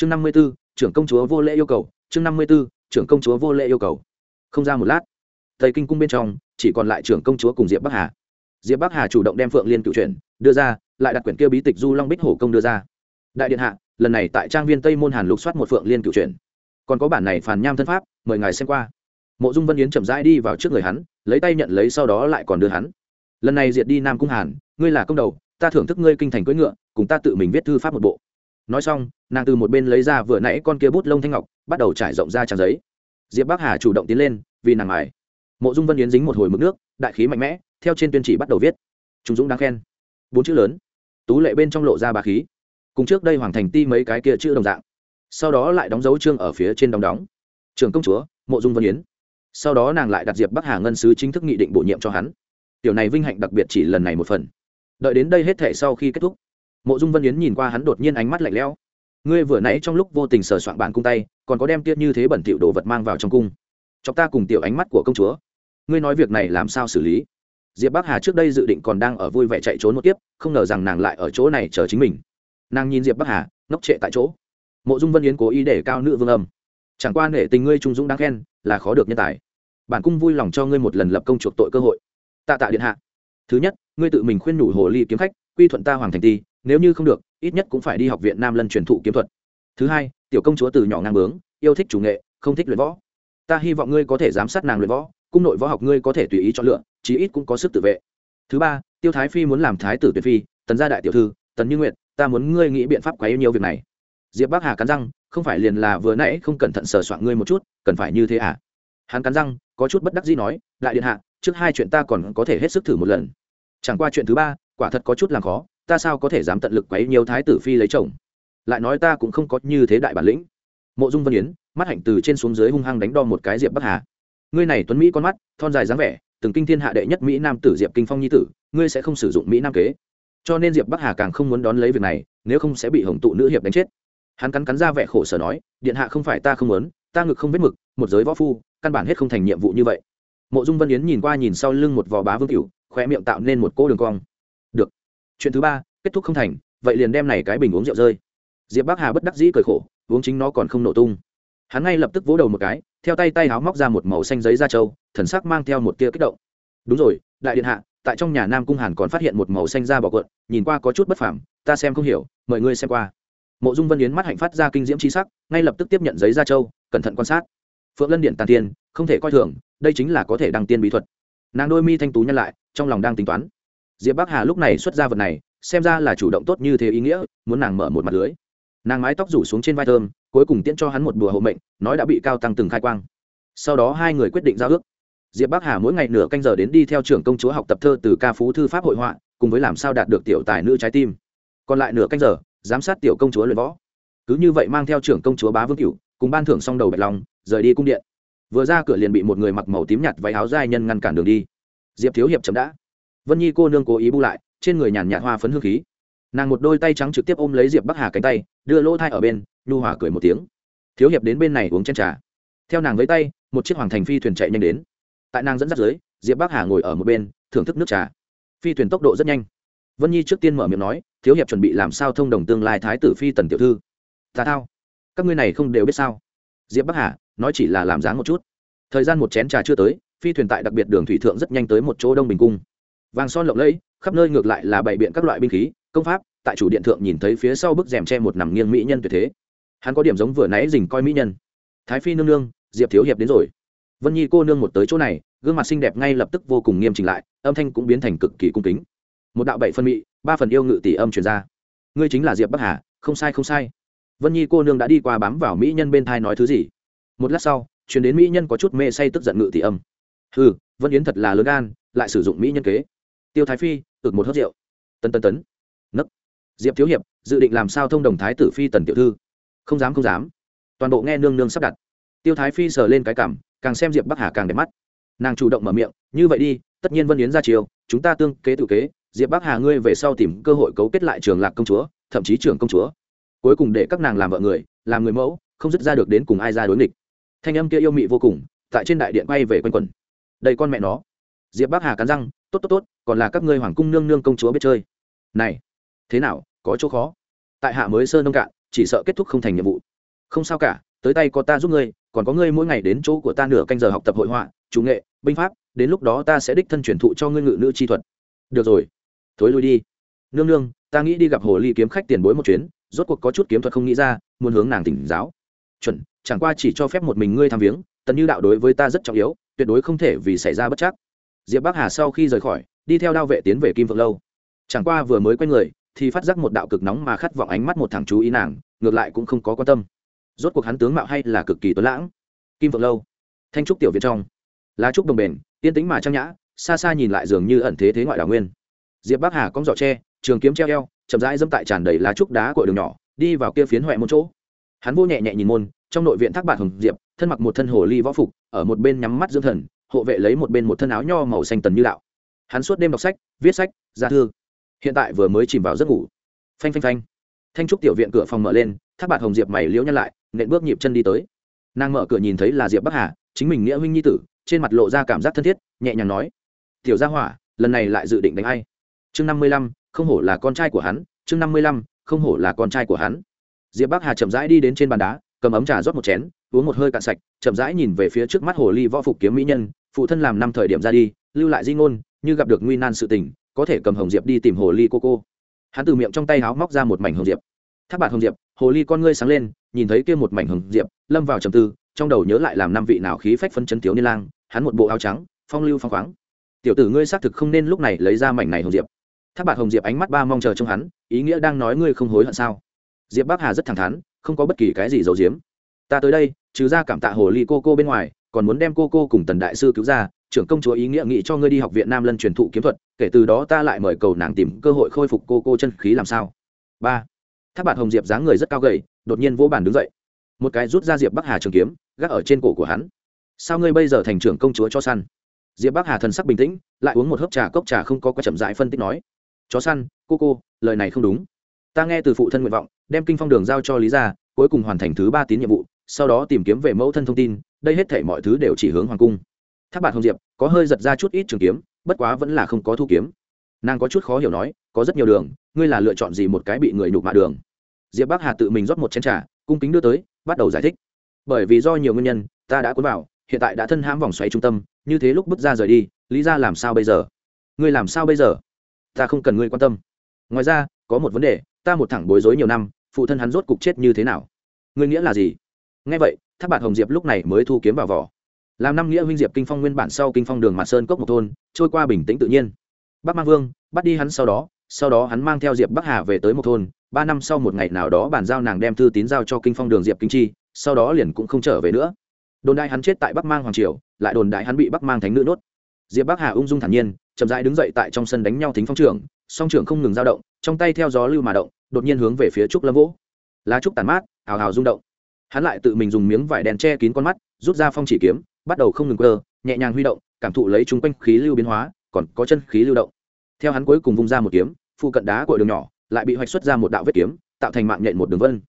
chương năm mươi b ố trưởng công chúa vô lễ yêu cầu. Chương năm mươi b ố trưởng công chúa vô lễ yêu cầu. Không ra một lát, tây kinh cung bên trong, chỉ còn lại trưởng công chúa cùng diệp bắc hà. Diệp bắc hà chủ động đem phượng liên cựu chuyển, đưa ra, lại đặt quyển kia bí tịch du long bích hổ công đưa ra. Đại điện hạ, lần này tại trang viên tây môn hàn lục soát một phượng liên cựu chuyển. Còn có bản này phàn nham thân pháp, mời ngài xem qua. Mộ dung vân yến chậm rãi đi vào trước người hắn, lấy tay nhận lấy sau đó lại còn đưa hắn. Lần này diệt đi nam cung hàn, ngươi là công đầu, ta thưởng thức ngươi kinh thành cưỡi ngựa, cùng ta tự mình viết thư pháp một bộ nói xong, nàng từ một bên lấy ra vừa nãy con kia bút lông thanh ngọc, bắt đầu trải rộng ra trang giấy. Diệp bắc hà chủ động tiến lên, vì nàng mải mộ dung vân yến dính một hồi mực nước, đại khí mạnh mẽ, theo trên tuyên chỉ bắt đầu viết. Trung dũng đáng khen. Bốn chữ lớn. Tú lệ bên trong lộ ra bà khí. Cùng trước đây hoàng thành ti mấy cái kia chữ đồng dạng. Sau đó lại đóng dấu chương ở phía trên đóng đóng. Trường công chúa, mộ dung vân yến. Sau đó nàng lại đặt diệp bắc hà ngân sứ chính thức nghị định bổ nhiệm cho hắn. Tiểu này vinh hạnh đặc biệt chỉ lần này một phần. Đợi đến đây hết thể sau khi kết thúc mộ dung vân yến nhìn qua hắn đột nhiên ánh mắt lạnh lẽo. Ngươi vừa nãy trong lúc vô tình sờ soạn bản cung tay, còn có đem tiết như thế bẩn thỉu đồ vật mang vào trong cung. Chọc ta cùng tiểu ánh mắt của công chúa. Ngươi nói việc này làm sao xử lý? Diệp bắc hà trước đây dự định còn đang ở vui vẻ chạy trốn một tiếp không ngờ rằng nàng lại ở chỗ này chờ chính mình. Nàng nhìn diệp bắc hà, ngốc trệ tại chỗ. Mộ dung vân yến cố ý để cao nữ vương âm. Chẳng qua nể tình ngươi trung dũng đáng khen, là khó được nhân tài. Bản cung vui lòng cho ngươi một lần lập công chuộc tội cơ hội. Tạ tạ điện hạ. Thứ nhất, ngươi tự mình khuyên nhủ hồ ly kiếm khách, quy thuận ta hoàng thành ti nếu như không được, ít nhất cũng phải đi học viện nam lân truyền thụ kiếm thuật. Thứ hai, tiểu công chúa từ nhỏ ngang bướng, yêu thích chủ nghệ, không thích luyện võ. Ta hy vọng ngươi có thể giám sát nàng luyện võ, cung nội võ học ngươi có thể tùy ý chọn lựa, chí ít cũng có sức tự vệ. Thứ ba, tiêu thái phi muốn làm thái tử tuyệt phi, tần gia đại tiểu thư, tần như nguyện ta muốn ngươi nghĩ biện pháp quấy nhiều việc này. Diệp bắc hà cắn răng, không phải liền là vừa nãy không cẩn thận sờ soạn ngươi một chút, cần phải như thế à? Hắn cắn răng, có chút bất đắc dĩ nói, đại điện hạ, trước hai chuyện ta còn có thể hết sức thử một lần. Chẳng qua chuyện thứ ba, quả thật có chút làm khó ta sao có thể dám tận lực quấy nhiều thái tử phi lấy chồng? Lại nói ta cũng không có như thế đại bản lĩnh. Mộ dung vân yến, mắt hạnh từ trên xuống dưới hung hăng đánh đo một cái diệp bắc hà. Ngươi này tuấn mỹ con mắt, thon dài dáng vẻ, từng kinh thiên hạ đệ nhất mỹ nam tử diệp kinh phong nhi tử, ngươi sẽ không sử dụng mỹ nam kế. Cho nên diệp bắc hà càng không muốn đón lấy việc này, nếu không sẽ bị hồng tụ nữ hiệp đánh chết. Hắn cắn cắn ra vẻ khổ sở nói, điện hạ không phải ta không muốn, ta ngực không vết mực, một giới võ phu, căn bản hết không thành nhiệm vụ như vậy. Mộ dung vân yến nhìn qua nhìn sau lưng một vò bá vương cửu khoe miệng tạo nên một cô đường cong chuyện thứ ba, kết thúc không thành, vậy liền đem này cái bình uống rượu rơi. Diệp bắc hà bất đắc dĩ cười khổ, uống chính nó còn không nổ tung. Hắn ngay lập tức vỗ đầu một cái, theo tay tay háo móc ra một màu xanh giấy da trâu, thần sắc mang theo một tia kích động. Đúng rồi, đại điện hạ, tại trong nhà nam cung hàn còn phát hiện một màu xanh da bọ cuộn, nhìn qua có chút bất phẳng ta xem không hiểu, mời ngươi xem qua. Mộ dung vân yến mắt hạnh phát ra kinh diễm c sắc, ngay lập tức tiếp nhận giấy da trâu, cẩn thận quan sát. Phượng lân điện tàn tiên, không thể coi thường, đây chính là có thể đăng tiên bí thuật. Nàng đôi mi thanh tú nhân lại, trong lòng đang tính toán diệp bắc hà lúc này xuất ra vật này, xem ra là chủ động tốt như thế ý nghĩa, muốn nàng mở một mặt lưới. Nàng mái tóc rủ xuống trên vai thơm, cuối cùng tiễn cho hắn một bùa hộ mệnh, nói đã bị cao tăng từng khai quang. Sau đó hai người quyết định giao ước. Diệp bắc hà mỗi ngày nửa canh giờ đến đi theo trưởng công chúa học tập thơ từ ca phú thư pháp hội họa, cùng với làm sao đạt được tiểu tài nữ trái tim. Còn lại nửa canh giờ, giám sát tiểu công chúa luyện võ. Cứ như vậy mang theo trưởng công chúa bá vương cửu, cùng ban thưởng xong đầu bạch long, rời đi cung điện. Vừa ra cửa liền bị một người mặc màu tím nhạt váy áo giai nhân ngăn cản đường đi. Diệp thiếu hiệp chậm đã vân nhi cô nương cố ý bu lại, trên người nhàn nhạt hoa phấn hương khí. Nàng một đôi tay trắng trực tiếp ôm lấy diệp bắc hà cánh tay, đưa lỗ thai ở bên, nhu hòa cười một tiếng. Thiếu hiệp đến bên này uống chen trà. Theo nàng với tay, một chiếc hoàng thành phi thuyền chạy nhanh đến. Tại nàng dẫn dắt dưới, diệp bắc hà ngồi ở một bên, thưởng thức nước trà. Phi thuyền tốc độ rất nhanh. Vân nhi trước tiên mở miệng nói, thiếu hiệp chuẩn bị làm sao thông đồng tương lai thái tử phi tần tiểu thư? Tà thao. Các ngươi này không đều biết sao? Diệp bắc hà nói chỉ là làm dáng một chút. Thời gian một chén trà chưa tới, phi thuyền tại đặc biệt đường thủy thượng rất nhanh tới một chỗ đông bình cung vàng son lộng lẫy, khắp nơi ngược lại là bày biện các loại binh khí, công pháp, tại chủ điện thượng nhìn thấy phía sau bức rèm tre một nằm nghiêng mỹ nhân tuyệt thế. Hắn có điểm giống vừa nãy dình coi mỹ nhân. Thái phi nương nương, diệp thiếu hiệp đến rồi. Vân nhi cô nương một tới chỗ này, gương mặt xinh đẹp ngay lập tức vô cùng nghiêm chỉnh lại, âm thanh cũng biến thành cực kỳ cung kính. Một đạo bảy phân mỹ ba phần yêu ngự tỷ âm truyền ra. Ngươi chính là diệp bắc hà, không sai không sai. Vân nhi cô nương đã đi qua bám vào mỹ nhân bên thai nói thứ gì? Một lát sau chuyển đến mỹ nhân có chút mê say tức giận ngự tỷ âm. Ừ vân yến thật là lớn gan, lại sử dụng mỹ nhân kế tiêu thái phi, ực một hớt rượu. Tân tân tấn. Nấc. Diệp thiếu hiệp, dự định làm sao thông đồng thái tử phi tần tiểu thư? Không dám không dám. Toàn bộ nghe nương nương sắp đặt. Tiêu thái phi sờ lên cái cảm, càng xem diệp bắc hà càng đẹp mắt. Nàng chủ động mở miệng, như vậy đi, tất nhiên vân yến ra chiều chúng ta tương kế tự kế, diệp bắc hà ngươi về sau tìm cơ hội cấu kết lại trường lạc công chúa, thậm chí trưởng công chúa. Cuối cùng để các nàng làm vợ người, làm người mẫu, không dứt ra được đến cùng ai ra đối nghịch. Thanh âm kia yêu mị vô cùng, tại trên đại điện quay về quanh quần. đây con mẹ nó. Diệp bắc hà cắn răng tốt tốt tốt, còn là các ngươi hoàng cung nương nương công chúa biết chơi. Này, thế nào, có chỗ khó? Tại hạ mới sơ nông cạn, chỉ sợ kết thúc không thành nhiệm vụ. Không sao cả, tới tay có ta giúp ngươi, còn có ngươi mỗi ngày đến chỗ của ta nửa canh giờ học tập hội họa, chủ nghệ, binh pháp, đến lúc đó ta sẽ đích thân truyền thụ cho ngươi ngự nữ chi thuật. Được rồi, thối lui đi. Nương nương, ta nghĩ đi gặp hồ ly kiếm khách tiền bối một chuyến, rốt cuộc có chút kiếm thuật không nghĩ ra, muốn hướng nàng tỉnh giáo. Chuẩn, chẳng qua chỉ cho phép một mình ngươi tham viếng, tần như đạo đối với ta rất trọng yếu, tuyệt đối không thể vì xảy ra bất chắc diệp bắc hà sau khi rời khỏi, đi theo đao vệ tiến về kim vượng lâu. Chẳng qua vừa mới quay người, thì phát giác một đạo cực nóng mà khát vọng ánh mắt một thằng chú ý nàng, ngược lại cũng không có quan tâm. Rốt cuộc hắn tướng mạo hay là cực kỳ tuấn lãng? Kim vượng lâu. Thanh trúc tiểu việt trong. Lá trúc đồng bền tiên tính mà trang nhã, xa xa nhìn lại dường như ẩn thế thế ngoại đảo nguyên. Diệp bắc hà cong giỏ tre, trường kiếm treo eo, chậm rãi dẫm tại tràn đầy lá trúc đá của đường nhỏ, đi vào kia phiến huệ một chỗ. Hắn vô nhẹ nhẹ nhìn môn, trong nội viện thác bạc hồng diệp, thân mặc một thân hồ ly võ phục, ở một bên nhắm mắt dưỡng thần hộ vệ lấy một bên một thân áo nho màu xanh tần như đạo. Hắn suốt đêm đọc sách, viết sách, ra thư. Hiện tại vừa mới chìm vào giấc ngủ. Phanh phanh phanh. Thanh trúc tiểu viện cửa phòng mở lên, thác bạc hồng diệp mày liễu nhăn lại, nện bước nhịp chân đi tới. Nàng mở cửa nhìn thấy là diệp bắc hà, chính mình nghĩa huynh nhi tử, trên mặt lộ ra cảm giác thân thiết, nhẹ nhàng nói, tiểu gia hỏa, lần này lại dự định đánh ai? Chương năm mươi lăm, không hổ là con trai của hắn, chương năm mươi lăm, không hổ là con trai của hắn. Diệp bắc hà chậm rãi đi đến trên bàn đá, cầm ấm trà rót một chén, uống một hơi cạn sạch, chậm rãi nhìn về phía trước mắt hồ ly võ phục kiếm mỹ nhân phụ thân làm năm thời điểm ra đi, lưu lại di ngôn, như gặp được nguy nan sự tình, có thể cầm hồng diệp đi tìm hồ ly cô cô. Hắn từ miệng trong tay háo móc ra một mảnh hồng diệp. Tháp bạc hồng diệp, hồ ly con ngươi sáng lên, nhìn thấy kia một mảnh hồng diệp, lâm vào trầm tư, trong đầu nhớ lại làm năm vị nào khí phách phân chấn thiếu niên lang, hắn một bộ áo trắng, phong lưu phong khoáng. Tiểu tử ngươi xác thực không nên lúc này lấy ra mảnh này hồng diệp. Tháp bạc hồng diệp ánh mắt ba mong chờ trong hắn, ý nghĩa đang nói ngươi không hối hận sao? Diệp bắc hà rất thẳng thắn, không có bất kỳ cái gì giấu giếm. Ta tới đây, trừ ra cảm tạ hồ ly cô cô bên ngoài còn muốn đem cô cô cùng tần đại sư cứu ra, trưởng công chúa ý nghĩa nghị cho ngươi đi học viện nam lân truyền thụ kiếm thuật, kể từ đó ta lại mời cầu nàng tìm cơ hội khôi phục cô cô chân khí làm sao? Ba. Tháp bạt hồng diệp dáng người rất cao gầy, đột nhiên vỗ bàn đứng dậy. Một cái rút ra diệp bắc hà trường kiếm, gác ở trên cổ của hắn. Sao ngươi bây giờ thành trưởng công chúa cho săn? Diệp bắc hà thần sắc bình tĩnh, lại uống một hớp trà cốc trà không có quá chậm dại phân tích nói. Chó săn, cô cô, lời này không đúng. Ta nghe từ phụ thân nguyện vọng, đem kinh phong đường giao cho lý gia, cuối cùng hoàn thành thứ ba tín nhiệm vụ sau đó tìm kiếm về mẫu thân thông tin, đây hết thể mọi thứ đều chỉ hướng hoàng cung. Tháp bạc hồng diệp có hơi giật ra chút ít trường kiếm, bất quá vẫn là không có thu kiếm. Nàng có chút khó hiểu nói, có rất nhiều đường, ngươi là lựa chọn gì một cái bị người nhục mạ đường? Diệp bắc hà tự mình rót một chén t r à cung kính đưa tới, bắt đầu giải thích. Bởi vì do nhiều nguyên nhân, ta đã cuốn vào, hiện tại đã thân hãm vòng xoáy trung tâm, như thế lúc bước ra rời đi, lý ra làm sao bây giờ? Ngươi làm sao bây giờ? Ta không cần ngươi quan tâm. Ngoài ra, có một vấn đề, ta một thẳng bối rối nhiều năm, phụ thân hắn rốt cục chết như thế nào? Ngươi nghĩa là gì? Ngay vậy tháp bạc hồng diệp lúc này mới thu kiếm vào vỏ. Làm năm nghĩa huynh diệp kinh phong nguyên bản sau kinh phong đường mặt sơn cốc một thôn, trôi qua bình tĩnh tự nhiên. Bắc mang vương, bắt đi hắn sau đó sau đó hắn mang theo diệp bắc hà về tới một thôn, ba năm sau một ngày nào đó bàn giao nàng đem thư tín giao cho kinh phong đường diệp kinh chi, sau đó liền cũng không trở về nữa. Đồn đại hắn chết tại bắc mang hoàng triều, lại đồn đại hắn bị bắc mang thánh nữ nốt diệp bắc hà ung dung thản nhiên, chậm rãi đứng dậy tại trong sân đánh nhau thính phong trưởng, song trưởng không ngừng dao động, trong tay theo gió lưu mà động, đột nhiên hướng về phía trúc lâm vỗ lá trúc tàn mát, hào hào rung động hắn lại tự mình dùng miếng vải đèn che kín con mắt, rút ra phong chỉ kiếm, bắt đầu không ngừng cơ nhẹ nhàng huy động, cảm thụ lấy chung quanh khí lưu biến hóa, còn có chân khí lưu động. Theo hắn cuối cùng vung ra một kiếm, phụ cận đá của đường nhỏ lại bị hoạch xuất ra một đạo vết kiếm, tạo thành mạng nhện một đường vân.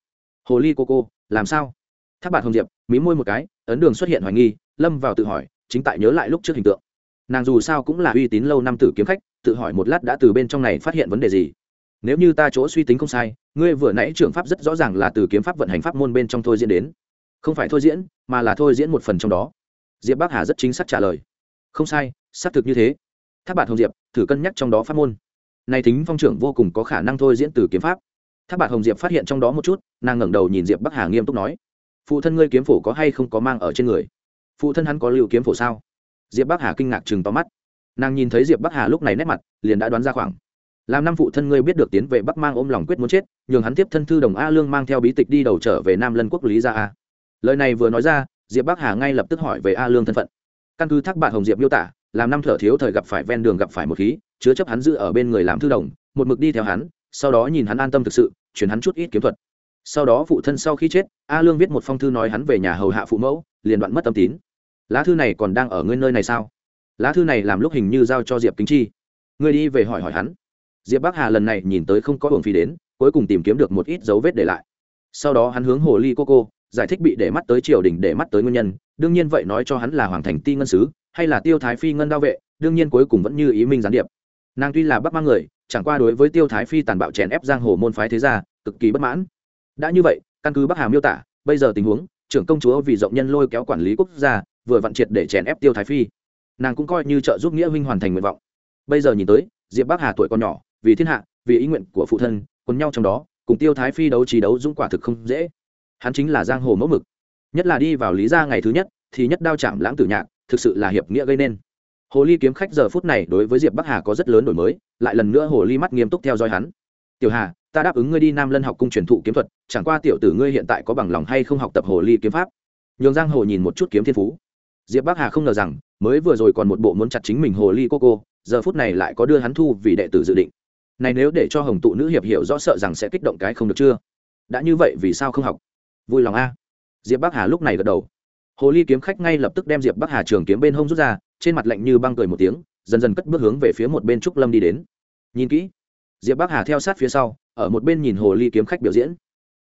Hồ ly cô cô, làm sao? Tháp bạc hồng diệp, mí môi một cái, ấn đường xuất hiện hoài nghi, lâm vào tự hỏi, chính tại nhớ lại lúc trước hình tượng. Nàng dù sao cũng là uy tín lâu năm tử kiếm khách, tự hỏi một lát đã từ bên trong này phát hiện vấn đề gì nếu như ta chỗ suy tính không sai, ngươi vừa nãy trưởng pháp rất rõ ràng là từ kiếm pháp vận hành pháp môn bên trong thôi diễn đến. Không phải thôi diễn, mà là thôi diễn một phần trong đó. Diệp bắc hà rất chính xác trả lời. Không sai, xác thực như thế. Tháp bạc hồng diệp, thử cân nhắc trong đó pháp môn. Này thính phong trưởng vô cùng có khả năng thôi diễn từ kiếm pháp. Tháp bạc hồng diệp phát hiện trong đó một chút, nàng ngẩng đầu nhìn diệp bắc hà nghiêm túc nói, phụ thân ngươi kiếm phổ có hay không có mang ở trên người? Phụ thân hắn có lưu kiếm phổ sao? Diệp bắc hà kinh ngạc chừng to mắt. Nàng nhìn thấy diệp bắc hà lúc này nét mặt, liền đã đoán ra khoảng làm năm phụ thân ngươi biết được tiến về bắc mang ôm lòng quyết muốn chết, nhường hắn tiếp thân thư đồng a lương mang theo bí tịch đi đầu trở về nam lân quốc lý gia a. Lời này vừa nói ra, diệp bắc hà ngay lập tức hỏi về a lương thân phận. Căn cứ thác bạn hồng diệp miêu tả, làm năm thở thiếu thời gặp phải ven đường gặp phải một khí, chứa chấp hắn giữ ở bên người làm thư đồng, một mực đi theo hắn, sau đó nhìn hắn an tâm thực sự chuyển hắn chút ít kiếm thuật. Sau đó phụ thân sau khi chết, a lương viết một phong thư nói hắn về nhà hầu hạ phụ mẫu, liền đoạn mất tâm tín. Lá thư này còn đang ở ngươi nơi này sao? Lá thư này làm lúc hình như giao cho diệp kính chi. Ngươi đi về hỏi hỏi hắn diệp bắc hà lần này nhìn tới không có hưởng phí đến, cuối cùng tìm kiếm được một ít dấu vết để lại. Sau đó hắn hướng hồ ly cô cô, giải thích bị để mắt tới triều đình, để mắt tới nguyên nhân, đương nhiên vậy nói cho hắn là hoàng thành ti ngân sứ, hay là tiêu thái phi ngân đao vệ, đương nhiên cuối cùng vẫn như ý minh gián điệp. Nàng tuy là bắc mang người, chẳng qua đối với tiêu thái phi tàn bạo chèn ép giang hồ môn phái thế gia, cực kỳ bất mãn. Đã như vậy, căn cứ bắc hà miêu tả, bây giờ tình huống, trưởng công chúa vì rộng nhân lôi kéo quản lý quốc gia, vừa vặn triệt để chèn ép tiêu thái phi. Nàng cũng coi như trợ giúp nghĩa huynh hoàn thành nguyện vọng. Bây giờ nhìn tới, diệp bắc hà tuổi còn nhỏ vì thiên hạ, vì ý nguyện của phụ thân quấn nhau trong đó, cùng tiêu thái phi đấu trí đấu dũng quả thực không dễ. Hắn chính là giang hồ mẫu mực. Nhất là đi vào lý gia ngày thứ nhất, thì nhất đao chạm lãng tử nhạc, thực sự là hiệp nghĩa gây nên. Hồ ly kiếm khách giờ phút này đối với diệp bắc hà có rất lớn đổi mới, lại lần nữa hồ ly mắt nghiêm túc theo dõi hắn. Tiểu hà, ta đáp ứng ngươi đi nam lân học cung truyền thụ kiếm thuật, chẳng qua tiểu tử ngươi hiện tại có bằng lòng hay không học tập hồ ly kiếm pháp? Nhường giang hồ nhìn một chút kiếm thiên phú. Diệp bắc hà không ngờ rằng, mới vừa rồi còn một bộ muốn chặt chính mình hồ ly cô cô, giờ phút này lại có đưa hắn thu vì đệ tử dự định này nếu để cho hồng tụ nữ hiệp hiểu rõ sợ rằng sẽ kích động cái không được chưa? Đã như vậy vì sao không học? Vui lòng a. Diệp bắc hà lúc này gật đầu. Hồ ly kiếm khách ngay lập tức đem diệp bắc hà trường kiếm bên hông rút ra, trên mặt lạnh như băng cười một tiếng, dần dần cất bước hướng về phía một bên trúc lâm đi đến. Nhìn kỹ. Diệp bắc hà theo sát phía sau, ở một bên nhìn hồ ly kiếm khách biểu diễn.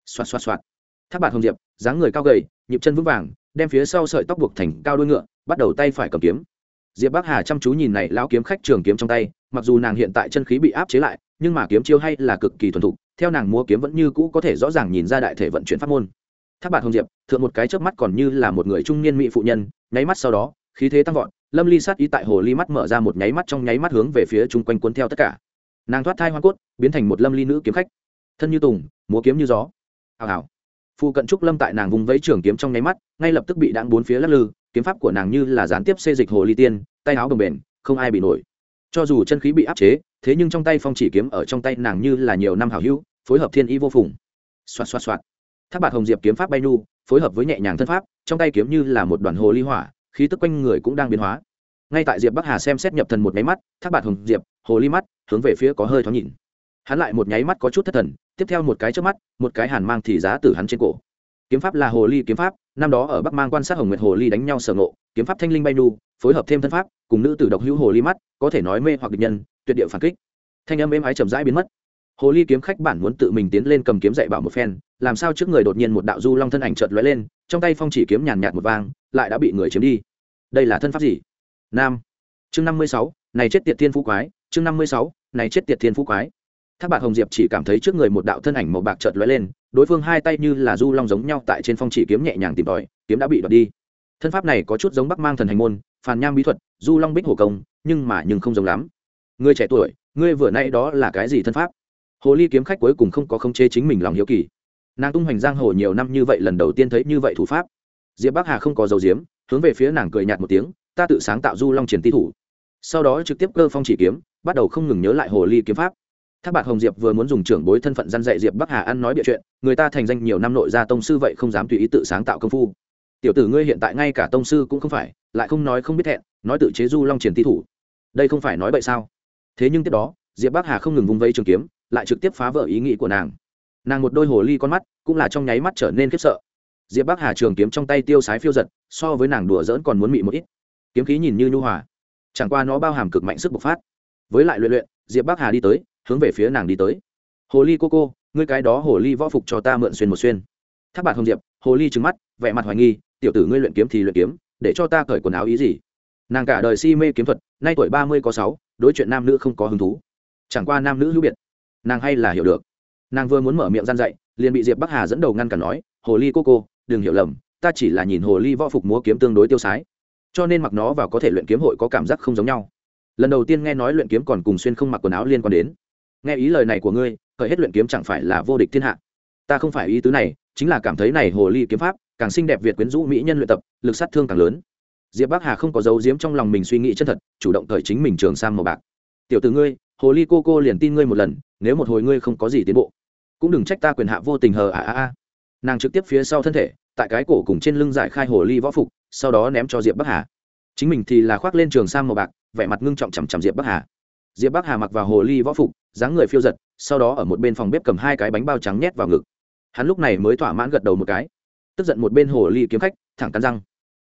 Xoạt xoạt xoạt. Tháp bạt hồng diệp, dáng người cao gầy, nhịp chân vững vàng, đem phía sau sợi tóc buộc thành cao đuôi ngựa, bắt đầu tay phải cầm kiếm. Diệp bắc hà chăm chú nhìn này lao kiếm khách trường kiếm trong tay, mặc dù nàng hiện tại chân khí bị áp chế lại nhưng mà kiếm chiêu hay là cực kỳ thuần thục, theo nàng múa kiếm vẫn như cũ có thể rõ ràng nhìn ra đại thể vận chuyển pháp môn. Tháp bạt hồng diệp, thượng một cái chớp mắt còn như là một người trung niên mỹ phụ nhân, nháy mắt sau đó, khí thế tăng vọt, lâm ly sát ý tại hồ ly mắt mở ra một nháy mắt trong nháy mắt hướng về phía chung quanh cuốn theo tất cả. Nàng thoát thai hoa cốt, biến thành một lâm ly nữ kiếm khách. Thân như tùng, múa kiếm như gió. Hào hào. Phụ cận trúc lâm tại nàng vùng vẫy trường kiếm trong nháy mắt, ngay lập tức bị đạn bốn phía lắc lư, kiếm pháp của nàng như là gián tiếp xê dịch hồ ly tiên, tay áo bồng bềnh, không ai bị nổi cho dù chân khí bị áp chế, thế nhưng trong tay phong chỉ kiếm ở trong tay nàng như là nhiều năm hảo hữu, phối hợp thiên ý vô phùng. Xoạt xoạt xoạt. Tháp bạc hồng diệp kiếm pháp bay nu phối hợp với nhẹ nhàng thân pháp, trong tay kiếm như là một đoàn hồ ly hỏa, khí tức quanh người cũng đang biến hóa. Ngay tại diệp bắc hà xem xét nhập thần một nháy mắt tháp bạc hồng diệp, hồ ly mắt, hướng về phía có hơi thoáng nhìn. Hắn lại một nháy mắt có chút thất thần, tiếp theo một cái trước mắt, một cái hàn mang thì giá từ hắn trên cổ. Kiếm pháp là hồ ly kiếm pháp năm đó ở bắc mang quan sát hồng nguyệt hồ ly đánh nhau sở ngộ, kiếm pháp thanh linh bay nu, phối hợp thêm thân pháp, cùng nữ tử độc hữu hồ ly mắt, có thể nói mê hoặc địch nhân, tuyệt địa phản kích. Thanh âm êm ái chậm rãi biến mất. Hồ ly kiếm khách bản muốn tự mình tiến lên cầm kiếm dạy bảo một phen, làm sao trước người đột nhiên một đạo du long thân ảnh chợt lóe lên, trong tay phong chỉ kiếm nhàn nhạt một vang, lại đã bị người chiếm đi. Đây là thân pháp gì? Nam. Chương năm mươi sáu, này chết tiệt thiên phú quái, chương năm mươi sáu, này chết tiệt thiên phú quái thác bạc hồng diệp chỉ cảm thấy trước người một đạo thân ảnh màu bạc chợt lóe lên, đối phương hai tay như là du long giống nhau tại trên phong chỉ kiếm nhẹ nhàng tìm tòi, kiếm đã bị đoạt đi. Thân pháp này có chút giống bắc mang thần hành môn, phàn nham bí thuật, du long bích hổ công, nhưng mà nhưng không giống lắm. Người trẻ tuổi, ngươi vừa nay đó là cái gì thân pháp? Hồ ly kiếm khách cuối cùng không có khống chế chính mình lòng hiếu kỳ. Nàng tung hoành giang hồ nhiều năm như vậy lần đầu tiên thấy như vậy thủ pháp. Diệp bắc hà không có dầu diếm, hướng về phía nàng cười nhạt một tiếng, ta tự sáng tạo du long triển ti thủ. Sau đó trực tiếp cơ phong chỉ kiếm, bắt đầu không ngừng nhớ lại hồ ly kiếm pháp thác bạt hồng diệp vừa muốn dùng trưởng bối thân phận gian dạy diệp bắc hà ăn nói bịa chuyện, người ta thành danh nhiều năm nội gia tông sư vậy không dám tùy ý tự sáng tạo công phu. Tiểu tử ngươi hiện tại ngay cả tông sư cũng không phải, lại không nói không biết hẹn nói tự chế du long triển ti thủ. Đây không phải nói vậy sao? Thế nhưng tiếp đó, diệp bắc hà không ngừng vung vây trường kiếm, lại trực tiếp phá vỡ ý nghĩ của nàng. Nàng một đôi hồ ly con mắt, cũng là trong nháy mắt trở nên khiếp sợ. Diệp bắc hà trường kiếm trong tay tiêu sái phiêu giật, so với nàng đùa dỡn còn muốn mị một ít. Kiếm khí nhìn như nhu hòa, chẳng qua nó bao hàm cực mạnh sức bộc phát. Với lại luyện luyện, diệp bắc hà đi tới hướng về phía nàng đi tới. Hồ ly cô cô, ngươi cái đó hồ ly võ phục cho ta mượn xuyên một xuyên. Tháp bạc hồng diệp, hồ ly trừng mắt, vẻ mặt hoài nghi, tiểu tử ngươi luyện kiếm thì luyện kiếm, để cho ta cởi quần áo ý gì? Nàng cả đời si mê kiếm thuật, nay tuổi ba mươi có sáu, đối chuyện nam nữ không có hứng thú. Chẳng qua nam nữ hữu biệt, nàng hay là hiểu được. Nàng vừa muốn mở miệng gian dạy, liền bị diệp bắc hà dẫn đầu ngăn cản nói, hồ ly cô cô, đừng hiểu lầm, ta chỉ là nhìn hồ ly võ phục múa kiếm tương đối tiêu sái, cho nên mặc nó vào có thể luyện kiếm hội có cảm giác không giống nhau. Lần đầu tiên nghe nói luyện kiếm còn cùng xuyên không mặc quần áo liên quan đến nghe ý lời này của ngươi, khởi hết luyện kiếm chẳng phải là vô địch thiên hạ. Ta không phải ý tứ này, chính là cảm thấy này hồ ly kiếm pháp, càng xinh đẹp việt quyến rũ mỹ nhân luyện tập, lực sát thương càng lớn. Diệp bắc hà không có dấu diếm trong lòng mình suy nghĩ chân thật, chủ động cởi chính mình trường sang màu bạc. Tiểu từ ngươi, hồ ly cô cô liền tin ngươi một lần, nếu một hồi ngươi không có gì tiến bộ, cũng đừng trách ta quyền hạ vô tình hờ à à à nàng trực tiếp phía sau thân thể, tại cái cổ cùng trên lưng giải khai hồ ly võ phục, sau đó ném cho diệp bắc hà. Chính mình thì là khoác lên trường sang màu bạc, vẻ mặt ngưng trọng chằm chằm diệp bắc hà. Diệp bắc hà mặc vào hồ ly võ phục dáng người phiêu giật, sau đó ở một bên phòng bếp cầm hai cái bánh bao trắng nhét vào ngực. Hắn lúc này mới thỏa mãn gật đầu một cái. Tức giận một bên hồ ly kiếm khách, thẳng cắn răng.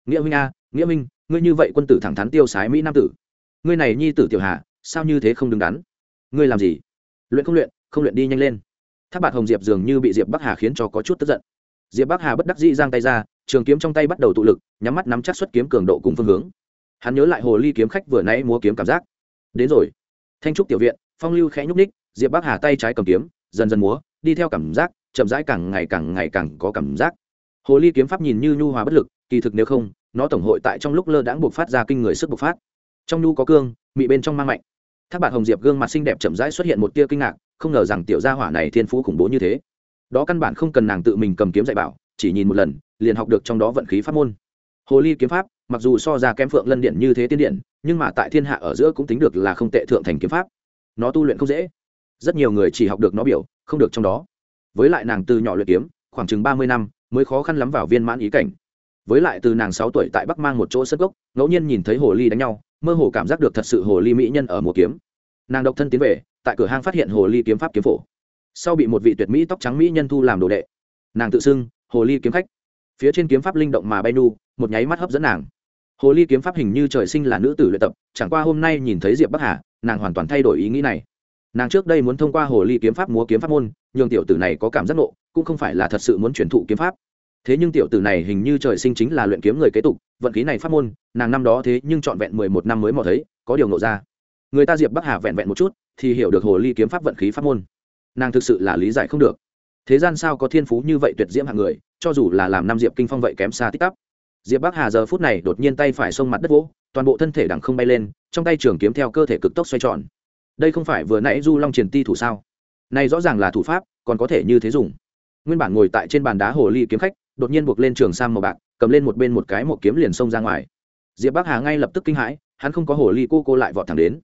Nghĩa minh a, nghĩa minh ngươi như vậy quân tử thẳng thắn tiêu sái mỹ nam tử. Ngươi này nhi tử tiểu hà, sao như thế không đứng đắn? Ngươi làm gì? Luyện không luyện không luyện đi nhanh lên. Tháp bạc hồng diệp dường như bị diệp bắc hà khiến cho có chút tức giận. Diệp bắc hà bất đắc dĩ giang tay ra, trường kiếm trong tay bắt đầu tụ lực, nhắm mắt nắm chắc xuất kiếm cường độ cùng phương hướng. Hắn nhớ lại hồ ly kiếm khách vừa nãy múa kiếm cảm giác. Đến rồi. Thanh trúc tiểu viện phong lưu khẽ nhúc ních diệp bắc hà tay trái cầm kiếm, dần dần múa, đi theo cảm giác, chậm rãi càng ngày càng ngày càng có cảm giác. Hồ ly kiếm pháp nhìn như nhu hòa bất lực, kỳ thực nếu không, nó tổng hội tại trong lúc lơ đãng buộc phát ra kinh người sức bộc phát. Trong nhu có cương, mị bên trong mang mạnh. Thác bạn hồng diệp gương mặt xinh đẹp chậm rãi xuất hiện một tia kinh ngạc, không ngờ rằng tiểu gia hỏa này thiên phú khủng bố như thế. Đó căn bản không cần nàng tự mình cầm kiếm dạy bảo, chỉ nhìn một lần, liền học được trong đó vận khí pháp môn. Hồ ly kiếm pháp, mặc dù so ra kém phượng lân điện như thế tiên điện nhưng mà tại thiên hạ ở giữa cũng tính được là không tệ thượng thành kiếm pháp nó tu luyện không dễ. Rất nhiều người chỉ học được nó biểu, không được trong đó. Với lại nàng từ nhỏ luyện kiếm, khoảng chừng ba mươi năm mới khó khăn lắm vào viên mãn ý cảnh. Với lại từ nàng sáu tuổi tại bắc mang một chỗ sân gốc, ngẫu nhiên nhìn thấy hồ ly đánh nhau, mơ hồ cảm giác được thật sự hồ ly mỹ nhân ở mùa kiếm. Nàng độc thân tiến về, tại cửa hang phát hiện hồ ly kiếm pháp kiếm phổ. Sau bị một vị tuyệt mỹ tóc trắng mỹ nhân thu làm đồ đệ. Nàng tự xưng, hồ ly kiếm khách. Phía trên kiếm pháp linh động mà bay nu, một nháy mắt hấp dẫn nàng hồ ly kiếm pháp hình như trời sinh là nữ tử luyện tập, chẳng qua hôm nay nhìn thấy diệp bắc hà, nàng hoàn toàn thay đổi ý nghĩ này. Nàng trước đây muốn thông qua hồ ly kiếm pháp múa kiếm pháp môn, nhường tiểu tử này có cảm giác nộ cũng không phải là thật sự muốn chuyển thụ kiếm pháp. Thế nhưng tiểu tử này hình như trời sinh chính là luyện kiếm người kế tục, vận khí này pháp môn, nàng năm đó thế nhưng trọn vẹn mười một năm mới mò thấy, có điều nộ ra. Người ta diệp bắc hà vẹn vẹn một chút, thì hiểu được hồ ly kiếm pháp vận khí pháp môn. Nàng thực sự là lý giải không được. Thế gian sao có thiên phú như vậy tuyệt diễm hạng người, cho dù là làm năm diệp kinh phong vậy kém xa tích tắp diệp bắc hà giờ phút này đột nhiên tay phải xông mặt đất vỗ, toàn bộ thân thể đằng không bay lên, trong tay trường kiếm theo cơ thể cực tốc xoay tròn. Đây không phải vừa nãy du long triển ti thủ sao? Này rõ ràng là thủ pháp, còn có thể như thế dùng. Nguyên bản ngồi tại trên bàn đá hồ ly kiếm khách, đột nhiên buộc lên trường sam màu bạc, cầm lên một bên một cái một kiếm liền xông ra ngoài. Diệp bắc hà ngay lập tức kinh hãi, hắn không có hồ ly cô cô lại vọt thẳng đến.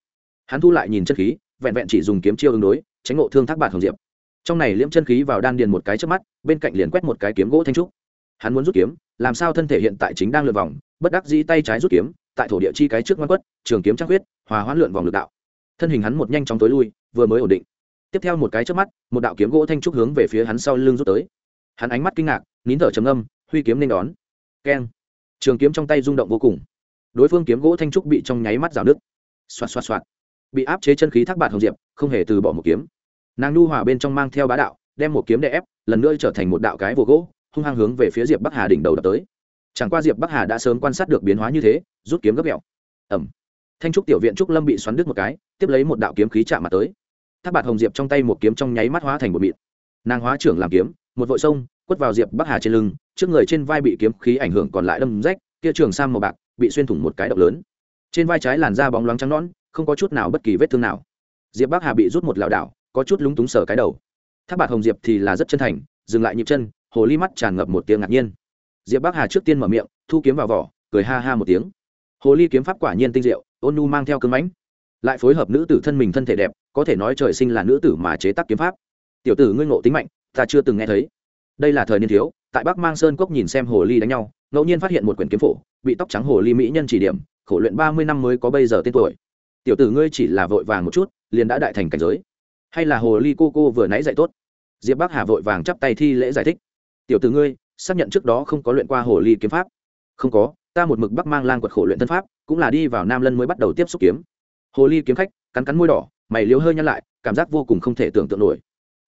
Hắn thu lại nhìn chân khí, vẹn vẹn chỉ dùng kiếm chiêu ứng đối, tránh ngộ thương thác bạc hồng diệp. Trong này liễm chân khí vào đan điền một cái trước mắt, bên cạnh liền quét một cái kiếm gỗ thanh trúc hắn muốn rút kiếm, làm sao thân thể hiện tại chính đang lượn vòng, bất đắc dĩ tay trái rút kiếm, tại thổ địa chi cái trước ngoan quất, trường kiếm trăng huyết, hòa hoãn lượn vòng lực đạo. Thân hình hắn một nhanh chóng tối lui, vừa mới ổn định. Tiếp theo một cái trước mắt, một đạo kiếm gỗ thanh trúc hướng về phía hắn sau lưng rút tới. Hắn ánh mắt kinh ngạc, nín thở trầm âm huy kiếm nên đón. Keng. Trường kiếm trong tay rung động vô cùng. Đối phương kiếm gỗ thanh trúc bị trong nháy mắt rào nước xoạt xoạt xoạt. Bị áp chế chân khí thác bạt hồng diệp, không hề từ bỏ một kiếm. Nàng nhu hòa bên trong mang theo bá đạo, đem một kiếm đè ép, lần nữa trở thành một đạo cái vô gỗ hung hăng hướng về phía diệp bắc hà đỉnh đầu đập tới chẳng qua diệp bắc hà đã sớm quan sát được biến hóa như thế rút kiếm gấp mẹo. ẩm thanh trúc tiểu viện trúc lâm bị xoắn đứt một cái tiếp lấy một đạo kiếm khí chạm mặt tới Tháp bạt hồng diệp trong tay một kiếm trong nháy mắt hóa thành một mịn nàng hóa trưởng làm kiếm một vội sông quất vào diệp bắc hà trên lưng trước người trên vai bị kiếm khí ảnh hưởng còn lại đâm rách kia trường sam màu bạc bị xuyên thủng một cái động lớn trên vai trái làn da bóng loáng trắng nõn, không có chút nào bất kỳ vết thương nào diệp bắc hà bị rút một lảo đảo có chút lúng túng sờ cái đầu Tháp bạt hồng diệp thì là rất chân thành dừng lại nhịp chân hồ ly mắt tràn ngập một tiếng ngạc nhiên. Diệp bắc hà trước tiên mở miệng, thu kiếm vào vỏ, cười ha ha một tiếng. Hồ ly kiếm pháp quả nhiên tinh diệu, ôn nu mang theo cơn mãnh. Lại phối hợp nữ tử thân mình thân thể đẹp, có thể nói trời sinh là nữ tử mà chế tác kiếm pháp. Tiểu tử ngươi ngộ tính mạnh, ta chưa từng nghe thấy. Đây là thời niên thiếu, tại bắc mang sơn cốc nhìn xem hồ ly đánh nhau, ngẫu nhiên phát hiện một quyển kiếm phổ, bị tóc trắng hồ ly mỹ nhân chỉ điểm, khổ luyện ba mươi năm mới có bây giờ tên tuổi. Tiểu tử ngươi chỉ là vội vàng một chút, liền đã đại thành cảnh giới. Hay là hồ ly cô cô vừa nãy dạy tốt? Diệp bắc hà vội vàng chắp tay thi lễ giải thích tiểu tử ngươi, xác nhận trước đó không có luyện qua hồ ly kiếm pháp. Không có, ta một mực bắc mang lang quật khổ luyện thân pháp, cũng là đi vào nam lân mới bắt đầu tiếp xúc kiếm. Hồ ly kiếm khách, cắn cắn môi đỏ, mày liếu hơi nhăn lại, cảm giác vô cùng không thể tưởng tượng nổi.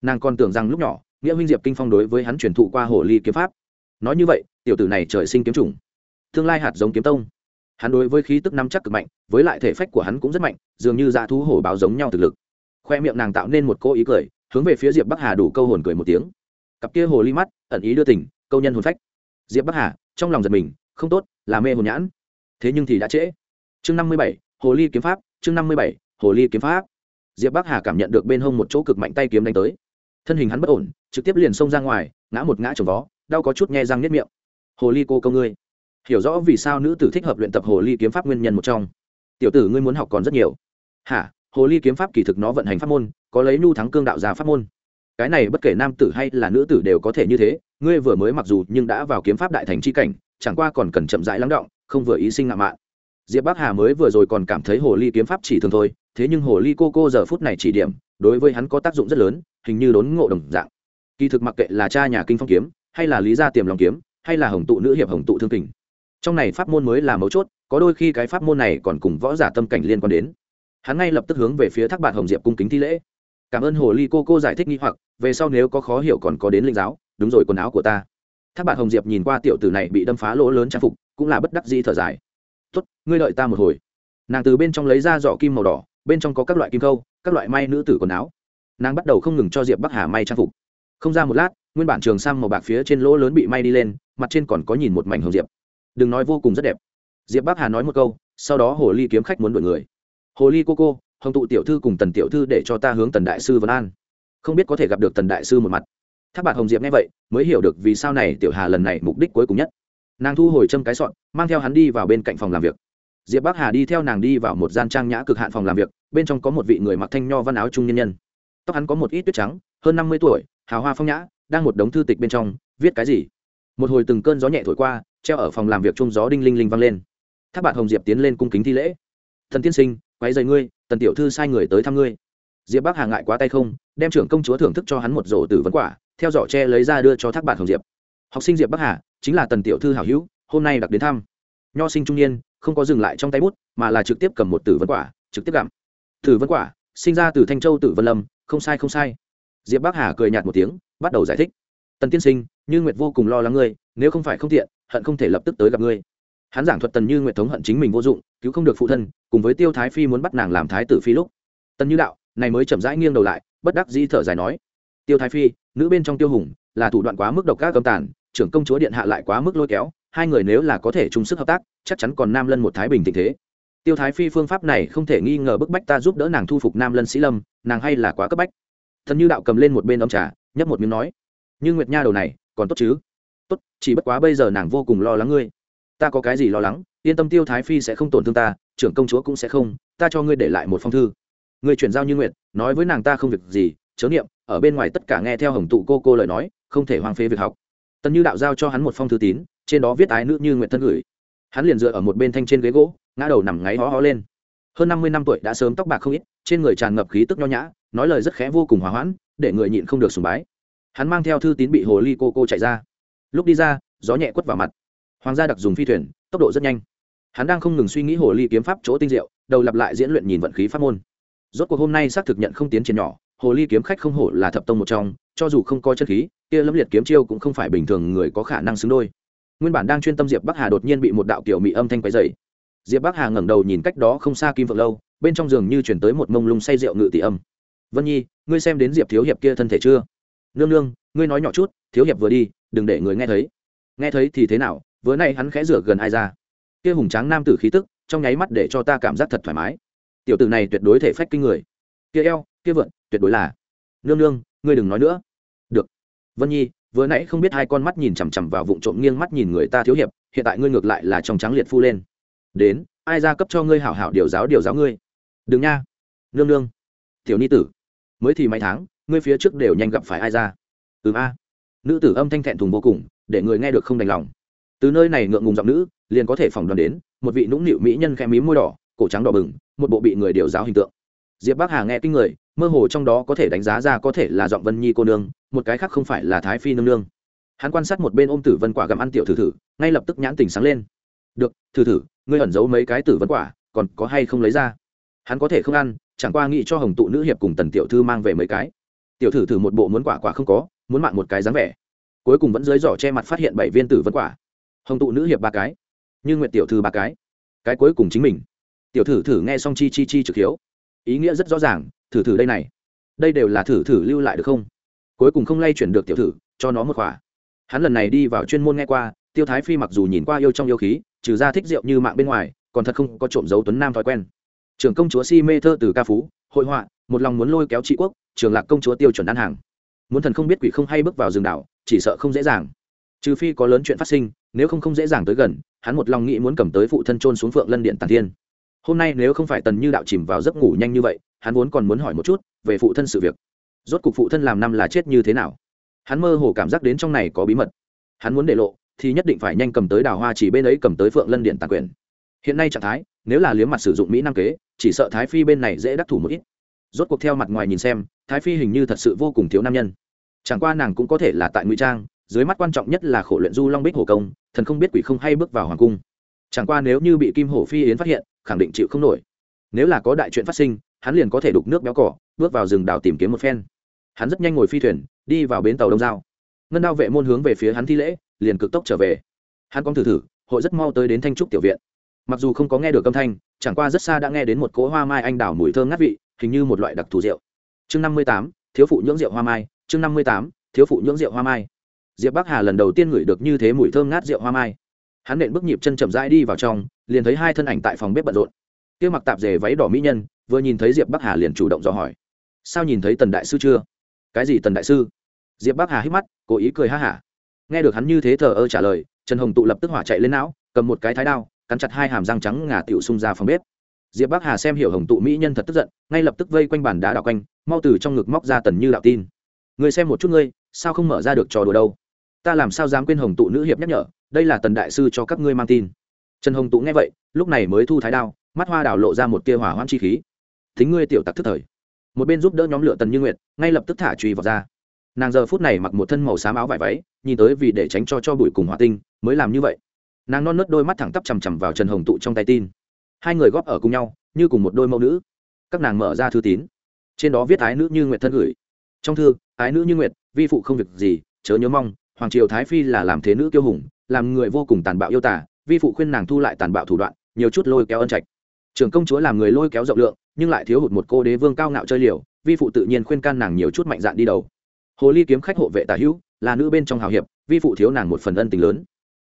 Nàng còn tưởng rằng lúc nhỏ, nghĩa huynh diệp kinh phong đối với hắn truyền thụ qua hồ ly kiếm pháp. Nói như vậy, tiểu tử này trời sinh kiếm chủng. Tương lai hạt giống kiếm tông. Hắn đối với khí tức nắm chắc cực mạnh, với lại thể phách của hắn cũng rất mạnh, dường như dạ thú hổ báo giống nhau thực lực. Khoe miệng nàng tạo nên một cô ý cười, hướng về phía diệp bắc hà đủ câu hồn cười một tiếng. Cặp kia hồ ly mắt ẩn ý đưa tình, câu nhân hồn phách. Diệp bắc hà, trong lòng giật mình, không tốt, là mê hồn nhãn. Thế nhưng thì đã trễ. Chương năm mươi bảy, hồ ly kiếm pháp, chương năm mươi bảy, hồ ly kiếm pháp. Diệp bắc hà cảm nhận được bên hông một chỗ cực mạnh tay kiếm đánh tới. Thân hình hắn bất ổn, trực tiếp liền xông ra ngoài, ngã một ngã trồng vó, đau có chút nghe răng nếp miệng. Hồ ly cô câu ngươi, hiểu rõ vì sao nữ tử thích hợp luyện tập hồ ly kiếm pháp nguyên nhân một trong. Tiểu tử ngươi muốn học còn rất nhiều. Hả? Hồ ly kiếm pháp kỳ thực nó vận hành pháp môn, có lấy nhu thắng cương đạo ra pháp môn cái này bất kể nam tử hay là nữ tử đều có thể như thế, ngươi vừa mới mặc dù nhưng đã vào kiếm pháp đại thành c h i cảnh, chẳng qua còn cần chậm rãi lắng động, không vừa ý sinh ngạo mạn. Diệp bắc hà mới vừa rồi còn cảm thấy hồ ly kiếm pháp chỉ thường thôi, thế nhưng hồ ly cô cô giờ phút này chỉ điểm, đối với hắn có tác dụng rất lớn, hình như đốn ngộ đồng dạng. Kỳ thực mặc kệ là cha nhà kinh phong kiếm, hay là lý gia tiềm lòng kiếm, hay là hồng tụ nữ hiệp hồng tụ thương kình, trong này pháp môn mới là mấu chốt, có đôi khi cái pháp môn này còn cùng võ giả tâm cảnh liên quan đến. Hắn ngay lập tức hướng về phía thác bạn hồng diệp cung kính thi lễ cảm ơn hồ ly cô cô giải thích nghi hoặc, về sau nếu có khó hiểu còn có đến linh giáo, đúng rồi quần áo của ta. Tháp bạn hồng diệp nhìn qua tiểu tử này bị đâm phá lỗ lớn trang phục, cũng là bất đắc dĩ thở dài. Tốt, ngươi đợi ta một hồi. Nàng từ bên trong lấy ra giỏ kim màu đỏ, bên trong có các loại kim câu các loại may nữ tử quần áo. Nàng bắt đầu không ngừng cho diệp bắc hà may trang phục. Không ra một lát, nguyên bản trường sang màu bạc phía trên lỗ lớn bị may đi lên, mặt trên còn có nhìn một mảnh hồng diệp. Đừng nói vô cùng rất đẹp. Diệp bắc hà nói một câu, sau đó hồ ly kiếm khách muốn đuổi người. Hồ ly cô cô hồng tụ tiểu thư cùng tần tiểu thư để cho ta hướng tần đại sư vấn an. Không biết có thể gặp được tần đại sư một mặt. Tháp bạc hồng diệp nghe vậy, mới hiểu được vì sao này tiểu hà lần này mục đích cuối cùng nhất. Nàng thu hồi châm cái sọn mang theo hắn đi vào bên cạnh phòng làm việc. Diệp bắc hà đi theo nàng đi vào một gian trang nhã cực hạn phòng làm việc, bên trong có một vị người mặc thanh nho văn áo trung nhân nhân. Tóc hắn có một ít tuyết trắng, hơn năm mươi tuổi, hào hoa phong nhã, đang một đống thư tịch bên trong, viết cái gì? Một hồi từng cơn gió nhẹ thổi qua, treo ở phòng làm việc chung gió đinh linh linh vang lên. Tháp bạn hồng diệp tiến lên cung kính thi lễ. Thần tiên sinh quái dày ngươi tần tiểu thư sai người tới thăm ngươi. Diệp bắc hà ngại quá tay không, đem trưởng công chúa thưởng thức cho hắn một rổ tử vấn quả, theo giỏ tre lấy ra đưa cho thác bạn hồng diệp. Học sinh diệp bắc hà, chính là tần tiểu thư hảo hữu, hôm nay đặc đến thăm. Nho sinh trung niên, không có dừng lại trong tay bút, mà là trực tiếp cầm một tử vấn quả, trực tiếp gặm. Tử vấn quả, sinh ra từ thanh châu tử vân lâm, không sai không sai. Diệp bắc hà cười nhạt một tiếng, bắt đầu giải thích. Tần tiên sinh, như nguyệt vô cùng lo lắng ngươi, nếu không phải không tiện, hận không thể lập tức tới gặp ngươi. Hắn giảng thuật tần như nguyệt thống hận chính mình vô dụng cứu không được phụ thân, cùng với tiêu thái phi muốn bắt nàng làm thái tử phi lúc. Tần như đạo, này mới chậm rãi nghiêng đầu lại, bất đắc dĩ thở dài nói, tiêu thái phi, nữ bên trong tiêu hùng là thủ đoạn quá mức độc các cầm tàn, trưởng công chúa điện hạ lại quá mức lôi kéo, hai người nếu là có thể chung sức hợp tác, chắc chắn còn nam lân một thái bình tình thế. Tiêu thái phi phương pháp này không thể nghi ngờ bức bách ta giúp đỡ nàng thu phục nam lân sĩ lâm, nàng hay là quá cấp bách. Thần như đạo cầm lên một bên ông trà, nhấp một miếng nói, như nguyệt nha đầu này, còn tốt chứ? Tốt, chỉ bất quá bây giờ nàng vô cùng lo lắng ngươi ta có cái gì lo lắng, yên tâm tiêu thái phi sẽ không tổn thương ta, trưởng công chúa cũng sẽ không, ta cho ngươi để lại một phong thư. Ngươi chuyển giao như nguyệt nói với nàng ta không việc gì, chớ niệm, ở bên ngoài tất cả nghe theo hồng tụ cô cô lời nói, không thể hoang phế việc học. Tần như đạo giao cho hắn một phong thư tín, trên đó viết ái nữ như nguyện thân gửi. Hắn liền dựa ở một bên thanh trên ghế gỗ, ngã đầu nằm ngáy ho ho lên. Hơn năm mươi năm tuổi đã sớm tóc bạc không ít, trên người tràn ngập khí tức nho nhã, nói lời rất khẽ vô cùng hòa hoãn, để người nhịn không được sùng bái. Hắn mang theo thư tín bị hồ ly cô cô chạy ra. Lúc đi ra, gió nhẹ quất vào mặt hoàng gia đặc dùng phi thuyền, tốc độ rất nhanh. Hắn đang không ngừng suy nghĩ hồ ly kiếm pháp chỗ tinh diệu, đầu lặp lại diễn luyện nhìn vận khí pháp môn. Rốt cuộc hôm nay xác thực nhận không tiến triển nhỏ, hồ ly kiếm khách không hổ là thập tông một trong, cho dù không có chất khí, kia lâm liệt kiếm chiêu cũng không phải bình thường người có khả năng xứng đôi. Nguyên bản đang chuyên tâm diệp bắc hà đột nhiên bị một đạo kiểu mị âm thanh quấy dày diệp bắc hà ngẩng đầu nhìn cách đó không xa kim vượng lâu, bên trong giường như chuyển tới một mông lung say rượu ngự tỷ âm. Vân nhi, ngươi xem đến diệp thiếu hiệp kia thân thể chưa? Nương nương, ngươi nói nhỏ chút, thiếu hiệp vừa đi, đừng để người nghe thấy. Nghe thấy thì thế nào? Vừa nay hắn khẽ rửa gần ai ra. Kia hùng tráng nam tử khí tức, trong nháy mắt để cho ta cảm giác thật thoải mái. Tiểu tử này tuyệt đối thể phách kinh người. Kia eo, kia vượn, tuyệt đối là. Nương nương, ngươi đừng nói nữa. Được. Vân nhi, vừa nãy không biết hai con mắt nhìn chằm chằm vào vụ trộm nghiêng mắt nhìn người ta thiếu hiệp, hiện tại ngươi ngược lại là trong trắng liệt phu lên. Đến, ai ra cấp cho ngươi hảo hảo điều giáo điều giáo ngươi. Đừng nha. Nương nương. Tiểu ni tử. Mới thì mấy tháng, ngươi phía trước đều nhanh gặp phải ai ra. Ừ a. Nữ tử âm thanh thẹn thùng vô cùng, để người nghe được không đành lòng từ nơi này ngượng ngùng giọng nữ, liền có thể phỏng đoán đến, một vị nũng nịu mỹ nhân khẽ mí môi đỏ, cổ trắng đỏ bừng, một bộ bị người điều giáo hình tượng. Diệp bắc hà nghe kinh người, mơ hồ trong đó có thể đánh giá ra có thể là giọng vân nhi cô nương, một cái khác không phải là thái phi nương nương. Hắn quan sát một bên ôm tử vân quả gặm ăn tiểu thử thử, ngay lập tức nhãn tình sáng lên. Được, thử thử, ngươi ẩn giấu mấy cái tử vân quả, còn có hay không lấy ra? Hắn có thể không ăn, chẳng qua nghĩ cho hồng tụ nữ hiệp cùng tần tiểu thư mang về mấy cái. Tiểu thử thử một bộ muốn quả quả không có, muốn mạng một cái dáng vẻ. Cuối cùng vẫn dưới giỏ che mặt phát hiện bảy viên tử vân quả hồng tụ nữ hiệp ba cái, như nguyện tiểu thư ba cái. Cái cuối cùng chính mình. Tiểu thử thử nghe xong chi chi chi trực hiếu. Ý nghĩa rất rõ ràng, thử thử đây này. Đây đều là thử thử lưu lại được không? Cuối cùng không lay chuyển được tiểu thử, cho nó một khỏa. Hắn lần này đi vào chuyên môn nghe qua, tiêu thái phi mặc dù nhìn qua yêu trong yêu khí, trừ ra thích rượu như mạng bên ngoài, còn thật không có trộm dấu tuấn nam thói quen. Trưởng công chúa si mê thơ từ ca phú, hội họa, một lòng muốn lôi kéo trị quốc, trường lạc công chúa tiêu chuẩn ăn hàng. Muốn thần không biết quỷ không hay bước vào rừng đảo, chỉ sợ không dễ dàng trừ phi có lớn chuyện phát sinh, nếu không không dễ dàng tới gần, hắn một lòng nghĩ muốn cầm tới phụ thân trôn xuống phượng lân điện tàn thiên. Hôm nay nếu không phải tần như đạo chìm vào giấc ngủ nhanh như vậy, hắn vốn còn muốn hỏi một chút về phụ thân sự việc. Rốt cuộc phụ thân làm năm là chết như thế nào? Hắn mơ hồ cảm giác đến trong này có bí mật. Hắn muốn để lộ, thì nhất định phải nhanh cầm tới đào hoa chỉ bên ấy cầm tới phượng lân điện tàn quyền. Hiện nay trạng thái, nếu là liếm mặt sử dụng mỹ năng kế, chỉ sợ thái phi bên này dễ đắc thủ một ít. Rốt cuộc theo mặt ngoài nhìn xem, thái phi hình như thật sự vô cùng thiếu nam nhân. Chẳng qua nàng cũng có thể là tại ngụy trang dưới mắt quan trọng nhất là khổ luyện du long bích hổ công, thần không biết quỷ không hay bước vào hoàng cung. Chẳng qua nếu như bị kim hổ phi yến phát hiện, khẳng định chịu không nổi. Nếu là có đại chuyện phát sinh, hắn liền có thể đục nước béo cỏ, bước vào rừng đào tìm kiếm một phen. Hắn rất nhanh ngồi phi thuyền, đi vào bến tàu đông giao. Ngân đao vệ môn hướng về phía hắn thi lễ, liền cực tốc trở về. Hắn con thử thử, hội rất mau tới đến thanh trúc tiểu viện. Mặc dù không có nghe được âm thanh, chẳng qua rất xa đã nghe đến một cỗ hoa mai anh đào mùi thơm ngát vị, hình như một loại đặc thù rượu. Chương năm mươi tám, thiếu phụ nhưỡng rượu hoa mai, chương năm mươi tám, thiếu phụ nhưỡng rượu hoa mai diệp bắc hà lần đầu tiên ngửi được như thế mùi thơm ngát rượu hoa mai. Hắn nện bước nhịp chân chậm rãi đi vào trong, liền thấy hai thân ảnh tại phòng bếp bận rộn. Kia mặc tạp dề váy đỏ mỹ nhân, vừa nhìn thấy diệp bắc hà liền chủ động dò hỏi. Sao nhìn thấy tần đại sư chưa? Cái gì tần đại sư? Diệp bắc hà hít mắt, cố ý cười ha hả. Nghe được hắn như thế thờ ơ trả lời, trần hồng tụ lập tức hỏa chạy lên não, cầm một cái thái đao, cắn chặt hai hàm răng trắng ngà tiểu xung ra phòng bếp. Diệp bắc hà xem hiểu hồng tụ mỹ nhân thật tức giận, ngay lập tức vây quanh bàn đá đạo quanh, mau từ trong ngực móc ra tần như đạo tin. Người xem một chút ngươi, sao không mở ra được trò đùa đâu? Ta làm sao dám quên hồng tụ nữ hiệp nhắc nhở, đây là tần đại sư cho các ngươi mang tin. Trần hồng tụ nghe vậy, lúc này mới thu thái đao, mắt hoa đào lộ ra một tia hỏa hoãn chi khí. Thính ngươi tiểu tặc thức thời. Một bên giúp đỡ nhóm lửa tần như nguyệt, ngay lập tức thả truy vào ra. Nàng giờ phút này mặc một thân màu xám áo vải váy, nhìn tới vì để tránh cho cho bụi cùng hỏa tinh, mới làm như vậy. Nàng non nớt đôi mắt thẳng tắp chằm chằm vào trần hồng tụ trong tay tin. Hai người góp ở cùng nhau, như cùng một đôi mẫu nữ. Các nàng mở ra thư tín. Trên đó viết ái nữ như nguyệt thân gửi. Trong thư, ái nữ như nguyệt, vi phụ không việc gì, chớ nhớ mong hoàng triều thái phi là làm thế nữ kiêu hùng, làm người vô cùng tàn bạo yêu tả vi phụ khuyên nàng thu lại tàn bạo thủ đoạn, nhiều chút lôi kéo ân trạch. Trưởng công chúa làm người lôi kéo rộng lượng, nhưng lại thiếu hụt một cô đế vương cao ngạo chơi liều, vi phụ tự nhiên khuyên can nàng nhiều chút mạnh dạn đi đầu. Hồ ly kiếm khách hộ vệ tả hữu, là nữ bên trong hào hiệp, vi phụ thiếu nàng một phần ân tình lớn.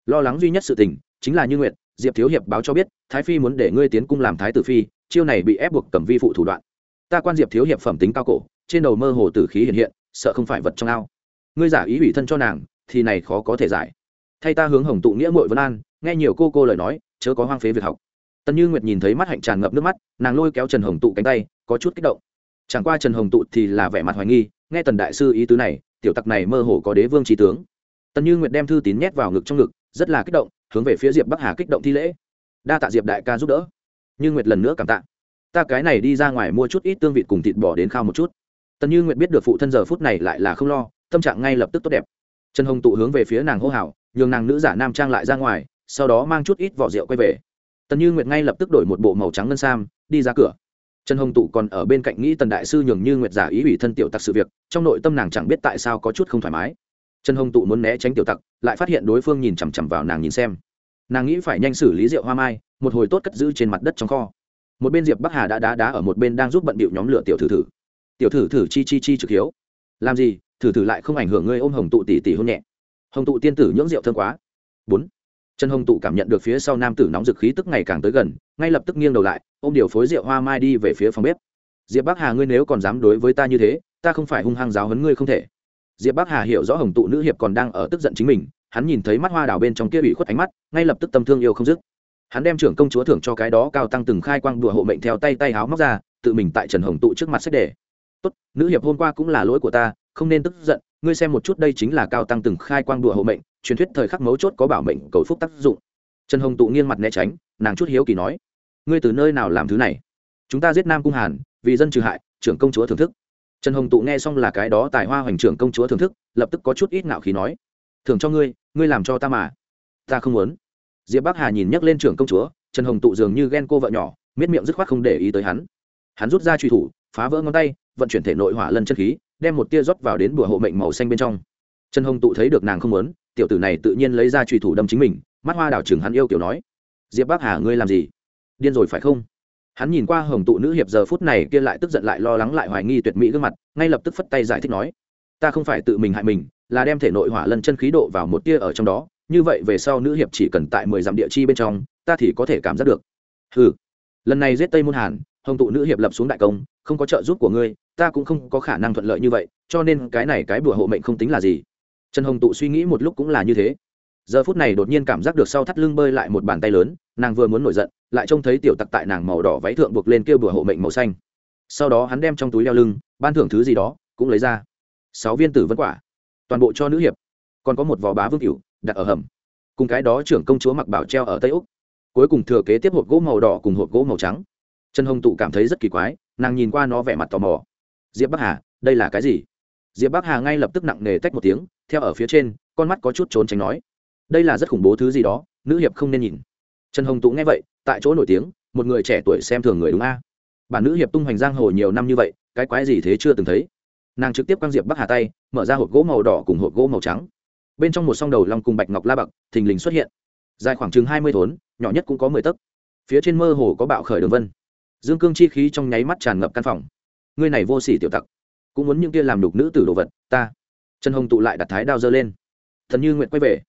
Lo lắng duy nhất sự tình, chính là như nguyện diệp thiếu hiệp báo cho biết, thái phi muốn để ngươi tiến cung làm thái tử phi, chiêu này bị ép buộc cầm vi phụ thủ đoạn. Ta quan diệp thiếu hiệp phẩm tính cao cổ, trên đầu mơ hồ tử khí hiện hiện, sợ không phải vật trong ao. Ngươi giả ý ủy thân cho nàng thì này khó có thể giải. Thay ta hướng hồng tụ nghĩa mội vân an, nghe nhiều cô cô lời nói, chớ có hoang phế việc học. Tần như nguyệt nhìn thấy mắt hạnh tràn ngập nước mắt, nàng lôi kéo trần hồng tụ cánh tay, có chút kích động. Chẳng qua trần hồng tụ thì là vẻ mặt hoài nghi, nghe tần đại sư ý tứ này, tiểu tặc này mơ hồ có đế vương trí tướng. Tần như nguyệt đem thư tín nhét vào ngực trong ngực, rất là kích động, hướng về phía diệp bắc hà kích động thi lễ. Đa tạ diệp đại ca giúp đỡ. Như nguyệt lần nữa cảm tạ. Ta cái này đi ra ngoài mua chút ít tương vịt cùng thịt bò đến khao một chút. Tần như nguyệt biết được phụ thân giờ phút này lại là không lo, tâm trạng ngay lập tức tốt đẹp trần hồng tụ hướng về phía nàng hô hào, nhường nàng nữ giả nam trang lại ra ngoài, sau đó mang chút ít vỏ rượu quay về. Tần như nguyệt ngay lập tức đổi một bộ màu trắng ngân sam, đi ra cửa. Trần hồng tụ còn ở bên cạnh nghĩ tần đại sư nhường như nguyệt giả ý ủy thân tiểu tặc sự việc, trong nội tâm nàng chẳng biết tại sao có chút không thoải mái. Trần hồng tụ muốn né tránh tiểu tặc, lại phát hiện đối phương nhìn chằm chằm vào nàng nhìn xem. Nàng nghĩ phải nhanh xử lý rượu hoa mai, một hồi tốt cất giữ trên mặt đất trong kho. Một bên diệp bắc hà đã đá đá ở một bên đang giúp bận bịu nhóm lửa tiểu thử thử. Tiểu thử thử chi chi chi trực hiếu. Làm gì? Thử thử lại không ảnh hưởng ngươi ôm hồng tụ tỷ tỷ hôn nhẹ. Hồng tụ tiên tử nhưỡng rượu thơm quá. Bốn. Trần hồng tụ cảm nhận được phía sau nam tử nóng dực khí tức ngày càng tới gần, ngay lập tức nghiêng đầu lại, ôm điều phối rượu hoa mai đi về phía phòng bếp. Diệp bắc hà, ngươi nếu còn dám đối với ta như thế, ta không phải hung hăng giáo hấn ngươi không thể. Diệp bắc hà hiểu rõ hồng tụ nữ hiệp còn đang ở tức giận chính mình, hắn nhìn thấy mắt hoa đào bên trong kia bị khuất ánh mắt, ngay lập tức tâm thương yêu không dứt. Hắn đem trưởng công chúa thưởng cho cái đó cao tăng từng khai quang đùa hộ mệnh theo tay tay háo móc ra, tự mình tại trần hồng tụ trước mặt sách đề. Tốt, nữ hiệp hôm qua cũng là lỗi của ta không nên tức giận, ngươi xem một chút đây chính là cao tăng từng khai quang đùa hộ mệnh, truyền thuyết thời khắc mấu chốt có bảo mệnh cầu phúc tác dụng. Trần hồng tụ nghiêng mặt né tránh, nàng chút hiếu kỳ nói, ngươi từ nơi nào làm thứ này? Chúng ta giết nam cung hàn, vì dân trừ hại, trưởng công chúa thưởng thức. Trần hồng tụ nghe xong là cái đó tài hoa hoành trưởng công chúa thưởng thức, lập tức có chút ít ngạo khí nói, thưởng cho ngươi ngươi làm cho ta mà. Ta không muốn. Diệp bắc hà nhìn nhắc lên trưởng công chúa, trần hồng tụ dường như ghen cô vợ nhỏ, miết miệng dứt khoát không để ý tới hắn. Hắn rút ra truy thủ, phá vỡ ngón tay, vận chuyển thể nội hỏa lân chân khí đem một tia rót vào đến bùa hộ mệnh màu xanh bên trong. Trần hồng tụ thấy được nàng không muốn, tiểu tử này tự nhiên lấy ra truy thủ đâm chính mình, mắt hoa đảo chừng hắn yêu kiểu nói, diệp bắc hà, ngươi làm gì? Điên rồi phải không? Hắn nhìn qua hồng tụ nữ hiệp giờ phút này kia lại tức giận lại lo lắng lại hoài nghi tuyệt mỹ gương mặt, ngay lập tức phất tay giải thích nói, ta không phải tự mình hại mình, là đem thể nội hỏa lân chân khí độ vào một tia ở trong đó, như vậy về sau nữ hiệp chỉ cần tại mười dặm địa chi bên trong, ta thì có thể cảm giác được. Ừ lần này giết tây môn hàn hồng tụ nữ hiệp lập xuống đại công, không có trợ giúp của ngươi, ta cũng không có khả năng thuận lợi như vậy, cho nên cái này cái bùa hộ mệnh không tính là gì. Trần hồng tụ suy nghĩ một lúc cũng là như thế. Giờ phút này đột nhiên cảm giác được sau thắt lưng bơi lại một bàn tay lớn, nàng vừa muốn nổi giận, lại trông thấy tiểu tặc tại nàng màu đỏ váy thượng buộc lên kêu bùa hộ mệnh màu xanh. Sau đó hắn đem trong túi đeo lưng, ban thưởng thứ gì đó, cũng lấy ra. Sáu viên tử vân quả, toàn bộ cho nữ hiệp. Còn có một vỏ bá vương cửu, đặt ở hầm. Cùng cái đó trưởng công chúa mặc bảo treo ở tây úc. Cuối cùng thừa kế tiếp hộp gỗ màu đỏ cùng hộp gỗ màu trắng trần hồng tụ cảm thấy rất kỳ quái nàng nhìn qua nó vẻ mặt tò mò. Diệp bắc hà đây là cái gì? Diệp bắc hà ngay lập tức nặng nề tách một tiếng theo ở phía trên con mắt có chút trốn tránh nói. Đây là rất khủng bố thứ gì đó nữ hiệp không nên nhìn. Trần hồng tụ nghe vậy tại chỗ nổi tiếng một người trẻ tuổi xem thường người đúng a. Bản nữ hiệp tung hoành giang hồ nhiều năm như vậy cái quái gì thế chưa từng thấy. Nàng trực tiếp quang diệp bắc hà tay mở ra hộp gỗ màu đỏ cùng hộp gỗ màu trắng. Bên trong một song đầu long cùng bạch ngọc la bạc, thình lình xuất hiện. Dài khoảng chừng hai mươi thốn nhỏ nhất cũng có mười tấc. Phía trên mơ hồ có bạo khởi đường vân dương cương chi khí trong nháy mắt tràn ngập căn phòng. Ngươi này vô sỉ tiểu tặc, cũng muốn những kia làm đục nữ tử đồ vật, ta. Trần hồng tụ lại đặt thái đao dơ lên. Thần như nguyện quay về.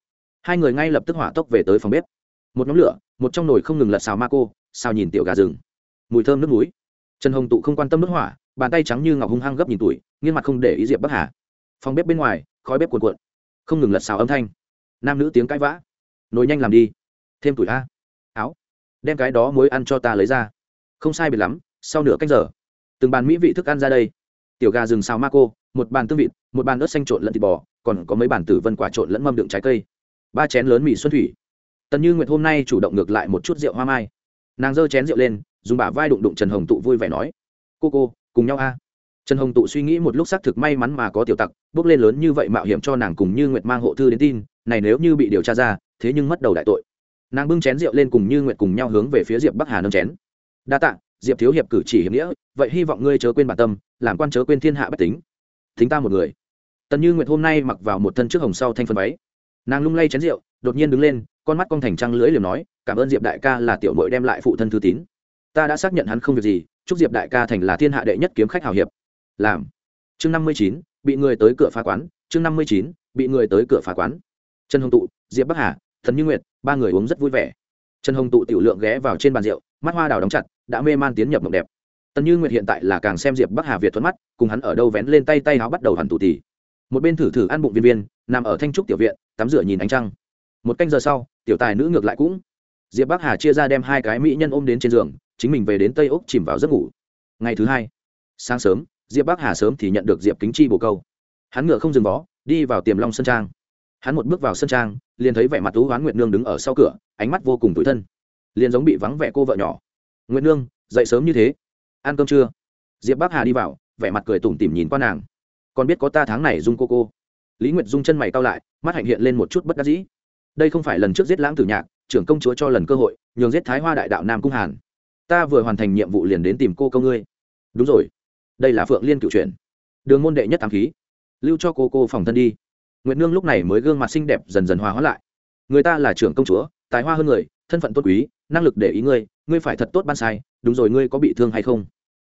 Hai người ngay lập tức hỏa tốc về tới phòng bếp. Một nhóm lửa, một trong nồi không ngừng lật xào ma cô, xào nhìn tiểu gà rừng. Mùi thơm nước núi trần hồng tụ không quan tâm nước hỏa, bàn tay trắng như ngọc hung hăng gấp nhìn tuổi nghiên mặt không để ý diệp bắc hà. Phòng bếp bên ngoài, khói bếp cuồn cuộn, không ngừng lật xào âm thanh. Nam nữ tiếng cãi vã. Nồi nhanh làm đi, thêm tuổi a. Áo, đem cái đó muối ăn cho ta lấy ra không sai biệt lắm, sau nửa canh giờ, từng bàn mỹ vị thức ăn ra đây. Tiểu gà rừng xào ma cô, một bàn tương vịt, một bàn ớt xanh trộn lẫn thịt bò, còn có mấy bàn tử vân quả trộn lẫn mâm đựng trái cây. Ba chén lớn mì xuân thủy. Tần như nguyệt hôm nay chủ động ngược lại một chút rượu hoa mai. Nàng giơ chén rượu lên, dùng bả vai đụng đụng trần hồng tụ vui vẻ nói, cô cô, cùng nhau a. Trần hồng tụ suy nghĩ một lúc xác thực may mắn mà có tiểu tặc, bước lên lớn như vậy mạo hiểm cho nàng cùng như nguyệt mang hộ thư đến tin, này nếu như bị điều tra ra, thế nhưng mất đầu đại tội. Nàng bưng chén rượu lên cùng như nguyệt cùng nhau hướng về phía diệp bắc hà nâng chén đa tạ, diệp thiếu hiệp cử chỉ hiệp nghĩa, vậy hy vọng ngươi chớ quên bản tâm, làm quan chớ quên thiên hạ bách tính. Thính ta một người. Tần như nguyệt hôm nay mặc vào một thân trước hồng sau thanh phân váy. Nàng lung lay chén rượu, đột nhiên đứng lên, con mắt con thành trăng lưỡi liềm nói, cảm ơn diệp đại ca là tiểu mội đem lại phụ thân thư tín. Ta đã xác nhận hắn không việc gì, chúc diệp đại ca thành là thiên hạ đệ nhất kiếm khách hào hiệp. Làm. Chương năm mươi chín, bị người tới cửa phá quán, chương năm mươi chín, bị người tới cửa phá quán. Trần hồng tụ, diệp bắc hà thần như nguyệt, ba người uống rất vui vẻ. Trần hồng tụ tiểu lượng ghé vào trên bàn rượu mắt hoa đào đóng chặt, đã mê man tiến nhập mộng đẹp. Tần như nguyệt hiện tại là càng xem diệp bắc hà việt thuận mắt, cùng hắn ở đâu vén lên tay tay áo bắt đầu hoàn tụ tì một bên thử thử ăn bụng viên viên, nằm ở thanh trúc tiểu viện, tắm rửa nhìn ánh trăng. Một canh giờ sau, tiểu tài nữ ngược lại cũng. Diệp bắc hà chia ra đem hai cái mỹ nhân ôm đến trên giường, chính mình về đến tây úc chìm vào giấc ngủ. Ngày thứ hai, sáng sớm, diệp bắc hà sớm thì nhận được diệp kính chi bồ câu. Hắn ngựa không dừng vó đi vào tiềm long sân trang. Hắn một bước vào sân trang, liền thấy vẻ mặt tú hoán nguyệt nương đứng ở sau cửa, ánh mắt vô cùng tủi thân liền giống bị vắng vẻ cô vợ nhỏ. Nguyễn nương, dậy sớm như thế. Ăn cơm chưa? Diệp bắc hà đi vào, vẻ mặt cười tủm tỉm nhìn qua nàng. Còn biết có ta tháng này dung cô cô. Lý nguyệt dung chân mày cao lại, mắt hạnh hiện lên một chút bất đắc dĩ. Đây không phải lần trước giết lãng tử nhạc, trưởng công chúa cho lần cơ hội, nhường giết thái hoa đại đạo nam cung hàn. Ta vừa hoàn thành nhiệm vụ liền đến tìm cô câu ngươi. Đúng rồi. Đây là phượng liên cựu truyền. Đường môn đệ nhất tám khí. Lưu cho cô cô phòng thân đi. Nguyệt nương lúc này mới gương mặt xinh đẹp dần dần hòa hóa lại. Người ta là trưởng công chúa, tài hoa hơn người, thân phận tốt quý năng lực để ý ngươi ngươi phải thật tốt ban sai, đúng rồi, ngươi có bị thương hay không?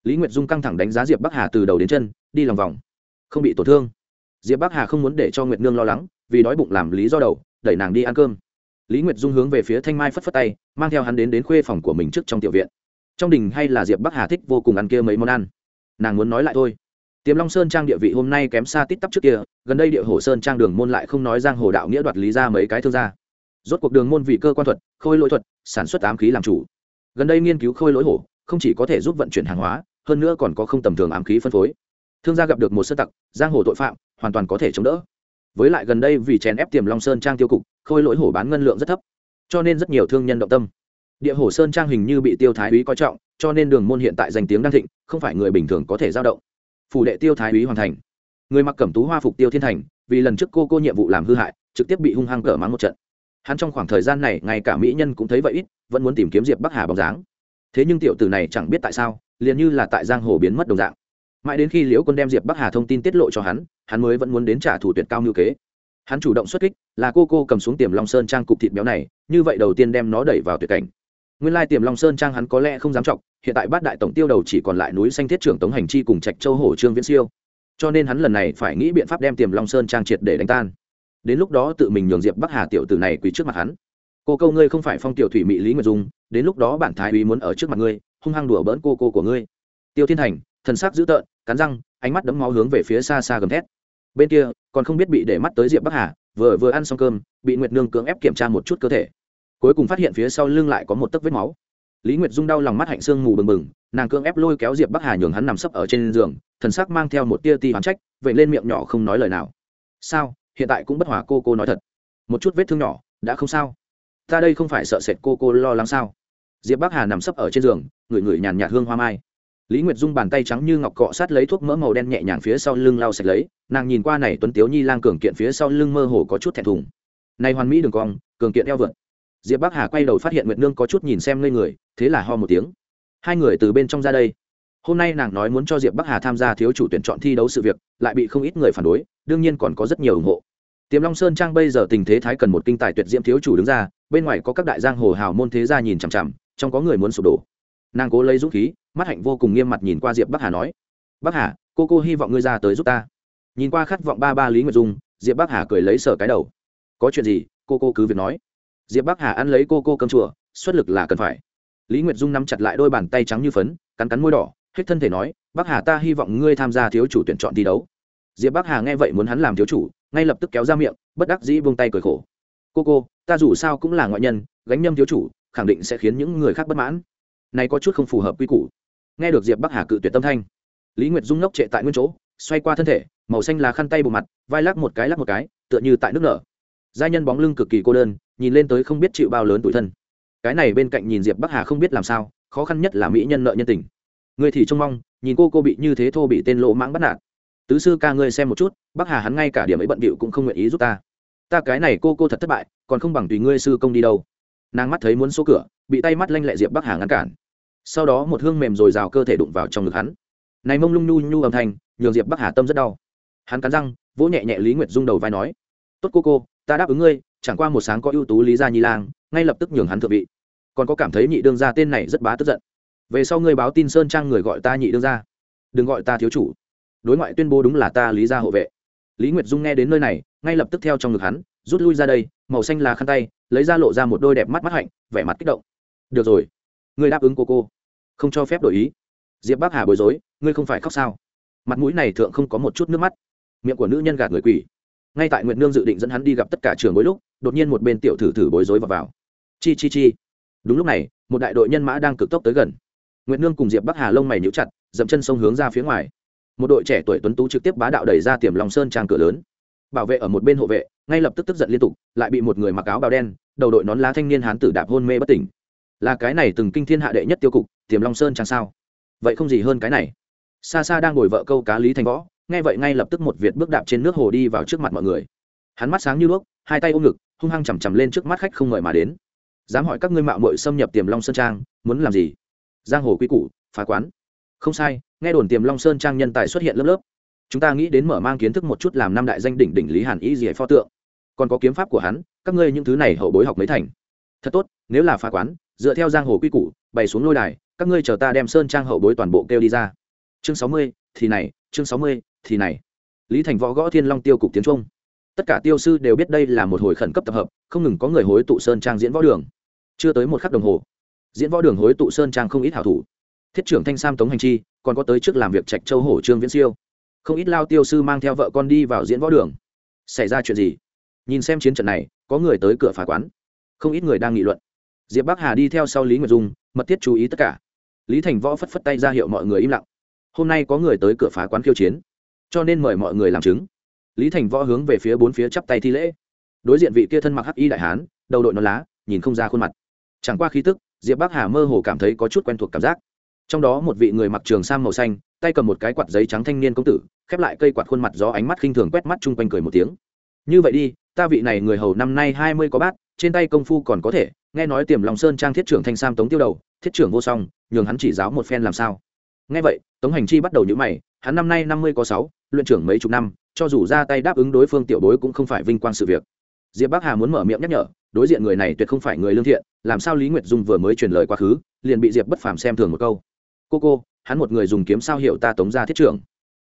Lý nguyệt dung căng thẳng đánh giá diệp bắc hà từ đầu đến chân, đi lòng vòng. Không bị tổn thương. Diệp bắc hà không muốn để cho nguyệt nương lo lắng, vì đói bụng làm lý do đầu, đẩy nàng đi ăn cơm. Lý nguyệt dung hướng về phía thanh mai phất phất tay, mang theo hắn đến đến khuê phòng của mình trước trong tiểu viện. Trong đình hay là diệp bắc hà thích vô cùng ăn kia mấy món ăn? Nàng muốn nói lại thôi. Tiềm long sơn trang địa vị hôm nay kém xa tít tắp trước kia, gần đây địa hồ sơn trang đường môn lại không nói giang hồ đạo nghĩa đoạt lý ra mấy cái thương gia rốt cuộc đường môn vị cơ quan thuật, khôi lỗi thuật, sản xuất ám khí làm chủ. Gần đây nghiên cứu khôi lỗi hổ, không chỉ có thể giúp vận chuyển hàng hóa, hơn nữa còn có không tầm thường ám khí phân phối. Thương gia gặp được một sơ tặc, giang hồ tội phạm, hoàn toàn có thể chống đỡ. Với lại gần đây vì chèn ép tiềm long sơn trang tiêu cục, khôi lỗi hổ bán ngân lượng rất thấp, cho nên rất nhiều thương nhân động tâm. Địa hồ sơn trang hình như bị tiêu thái úy coi trọng, cho nên đường môn hiện tại danh tiếng đang thịnh, không phải người bình thường có thể giao động. Phủ đệ tiêu thái úy hoàn thành. Người mặc cẩm tú hoa phục tiêu thiên thành, vì lần trước cô cô nhiệm vụ làm hư hại, trực tiếp bị hung hăng cỡ mắng một trận hắn trong khoảng thời gian này ngay cả mỹ nhân cũng thấy vậy ít, vẫn muốn tìm kiếm diệp bắc hà bóng dáng. Thế nhưng tiểu tử này chẳng biết tại sao, liền như là tại giang hồ biến mất đồng dạng. Mãi đến khi liễu quân đem diệp bắc hà thông tin tiết lộ cho hắn hắn mới vẫn muốn đến trả thủ tuyệt cao ngữ kế. Hắn chủ động xuất kích, là cô cô cầm xuống tiềm long sơn trang cục thịt béo này, như vậy đầu tiên đem nó đẩy vào tuyệt cảnh. Nguyên lai tiềm long sơn trang hắn có lẽ không dám trọng hiện tại bát đại tổng tiêu đầu chỉ còn lại núi xanh thiết trưởng tống hành chi cùng trạch châu hổ trương viễn siêu. Cho nên hắn lần này phải nghĩ biện pháp đem tiềm long sơn trang triệt để đánh tan đến lúc đó tự mình nhường diệp bắc hà tiểu tử này quỳ trước mặt hắn. Cô câu ngươi không phải phong tiểu thủy mỹ lý nguyệt dung, đến lúc đó bản thái úy muốn ở trước mặt ngươi, hung hăng đùa bỡn cô cô của ngươi. Tiêu thiên thành, thần sắc dữ tợn, cắn răng, ánh mắt đấm máu hướng về phía xa xa gầm thét. Bên kia, còn không biết bị để mắt tới diệp bắc hà, vừa vừa ăn xong cơm, bị nguyệt nương cưỡng ép kiểm tra một chút cơ thể. Cuối cùng phát hiện phía sau lưng lại có một tấc vết máu. Lý nguyệt dung đau lòng mắt hạnh xương mù bừng bừng, nàng cưỡng ép lôi kéo diệp bắc hà nhường hắn nằm sấp ở trên giường, thần sắc mang theo một tia ti hoán trách, vậy lên miệng nhỏ không nói lời nào. Sao? Hiện tại cũng bất hòa cô cô nói thật. Một chút vết thương nhỏ, đã không sao. Ta đây không phải sợ sệt cô cô lo lắng sao? Diệp bắc hà nằm sấp ở trên giường, ngửi ngửi nhàn nhạt hương hoa mai. Lý nguyệt dung bàn tay trắng như ngọc cọ sát lấy thuốc mỡ màu đen nhẹ nhàng phía sau lưng lau sạch lấy, nàng nhìn qua này tuấn tiếu nhi lang cường kiện phía sau lưng mơ hồ có chút thẹn thùng. Này hoàn mỹ đường cong, cường kiện eo vượt. Diệp bắc hà quay đầu phát hiện nguyệt nương có chút nhìn xem ngây người, thế là ho một tiếng. Hai người từ bên trong ra đây. Hôm nay nàng nói muốn cho diệp bắc hà tham gia thiếu chủ tuyển chọn thi đấu sự việc, lại bị không ít người phản đối, đương nhiên còn có rất nhiều ủng hộ tiềm long sơn trang bây giờ tình thế thái cần một kinh tài tuyệt diễm thiếu chủ đứng ra, bên ngoài có các đại giang hồ hào môn thế gia nhìn chằm chằm, trong có người muốn sụp đổ. Nàng cố lấy dũng khí, mắt hạnh vô cùng nghiêm mặt nhìn qua diệp bắc hà nói, bắc hà, cô cô hy vọng ngươi ra tới giúp ta. Nhìn qua khát vọng ba ba lý nguyệt dung, diệp bắc hà cười lấy sở cái đầu. Có chuyện gì? cô cô cứ việc nói. Diệp bắc hà ăn lấy cô cô cơm chùa, xuất lực là cần phải. Lý nguyệt dung nắm chặt lại đôi bàn tay trắng như phấn, cắn cắn môi đỏ, hết thân thể nói, bắc hà ta hy vọng ngươi tham gia thiếu chủ tuyển chọn thi đấu. Diệp bắc hà nghe vậy muốn hắn làm thiếu chủ ngay lập tức kéo ra miệng, bất đắc dĩ buông tay cười khổ. Cô cô, ta dù sao cũng là ngoại nhân, gánh nhâm thiếu chủ, khẳng định sẽ khiến những người khác bất mãn. Này có chút không phù hợp quy củ. Nghe được diệp bắc hà cự tuyệt tâm thanh, lý nguyệt dung ngốc trệ tại nguyên chỗ, xoay qua thân thể, màu xanh là khăn tay bộ mặt, vai lắc một cái lắc một cái, tựa như tại nước nở. Giai nhân bóng lưng cực kỳ cô đơn, nhìn lên tới không biết chịu bao lớn tuổi thân. Cái này bên cạnh nhìn diệp bắc hà không biết làm sao, khó khăn nhất là mỹ nhân nợ nhân tình. Người thì trông mong, nhìn cô cô bị như thế thô bị tên lỗ mãng bắt nạt tứ sư ca ngươi xem một chút, bắc hà hắn ngay cả điểm ấy bận bịu cũng không nguyện ý giúp ta. Ta cái này cô cô thật thất bại, còn không bằng tùy ngươi sư công đi đâu. Nàng mắt thấy muốn số cửa, bị tay mắt lanh lẹ diệp bắc hà ngăn cản. Sau đó một hương mềm rồi rào cơ thể đụng vào trong ngực hắn. Này mông lung nhu nhu âm thanh, nhường diệp bắc hà tâm rất đau. Hắn cắn răng, vỗ nhẹ nhẹ lý nguyệt dung đầu vai nói, tốt cô cô, ta đáp ứng ngươi, chẳng qua một sáng có ưu tú lý gia nhi lang, ngay lập tức nhường hắn thượng vị. Còn có cảm thấy nhị đương gia tên này rất bá tức giận. Về sau ngươi báo tin sơn trang người gọi ta nhị đương gia. Đừng gọi ta thiếu chủ đối ngoại tuyên bố đúng là ta lý gia hộ vệ. Lý nguyệt dung nghe đến nơi này ngay lập tức theo trong ngực hắn rút lui ra đây màu xanh là khăn tay lấy ra lộ ra một đôi đẹp mắt mắt hạnh vẻ mặt kích động. Được rồi ngươi đáp ứng cô cô. Không cho phép đổi ý. Diệp bắc hà bối rối ngươi không phải khóc sao? Mặt mũi này thượng không có một chút nước mắt. Miệng của nữ nhân gạt người quỷ. Ngay tại nguyệt nương dự định dẫn hắn đi gặp tất cả trường bối lúc đột nhiên một bên tiểu thử thử bối rối vào, vào. chi chi chi. Đúng lúc này một đại đội nhân mã đang cực tốc tới gần. Nguyệt nương cùng diệp bắc hà lông mày nhíu chặt dậm chân sông hướng ra phía ngoài một đội trẻ tuổi tuấn tú trực tiếp bá đạo đẩy ra tiềm lòng sơn trang cửa lớn. Bảo vệ ở một bên hộ vệ, ngay lập tức tức giận liên tục, lại bị một người mặc áo bào đen, đầu đội nón lá thanh niên hán tử đạp hôn mê bất tỉnh. Là cái này từng kinh thiên hạ đệ nhất tiêu cục, tiềm long sơn trang sao? Vậy không gì hơn cái này. Xa xa đang ngồi vợ câu cá lý thành võ, nghe vậy ngay lập tức một việt bước đạp trên nước hồ đi vào trước mặt mọi người. Hắn mắt sáng như đuốc, hai tay ôm ngực, hung hăng chằm chằm lên trước mắt khách không ngợi mà đến. Dám hỏi các ngươi mạo muội xâm nhập tiềm long sơn trang, muốn làm gì? Giang hồ quý củ, phá quán. Không sai nghe đồn tiềm long sơn trang nhân tài xuất hiện lớp lớp chúng ta nghĩ đến mở mang kiến thức một chút làm năm đại danh đỉnh đỉnh lý hàn ý gì pho tượng còn có kiếm pháp của hắn các ngươi những thứ này hậu bối học mấy thành thật tốt nếu là phá quán dựa theo giang hồ quy củ bày xuống lôi đài các ngươi chờ ta đem sơn trang hậu bối toàn bộ kêu đi ra chương sáu mươi thì này chương sáu mươi thì này lý thành võ gõ thiên long tiêu cục tiếng trung tất cả tiêu sư đều biết đây là một hồi khẩn cấp tập hợp không ngừng có người hối tụ sơn trang diễn võ đường chưa tới một khắc đồng hồ diễn võ đường hối tụ sơn trang không ít hảo thủ thiết trưởng thanh sam tống hành chi, còn có tới trước làm việc trạch châu hổ trương viễn siêu. Không ít lao tiêu sư mang theo vợ con đi vào diễn võ đường. Xảy ra chuyện gì? Nhìn xem chiến trận này, có người tới cửa phá quán. Không ít người đang nghị luận. Diệp bắc hà đi theo sau lý nguyệt dung, mật thiết chú ý tất cả. Lý thành võ phất phất tay ra hiệu mọi người im lặng. Hôm nay có người tới cửa phá quán khiêu chiến, cho nên mời mọi người làm chứng. Lý thành võ hướng về phía bốn phía chắp tay thi lễ. Đối diện vị kia thân mặc hắc y đại hán, đầu đội non lá, nhìn không ra khuôn mặt. Chẳng qua khí tức, diệp bắc hà mơ hồ cảm thấy có chút quen thuộc cảm giác trong đó một vị người mặc trường sam màu xanh, tay cầm một cái quạt giấy trắng thanh niên công tử, khép lại cây quạt khuôn mặt gió ánh mắt khinh thường quét mắt chung quanh cười một tiếng. Như vậy đi, ta vị này người hầu năm nay hai mươi có bát, trên tay công phu còn có thể, nghe nói tiềm lòng sơn trang thiết trưởng thanh sam tống tiêu đầu, thiết trưởng vô song, nhường hắn chỉ giáo một phen làm sao. Nghe vậy, tống hành chi bắt đầu nhữ mày, hắn năm nay năm mươi có sáu, luyện trưởng mấy chục năm, cho dù ra tay đáp ứng đối phương tiểu bối cũng không phải vinh quang sự việc. Diệp bắc hà muốn mở miệng nhắc nhở, đối diện người này tuyệt không phải người lương thiện, làm sao lý nguyệt dung vừa mới truyền lời quá khứ, liền bị diệp bất phàm xem thường một câu cô cô, hắn một người dùng kiếm sao hiệu ta tống ra thiết trưởng.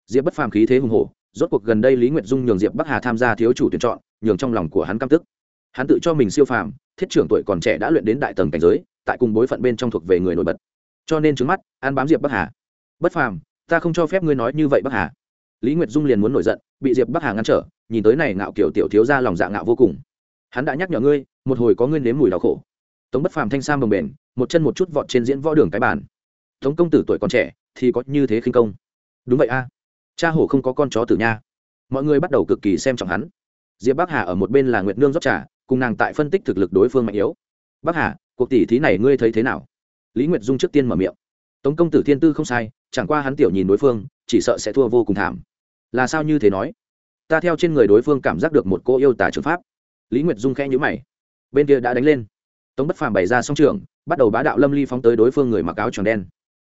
Diệp bất phàm khí thế hùng hổ, rốt cuộc gần đây lý nguyệt dung nhường diệp bắc hà tham gia thiếu chủ tuyển chọn, nhường trong lòng của hắn căm tức. Hắn tự cho mình siêu phàm, thiết trưởng tuổi còn trẻ đã luyện đến đại tầng cảnh giới, tại cùng bối phận bên trong thuộc về người nổi bật. Cho nên trứng mắt an bám diệp bắc hà. Bất phàm, ta không cho phép ngươi nói như vậy bắc hà. Lý nguyệt dung liền muốn nổi giận, bị diệp bắc hà ngăn trở, nhìn tới này ngạo kiểu tiểu thiếu ra lòng dạ ngạo vô cùng. Hắn đã nhắc nhở ngươi, một hồi có ngươi nếm mùi đau khổ. Tống bất phàm thanh sam bồng bền một chân một chút vọt trên diễn võ đường cái bàn tống công tử tuổi còn trẻ, thì có như thế khinh công. Đúng vậy a. Cha hổ không có con chó tử nha. Mọi người bắt đầu cực kỳ xem trọng hắn. Diệp bắc hà ở một bên là nguyệt nương rót trà, cùng nàng tại phân tích thực lực đối phương mạnh yếu. Bắc hà, cuộc tỷ thí này ngươi thấy thế nào? Lý nguyệt dung trước tiên mở miệng. Tống công tử thiên tư không sai, chẳng qua hắn tiểu nhìn đối phương, chỉ sợ sẽ thua vô cùng thảm. Là sao như thế nói? Ta theo trên người đối phương cảm giác được một cô yêu tả trường pháp. Lý nguyệt dung khẽ nhữ mày. Bên kia đã đánh lên. Tống bất phàm bày ra song trường bắt đầu bá đạo lâm ly phóng tới đối phương người mặc áo tròn đen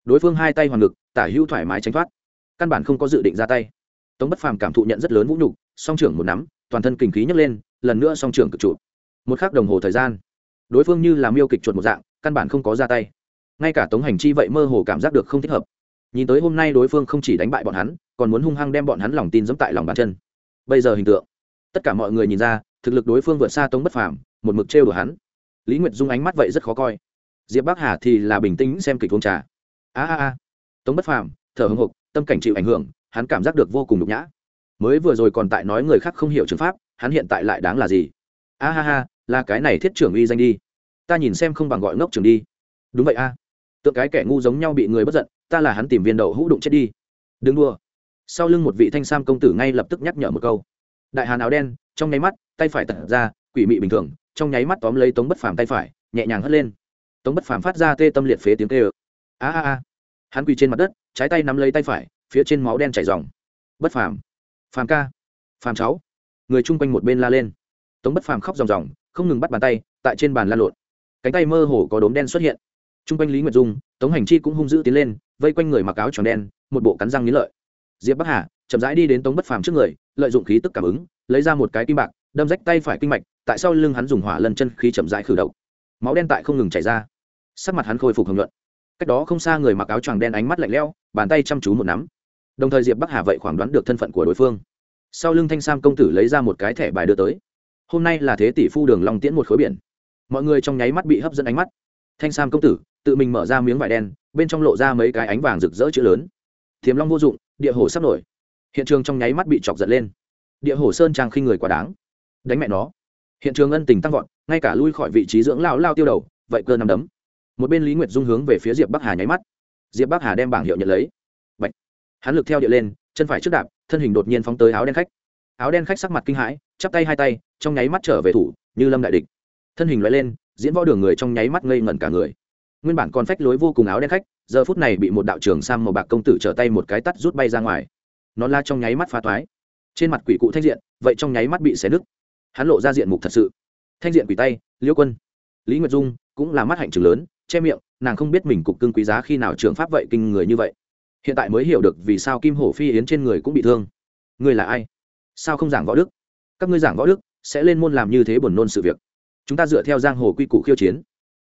đối phương hai tay hoàn ngực, tả hữu thoải mái tránh thoát. Căn bản không có dự định ra tay. Tống bất phàm cảm thụ nhận rất lớn vũ nhục, song trưởng một nắm, toàn thân kinh khí nhấc lên, lần nữa song trưởng cực trụ. Một khắc đồng hồ thời gian, đối phương như làm miêu kịch chuột một dạng, căn bản không có ra tay. Ngay cả tống hành chi vậy mơ hồ cảm giác được không thích hợp. Nhìn tới hôm nay đối phương không chỉ đánh bại bọn hắn, còn muốn hung hăng đem bọn hắn lòng tin dẫm tại lòng bàn chân. Bây giờ hình tượng, tất cả mọi người nhìn ra, thực lực đối phương vượt xa tống bất phàm, một mực trêu đùa hắn. Lý nguyệt dung ánh mắt vậy rất khó coi. Diệp bắc hà thì là bình tĩnh xem kịch uống trà a a a. Tống bất phàm, thở hưng hục tâm cảnh chịu ảnh hưởng, hắn cảm giác được vô cùng nhục nhã. Mới vừa rồi còn tại nói người khác không hiểu trường pháp, hắn hiện tại lại đáng là gì? A ha ha, là cái này thiết trưởng uy danh đi. Ta nhìn xem không bằng gọi ngốc trưởng đi. Đúng vậy a. À. tượng cái kẻ ngu giống nhau bị người bất giận, ta là hắn tìm viên đậu hũ đụng chết đi. Đừng đua sau lưng một vị thanh sam công tử ngay lập tức nhắc nhở một câu. Đại hàn áo đen, trong nháy mắt, tay phải tật ra, quỷ mị bình thường, trong nháy mắt tóm lấy tống bất phàm tay phải, nhẹ nhàng hất lên. Tống bất phàm phát ra tê tâm liệt phế tiếng tê ơ a a a. Hắn quỳ trên mặt đất, trái tay nắm lấy tay phải, phía trên máu đen chảy dòng bất phàm. Phàm ca. Phàm cháu. Người chung quanh một bên la lên. Tống bất phàm khóc ròng ròng, không ngừng bắt bàn tay, tại trên bàn la lộn. Cánh tay mơ hồ có đốm đen xuất hiện. Chung quanh lý nguyệt dung, tống hành chi cũng hung dữ tiến lên, vây quanh người mặc áo tròn đen, một bộ cắn răng nghĩ lợi. Diệp bắc hà, chậm rãi đi đến tống bất phàm trước người, lợi dụng khí tức cảm ứng, lấy ra một cái kim bạc, đâm rách tay phải kinh mạch, tại sau lưng hắn dùng hỏa lân chân khí chậm rãi khử độc máu đen tại không ngừng chảy ra. Sắc mặt hắn khôi phục hồng nhuận cách đó không xa người mặc áo choàng đen ánh mắt lạnh lẽo, bàn tay chăm chú một nắm. Đồng thời diệp bắc hà vậy khoảng đoán được thân phận của đối phương. Sau lưng thanh sam công tử lấy ra một cái thẻ bài đưa tới. Hôm nay là thế tỷ phu đường long tiễn một khối biển. Mọi người trong nháy mắt bị hấp dẫn ánh mắt. Thanh sam công tử, tự mình mở ra miếng vải đen, bên trong lộ ra mấy cái ánh vàng rực rỡ chữ lớn. Thiềm long vô dụng, địa hồ sắp nổi. Hiện trường trong nháy mắt bị chọc giận lên. Địa hồ sơn trang khi người quá đáng. Đánh mẹ nó. Hiện trường ân tình tăng vọt, ngay cả lui khỏi vị trí dưỡng lao lao tiêu đầu, vậy cơ nằm đấm một bên lý nguyệt dung hướng về phía diệp bắc hà nháy mắt diệp bắc hà đem bảng hiệu nhận lấy Bạch. hắn lực theo địa lên chân phải trước đạp thân hình đột nhiên phóng tới áo đen khách áo đen khách sắc mặt kinh hãi chắp tay hai tay trong nháy mắt trở về thủ như lâm đại địch thân hình loại lên diễn võ đường người trong nháy mắt ngây ngẩn cả người nguyên bản còn phách lối vô cùng áo đen khách giờ phút này bị một đạo trường sam màu bạc công tử trở tay một cái tắt rút bay ra ngoài nó la trong nháy mắt phá toái trên mặt quỷ cụ thanh diện vậy trong nháy mắt bị xé nứt hắn lộ ra diện mục thật sự thanh diện quỷ tay liễu quân lý nguyệt dung cũng là mắt hạnh trường lớn che miệng, nàng không biết mình cục cưng quý giá khi nào trường pháp vậy kinh người như vậy. Hiện tại mới hiểu được vì sao kim hổ phi yến trên người cũng bị thương. Người là ai? Sao không giảng võ đức? Các ngươi giảng võ đức sẽ lên môn làm như thế buồn nôn sự việc. Chúng ta dựa theo giang hồ quy củ khiêu chiến.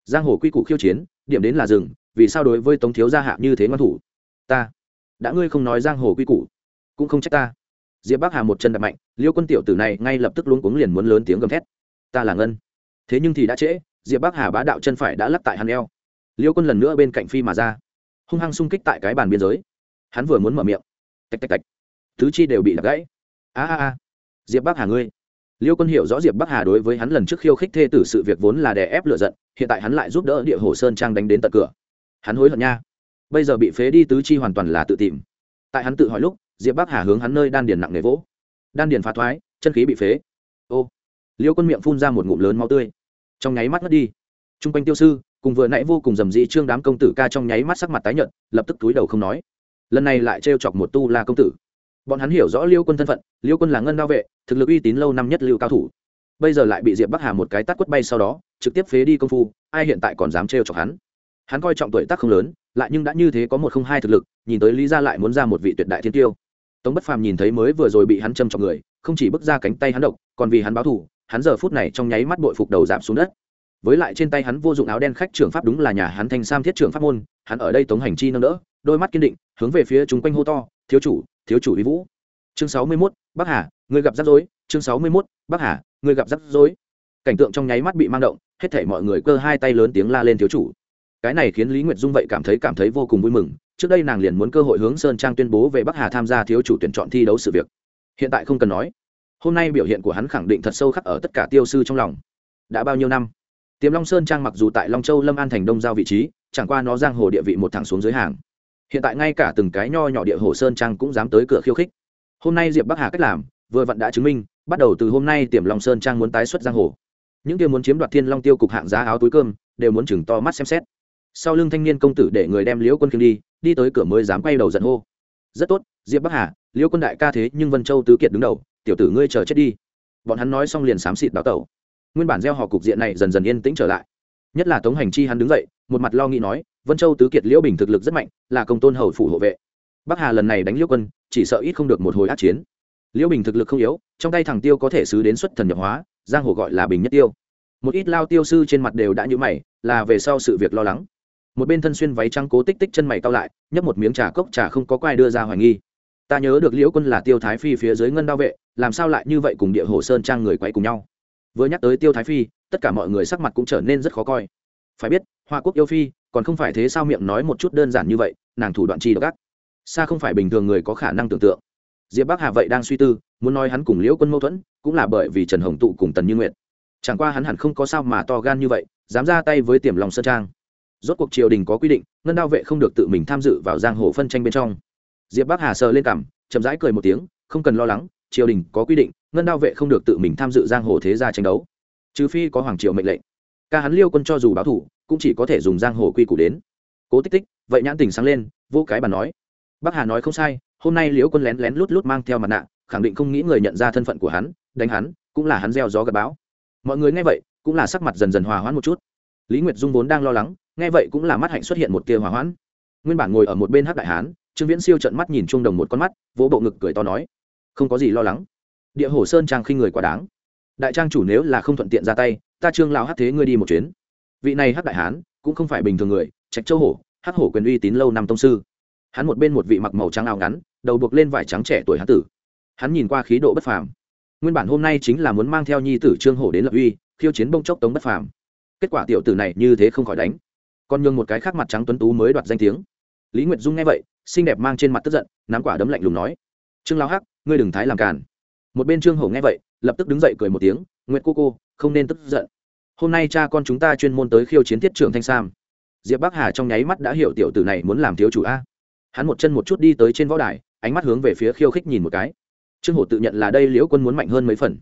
Giang hồ quy củ khiêu chiến, điểm đến là rừng, vì sao đối với tống thiếu gia hạ như thế ngoan thủ? Ta. Đã ngươi không nói giang hồ quy củ, cũng không trách ta. Diệp bắc hà một chân đập mạnh, liêu quân tiểu tử này ngay lập tức luống cuống liền muốn lớn tiếng gầm thét. Ta là ngân thế nhưng thì đã trễ, diệp bắc hà bá đạo chân phải đã lắp tại hắn eo. Liêu quân lần nữa bên cạnh phi mà ra. Hung hăng xung kích tại cái bàn biên giới. Hắn vừa muốn mở miệng. Tạch tạch tạch. Thứ chi đều bị đập gãy. A a a. Diệp bắc hà ngươi. Liêu quân hiểu rõ diệp bắc hà đối với hắn lần trước khiêu khích thê tử sự việc vốn là đè ép lựa giận, hiện tại hắn lại giúp đỡ địa hồ sơn trang đánh đến tận cửa. Hắn hối hận nha. Bây giờ bị phế đi tứ chi hoàn toàn là tự tìm. Tại hắn tự hỏi lúc, diệp bắc hà hướng hắn nơi đan điền nặng nề vỗ. Đan điền phá thoái, chân khí bị phế. Ô. Liêu quân miệng phun ra một ngụm lớn máu tươi trong nháy mắt mất đi. T r u n g quanh tiêu sư, cùng vừa nãy vô cùng rầm dĩ trương đám công tử ca trong nháy mắt sắc mặt tái nhợt, lập tức túi đầu không nói. Lần này lại trêu chọc một tu la công tử. Bọn hắn hiểu rõ liêu quân thân phận, liêu quân là ngân đao vệ, thực lực uy tín lâu năm nhất lưu cao thủ. Bây giờ lại bị diệp bắc hà một cái tắt quất bay sau đó, trực tiếp phế đi công phu, ai hiện tại còn dám trêu chọc hắn? Hắn coi trọng tuổi tác không lớn, lại nhưng đã như thế có một không hai thực lực, nhìn tới lý ra lại muốn ra một vị tuyệt đại thiên tiêu. Tống bất phàm nhìn thấy mới vừa rồi bị hắn châm chọc người, không chỉ bước ra cánh tay hắn độc, còn vì hắn báo thù hắn giờ phút này trong nháy mắt bội phục đầu giảm xuống đất. Với lại trên tay hắn vô dụng áo đen khách trưởng pháp đúng là nhà hắn thanh sam thiết trưởng pháp môn hắn ở đây tống hành chi nâng đỡ đôi mắt kiên định hướng về phía chúng quanh hô to thiếu chủ thiếu chủ uy vũ. Chương sáu mươi 61, bắc hà người gặp rắc rối. Chương sáu mươi 61, bắc hà người gặp rắc rối. Cảnh tượng trong nháy mắt bị mang động hết thảy mọi người cơ hai tay lớn tiếng la lên thiếu chủ. Cái này khiến lý nguyệt dung vậy cảm thấy cảm thấy vô cùng vui mừng trước đây nàng liền muốn cơ hội hướng sơn trang tuyên bố về bắc hà tham gia thiếu chủ tuyển chọn thi đấu sự việc. Hiện tại không cần nói hôm nay biểu hiện của hắn khẳng định thật sâu khắc ở tất cả tiêu sư trong lòng. Đã bao nhiêu năm? Tiềm long sơn trang mặc dù tại long châu lâm an thành đông giao vị trí, chẳng qua nó giang hồ địa vị một thẳng xuống dưới hàng. Hiện tại ngay cả từng cái nho nhỏ địa hồ sơn trang cũng dám tới cửa khiêu khích. Hôm nay diệp bắc hà cách làm, vừa vặn đã chứng minh, bắt đầu từ hôm nay tiềm long sơn trang muốn tái xuất giang hồ. Những kia muốn chiếm đoạt thiên long tiêu cục hạng giá áo túi cơm, đều muốn chừng to mắt xem xét. Sau lưng thanh niên công tử để người đem liễu quân khiêng đi đi tới cửa mới dám quay đầu giận hô. Rất tốt, diệp bắc hà, liễu quân đại ca thế nhưng vân châu tứ kiệt đứng đầu tiểu tử ngươi chờ chết đi. Bọn hắn nói xong liền xám xịt đào tẩu. Nguyên bản gieo họ cục diện này dần dần yên tĩnh trở lại. Nhất là tống hành chi hắn đứng dậy, một mặt lo nghĩ nói, vân châu tứ kiệt liễu bình thực lực rất mạnh, là công tôn hầu phủ hộ vệ. Bắc hà lần này đánh liễu quân, chỉ sợ ít không được một hồi át chiến. Liễu bình thực lực không yếu, trong tay thằng tiêu có thể xứ đến xuất thần nhập hóa, giang hồ gọi là bình nhất tiêu. Một ít lao tiêu sư trên mặt đều đã nhữ mày, là về sau sự việc lo lắng. Một bên thân xuyên váy trắng cố tích tích chân mày cao lại, nhấp một miếng trà cốc trà không có quai đưa ra hoài nghi. Ta nhớ được liễu quân là tiêu thái phi phía dưới ngân đao vệ làm sao lại như vậy cùng địa hồ sơn trang người quay cùng nhau? Vừa nhắc tới tiêu thái phi, tất cả mọi người sắc mặt cũng trở nên rất khó coi. Phải biết, hoa quốc yêu phi, còn không phải thế sao miệng nói một chút đơn giản như vậy, nàng thủ đoạn chi độc ác. Xa không phải bình thường người có khả năng tưởng tượng. Diệp bắc hà vậy đang suy tư, muốn nói hắn cùng liễu quân mâu thuẫn, cũng là bởi vì trần hồng tụ cùng tần như nguyện chẳng qua hắn hẳn không có sao mà to gan như vậy, dám ra tay với tiềm lòng sơn trang. Rốt cuộc triều đình có quy định, ngân đao vệ không được tự mình tham dự vào giang hồ phân tranh bên trong. Diệp bắc hà sờ lên cảm chậm rãi cười một tiếng, không cần lo lắng triều đình có quy định, ngân đao vệ không được tự mình tham dự giang hồ thế gia tranh đấu. Trừ phi có hoàng triều mệnh lệnh. Ca hắn liêu quân cho dù báo thủ, cũng chỉ có thể dùng giang hồ quy củ đến. Cố tích tích, vậy nhãn tình sáng lên vô cái bà nói, bắc hà nói không sai, hôm nay liễu quân lén lén lút lút mang theo mặt nạ, khẳng định không nghĩ người nhận ra thân phận của hắn, đánh hắn, cũng là hắn gieo gió gặp báo mọi người nghe vậy, cũng là sắc mặt dần dần hòa hoãn một chút. Lý nguyệt dung vốn đang lo lắng, nghe vậy cũng là mắt hạnh xuất hiện một tia hòa hoãn. Nguyên bản ngồi ở một bên hắc đại hán, trương viễn siêu trận mắt nhìn chung đồng một con mắt, vỗ bộ ngực cười to nói không có gì lo lắng. Địa hồ sơn trang khi người quá đáng. Đại trang chủ nếu là không thuận tiện ra tay, ta trương lão hát thế ngươi đi một chuyến. Vị này hát đại hán, cũng không phải bình thường người, trạch châu hổ hát hổ quyền uy tín lâu năm tông sư. Hắn một bên một vị mặc màu trắng áo ngắn, đầu buộc lên vải trắng trẻ tuổi hán tử. Hắn nhìn qua khí độ bất phàm. Nguyên bản hôm nay chính là muốn mang theo nhi tử trương hổ đến lập uy, khiêu chiến bông chốc tống bất phàm. Kết quả tiểu tử này như thế không khỏi đánh. Còn nhường một cái khác mặt trắng tuấn tú mới đoạt danh tiếng. Lý nguyệt dung nghe vậy, xinh đẹp mang trên mặt tức giận, nắm quả đấm lạnh lùng nói trương lao hắc ngươi đừng thái làm càn một bên trương hổ nghe vậy lập tức đứng dậy cười một tiếng nguyệt cô cô không nên tức giận hôm nay cha con chúng ta chuyên môn tới khiêu chiến thiết trưởng thanh sam diệp bắc hà trong nháy mắt đã hiểu tiểu tử này muốn làm thiếu chủ a hắn một chân một chút đi tới trên võ đài ánh mắt hướng về phía khiêu khích nhìn một cái trương hổ tự nhận là đây liễu quân muốn mạnh hơn mấy phần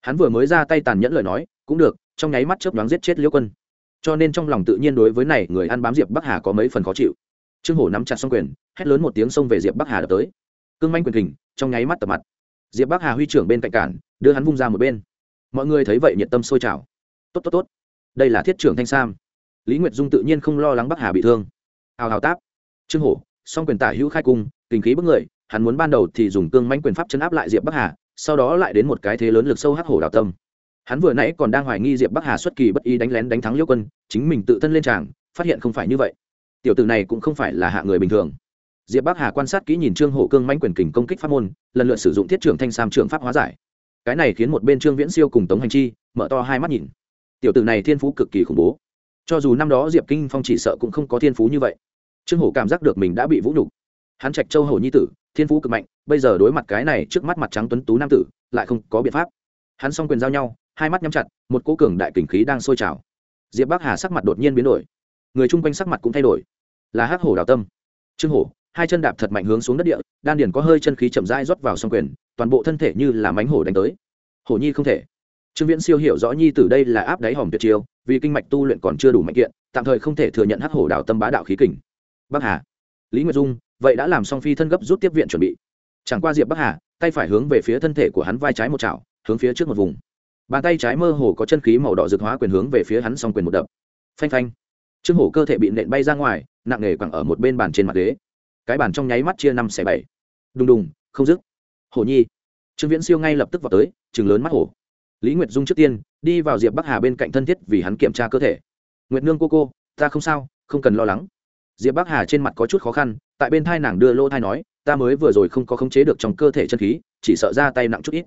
hắn vừa mới ra tay tàn nhẫn lời nói cũng được trong nháy mắt chớp đoán giết chết liễu quân cho nên trong lòng tự nhiên đối với này người ăn bám diệp bắc hà có mấy phần khó chịu trương hổ nắm chặt xong quyền hét lớn một tiếng xông về diệp bắc hà đập tới cương manh quyền kình, trong nháy mắt tập mặt. Diệp bắc hà huy trưởng bên cạnh cản, đưa hắn vung ra một bên. Mọi người thấy vậy nhiệt tâm sôi trào. Tốt tốt tốt. Đây là thiết trưởng thanh sam. Lý nguyệt dung tự nhiên không lo lắng bắc hà bị thương. Hào hào táp. Trương hổ, song quyền tả hữu khai cung, kinh khí bức người, hắn muốn ban đầu thì dùng cương manh quyền pháp chấn áp lại diệp bắc hà, sau đó lại đến một cái thế lớn lực sâu hắc hổ đào tâm. Hắn vừa nãy còn đang hoài nghi diệp bắc hà xuất kỳ bất ý đánh lén đánh thắng liêu quân, chính mình tự thân lên tràng, phát hiện không phải như vậy. Tiểu tử này cũng không phải là hạ người bình thường diệp bắc hà quan sát kỹ nhìn trương hổ cương manh quyền kình công kích pháp môn, lần lượt sử dụng thiết trưởng thanh sam trưởng pháp hóa giải. Cái này khiến một bên trương viễn siêu cùng tống hành chi mở to hai mắt nhìn. Tiểu tử này thiên phú cực kỳ khủng bố. Cho dù năm đó diệp kinh phong chỉ sợ cũng không có thiên phú như vậy. Trương hổ cảm giác được mình đã bị vũ nhục. Hắn trạch châu hổ nhi tử, thiên phú cực mạnh, bây giờ đối mặt cái này trước mắt mặt trắng tuấn tú nam tử, lại không có biện pháp. Hắn s o n g quyền giao nhau, hai mắt nhắm chặt, một cố cường đại kình khí đang sôi trào. Diệp bắc hà sắc mặt đột nhiên biến đổi. Người chung quanh sắc mặt cũng thay đổi. Là hắc hổ đào tâm. Trương hổ hai chân đạp thật mạnh hướng xuống đất địa, đan điền có hơi chân khí chậm rãi rót vào s o n g quyền, toàn bộ thân thể như là mánh hổ đánh tới. Hổ nhi không thể. Trương viễn siêu hiểu rõ nhi từ đây là áp đáy hòm tuyệt chiêu, vì kinh mạch tu luyện còn chưa đủ mạnh kiện, tạm thời không thể thừa nhận hắc hổ đào tâm bá đạo khí kình. Bắc hà. Lý nguyệt dung, vậy đã làm xong phi thân gấp rút tiếp viện chuẩn bị. Chẳng qua diệp bắc hà, tay phải hướng về phía thân thể của hắn vai trái một chảo, hướng phía trước một vùng. Bàn tay trái mơ hồ có chân khí màu đỏ rực hóa quyền hướng về phía hắn xong quyền một đập. Phanh phanh. Trương hổ cơ thể bị nện bay ra ngoài, nặng nề quẳng ở một bên bàn trên mặt ghế cái bàn trong nháy mắt chia năm xẻ bảy. Đùng đùng, không dứt. Hổ nhi. Trương viễn siêu ngay lập tức vào tới chừng lớn mắt hổ. Lý nguyệt dung trước tiên, đi vào diệp bắc hà bên cạnh thân thiết vì hắn kiểm tra cơ thể. Nguyệt nương cô cô, ta không sao, không cần lo lắng. Diệp bắc hà trên mặt có chút khó khăn, tại bên thai nàng đưa lô thai nói, ta mới vừa rồi không có khống chế được trong cơ thể chân khí, chỉ sợ ra tay nặng chút ít.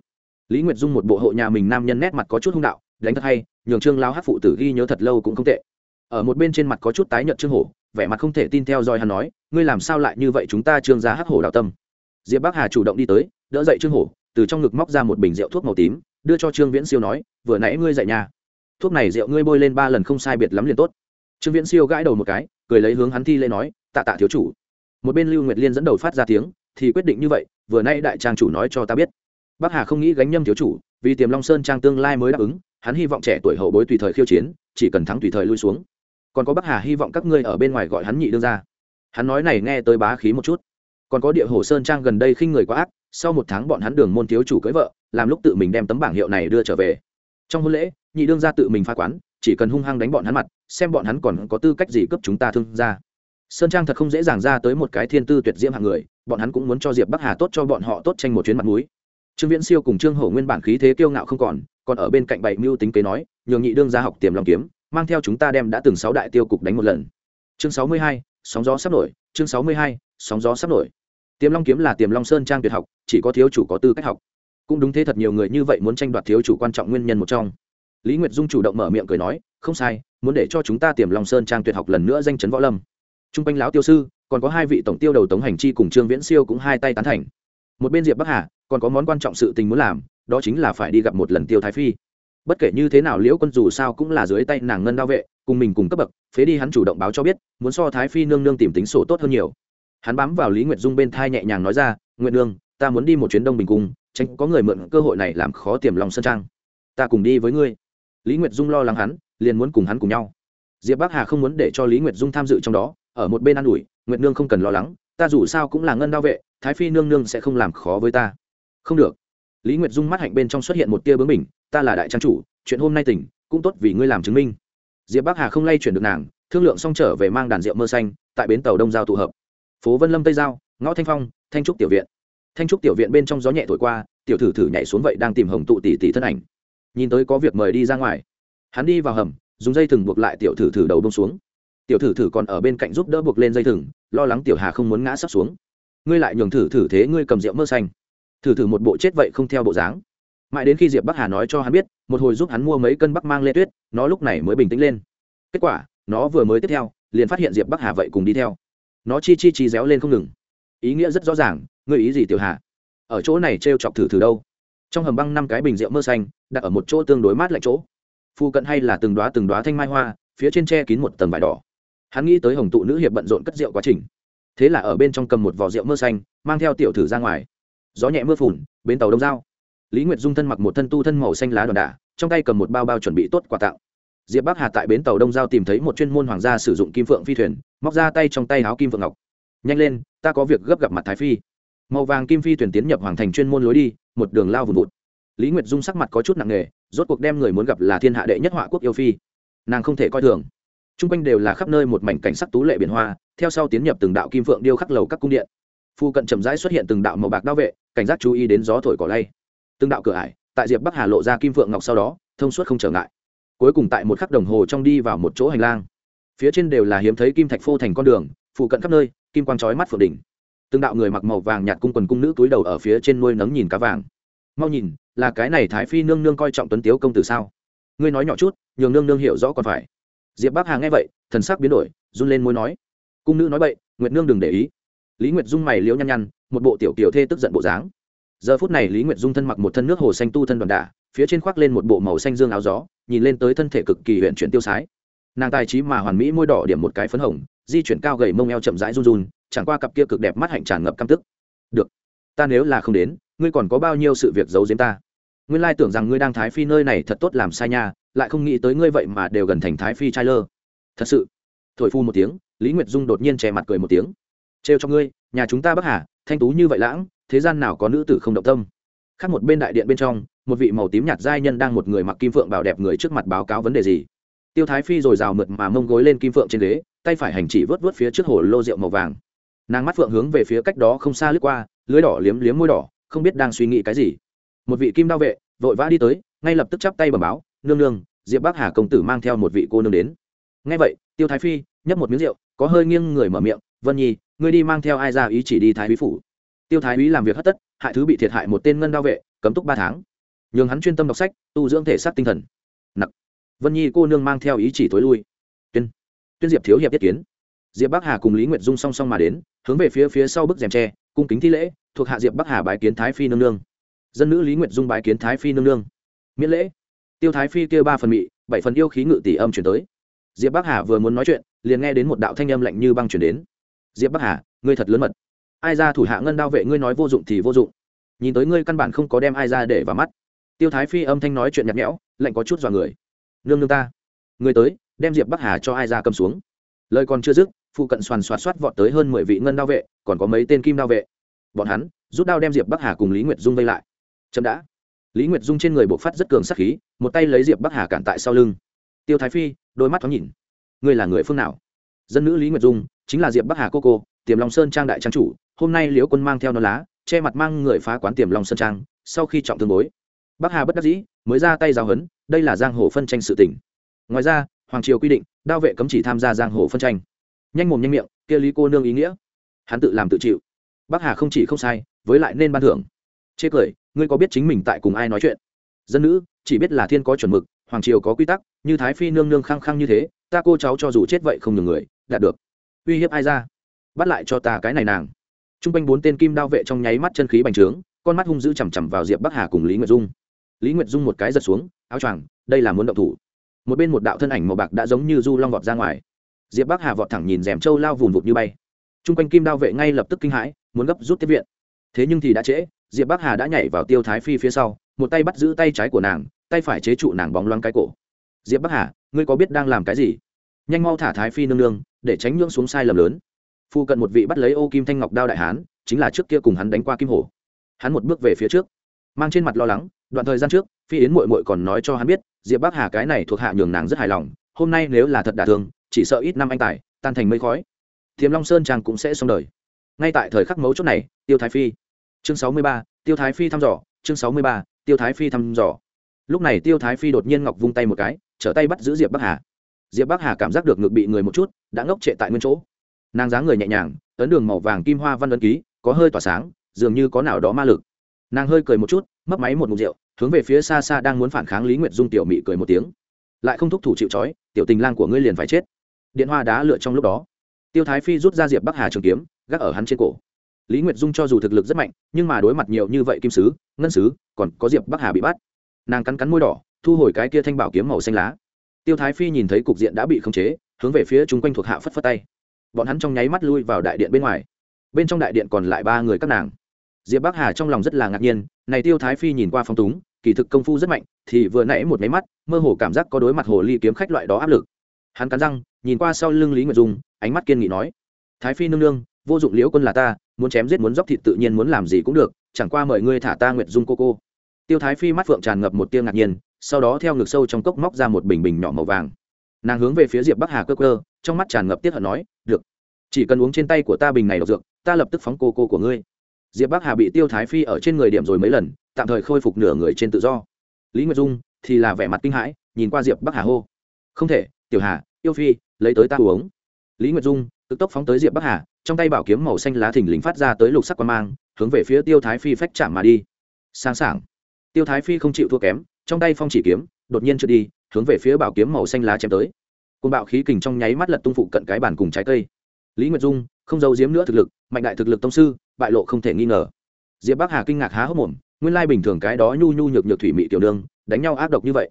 Lý nguyệt dung một bộ hộ nhà mình nam nhân nét mặt có chút hung đạo, đánh thật hay, nhường trương lao hát phụ tử ghi nhớ thật lâu cũng không tệ. Ở một bên trên mặt có chút tái nhợt trương hổ vẻ mặt không thể tin theo dõi hắn nói, ngươi làm sao lại như vậy? Chúng ta trương gia hắc hổ đào tâm. Diệp bắc hà chủ động đi tới, đỡ dậy trương hổ, từ trong ngực móc ra một bình rượu thuốc màu tím, đưa cho trương viễn siêu nói, vừa nãy ngươi dậy nhà, thuốc này rượu ngươi bôi lên ba lần không sai biệt lắm liền tốt. Trương viễn siêu gãi đầu một cái, cười lấy hướng hắn thi lễ nói, tạ tạ thiếu chủ. Một bên lưu nguyệt liên dẫn đầu phát ra tiếng, thì quyết định như vậy, vừa nay đại trang chủ nói cho ta biết. Bắc hà không nghĩ gánh nhâm thiếu chủ, vì tiềm long sơn trang tương lai mới đáp ứng, hắn hy vọng trẻ tuổi hậu bối tùy thời khiêu chiến, chỉ cần thắng tùy thời lui xuống còn có bắc hà hy vọng các ngươi ở bên ngoài gọi hắn nhị đương ra hắn nói này nghe tới bá khí một chút. Còn có địa hồ sơn trang gần đây khinh người quá ác, sau một tháng bọn hắn đường môn thiếu chủ cưới vợ, làm lúc tự mình đem tấm bảng hiệu này đưa trở về. Trong hôn lễ, nhị đương ra tự mình phá quán, chỉ cần hung hăng đánh bọn hắn mặt, xem bọn hắn còn có tư cách gì cấp chúng ta thương ra sơn trang thật không dễ dàng ra tới một cái thiên tư tuyệt diễm hạng người, bọn hắn cũng muốn cho diệp bắc hà tốt cho bọn họ tốt tranh một chuyến mặt núi trương viễn siêu cùng trương hổ nguyên bản khí thế kiêu ngạo không còn còn ở bên cạnh bảy mưu tính kế nói, nhường nhị đương ra học tiềm lòng kiếm mang theo chúng ta đem đã từng sáu đại tiêu cục đánh một lần. Chương sáu mươi hai, sóng gió sắp nổi, chương sáu mươi hai, sóng gió sắp nổi. Tiềm long kiếm là tiềm long sơn trang tuyệt học, chỉ có thiếu chủ có tư cách học. Cũng đúng thế thật nhiều người như vậy muốn tranh đoạt thiếu chủ quan trọng nguyên nhân một trong. Lý nguyệt dung chủ động mở miệng cười nói, không sai, muốn để cho chúng ta tiềm long sơn trang tuyệt học lần nữa danh chấn võ lâm. T r u n g quanh lão tiêu sư, còn có hai vị tổng tiêu đầu tống hành chi cùng trương viễn siêu cũng hai tay tán thành. Một bên diệp bắc hà, còn có món quan trọng sự tình muốn làm, đó chính là phải đi gặp một lần tiêu thái phi bất kể như thế nào, liễu quân dù sao cũng là dưới tay nàng ngân đao vệ, cùng mình cùng cấp bậc, phế đi hắn chủ động báo cho biết, muốn so thái phi nương nương tìm tính sổ tốt hơn nhiều. Hắn bám vào lý nguyệt dung bên thai nhẹ nhàng nói ra nguyện nương, ta muốn đi một chuyến đông bình cung, tránh có người mượn cơ hội này làm khó tiềm lòng sân trang. Ta cùng đi với ngươi. Lý nguyệt dung lo lắng hắn, liền muốn cùng hắn cùng nhau. Diệp bắc hà không muốn để cho lý nguyệt dung tham dự trong đó, ở một bên an ủi, nguyệt nương không cần lo lắng, ta dù sao cũng là ngân đao vệ, thái phi nương nương sẽ không làm khó với ta. Không được. Lý nguyệt dung mắt hạnh bên trong xuất hiện một tia bướng mình ta là đại trang chủ, chuyện hôm nay tỉnh, cũng tốt vì ngươi làm chứng minh. Diệp bắc hà không lay chuyển được nàng, thương lượng xong trở về mang đàn rượu mơ xanh, tại bến tàu đông giao tụ hợp. Phố vân lâm tây giao, ngõ thanh phong, thanh trúc tiểu viện. Thanh trúc tiểu viện bên trong gió nhẹ thổi qua, tiểu thử thử nhảy xuống vậy đang tìm hồng tụ tỷ tỷ thân ảnh. Nhìn tới có việc mời đi ra ngoài. Hắn đi vào hầm, dùng dây thừng buộc lại tiểu thử thử đầu bông xuống. Tiểu thử thử còn ở bên cạnh giúp đỡ buộc lên dây thừng, lo lắng tiểu hà không muốn ngã sắp xuống. Ngươi lại nhường thử thử thế ngươi cầm rượu mơ xanh. Thử thử một bộ chết vậy không theo bộ dáng mãi đến khi diệp bắc hà nói cho hắn biết, một hồi giúp hắn mua mấy cân bắc mang lê tuyết, nó lúc này mới bình tĩnh lên. Kết quả, nó vừa mới tiếp theo, liền phát hiện diệp bắc hà vậy cùng đi theo. Nó chi chi chi réo lên không ngừng. Ý nghĩa rất rõ ràng, ngươi ý gì tiểu hà? Ở chỗ này t r e o chọc thử thử đâu? Trong hầm băng năm cái bình rượu mơ xanh, đặt ở một chỗ tương đối mát lạnh chỗ. Phu cận hay là từng đoá từng đoá thanh mai hoa, phía trên tre kín một tầng vải đỏ. Hắn nghĩ tới hồng tụ nữ hiệp bận rộn cất rượu quá trình. Thế là ở bên trong cầm một vỏ rượu mơ xanh, mang theo tiểu thử ra ngoài. Gió nhẹ mưa phùn bên tàu đông giao lý nguyệt dung thân mặc một thân tu thân màu xanh lá đòn đả, trong tay cầm một bao bao chuẩn bị tốt quà tặng. Diệp bắc hà tại bến tàu đông giao tìm thấy một chuyên môn hoàng gia sử dụng kim phượng phi thuyền, móc ra tay trong tay áo kim phượng ngọc. Nhanh lên, ta có việc gấp gặp mặt thái phi. Màu vàng kim phi thuyền tiến nhập hoàng thành chuyên môn lối đi, một đường lao vùn vụt. Lý nguyệt dung sắc mặt có chút nặng nề, rốt cuộc đem người muốn gặp là thiên hạ đệ nhất họa quốc yêu phi. Nàng không thể coi thường. T r u n g quanh đều là khắp nơi một mảnh cảnh sắc tú lệ biển hoa, theo sau tiến nhập từng đạo kim phượng điêu khắc lầu các cung điện. Phu cận chậm rãi xuất hiện từng đạo màu bạc đao vệ, cảnh giác chú ý đến gió thổi cỏ lay từng đạo cửa ải, tại diệp bắc hà lộ ra kim phượng ngọc sau đó, thông suốt không trở ngại. Cuối cùng tại một khắc đồng hồ trong đi vào một chỗ hành lang. Phía trên đều là hiếm thấy kim thạch phô thành con đường, phụ cận khắp nơi, kim quang trói mắt phượng đỉnh. Từng đạo người mặc màu vàng nhạt cung quần cung nữ túi đầu ở phía trên nuôi nấng nhìn cá vàng. Mau nhìn, là cái này thái phi nương nương coi trọng tuấn tiếu công tử sao? Ngươi nói nhỏ chút, nhường nương nương hiểu rõ còn phải. Diệp bắc hà nghe vậy, thần sắc biến đổi, run lên môi nói. Cung nữ nói vậy nguyệt nương đừng để ý. Lý nguyệt dung mày liễu nhăn nhăn, một bộ tiểu kiều thê tức giận bộ dáng giờ phút này lý nguyệt dung thân mặc một thân nước hồ xanh tu thân đoàn đả, phía trên khoác lên một bộ màu xanh dương áo gió, nhìn lên tới thân thể cực kỳ huyện chuyển tiêu sái. Nàng tài trí mà hoàn mỹ môi đỏ điểm một cái phấn hồng, di chuyển cao gầy mông eo chậm rãi run run, chẳng qua cặp kia cực đẹp mắt hạnh tràn ngập căm tức. Được, ta nếu là không đến, ngươi còn có bao nhiêu sự việc giấu giếm ta? Nguyên lai tưởng rằng ngươi đang thái phi nơi này thật tốt làm sai nha, lại không nghĩ tới ngươi vậy mà đều gần thành thái phi trai lơ. Thật sự, thổi phu một tiếng, lý nguyệt dung đột nhiên che mặt cười một tiếng. Trêu cho ngươi nhà chúng ta bắc hà, thanh tú như vậy lãng, thế gian nào có nữ tử không động tâm? Khác một bên đại điện bên trong, một vị màu tím nhạt giai nhân đang một người mặc kim phượng bảo đẹp người trước mặt báo cáo vấn đề gì? Tiêu thái phi rồi rào mượt mà mông gối lên kim phượng trên ghế, tay phải hành chỉ vớt vớt phía trước hồ lô rượu màu vàng. Nàng mắt phượng hướng về phía cách đó không xa lướt qua, lưới đỏ liếm liếm môi đỏ, không biết đang suy nghĩ cái gì. Một vị kim đao vệ, vội vã đi tới, ngay lập tức chắp tay bẩm báo, nương nương, diệp bắc hà công tử mang theo một vị cô nương đến. Ngay vậy, tiêu thái phi nhấp một miếng rượu, có hơi nghiêng người mở miệng vân nhi, ngươi đi mang theo ai ra ý chỉ đi thái úy phủ? Tiêu thái úy làm việc hất tất, hại thứ bị thiệt hại một tên ngân đao vệ, cấm túc ba tháng. Nhường hắn chuyên tâm đọc sách, tu dưỡng thể xác tinh thần. Nặc. Vân nhi cô nương mang theo ý chỉ tối lui. Tuyên. Tuyên diệp thiếu hiệp yết kiến. Diệp bắc hà cùng lý nguyệt dung song song mà đến, hướng về phía phía sau bức rèm tre, cung kính thi lễ, thuộc hạ diệp bắc hà bái kiến thái phi nương nương. Dân nữ lý nguyệt dung bái kiến thái phi nương nương. Miễn lễ. Tiêu thái phi kêu ba phần mị, bảy phần yêu khí ngự tỷ âm chuyển tới. Diệp bắc hà vừa muốn nói chuyện, liền nghe đến một đạo thanh âm lạnh như băng chuyển đến diệp bắc hà, ngươi thật lớn mật. Ai ra thủ hạ ngân đao vệ ngươi nói vô dụng thì vô dụng. Nhìn tới ngươi căn bản không có đem ai ra để vào mắt. Tiêu thái phi âm thanh nói chuyện nhạt nhẽo, lạnh có chút dọa người. Nương nương ta. Người tới, đem diệp bắc hà cho ai ra cầm xuống. Lời còn chưa dứt, phụ cận soàn xoạt xoát vọt tới hơn mười vị ngân đao vệ, còn có mấy tên kim đao vệ. Bọn hắn, rút đao đem diệp bắc hà cùng lý nguyệt dung vây lại. Chậm đã. Lý nguyệt dung trên người bộc phát rất cường sắc khí, một tay lấy diệp bắc hà cản tại sau lưng. Tiêu thái phi, đôi mắt thoáng nhìn. Ngươi là người phương nào? Dân nữ lý nguyệt dung, chính là diệp bắc hà cô cô, tiềm long sơn trang đại trang chủ, hôm nay liễu quân mang theo nó lá, che mặt mang người phá quán tiềm long sơn trang, sau khi trọng thương bối. Bắc hà bất đắc dĩ, mới ra tay giao hấn đây là giang hồ phân tranh sự tỉnh ngoài ra, hoàng triều quy định, đao vệ cấm chỉ tham gia giang hồ phân tranh. Nhanh mồm nhanh miệng, kia lý cô nương ý nghĩa. Hắn tự làm tự chịu. Bắc hà không chỉ không sai, với lại nên ban thưởng. Chê cười, ngươi có biết chính mình tại cùng ai nói chuyện? Dân nữ, chỉ biết là thiên có chuẩn mực, hoàng triều có quy tắc, như thái phi nương nương khăng khăng như thế, ta cô cháu cho dù chết vậy không nhường người đạt được. Uy hiếp ai ra? Bắt lại cho ta cái này nàng. T r u n g quanh bốn tên kim đao vệ trong nháy mắt chân khí bành trướng, con mắt hung dữ chằm chằm vào diệp bắc hà cùng lý nguyệt dung. Lý nguyệt dung một cái giật xuống, áo choàng, đây là muốn động thủ. Một bên một đạo thân ảnh màu bạc đã giống như du long vọt ra ngoài. Diệp bắc hà vọt thẳng nhìn rèm trâu lao vùn vụt như bay. T r u n g quanh kim đao vệ ngay lập tức kinh hãi, muốn gấp rút tiếp viện. Thế nhưng thì đã trễ, diệp bắc hà đã nhảy vào tiêu thái phi phía sau, một tay bắt giữ tay trái của nàng, tay phải chế trụ nàng bóng loáng cái cổ. Diệp bắc hà, ngươi có biết đang làm cái gì? Nhanh mau thả thái phi nương nương để tránh nhưỡng xuống sai lầm lớn. Phu cận một vị bắt lấy ô kim thanh ngọc đao đại hán chính là trước kia cùng hắn đánh qua kim hổ. Hắn một bước về phía trước mang trên mặt lo lắng đoạn thời gian trước phi yến mội mội còn nói cho hắn biết diệp bắc hà cái này thuộc hạ nhường nàng rất hài lòng hôm nay nếu là thật đả thương, chỉ sợ ít năm anh tài tan thành mây khói. Thiềm long sơn trang cũng sẽ xong đời. Ngay tại thời khắc mấu chốt này tiêu thái phi. Chương sáu mươi ba tiêu thái phi thăm dò chương sáu mươi ba tiêu thái phi thăm dò. Lúc này tiêu thái phi đột nhiên ngọc vung tay một cái trở tay bắt giữ diệp bắc hà diệp bắc hà cảm giác được ngực bị người một chút, đã ngốc trệ tại nguyên chỗ. Nàng dáng người nhẹ nhàng, ấn đường màu vàng kim hoa văn ấn ký, có hơi tỏa sáng, dường như có nào đó ma lực. Nàng hơi cười một chút, mấp máy một mục rượu, hướng về phía xa xa đang muốn phản kháng lý nguyệt dung tiểu mị cười một tiếng. Lại không thúc thủ chịu trói, tiểu tình lang của ngươi liền phải chết. Điện hoa đá lựa trong lúc đó. Tiêu thái phi rút ra diệp bắc hà trường kiếm, gác ở hắn trên cổ. Lý nguyệt dung cho dù thực lực rất mạnh, nhưng mà đối mặt nhiều như vậy kim sứ, ngân sứ, còn có diệp bắc hà bị bắt. Nàng cắn cắn môi đỏ, thu hồi cái kia thanh bảo kiếm màu xanh lá tiêu thái phi nhìn thấy cục diện đã bị khống chế, hướng về phía chung quanh thuộc hạ phất phất tay. Bọn hắn trong nháy mắt lui vào đại điện bên ngoài. Bên trong đại điện còn lại ba người các nàng. Diệp bắc hà trong lòng rất là ngạc nhiên, này tiêu thái phi nhìn qua phong túng, kỳ thực công phu rất mạnh, thì vừa nãy một máy mắt, mơ hồ cảm giác có đối mặt hồ ly kiếm khách loại đó áp lực. Hắn cắn răng, nhìn qua sau lưng lý nguyệt dung, ánh mắt kiên nghị nói, thái phi nương nương, vô dụng liễu quân là ta, muốn chém giết muốn dóc thịt tự nhiên muốn làm gì cũng được, chẳng qua mời ngươi thả ta nguyệt dung cô cô. Tiêu thái phi mắt phượng tràn ngập một tiêu ngạc nhiên sau đó theo ngực sâu trong cốc móc ra một bình bình nhỏ màu vàng. Nàng hướng về phía diệp bắc hà cơ cơ trong mắt tràn ngập tiết hận nói, được, chỉ cần uống trên tay của ta bình này độc dược, ta lập tức phóng cô cô của ngươi. Diệp bắc hà bị tiêu thái phi ở trên người điểm rồi mấy lần, tạm thời khôi phục nửa người trên tự do. Lý nguyệt dung thì là vẻ mặt kinh hãi, nhìn qua diệp bắc hà hô, không thể, tiểu hà, yêu phi, lấy tới ta uống. Lý nguyệt dung tức tốc phóng tới diệp bắc hà, trong tay bảo kiếm màu xanh lá thình lình phát ra tới lục sắc quan mang, hướng về phía tiêu thái phi phách chạm mà đi. Sáng sảng, tiêu thái phi không chịu thua kém trong tay phong chỉ kiếm, đột nhiên trượt đi, hướng về phía bảo kiếm màu xanh lá chém tới. Côn bạo khí kình trong nháy mắt lật tung phụ cận cái bàn cùng trái cây. Lý nguyệt dung, không giấu giếm nữa thực lực, mạnh đại thực lực tông sư, bại lộ không thể nghi ngờ. Diệp bắc hà kinh ngạc há hốc mồm, nguyên lai bình thường cái đó nhu nhu nhược nhược thủy mị tiểu nương, đánh nhau ác độc như vậy.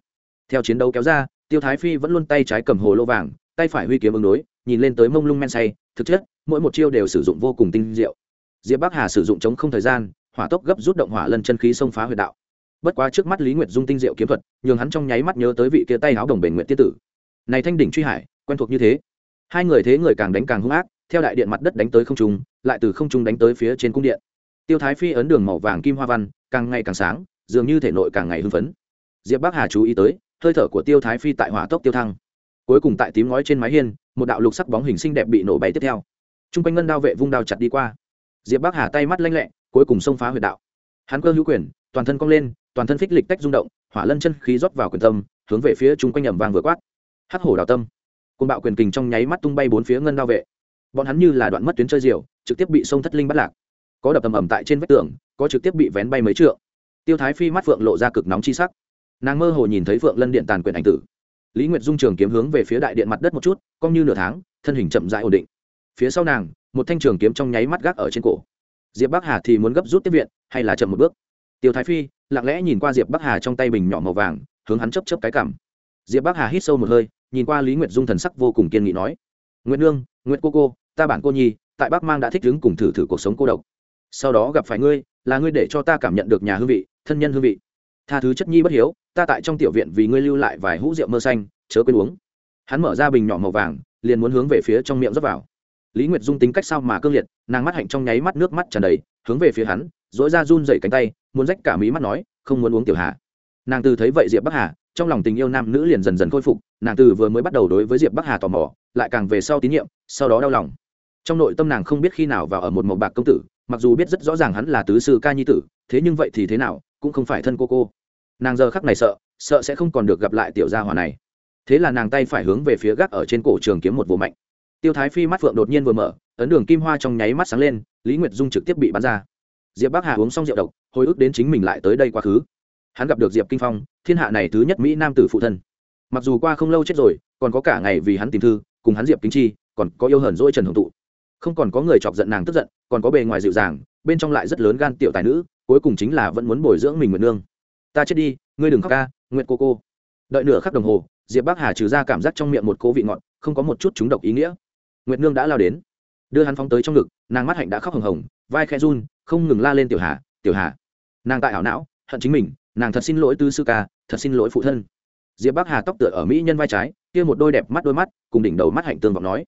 Theo chiến đấu kéo ra, tiêu thái phi vẫn luôn tay trái cầm hồ lô vàng, tay phải huy kiếm ứng đối, nhìn lên tới mông lung men say, thực chất, mỗi một chiêu đều sử dụng vô cùng tinh diệu. Diệp bắc hà sử dụng chống không thời gian, hỏa tốc gấp rút động hỏa lân chân khí xông phá huyệt đạo bất quá trước mắt lý nguyệt dung tinh diệu kiếm thuật, nhường hắn trong nháy mắt nhớ tới vị kia tay áo đồng bền nguyện tiên tử. Này thanh đỉnh truy hải, quen thuộc như thế. Hai người thế người càng đánh càng hung ác, theo đại điện mặt đất đánh tới không trung, lại từ không trung đánh tới phía trên cung điện. Tiêu thái phi ấn đường màu vàng kim hoa văn, càng ngày càng sáng, dường như thể nội càng ngày hưng phấn. Diệp bắc hà chú ý tới, hơi thở của tiêu thái phi tại hỏa tốc tiêu thăng. Cuối cùng tại tím ngói trên mái hiên, một đạo lục sắc bóng hình xinh đẹp bị nổ bay tiếp theo. T r u n g quanh ngân đao vệ vung đao chặt đi qua. Diệp bắc hà tay mắt lanh lẹ, cuối cùng xông phá huyệt đạo. Hắn cơ hữu quyền, toàn thân cong lên toàn thân phích lịch tách rung động, hỏa lân chân khí rót vào quyền tâm, hướng về phía chung quanh ẩm vàng vừa quát. Hắc hổ đào tâm. Côn bạo quyền kình trong nháy mắt tung bay bốn phía ngân đao vệ. Bọn hắn như là đoạn mất tuyến chơi diều, trực tiếp bị sông thất linh bắt lạc. Có đập tầm ẩm tại trên vách tường, có trực tiếp bị vén bay mấy trượng. Tiêu thái phi mắt phượng lộ ra cực nóng chi sắc. Nàng mơ hồ nhìn thấy phượng lân điện tàn quyền ảnh tử. Lý nguyệt dung trường kiếm hướng về phía đại điện mặt đất một chút, cong như nửa tháng, thân hình chậm dại ổn định. Phía sau nàng, một thanh trường kiếm trong nháy mắt gác ở trên cổ. Diệp bắc hà thì muốn gấp rút tiếp viện, hay là chậm một bước? Tiêu thái phi lặng lẽ nhìn qua diệp bắc hà trong tay bình nhỏ màu vàng, hướng hắn chấp chấp cái cảm. Diệp bắc hà hít sâu một hơi, nhìn qua lý nguyệt dung thần sắc vô cùng kiên nghị nói, nguyệt nương, nguyệt cô cô, ta bản cô nhi, tại bắc mang đã thích đứng cùng thử thử cuộc sống cô độc. Sau đó gặp phải ngươi, là ngươi để cho ta cảm nhận được nhà hương vị, thân nhân hương vị. Tha thứ chất nhi bất hiếu, ta tại trong tiểu viện vì ngươi lưu lại vài hũ rượu mơ xanh, chớ quên uống. Hắn mở ra bình nhỏ màu vàng, liền muốn hướng về phía trong miệng rót vào. Lý nguyệt dung tính cách sao mà cương liệt, nàng mắt hạnh trong nháy mắt nước mắt tràn đầy, hướng về phía hắn dỗi ra run dậy cánh tay, muốn rách cả mí mắt nói, không muốn uống tiểu hà. Nàng từ thấy vậy diệp bắc hà, trong lòng tình yêu nam nữ liền dần dần khôi phục, nàng từ vừa mới bắt đầu đối với diệp bắc hà tò mò, lại càng về sau tín nhiệm, sau đó đau lòng. Trong nội tâm nàng không biết khi nào vào ở một mộc bạc công tử, mặc dù biết rất rõ ràng hắn là tứ sư ca nhi tử, thế nhưng vậy thì thế nào, cũng không phải thân cô cô. Nàng giờ khắc này sợ sợ sẽ không còn được gặp lại tiểu gia hỏa này. Thế là nàng tay phải hướng về phía gác ở trên cổ trường kiếm một vụ mạnh. Tiêu thái phi mắt phượng đột nhiên vừa mở, ấn đường kim hoa trong nháy mắt sáng lên, lý nguyệt dung trực tiếp bị bắn ra diệp bắc hà uống xong rượu độc, hồi ức đến chính mình lại tới đây quá khứ. Hắn gặp được diệp kinh phong, thiên hạ này thứ nhất mỹ nam tử phụ thân. Mặc dù qua không lâu chết rồi, còn có cả ngày vì hắn tìm thư, cùng hắn diệp kính chi, còn có yêu hờn dỗi trần hồng tụ. Không còn có người chọc giận nàng tức giận, còn có bề ngoài dịu dàng, bên trong lại rất lớn gan tiểu tài nữ, cuối cùng chính là vẫn muốn bồi dưỡng mình nguyện nương. Ta chết đi, ngươi đừng khóc ca, nguyện cô cô. Đợi nửa khắc đồng hồ, diệp bắc hà trừ ra cảm giác trong miệng một cố vị ngọt, không có một chút chúng độc ý nghĩa. Nguyệt nương đã lao đến. Đưa hắn phóng tới trong ngực, nàng mắt hạnh đã khóc hồng hồng, vai khe run không ngừng la lên tiểu hà tiểu hà. Nàng tại ảo não, hận chính mình, nàng thật xin lỗi tứ sư ca, thật xin lỗi phụ thân. Diệp bắc hà tóc tựa ở mỹ nhân vai trái, kia một đôi đẹp mắt đôi mắt, cùng đỉnh đầu mắt hạnh tương vọng nói.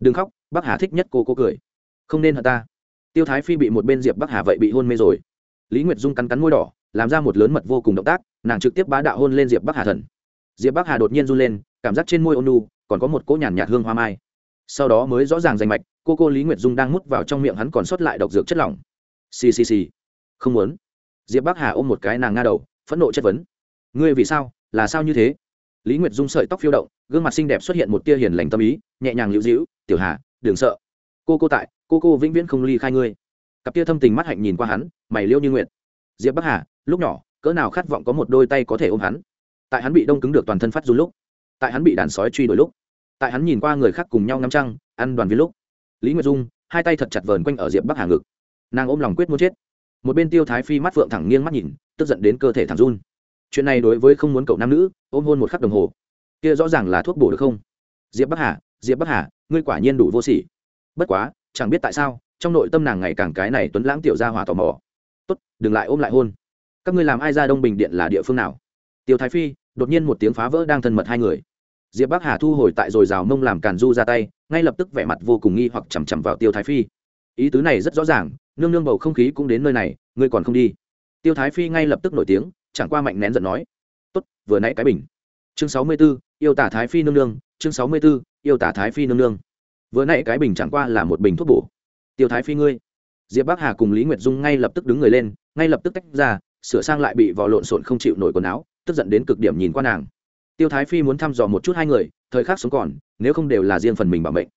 Đừng khóc, bắc hà thích nhất cô cô cười. Không nên hận ta. Tiêu thái phi bị một bên diệp bắc hà vậy bị hôn mê rồi. Lý nguyệt dung cắn cắn môi đỏ, làm ra một lớn mật vô cùng động tác, nàng trực tiếp bá đạo hôn lên diệp bắc hà thần. Diệp bắc hà đột nhiên run lên, cảm giác trên môi ôn nu còn có một cỗ nhàn nhạt hương hoa mai. Sau đó mới rõ ràng rành mạch, cô cô lý nguyệt dung đang mút vào trong miệng hắn còn sót lại độc dược chất lỏng xì xì xì. Không muốn. Diệp bắc hà ôm một cái nàng nga đầu, phẫn nộ chất vấn. Ngươi vì sao? Là sao như thế? Lý nguyệt dung sợi tóc phiêu động, gương mặt xinh đẹp xuất hiện một tia hiền lành tâm ý, nhẹ nhàng lưu dĩu tiểu hà, đừng sợ. Cô cô tại, cô cô vĩnh viễn không ly khai ngươi. Cặp tia thâm tình mắt hạnh nhìn qua hắn, mày liêu như nguyện diệp bắc hà, lúc nhỏ, cỡ nào khát vọng có một đôi tay có thể ôm hắn? Tại hắn bị đông cứng được toàn thân phát run lúc, tại hắn bị đàn sói truy đuổi lúc, tại hắn nhìn qua người khác cùng nhau ngắm trăng, ăn đoàn viên lúc. Lý nguyệt dung, hai tay thật chặt vờn quanh ở diệp bắc hà ngực nàng ôm lòng quyết muốn chết. Một bên tiêu thái phi mắt phượng thẳng nghiêng mắt nhìn, tức giận đến cơ thể thẳng run. Chuyện này đối với không muốn cậu nam nữ, ôm hôn một khắc đồng hồ. Kia rõ ràng là thuốc bổ được không? Diệp bắc hà, diệp bắc hà, ngươi quả nhiên đủ vô sỉ. Bất quá, chẳng biết tại sao, trong nội tâm nàng ngày càng cái này tuấn lãng tiểu ra hòa tò mò. Tốt, đừng lại ôm lại hôn. Các ngươi làm ai ra đông bình điện là địa phương nào? Tiêu thái phi, đột nhiên một tiếng phá vỡ đang thân mật hai người. Diệp bắc hà thu hồi tại rồi rào mông làm càn du ra tay, ngay lập tức vẻ mặt vô cùng nghi hoặc chằm chằm vào tiêu thái phi ý tứ này rất rõ ràng nương nương bầu không khí cũng đến nơi này ngươi còn không đi. Tiêu thái phi ngay lập tức nổi tiếng chẳng qua mạnh nén giận nói tốt vừa nãy cái bình. Chương sáu mươi 64, yêu tả thái phi nương nương chương sáu mươi 64, yêu tả thái phi nương nương. Vừa nãy cái bình chẳng qua là một bình thuốc bổ. Tiêu thái phi ngươi. Diệp bắc hà cùng lý nguyệt dung ngay lập tức đứng người lên ngay lập tức tách ra sửa sang lại bị vò lộn xộn không chịu nổi quần áo tức giận đến cực điểm nhìn qua nàng. Tiêu thái phi muốn thăm dò một chút hai người thời khắc sống còn nếu không đều là riêng phần mình bảo mệnh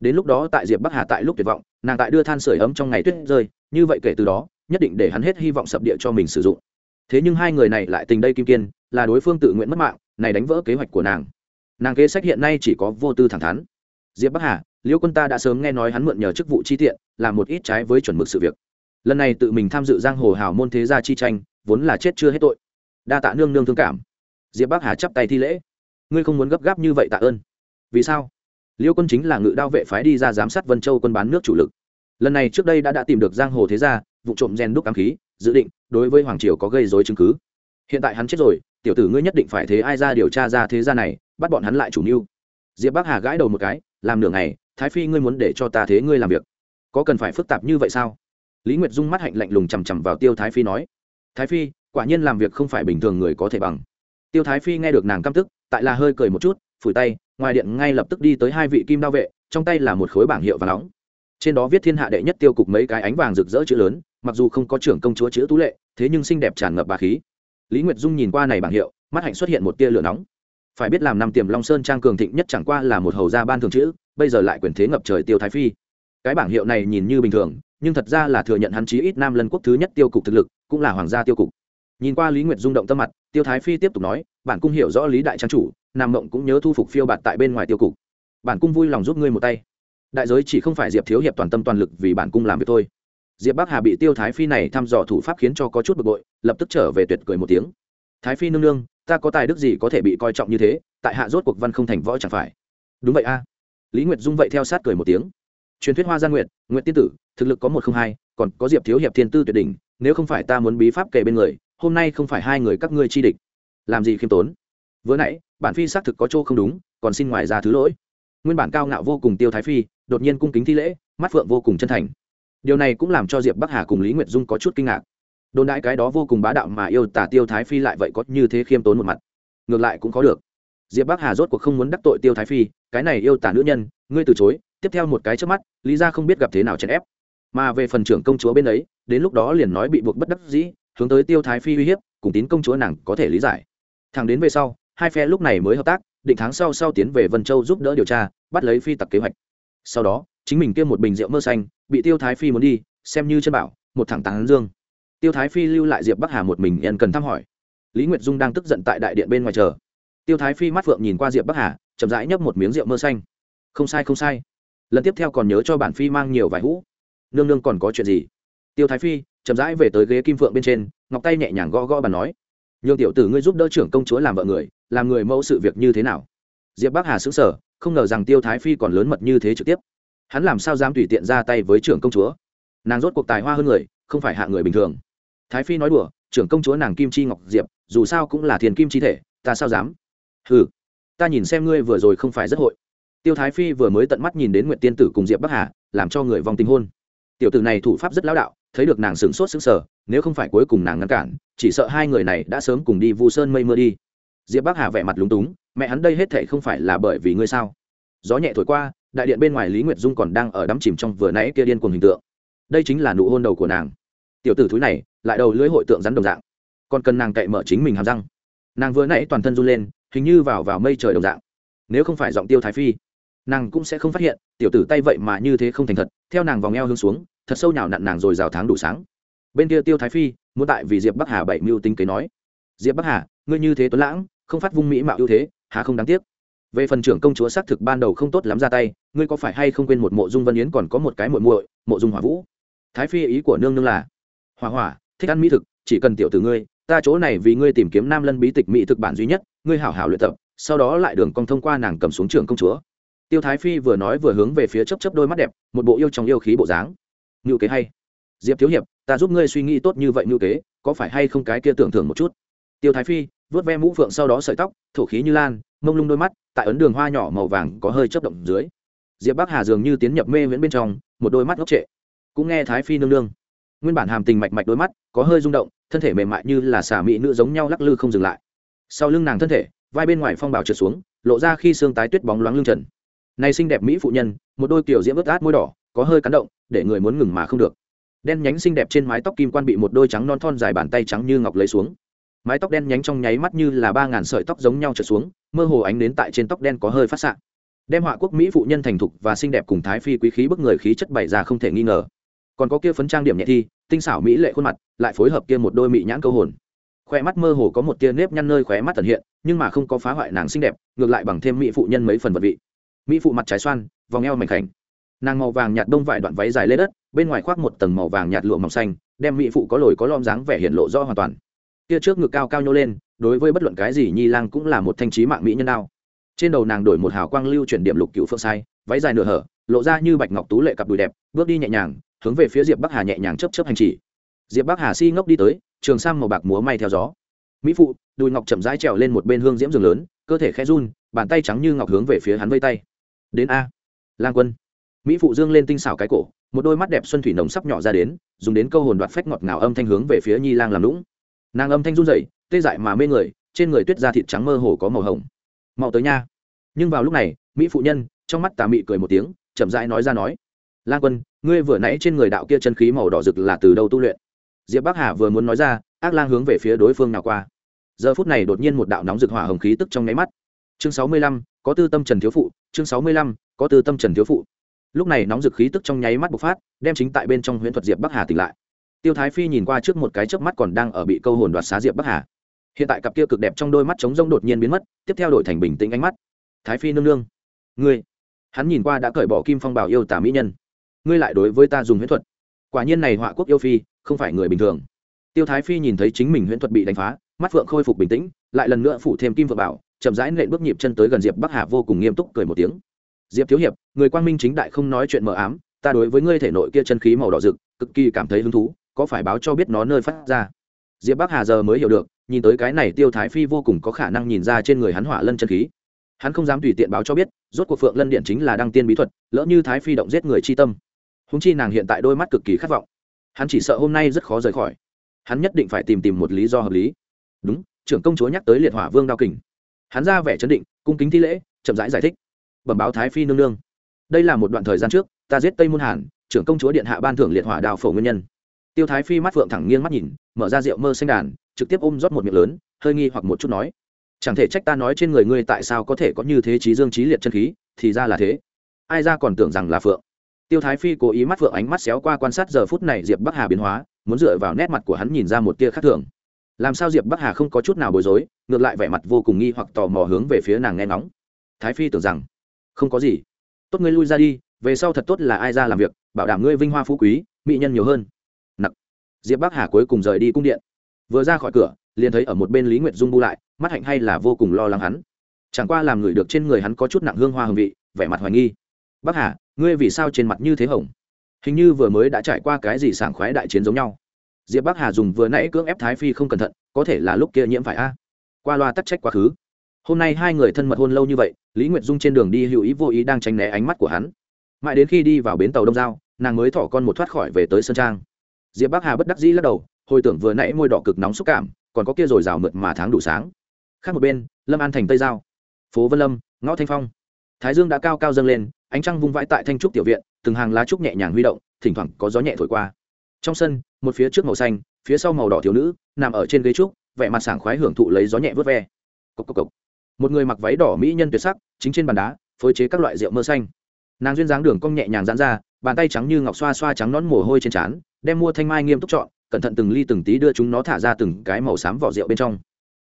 đến lúc đó tại diệp bắc hà tại lúc tuyệt vọng nàng tại đưa than sửa ấm trong ngày tuyết rơi như vậy kể từ đó nhất định để hắn hết hy vọng sập địa cho mình sử dụng. Thế nhưng hai người này lại tình đây kim kiên là đối phương tự nguyện mất mạng này đánh vỡ kế hoạch của nàng. Nàng kế sách hiện nay chỉ có vô tư thẳng thắn. Diệp bắc hà liễu quân ta đã sớm nghe nói hắn mượn nhờ chức vụ chi tiện làm một ít trái với chuẩn mực sự việc. Lần này tự mình tham dự giang hồ hào môn thế gia chi tranh vốn là chết chưa hết tội. Đa tạ nương nương thương cảm. Diệp bắc hà chắp tay thi lễ. Ngươi không muốn gấp gáp như vậy tạ ơn. Vì sao liêu quân chính là ngự đao vệ phái đi ra giám sát vân châu quân bán nước chủ lực. Lần này trước đây đã đã tìm được giang hồ thế gia, vụ trộm gen đúc ám khí, dự định đối với hoàng triều có gây dối chứng cứ. Hiện tại hắn chết rồi, tiểu tử ngươi nhất định phải thế ai ra điều tra ra thế gia này, bắt bọn hắn lại chủ mưu. Diệp bắc hà gãi đầu một cái, làm nửa ngày, thái phi ngươi muốn để cho ta thế ngươi làm việc, có cần phải phức tạp như vậy sao? Lý nguyệt dung mắt hạnh lạnh lùng chằm chằm vào tiêu thái phi nói, thái phi, quả nhiên làm việc không phải bình thường người có thể bằng. Tiêu thái phi nghe được nàng căm tức, tại là hơi cười một chút, phủi tay ngoài điện ngay lập tức đi tới hai vị kim đao vệ, trong tay là một khối bảng hiệu và nóng. Trên đó viết thiên hạ đệ nhất tiêu cục mấy cái ánh vàng rực rỡ chữ lớn, mặc dù không có trưởng công chúa chữ tú lệ, thế nhưng xinh đẹp tràn ngập bà khí. Lý nguyệt dung nhìn qua này bảng hiệu, mắt hạnh xuất hiện một tia lửa nóng. Phải biết làm năm tiềm long sơn trang cường thịnh nhất chẳng qua là một hầu gia ban thường chữ, bây giờ lại quyền thế ngập trời tiêu thái phi. Cái bảng hiệu này nhìn như bình thường, nhưng thật ra là thừa nhận hắn chí ít nam lân quốc thứ nhất tiêu cục thực lực, cũng là hoàng gia tiêu cục. Nhìn qua lý nguyệt dung động tâm mặt, tiêu thái phi tiếp tục nói bản cung hiểu rõ lý đại trang chủ, nam mộng cũng nhớ thu phục phiêu bạt tại bên ngoài tiêu cục. Bản cung vui lòng giúp ngươi một tay. Đại giới chỉ không phải diệp thiếu hiệp toàn tâm toàn lực vì bản cung làm việc thôi. Diệp bắc hà bị tiêu thái phi này thăm dò thủ pháp khiến cho có chút bực bội, lập tức trở về tuyệt cười một tiếng. Thái phi nương nương, ta có tài đức gì có thể bị coi trọng như thế, tại hạ rốt cuộc văn không thành võ chẳng phải. Đúng vậy a. Lý nguyệt dung vậy theo sát cười một tiếng. Truyền thuyết hoa gia nguyệt nguyệt tiên tử, thực lực có một không hai, còn có diệp thiếu hiệp thiên tư tuyệt đỉnh, nếu không phải ta muốn bí pháp kể bên người, hôm nay không phải hai người các ngươi chi địch làm gì khiêm tốn? Vừa nãy, bản phi xác thực có chỗ không đúng, còn xin ngoài ra thứ lỗi. Nguyên bản cao ngạo vô cùng tiêu thái phi, đột nhiên cung kính thi lễ, mắt phượng vô cùng chân thành. Điều này cũng làm cho diệp bắc hà cùng lý nguyệt dung có chút kinh ngạc. Đồn đại cái đó vô cùng bá đạo mà yêu tả tiêu thái phi lại vậy có như thế khiêm tốn một mặt. Ngược lại cũng có được. Diệp bắc hà rốt cuộc không muốn đắc tội tiêu thái phi, cái này yêu tả nữ nhân, ngươi từ chối, tiếp theo một cái trước mắt, lý ra không biết gặp thế nào chèn ép. Mà về phần trưởng công chúa bên ấy, đến lúc đó liền nói bị buộc bất đắc dĩ, hướng tới tiêu thái phi uy hiếp, cùng tín công chúa nàng có thể lý giải thẳng đến về sau, hai phe lúc này mới hợp tác, định tháng sau sau tiến về vân châu giúp đỡ điều tra, bắt lấy phi tặc kế hoạch. Sau đó, chính mình kia một bình rượu mơ xanh, bị tiêu thái phi muốn đi, xem như chân bảo, một thẳng tán dương. Tiêu thái phi lưu lại diệp bắc hà một mình nhân cần thăm hỏi. Lý nguyệt dung đang tức giận tại đại điện bên ngoài chờ. Tiêu thái phi mắt phượng nhìn qua diệp bắc hà, chậm rãi nhấp một miếng rượu mơ xanh. Không sai không sai. Lần tiếp theo còn nhớ cho bản phi mang nhiều vài hũ. Nương nương còn có chuyện gì? Tiêu thái phi chậm rãi về tới ghế kim phượng bên trên, ngọc tay nhẹ nhàng gõ gõ bàn nói nhường tiểu tử ngươi giúp đỡ trưởng công chúa làm vợ người, làm người mẫu sự việc như thế nào? Diệp bắc hà xứng sở không ngờ rằng tiêu thái phi còn lớn mật như thế trực tiếp. Hắn làm sao dám tùy tiện ra tay với trưởng công chúa? Nàng rốt cuộc tài hoa hơn người, không phải hạ người bình thường. Thái phi nói đùa, trưởng công chúa nàng kim chi ngọc diệp, dù sao cũng là thiền kim chi thể, ta sao dám? Ừ ta nhìn xem ngươi vừa rồi không phải rất hội. Tiêu thái phi vừa mới tận mắt nhìn đến nguyện tiên tử cùng diệp bắc hà, làm cho người vòng tình hôn. Tiểu tử này thủ pháp rất lão đạo, thấy được nàng sửng sốt sững sờ nếu không phải cuối cùng nàng ngăn cản, chỉ sợ hai người này đã sớm cùng đi vu sơn mây mưa đi. Diệp bắc hà vẻ mặt lúng túng, mẹ hắn đây hết thệ không phải là bởi vì ngươi sao? Gió nhẹ thổi qua, đại điện bên ngoài lý nguyệt dung còn đang ở đắm chìm trong vừa nãy kia điên cuồng hình tượng. Đây chính là nụ hôn đầu của nàng. Tiểu tử thúi này, lại đầu lưỡi hội tượng rắn đồng dạng. Còn cần nàng cậy mở chính mình hàm răng. Nàng vừa nãy toàn thân run lên, hình như vào vào mây trời đồng dạng. Nếu không phải giọng tiêu thái phi, nàng cũng sẽ không phát hiện, tiểu tử tay vậy mà như thế không thành thật. Theo nàng vòng eo hướng xuống, thật sâu nhào nặn nàng rồi rào tháng đủ sáng bên kia tiêu thái phi, muốn tại vì diệp bắc hà bảy mưu tính kế nói. Diệp bắc hà, ngươi như thế tuấn lãng, không phát vung mỹ mạo ưu thế hà không đáng tiếc? Về phần trưởng công chúa xác thực ban đầu không tốt lắm ra tay, ngươi có phải hay không quên một mộ dung vân yến còn có một cái muội muội, mộ dung hỏa vũ? Thái phi ý của nương nương là, hỏa hỏa, thích ăn mỹ thực, chỉ cần tiểu từ ngươi, ta chỗ này vì ngươi tìm kiếm nam lân bí tịch mỹ thực bản duy nhất, ngươi hảo hảo luyện tập, sau đó lại đường cong thông qua nàng cầm xuống trưởng công chúa. Tiêu thái phi vừa nói vừa hướng về phía chấp chấp đôi mắt đẹp, một bộ yêu trong yêu khí bộ dáng. Ngự kế hay. Diệp thiếu hiệp ta giúp ngươi suy nghĩ tốt như vậy ngữ kế, có phải hay không cái kia tưởng thưởng một chút? Tiêu thái phi, vớt ve mũ phượng sau đó sợi tóc, thổ khí như lan, mông lung đôi mắt, tại ấn đường hoa nhỏ màu vàng có hơi chấp động dưới. Diệp bắc hà dường như tiến nhập mê viễn bên trong, một đôi mắt ngốc trệ. Cũng nghe thái phi nương nương. Nguyên bản hàm tình mạch mạch đôi mắt, có hơi rung động, thân thể mềm mại như là xà mỹ nữ giống nhau lắc lư không dừng lại. Sau lưng nàng thân thể, vai bên ngoài phong bào trượt xuống, lộ ra khi xương tái tuyết bóng loáng lưng trần. Này xinh đẹp mỹ phụ nhân, một đôi kiểu diễm ướt át môi đỏ, có hơi cắn động, để người muốn ngừng mà không được đen nhánh xinh đẹp trên mái tóc kim quan bị một đôi trắng non thon dài bàn tay trắng như ngọc lấy xuống. Mái tóc đen nhánh trong nháy mắt như là ba ngàn sợi tóc giống nhau trở xuống, mơ hồ ánh đến tại trên tóc đen có hơi phát xạ. Đem họa quốc mỹ phụ nhân thành thục và xinh đẹp cùng thái phi quý khí bức người khí chất bày ra không thể nghi ngờ. Còn có kia phấn trang điểm nhẹ thi, tinh xảo mỹ lệ khuôn mặt, lại phối hợp kia một đôi mỹ nhãn câu hồn. Khoe mắt mơ hồ có một tia nếp nhăn nơi khóe mắt tận hiện, nhưng mà không có phá hoại nàng xinh đẹp, ngược lại bằng thêm mỹ phụ nhân mấy phần vật vị. Mỹ phụ mặt trái xoan, vòng eo mảnh khảnh. Nàng màu vàng nhạt đông vải đoạn váy dài lên đất bên ngoài khoác một tầng màu vàng nhạt lụa mỏng xanh, đem mỹ phụ có lồi có lom dáng vẻ hiện lộ rõ hoàn toàn. Kia trước ngực cao cao nhô lên, đối với bất luận cái gì nhi lang cũng là một thanh trí mạng mỹ nhân đao. Trên đầu nàng đổi một hào quang lưu chuyển điểm lục cựu phượng sai, váy dài nửa hở, lộ ra như bạch ngọc tú lệ cặp đùi đẹp, bước đi nhẹ nhàng, hướng về phía diệp bắc hà nhẹ nhàng chấp chấp hành chỉ. Diệp bắc hà si ngốc đi tới, trường sang màu bạc múa may theo gió. Mỹ phụ, đùi ngọc chậm rãi trèo lên một bên hương diễm giường lớn, cơ thể khẽ run, bàn tay trắng như ngọc hướng về phía hắn vây tay. Đến a. Lang quân. Mỹ phụ dương lên tinh xảo cái cổ một đôi mắt đẹp xuân thủy nồng sắp nhỏ ra đến, dùng đến câu hồn đoạt phách ngọt ngào âm thanh hướng về phía nhi lang làm lũng nàng âm thanh run rẩy, tê dại mà mê người, trên người tuyết da thịt trắng mơ hồ có màu hồng. Mau tới nha. Nhưng vào lúc này, mỹ phụ nhân, trong mắt tà mị cười một tiếng, chậm rãi nói ra nói, lang quân, ngươi vừa nãy trên người đạo kia chân khí màu đỏ rực là từ đâu tu luyện? Diệp bắc hà vừa muốn nói ra, ác lang hướng về phía đối phương nào qua. Giờ phút này đột nhiên một đạo nóng rực hỏa hồng khí tức trong nháy mắt. Chương sáu mươi lăm, có tư tâm trần thiếu phụ, chương sáu mươi lăm, có tư tâm trần thiếu phụ lúc này nóng dực khí tức trong nháy mắt bộc phát, đem chính tại bên trong huyễn thuật diệp bắc hà tỉnh lại. Tiêu thái phi nhìn qua trước một cái chớp mắt còn đang ở bị câu hồn đoạt xá diệp bắc hà. Hiện tại cặp kia cực đẹp trong đôi mắt trống rông đột nhiên biến mất, tiếp theo đổi thành bình tĩnh ánh mắt. Thái phi nương nương, ngươi, hắn nhìn qua đã cởi bỏ kim phong bảo yêu tả mỹ nhân. Ngươi lại đối với ta dùng huyễn thuật. Quả nhiên này họa quốc yêu phi, không phải người bình thường. Tiêu thái phi nhìn thấy chính mình huyễn thuật bị đánh phá, mắt phượng khôi phục bình tĩnh, lại lần nữa phủ thêm kim vượng bảo, chậm rãi nện bước nhịp chân tới gần diệp bắc hà vô cùng nghiêm túc cười một tiếng diệp thiếu hiệp người quang minh chính đại không nói chuyện mờ ám ta đối với ngươi thể nội kia chân khí màu đỏ rực cực kỳ cảm thấy hứng thú có phải báo cho biết nó nơi phát ra? Diệp bắc hà giờ mới hiểu được nhìn tới cái này tiêu thái phi vô cùng có khả năng nhìn ra trên người hắn hỏa lân chân khí. Hắn không dám tùy tiện báo cho biết rốt cuộc phượng lân điện chính là đăng tiên bí thuật lỡ như thái phi động giết người chi tâm. Húng chi nàng hiện tại đôi mắt cực kỳ khát vọng. Hắn chỉ sợ hôm nay rất khó rời khỏi. Hắn nhất định phải tìm tìm một lý do hợp lý. Đúng trưởng công chúa nhắc tới liệt hỏa vương đao kình. Hắn ra vẻ chấn định cung kính thi lễ chậm rãi giải, giải thích bẩm báo thái phi nương nương. Đây là một đoạn thời gian trước, ta giết tây môn hàn, trưởng công chúa điện hạ ban thưởng liệt hỏa đào phổ nguyên nhân. Tiêu thái phi mắt phượng thẳng nghiêng mắt nhìn, mở ra rượu mơ xanh đàn, trực tiếp ôm rót một miệng lớn, hơi nghi hoặc một chút nói. Chẳng thể trách ta nói trên người ngươi tại sao có thể có như thế trí dương trí liệt chân khí, thì ra là thế. Ai ra còn tưởng rằng là phượng. Tiêu thái phi cố ý mắt phượng ánh mắt xéo qua quan sát giờ phút này diệp bắc hà biến hóa, muốn dựa vào nét mặt của hắn nhìn ra một tia khác thường. Làm sao diệp bắc hà không có chút nào bối rối, ngược lại vẻ mặt vô cùng nghi hoặc tò mò hướng về phía nàng nghe ngóng. Thái phi tưởng rằng không có gì. Tốt ngươi lui ra đi, về sau thật tốt là ai ra làm việc, bảo đảm ngươi vinh hoa phú quý, mỹ nhân nhiều hơn. Nặc. Diệp bắc hà cuối cùng rời đi cung điện. Vừa ra khỏi cửa, liền thấy ở một bên lý nguyệt dung bu lại, mắt hạnh hay là vô cùng lo lắng hắn. Chẳng qua làm người được trên người hắn có chút nặng hương hoa hương vị, vẻ mặt hoài nghi. Bắc hà, ngươi vì sao trên mặt như thế hồng? Hình như vừa mới đã trải qua cái gì sảng khoái đại chiến giống nhau. Diệp bắc hà dùng vừa nãy cưỡng ép thái phi không cẩn thận, có thể là lúc kia nhiễm phải a. Qua loa tắc trách quá khứ hôm nay hai người thân mật hôn lâu như vậy, lý nguyệt dung trên đường đi hữu ý vô ý đang tránh né ánh mắt của hắn. Mãi đến khi đi vào bến tàu đông giao, nàng mới thỏ con một thoát khỏi về tới sơn trang. Diệp bắc hà bất đắc dĩ lắc đầu, hồi tưởng vừa nãy môi đỏ cực nóng xúc cảm, còn có kia rồi rào mượt mà tháng đủ sáng. Khác một bên, lâm an thành tây giao. Phố vân lâm, ngõ thanh phong. Thái dương đã cao cao dâng lên, ánh trăng vung vãi tại thanh trúc tiểu viện, từng hàng lá trúc nhẹ nhàng huy động, thỉnh thoảng có gió nhẹ thổi qua. Trong sân, một phía trước màu xanh, phía sau màu đỏ thiếu nữ, nằm ở trên ghế trúc, vẻ mặt sảng khoái hưởng thụ lấy gió nhẹ vớt ve. Cốc cốc cốc một người mặc váy đỏ mỹ nhân tuyệt sắc, chính trên bàn đá, phối chế các loại rượu mơ xanh. Nàng duyên dáng đường cong nhẹ nhàng giãn ra, bàn tay trắng như ngọc xoa xoa trắng nón mồ hôi trên trán, đem mua thanh mai nghiêm túc chọn, cẩn thận từng ly từng tí đưa chúng nó thả ra từng cái màu xám vỏ rượu bên trong.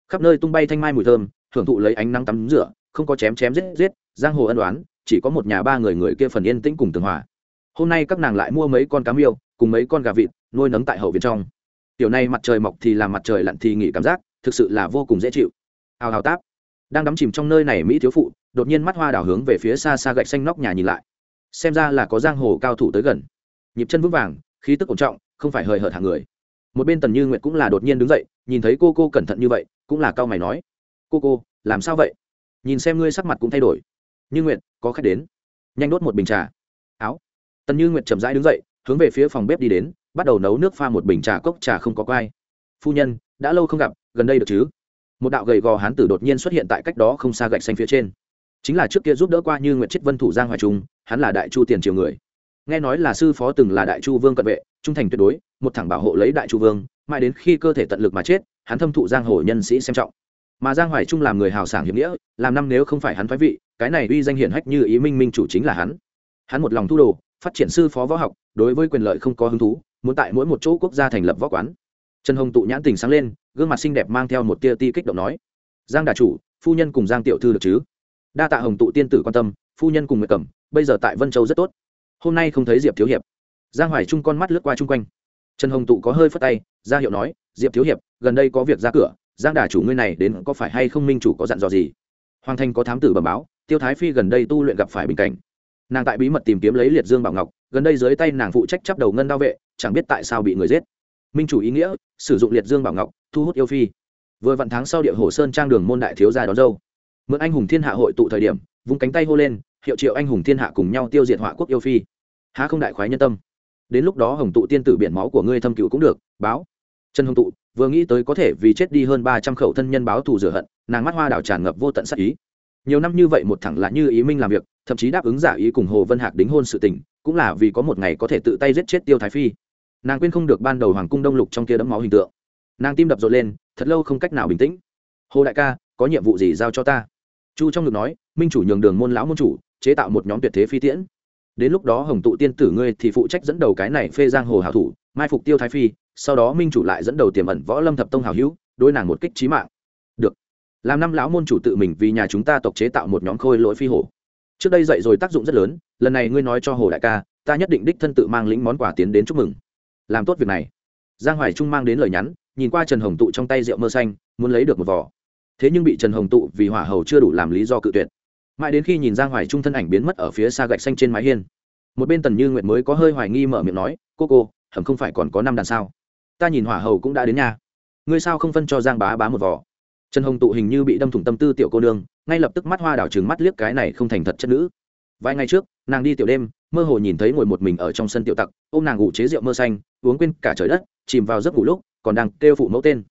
Khắp nơi tung bay thanh mai mùi thơm hưởng thụ lấy ánh nắng tắm rửa, không có chém chém giết giết, giang hồ ân đoán chỉ có một nhà ba người người kia phần yên tĩnh cùng tường hòa. Hôm nay các nàng lại mua mấy con cá miêu, cùng mấy con gà vịt, nuôi nấng tại hậu viện trong. Tiểu này mặt trời mọc thì làm mặt trời lặn thì nghỉ cảm giác, thực sự là vô cùng dễ chịu. Hào hào táp đang đắm chìm trong nơi này mỹ thiếu phụ, đột nhiên mắt hoa đảo hướng về phía xa xa gạch xanh nóc nhà nhìn lại. Xem ra là có giang hồ cao thủ tới gần. Nhịp chân vững vàng, khí tức ổn trọng, không phải hời hợt hàng người. Một bên tần như nguyệt cũng là đột nhiên đứng dậy, nhìn thấy cô cô cẩn thận như vậy, cũng là cao mày nói, cô cô, làm sao vậy? Nhìn xem ngươi sắc mặt cũng thay đổi. Như nguyệt, có khách đến. Nhanh đốt một bình trà. Áo. Tần như nguyệt chậm rãi đứng dậy, hướng về phía phòng bếp đi đến, bắt đầu nấu nước pha một bình trà cốc trà không có quai. Phu nhân, đã lâu không gặp, gần đây được chứ? Một đạo gầy gò hán tử đột nhiên xuất hiện tại cách đó không xa gạch xanh phía trên. Chính là trước kia giúp đỡ qua như nguyệt chết vân thủ giang hoài trung, hắn là đại chu tiền triều người. Nghe nói là sư phó từng là đại chu vương cận vệ, trung thành tuyệt đối, một thẳng bảo hộ lấy đại chu vương, mãi đến khi cơ thể tận lực mà chết, hắn thâm thụ giang hồ nhân sĩ xem trọng. Mà giang hoài trung làm người hào sảng hiểm nghĩa, làm năm nếu không phải hắn thoái vị, cái này uy danh hiển hách như ý minh minh chủ chính là hắn. Hắn một lòng thu đồ, phát triển sư phó võ học, đối với quyền lợi không có hứng thú, muốn tại mỗi một chỗ quốc gia thành lập võ quán. Trần hồng tụ nhãn tình sáng lên gương mặt xinh đẹp mang theo một tia ti kích động nói, giang đà chủ, phu nhân cùng giang tiểu thư được chứ? Đa tạ hồng tụ tiên tử quan tâm, phu nhân cùng nguyệt cẩm, bây giờ tại vân châu rất tốt. Hôm nay không thấy diệp thiếu hiệp. Giang hoài trung con mắt lướt qua chung quanh. Trần hồng tụ có hơi phất tay, ra hiệu nói, diệp thiếu hiệp, gần đây có việc ra cửa, giang đà chủ ngươi này đến có phải hay không minh chủ có dặn dò gì? Hoàng thành có thám tử bẩm báo, tiêu thái phi gần đây tu luyện gặp phải bình cảnh. Nàng tại bí mật tìm kiếm lấy liệt dương bảo ngọc, gần đây dưới tay nàng phụ trách chấp đầu ngân đao vệ, chẳng biết tại sao bị người giết minh chủ ý nghĩa, sử dụng liệt dương bảo ngọc, thu hút yêu phi. Vừa vạn tháng sau địa hồ sơn trang đường môn đại thiếu gia đón dâu. Mượn anh hùng thiên hạ hội tụ thời điểm, vung cánh tay hô lên, hiệu triệu anh hùng thiên hạ cùng nhau tiêu diệt họa quốc yêu phi. Há không đại khoái nhân tâm. Đến lúc đó hồng tụ tiên tử biển máu của ngươi thâm cựu cũng được, báo. Trần hồng tụ, vừa nghĩ tới có thể vì chết đi hơn ba trăm khẩu thân nhân báo thù rửa hận, nàng mắt hoa đảo tràn ngập vô tận sắc ý. Nhiều năm như vậy một thẳng là như ý minh làm việc, thậm chí đáp ứng giả ý cùng hồ vân hạc đính hôn sự tình, cũng là vì có một ngày có thể tự tay giết chết tiêu thái phi nàng quên không được ban đầu hoàng cung đông lục trong kia đấm máu hình tượng. Nàng tim đập rộn lên, thật lâu không cách nào bình tĩnh. Hồ đại ca, có nhiệm vụ gì giao cho ta? Chu trong ngực nói, minh chủ nhường đường môn lão môn chủ, chế tạo một nhóm tuyệt thế phi tiễn. Đến lúc đó hồng tụ tiên tử ngươi thì phụ trách dẫn đầu cái này phê giang hồ hảo thủ, mai phục tiêu thái phi, sau đó minh chủ lại dẫn đầu tiềm ẩn võ lâm thập tông hảo hữu đôi nàng một kích trí mạng. Được. Làm năm lão môn chủ tự mình vì nhà chúng ta tộc chế tạo một nhóm khôi lỗi phi hổ. Trước đây dạy rồi tác dụng rất lớn, lần này ngươi nói cho hồ đại ca, ta nhất định đích thân tự mang lĩnh món quà tiến đến chúc mừng làm tốt việc này. Giang hoài trung mang đến lời nhắn, nhìn qua trần hồng tụ trong tay rượu mơ xanh, muốn lấy được một vỏ thế nhưng bị trần hồng tụ vì hỏa hầu chưa đủ làm lý do cự tuyệt. Mãi đến khi nhìn giang hoài trung thân ảnh biến mất ở phía xa gạch xanh trên mái hiên, một bên tần như nguyệt mới có hơi hoài nghi mở miệng nói, cô cô hầm không phải còn có năm đàn sao? Ta nhìn hỏa hầu cũng đã đến nhà. Ngươi sao không phân cho giang bá bá một vỏ trần hồng tụ hình như bị đâm thủng tâm tư tiểu cô nương, ngay lập tức mắt hoa đảo trừng mắt liếc cái này không thành thật chất nữ. Vài ngày trước, nàng đi tiểu đêm, mơ hồ nhìn thấy ngồi một mình ở trong sân tiểu tặc ô m nàng ngủ chế rượu mơ xanh uống quên cả trời đất, chìm vào giấc ngủ lúc, còn đang kêu phụ mẫu tên.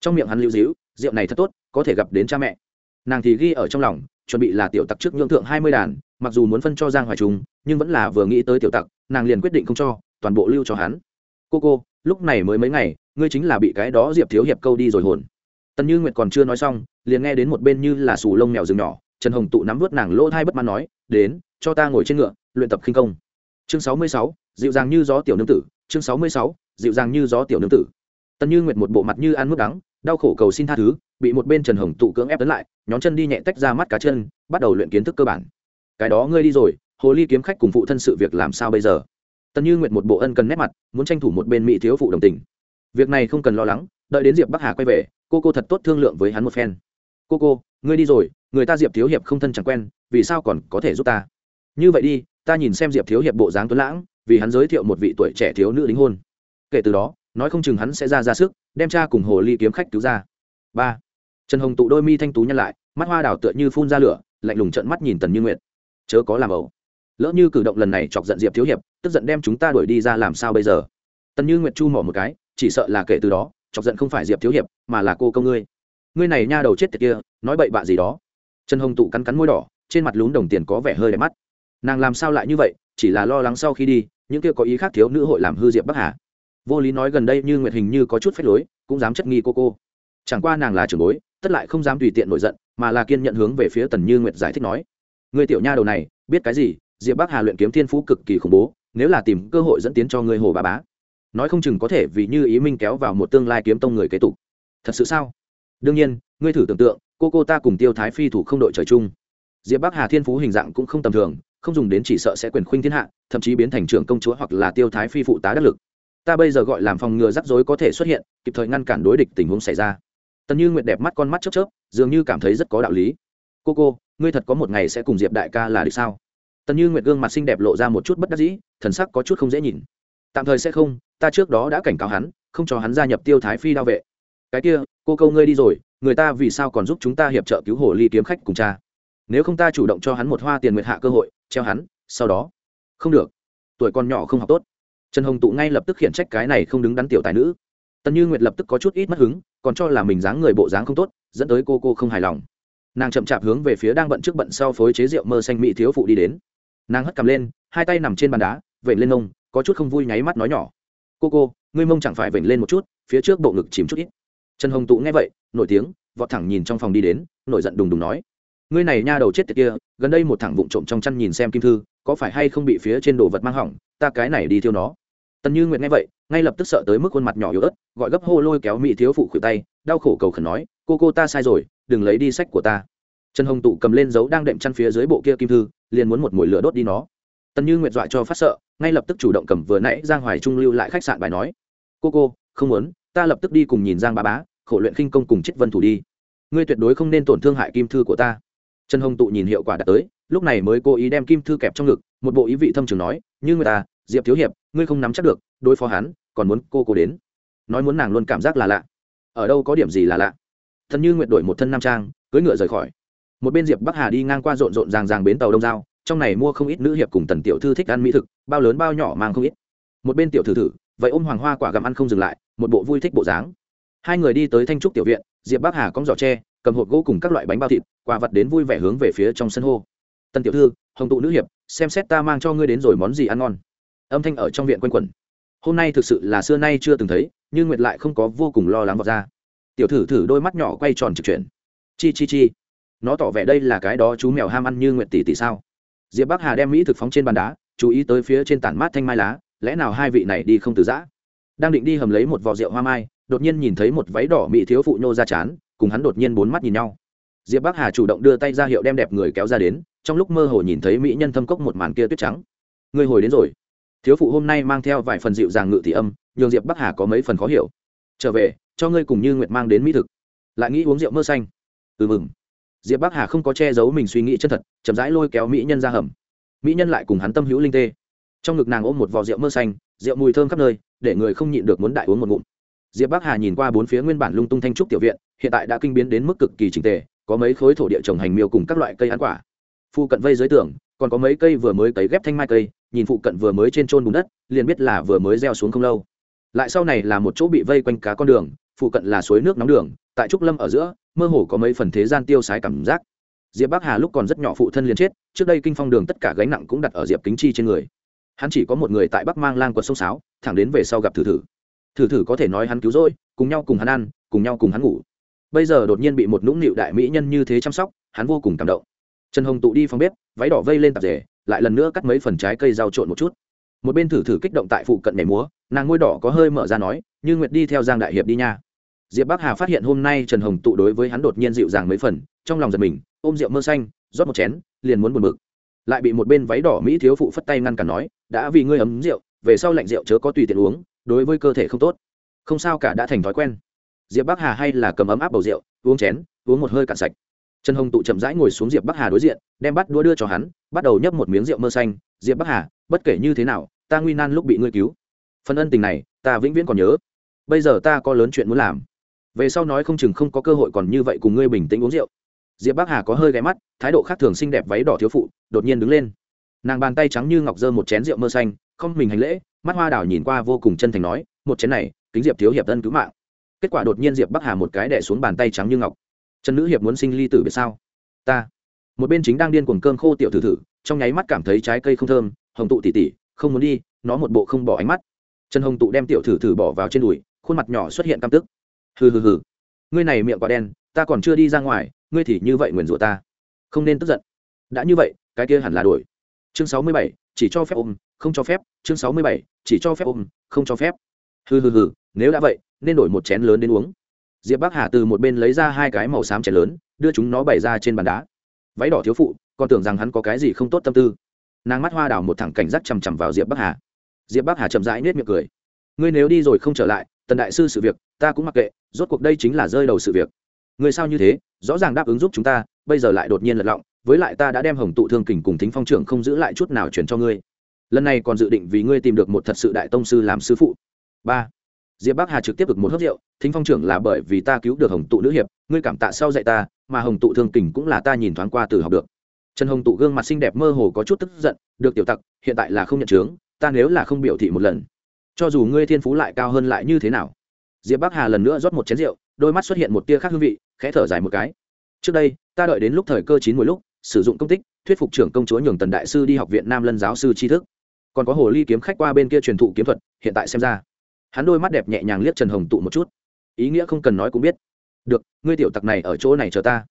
Trong miệng hắn lưu dĩu rượu này thật tốt, có thể gặp đến cha mẹ. Nàng thì ghi ở trong lòng, chuẩn bị là tiểu tặc trước nhượng thượng hai mươi đàn, mặc dù muốn phân cho giang hoài trung, nhưng vẫn là vừa nghĩ tới tiểu tặc, nàng liền quyết định không cho, toàn bộ lưu cho hắn. Cô cô, lúc này mới mấy ngày, ngươi chính là bị cái đó diệp thiếu hiệp câu đi rồi hồn. Tần như nguyệt còn chưa nói xong, liền nghe đến một bên như là sù lông mèo rừng nhỏ, trần hồng tụ nắm vớt nàng lỗ thai bất mãn nói, đến, cho ta ngồi trên ngựa, luyện tập khinh công. Chương sáu mươi sáu, dịu dàng như gió tiểu nương tử chương sáu mươi sáu, dịu dàng như gió tiểu nương tử. Tần như nguyệt một bộ mặt như ăn mướp đắng, đau khổ cầu xin tha thứ, bị một bên trần hồng tụ cưỡng ép tấn lại, nhón chân đi nhẹ tách ra mắt cá chân, bắt đầu luyện kiến thức cơ bản. Cái đó ngươi đi rồi, hồ ly kiếm khách cùng phụ thân sự việc làm sao bây giờ? Tần như nguyệt một bộ ân cần nét mặt, muốn tranh thủ một bên mỹ thiếu phụ đồng tình. Việc này không cần lo lắng, đợi đến diệp bắc hà quay về, cô cô thật tốt thương lượng với hắn một phen. Cô cô, ngươi đi rồi, người ta diệp thiếu hiệp không thân chẳng quen, vì sao còn có thể giúp ta? Như vậy đi, ta nhìn xem diệp thiếu hiệp bộ dáng tuấn lãng vì hắn giới thiệu một vị tuổi trẻ thiếu nữ đính hôn. Kể từ đó, nói không chừng hắn sẽ ra ra sức, đem cha cùng hồ ly kiếm khách cứu ra. Ba, trần hồng tụ đôi mi thanh tú nhăn lại, mắt hoa đào tựa như phun ra lửa, lạnh lùng trợn mắt nhìn tần như nguyệt. Chớ có làm ẩu. Lỡ như cử động lần này chọc giận diệp thiếu hiệp, tức giận đem chúng ta đuổi đi ra làm sao bây giờ? Tần như nguyệt chu mỏ một cái, chỉ sợ là kể từ đó, chọc giận không phải diệp thiếu hiệp, mà là cô công ngươi. Ngươi này nha đầu chết tiệt kia, nói bậy bạ gì đó. Trần hồng tụ cắn cắn môi đỏ, trên mặt lún đồng tiền có vẻ hơi đẹp mắt. Nàng làm sao lại như vậy? Chỉ là lo lắng sau khi đi, những kia có ý khác thiếu nữ hội làm hư diệp bắc hà. Vô lý nói gần đây như nguyệt hình như có chút phép lối, cũng dám chất nghi cô cô. Chẳng qua nàng là trưởng bối, tất lại không dám tùy tiện nổi giận, mà là kiên nhận hướng về phía tần như nguyệt giải thích nói. Người tiểu nha đầu này, biết cái gì? Diệp bắc hà luyện kiếm thiên phú cực kỳ khủng bố, nếu là tìm cơ hội dẫn tiến cho người hồ bà bá. Nói không chừng có thể vì như ý minh kéo vào một tương lai kiếm tông người kế tục. Thật sự sao? Đương nhiên, ngươi thử tưởng tượng, cô cô ta cùng tiêu thái phi thủ không đội trời chung. Diệp bắc hà thiên phú hình dạng cũng không tầm thường không dùng đến chỉ sợ sẽ quyền khuynh thiên hạ, thậm chí biến thành trưởng công chúa hoặc là tiêu thái phi phụ tá đắc lực. Ta bây giờ gọi làm phòng ngừa rắc rối có thể xuất hiện, kịp thời ngăn cản đối địch tình huống xảy ra. Tần như nguyệt đẹp mắt con mắt chớp chớp, dường như cảm thấy rất có đạo lý. Cô cô, ngươi thật có một ngày sẽ cùng diệp đại ca là được sao? Tần như nguyệt gương mặt xinh đẹp lộ ra một chút bất đắc dĩ, thần sắc có chút không dễ nhìn. Tạm thời sẽ không, ta trước đó đã cảnh cáo hắn, không cho hắn gia nhập tiêu thái phi đao vệ. Cái kia, cô câu ngươi đi rồi, người ta vì sao còn giúp chúng ta hiệp trợ cứu hồ ly kiếm khách cùng cha? Nếu không ta chủ động cho hắn một hoa tiền nguyệt hạ cơ hội treo hắn sau đó. Không được. Tuổi con nhỏ không học tốt. Trần hồng tụ ngay lập tức khiển trách cái này không đứng đắn tiểu tài nữ. Tần như nguyệt lập tức có chút ít mất hứng còn cho là mình dáng người bộ dáng không tốt dẫn tới cô cô không hài lòng. Nàng chậm chạp hướng về phía đang bận trước bận sau phối chế rượu mơ xanh mỹ thiếu phụ đi đến. Nàng hất cầm lên hai tay nằm trên bàn đá vẩy lên mông, có chút không vui nháy mắt nói nhỏ. Cô cô ngươi mông chẳng phải vểnh lên một chút phía trước bộ ngực chìm chút ít. Trần hồng tụ nghe vậy nổi tiếng vọt thẳng nhìn trong phòng đi đến nổi giận đùng đùng nói ngươi này nha đầu chết tiệt kia, gần đây một thằng vụng trộm trong chăn nhìn xem kim thư, có phải hay không bị phía trên đồ vật mang hỏng, ta cái này đi thiêu nó. Tần như nguyệt nghe vậy, ngay lập tức sợ tới mức khuôn mặt nhỏ yếu ớt, gọi gấp hô lôi kéo mỹ thiếu phụ khuỷu tay, đau khổ cầu khẩn nói, cô cô ta sai rồi, đừng lấy đi sách của ta. Trần hồng tụ cầm lên dấu đang đệm chăn phía dưới bộ kia kim thư, liền muốn một mồi lửa đốt đi nó. Tần như nguyệt dọa cho phát sợ, ngay lập tức chủ động cầm vừa nãy giang hoài trung lưu lại khách sạn bài nói, cô cô, không muốn, ta lập tức đi cùng nhìn giang bà bá, khổ luyện khinh công cùng chết vân thủ đi. Ngươi tuyệt đối không nên tổn thương hại kim thư của ta trần hồng tụ nhìn hiệu quả đã tới, lúc này mới cố ý đem kim thư kẹp trong ngực, một bộ ý vị thâm trường nói, như người ta, diệp thiếu hiệp, ngươi không nắm chắc được, đối phó hắn, còn muốn cô cô đến. Nói muốn nàng luôn cảm giác là lạ. Ở đâu có điểm gì là lạ. Thần như nguyện đổi một thân nam trang, cưỡi ngựa rời khỏi. Một bên diệp bắc hà đi ngang qua rộn rộn ràng ràng bến tàu đông giao, trong này mua không ít nữ hiệp cùng tần tiểu thư thích ăn mỹ thực, bao lớn bao nhỏ mang không ít. Một bên tiểu thử thử, vậy ôm hoàng hoa quả gặm ăn không dừng lại, một bộ vui thích bộ dáng. Hai người đi tới thanh trúc tiểu viện, diệp bắc hà cong giỏ tre, cầm hộp gỗ cùng các loại bánh bao thịt quả vật đến vui vẻ hướng về phía trong sân hô. Tân tiểu thư, hồng tụ nữ hiệp, xem xét ta mang cho ngươi đến rồi món gì ăn ngon. Âm thanh ở trong viện quanh quẩn. Hôm nay thực sự là xưa nay chưa từng thấy, nhưng nguyệt lại không có vô cùng lo lắng vọt ra. Tiểu thử thử đôi mắt nhỏ quay tròn trực chuyển. Chi chi chi. Nó tỏ vẻ đây là cái đó chú mèo ham ăn như nguyệt tỷ tỷ sao? Diệp bắc hà đem mỹ thực phóng trên bàn đá, chú ý tới phía trên tản mát thanh mai lá, lẽ nào hai vị này đi không từ giã? Đang định đi hầm lấy một vò rượu hoa mai, đột nhiên nhìn thấy một váy đỏ mỹ thiếu phụ nhô ra chán, cùng hắn đột nhiên bốn mắt nhìn nhau diệp bắc hà chủ động đưa tay ra hiệu đem đẹp người kéo ra đến, trong lúc mơ hồ nhìn thấy mỹ nhân thâm cốc một màn kia tuyết trắng. Người hồi đến rồi. Thiếu phụ hôm nay mang theo vài phần dịu dàng ngự thị âm, nhường diệp bắc hà có mấy phần khó hiểu. Trở về, cho ngươi cùng như nguyệt mang đến mỹ thực. Lại nghĩ uống rượu mơ xanh. Ừ mừng. Diệp bắc hà không có che giấu mình suy nghĩ chân thật, chậm rãi lôi kéo mỹ nhân ra hầm. Mỹ nhân lại cùng hắn tâm hữu linh tê. Trong ngực nàng ôm một vò rượu mơ xanh, rượu mùi thơm khắp nơi, để người không nhịn được muốn đại uống một ngụm. Diệp bắc hà nhìn qua bốn phía nguyên bản lung tung thanh trúc tiểu viện, hiện tại đã kinh biến đến mức cực kỳ trình tề có mấy khối thổ địa trồng hành miêu cùng các loại cây ăn quả. Phụ cận vây dưới tường, còn có mấy cây vừa mới cấy ghép thanh mai cây, nhìn phụ cận vừa mới trên trôn bùn đất, liền biết là vừa mới gieo xuống không lâu. Lại sau này là một chỗ bị vây quanh cá con đường, phụ cận là suối nước nóng đường, tại trúc lâm ở giữa, mơ hồ có mấy phần thế gian tiêu sái cảm giác. Diệp bắc hà lúc còn rất nhỏ phụ thân liền chết, trước đây kinh phong đường tất cả gánh nặng cũng đặt ở diệp kính chi trên người. Hắn chỉ có một người tại bắc mang lang quật sông sáo, thẳng đến về sau gặp thử thử. Thử thử có thể nói hắn cứu rỗi, cùng nhau cùng hắn ăn, cùng nhau cùng hắn ngủ bây giờ đột nhiên bị một nũng nịu đại mỹ nhân như thế chăm sóc, hắn vô cùng cảm động. Trần hồng tụ đi phòng bếp, váy đỏ vây lên tạp rể lại lần nữa cắt mấy phần trái cây rau trộn một chút. Một bên thử thử kích động tại phụ cận nhảy múa, nàng ngôi đỏ có hơi mở ra nói, như nguyệt đi theo giang đại hiệp đi nha. Diệp bắc hà phát hiện hôm nay trần hồng tụ đối với hắn đột nhiên dịu dàng mấy phần, trong lòng giật mình, ôm rượu mơ xanh, rót một chén, liền muốn buồn bực. Lại bị một bên váy đỏ mỹ thiếu phụ phất tay ngăn cản nói, đã vì ngươi ấm rượu, về sau lạnh rượu chớ có tùy tiện uống, đối với cơ thể không tốt. Không sao cả, đã thành thói quen diệp bắc hà hay là cầm ấm áp bầu rượu, uống chén, uống một hơi cạn sạch. Trần hồng tụ chậm rãi ngồi xuống diệp bắc hà đối diện, đem bắt đũa đưa cho hắn, bắt đầu nhấp một miếng rượu mơ xanh. Diệp bắc hà, bất kể như thế nào, ta nguy nan lúc bị ngươi cứu. Phần ân tình này, ta vĩnh viễn còn nhớ. Bây giờ ta có lớn chuyện muốn làm. Về sau nói không chừng không có cơ hội còn như vậy cùng ngươi bình tĩnh uống rượu. Diệp bắc hà có hơi ghé mắt, thái độ khác thường xinh đẹp váy đỏ thiếu phụ, đột nhiên đứng lên. Nàng bàn tay trắng như ngọc dơ một chén rượu mơ xanh, không mình hành lễ, mắt hoa đảo nhìn qua vô cùng chân thành nói, một chén này, kính diệp thiếu hiệp thân cứu mạng kết quả đột nhiên diệp bắc hà một cái đẻ xuống bàn tay trắng như ngọc trần nữ hiệp muốn sinh ly tử biệt sao ta một bên chính đang điên cuồng cơm khô tiểu thử thử trong nháy mắt cảm thấy trái cây không thơm hồng tụ tỉ tỉ không muốn đi nó một bộ không bỏ ánh mắt trần hồng tụ đem tiểu thử thử bỏ vào trên đùi khuôn mặt nhỏ xuất hiện căm tức hừ hừ hừ ngươi này miệng quả đen ta còn chưa đi ra ngoài ngươi thì như vậy nguyền rủa ta không nên tức giận đã như vậy cái kia hẳn là đổi chương sáu mươi bảy chỉ cho phép ôm không cho phép chương sáu mươi bảy chỉ cho phép ôm không cho phép hừ hừ hừ nếu đã vậy nên đổi một chén lớn đến uống. Diệp bắc hà từ một bên lấy ra hai cái màu xám chén lớn, đưa chúng nó bày ra trên bàn đá. Váy đỏ thiếu phụ còn tưởng rằng hắn có cái gì không tốt tâm tư. Nàng mắt hoa đào một thẳng cảnh giác chằm chằm vào diệp bắc hà. Diệp bắc hà chậm rãi nết miệng cười. Ngươi nếu đi rồi không trở lại, tần đại sư sự việc, ta cũng mặc kệ, rốt cuộc đây chính là rơi đầu sự việc. Ngươi sao như thế, rõ ràng đáp ứng giúp chúng ta, bây giờ lại đột nhiên lật lọng, với lại ta đã đem hồng tụ thương kình cùng thính phong trưởng không giữ lại chút nào chuyển cho ngươi. Lần này còn dự định vì ngươi tìm được một thật sự đại tông sư làm sư phụ. Ba diệp bắc hà trực tiếp được một hớp rượu, thính phong trưởng là bởi vì ta cứu được hồng tụ nữ hiệp, ngươi cảm tạ sau dạy ta, mà hồng tụ thương tình cũng là ta nhìn thoáng qua từ học được. Trần hồng tụ gương mặt xinh đẹp mơ hồ có chút tức giận, được tiểu tặc, hiện tại là không nhận chướng, ta nếu là không biểu thị một lần, cho dù ngươi thiên phú lại cao hơn lại như thế nào. Diệp bắc hà lần nữa rót một chén rượu, đôi mắt xuất hiện một tia khác hương vị, khẽ thở dài một cái. Trước đây, ta đợi đến lúc thời cơ chín mỗi lúc, sử dụng công tích, thuyết phục trưởng công chúa nhường tần đại sư đi học viện nam lân giáo sư tri thức. Còn có hồ ly kiếm khách qua bên kia truyền thụ kiếm thuật, hiện tại xem ra hắn đôi mắt đẹp nhẹ nhàng liếc trần hồng tụ một chút. Ý nghĩa không cần nói cũng biết. Được, ngươi tiểu tặc này ở chỗ này chờ ta.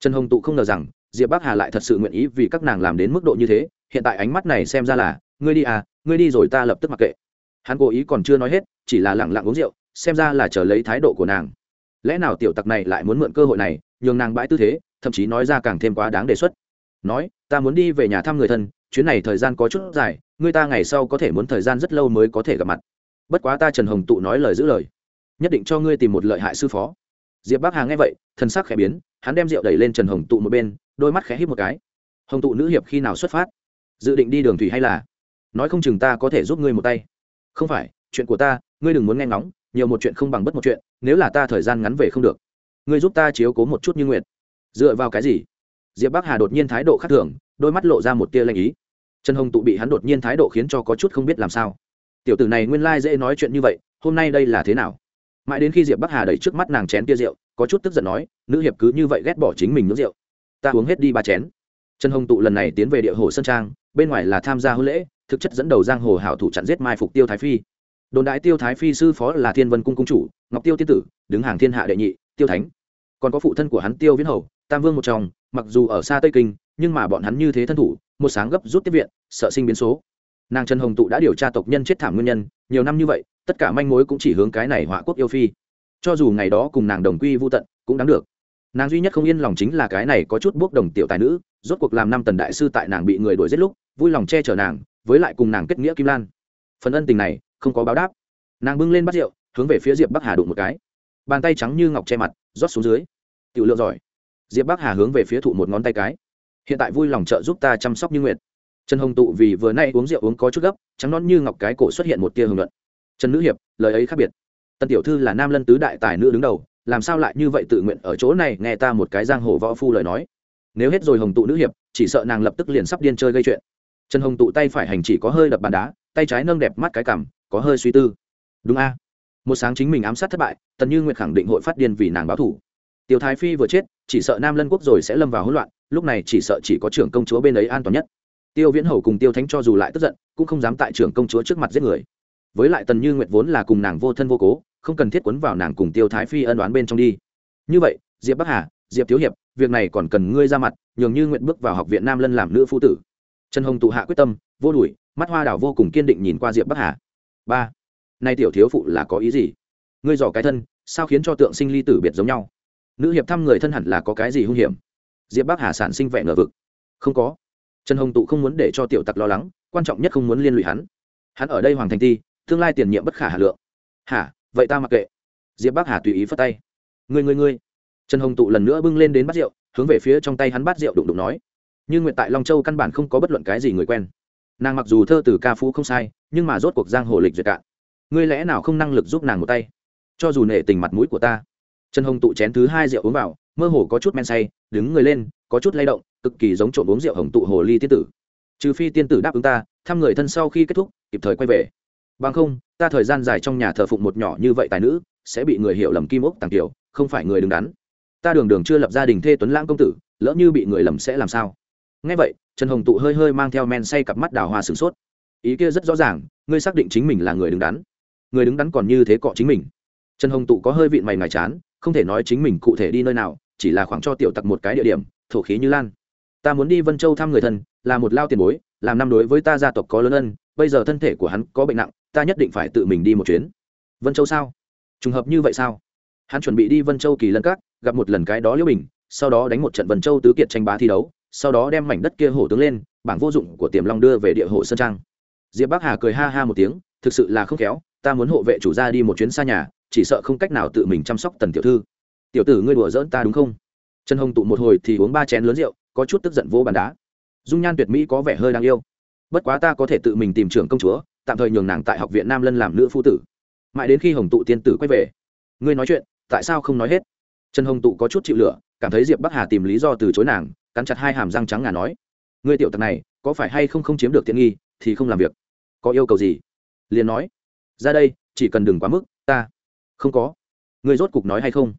Trần hồng tụ không ngờ rằng, diệp bắc hà lại thật sự nguyện ý vì các nàng làm đến mức độ như thế. Hiện tại ánh mắt này xem ra là, ngươi đi à ngươi đi rồi ta lập tức mặc kệ. Hắn cố ý còn chưa nói hết, chỉ là lẳng lặng uống rượu, xem ra là chờ lấy thái độ của nàng. Lẽ nào tiểu tặc này lại muốn mượn cơ hội này, nhường nàng bãi tư thế, thậm chí nói ra càng thêm quá đáng đề xuất. Nói, ta muốn đi về nhà thăm người thân, chuyến này thời gian có chút dài người ta ngày sau có thể muốn thời gian rất lâu mới có thể gặp mặt bất quá ta trần hồng tụ nói lời giữ lời, nhất định cho ngươi tìm một lợi hại sư phó. Diệp bắc hà nghe vậy thân sắc khẽ biến, hắn đem rượu đẩy lên trần hồng tụ một bên, đôi mắt khẽ hít một cái. Hồng tụ nữ hiệp khi nào xuất phát? Dự định đi đường thủy hay là? Nói không chừng ta có thể giúp ngươi một tay. Không phải, chuyện của ta, ngươi đừng muốn nghe ngóng, nhiều một chuyện không bằng bất một chuyện, nếu là ta thời gian ngắn về không được, ngươi giúp ta chiếu cố một chút như nguyện dựa vào cái gì? Diệp bắc hà đột nhiên thái độ khác thường, đôi mắt lộ ra một tia lanh ý. Trần hồng tụ bị hắn đột nhiên thái độ khiến cho có chút không biết làm sao tiểu tử này nguyên lai dễ nói chuyện như vậy, hôm nay đây là thế nào? Mãi đến khi diệp bắc hà đẩy trước mắt nàng chén tia rượu, có chút tức giận nói, nữ hiệp cứ như vậy ghét bỏ chính mình nước rượu. Ta uống hết đi ba chén. Trần hồng tụ lần này tiến về địa hồ sơn trang, bên ngoài là tham gia hôn lễ, thực chất dẫn đầu giang hồ hảo thủ chặn giết mai phục tiêu thái phi. Đồn đại tiêu thái phi sư phó là thiên vân cung cung chủ, ngọc tiêu tiên tử, đứng hàng thiên hạ đệ nhị, tiêu thánh. Còn có phụ thân của hắn tiêu viễn hầu, tam vương một chồng, mặc dù ở xa tây kinh, nhưng mà bọn hắn như thế thân thủ, một sáng gấp rút tiếp viện, sợ sinh biến số nàng trần hồng tụ đã điều tra tộc nhân chết thảm nguyên nhân, nhiều năm như vậy, tất cả manh mối cũng chỉ hướng cái này họa quốc yêu phi. Cho dù ngày đó cùng nàng đồng quy vô tận, cũng đáng được. Nàng duy nhất không yên lòng chính là cái này có chút bốc đồng tiểu tài nữ, rốt cuộc làm năm tần đại sư tại nàng bị người đuổi giết lúc, vui lòng che chở nàng, với lại cùng nàng kết nghĩa kim lan. Phần ân tình này, không có báo đáp. Nàng bưng lên bắt rượu, hướng về phía diệp bắc hà đụng một cái. Bàn tay trắng như ngọc che mặt, rót xuống dưới. Tiểu lượng giỏi. Diệp bắc hà hướng về phía thụ một ngón tay cái. Hiện tại vui lòng trợ giúp ta chăm sóc như nguyện trần hồng tụ vì vừa nay uống rượu uống có chút gấp, trắng non như ngọc cái cổ xuất hiện một tia hưởng luận trần nữ hiệp, lời ấy khác biệt. Tân tiểu thư là nam lân tứ đại tài nữ đứng đầu, làm sao lại như vậy tự nguyện ở chỗ này nghe ta một cái giang hồ võ phu lời nói? Nếu hết rồi hồng tụ nữ hiệp, chỉ sợ nàng lập tức liền sắp điên chơi gây chuyện. Trần hồng tụ tay phải hành chỉ có hơi đập bàn đá, tay trái nâng đẹp mắt cái cằm, có hơi suy tư. Đúng a. Một sáng chính mình ám sát thất bại, tần như nguyệt khẳng định hội phát điên vì nàng báo thủ tiêu thái phi vừa chết, chỉ sợ nam lân quốc rồi sẽ lâm vào hỗn loạn, lúc này chỉ sợ chỉ có trưởng công chúa bên ấy an toàn nhất tiêu viễn hầu cùng tiêu thánh cho dù lại tức giận, cũng không dám tại trưởng công chúa trước mặt giết người. Với lại tần như nguyệt vốn là cùng nàng vô thân vô cố, không cần thiết quấn vào nàng cùng tiêu thái phi ân đoán bên trong đi. Như vậy, diệp bắc hà, diệp thiếu hiệp, việc này còn cần ngươi ra mặt, nhường như nguyện bước vào học viện nam lân làm nữ phu tử. Trần hồng tụ hạ quyết tâm, vô đuổi, mắt hoa đào vô cùng kiên định nhìn qua diệp bắc hà. Ba, nay tiểu thiếu phụ là có ý gì? Ngươi dò cái thân, sao khiến cho tượng sinh ly tử biệt giống nhau? Nữ hiệp thăm người thân hẳn là có cái gì hung hiểm? Diệp bắc hà sản sinh vẻ ngờ vực. Không có trần hồng tụ không muốn để cho tiểu tặc lo lắng, quan trọng nhất không muốn liên lụy hắn. Hắn ở đây hoàng thành ti tương lai tiền nhiệm bất khả hà lượng. Hả vậy ta mặc kệ. Diệp bắc hà tùy ý phất tay. Người người người trần hồng tụ lần nữa bưng lên đến bát rượu, hướng về phía trong tay hắn bát rượu đụng đụng nói. Nhưng nguyện tại long châu căn bản không có bất luận cái gì người quen. Nàng mặc dù thơ từ ca phú không sai, nhưng mà rốt cuộc giang hồ lịch duyệt cạn. Ngươi lẽ nào không năng lực giúp nàng một tay? Cho dù nể tình mặt mũi của ta. Trần hồng tụ chén thứ hai rượu uống vào, mơ hồ có chút men say, đứng người lên, có chút lay động cực kỳ giống trộm uống rượu hồng tụ hồ ly tiên tử. Trừ phi tiên tử đáp ứng ta, thăm người thân sau khi kết thúc, kịp thời quay về. Bằng không, ta thời gian dài trong nhà thờ phụng một nhỏ như vậy tài nữ, sẽ bị người hiểu lầm kim ốc tàng tiểu, không phải người đứng đắn. Ta đường đường chưa lập gia đình thê tuấn lãng công tử, lỡ như bị người lầm sẽ làm sao? Ngay vậy, trần hồng tụ hơi hơi mang theo men say cặp mắt đào hoa sửng sốt. Ý kia rất rõ ràng, ngươi xác định chính mình là người đứng đắn. Người đứng đắn còn như thế cọ chính mình. Trần hồng tụ có hơi vịn mày ngài chán, không thể nói chính mình cụ thể đi nơi nào, chỉ là khoảng cho tiểu tặc một cái địa điểm, thổ khí như lan ta muốn đi vân châu thăm người thân, là một lao tiền bối, làm năm đối với ta gia tộc có lớn ân, bây giờ thân thể của hắn có bệnh nặng, ta nhất định phải tự mình đi một chuyến. Vân châu sao? Trùng hợp như vậy sao? Hắn chuẩn bị đi vân châu kỳ lân các, gặp một lần cái đó liễu bình, sau đó đánh một trận vân châu tứ kiệt tranh bá thi đấu, sau đó đem mảnh đất kia hổ tướng lên, bảng vô dụng của tiềm long đưa về địa hộ sơn trang. Diệp bắc hà cười ha ha một tiếng, thực sự là không khéo, ta muốn hộ vệ chủ gia đi một chuyến xa nhà, chỉ sợ không cách nào tự mình chăm sóc tần tiểu thư. Tiểu tử ngươi đùa giỡn ta đúng không? Trần hồng tụ một hồi thì uống ba chén lớn rượu có chút tức giận vô bàn đá. Dung nhan tuyệt mỹ có vẻ hơi đáng yêu. Bất quá ta có thể tự mình tìm trưởng công chúa, tạm thời nhường nàng tại học viện nam lân làm nữ phu tử. Mãi đến khi hồng tụ tiên tử quay về, ngươi nói chuyện, tại sao không nói hết? Trần hồng tụ có chút chịu lửa, cảm thấy diệp bắc hà tìm lý do từ chối nàng, cắn chặt hai hàm răng trắng ngà nói, ngươi tiểu tặc này, có phải hay không không chiếm được tiện nghi, thì không làm việc. Có yêu cầu gì? Liền nói, ra đây, chỉ cần đừng quá mức, ta không có. Ngươi rốt cục nói hay không?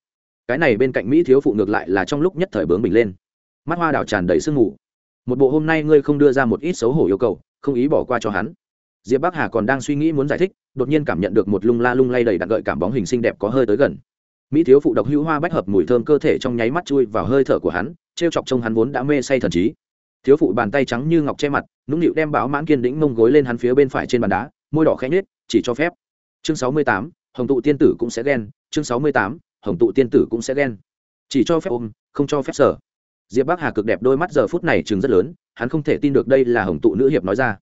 Cái này bên cạnh mỹ thiếu phụ ngược lại là trong lúc nhất thời bướng bình lên mắt hoa đào tràn đầy sương mù. Một bộ hôm nay ngươi không đưa ra một ít xấu hổ yêu cầu, không ý bỏ qua cho hắn. Diệp bắc hà còn đang suy nghĩ muốn giải thích, đột nhiên cảm nhận được một lung la lung lay đầy đặn gợi cảm bóng hình xinh đẹp có hơi tới gần. Mỹ thiếu phụ độc hữu hoa bách hợp mùi thơm cơ thể trong nháy mắt chui vào hơi thở của hắn t r e o chọc trông hắn vốn đã mê say thần trí. Thiếu phụ bàn tay trắng như ngọc che mặt, nũng nịu đem báo mãn kiên đĩnh mông gối lên hắn phía bên phải trên bàn đá, môi đỏ khẽ nhết chỉ cho phép. Chương sáu mươi tám, hồng tụ tiên tử cũng sẽ ghen. Chương sáu mươi tám, hồng tụ tiên tử cũng sẽ ghen. Chỉ cho phép ôm, không cho phép sở diệp bắc hà cực đẹp đôi mắt giờ phút này chừng rất lớn, hắn không thể tin được đây là hồng tụ nữ hiệp nói ra.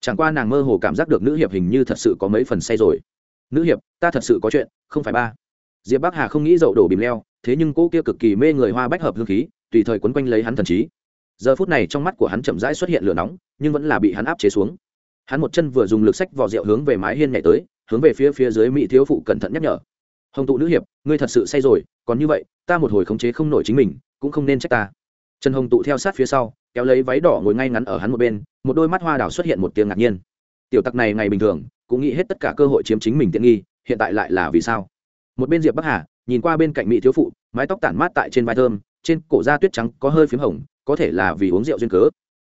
Chẳng qua nàng mơ hồ cảm giác được nữ hiệp hình như thật sự có mấy phần say rồi. Nữ hiệp, ta thật sự có chuyện, không phải ba. Diệp bắc hà không nghĩ dậu đổ bìm leo, thế nhưng cô kia cực kỳ mê người hoa bách hợp hương khí, tùy thời quấn quanh lấy hắn thần trí. Giờ phút này trong mắt của hắn chậm rãi xuất hiện lửa nóng, nhưng vẫn là bị hắn áp chế xuống. Hắn một chân vừa dùng lực sách vỏ rượu hướng về mái hiên nhảy tới, hướng về phía phía dưới mỹ thiếu phụ cẩn thận nhắc nhở. Hồng tụ nữ hiệp, ngươi thật sự say rồi, còn như vậy, ta một hồi khống chế không nổi chính mình, cũng không nên trách ta trần hồng tụ theo sát phía sau, kéo lấy váy đỏ ngồi ngay ngắn ở hắn một bên, một đôi mắt hoa đào xuất hiện một tiếng ngạc nhiên. Tiểu tặc này ngày bình thường, cũng nghĩ hết tất cả cơ hội chiếm chính mình tiện nghi, hiện tại lại là vì sao? Một bên diệp bắc hà, nhìn qua bên cạnh mỹ thiếu phụ, mái tóc tản mát tại trên vai thơm, trên cổ da tuyết trắng có hơi p h í m hồng, có thể là vì uống rượu duyên cớ.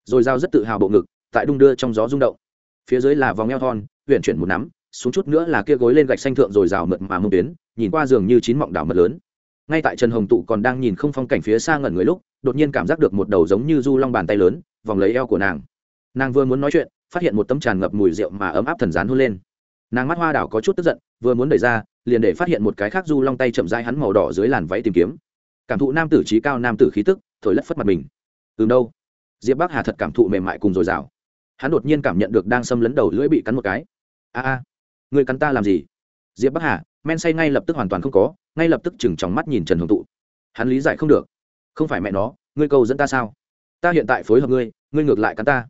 Rồi dao rất tự hào bộ ngực, tại đung đưa trong gió rung động. Phía dưới là vòng eo thon huyện chuyển một nắm, xuống chút nữa là kia gối lên gạch xanh thượng rồi rào mượt mà mông tuyến, nhìn qua giường như chín mọng đảo mật lớn ngay tại trần hồng tụ còn đang nhìn không phong cảnh phía xa ngẩn người lúc, đột nhiên cảm giác được một đầu giống như du long bàn tay lớn, vòng lấy eo của nàng. Nàng vừa muốn nói chuyện, phát hiện một tấm tràn ngập mùi rượu mà ấm áp thần rán hôn lên. Nàng mắt hoa đảo có chút tức giận, vừa muốn đẩy ra, liền để phát hiện một cái khác du long tay chậm dai hắn màu đỏ dưới làn váy tìm kiếm. Cảm thụ nam tử trí cao, nam tử khí tức, thổi lất phất mặt mình. Từ đâu? Diệp bắc hà thật cảm thụ mềm mại cùng dồi dào. Hắn đột nhiên cảm nhận được đang xâm lấn đầu lưỡi bị cắn một cái. A a, người cắn ta làm gì? Diệp bắc hà, men say ngay lập tức hoàn toàn không có ngay lập tức chừng trong mắt nhìn trần hồng tụ. Hắn lý giải không được. Không phải mẹ nó, ngươi cầu dẫn ta sao? Ta hiện tại phối hợp ngươi ngươi ngược lại cắn ta.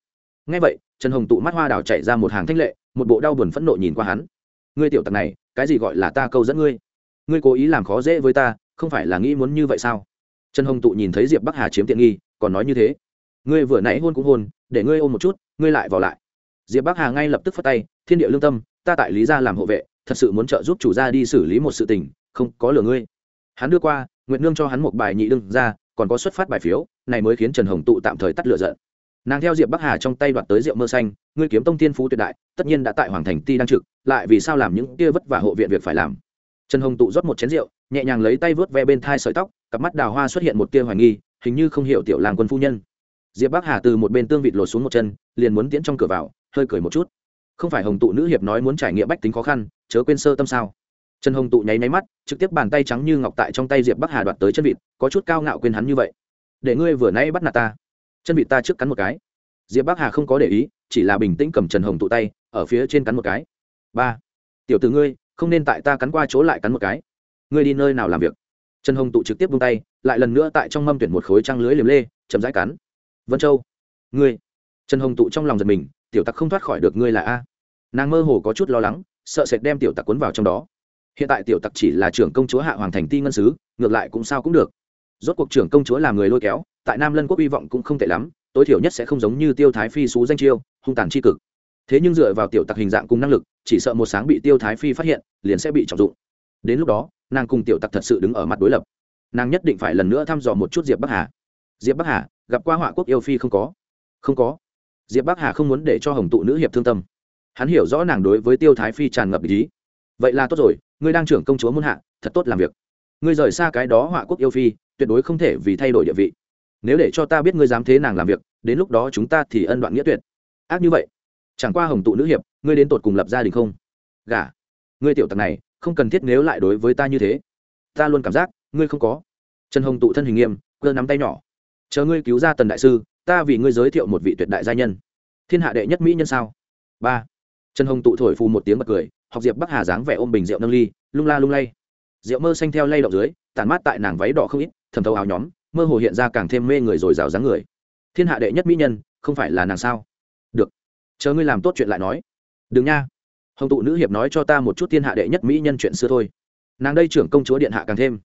Ngay vậy, trần hồng tụ mắt hoa đào chạy ra một hàng thanh lệ, một bộ đau buồn phẫn nộ nhìn qua hắn. Ngươi tiểu tặc này, cái gì gọi là ta câu dẫn ngươi? Ngươi cố ý làm khó dễ với ta, không phải là nghĩ muốn như vậy sao? Trần hồng tụ nhìn thấy diệp bắc hà chiếm tiện nghi, còn nói như thế. Ngươi vừa nãy hôn cũng hôn, để ngươi ôm một chút, ngươi lại vào lại. Diệp bắc hà ngay lập tức phất tay, thiên địa lương tâm, ta tại lý gia làm hộ vệ, thật sự muốn trợ giúp chủ gia đi xử lý một sự tình không có lừa ngươi. Hắn đưa qua nguyện nương cho hắn một bài nhị đương ra, còn có xuất phát bài phiếu, này mới khiến trần hồng tụ tạm thời tắt lửa giận. Nàng theo diệp bắc hà trong tay đoạt tới rượu mơ xanh, ngươi kiếm tông tiên phú tuyệt đại, tất nhiên đã tại hoàng thành ti đang trực, lại vì sao làm những kia vất vả hộ viện việc phải làm? Trần hồng tụ rót một chén rượu, nhẹ nhàng lấy tay vớt ve bên thai sợi tóc, cặp mắt đào hoa xuất hiện một tia hoài nghi, hình như không hiểu tiểu làng quân phu nhân. Diệp bắc hà từ một bên tương vịt lột xuống một chân, liền muốn tiến trong cửa vào, hơi cười một chút. Không phải hồng tụ nữ hiệp nói muốn trải nghiệm bách tính khó khăn, chớ quên sơ tâm sao? Trần hồng tụ nháy nháy mắt, trực tiếp bàn tay trắng như ngọc tại trong tay diệp bắc hà đoạt tới chân vịt, có chút cao ngạo quên hắn như vậy. Để ngươi vừa nãy bắt nạt ta. Chân vịt ta trước cắn một cái. Diệp bắc hà không có để ý, chỉ là bình tĩnh cầm trần hồng tụ tay, ở phía trên cắn một cái. Ba. Tiểu tử ngươi, không nên tại ta cắn qua chỗ lại cắn một cái. Ngươi đi nơi nào làm việc? Trần hồng tụ trực tiếp vung tay, lại lần nữa tại trong mâm tuyển một khối trăng lưới liềm lê, chậm rãi cắn. Vân châu. Ngươi. Trần hồng tụ trong lòng giật mình, tiểu tặc không thoát khỏi được ngươi là a. Nàng mơ hồ có chút lo lắng, sợ sệt đem tiểu tặc cuốn vào trong đó hiện tại tiểu tặc chỉ là trưởng công chúa hạ hoàng thành ti ngân sứ, ngược lại cũng sao cũng được. Rốt cuộc trưởng công chúa là người lôi kéo, tại nam lân quốc hy vọng cũng không tệ lắm, tối thiểu nhất sẽ không giống như tiêu thái phi xú danh chiêu, hung tàn tri cực. Thế nhưng dựa vào tiểu tặc hình dạng cùng năng lực, chỉ sợ một sáng bị tiêu thái phi phát hiện, liền sẽ bị trọng dụng. Đến lúc đó, nàng cùng tiểu tặc thật sự đứng ở mặt đối lập. Nàng nhất định phải lần nữa thăm dò một chút diệp bắc hà. Diệp bắc hà, gặp qua họa quốc yêu phi không có? Không có. Diệp bắc hà không muốn để cho hồng tụ nữ hiệp thương tâm. Hắn hiểu rõ nàng đối với tiêu thái phi tràn ngập ý. Vậy là tốt rồi ngươi đang trưởng công chúa muôn hạ, thật tốt làm việc. Ngươi rời xa cái đó họa quốc yêu phi, tuyệt đối không thể vì thay đổi địa vị. Nếu để cho ta biết ngươi dám thế nàng làm việc, đến lúc đó chúng ta thì ân đoạn nghĩa tuyệt. Ác như vậy, chẳng qua hồng tụ nữ hiệp, ngươi đến tột cùng lập gia đình không? Gả. Ngươi tiểu tặc này, không cần thiết nếu lại đối với ta như thế. Ta luôn cảm giác, ngươi không có. Trần hồng tụ thân hình nghiêm cơ nắm tay nhỏ. Chờ ngươi cứu ra tần đại sư, ta vì ngươi giới thiệu một vị tuyệt đại gia nhân. Thiên hạ đệ nhất mỹ nhân sao? Ba. Trần hồng tụ thổi phù một tiếng bật cười học diệp bắc hà dáng vẻ ôm bình rượu nâng ly, lung la lung lay. Rượu mơ xanh theo lay động dưới tàn mát tại nàng váy đỏ không ít thầm thấu áo nhóm, mơ hồ hiện ra càng thêm mê người rồi rào dáng người. Thiên hạ đệ nhất mỹ nhân, không phải là nàng sao? Được. Chờ ngươi làm tốt chuyện lại nói. Đừng nha. Hồng tụ nữ hiệp nói cho ta một chút thiên hạ đệ nhất mỹ nhân chuyện xưa thôi. Nàng đây trưởng công chúa điện hạ càng thêm.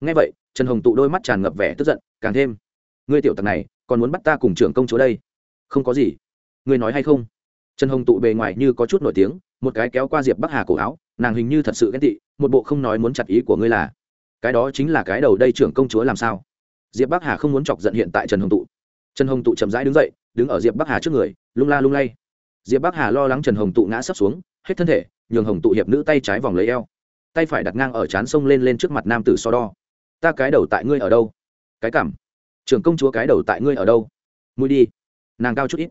Ngay vậy, trần hồng tụ đôi mắt tràn ngập vẻ tức giận, càng thêm. Ngươi tiểu tặc này, còn muốn bắt ta cùng trưởng công chúa đây? Không có gì. Ngươi nói hay không? Trần hồng tụ bề ngoài như có chút nổi tiếng một cái kéo qua diệp bắc hà cổ áo nàng hình như thật sự ghen tị một bộ không nói muốn chặt ý của ngươi là cái đó chính là cái đầu đây trưởng công chúa làm sao diệp bắc hà không muốn chọc giận hiện tại trần hồng tụ trần hồng tụ chậm rãi đứng dậy đứng ở diệp bắc hà trước người lung la lung lay diệp bắc hà lo lắng trần hồng tụ ngã sấp xuống hết thân thể nhường hồng tụ hiệp nữ tay trái vòng lấy eo tay phải đặt ngang ở trán sông lên lên trước mặt nam tử so đo ta cái đầu tại ngươi ở đâu cái cảm trưởng công chúa cái đầu tại ngươi ở đâu mùi đi nàng cao chút ít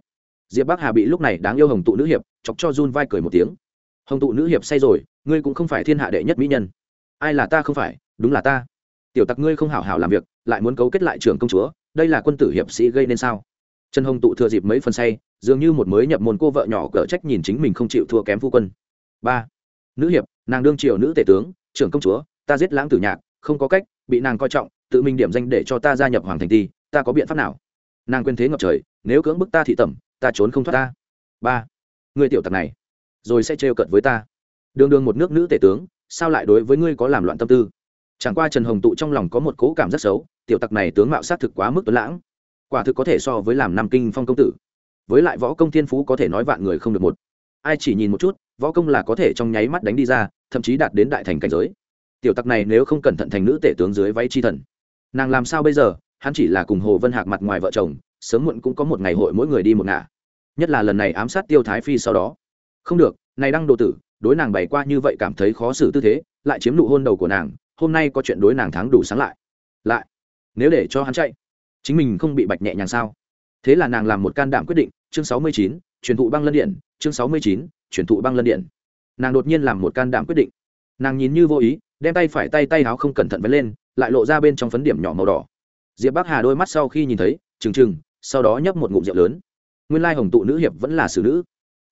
diệp bắc hà bị lúc này đáng yêu hồng tụ nữ hiệp chọc cho run vai cười một tiếng. Hồng tụ nữ hiệp say rồi, ngươi cũng không phải thiên hạ đệ nhất mỹ nhân. Ai là ta không phải, đúng là ta. Tiểu tặc ngươi không hảo hảo làm việc, lại muốn cấu kết lại trưởng công chúa, đây là quân tử hiệp sĩ gây nên sao? Trần hồng tụ thừa dịp mấy phần say, dường như một mới nhập môn cô vợ nhỏ cỡ trách nhìn chính mình không chịu thua kém phu quân. Ba. Nữ hiệp, nàng đương triều nữ tể tướng, trưởng công chúa, ta giết lãng tử nhạc, không có cách, bị nàng coi trọng, tự mình điểm danh để cho ta gia nhập hoàng thành ti, ta có biện pháp nào? Nàng quên thế ngập trời, nếu cưỡng bức ta thị tẩm, ta trốn không thoát ta. Ba người tiểu tặc này, rồi sẽ trêu cận với ta. Đường đường một nước nữ tể tướng, sao lại đối với ngươi có làm loạn tâm tư? Chẳng qua trần hồng tụ trong lòng có một cố cảm rất xấu, tiểu tặc này tướng mạo sát thực quá mức tuấn lãng, quả thực có thể so với làm nam kinh phong công tử. Với lại võ công thiên phú có thể nói vạn người không được một. Ai chỉ nhìn một chút, võ công là có thể trong nháy mắt đánh đi ra, thậm chí đạt đến đại thành cảnh giới. Tiểu tặc này nếu không cẩn thận thành nữ tể tướng dưới váy chi thần. Nàng làm sao bây giờ? Hắn chỉ là cùng hồ vân hạc mặt ngoài vợ chồng, sớm muộn cũng có một ngày hội mỗi người đi một ngả nhất là lần này ám sát tiêu thái phi sau đó. Không được, này đăng đồ tử, đối nàng bày qua như vậy cảm thấy khó xử tư thế, lại chiếm nụ hôn đầu của nàng, hôm nay có chuyện đối nàng thắng đủ sáng lại. Lại, nếu để cho hắn chạy, chính mình không bị bạch nhẹ nhàng sao? Thế là nàng làm một can đảm quyết định, chương sáu mươi chín, truyền thụ băng lân điện, chương sáu mươi chín, truyền thụ băng lân điện. Nàng đột nhiên làm một can đảm quyết định. Nàng nhìn như vô ý, đem tay phải tay tay áo không cẩn thận vấn lên, lại lộ ra bên trong phấn điểm nhỏ màu đỏ. Diệp bắc hà đôi mắt sau khi nhìn thấy, trừng trừng, sau đó nhấp một ngụm rượu lớn nguyên lai hồng tụ nữ hiệp vẫn là xử nữ.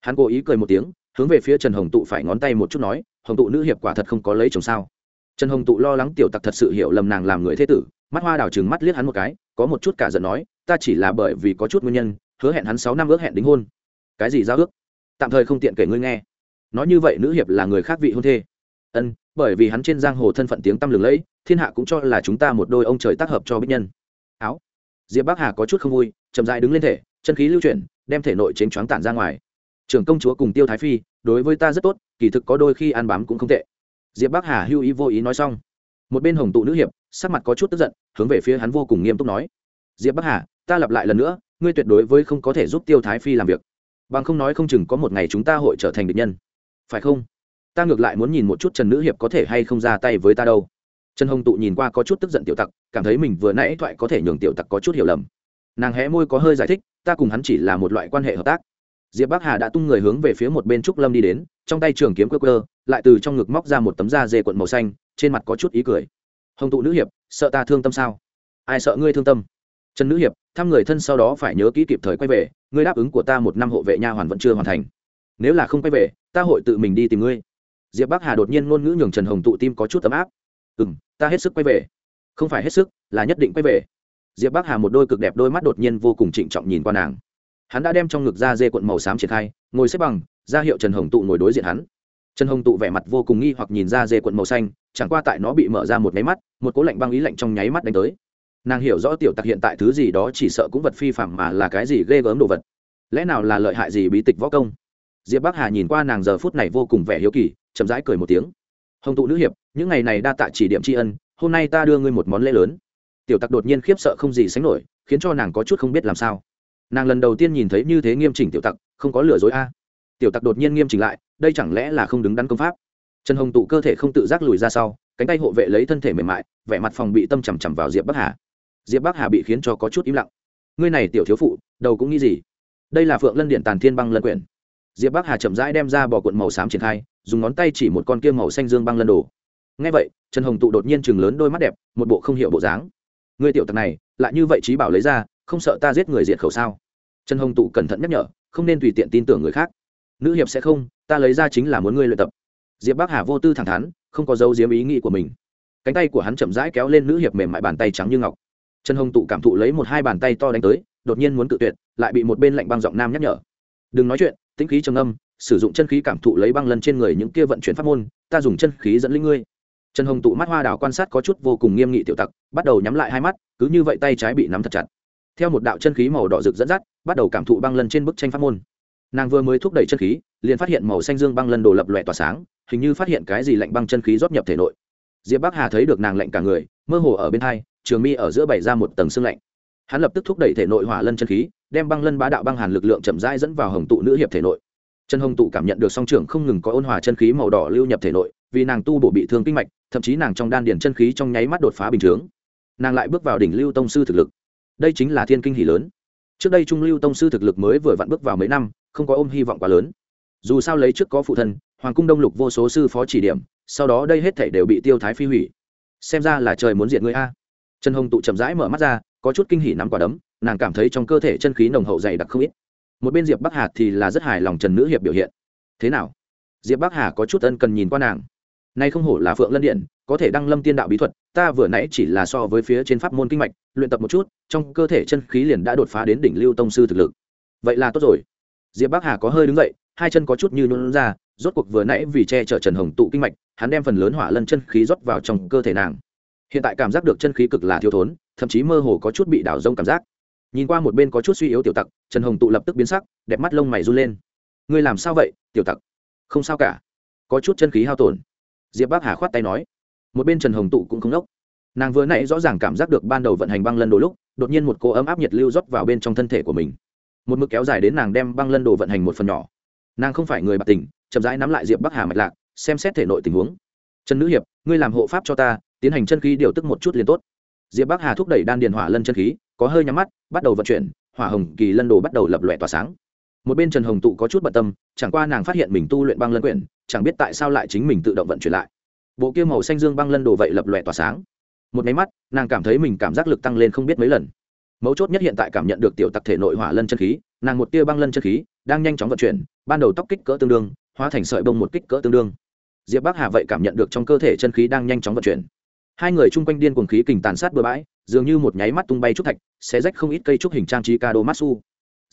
Hắn cố ý cười một tiếng, hướng về phía trần hồng tụ phải ngón tay một chút nói, hồng tụ nữ hiệp quả thật không có lấy chồng sao? Trần hồng tụ lo lắng tiểu tặc thật sự hiểu lầm nàng làm người thế tử, mắt hoa đào chừng mắt liếc hắn một cái, có một chút cả giận nói, ta chỉ là bởi vì có chút nguyên nhân, hứa hẹn hắn sáu năm ước hẹn đính hôn. Cái gì giao ước? Tạm thời không tiện kể ngươi nghe. Nói như vậy nữ hiệp là người khác vị hôn thê. Ân, bởi vì hắn trên giang hồ thân phận tiếng tăm lừng lẫy, thiên hạ cũng cho là chúng ta một đôi ông trời tác hợp cho bích nhân. Áo. Diệp bắc hà có chút không vui, chậm dại đứng lên thể chân khí lưu chuyển, đem thể nội chênh choáng tản ra ngoài. Trưởng công chúa cùng tiêu thái phi, đối với ta rất tốt, kỳ thực có đôi khi ăn bám cũng không tệ. Diệp bắc hà hưu ý vô ý nói xong. Một bên hồng tụ nữ hiệp, sắc mặt có chút tức giận, hướng về phía hắn vô cùng nghiêm túc nói. Diệp bắc hà, ta lặp lại lần nữa, ngươi tuyệt đối với không có thể giúp tiêu thái phi làm việc. Bằng không nói không chừng có một ngày chúng ta hội trở thành địch nhân. Phải không? Ta ngược lại muốn nhìn một chút trần nữ hiệp có thể hay không ra tay với ta đâu. Trần hồng tụ nhìn qua có chút tức giận tiểu tặc, cảm thấy mình vừa nãy thoại có thể nhường tiểu tặc có chút hiểu lầm. Nàng hé môi có hơi giải thích ta cùng hắn chỉ là một loại quan hệ hợp tác. Diệp bắc hà đã tung người hướng về phía một bên trúc lâm đi đến, trong tay trường kiếm cơ cơ lại từ trong ngực móc ra một tấm da dê quận màu xanh, trên mặt có chút ý cười. Hồng tụ nữ hiệp, sợ ta thương tâm sao? Ai sợ ngươi thương tâm? Trần nữ hiệp, thăm người thân sau đó phải nhớ kỹ kịp thời quay về, ngươi đáp ứng của ta một năm hộ vệ nha hoàn vẫn chưa hoàn thành. Nếu là không quay về, ta hội tự mình đi tìm ngươi. Diệp bắc hà đột nhiên ngôn ngữ nhường trần hồng tụ tim có chút ấm áp. Ừ m ta hết sức quay về. Không phải hết sức, là nhất định quay về diệp bắc hà một đôi cực đẹp đôi mắt đột nhiên vô cùng trịnh trọng nhìn qua nàng. Hắn đã đem trong ngực da dê cuộn màu xám triển khai, ngồi xếp bằng ra hiệu trần hồng tụ ngồi đối diện hắn. Trần hồng tụ vẻ mặt vô cùng nghi hoặc nhìn ra dê cuộn màu xanh, chẳng qua tại nó bị mở ra một nháy mắt, một cố lạnh băng ý lạnh trong nháy mắt đánh tới. Nàng hiểu rõ tiểu tặc hiện tại thứ gì đó chỉ sợ cũng vật phi phạm mà là cái gì ghê gớm đồ vật. Lẽ nào là lợi hại gì bí tịch võ công? Diệp bắc hà nhìn qua nàng giờ phút này vô cùng vẻ hiếu kỳ, chậm rãi cười một tiếng. Hồng tụ nữ hiệp, những ngày này đa tạ chỉ điểm tri ân, hôm nay ta đưa ngươi một món lễ lớn tiểu tặc đột nhiên khiếp sợ không gì sánh nổi, khiến cho nàng có chút không biết làm sao. Nàng lần đầu tiên nhìn thấy như thế nghiêm chỉnh tiểu tặc, không có lừa dối a. Tiểu tặc đột nhiên nghiêm chỉnh lại, đây chẳng lẽ là không đứng đắn công pháp? Trần hồng tụ cơ thể không tự giác lùi ra sau, cánh tay hộ vệ lấy thân thể mềm mại, vẻ mặt phòng bị tâm chằm chằm vào diệp bắc hà. Diệp bắc hà bị khiến cho có chút im lặng. Ngươi này tiểu thiếu phụ, đầu cũng nghĩ gì? Đây là phượng lân điện tàn thiên băng lân quyển. Diệp bắc hà chậm rãi đem ra bỏ cuộn màu xám triển khai, dùng ngón tay chỉ một con kia màu xanh dương băng lân đồ. Ngay vậy, trần hồng tụ đột nhiên chừng lớn đôi mắt đẹp, một bộ không hiểu bộ dáng ngươi tiểu tặc này, lại như vậy trí bảo lấy ra, không sợ ta giết người diệt khẩu sao? Trần hồng tụ cẩn thận nhắc nhở, không nên tùy tiện tin tưởng người khác. Nữ hiệp sẽ không, ta lấy ra chính là muốn ngươi luyện tập. Diệp bắc hà vô tư thẳng thắn, không có dấu diếm ý nghĩ của mình. Cánh tay của hắn chậm rãi kéo lên nữ hiệp mềm mại bàn tay trắng như ngọc. Trần hồng tụ cảm thụ lấy một hai bàn tay to đánh tới, đột nhiên muốn cự tuyệt, lại bị một bên lạnh băng giọng nam nhắc nhở. Đừng nói chuyện, tĩnh khí trầm âm sử dụng chân khí cảm thụ lấy băng lần trên người những kia vận chuyển pháp môn, ta dùng chân khí dẫn linh ngươi trần hồng tụ mắt hoa đào quan sát có chút vô cùng nghiêm nghị tiểu tặc, bắt đầu nhắm lại hai mắt, cứ như vậy tay trái bị nắm thật chặt. Theo một đạo chân khí màu đỏ rực dẫn dắt, bắt đầu cảm thụ băng lân trên bức tranh pháp môn. Nàng vừa mới thúc đẩy chân khí, liền phát hiện màu xanh dương băng lân đồ lập lòe tỏa sáng, hình như phát hiện cái gì lạnh băng chân khí rót nhập thể nội. Diệp bắc hà thấy được nàng lạnh cả người, mơ hồ ở bên hai, trường mi ở giữa bày ra một tầng xương lạnh. Hắn lập tức thúc đẩy thể nội hỏa lân chân khí, đem băng lân bá đạo băng hàn lực lượng chậm rãi dẫn vào hồng tụ nữ hiệp thể nội. Chân hồng tụ cảm nhận được song trưởng không ngừng có ôn hòa chân khí màu đỏ lưu nhập thể nội vì nàng tu bổ bị thương kinh mạch, thậm chí nàng trong đan điển chân khí trong nháy mắt đột phá bình chướng nàng lại bước vào đỉnh lưu tông sư thực lực. Đây chính là thiên kinh hỷ lớn. Trước đây trung lưu tông sư thực lực mới vừa vặn bước vào mấy năm, không có ôm hy vọng quá lớn. Dù sao lấy trước có phụ thân, hoàng cung đông lục vô số sư phó chỉ điểm, sau đó đây hết thảy đều bị tiêu thái phi hủy. Xem ra là trời muốn diện ngươi a. Trần hồng tụ chậm rãi mở mắt ra, có chút kinh hỉ nắm quả đấm, nàng cảm thấy trong cơ thể chân khí nồng hậu dày đặc không ít. Một bên diệp bắc hà thì là rất hài lòng trần nữ hiệp biểu hiện. Thế nào? Diệp bắc hà có chút ân cần nhìn qua nàng nay không hổ là phượng lân điện, có thể đăng lâm tiên đạo bí thuật, ta vừa nãy chỉ là so với phía trên pháp môn kinh mạch, luyện tập một chút, trong cơ thể chân khí liền đã đột phá đến đỉnh lưu tông sư thực lực. Vậy là tốt rồi. Diệp bắc hà có hơi đứng dậy, hai chân có chút như nôn ra, rốt cuộc vừa nãy vì che chở trần hồng tụ kinh mạch, hắn đem phần lớn hỏa lân chân khí rót vào trong cơ thể nàng. Hiện tại cảm giác được chân khí cực là thiếu thốn, thậm chí mơ hồ có chút bị đảo rông cảm giác. Nhìn qua một bên có chút suy yếu tiểu tặc, trần hồng tụ lập tức biến sắc, đẹp mắt lông mày run lên. Ngươi làm sao vậy, tiểu tặc? Không sao cả. Có chút chân khí hao tổn diệp bác hà khoát tay nói, một bên trần hồng tụ cũng không đốc nàng vừa nãy rõ ràng cảm giác được ban đầu vận hành băng lân đồ lúc, đột nhiên một cô ấm áp nhiệt lưu rót vào bên trong thân thể của mình. Một mực kéo dài đến nàng đem băng lân đồ vận hành một phần nhỏ. Nàng không phải người bạc tình, chậm rãi nắm lại diệp bắc hà mạch lạc, xem xét thể nội tình huống. Trần nữ hiệp, ngươi làm hộ pháp cho ta, tiến hành chân khí điều tức một chút liền tốt. Diệp bắc hà thúc đẩy đan điền hỏa lân chân khí, có hơi nhắm mắt, bắt đầu vận chuyển, hỏa hồng kỳ lân đồ bắt đầu lập lòe tỏa sáng một bên trần hồng tụ có chút bận tâm chẳng qua nàng phát hiện mình tu luyện băng lân quyển chẳng biết tại sao lại chính mình tự động vận chuyển lại bộ kia màu xanh dương băng lân đồ vậy lập lòe tỏa sáng một máy mắt nàng cảm thấy mình cảm giác lực tăng lên không biết mấy lần mấu chốt nhất hiện tại cảm nhận được tiểu tặc thể nội hỏa lân chân khí nàng một tia băng lân chân khí đang nhanh chóng vận chuyển ban đầu tóc kích cỡ tương đương hóa thành sợi bông một kích cỡ tương đương diệp bắc hà vậy cảm nhận được trong cơ thể chân khí đang nhanh chóng vận chuyển hai người chung quanh điên cuồng khí kình tàn sát bừa bãi dường như một nháy mắt tung bay trúc thạch xé rách không ít cây trúc hình trang trí ca đô matsu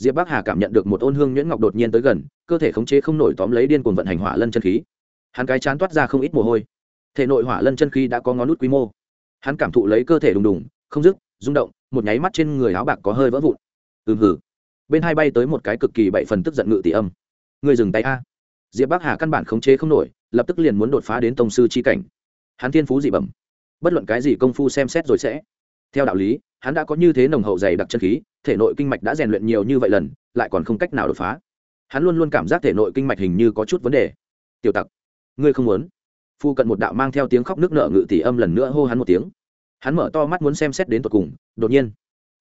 diệp bắc hà cảm nhận được một ôn hương nhuyễn ngọc đột nhiên tới gần, cơ thể khống chế không nổi tóm lấy điên cuồng vận hành hỏa lân chân khí. Hắn cái chán toát ra không ít mồ hôi. Thể nội hỏa lân chân khí đã có ngón nút quy mô. Hắn cảm thụ lấy cơ thể đùng đùng, không dứt, rung động, một nháy mắt trên người áo bạc có hơi vỡ vụn. Ừm hử bên hai bay tới một cái cực kỳ bậy phần tức giận ngự tỷ âm. Người dừng tay a. Diệp bắc hà căn bản khống chế không nổi, lập tức liền muốn đột phá đến tông sư c h i cảnh. Hắn thiên phú dị bẩm. Bất luận cái gì công phu xem xét rồi sẽ. Theo đạo lý, hắn đã có như thế nồng hậu dày đặc chân khí thể nội kinh mạch đã rèn luyện nhiều như vậy lần, lại còn không cách nào đột phá. Hắn luôn luôn cảm giác thể nội kinh mạch hình như có chút vấn đề. Tiểu tặc, ngươi không muốn? Phu cận một đạo mang theo tiếng khóc nước nợ ngự tỷ âm lần nữa hô hắn một tiếng. Hắn mở to mắt muốn xem xét đến tột cùng, đột nhiên,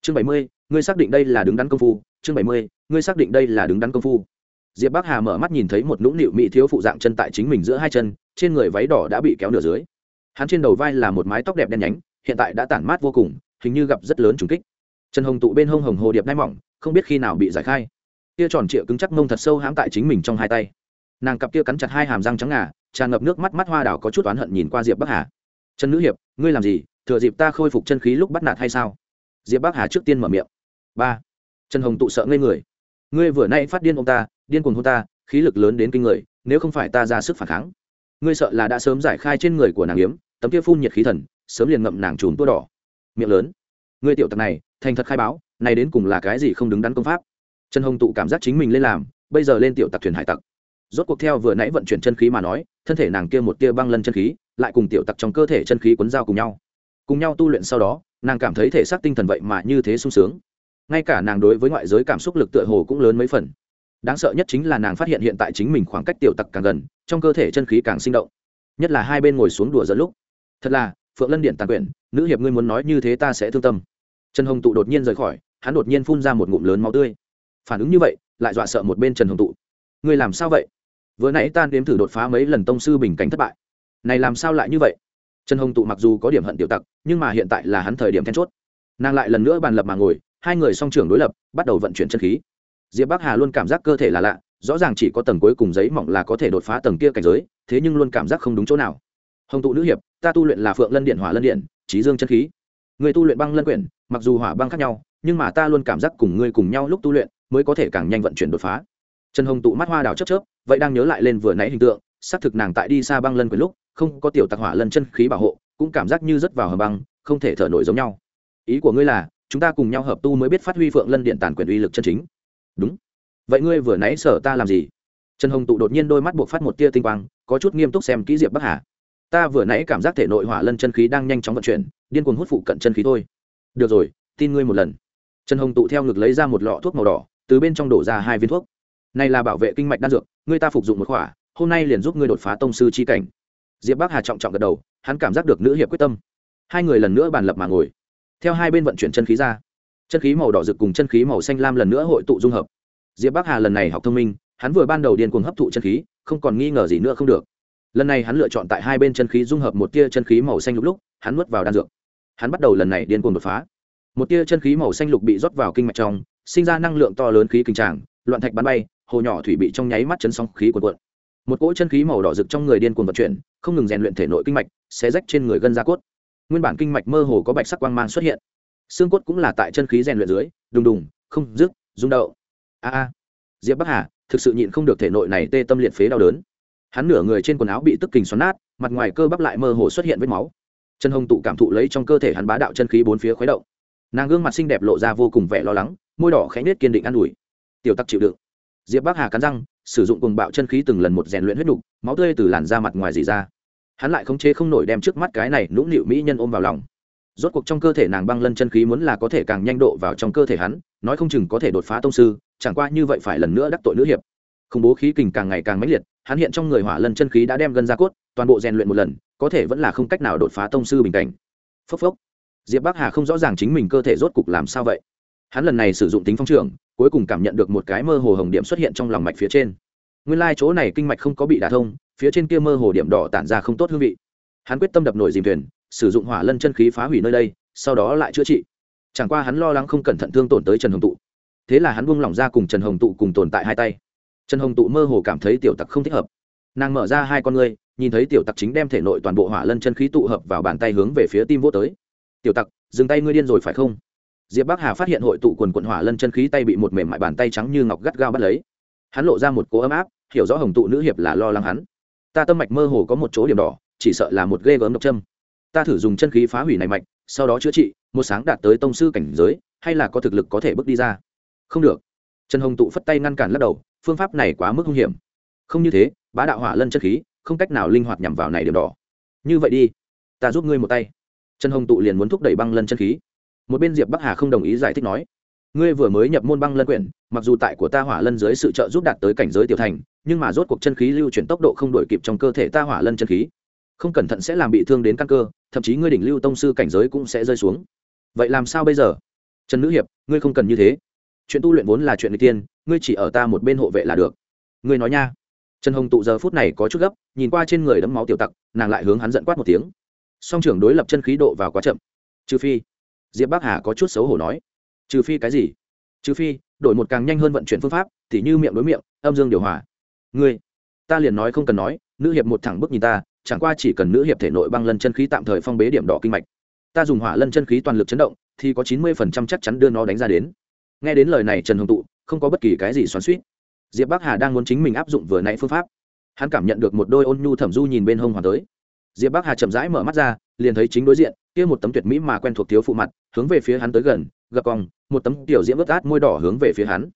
chương bảy mươi, ngươi xác định đây là đứng đắn công phu, chương bảy mươi, ngươi xác định đây là đứng đắn công phu. Diệp bắc hà mở mắt nhìn thấy một nũng nịu mỹ thiếu phụ dạng chân tại chính mình giữa hai chân, trên người váy đỏ đã bị kéo nửa dưới. Hắn trên đầu vai là một mái tóc đẹp đen nhánh, hiện tại đã tản mát vô cùng, hình như gặp rất lớn trùng kích trần hồng tụ bên hông hồng hồ điệp nai mỏng, không biết khi nào bị giải khai. Kia tròn trịa cứng chắc mông thật sâu hãm tại chính mình trong hai tay. Nàng cặp kia cắn chặt hai hàm răng trắng ngà, tràn ngập nước mắt mắt hoa đào có chút oán hận nhìn qua diệp bắc hà. Trần nữ hiệp, ngươi làm gì? Thừa dịp ta khôi phục chân khí lúc bắt nạt hay sao? Diệp bắc hà trước tiên mở miệng. Ba. Trần hồng tụ sợ ngây người. Ngươi vừa nay phát điên ông ta, điên cuồng hôn ta, khí lực lớn đến kinh người, nếu không phải ta ra sức phản kháng, ngươi sợ là đã sớm giải khai trên người của nàng yếm, tấm kia phun nhiệt khí thần, sớm liền ngậm nàng chùm tua đỏ. Miệng lớn. Ngươi tiểu tặc này thành thật khai báo, này đến cùng là cái gì không đứng đắn công pháp? Trần hồng tụ cảm giác chính mình lên làm, bây giờ lên tiểu tặc thuyền hải tặc. Rốt cuộc theo vừa nãy vận chuyển chân khí mà nói, thân thể nàng kia một tia băng lân chân khí, lại cùng tiểu tặc trong cơ thể chân khí quấn dao cùng nhau. Cùng nhau tu luyện sau đó, nàng cảm thấy thể xác tinh thần vậy mà như thế sung sướng. Ngay cả nàng đối với ngoại giới cảm xúc lực tựa hồ cũng lớn mấy phần. Đáng sợ nhất chính là nàng phát hiện hiện tại chính mình khoảng cách tiểu tặc càng gần, trong cơ thể chân khí càng sinh động. Nhất là hai bên ngồi xuống đùa dẫn lúc. Thật là, phượng lân điện tàn quyển, nữ hiệp ngươi muốn nói như thế ta sẽ thương tâm trần hồng tụ đột nhiên rời khỏi, hắn đột nhiên phun ra một ngụm lớn máu tươi. Phản ứng như vậy, lại dọa sợ một bên trần hồng tụ. Ngươi làm sao vậy? Vừa nãy ta đếm thử đột phá mấy lần tông sư bình cảnh thất bại. Này làm sao lại như vậy? Trần hồng tụ mặc dù có điểm hận tiểu tặc, nhưng mà hiện tại là hắn thời điểm then chốt. Nàng lại lần nữa bàn lập mà ngồi, hai người song trưởng đối lập, bắt đầu vận chuyển chân khí. Diệp bắc hà luôn cảm giác cơ thể là lạ, rõ ràng chỉ có tầng cuối cùng giấy mỏng là có thể đột phá tầng kia cảnh giới, thế nhưng luôn cảm giác không đúng chỗ nào. Hồng tụ nữ hiệp, ta tu luyện là phượng lân điện, hỏa lân điện trí dương chân khí. Người tu luyện băng lân quyển mặc dù hỏa băng khác nhau, nhưng mà ta luôn cảm giác cùng ngươi cùng nhau lúc tu luyện, mới có thể càng nhanh vận chuyển đột phá. Trần hồng tụ mắt hoa đào chớp chớp, vậy đang nhớ lại lên vừa nãy hình tượng, xác thực nàng tại đi xa băng lân quyền lúc, không có tiểu tặc hỏa lân chân khí bảo hộ, cũng cảm giác như rất vào hầm băng, không thể thở nổi giống nhau. Ý của ngươi là, chúng ta cùng nhau hợp tu mới biết phát huy phượng lân điện tàn quyền uy lực chân chính. Đúng. Vậy ngươi vừa nãy sở ta làm gì? Trần hồng tụ đột nhiên đôi mắt buộc phát một tia tinh quang, có chút nghiêm túc xem kỹ diệp bắc hà. Ta vừa nãy cảm giác thể nội hỏa lân chân khí đang nhanh chóng vận chuyển, điên cuồng hút phụ cận chân khí thôi được rồi, tin ngươi một lần. Trần hồng tụ theo ngực lấy ra một lọ thuốc màu đỏ, từ bên trong đổ ra hai viên thuốc. Này là bảo vệ kinh mạch đan dược, ngươi ta phục dụng một khỏa, hôm nay liền giúp ngươi đột phá tông sư chi cảnh. Diệp bắc hà trọng trọng gật đầu, hắn cảm giác được nữ hiệp quyết tâm. Hai người lần nữa bàn lập mà ngồi. Theo hai bên vận chuyển chân khí ra, chân khí màu đỏ rực cùng chân khí màu xanh lam lần nữa hội tụ dung hợp. Diệp bắc hà lần này học thông minh, hắn vừa ban đầu điên cuồng hấp thụ chân khí, không còn nghi ngờ gì nữa không được. Lần này hắn lựa chọn tại hai bên chân khí dung hợp một tia chân khí màu xanh lúc lúc, hắn nuốt vào đan dược hắn bắt đầu lần này điên cuồng đột phá. Một tia chân khí màu xanh lục bị rót vào kinh mạch trong, sinh ra năng lượng to lớn khí kinh tràng, loạn thạch bắn bay, hồ nhỏ thủy bị trong nháy mắt chấn sóng khí cuồn cuộn. Một cỗ chân khí màu đỏ rực trong người điên cuồng vận chuyển, không ngừng rèn luyện thể nội kinh mạch, xé rách trên người gân da cốt. Nguyên bản kinh mạch mơ hồ có bạch sắc quang mang xuất hiện. Xương cốt cũng là tại chân khí rèn luyện dưới, đùng đùng, không dứt, rung đậu a a. Diệp bắc hà, thực sự nhịn không được thể nội này tê tâm liệt phế đau đớn. Hắn nửa người trên quần áo bị tức kình xoắn nát, mặt ngoài cơ bắp lại mơ hồ xuất hiện vết máu trần hồng tụ cảm thụ lấy trong cơ thể hắn bá đạo chân khí bốn phía khuấy động. Nàng gương mặt xinh đẹp lộ ra vô cùng vẻ lo lắng, môi đỏ khẽ nết kiên định an ủi. Tiểu tắc chịu đựng. Diệp bắc hà cắn răng, sử dụng cùng bạo chân khí từng lần một rèn luyện huyết đục máu tươi từ làn da mặt ngoài dì ra. Hắn lại khống chế không nổi đem trước mắt cái này nũng nịu mỹ nhân ôm vào lòng. Rốt cuộc trong cơ thể nàng băng lân chân khí muốn là có thể càng nhanh độ vào trong cơ thể hắn, nói không chừng có thể đột phá tông sư, chẳng qua như vậy phải lần nữa đắc tội nữ hiệp. Khủng bố khí kình càng ngày càng mãnh liệt, hắn hiện trong người hỏa lân chân khí đã đem gân ra cốt, toàn bộ rèn luyện một lần có thể vẫn là không cách nào đột phá tông sư bình cảnh. Phốc phốc. Diệp bắc hà không rõ ràng chính mình cơ thể rốt cục làm sao vậy. Hắn lần này sử dụng tính phong trường, cuối cùng cảm nhận được một cái mơ hồ hồng điểm xuất hiện trong lòng mạch phía trên. Nguyên lai chỗ này kinh mạch không có bị đả thông, phía trên kia mơ hồ điểm đỏ tản ra không tốt hương vị. Hắn quyết tâm đập nổi dìm thuyền, sử dụng hỏa lân chân khí phá hủy nơi đây, sau đó lại chữa trị. Chẳng qua hắn lo lắng không cẩn thận thương tổn tới trần hồng tụ. Thế là hắn buông lỏng ra cùng trần hồng tụ cùng tồn tại hai tay. Trần hồng tụ mơ hồ cảm thấy tiểu tặc không thích hợp. Nàng mở ra hai con ngươi nhìn thấy tiểu tặc chính đem thể nội toàn bộ hỏa lân chân khí tụ hợp vào bàn tay hướng về phía tim vô tới. Tiểu tặc, dừng tay ngươi điên rồi phải không? Diệp bắc hà phát hiện hội tụ quần quận hỏa lân chân khí tay bị một mềm mại bàn tay trắng như ngọc gắt gao bắt lấy. Hắn lộ ra một cố ấm áp, hiểu rõ hồng tụ nữ hiệp là lo lắng hắn. Ta tâm mạch mơ hồ có một chỗ điểm đỏ, chỉ sợ là một ghê gớm độc châm. Ta thử dùng chân khí phá hủy này mạch, sau đó chữa trị, một sáng đạt tới tông sư cảnh giới, hay là có thực lực có thể bước đi ra? Không được. Trần hồng tụ phất tay ngăn cản lắc đầu, phương pháp này quá mức hung hiểm. Không như thế, bá đạo hỏa lân chân khí không cách nào linh hoạt nhằm vào này điểm đỏ. Như vậy đi, ta giúp ngươi một tay. Trần hồng tụ liền muốn thúc đẩy băng lân chân khí. Một bên diệp bắc hà không đồng ý giải thích nói, ngươi vừa mới nhập môn băng lân quyển, mặc dù tại của ta hỏa lân dưới sự trợ giúp đạt tới cảnh giới tiểu thành, nhưng mà rốt cuộc chân khí lưu chuyển tốc độ không đổi kịp trong cơ thể ta hỏa lân chân khí. Không cẩn thận sẽ làm bị thương đến căn cơ, thậm chí ngươi đỉnh lưu tông sư cảnh giới cũng sẽ rơi xuống. Vậy làm sao bây giờ? Trần nữ hiệp, ngươi không cần như thế. Chuyện tu luyện vốn là chuyện n tiên, ngươi chỉ ở ta một bên hộ vệ là được. Ngươi nói nha trần hồng tụ giờ phút này có chút gấp, nhìn qua trên người đấm máu tiểu tặc, nàng lại hướng hắn giận quát một tiếng. Song trưởng đối lập chân khí độ vào quá chậm. Trừ phi, diệp bắc hà có chút xấu hổ nói. Trừ phi cái gì? Trừ phi, đổi một càng nhanh hơn vận chuyển phương pháp thì như miệng đối miệng, âm dương điều hòa. Ngươi, ta liền nói không cần nói, nữ hiệp một thẳng bước nhìn ta, chẳng qua chỉ cần nữ hiệp thể nội băng lân chân khí tạm thời phong bế điểm đỏ kinh mạch. Ta dùng hỏa lân chân khí toàn lực chấn động, thì có chín mươi phần trăm chắc chắn đưa nó đánh ra đến. Nghe đến lời này trần hồng tụ, không có bất kỳ cái gì xoắn suýt diệp bắc hà đang muốn chính mình áp dụng vừa nãy phương pháp. Hắn cảm nhận được một đôi ôn nhu thẩm du nhìn bên hông hoàng tới. Diệp bắc hà chậm rãi mở mắt ra, liền thấy chính đối diện, kia một tấm tuyệt mỹ mà quen thuộc thiếu phụ mặt, hướng về phía hắn tới gần gập cong, một tấm tiểu diễm ướt át môi đỏ hướng về phía hắn.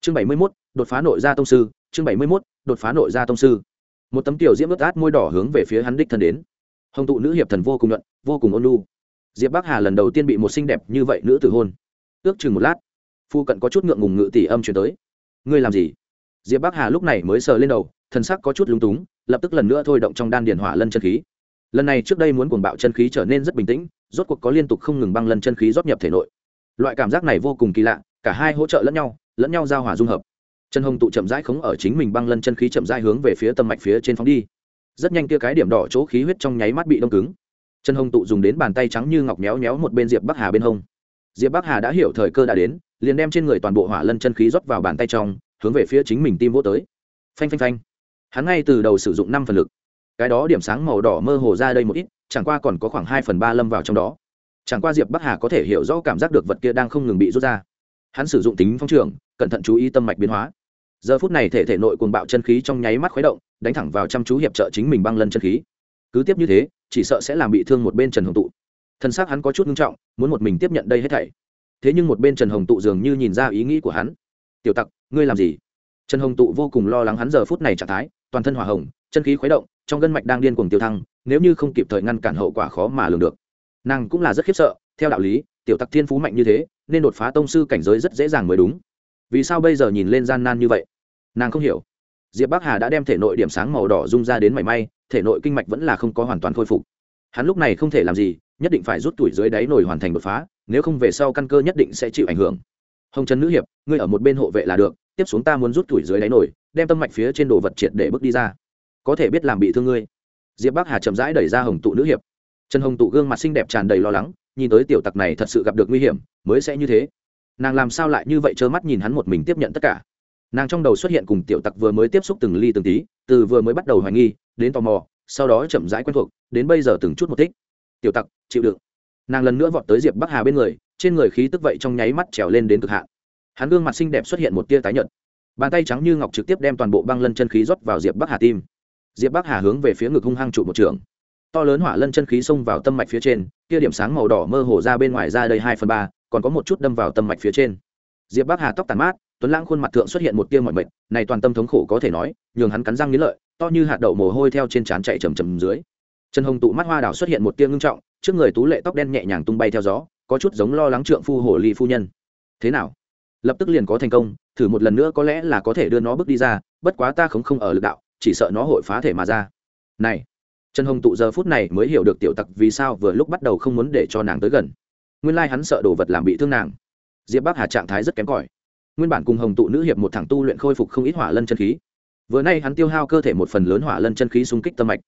Chương bảy mươi mốt, đột phá nội gia tông sư, chương bảy mươi mốt, đột phá nội gia tông sư. Một tấm tiểu diễm ướt át môi đỏ hướng về phía hắn đích thân đến. Hồng tụ nữ hiệp thần vô cùng nhuận, vô cùng ôn lu diệp bắc hà lần đầu tiên bị một xinh đẹp như vậy nữ tử hôn. Ước chừng một lát, phu cận có chút ngượng ngùng ngự tỷ âm chuyển tới. Ngươi làm gì? Diệp bắc hà lúc này mới sờ lên đầu, thần sắc có chút lúng túng, lập tức lần nữa thôi động trong đan điền hỏa lân chân khí. Lần này trước đây muốn cuồng bạo chân khí trở nên rất bình tĩnh, rốt cuộc có liên tục không ngừng băng lân chân khí rót nhập thể nội. Loại cảm giác này vô cùng kỳ lạ, cả hai hỗ trợ lẫn nhau lẫn nhau giao hòa dung hợp. Chân hồng tụ chậm rãi khống ở chính mình băng lân chân khí chậm rãi hướng về phía tâm mạch phía trên phóng đi. Rất nhanh kia cái điểm đỏ chỗ khí huyết trong nháy mắt bị đông cứng. Chân hồng tụ dùng đến bàn tay trắng như ngọc méo méo một bên diệp bắc hà bên hông. Diệp bắc hà đã hiểu thời cơ đã đến, liền đem trên người toàn bộ hỏa lân chân khí rót vào bàn tay trong hướng về phía chính mình tim vô tới. Phanh phanh phanh. Hắn ngay từ đầu sử dụng năm phần lực. Cái đó điểm sáng màu đỏ mơ hồ ra đây một ít, chẳng qua còn có khoảng hai phần ba lâm vào trong đó. Chẳng qua diệp bắc hà có thể hiểu rõ cảm giác được vật kia đang không ngừng bị rút ra. Hắn sử dụng tính phong trường, cẩn thận chú ý tâm mạch biến hóa. Giờ phút này thể thể nội cuồng bạo chân khí trong nháy mắt khuấy động, đánh thẳng vào chăm chú hiệp trợ chính mình băng lân chân khí. Cứ tiếp như thế, chỉ sợ sẽ làm bị thương một bên trần hồng tụ. Thân xác hắn có chút nghiêm trọng, muốn một mình tiếp nhận đây hết thảy. Thế nhưng một bên trần hồng tụ dường như nhìn ra ý nghĩ của hắn. Tiểu tặc ngươi làm gì? Trần hồng tụ vô cùng lo lắng hắn giờ phút này trạng thái, toàn thân hỏa hồng, chân khí khuấy động, trong gân mạch đang điên cuồng tiêu thăng, nếu như không kịp thời ngăn cản hậu quả khó mà lường được. Nàng cũng là rất khiếp sợ, theo đạo lý, tiểu tặc thiên phú mạnh như thế, nên đột phá tông sư cảnh giới rất dễ dàng mới đúng. Vì sao bây giờ nhìn lên gian nan như vậy? Nàng không hiểu. Diệp bắc hà đã đem thể nội điểm sáng màu đỏ rung ra đến mảy may, thể nội kinh mạch vẫn là không có hoàn toàn khôi phục. Hắn lúc này không thể làm gì, nhất định phải rút tuổi dưới đáy nổi hoàn thành đột phá, nếu không về sau căn cơ nhất định sẽ chịu ảnh hưởng. Hồng trần nữ hiệp, ngươi ở một bên hộ vệ là được tiếp xuống ta muốn rút tuổi dưới đáy nổi, đem tâm mạch phía trên đồ vật triệt để bước đi ra. Có thể biết làm bị thương ngươi. Diệp bắc hà chậm rãi đẩy ra hồng tụ nữ hiệp. Trần hồng tụ gương mặt xinh đẹp tràn đầy lo lắng, nhìn tới tiểu tặc này thật sự gặp được nguy hiểm, mới sẽ như thế. Nàng làm sao lại như vậy trơ mắt nhìn hắn một mình tiếp nhận tất cả? Nàng trong đầu xuất hiện cùng tiểu tặc vừa mới tiếp xúc từng ly từng tí, từ vừa mới bắt đầu hoài nghi, đến tò mò, sau đó chậm rãi quen thuộc, đến bây giờ từng chút một thích tiểu tặc, chịu đựng. Nàng lần nữa vọt tới diệp bắc hà bên người, trên người khí tức vậy trong nháy mắt trèo lên đến cực hạn hắn gương mặt xinh đẹp xuất hiện một tia tái nhợt. Bàn tay trắng như ngọc trực tiếp đem toàn bộ băng lân chân khí rót vào diệp bắc hà tim. Diệp bắc hà hướng về phía ngực hung hăng trụ một trường. To lớn hỏa lân chân khí xông vào tâm mạch phía trên kia điểm sáng màu đỏ mơ hồ ra bên ngoài ra đây hai phần ba, còn có một chút đâm vào tâm mạch phía trên. Diệp bắc hà tóc tàn mát, tuấn lãng khuôn mặt thượng xuất hiện một tia mọi mệt, này toàn tâm thống khổ có thể nói, nhường hắn cắn răng nghiến lợi, to như hạt đậu mồ hôi theo trên trán chạy chầm chầm dưới. Trần hồng tụ mắt hoa đào xuất hiện một tia ngưng trọng, trước người tú lệ tóc đen nhẹ nhàng tung bay theo gió, có chút giống lo lắng trượng phu hồ ly phu nhân. Thế nào? Lập tức liền có thành công, thử một lần nữa có lẽ là có thể đưa nó bước đi ra, bất quá ta không không ở lực đạo, chỉ sợ nó hội phá thể mà ra. Này, trần hồng tụ giờ phút này mới hiểu được tiểu tặc vì sao vừa lúc bắt đầu không muốn để cho nàng tới gần. Nguyên lai、like、hắn sợ đồ vật làm bị thương nàng. Diệp bắc hà trạng thái rất kém cỏi. Nguyên bản cùng hồng tụ nữ hiệp một thằng tu luyện khôi phục không ít hỏa lân chân khí. Vừa nay hắn tiêu hao cơ thể một phần lớn hỏa lân chân khí xung kích tâm mạch.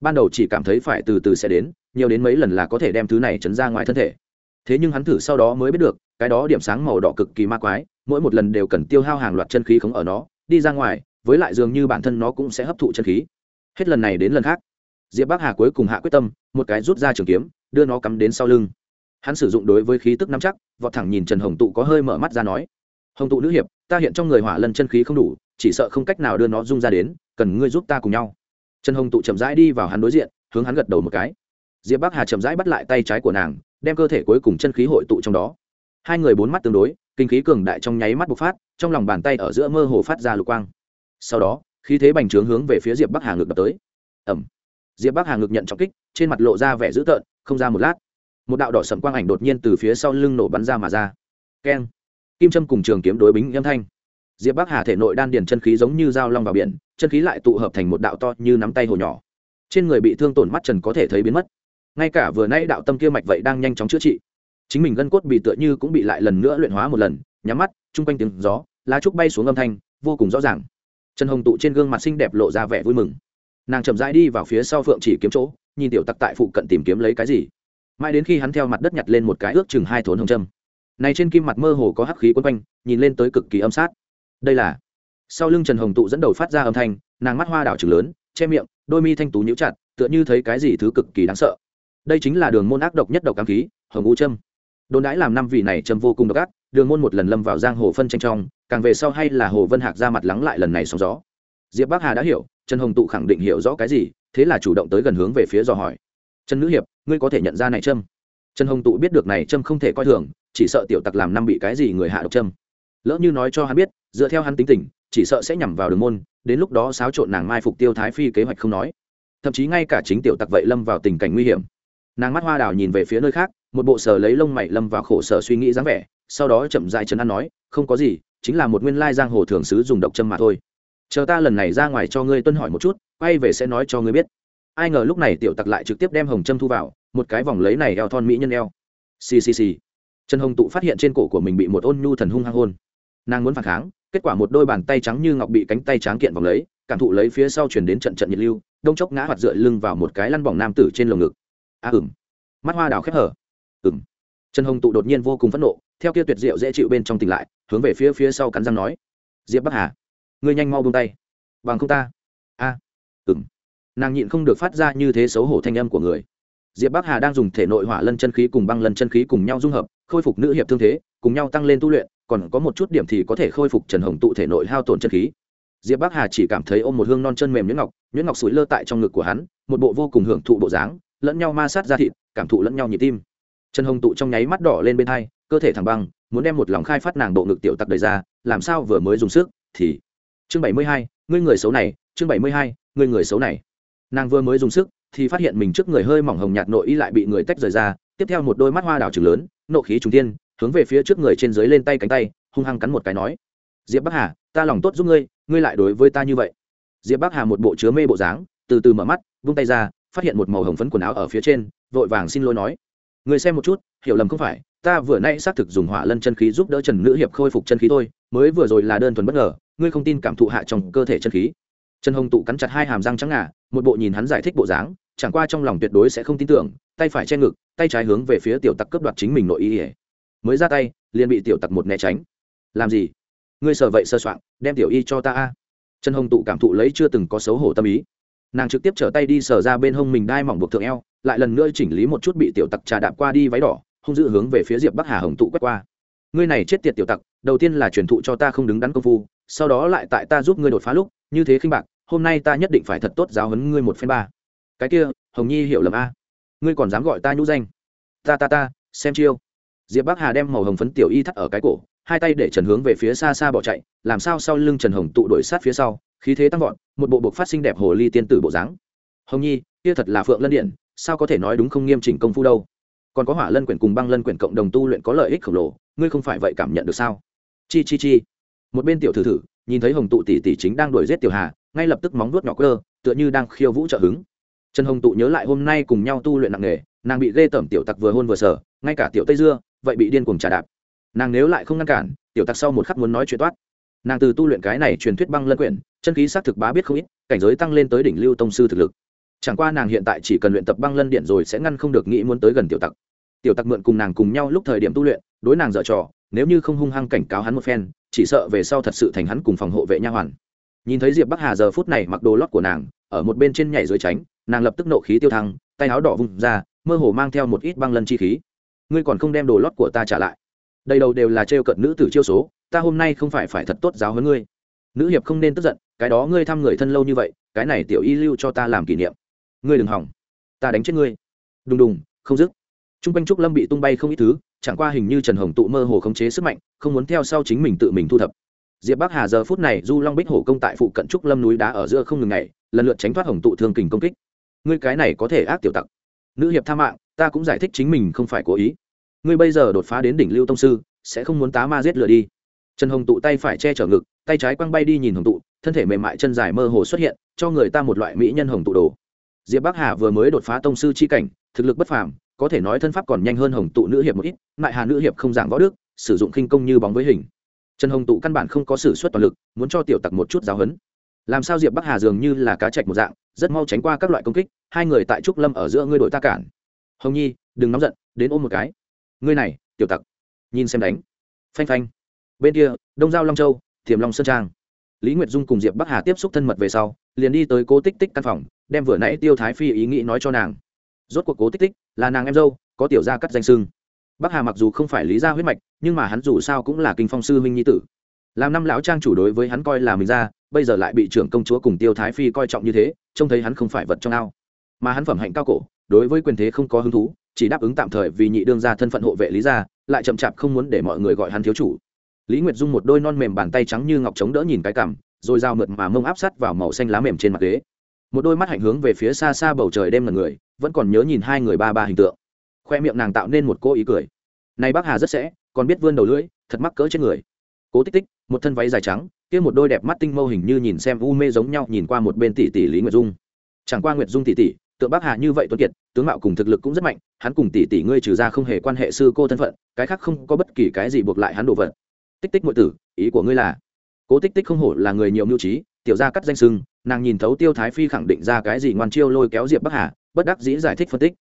Ban đầu chỉ cảm thấy phải từ từ sẽ đến, nhiều đến mấy lần là có thể đem thứ này chấn ra ngoài thân thể. Thế nhưng hắn thử sau đó mới biết được cái đó điểm sáng màu đỏ cực kỳ ma quái, mỗi một lần đều cần tiêu hao hàng loạt chân khí khống ở nó, đi ra ngoài, với lại dường như bản thân nó cũng sẽ hấp thụ chân khí. Hết lần này đến lần khác, diệp bắc hà cuối cùng hạ quyết tâm, một cái rút ra trường kiếm, đưa nó cắm đến sau lưng. Hắn sử dụng đối với khí tức nắm chắc, vọt thẳng nhìn trần hồng tụ có hơi mở mắt ra nói, hồng tụ nữ hiệp, ta hiện trong người hỏa lân chân khí không đủ, chỉ sợ không cách nào đưa nó rung ra đến, cần ngươi giúp ta cùng nhau. Trần hồng tụ chậm rãi đi vào hắn đối diện, hướng hắn gật đầu một cái. Diệp bắc hà chậm rãi bắt lại tay trái của nàng, đem cơ thể cuối cùng chân khí hội tụ trong đó hai người bốn mắt tương đối, kinh khí cường đại trong nháy mắt bộc phát, trong lòng bàn tay ở giữa mơ hồ phát ra lục quang. Sau đó, khí thế bành trướng hướng về phía diệp bắc hà ngược đập tới. Ẩm diệp bắc hà ngược nhận trọng kích, trên mặt lộ ra vẻ dữ tợn, không ra một lát. Một đạo đỏ sầm quang ảnh đột nhiên từ phía sau lưng nổ bắn ra mà ra. Keng. Kim trâm cùng trường kiếm đối bính âm thanh. Diệp bắc hà thể nội đan điền chân khí giống như dao long vào biển, chân khí lại tụ hợp thành một đạo to như nắm tay hồ nhỏ. Trên người bị thương tổn mắt trần có thể thấy biến mất. Ngay cả vừa nay đạo tâm kia mạch vậy đang nhanh chóng chữa trị chính mình gân cốt bị tựa như cũng bị lại lần nữa luyện hóa một lần, nhắm mắt, chung quanh tiếng gió, lá trúc bay xuống âm thanh, vô cùng rõ ràng. Trần hồng tụ trên gương mặt xinh đẹp lộ ra vẻ vui mừng. Nàng chậm rãi đi vào phía sau phượng chỉ kiếm chỗ, nhìn tiểu tặc tại phụ cận tìm kiếm lấy cái gì. Mãi đến khi hắn theo mặt đất nhặt lên một cái ước chừng hai thốn hồng trâm này trên kim mặt mơ hồ có hắc khí quấn quanh, nhìn lên tới cực kỳ âm sát. Đây là sau lưng trần hồng tụ dẫn đầu phát ra âm thanh, nàng mắt hoa đảo trừng lớn, che miệng, đôi mi thanh tú nhíu chặt, tựa như thấy cái gì thứ cực kỳ đáng sợ. Đây chính là đường môn ác độc nhất độc ám khí, hồng u trâm đồn đãi làm năm vị này trầm vô cùng độc ác, đường môn một lần lâm vào giang hồ phân tranh trong, càng về sau hay là hồ vân hạc ra mặt lắng lại lần này sóng gió. Diệp bắc hà đã hiểu, trần hồng tụ khẳng định hiểu rõ cái gì, thế là chủ động tới gần hướng về phía dò hỏi. Trần nữ hiệp, ngươi có thể nhận ra này trâm trần hồng tụ biết được này trâm không thể coi thường, chỉ sợ tiểu tặc làm năm bị cái gì người hạ độc trâm lỡ như nói cho hắn biết, dựa theo hắn tính tình, chỉ sợ sẽ nhằm vào đường môn, đến lúc đó xáo trộn nàng mai phục tiêu thái phi kế hoạch không nói. Thậm chí ngay cả chính tiểu tặc vậy lâm vào tình cảnh nguy hiểm. Nàng mắt hoa đào nhìn về phía nơi khác một bộ sờ lấy lông mày lâm vào khổ sở suy nghĩ dáng vẻ sau đó chậm dại trấn an nói không có gì chính là một nguyên lai giang hồ thường sứ dùng độc châm mà thôi. Chờ ta lần này ra ngoài cho ngươi tuân hỏi một chút quay về sẽ nói cho ngươi biết. Ai ngờ lúc này tiểu tặc lại trực tiếp đem hồng châm thu vào một cái vòng lấy này eo thon mỹ nhân eo. Ccc trần hồng tụ phát hiện trên cổ của mình bị một ôn nhu thần hung hăng hôn. Nàng muốn phản kháng kết quả một đôi bàn tay trắng như ngọc bị cánh tay tráng kiện vòng lấy cảm thụ lấy phía sau chuyển đến trận trận nhiệt lưu đông chốc ngã hoạt dựa lưng vào một cái lăn bỏng nam tử trên lồng ngực. A à, ừng mắt hoa đào khép hở ừng trần hồng tụ đột nhiên vô cùng phẫn nộ theo kia tuyệt diệu dễ chịu bên trong tỉnh lại hướng về phía phía sau cắn răng nói diệp bắc hà ngươi nhanh mau buông tay. Bằng không ta. A. À, ừng nàng nhịn không được phát ra như thế xấu hổ thanh âm của người. Diệp bắc hà đang dùng thể nội hỏa lân chân khí cùng băng lân chân khí cùng nhau dung hợp khôi phục nữ hiệp thương thế cùng nhau tăng lên tu luyện còn có một chút điểm thì có thể khôi phục trần hồng tụ thể nội hao tổn chân khí. Diệp bắc hà chỉ cảm thấy ôm một hương non chân mềm nhuyễn ngọc nhuyễn ngọc sủi lơ tại trong ngực của hắn một bộ vô cùng hưởng thụ bộ dáng lẫn nhau ma sát ra thịt cảm thụ lẫn nhau nhịp tim trần hồng tụ trong nháy mắt đỏ lên bên hai, cơ thể thẳng băng, muốn đem một lòng khai phát nàng bộ ngực tiểu tặc đầy ra, làm sao vừa mới dùng sức, thì chương bảy mươi hai, ngươi người xấu này, chương bảy mươi hai, ngươi người xấu này. Nàng vừa mới dùng sức, thì phát hiện mình trước người hơi mỏng hồng nhạt nội y lại bị người tách rời ra, tiếp theo một đôi mắt hoa đảo trừng lớn, nộ khí trùng tiên hướng về phía trước người trên dưới lên tay cánh tay, hung hăng cắn một cái nói, diệp bắc hà, ta lòng tốt giúp ngươi ngươi lại đối với ta như vậy. Diệp bắc hà một bộ chứa mê bộ dáng, từ từ mở mắt, vung tay ra, phát hiện một màu hồng phấn quần áo ở phía trên, vội vàng xin lỗi nói người xem một chút, hiểu lầm không phải, ta vừa nay xác thực dùng hỏa lân chân khí giúp đỡ trần nữ hiệp khôi phục chân khí thôi, mới vừa rồi là đơn thuần bất ngờ, ngươi không tin cảm thụ hạ trong cơ thể chân khí. Trần hồng tụ cắn chặt hai hàm răng trắng ngà, một bộ nhìn hắn giải thích bộ dáng, chẳng qua trong lòng tuyệt đối sẽ không tin tưởng, tay phải che ngực, tay trái hướng về phía tiểu tặc cướp đoạt chính mình nội ý ỉa mới ra tay, liền bị tiểu tặc một né tránh. Làm gì? Ngươi sợ vậy sơ soạn đem tiểu y cho ta a. Trần hồng tụ cảm thụ lấy chưa từng có xấu hổ tâm ý. Nàng trực tiếp trở tay đi sờ ra bên hông mình đai mỏng buộc thượng eo lại lần nữa chỉnh lý một chút bị tiểu tặc trà đạp qua đi váy đỏ, hung dữ hướng về phía diệp bắc hà hồng tụ quét qua. Ngươi này chết tiệt tiểu tặc, đầu tiên là truyền thụ cho ta không đứng đắn công phu, sau đó lại tại ta giúp ngươi đột phá lúc, như thế khinh bạc, hôm nay ta nhất định phải thật tốt giáo huấn ngươi một phen ba. Cái kia, hồng nhi hiểu lầm a. Ngươi còn dám gọi ta nhũ danh. Ta ta ta, xem chiêu. Diệp bắc hà đem màu hồng phấn tiểu y thắt ở cái cổ, hai tay để trần hướng về phía xa xa bỏ chạy, làm sao sau lưng trần hồng tụ đổi sát phía sau, khí thế tăng vọt, một bộ bộc phát sinh đẹp hồ ly tiên tử bộ dáng. Hồng nhi, kia thật là phượng lân điện sao có thể nói đúng không nghiêm chỉnh công phu đâu? Còn có hỏa lân quyển cùng băng lân quyển cộng đồng tu luyện có lợi ích khổng lồ, ngươi không phải vậy cảm nhận được sao? Chi chi chi. Một bên tiểu thử thử, nhìn thấy hồng tụ tỷ tỷ chính đang đuổi giết tiểu hà, ngay lập tức móng vuốt nhỏ cơ, tựa như đang khiêu vũ trợ hứng. Trần hồng tụ nhớ lại hôm nay cùng nhau tu luyện nặng nghề, nàng bị ghê tởm tiểu tặc vừa hôn vừa sở, ngay cả tiểu tây dưa, vậy bị điên cuồng trà đạp. Nàng nếu lại không ngăn cản, tiểu tặc sau một khắc muốn nói chuyện toát. Nàng từ tu luyện cái này truyền thuyết băng lân quyển, chân khí xác thực bá biết không ít, cảnh giới tăng lên tới đỉnh lưu tông sư thực lực chẳng qua nàng hiện tại chỉ cần luyện tập băng lân điện rồi sẽ ngăn không được nghĩ muốn tới gần tiểu tặc. Tiểu tặc mượn cùng nàng cùng nhau lúc thời điểm tu luyện, đối nàng dở trò, nếu như không hung hăng cảnh cáo hắn một phen, chỉ sợ về sau thật sự thành hắn cùng phòng hộ vệ nha hoàn. Nhìn thấy diệp bắc hà giờ phút này mặc đồ lót của nàng, ở một bên trên nhảy dưới tránh, nàng lập tức nộ khí tiêu thăng, tay áo đỏ vùng ra, mơ hồ mang theo một ít băng lân chi khí. Ngươi còn không đem đồ lót của ta trả lại. Đây đầu đều là trêu cận nữ tử chiêu số, ta hôm nay không phải phải thật tốt giáo hơn ngươi. Nữ hiệp không nên tức giận, cái đó ngươi thăm người thân lâu như vậy, cái này tiểu y lưu cho ta làm kỷ niệm ngươi đừng hỏng, ta đánh chết ngươi. Đùng đùng, không dứt. T r u n g quanh trúc lâm bị tung bay không ít thứ, chẳng qua hình như trần hồng tụ mơ hồ khống chế sức mạnh, không muốn theo sau chính mình tự mình thu thập. Diệp bắc hà giờ phút này du long bích hổ công tại phụ cận trúc lâm núi đá ở giữa không ngừng ngày lần lượt tránh thoát hồng tụ thương kình công kích. Ngươi cái này có thể ác tiểu tặc. Nữ hiệp tha mạng, ta cũng giải thích chính mình không phải cố ý. Ngươi bây giờ đột phá đến đỉnh lưu tông sư, sẽ không muốn tá ma giết lừa đi. Trần hồng tụ tay phải che chở ngực, tay trái quăng bay đi nhìn hồng tụ, thân thể mềm mại chân dài mơ hồ xuất hiện, cho người ta một loại mỹ nhân hồng tụ đồ diệp bắc hà vừa mới đột phá tông sư chi cảnh, thực lực bất phàm, có thể nói thân pháp còn nhanh hơn hồng tụ nữ hiệp một ít mại hà nữ hiệp không giảng võ đức, sử dụng khinh công như bóng với hình. Trần hồng tụ căn bản không có s ử suất toàn lực, muốn cho tiểu tặc một chút giáo huấn. Làm sao diệp bắc hà dường như là cá chạch một dạng, rất mau tránh qua các loại công kích, hai người tại trúc lâm ở giữa ngươi đội ta cản. Hồng nhi, đừng nóng giận, đến ôm một cái. Ngươi này, tiểu tặc. Nhìn xem đánh. Phanh phanh. Bên kia, đông giao long châu thiềm long sơn trang. Lý nguyệt dung cùng diệp bắc hà tiếp xúc thân mật về sau, liền đi tới cố tích tích căn phòng đem vừa nãy tiêu thái phi ý nghĩ nói cho nàng. Rốt cuộc cố tích tích, là nàng em dâu, có tiểu gia cắt danh sưng bắc hà mặc dù không phải lý gia huyết mạch, nhưng mà hắn dù sao cũng là kinh phong sư huynh nhi tử. Làm năm lão trang chủ đối với hắn coi là mình ra, bây giờ lại bị trưởng công chúa cùng tiêu thái phi coi trọng như thế, trông thấy hắn không phải vật trong ao. Mà hắn phẩm hạnh cao cổ, đối với quyền thế không có hứng thú, chỉ đáp ứng tạm thời vì nhị đương ra thân phận hộ vệ lý gia, lại chậm chạp không muốn để mọi người gọi hắn thiếu chủ. Lý nguyệt dung một đôi non mềm bàn tay trắng như ngọc trống đỡ nhìn cái cằm, rồi dao mượt mà mông áp sát vào màu xanh lá mềm trên mặt ghế một đôi mắt hạnh hướng về phía xa xa bầu trời đêm là người, vẫn còn nhớ nhìn hai người ba ba hình tượng. Khoe miệng nàng tạo nên một cô ý cười. Này bác hà rất sẽ, còn biết vươn đầu lưỡi, thật mắc cỡ trên người. Cố tích tích, một thân váy dài trắng, kia một đôi đẹp mắt tinh mâu hình như nhìn xem u mê giống nhau nhìn qua một bên tỷ tỷ lý nguyệt dung. Chẳng qua nguyệt dung tỷ tỷ, tượng bác hà như vậy tuấn kiệt, tướng mạo cùng thực lực cũng rất mạnh, hắn cùng tỷ tỷ ngươi trừ ra không hề quan hệ sư cô thân phận, cái khác không có bất kỳ cái gì buộc lại hắn đồ vật. Tích tích ngụy tử, ý của ngươi là? Cố tích tích không hổ là người nhiều mưu trí, tiểu gia cắt danh sưng nàng nhìn thấu tiêu thái phi khẳng định ra cái gì ngoan chiêu lôi kéo diệp bắc hà, bất đắc dĩ giải thích phân tích.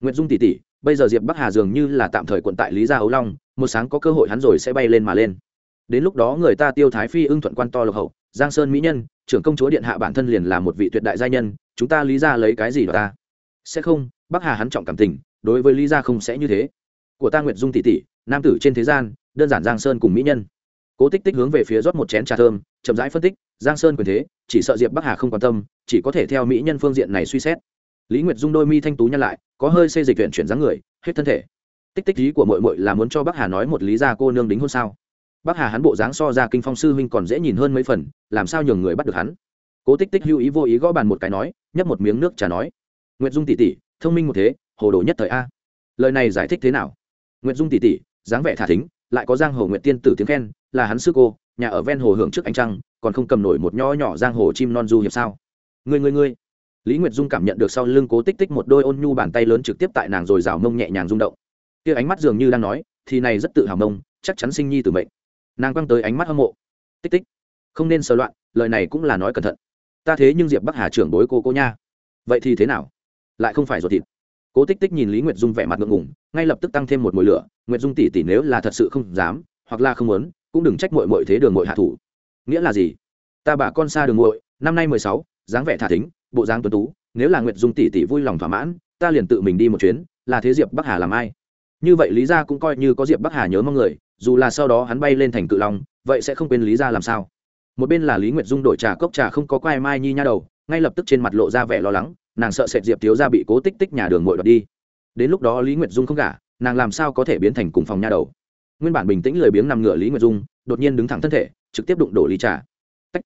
Nguyễn dung tỷ tỷ, bây giờ diệp bắc hà dường như là tạm thời quận tại lý gia ấu long, một sáng có cơ hội hắn rồi sẽ bay lên mà lên. Đến lúc đó người ta tiêu thái phi ưng thuận quan to lộc hậu, giang sơn mỹ nhân, trưởng công chúa điện hạ bản thân liền là một vị tuyệt đại gia nhân, chúng ta lý ra lấy cái gì đó ta? Sẽ không, bắc hà hắn trọng cảm tình, đối với lý gia không sẽ như thế. Của ta nguyệt dung tỷ tỷ, nam tử trên thế gian, đơn giản giang sơn cùng mỹ nhân. Cố tích tích hướng về phía rót một chén trà thơm, chậm rãi phân tích giang sơn quyền thế, chỉ sợ diệp bắc hà không quan tâm, chỉ có thể theo mỹ nhân phương diện này suy xét. Lý nguyệt dung đôi mi thanh tú nhăn lại, có hơi xây dịch viện chuyển dáng người, hết thân thể. Tích tích ý của mội mội là muốn cho bắc hà nói một lý ra cô nương đính hôn sao? Bắc hà hắn bộ dáng so ra kinh phong sư huynh còn dễ nhìn hơn mấy phần, làm sao nhường người bắt được hắn? Cố tích tích hưu ý vô ý gõ bàn một cái nói, nhấp một miếng nước trà nói. Nguyệt dung tỷ tỷ, thông minh một thế, hồ đồ nhất thời a. Lời này giải thích thế nào? Nguyệt dung tỷ tỷ, dáng vẻ thả thính, lại có giang hồ nguyệt tiên tử tiếng khen, là hắn sư cô nhà ở ven hồ hưởng trước ánh trăng, còn không cầm nổi một nho nhỏ giang hồ chim non du hiệp sao? Người người người lý nguyệt dung cảm nhận được sau lưng cố tích tích một đôi ôn nhu bàn tay lớn trực tiếp tại nàng rồi rào mông nhẹ nhàng rung động. Kia ánh mắt dường như đang nói, thì này rất tự hào mông, chắc chắn sinh nhi từ mệnh. Nàng quăng tới ánh mắt hâm mộ. Tích tích, không nên sờ loạn, lời này cũng là nói cẩn thận. Ta thế nhưng diệp bắc hà trưởng bối cô cô nha. Vậy thì thế nào? Lại không phải ruột thịt. Cố tích tích nhìn lý nguyệt dung vẻ mặt ngượng ngùng, ngay lập tức tăng thêm một mùi lửa. Nguyệt dung tỷ tỷ nếu là thật sự không dám, hoặc là không muốn cũng đừng trách mội mội thế đường mội hạ thủ. Nghĩa là gì? Ta bà con xa đường mội năm nay mười sáu, dáng vẻ thả thính, bộ dáng tuấn tú, nếu là nguyệt dung tỷ tỷ vui lòng thỏa mãn, ta liền tự mình đi một chuyến, là thế diệp bắc hà làm ai? Như vậy lý gia cũng coi như có diệp bắc hà nhớ mong người, dù là sau đó hắn bay lên thành cự long, vậy sẽ không quên lý gia làm sao? Một bên là lý nguyệt dung đổi trà cốc trà không có quai mai nhi nha đầu, ngay lập tức trên mặt lộ ra vẻ lo lắng, nàng sợ sệt diệp thiếu gia bị cố tích tích nhà đường ngội đoạt đi. Đến lúc đó lý nguyệt dung không gả, nàng làm sao có thể biến thành cùng phòng nha đầu? Nguyên bản bình tĩnh lười biếng nằm ngửa lý nguyệt dung, đột nhiên đứng thẳng thân thể, trực tiếp đụng đổ ly trà. Tách.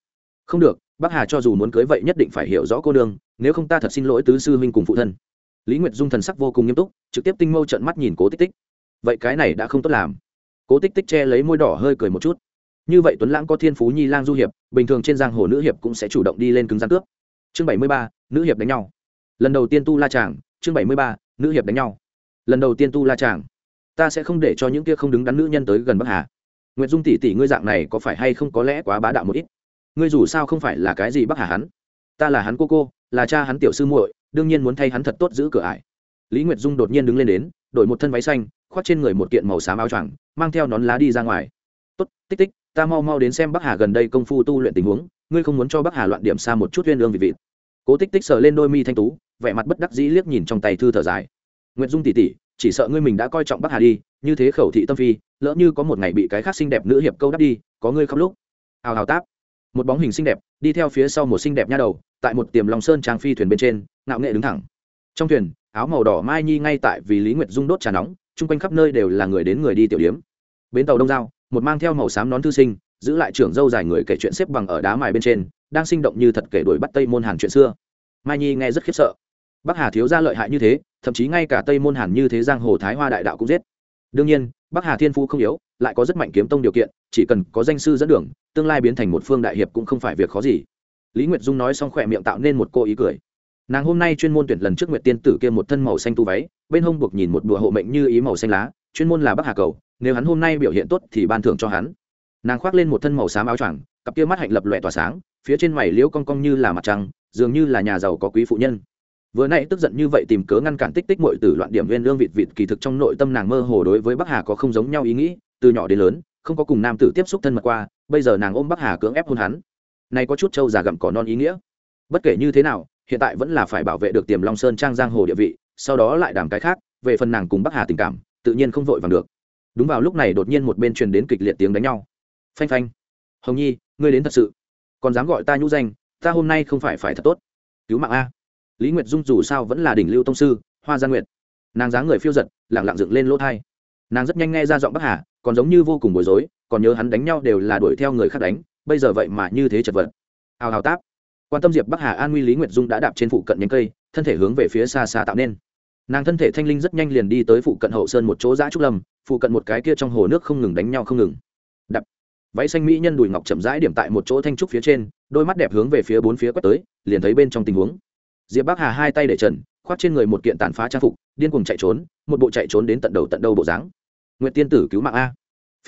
Không được, bác hà cho dù muốn cưới vậy nhất định phải hiểu rõ cô đương nếu không ta thật xin lỗi tứ sư huynh cùng phụ thân. Lý nguyệt dung thần sắc vô cùng nghiêm túc, trực tiếp tinh mâu trận mắt nhìn cố tích tích. Vậy cái này đã không tốt làm. Cố tích tích che lấy môi đỏ hơi cười một chút. Như vậy tuấn lãng có thiên phú nhi lang du hiệp, bình thường trên giang hồ nữ hiệp cũng sẽ chủ động đi lên cứng gian cướp. Chương bảy mươi ba, nữ hiệp đánh nhau. Lần đầu tiên tu la tràng chương bảy mươi ba, nữ hiệp đánh nhau. Lần đầu tiên tu la tràng ta sẽ không để cho những kia không đứng đắn nữ nhân tới gần bắc hà. N g u y ệ t dung tỷ tỷ ngươi dạng này có phải hay không có lẽ quá bá đạo một ít? Ngươi dù sao không phải là cái gì bắc hà hắn. Ta là hắn cô cô, là cha hắn tiểu sư muội, đương nhiên muốn thay hắn thật tốt giữ cửa ải. Lý nguyệt dung đột nhiên đứng lên đến, đổi một thân váy xanh, khoác trên người một kiện màu xám áo choàng, mang theo nón lá đi ra ngoài. Tốt, tích tích, ta mau mau đến xem bắc hà gần đây công phu tu luyện tình huống, ngươi không muốn cho bắc hà loạn điểm xa một chút uyên ương vị vịt cố tích tích sờ lên đôi mi thanh tú, vẻ mặt bất đắc dĩ liếc nhìn trong tay thư thở dài. Nguyệt dung tỷ tỷ chỉ sợ ngươi mình đã coi trọng bắc hà đi, như thế khẩu thị tâm phi, lỡ như có một ngày bị cái khác xinh đẹp nữ hiệp câu đắp đi, có ngươi khóc lúc? Hào hào táp. Một bóng hình xinh đẹp, đi theo phía sau một xinh đẹp nha đầu, tại một tiềm lòng sơn trang phi thuyền bên trên, ngạo nghệ đứng thẳng. Trong thuyền, áo màu đỏ mai nhi ngay tại vì lý nguyệt dung đốt trà nóng, chung quanh khắp nơi đều là người đến người đi tiểu điếm. Bến tàu đông giao, một mang theo màu xám nón thư sinh, giữ lại trưởng dâu dài người kể chuyện xếp bằng ở đá mài bên trên, đang sinh động như thật kể đuổi bắt tây môn hàn chuyện xưa. Mai nhi nghe rất khiếp sợ. Bắc hà thiếu gia lợi hại như thế thậm chí ngay cả tây môn hàn như thế giang hồ thái hoa đại đạo cũng giết. Đương nhiên, bắc hà thiên phú không yếu, lại có rất mạnh kiếm tông điều kiện, chỉ cần có danh sư dẫn đường, tương lai biến thành một phương đại hiệp cũng không phải việc khó gì. Lý nguyệt dung nói xong khỏe miệng tạo nên một cô ý cười. Nàng hôm nay chuyên môn tuyển lần trước nguyệt tiên tử kia một thân màu xanh tu váy, bên hông buộc nhìn một đùa hộ mệnh như ý màu xanh lá, chuyên môn là bắc hà cầu, nếu hắn hôm nay biểu hiện tốt thì ban thưởng cho hắn. Nàng khoác lên một thân màu xám áo choàng, cặp kia mắt hạnh lập lòe tỏa sáng, phía trên mày liễu cong cong như là mặt trăng, dường như là nhà giàu có quý phụ nhân vừa nãy tức giận như vậy tìm cớ ngăn cản tích tích mọi tử loạn điểm viên lương vịt vịt kỳ thực trong nội tâm nàng mơ hồ đối với bắc hà có không giống nhau ý nghĩ, từ nhỏ đến lớn, không có cùng nam tử tiếp xúc thân mật qua, bây giờ nàng ôm bắc hà cưỡng ép hôn hắn. Này có chút trâu già gặm cỏ non ý nghĩa. Bất kể như thế nào, hiện tại vẫn là phải bảo vệ được tiềm long sơn trang giang hồ địa vị, sau đó lại đảm cái khác, về phần nàng cùng bắc hà tình cảm, tự nhiên không vội vàng được. Đúng vào lúc này đột nhiên một bên truyền đến kịch liệt tiếng đánh nhau. Phanh phanh. Hồng nhi, ngươi đến thật sự. Còn dám gọi ta nhũ danh, ta hôm nay không phải phải thật tốt. Cứu mạng a lý nguyệt dung dù sao vẫn là đỉnh lưu tông sư, hoa gia nguyệt. Nàng dáng người phiêu giật lẳng lặng dựng lên lỗ thai. Nàng rất nhanh nghe ra giọng bắc hà, còn giống như vô cùng bối rối, còn nhớ hắn đánh nhau đều là đuổi theo người khác đánh, bây giờ vậy mà như thế chật vật. Hào hào táp. Quan tâm diệp bắc hà an nguy lý nguyệt dung đã đạp trên phụ cận nhánh cây, thân thể hướng về phía xa xa tạo nên. Nàng thân thể thanh linh rất nhanh liền đi tới phụ cận hậu sơn một chỗ giã trúc lâm, phụ cận một cái kia trong hồ nước không ngừng đánh nhau không ngừng. Đập. Váy xanh mỹ nhân đùi ngọc chậm rãi điểm tại một chỗ thanh trúc phía trên, đôi mắt đẹp hướng về phía bốn phía quét tới, liền thấy bên trong tình huống diệp bắc hà hai tay để trần, khoác trên người một kiện tàn phá trang phục, điên cuồng chạy trốn, một bộ chạy trốn đến tận đầu tận đầu bộ dáng. Nguyện tiên tử cứu mạng a.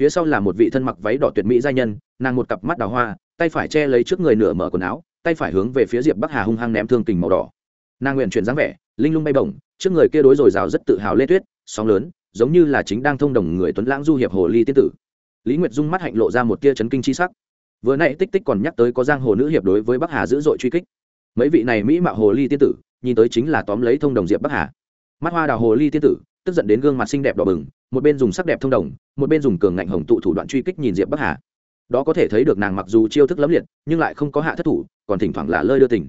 Phía sau là một vị thân mặc váy đỏ tuyệt mỹ giai nhân, nàng một cặp mắt đào hoa, tay phải che lấy trước người nửa mở quần áo, tay phải hướng về phía diệp bắc hà hung hăng ném thương kình màu đỏ. Nàng nguyện chuyển dáng vẻ, linh lung bay bổng, trước người kia đối rồi rào rất tự hào lê tuyết, sóng lớn, giống như là chính đang thông đồng người tuấn lãng du hiệp hồ ly tiên tử. Lý nguyệt dung mắt hạnh lộ ra một tia chấn kinh c h i sắc. Vừa n tích tích còn nhắc tới có giang hồ nữ hiệp đối với bắc hà dữ dội truy kích mấy vị này mỹ mạo hồ ly tiên tử, nhìn tới chính là tóm lấy thông đồng diệp bắc hà. Mắt hoa đào hồ ly tiên tử, tức giận đến gương mặt xinh đẹp đỏ bừng, một bên dùng sắc đẹp thông đồng, một bên dùng cường ngạnh hồng tụ thủ đoạn truy kích nhìn diệp bắc hà. Đó có thể thấy được nàng mặc dù chiêu thức lẫm liệt, nhưng lại không có hạ thất thủ, còn thỉnh thoảng là lơi đưa tỉnh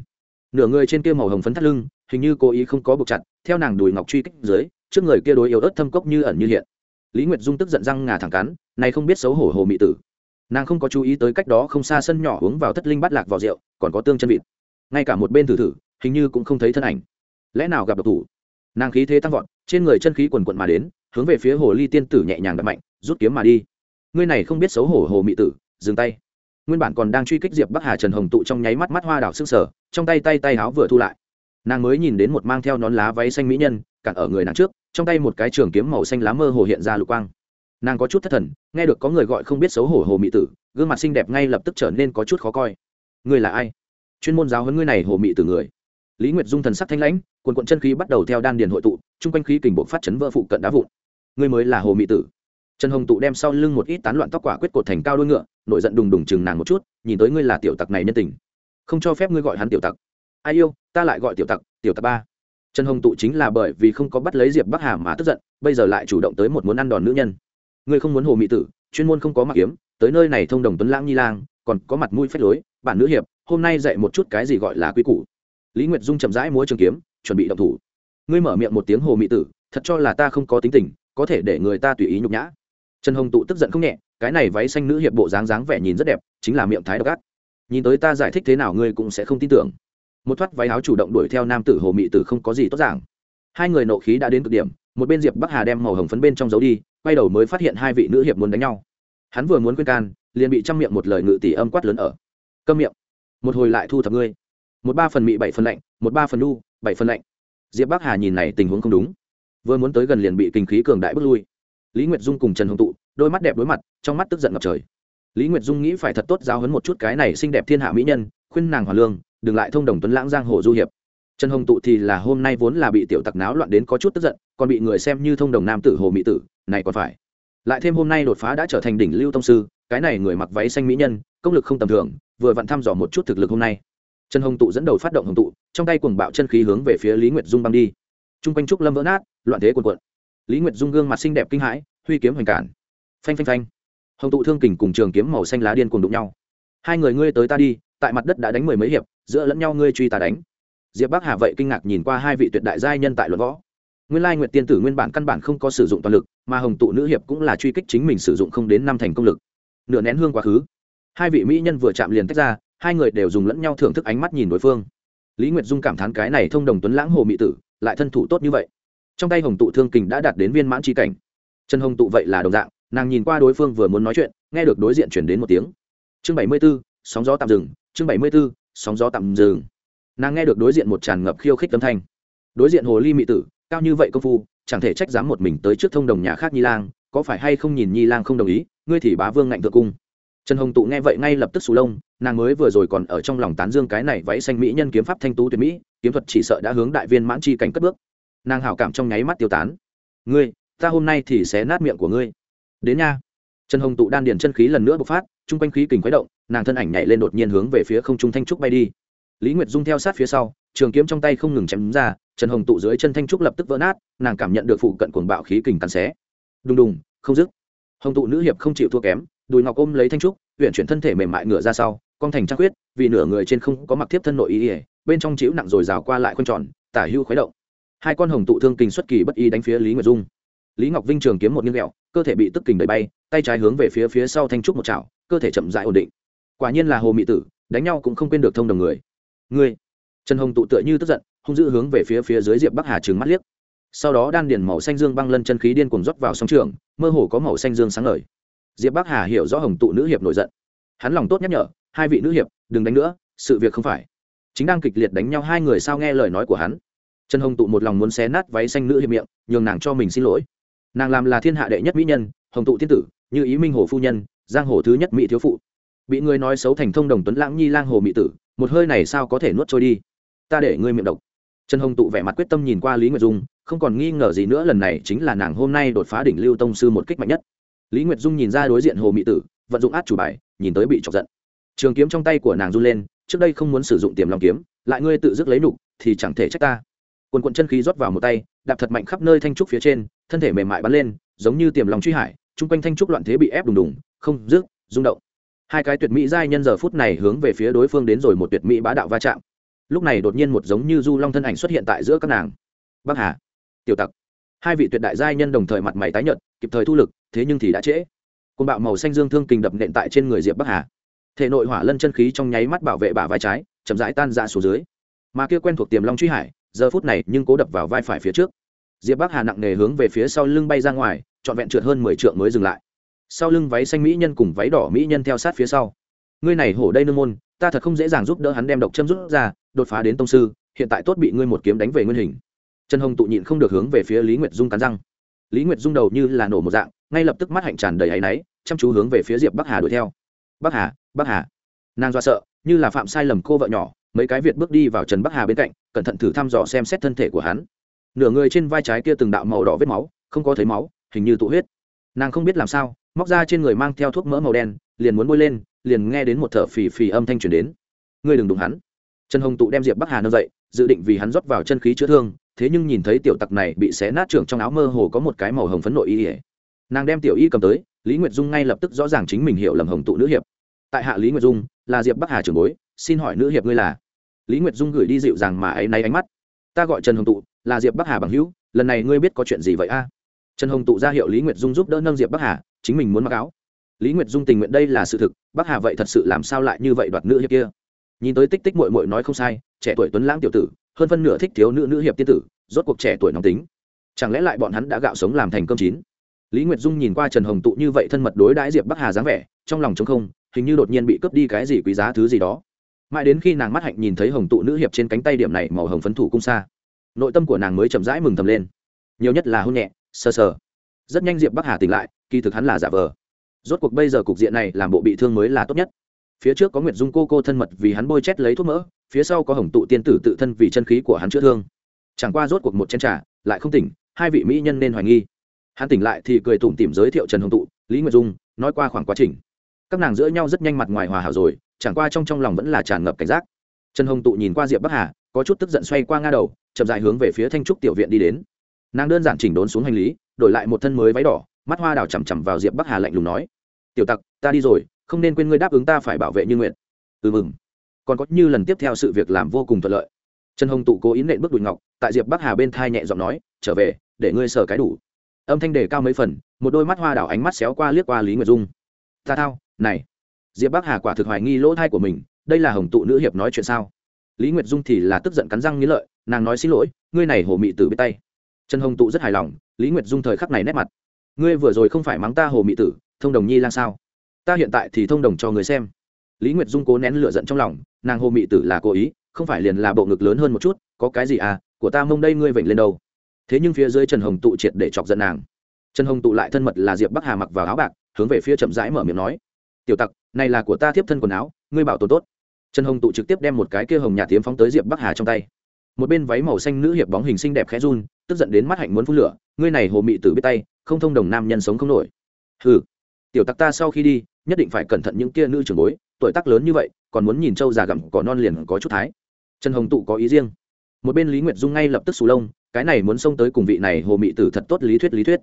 nửa người trên kia màu hồng phấn thắt lưng, hình như cố ý không có buộc chặt, theo nàng đùi ngọc truy kích dưới, trước người kia đối yếu ớt thâm cốc như ẩn như hiện. Lý nguyệt dung tức giận răng ngà thẳng cắn, này không biết xấu hổ hồ mị tử. Nàng không có chú ý tới cách đó không xa sân nhỏ uống vào thất linh bắt lạc vào rượu, còn có tương chân vịt ngay cả một bên thử thử, hình như cũng không thấy thân ảnh. Lẽ nào gặp độc thủ? Nàng khí thế tăng vọt, trên người chân khí quần quận mà đến, hướng về phía hồ ly tiên tử nhẹ nhàng đập mạnh, rút kiếm mà đi. Ngươi này không biết xấu hổ hồ mị tử, dừng tay. Nguyên bản còn đang truy kích diệp bắc hà trần hồng tụ trong nháy mắt mắt hoa đảo sức sở trong tay tay tay háo vừa thu lại. Nàng mới nhìn đến một mang theo nón lá váy xanh mỹ nhân, cản ở người nàng trước, trong tay một cái trường kiếm màu xanh lá mơ hồ hiện ra lục quang. Nàng có chút thất thần, nghe được có người gọi không biết xấu hổ hồ mị tử, gương mặt xinh đẹp ngay lập tức trở nên có chút khó coi. Ngươi là ai? Chuyên môn giáo huấn ngươi này hồ mị tử người. Lý nguyệt dung thần sắc thanh lãnh quần quận chân khí bắt đầu theo đan điền hội tụ, chung quanh khí kình bộ phát chấn vỡ phụ cận đá vụn. Ngươi mới là hồ mị tử. Trần hồng tụ đem sau lưng một ít tán loạn tóc quả quyết cột thành cao đôi ngựa, nổi giận đùng đùng chừng nàng một chút, nhìn tới ngươi là tiểu tặc này nhân tình. Không cho phép ngươi gọi hắn tiểu tặc. Ai yêu, ta lại gọi tiểu tặc tiểu tặc ba. Trần hồng tụ chính là bởi vì không có bắt lấy diệp bắc hà mà tức giận, bây giờ lại chủ động tới một muốn ăn đòn nữ nhân. Ngươi không muốn hồ mị tử, chuyên môn không có mặc kiếm tới nơi này thông đồng tuấn lãng nhi lang, còn có mặt mũi phách lối, bản nữ hiệp hôm nay dạy một chút cái gì gọi là quy củ. Lý nguyệt dung chậm rãi múa trường kiếm, chuẩn bị động thủ. Ngươi mở miệng một tiếng hồ mị tử, thật cho là ta không có tính tình, có thể để người ta tùy ý nhục nhã. Trần hồng tụ tức giận không nhẹ, cái này váy xanh nữ hiệp bộ dáng dáng vẻ nhìn rất đẹp, chính là miệng thái độc ác. Nhìn tới ta giải thích thế nào ngươi cũng sẽ không tin tưởng. Một thoát váy áo chủ động đuổi theo nam tử hồ mị tử không có gì tốt giảng. Hai người nộ khí đã đến cực điểm, một bên diệp bắc hà đem màu hồng phấn bên trong giấu đi, quay đầu mới phát hiện hai vị nữ hiệp muốn đánh nhau. Hắn vừa muốn quên can, liền bị chăm miệng một lời ngự tỷ âm quát lớn ở. Câm miệng một hồi lại thu thập ngươi. Một ba phần mị, bảy phần lạnh, một ba phần đu bảy phần lạnh. Diệp bắc hà nhìn này tình huống không đúng. Vừa muốn tới gần liền bị kinh khí cường đại bước lui. Lý nguyệt dung cùng trần hồng tụ, đôi mắt đẹp đối mặt, trong mắt tức giận ngập trời. Lý nguyệt dung nghĩ phải thật tốt giáo hấn một chút cái này xinh đẹp thiên hạ mỹ nhân, khuyên nàng hòa lương, đừng lại thông đồng tuấn lãng giang hồ du hiệp. Trần hồng tụ thì là hôm nay vốn là bị tiểu tặc náo loạn đến có chút tức giận, còn bị người xem như thông đồng nam tử, hồ mỹ tử, này còn phải. Lại thêm hôm nay đột phá đã trở thành đỉnh lưu tông sư cái này người mặc váy xanh mỹ nhân, công lực không tầm thường, vừa vặn thăm dò một chút thực lực hôm nay. Trần hồng tụ dẫn đầu phát động hồng tụ, trong tay cuồng bạo chân khí hướng về phía lý nguyệt dung băng đi. T r u n g quanh trúc lâm vỡ nát, loạn thế quần quận lý nguyệt dung gương mặt xinh đẹp kinh hãi, huy kiếm hoành cản. Phanh phanh phanh. Hồng tụ thương kình cùng trường kiếm màu xanh lá điên cùng đụng nhau. Hai người ngươi tới ta đi, tại mặt đất đã đánh mười mấy hiệp, giữa lẫn nhau ngươi truy ta đánh. Diệp bắc hà vậy kinh ngạc nhìn qua hai vị tuyệt đại giai nhân tại luật võ. Nguyên lai nguyệt tiên tử nguyên bản căn bản không có sử dụng toàn lực, mà hồng tụ nữ hiệp cũng là truy kích chính mình sử dụng không đến năm thành công lực nửa nén hương quá khứ. Hai vị mỹ nhân vừa chạm liền tách ra, hai người đều dùng lẫn nhau thưởng thức ánh mắt nhìn đối phương. Lý nguyệt dung cảm thán cái này thông đồng tuấn lãng hồ mỹ tử, lại thân thủ tốt như vậy. Trong tay hồng tụ thương kình đã đạt đến viên mãn tri cảnh. Trần hồng tụ vậy là đồng dạng, nàng nhìn qua đối phương vừa muốn nói chuyện, nghe được đối diện chuyển đến một tiếng. Chương bảy mươi b ố sóng gió tạm dừng, chương bảy mươi b ố sóng gió tạm dừng. Nàng nghe được đối diện một tràn ngập khiêu khích âm thanh. Đối diện hồ ly mỹ tử, cao như vậy công phu, chẳng thể trách dám một mình tới trước thông đồng nhà khác nhi lang, có phải hay không nhìn nhi lang không đồng ý? Ngươi thì bá vương ngạnh thượng cung. Trần hồng tụ nghe vậy ngay lập tức sù lông, nàng mới vừa rồi còn ở trong lòng tán dương cái này váy xanh mỹ nhân kiếm pháp thanh tú tuyệt mỹ, kiếm thuật chỉ sợ đã hướng đại viên mãn chi cảnh cất bước. Nàng hảo cảm trong nháy mắt tiêu tán. Ngươi, ta hôm nay thì sẽ nát miệng của ngươi. Đến nha. Trần hồng tụ đan điền chân khí lần nữa bộc phát chung quanh khí kình khuấy động, nàng thân ảnh nhảy lên đột nhiên hướng về phía không trung thanh trúc bay đi. Lý nguyệt dung theo sát phía sau, trường kiếm trong tay không ngừng chém ra, trần hồng tụ dưới chân thanh trúc lập tức vỡ nát, nàng cảm nhận được phụ cận cuồng bạo khí kình cắn xé. Đùng đùng, không dứt hồng tụ nữ hiệp không chịu thua kém, đùi ngọc ôm lấy thanh trúc huyện chuyển thân thể mềm mại ngựa ra sau, con thành trăng quyết vì nửa người trên không có mặc tiếp thân nội ý ỉa bên trong chịu nặng rồi rào qua lại khoanh tròn, tả hưu khuấy động. Hai con hồng tụ thương kình xuất kỳ bất ý đánh phía lý nguyệt dung. Lý ngọc vinh trường kiếm một nghiêng ghẹo cơ thể bị tức kình đẩy bay, tay trái hướng về phía phía sau thanh trúc một chảo, cơ thể chậm dại ổn định. Quả nhiên là hồ mị tử, đánh nhau cũng không quên được thông đồng người. Người trần hồng tụ tựa như tức giận, hung dữ hướng về phía phía dưới diệp bắc hà trừng mắt liếc sau đó đan điền màu xanh dương băng lân chân khí điên cuồng rót vào sóng trường, mơ hồ có màu xanh dương sáng ngời. Diệp bắc hà hiểu rõ hồng tụ nữ hiệp nổi giận. Hắn lòng tốt nhắc nhở, hai vị nữ hiệp, đừng đánh nữa, sự việc không phải. Chính đang kịch liệt đánh nhau hai người sao nghe lời nói của hắn. Trần hồng tụ một lòng muốn xé nát váy xanh nữ hiệp miệng, nhường nàng cho mình xin lỗi. Nàng làm là thiên hạ đệ nhất mỹ nhân, hồng tụ thiên tử, như ý minh hồ phu nhân, giang hồ thứ nhất mỹ thiếu phụ. Bị người nói xấu thành thông đồng tuấn lãng nhi lang hồ mỹ tử, một hơi này sao có thể nuốt trôi đi? Ta để ngươi miệng độc. Trần hồng tụ vẻ mặt quyết tâm nhìn qua lý nguyệt dung không còn nghi ngờ gì nữa lần này chính là nàng hôm nay đột phá đỉnh lưu tông sư một kích mạnh nhất. Lý nguyệt dung nhìn ra đối diện hồ mỹ tử, vận dụng át chủ bài, nhìn tới bị chọc giận. Trường kiếm trong tay của nàng run lên, trước đây không muốn sử dụng tiềm lòng kiếm, lại ngươi tự dứt lấy nục, thì chẳng thể trách ta. Quần quận chân khí rót vào một tay, đạp thật mạnh khắp nơi thanh trúc phía trên, thân thể mềm mại bắn lên, giống như tiềm lòng truy hải, chung quanh thanh trúc loạn thế bị ép đùng đùng, không rước rung động. Hai cái tuyệt mỹ giai nhân giờ phút này hướng về phía đối phương đến rồi một tuyệt mỹ bá đạo va chạm. Lúc này đột nhiên một giống như du long thân ảnh xuất hiện tại giữa các nàng. Bắc hà tiểu tặc. Hai vị tuyệt đại giai nhân đồng thời mặt mày tái nhợt, kịp thời thu lực, thế nhưng thì đã trễ. Côn bạo màu xanh dương thương kình đập nện tại trên người diệp bắc hà. Thể nội hỏa lân chân khí trong nháy mắt bảo vệ bả vai trái, chậm rãi tan ra xuống dưới. Mà kia quen thuộc tiềm long truy hải, giờ phút này nhưng cố đập vào vai phải phía trước. Diệp bắc hà nặng nề hướng về phía sau lưng bay ra ngoài, trọn vẹn trượt hơn mười trượng mới dừng lại. Sau lưng váy xanh mỹ nhân cùng váy đỏ mỹ nhân theo sát phía sau. Ngươi này hổ đây nương môn, ta thật không dễ dàng giúp đỡ hắn đem độc châm rút ra, đột phá đến tông sư, hiện tại tốt bị ngươi một kiếm đánh về nguyên hình trần hồng tụ nhịn không được hướng về phía lý nguyệt dung cắn răng. Lý nguyệt dung đầu như là nổ một dạng, ngay lập tức mắt hạnh tràn đầy áy náy, chăm chú hướng về phía diệp bắc hà đuổi theo. Bắc hà bắc hà. Nàng do sợ, như là phạm sai lầm cô vợ nhỏ, mấy cái việt bước đi vào trần bắc hà bên cạnh, cẩn thận thử thăm dò xem xét thân thể của hắn. Nửa người trên vai trái kia từng đạo màu đỏ vết máu, không có thấy máu, hình như tụ huyết. Nàng không biết làm sao, móc ra trên người mang theo thuốc mỡ màu đen, liền muốn bôi lên, liền nghe đến một thở phì phì âm thanh truyền đến. Ngươi đừng đụng hắn. Trần hồng tụ đem diệp bắc hà nâng dậy, dự định vì hắn rót vào chân khí chữa thương thế nhưng nhìn thấy tiểu tặc này bị xé nát trưởng trong áo mơ hồ có một cái màu hồng phấn nội y ỉa nàng đem tiểu y cầm tới, lý nguyệt dung ngay lập tức rõ ràng chính mình hiểu lầm hồng tụ nữ hiệp. Tại hạ lý nguyệt dung, là diệp bắc hà trưởng bối, xin hỏi nữ hiệp ngươi là? Lý nguyệt dung gửi đi dịu rằng mà ấy nay ánh mắt. Ta gọi trần hồng tụ, là diệp bắc hà bằng hữu, lần này ngươi biết có chuyện gì vậy a? Trần hồng tụ ra hiệu lý nguyệt dung giúp đỡ nâng diệp bắc hà, chính mình muốn mặc áo. Lý nguyệt dung tình nguyện đây là sự thực, bắc hà vậy thật sự làm sao lại như vậy đoạt nữ hiệp kia? Nhìn tới tích tích mội mội nói không sai, trẻ tuổi tuấn lãng tiểu tử hơn phân nửa thích thiếu nữ nữ hiệp tiên tử, rốt cuộc trẻ tuổi nóng tính. Chẳng lẽ lại bọn hắn đã gạo sống làm thành cơm chín? Lý nguyệt dung nhìn qua trần hồng tụ như vậy thân mật đối đãi diệp bắc hà dáng vẻ, trong lòng trống không, hình như đột nhiên bị cướp đi cái gì quý giá thứ gì đó. Mãi đến khi nàng mắt hạnh nhìn thấy hồng tụ nữ hiệp trên cánh tay điểm này màu hồng phấn thủ cung xa, nội tâm của nàng mới chậm rãi mừng thầm lên. Nhiều nhất là hôn nhẹ, sờ sờ. Rất nhanh diệp bắc hà tỉnh lại, kỳ thực hắn là giả vờ. Rốt cuộc bây giờ cục diện này làm bộ bị thương mới là tốt nhất phía trước có nguyệt dung cô cô thân mật vì hắn bôi chét lấy thuốc mỡ, phía sau có hồng tụ tiên tử tự thân vì chân khí của hắn chữa thương. Chẳng qua rốt cuộc một chén t r à lại không tỉnh, hai vị mỹ nhân nên hoài nghi. Hắn tỉnh lại thì cười tủm tỉm giới thiệu trần hồng tụ, lý nguyệt dung, nói qua khoảng quá trình. Các nàng giữa nhau rất nhanh mặt ngoài hòa hảo rồi, chẳng qua trong trong lòng vẫn là tràn ngập cảnh giác. Trần hồng tụ nhìn qua diệp bắc hà, có chút tức giận xoay qua nga đầu, chậm dài hướng về phía thanh trúc tiểu viện đi đến. Nàng đơn giản chỉnh đốn xuống hành lý, đổi lại một thân mới váy đỏ, mắt hoa đào chằm chằm vào diệp bắc hà lạnh lùng nói, tiểu tặc, ta đi rồi không nên quên ngươi đáp ứng ta phải bảo vệ như nguyện. Ừ mừng. Còn có như lần tiếp theo sự việc làm vô cùng thuận lợi. Trần hồng tụ cố ý nện bước đùi ngọc, tại diệp bắc hà bên thai nhẹ giọng nói, trở về, để ngươi sờ cái đủ. Âm thanh đề cao mấy phần, một đôi mắt hoa đảo ánh mắt xéo qua liếc qua lý nguyệt dung. Ta thao, này. Diệp bắc hà quả thực hoài nghi lỗ thai của mình, đây là hồng tụ nữ hiệp nói chuyện sao? Lý nguyệt dung thì là tức giận cắn răng nghĩ lợi, nàng nói xin lỗi, ngươi này hồ mị tử biết tay. Trần hồng tụ rất hài lòng, lý nguyệt dung thời khắc này nét mặt. Ngươi vừa rồi không phải mắng ta hồ mị tử, thông đồng nhi lan sao? Ta hiện tại thì thông đồng cho người xem. Lý nguyệt dung cố nén lửa giận trong lòng, nàng hồ mị tử là cố ý, không phải liền là bộ ngực lớn hơn một chút, có cái gì à của ta mông đây ngươi vểnh lên đâu. Thế nhưng phía dưới trần hồng tụ triệt để chọc giận nàng. Trần hồng tụ lại thân mật là diệp bắc hà mặc vào áo bạc, hướng về phía chậm rãi mở miệng nói, tiểu tặc, này là của ta tiếp thân quần áo, ngươi bảo tồn tốt. Trần hồng tụ trực tiếp đem một cái kia hồng nhà tiếm phóng tới diệp bắc hà trong tay. Một bên váy màu xanh nữ hiệp bóng hình xinh đẹp khẽ run, tức giận đến mắt hạnh muốn phun lửa, ngươi này hồ mị tử biết tay, không thông đồng nam nhân sống không nổi. Hừ, tiểu tặc ta sau khi đi nhất định phải cẩn thận những kia nữ trưởng bối, tuổi tác lớn như vậy, còn muốn nhìn trâu già gặm cỏ non liền có chút thái. Trần hồng tụ có ý riêng. Một bên lý nguyệt dung ngay lập tức sù lông, cái này muốn xông tới cùng vị này hồ mị tử thật tốt lý thuyết lý thuyết.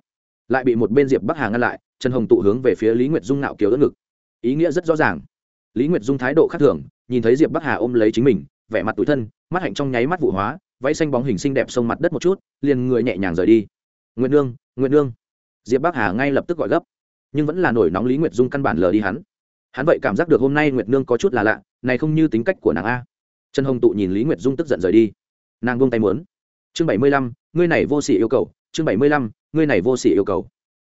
Lại bị một bên diệp bắc hà ngăn lại, trần hồng tụ hướng về phía lý nguyệt dung nạo kiều đỡ ngực. Ý nghĩa rất rõ ràng. Lý nguyệt dung thái độ khác thường, nhìn thấy diệp bắc hà ôm lấy chính mình, vẻ mặt tủi thân, mắt hạnh trong nháy mắt vụ hóa, váy xanh bóng hình xinh đẹp sông mặt đất một chút, liền người nhẹ nhàng rời đi. Nguyện nương nguyện nương. Diệp bắc hà ngay lập tức gọi gấp nhưng vẫn là nổi nóng lý nguyệt dung căn bản lờ đi hắn. Hắn vậy cảm giác được hôm nay nguyệt nương có chút là lạ, này không như tính cách của nàng a. Trần hồng tụ nhìn lý nguyệt dung tức giận rời đi. Nàng buông tay muốn. Chương bảy mươi lăm, ngươi này vô sỉ yêu cầu. Chương bảy mươi lăm, ngươi này vô sỉ yêu cầu.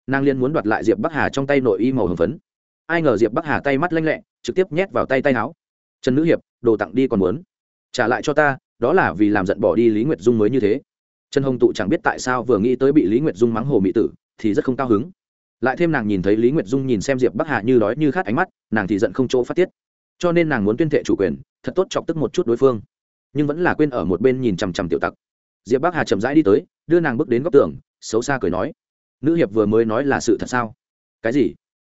Nàng liên muốn đoạt lại diệp bắc hà trong tay nội y màu hồng phấn. Ai ngờ diệp bắc hà tay mắt lanh lẹ, trực tiếp nhét vào tay tay áo. Trần nữ hiệp, đồ tặng đi còn muốn. Trả lại cho ta, đó là vì làm giận bỏ đi lý nguyệt dung mới như thế. Trần hồng tụ chẳng biết tại sao vừa nghĩ tới bị lý nguyệt dung mắng hồ mỹ tử, thì rất không cao hứng lại thêm nàng nhìn thấy lý nguyệt dung nhìn xem diệp bắc hà như đói như khát ánh mắt nàng thì giận không chỗ phát tiết cho nên nàng muốn tuyên thệ chủ quyền thật tốt chọc tức một chút đối phương nhưng vẫn là quên ở một bên nhìn chằm chằm tiểu tặc diệp bắc hà chậm rãi đi tới đưa nàng bước đến góc tường xấu xa cười nói nữ hiệp vừa mới nói là sự thật sao cái gì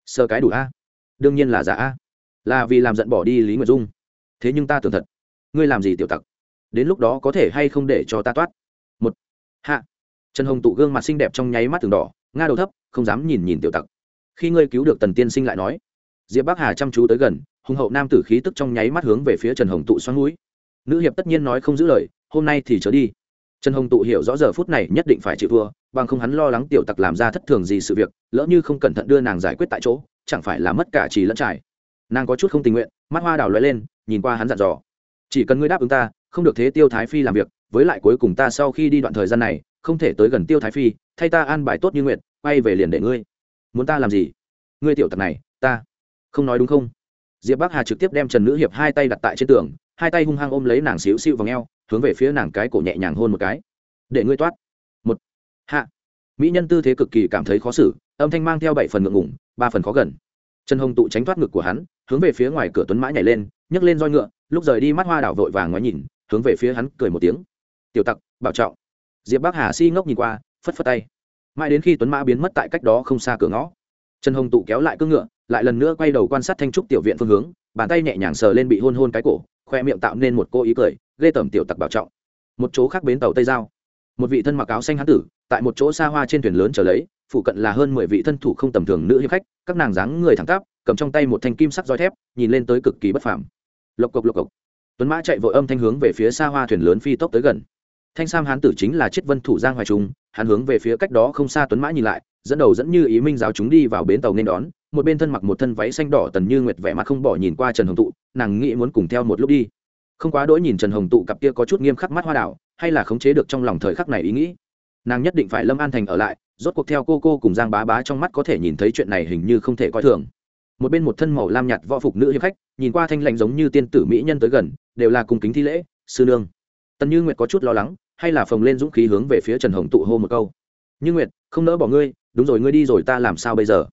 sơ cái đủ a đương nhiên là giả a là vì làm giận bỏ đi lý nguyệt dung thế nhưng ta tưởng thật ngươi làm gì tiểu tặc đến lúc đó có thể hay không để cho ta toát một hạ trần hồng tụ gương mặt xinh đẹp trong nháy mắt từng đỏ nga đầu thấp, không dám nhìn nhìn tiểu tặc. Khi ngươi cứu được tần tiên sinh lại nói. Diệp bắc hà chăm chú tới gần, hùng hậu nam tử khí tức trong nháy mắt hướng về phía trần hồng tụ xoắn núi nữ hiệp tất nhiên nói không giữ lời, hôm nay thì trở đi. Trần hồng tụ hiểu rõ giờ phút này nhất định phải chịu thua, bằng không hắn lo lắng tiểu tặc làm ra thất thường gì sự việc, lỡ như không cẩn thận đưa nàng giải quyết tại chỗ, chẳng phải là mất cả trì lẫn trải. Nàng có chút không tình nguyện, mắt hoa đào lóe lên, nhìn qua hắn dặn dò. Chỉ cần ngươi đáp ứng ta, không được thế tiêu thái phi làm việc, với lại cuối cùng ta sau khi đi đoạn thời gian này, không thể tới gần tiêu thái phi thay ta an bài tốt như nguyện, quay về liền để ngươi. Muốn ta làm gì? Ngươi tiểu tặc này, ta. Không nói đúng không? Diệp bắc hà trực tiếp đem trần nữ hiệp hai tay đặt tại trên tường, hai tay hung hăng ôm lấy nàng xíu xịu vào ngheo hướng về phía nàng cái cổ nhẹ nhàng hôn một cái. Để ngươi toát. Một. Hạ. Mỹ nhân tư thế cực kỳ cảm thấy khó xử, âm thanh mang theo bảy phần ngượng ngủng ba phần khó gần. Trần hồng tụ tránh thoát ngực của hắn, hướng về phía ngoài cửa tuấn mã nhảy lên, nhấc lên roi ngựa, lúc rời đi mắt hoa đảo vội vàng ngoái nhìn, hướng về phía hắn cười một tiếng. Tiểu tặc, bảo trọng. Diệp bắc hà si ngốc nhìn qua phất phất tay. Mãi đến khi tuấn mã biến mất tại cách đó không xa cửa ngõ, trần hồng tụ kéo lại cưỡng ngựa, lại lần nữa quay đầu quan sát thanh trúc tiểu viện phương hướng, bàn tay nhẹ nhàng sờ lên bị hôn hôn cái cổ, khoe miệng tạo nên một cô ý cười, ghê tởm tiểu tặc bảo trọng. Một chỗ khác bến tàu tây giao. Một vị thân mặc áo xanh hán tử, tại một chỗ xa hoa trên thuyền lớn trở lấy, phụ cận là hơn mười vị thân thủ không tầm thường nữ hiệp khách, các nàng dáng người thẳng tắp, cầm trong tay một thanh kim sắc roi thép, nhìn lên tới cực kỳ bất phàm. Lộc cộc lộc cộc. Tuấn mã chạy vội âm thanh hướng về phía xa hoa thuyền lớn phi tốc tới gần. Thanh sam hán tử chính là chiết vân thủ giang hoài trung hắn hướng về phía cách đó không xa tuấn mã nhìn lại, dẫn đầu dẫn như ý minh giáo chúng đi vào bến tàu nên đón, một bên thân mặc một thân váy xanh đỏ tần như nguyệt vẻ mặt không bỏ nhìn qua trần hồng tụ, nàng nghĩ muốn cùng theo một lúc đi. Không quá đỗi nhìn trần hồng tụ cặp kia có chút nghiêm khắc mắt hoa đảo, hay là khống chế được trong lòng thời khắc này ý nghĩ. Nàng nhất định phải lâm an thành ở lại, rốt cuộc theo cô cô cùng giang bá bá trong mắt có thể nhìn thấy chuyện này hình như không thể coi thường. Một bên một thân màu lam nhạt võ phục nữ hiệp khách, nhìn qua thanh lạnh giống như tiên tử mỹ nhân tới gần, đều là cùng kính thi lễ, sư nương. Tần như nguyệt có chút lo lắng hay là phồng lên dũng khí hướng về phía trần hồng tụ hô một câu. Như nguyệt, không nỡ bỏ ngươi, đúng rồi, ngươi đi rồi ta làm sao bây giờ?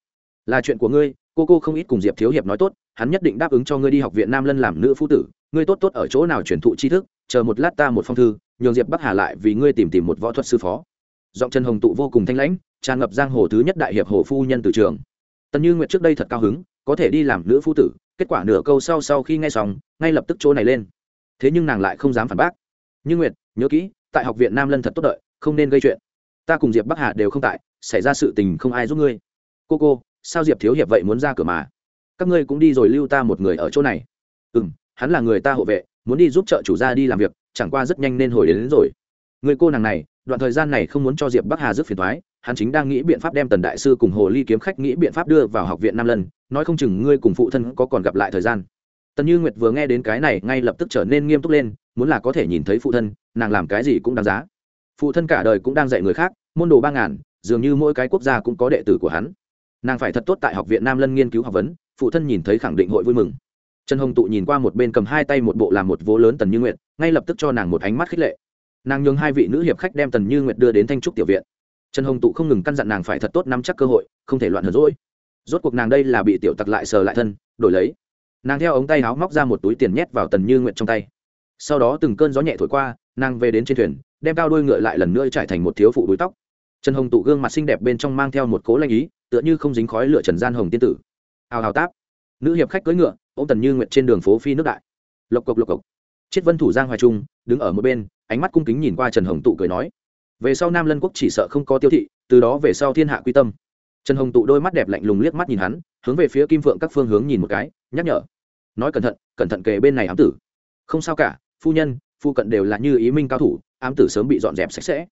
Là chuyện của ngươi, cô cô không ít cùng diệp thiếu hiệp nói tốt, hắn nhất định đáp ứng cho ngươi đi học viện nam lân làm nữ phú tử, ngươi tốt tốt ở chỗ nào truyền thụ tri thức, chờ một lát ta một phong thư, nhường diệp bắc hà lại vì ngươi tìm tìm một võ thuật sư phó. Giọng trần hồng tụ vô cùng thanh lãnh, tràn ngập giang hồ thứ nhất đại hiệp hồ phu nhân từ trường. Tần như nguyệt trước đây thật cao hứng, có thể đi làm nữ phú tử, kết quả nửa câu sau sau khi nghe xong, ngay lập tức chỗ này lên. Thế nhưng nàng lại không dám phản bác. Như nguyệt, nhớ kỹ tại học viện nam lân thật tốt đợi không nên gây chuyện. Ta cùng diệp bắc hà đều không tại xảy ra sự tình không ai giúp ngươi. Cô cô sao diệp thiếu hiệp vậy muốn ra cửa mà? Các ngươi cũng đi rồi lưu ta một người ở chỗ này. Ừ m hắn là người ta hộ vệ muốn đi giúp trợ chủ gia đi làm việc chẳng qua rất nhanh nên hồi đến, đến rồi. Người cô nàng này đoạn thời gian này không muốn cho diệp bắc hà rước phiền thoái hắn chính đang nghĩ biện pháp đem tần đại sư cùng hồ ly kiếm khách nghĩ biện pháp đưa vào học viện nam lân nói không chừng ngươi cùng phụ thân có còn gặp lại thời gian. Tần như nguyệt vừa nghe đến cái này ngay lập tức trở nên nghiêm túc lên muốn là có thể nhìn thấy phụ thân, nàng làm cái gì cũng đáng giá. Phụ thân cả đời cũng đang dạy người khác, môn đồ ba ngàn, dường như mỗi cái quốc gia cũng có đệ tử của hắn. Nàng phải thật tốt tại học viện nam lân nghiên cứu học vấn, phụ thân nhìn thấy khẳng định hội vui mừng. Trần hồng tụ nhìn qua một bên cầm hai tay một bộ làm một vố lớn tần như nguyệt, ngay lập tức cho nàng một ánh mắt khích lệ. Nàng nhường hai vị nữ hiệp khách đem tần như nguyệt đưa đến thanh trúc tiểu viện. Trần hồng tụ không ngừng căn dặn nàng phải thật tốt nắm chắc cơ hội, không thể loạn hờ rỗi rốt cuộc nàng đây là bị tiểu tặc lại sờ lại thân, đổi lấy. Nàng theo ống tay áo móc ra một túi tiền nhét vào tần như nguyện trong tay sau đó từng cơn gió nhẹ thổi qua, nàng về đến trên thuyền, đem cao đôi ngựa lại lần nữa trải thành một thiếu phụ đuối tóc. Trần hồng tụ gương mặt xinh đẹp bên trong mang theo một cố lanh ý, tựa như không dính khói lửa trần gian hồng tiên tử. Hào hào táp. Nữ hiệp khách cưỡi ngựa ô m tần như nguyện trên đường phố phi nước đại. Lộc cộc lộc cộc. Chiết vân thủ giang hoài trung, đứng ở một bên, ánh mắt cung kính nhìn qua trần hồng tụ cười nói, về sau nam lân quốc chỉ sợ không có tiêu thị, từ đó về sau thiên hạ quy tâm. Trần hồng tụ đôi mắt đẹp lạnh lùng liếc mắt nhìn hắn, hướng về phía kim phượng các phương hướng nhìn một cái, nhắc nhở, nói cẩn thận cẩn thận kề bên này ám tử. Không sao cả phu nhân, phu cận đều là như ý minh cao thủ, ám tử sớm bị dọn dẹp sạch sẽ.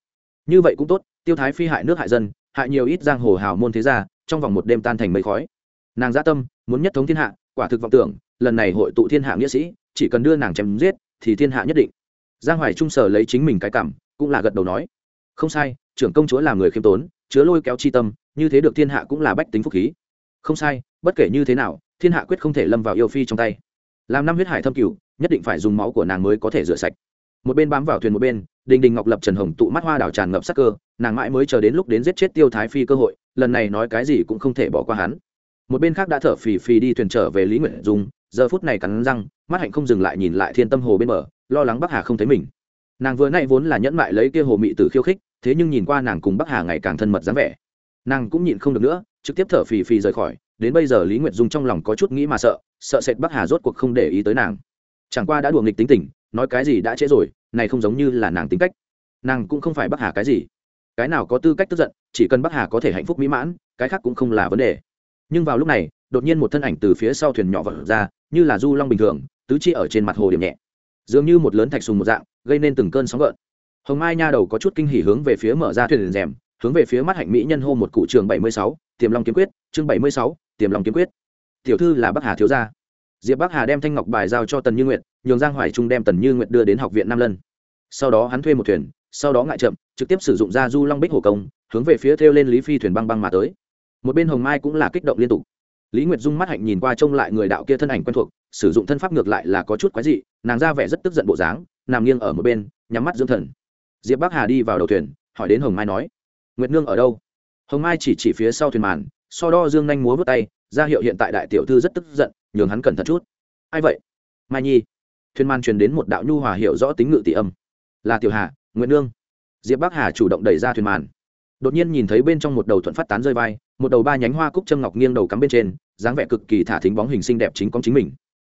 Như vậy cũng tốt, tiêu thái phi hại nước hại dân, hại nhiều ít giang hồ hào môn thế gia, trong vòng một đêm tan thành mây khói. Nàng gia tâm, muốn nhất thống thiên hạ, quả thực vọng tưởng, lần này hội tụ thiên hạ nghĩa sĩ, chỉ cần đưa nàng chém giết, thì thiên hạ nhất định. Giang hoài trung sở lấy chính mình cái cảm, cũng là gật đầu nói. Không sai, trưởng công chúa là người khiêm tốn, chứa lôi kéo chi tâm, như thế được thiên hạ cũng là bách tính phúc khí. Không sai, bất kể như thế nào, thiên hạ quyết không thể lâm vào yêu phi trong tay. Làm năm huyết hải thâm cửu nhất định phải dùng máu của nàng mới có thể rửa sạch. Một bên bám vào thuyền một bên, đình đình ngọc lập, trần hồng tụ mắt hoa đào tràn ngập sắc cơ, nàng mãi mới chờ đến lúc đến giết chết tiêu thái phi cơ hội, lần này nói cái gì cũng không thể bỏ qua hắn. Một bên khác đã thở phì phì đi thuyền trở về lý nguyện dung, giờ phút này cắn răng, mắt hạnh không dừng lại nhìn lại thiên tâm hồ bên bờ, lo lắng bắc hà không thấy mình. Nàng vừa nay vốn là nhẫn mại lấy kia hồ mị tử khiêu khích, thế nhưng nhìn qua nàng cùng bắc hà ngày càng thân mật dáng vẻ. Nàng cũng nhịn không được nữa, trực tiếp thở phì phì rời khỏi, đến bây giờ lý nguyệt dung trong lòng có chút nghĩ mà sợ sợ sệt bắc hà rốt cuộc không để ý tới nàng chẳng qua đã đùa nghịch tính tình, nói cái gì đã trễ rồi, này không giống như là nàng tính cách. Nàng cũng không phải bắc hà cái gì. Cái nào có tư cách tức giận, chỉ cần bắc hà có thể hạnh phúc mỹ mãn, cái khác cũng không là vấn đề. Nhưng vào lúc này, đột nhiên một thân ảnh từ phía sau thuyền nhỏ vật ra, như là du long bình thường, tứ chi ở trên mặt hồ điểm nhẹ. Dường như một lớn thạch sùng một dạng, gây nên từng cơn sóng gợn. Hồng mai nha đầu có chút kinh hỉ hướng về phía mở ra thuyền rèm, hướng về phía mắt hạnh mỹ nhân hô một cụ trường bảy mươi sáu, tiềm long kiếm quyết, chương bảy mươi sáu, tiềm long kiếm quyết. Tiểu thư là bắc hà thiếu gia diệp bắc hà đem thanh ngọc bài giao cho tần như nguyệt, nhường giang hoài trung đem tần như nguyệt đưa đến học viện nam lân. Sau đó hắn thuê một thuyền, sau đó ngại chậm, trực tiếp sử dụng ra du long bích hồ công, hướng về phía theo lên lý phi thuyền băng băng mà tới. Một bên hồng mai cũng là kích động liên tục. Lý nguyệt dung mắt hạnh nhìn qua trông lại người đạo kia thân ảnh quen thuộc, sử dụng thân pháp ngược lại là có chút quái dị, nàng ra vẻ rất tức giận bộ dáng, nằm nghiêng ở một bên, nhắm mắt dưỡng thần. Diệp bắc hà đi vào đầu thuyền, hỏi đến hồng mai nói, nguyệt nương ở đâu? Hồng mai chỉ chỉ phía sau thuyền màn, so đo dương nhanh múa vớt tay, ra hiệu hiện tại đại tiểu thư rất tức giận nhường hắn cẩn thận chút. Ai vậy? Mai nhi. Thuyền màn truyền đến một đạo nhu hòa hiểu rõ tính ngự tỷ âm. Là tiểu hà, nguyễn nương. Diệp bắc hà chủ động đẩy ra thuyền màn đột nhiên nhìn thấy bên trong một đầu thuận phát tán rơi vai, một đầu ba nhánh hoa cúc châm ngọc nghiêng đầu cắm bên trên, dáng vẻ cực kỳ thả thính bóng hình xinh đẹp chính con chính mình.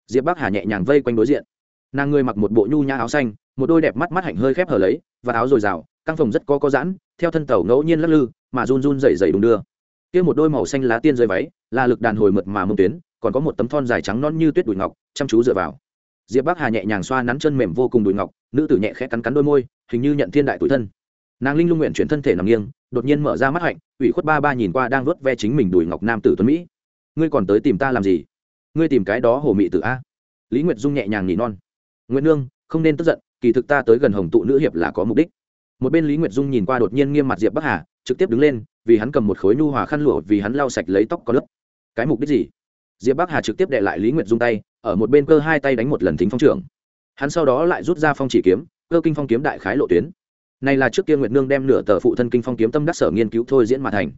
Diệp bắc hà nhẹ nhàng vây quanh đối diện. Nàng người mặc một bộ nhu nhã áo xanh, một đôi đẹp mắt mắt hạnh hơi khép hở lấy, và áo dồi dào, căng phòng rất có có giãn, theo thân tàu ngẫu nhiên lắc lư, mà run run dày dày đùng đưa. Kia một đôi màu xanh lá tiên rơi váy, là lực đàn hồi mượt mà mông tuyến còn có một tấm thon dài trắng non như tuyết đùi ngọc, chăm chú dựa vào. Diệp bắc hà nhẹ nhàng xoa nắn chân mềm vô cùng đùi ngọc, nữ tử nhẹ khẽ cắn cắn đôi môi, hình như nhận thiên đại tuổi thân. Nàng linh lung nguyện chuyển thân thể nằm nghiêng, đột nhiên mở ra mắt hạnh, ủy khuất ba ba nhìn qua đang vớt ve chính mình đùi ngọc nam tử tuấn mỹ. Ngươi còn tới tìm ta làm gì? Ngươi tìm cái đó hồ mị tử a? Lý nguyệt dung nhẹ nhàng nhỉ non. Nguyễn nương, không nên tức giận, kỳ thực ta tới gần hồng tụ nữ hiệp là có mục đích. Một bên lý nguyệt dung nhìn qua đột nhiên nghiêm mặt diệp bắc hà, trực tiếp đứng lên, vì hắn cầm một khối nhu hòa khăn lụa, vì hắn lau sạch lấy tóc có lớp. Cái mục đích gì? Diệp bắc hà trực tiếp đệ lại lý nguyệt dung tay, ở một bên cơ hai tay đánh một lần thính phong trưởng. Hắn sau đó lại rút ra phong chỉ kiếm, cơ kinh phong kiếm đại khái lộ tuyến. Này là trước kia nguyệt nương đem nửa tờ phụ thân kinh phong kiếm tâm đắc sở nghiên cứu thôi diễn mà thành.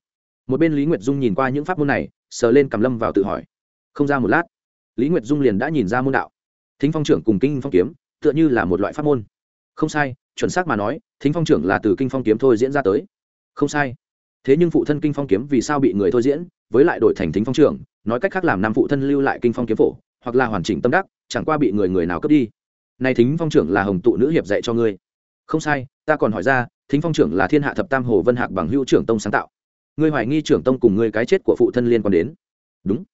Một bên lý nguyệt dung nhìn qua những pháp môn này, sờ lên cầm lâm vào tự hỏi. Không ra một lát, lý nguyệt dung liền đã nhìn ra môn đạo. Thính phong trưởng cùng kinh phong kiếm, tựa như là một loại pháp môn. Không sai, chuẩn xác mà nói, thính phong trưởng là từ kinh phong kiếm thôi diễn ra tới. Không sai. Thế nhưng phụ thân kinh phong kiếm vì sao bị người thôi diễn, với lại đổi thành thính phong trưởng nói cách khác làm nam phụ thân lưu lại kinh phong kiếm phổ, hoặc là hoàn chỉnh tâm đắc, chẳng qua bị người người nào cướp đi. Này thính phong trưởng là hồng tụ nữ hiệp dạy cho ngươi. Không sai, ta còn hỏi ra, thính phong trưởng là thiên hạ thập tam hồ vân hạc bằng hữu trưởng tông sáng tạo. Ngươi hoài nghi trưởng tông cùng ngươi cái chết của phụ thân liên quan đến. Đúng.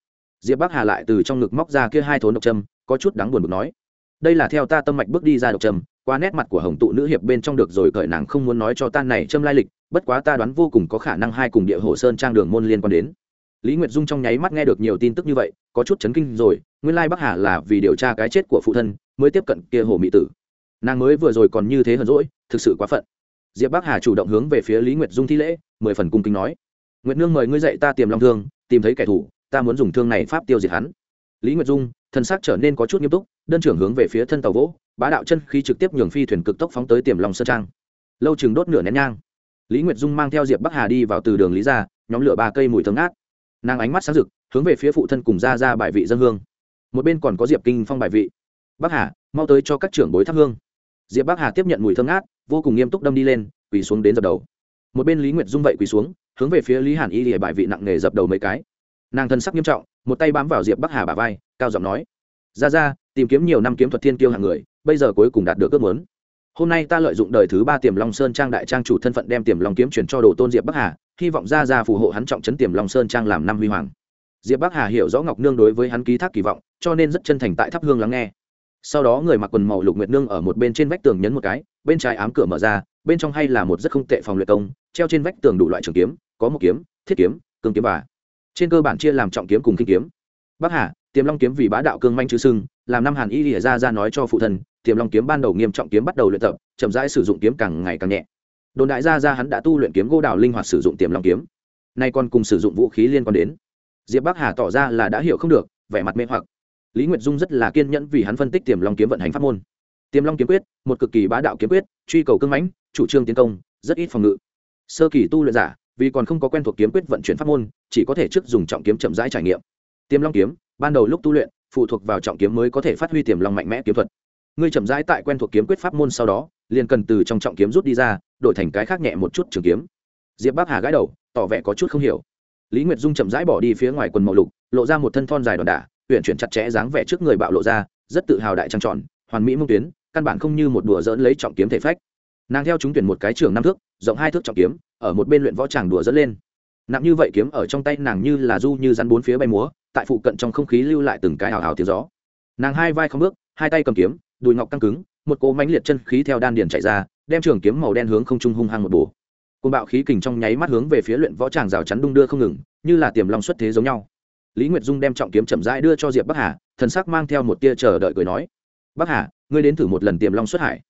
Diệp bắc hà lại từ trong ngực móc ra kia hai thốn độc trâm, có chút đáng buồn bực nói. Đây là theo ta tâm mạch bước đi ra độc trâm, qua nét mặt của hồng tụ nữ hiệp bên trong được rồi cởi nàng không muốn nói cho ta này châm lai lịch, bất quá ta đoán vô cùng có khả năng hai cùng địa hồ sơn trang đường môn liên quan đến lý nguyệt dung trong nháy mắt nghe được nhiều tin tức như vậy, có chút chấn kinh rồi, nguyên lai bắc hà là vì điều tra cái chết của phụ thân, mới tiếp cận kia hồ mỹ tử. Nàng mới vừa rồi còn như thế hờn rỗi thực sự quá phận. Diệp bắc hà chủ động hướng về phía lý nguyệt dung thi lễ, mười phần cung kính nói, nguyệt nương mời ngươi dậy ta tiềm long thương, tìm thấy kẻ thù, ta muốn dùng thương này pháp tiêu diệt hắn. Lý nguyệt dung, thân xác trở nên có chút nghiêm túc, đơn trưởng hướng về phía thân tàu vỗ, bá đạo chân khí trực tiếp nhường phi thuyền cực tốc phóng tới tiềm lòng sơn trang. Lâu chừng đốt nửa nén nhang. Lý nguyệt dung mang theo diệp bắc hà đi vào từ đường lý ra nhóm lửa ba cây mùi thơm ngát nàng ánh mắt sáng rực, hướng về phía phụ thân cùng ra ra bài vị dân hương. Một bên còn có diệp kinh phong bài vị. Bắc hà, mau tới cho các trưởng bối thắp hương. Diệp bắc hà tiếp nhận mùi thơm ngát, vô cùng nghiêm túc đâm đi lên, quỳ xuống đến dập đầu. Một bên lý nguyệt dung vậy quỳ xuống, hướng về phía lý hàn y lìa bài vị nặng nề dập đầu mấy cái. Nàng thân sắc nghiêm trọng, một tay bám vào diệp bắc hà bà vai, cao giọng nói, ra ra, tìm kiếm nhiều năm kiếm thuật thiên kiêu hàng người, bây giờ cuối cùng đạt được ước muốn. Hôm nay ta lợi dụng đời thứ ba tiềm long sơn trang đại trang chủ thân phận đem tiềm long kiếm chuyển cho đồ tôn diệp bắc hà hy vọng ra ra phù hộ hắn trọng trấn tiềm long sơn trang làm năm huy hoàng. Diệp bắc hà hiểu rõ ngọc nương đối với hắn ký thác kỳ vọng, cho nên rất chân thành tại thắp hương lắng nghe. Sau đó người mặc quần màu lục nguyệt nương ở một bên trên vách tường nhấn một cái, bên trái ám cửa mở ra, bên trong hay là một rất không tệ phòng luyện công, treo trên vách tường đủ loại trường kiếm, có một kiếm, thiết kiếm, cương kiếm bà trên cơ bản chia làm trọng kiếm cùng kinh kiếm. Bắc hà, tiềm long kiếm vì bá đạo cương manh chữ sưng, làm năm hàn y lìa ra ra nói cho phụ thân, tiềm long kiếm ban đầu nghiêm trọng kiếm bắt đầu luyện tập, chậm rãi sử dụng kiếm càng ngày càng nhẹ đồn đại gia ra hắn đã tu luyện kiếm gỗ đào linh hoạt sử dụng tiềm long kiếm. Nay còn cùng sử dụng vũ khí liên quan đến. Diệp bắc hà tỏ ra là đã hiểu không được, vẻ mặt mê hoặc. Lý nguyệt dung rất là kiên nhẫn vì hắn phân tích tiềm long kiếm vận hành pháp môn. Tiềm long kiếm quyết, một cực kỳ bá đạo kiếm quyết, truy cầu cưng mãnh, chủ trương tiến công, rất ít phòng ngự. Sơ kỳ tu luyện giả, vì còn không có quen thuộc kiếm quyết vận chuyển pháp môn, chỉ có thể trước dùng trọng kiếm chậm rãi trải nghiệm. Tiềm long kiếm, ban đầu lúc tu luyện, phụ thuộc vào trọng kiếm mới có thể phát huy tiềm long mạnh mẽ kiếm thuật ngươi chậm rãi tại quen thuộc kiếm quyết pháp môn sau đó, liền cần từ trong trọng kiếm rút đi ra, đổi thành cái khác nhẹ một chút trường kiếm. Diệp bắc hà gãi đầu, tỏ vẻ có chút không hiểu. Lý nguyệt dung chậm rãi bỏ đi phía ngoài quần màu lục, lộ ra một thân thon dài đòn đả huyện chuyển chặt chẽ dáng vẻ trước người bạo lộ ra, rất tự hào đại trang tròn, hoàn mỹ mông tuyến, căn bản không như một đùa dỡn lấy trọng kiếm thể phách. Nàng theo chúng tuyển một cái trường năm thước, rộng hai thước trọng kiếm, ở một bên luyện võ tràng đùa dẫn lên. Nặng như vậy kiếm ở trong tay nàng như là du như rắn bốn phía bay múa, tại phụ cận trong không khí lưu lại từng cái hào hào tiếng gió. Nàng hai vai không bước, hai tay cầm kiếm đùi ngọc căng cứng, một cỗ mãnh liệt chân khí theo đan điền chạy ra, đem trường kiếm màu đen hướng không trung hung hăng một bổ. Côn bạo khí kình trong nháy mắt hướng về phía luyện võ tràng rào chắn đung đưa không ngừng, như là tiềm long xuất thế giống nhau. Lý nguyệt dung đem trọng kiếm chậm rãi đưa cho diệp bắc hà, thần sắc mang theo một tia chờ đợi cười nói, bắc hà, ngươi đến thử một lần tiềm long xuất hải.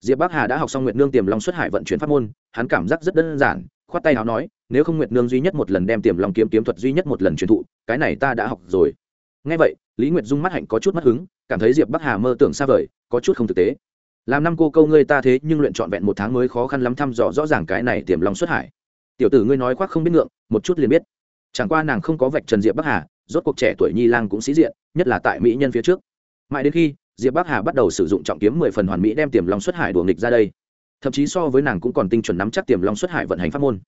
Diệp bắc hà đã học xong nguyệt nương tiềm long xuất hải vận chuyển pháp môn, hắn cảm giác rất đơn giản, khoát tay áo nói, nếu không nguyệt nương duy nhất một lần đem tiềm long kiếm kiếm thuật duy nhất một lần truyền thụ, cái này ta đã học rồi ngay vậy, lý nguyệt dung mắt hạnh có chút mất hứng, cảm thấy diệp bắc hà mơ tưởng xa vời, có chút không thực tế. Làm năm cô câu ngươi ta thế nhưng luyện trọn vẹn một tháng mới khó khăn lắm thăm dò rõ ràng cái này tiềm long xuất hải. Tiểu tử ngươi nói khoác không biết ngượng, một chút liền biết. Chẳng qua nàng không có vạch trần diệp bắc hà, rốt cuộc trẻ tuổi nhi lang cũng sĩ diện, nhất là tại mỹ nhân phía trước. Mãi đến khi diệp bắc hà bắt đầu sử dụng trọng kiếm mười phần hoàn mỹ đem tiềm long xuất hải đuồng nghịch ra đây. Thậm chí so với nàng cũng còn tinh chuẩn nắm chắc tiềm long xuất hải vận hành pháp môn.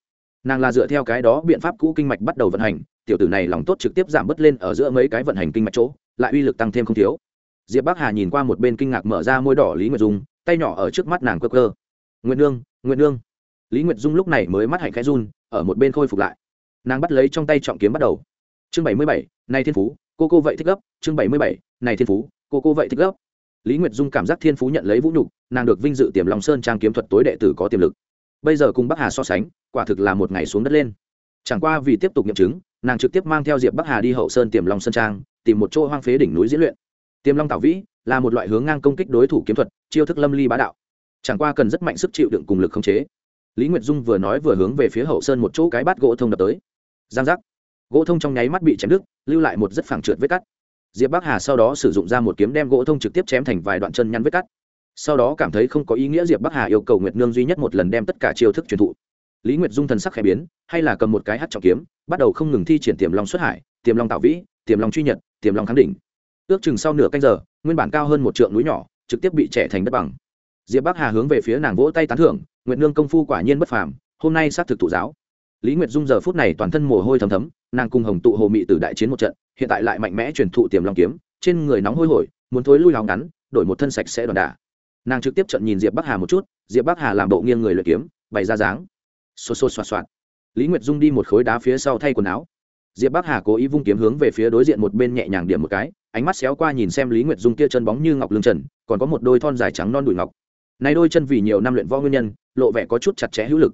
Nàng là dựa theo cái đó biện pháp cũ kinh mạch bắt đầu vận hành tiểu tử này lòng tốt trực tiếp giảm bớt lên ở giữa mấy cái vận hành kinh mạch chỗ, lại uy lực tăng thêm không thiếu. Diệp bắc hà nhìn qua một bên kinh ngạc mở ra môi đỏ lý nguyệt dung, tay nhỏ ở trước mắt nàng cơ cơ nguyệt nương nguyệt nương. Lý nguyệt dung lúc này mới mắt hạnh khẽ run, ở một bên khôi phục lại. Nàng bắt lấy trong tay trọng kiếm bắt đầu. Chương bảy mươi bảy nay thiên phú, cô cô vậy thích gấp. Chương bảy mươi bảy, này thiên phú, cô cô vậy thích gấp. Lý nguyệt dung cảm giác thiên phú nhận lấy vũ nhục, nàng được vinh dự tiềm lòng sơn trang kiếm thuật tối đệ tử có tiềm lực. Bây giờ cùng bắc hà so sánh, quả thực là một ngày xuống đất lên. Chẳng qua vì tiếp tục nghiệm chứng nàng trực tiếp mang theo diệp bắc hà đi hậu sơn tiềm long sơn trang, tìm một chỗ hoang phế đỉnh núi diễn luyện. Tiềm long tảo vĩ là một loại hướng ngang công kích đối thủ kiếm thuật, chiêu thức lâm ly bá đạo. Chẳng qua cần rất mạnh sức chịu đựng cùng lực khống chế. Lý nguyệt dung vừa nói vừa hướng về phía hậu sơn một chỗ cái bát gỗ thông đập tới. Giang giác. Gỗ thông trong nháy mắt bị chém đứt, lưu lại một rất phẳng trượt vết cắt. Diệp bắc hà sau đó sử dụng ra một kiếm đem gỗ thông trực tiếp chém thành vài đoạn chân nhăn vết cắt. Sau đó cảm thấy không có ý nghĩa, diệp bắc hà yêu cầu nguyệt nương duy nhất một lần đem tất cả chiêu thức truyền thụ lý nguyệt dung thần sắc khẽ biến, hay là cầm một cái hát trọng kiếm, bắt đầu không ngừng thi triển tiềm long xuất hải, tiềm long tạo vĩ, tiềm long truy nhật, tiềm long kháng đỉnh. Ước chừng sau nửa canh giờ, nguyên bản cao hơn một trượng núi nhỏ, trực tiếp bị trẻ thành đất bằng. Diệp bắc hà hướng về phía nàng vỗ tay tán thưởng, nguyệt nương công phu quả nhiên bất phàm, hôm nay xác thực thụ giáo. Lý nguyệt dung giờ phút này toàn thân mồ hôi thấm thấm, nàng cùng hồng tụ hồ mị từ đại chiến một trận, hiện tại lại mạnh mẽ truyền thụ tiềm long kiếm, trên người nóng hôi hổi, muốn thối lui hào ngắn, đổi một thân sạch sẽ đòn đả nàng trực tiếp trận nhìn diệp bắc hà một chút, diệp bắc hà làm bộ nghiêng người luyện kiếm, bày ra dáng xô xô xoạt xoạt. Lý nguyệt dung đi một khối đá phía sau thay quần áo. Diệp bắc hà cố ý vung kiếm hướng về phía đối diện một bên nhẹ nhàng điểm một cái, ánh mắt xéo qua nhìn xem lý nguyệt dung kia chân bóng như ngọc lương trần, còn có một đôi thon dài trắng non đùi ngọc. Này đôi chân vì nhiều năm luyện võ nguyên nhân, lộ vẻ có chút chặt chẽ hữu lực.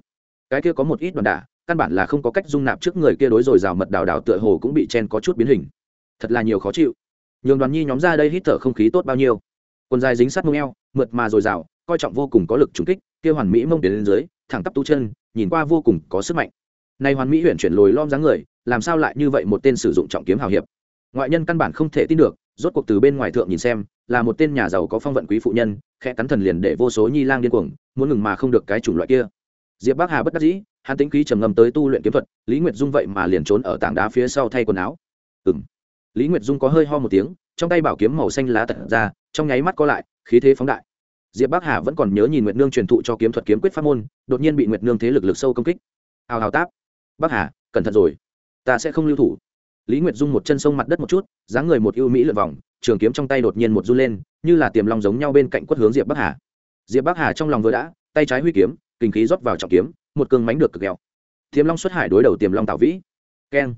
Cái kia có một ít đoạn đả, căn bản là không có cách dung nạp trước người kia đối rồi rào mật đào đào tựa hồ cũng bị chen có chút biến hình. Thật là nhiều khó chịu. Nhường đoàn nhi nhóm ra đây hít thở không khí tốt bao nhiêu. Quần dài dính sát mông eo, mượt mà dồi dào coi trọng vô cùng có lực trúng kích, kia hoàn mỹ mông đến lên dưới, thẳng tắp tu chân nhìn qua vô cùng có sức mạnh. Nay hoàn mỹ huyện chuyển lồi lom dáng người, làm sao lại như vậy một tên sử dụng trọng kiếm hào hiệp? Ngoại nhân căn bản không thể tin được, rốt cuộc từ bên ngoài thượng nhìn xem, là một tên nhà giàu có phong vận quý phụ nhân, khẽ cắn thần liền để vô số nhi lang điên cuồng, muốn ngừng mà không được cái chủng loại kia. Diệp bắc hà bất đắc dĩ, hắn tính khí trầm ngâm tới tu luyện kiếm thuật, lý nguyệt dung vậy mà liền trốn ở tảng đá phía sau thay quần áo. Ừ m lý nguyệt dung có hơi ho một tiếng, trong tay bảo kiếm màu xanh lá tật ra, trong nháy mắt co lại, khí thế phóng đại diệp bắc hà vẫn còn nhớ nhìn nguyệt nương truyền thụ cho kiếm thuật kiếm quyết pháp môn, đột nhiên bị nguyệt nương thế lực lực sâu công kích. Hào hào táp. Bắc hà, cẩn thận rồi. Ta sẽ không lưu thủ. Lý nguyệt dung một chân sông mặt đất một chút, dáng người một ưu mỹ lượt vòng, trường kiếm trong tay đột nhiên một run lên, như là tiềm long giống nhau bên cạnh quất hướng diệp bắc hà. Diệp bắc hà trong lòng vừa đã, tay trái huy kiếm, kinh khí rót vào trọng kiếm, một cương mánh được cực kẹo tiềm long xuất hải đối đầu tiềm long tạo vĩ. Keng.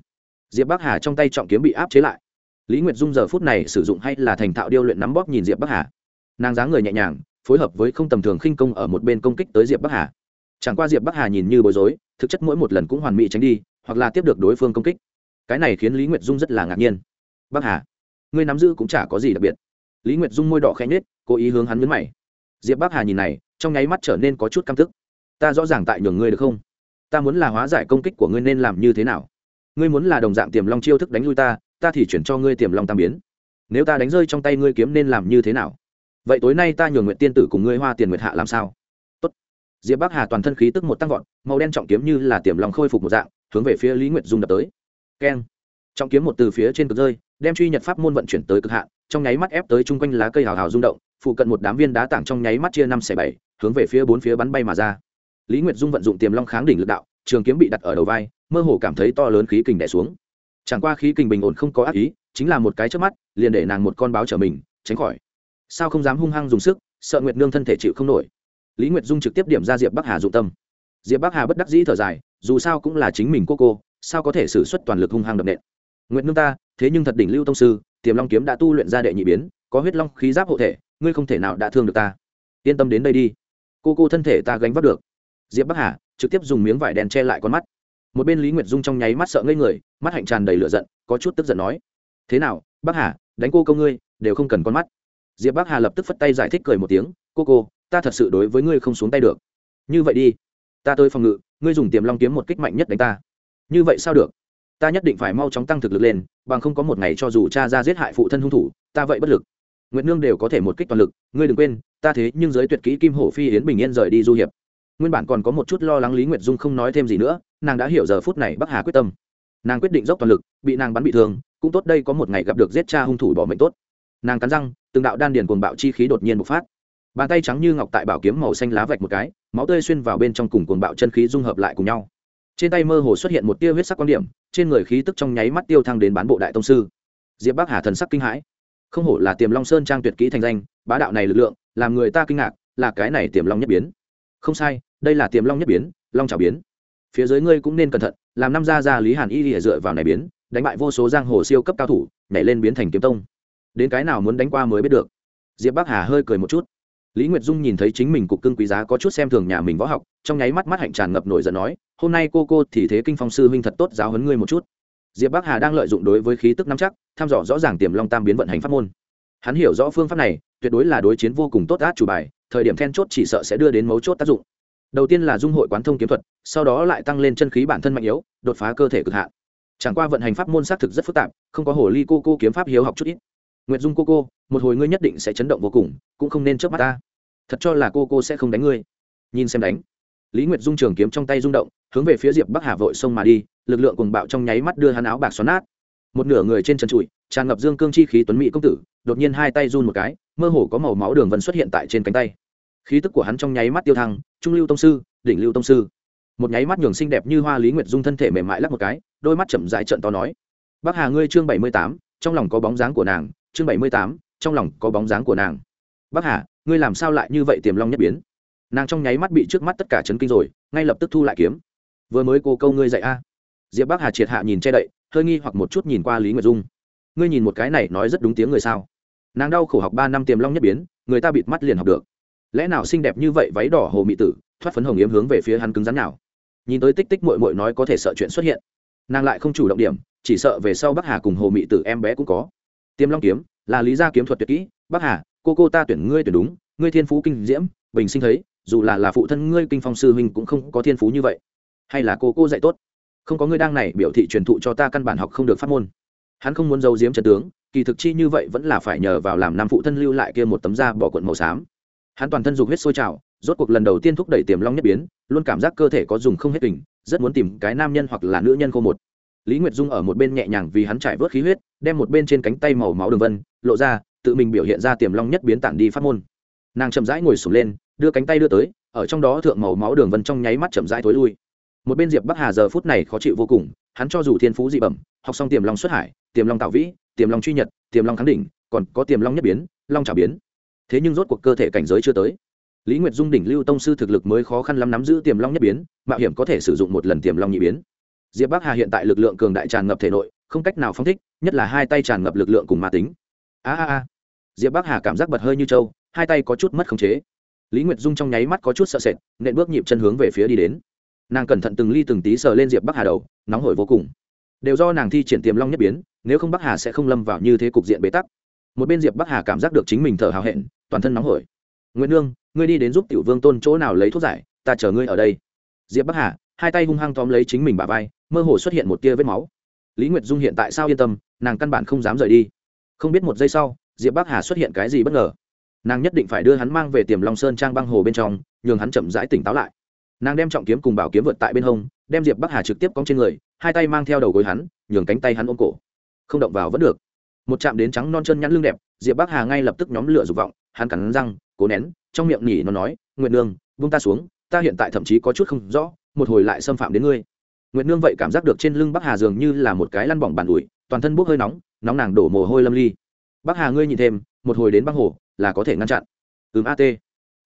Diệp bắc hà trong tay trọng kiếm bị áp chế lại. Lý nguyệt dung giờ phút này sử dụng hay là thành thạo điêu luyện nắm bóp nhìn diệp bắc hà. Nàng dáng người nhẹ nhàng phối hợp với không tầm thường khinh công ở một bên công kích tới diệp bắc hà. Chẳng qua diệp bắc hà nhìn như bối rối, thực chất mỗi một lần cũng hoàn mỹ tránh đi, hoặc là tiếp được đối phương công kích. Cái này khiến lý nguyệt dung rất là ngạc nhiên. Bắc hà, ngươi nắm giữ cũng chả có gì đặc biệt. Lý nguyệt dung môi đỏ khẽ nhết cố ý hướng hắn nhấn mày. Diệp bắc hà nhìn này, trong nháy mắt trở nên có chút căm tức. Ta rõ ràng tại nhường ngươi được không? Ta muốn là hóa giải công kích của ngươi nên làm như thế nào? Ngươi muốn là đồng dạng tiềm long chiêu thức đánh lui ta ta thì chuyển cho ngươi tiềm long tam biến. Nếu ta đánh rơi trong tay ngươi kiếm nên làm như thế nào? Vậy tối nay ta nhường nguyện tiên tử cùng ngươi hoa tiền nguyệt hạ làm sao? Tốt. diệp bắc hà toàn thân khí tức một tăng vọt, màu đen trọng kiếm như là tiềm long khôi phục một dạng, hướng về phía lý nguyệt dung đập tới. Keng. Trọng kiếm một từ phía trên cực rơi, đem truy nhật pháp môn vận chuyển tới cực hạn, trong nháy mắt ép tới chung quanh lá cây hào hào rung động, phụ cận một đám viên đá tảng trong nháy mắt chia năm xẻ bảy, hướng về phía bốn phía bắn bay mà ra. Lý nguyệt dung vận dụng tiềm long kháng đỉnh lực đạo, trường kiếm bị đặt ở đầu vai, mơ hồ cảm thấy to lớn khí kình đẻ xuống. Chẳng qua khí kình bình ổn không có ác ý, chính là một cái trước mắt, liền để nàng một con báo trở mình, tránh khỏi sao không dám hung hăng dùng sức, sợ nguyệt nương thân thể chịu không nổi. Lý nguyệt dung trực tiếp điểm ra diệp bắc hà dụng tâm. Diệp bắc hà bất đắc dĩ thở dài, dù sao cũng là chính mình cô cô, sao có thể xử suất toàn lực hung hăng đập nện? Nguyệt nương ta, thế nhưng thật đỉnh lưu tông sư, tiềm long kiếm đã tu luyện ra đệ nhị biến, có huyết long khí giáp hộ thể, ngươi không thể nào đã thương được ta. Yên tâm đến đây đi. Cô cô thân thể ta gánh vác được. Diệp bắc hà trực tiếp dùng miếng vải đèn che lại con mắt. Một bên lý nguyệt dung trong nháy mắt sợ ngây người, mắt hạnh tràn đầy lửa giận, có chút tức giận nói, thế nào, bắc hà, đánh cô câu ngươi, đều không cần con mắt diệp bắc hà lập tức phất tay giải thích cười một tiếng, cô cô, ta thật sự đối với ngươi không xuống tay được. Như vậy đi, ta tới phòng ngự, ngươi dùng tiềm long kiếm một kích mạnh nhất đánh ta. Như vậy sao được? Ta nhất định phải mau chóng tăng thực lực lên, bằng không có một ngày cho dù cha ra giết hại phụ thân hung thủ, ta vậy bất lực. Nguyệt nương đều có thể một kích toàn lực, ngươi đừng quên, ta thế nhưng giới tuyệt kỹ kim hổ phi yến bình yên rời đi du hiệp. Nguyên bản còn có một chút lo lắng lý nguyệt dung không nói thêm gì nữa, nàng đã hiểu giờ phút này bắc hà quyết tâm. Nàng quyết định dốc toàn lực, bị nàng bắn bị thương, cũng tốt đây có một ngày gặp được giết cha hung thủ bỏ mệnh tốt. Nàng cắn răng từng đạo đan điền cuồng bạo chi khí đột nhiên bộc phát. Bàn tay trắng như ngọc tại bảo kiếm màu xanh lá vạch một cái, máu tươi xuyên vào bên trong cùng cuồng bạo chân khí dung hợp lại cùng nhau. Trên tay mơ hồ xuất hiện một tia huyết sắc quan điểm, trên người khí tức trong nháy mắt tiêu thăng đến bán bộ đại tông sư. Diệp bắc hà thần sắc kinh hãi. Không hổ là tiềm long sơn trang tuyệt kỹ thành danh, bá đạo này lực lượng, làm người ta kinh ngạc, là cái này tiềm long nhất biến. Không sai, đây là tiềm long nhất biến, long trào biến. Phía dưới ngươi cũng nên cẩn thận, làm năm gia gia lý hàn y lìa dựa vào này biến, đánh bại vô số giang hồ siêu cấp cao thủ, nhảy lên biến thành kiếm tông đến cái nào muốn đánh qua mới biết được. Diệp bắc hà hơi cười một chút. Lý nguyệt dung nhìn thấy chính mình cục cưng quý giá có chút xem thường nhà mình võ học, trong nháy mắt mắt hạnh tràn ngập nổi giận nói, hôm nay cô cô thì thế kinh phong sư huynh thật tốt giáo huấn ngươi một chút. Diệp bắc hà đang lợi dụng đối với khí tức nắm chắc thăm dò rõ ràng tiềm long tam biến vận hành pháp môn. Hắn hiểu rõ phương pháp này, tuyệt đối là đối chiến vô cùng tốt át chủ bài, thời điểm then chốt chỉ sợ sẽ đưa đến mấu chốt tác dụng. Đầu tiên là dung hội quán thông kiếm thuật, sau đó lại tăng lên chân khí bản thân mạnh yếu, đột phá cơ thể cực hạn. Chẳng qua vận hành pháp môn xác thực rất phức tạp, không có hồ ly cô cô kiếm pháp hiếu học chút ít nguyệt dung cô cô, một hồi ngươi nhất định sẽ chấn động vô cùng, cũng không nên chớp mắt ta. Thật cho là cô cô sẽ không đánh ngươi. Nhìn xem đánh. Lý nguyệt dung trường kiếm trong tay rung động, hướng về phía diệp bắc hà vội xông mà đi, lực lượng cùng bạo trong nháy mắt đưa hắn áo bạc xoắn nát. Một nửa người trên trần trụi, tràn ngập dương cương chi khí tuấn mỹ công tử, đột nhiên hai tay run một cái, mơ hồ có màu máu đường vân xuất hiện tại trên cánh tay. Khí tức của hắn trong nháy mắt tiêu thăng, trung lưu tông sư, đỉnh lưu tông sư. Một nháy mắt nhường xinh đẹp như hoa lý nguyệt dung thân thể mềm mại lắc một cái, đôi mắt chậm dại trận to nói. Bác hà ngươi chương bảy mươi tám, trong lòng có bóng dáng của nàng chương bảy mươi tám, trong lòng có bóng dáng của nàng. Bác hà, ngươi làm sao lại như vậy tiềm long nhất biến? Nàng trong nháy mắt bị trước mắt tất cả chấn kinh rồi, ngay lập tức thu lại kiếm. Vừa mới cô câu ngươi dạy a. Diệp bác hà triệt hạ nhìn che đậy, hơi nghi hoặc một chút nhìn qua lý nguyệt dung. Ngươi nhìn một cái này nói rất đúng tiếng người sao? Nàng đau khổ học ba năm tiềm long nhất biến, người ta bịt mắt liền học được. Lẽ nào xinh đẹp như vậy váy đỏ hồ mị tử, thoát phấn hồng yếm hướng về phía hắn cứng rắn nào? Nhìn tới tích tích mội mội nói có thể sợ chuyện xuất hiện. Nàng lại không chủ động điểm, chỉ sợ về sau bắc hà cùng hồ mị tử em bé cũng có tiêm long kiếm, là lý gia kiếm thuật tuyệt kỹ. Bắc hà, cô cô ta tuyển ngươi tuyển đúng, ngươi thiên phú kinh diễm, bình sinh thấy, dù là là phụ thân ngươi kinh phong sư huynh cũng không có thiên phú như vậy. Hay là cô cô dạy tốt? Không có ngươi đang này biểu thị truyền thụ cho ta căn bản học không được phát môn. Hắn không muốn giấu giếm trần tướng, kỳ thực chi như vậy vẫn là phải nhờ vào làm nam phụ thân lưu lại kia một tấm da bỏ quận màu xám. Hắn toàn thân dục huyết sôi trào, rốt cuộc lần đầu tiên thúc đẩy tiềm long nhất biến, luôn cảm giác cơ thể có dùng không hết tình rất muốn tìm cái nam nhân hoặc là nữ nhân cô một. Lý nguyệt dung ở một bên nhẹ nhàng vì hắn trải vớt khí huyết đem một bên trên cánh tay màu máu đường vân, lộ ra, tự mình biểu hiện ra tiềm long nhất biến tản đi phát môn. Nàng chậm rãi ngồi sụp lên, đưa cánh tay đưa tới, ở trong đó thượng màu máu đường vân trong nháy mắt chậm rãi thối lui. Một bên diệp bắc hà giờ phút này khó chịu vô cùng, hắn cho dù thiên phú dị bẩm, học xong tiềm long xuất hải, tiềm long tạo vĩ, tiềm long truy nhật, tiềm long kháng đỉnh, còn có tiềm long nhất biến, long trả biến. Thế nhưng rốt cuộc cơ thể cảnh giới chưa tới. Lý nguyệt dung đỉnh lưu tông sư thực lực mới khó khăn lắm nắm giữ tiềm long nhất biến, mạo hiểm có thể sử dụng một lần tiềm long nhị biến. Diệp bắc hà hiện tại lực lượng cường đại tràn ngập thể nội không cách nào phóng thích, nhất là hai tay tràn ngập lực lượng cùng ma tính. A a a. Diệp bắc hà cảm giác bật hơi như trâu, hai tay có chút mất khống chế. Lý nguyệt dung trong nháy mắt có chút sợ sệt, nện bước nhịp chân hướng về phía đi đến. Nàng cẩn thận từng ly từng tí sờ lên diệp bắc hà đầu, nóng hổi vô cùng. Đều do nàng thi triển tiềm long nhất biến, nếu không bắc hà sẽ không lâm vào như thế cục diện bế tắc. Một bên diệp bắc hà cảm giác được chính mình thở hào hẹn, toàn thân nóng hổi. Nguyễn nương, ngươi đi đến giúp tiểu vương tôn chỗ nào lấy thuốc giải, ta chờ ngươi ở đây. Diệp bắc hà, hai tay hung hăng tóm lấy chính mình bà vai, mơ hồ xuất hiện một tia vết máu lý nguyệt dung hiện tại sao yên tâm, nàng căn bản không dám rời đi. Không biết một giây sau, diệp bắc hà xuất hiện cái gì bất ngờ. Nàng nhất định phải đưa hắn mang về tiềm long sơn trang băng hồ bên trong, nhường hắn chậm rãi tỉnh táo lại. Nàng đem trọng kiếm cùng bảo kiếm vượt tại bên hông, đem diệp bắc hà trực tiếp cong trên người, hai tay mang theo đầu gối hắn, nhường cánh tay hắn ôm cổ. Không động vào vẫn được. Một chạm đến trắng non chân nhắn lưng đẹp, diệp bắc hà ngay lập tức nhóm lửa dục vọng, hắn cắn răng, cố nén, trong miệng nhỉ nó nói nguyện nương vung ta xuống, ta hiện tại thậm chí có chút không rõ, một hồi lại xâm phạm đến ngươi nguyệt nương vậy cảm giác được trên lưng bắc hà dường như là một cái lăn bỏng bàn ủi, toàn thân bốc hơi nóng nóng nàng đổ mồ hôi lâm ly. Bắc hà ngươi nhìn thêm, một hồi đến băng hồ, là có thể ngăn chặn. Ừm at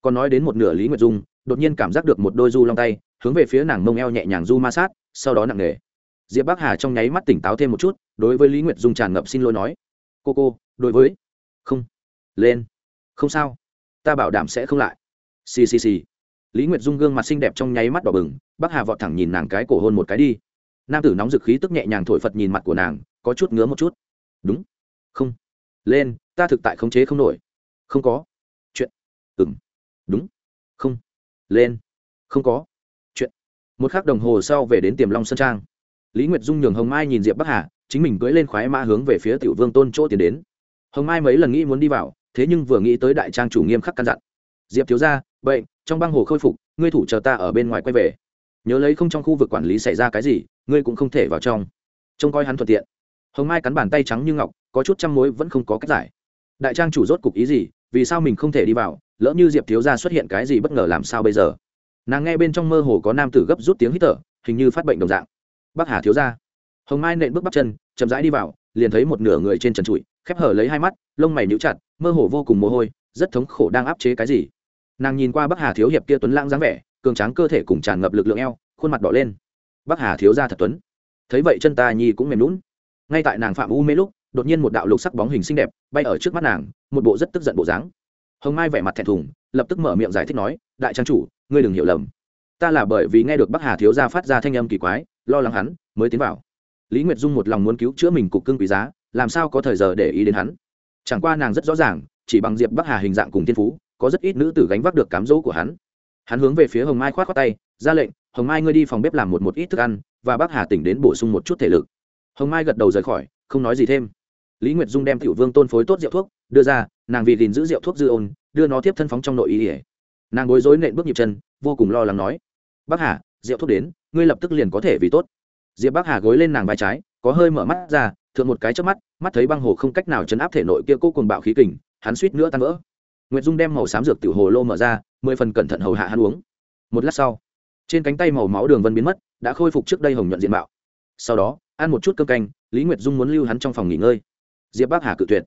còn nói đến một nửa lý nguyệt dung, đột nhiên cảm giác được một đôi du long tay, hướng về phía nàng mông eo nhẹ nhàng du ma sát, sau đó nặng nề. Diệp bắc hà trong nháy mắt tỉnh táo thêm một chút, đối với lý nguyệt dung tràn ngập xin lỗi nói, cô cô, đối với. Không. Lên. Không sao. Ta bảo đảm sẽ không lại. Xì xì xì lý nguyệt dung gương mặt xinh đẹp trong nháy mắt đỏ bừng, bắc hà vọt thẳng nhìn nàng cái cổ hôn một cái đi. Nam tử nóng dực khí tức nhẹ nhàng thổi phật nhìn mặt của nàng, có chút ngứa một chút. Đúng. Không. Lên, ta thực tại khống chế không nổi. Không có. Chuyện. Ừng đúng. Không. Lên. Không có. Chuyện. Một k h ắ c đồng hồ sau về đến tiềm long sơn trang. Lý nguyệt dung nhường hồng mai nhìn diệp bắc hà, chính mình cưỡi lên khoái mã hướng về phía tiểu vương tôn chỗ tiến đến. Hồng mai mấy lần nghĩ muốn đi vào, thế nhưng vừa nghĩ tới đại trang chủ nghiêm khắc căn dặn diệp thiếu ra bệnh, trong băng hồ khôi phục, ngươi thủ chờ ta ở bên ngoài quay về. Nhớ lấy không trong khu vực quản lý xảy ra cái gì, ngươi cũng không thể vào trong. Trông coi hắn thuận tiện. Hồng mai cắn bàn tay trắng như ngọc, có chút chăm mối vẫn không có cách giải. Đại trang chủ rốt cục ý gì, vì sao mình không thể đi vào, lỡ như diệp thiếu gia xuất hiện cái gì bất ngờ làm sao bây giờ? Nàng nghe bên trong mơ hồ có nam tử gấp rút tiếng hít thở, hình như phát bệnh đồng dạng. Bắc hà thiếu gia. Hồng mai nện bước bắp chân, chậm rãi đi vào, liền thấy một nửa người trên trần trụi, khép hở lấy hai mắt, lông mày nhíu chặt, mơ hồ vô cùng mồ hôi, rất thống khổ đang áp chế cái gì nàng nhìn qua bắc hà thiếu hiệp kia tuấn lãng dáng vẻ, cường tráng cơ thể cùng tràn ngập lực lượng eo, khuôn mặt đỏ lên. Bắc hà thiếu ra thật tuấn. Thấy vậy chân ta nhi cũng mềm lún ngay tại nàng phạm u mê lúc, đột nhiên một đạo lục sắc bóng hình xinh đẹp bay ở trước mắt nàng, một bộ rất tức giận bộ dáng. Hồng mai vẻ mặt thẹn thùng, lập tức mở miệng giải thích nói, đại trang chủ, ngươi đừng hiểu lầm. Ta là bởi vì nghe được bắc hà thiếu gia phát ra thanh âm kỳ quái, lo lắng hắn, mới tiến vào. Lý nguyệt dung một lòng muốn cứu chữa mình cục cưng quý giá, làm sao có thời giờ để ý đến hắn? Chẳng qua nàng rất rõ ràng, chỉ bằng diệp bắc hà hình dạng cùng thiên phú có rất ít nữ tử gánh vác được cám dỗ của hắn. Hắn hướng về phía hồng mai k h o á t khoác tay, ra lệnh, hồng mai ngươi đi phòng bếp làm một một ít thức ăn, và bác hà tỉnh đến bổ sung một chút thể lực. Hồng mai gật đầu rời khỏi, không nói gì thêm. Lý nguyệt dung đem tiểu vương tôn phối tốt rượu thuốc, đưa ra, nàng vì gìn giữ rượu thuốc dư ôn, đưa nó tiếp thân phóng trong nội ý ỉa nàng bối rối nện bước nhịp chân, vô cùng lo lắng nói, bác hà, rượu thuốc đến, ngươi lập tức liền có thể vì tốt. Diệp bác hà gối lên nàng vai trái, có hơi mở mắt ra, thượng một cái trước mắt mắt thấy băng hồ không cách nào chấn áp thể nội kia cô cùng bạo khí kình, hắn suýt nữa tan vỡ. Nguyệt Dung đem màu xám dược tiểu hồ lô mở ra, mười phần cẩn thận hầu hạ hắn uống. Một lát sau, trên cánh tay màu máu đường vân biến mất, đã khôi phục trước đây hồng nhuận diện mạo. Sau đó, ăn một chút cơm canh, Lý Nguyệt Dung muốn lưu hắn trong phòng nghỉ ngơi. Diệp Bác Hà cự tuyệt.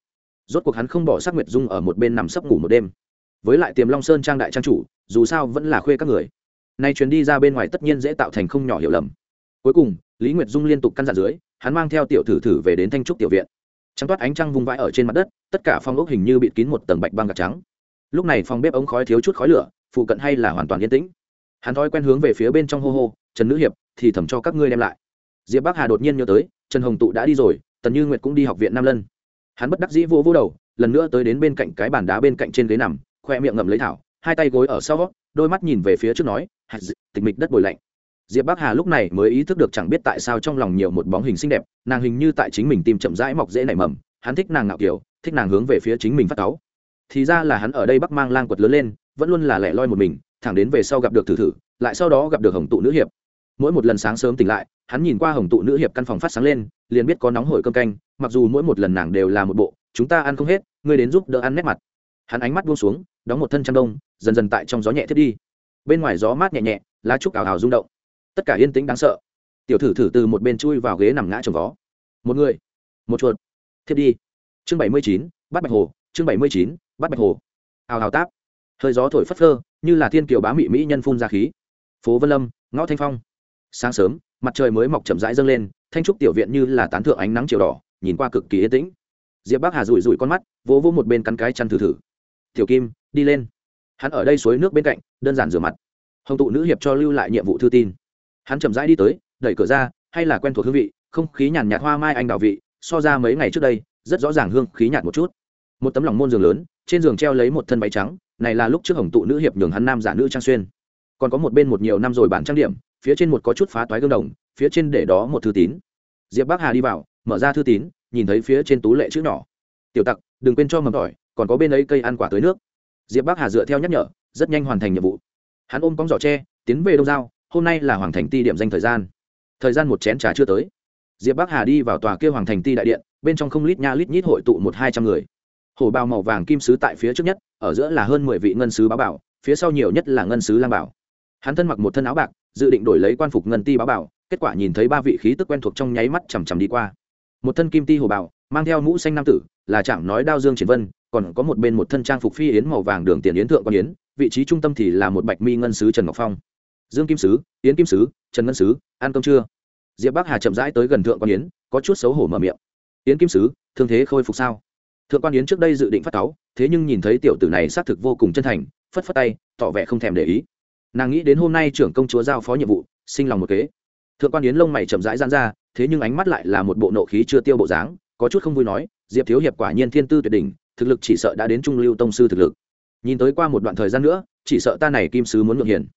Rốt cuộc hắn không bỏ xác Nguyệt Dung ở một bên nằm sấp ngủ một đêm. Với lại Tiềm Long Sơn trang đại trang chủ, dù sao vẫn là khuê các người. Nay chuyến đi ra bên ngoài tất nhiên dễ tạo thành không nhỏ hiểu lầm. Cuối cùng, Lý Nguyệt Dung liên tục căn dặn dưới, hắn mang theo tiểu thử thử về đến Thanh trúc tiểu viện. Trắng toát ánh trăng vung vãi ở trên mặt đất, tất cả phong ốc hình như bị kín một tầng bạch băng gạc trắng lúc này phòng bếp ống khói thiếu chút khói lửa, phụ cận hay là hoàn toàn yên tĩnh. Hắn thói quen hướng về phía bên trong hô hô, trần nữ hiệp, thì thầm cho các ngươi đem lại. Diệp bắc hà đột nhiên nhớ tới, trần hồng tụ đã đi rồi, tần như nguyệt cũng đi học viện nam lân. Hắn bất đắc dĩ vô vô đầu, lần nữa tới đến bên cạnh cái bàn đá bên cạnh trên ghế nằm, khoe miệng ngậm lấy thảo, hai tay gối ở sau, đôi mắt nhìn về phía trước nói tịch mịch đất bồi lạnh. Diệp bắc hà lúc này mới ý thức được chẳng biết tại sao trong lòng nhiều một bóng hình xinh đẹp, nàng hình như tại chính mình tìm chậm rãi mọc dễ nảy mầm, hắn thích nàng ngạo kiểu, thích nàng hướng về phía chính mình phát cáu thì ra là hắn ở đây bắc mang lang quật lớn lên, vẫn luôn là lẻ loi một mình, thẳng đến về sau gặp được thử thử, lại sau đó gặp được hồng tụ nữ hiệp. Mỗi một lần sáng sớm tỉnh lại, hắn nhìn qua hồng tụ nữ hiệp căn phòng phát sáng lên, liền biết có nóng hổi cơm canh, mặc dù mỗi một lần nàng đều là một bộ, chúng ta ăn không hết, ngươi đến giúp đỡ ăn nét mặt. Hắn ánh mắt buông xuống, đóng một thân chăn đông, dần dần tại trong gió nhẹ thiết đi. Bên ngoài gió mát nhẹ nhẹ, lá trúc ảo hào rung động. Tất cả yên tĩnh đáng sợ. Tiểu thử thử từ một bên chui vào ghế nằm ngã trồng vó một người, một chuột thiết đi. Chương bảy mươi chín, bắt bạch hồ, chương bảy mươi chín bắt bạch hồ. Hào hào táp. Hơi gió thổi phất phơ, như là thiên kiều bá mị mỹ nhân phun ra khí. Phố vân lâm, ngõ thanh phong. Sáng sớm, mặt trời mới mọc chậm rãi dâng lên, thanh trúc tiểu viện như là tán thượng ánh nắng chiều đỏ, nhìn qua cực kỳ yên tĩnh. Diệp bắc hà rủi rủi con mắt, vỗ vỗ một bên cắn cái chăn thử thử. Tiểu kim, đi lên. Hắn ở đây suối nước bên cạnh, đơn giản rửa mặt. Hồng tụ nữ hiệp cho lưu lại nhiệm vụ thư tin. Hắn chậm rãi đi tới, đẩy cửa ra, hay là quen thuộc hương vị, không khí nhàn nhạt hoa mai anh đào vị, so ra mấy ngày trước đây, rất rõ ràng hương khí nhạt một chút một tấm lòng môn giường lớn, trên giường treo lấy một thân váy trắng, này là lúc trước hồng tụ nữ hiệp nhường hắn nam giả nữ trang xuyên. Còn có một bên một nhiều năm rồi bản trang điểm, phía trên một có chút phá toái gương đồng, phía trên để đó một thư tín. Diệp bắc hà đi vào, mở ra thư tín, nhìn thấy phía trên tú lệ chữ nhỏ. Tiểu tặc, đừng quên cho mầm tỏi, còn có bên ấy cây ăn quả tới nước. Diệp bắc hà dựa theo nhắc nhở, rất nhanh hoàn thành nhiệm vụ. Hắn ôm cóng giỏ tre, tiến về đông giao, hôm nay là hoàng thành ti điểm danh thời gian. Thời gian một chén trà chưa tới. Diệp bắc hà đi vào tòa kia hoàng thành ti đại điện, bên trong không lít nha lít nhít hội tụ một hai trăm người hổ bào màu vàng kim sứ tại phía trước nhất, ở giữa là hơn mười vị ngân sứ báo bảo, phía sau nhiều nhất là ngân sứ lang bảo. Hắn thân mặc một thân áo bạc, dự định đổi lấy quan phục ngân ti báo bảo, kết quả nhìn thấy ba vị khí tức quen thuộc trong nháy mắt chằm chằm đi qua. Một thân kim ti hồ bảo mang theo mũ xanh nam tử, là chẳng nói đao dương triển vân, còn có một bên một thân trang phục phi yến màu vàng đường tiền yến thượng quan yến, vị trí trung tâm thì là một bạch mi ngân sứ trần ngọc phong. Dương kim sứ, yến kim sứ, trần ngân sứ, ăn cơm trưa. Diệp bắc hà chậm rãi tới gần thượng quan yến, có chút xấu hổ mở miệng. Yến kim sứ, thương thế khôi phục sao? Thượng quan yến trước đây dự định phát táo thế nhưng nhìn thấy tiểu tử này xác thực vô cùng chân thành, phất phất tay, tỏ vẻ không thèm để ý. Nàng nghĩ đến hôm nay trưởng công chúa giao phó nhiệm vụ, sinh lòng một kế. Thượng quan yến lông mày chậm rãi gian ra, thế nhưng ánh mắt lại là một bộ nộ khí chưa tiêu bộ dáng, có chút không vui nói, diệp thiếu hiệp quả nhiên thiên tư tuyệt đỉnh, thực lực chỉ sợ đã đến trung lưu tông sư thực lực. Nhìn tới qua một đoạn thời gian nữa, chỉ sợ ta này kim sứ muốn ngượng hiền.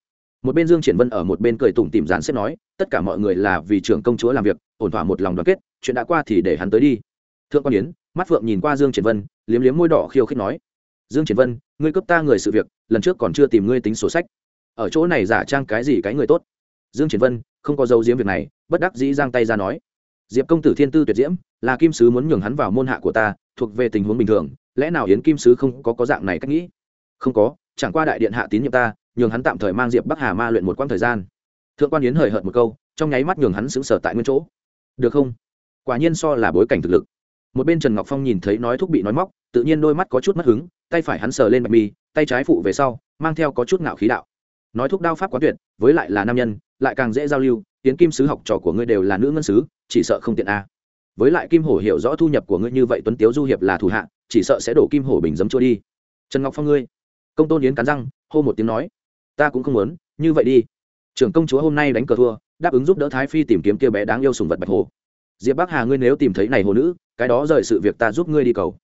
Một bên dương triển vân ở một bên cười tủm tỉm dàn xếp nói, tất cả mọi người là vì trưởng công chúa làm việc, ổn thỏa một lòng đoàn kết, chuyện đã qua thì để hắn tới đi. Thượng quan yến mắt phượng nhìn qua dương triển vân, liếm liếm môi đỏ khiêu khích nói, dương triển vân, ngươi cấp ta người sự việc, lần trước còn chưa tìm ngươi tính sổ sách. Ở chỗ này giả trang cái gì cái người tốt? Dương triển vân, không có dấu diếm việc này, bất đắc dĩ giang tay ra nói, diệp công tử thiên tư tuyệt diễm, là kim sứ muốn nhường hắn vào môn hạ của ta, thuộc về tình huống bình thường, lẽ nào yến kim sứ không có có dạng này cách nghĩ? Không có, chẳng qua đại điện hạ tín nhiệm ta, nhường hắn tạm thời mang diệp bắc hà ma luyện một quãng thời gian. Thượng quan yến hời hợt một câu, trong nháy mắt nhường hắn sững sờ tại nguyên chỗ. Được không? Quả nhiên so là bối cảnh thực lực một bên trần ngọc phong nhìn thấy nói thúc bị nói móc, tự nhiên đôi mắt có chút mất hứng, tay phải hắn sờ lên bạch mi, tay trái phụ về sau, mang theo có chút ngạo khí đạo. Nói thúc đao pháp quá tuyệt, với lại là nam nhân, lại càng dễ giao lưu, tiến kim sứ học trò của ngươi đều là nữ ngân sứ, chỉ sợ không tiện a. Với lại kim hổ hiểu rõ thu nhập của ngươi như vậy tuấn tiếu du hiệp là thủ hạ, chỉ sợ sẽ đổ kim hổ bình dấm trôi đi. Trần ngọc phong ngươi, công tôn yến cắn răng, hô một tiếng nói, ta cũng không muốn, như vậy đi. Trưởng công chúa hôm nay đánh cờ thua, đáp ứng giúp đỡ thái phi tìm kiếm kia bé đáng yêu sùng vật bạch hồ diệp bắc hà, ngươi nếu tìm thấy này hồ nữ, cái đó rời sự việc ta giúp ngươi đi cầu.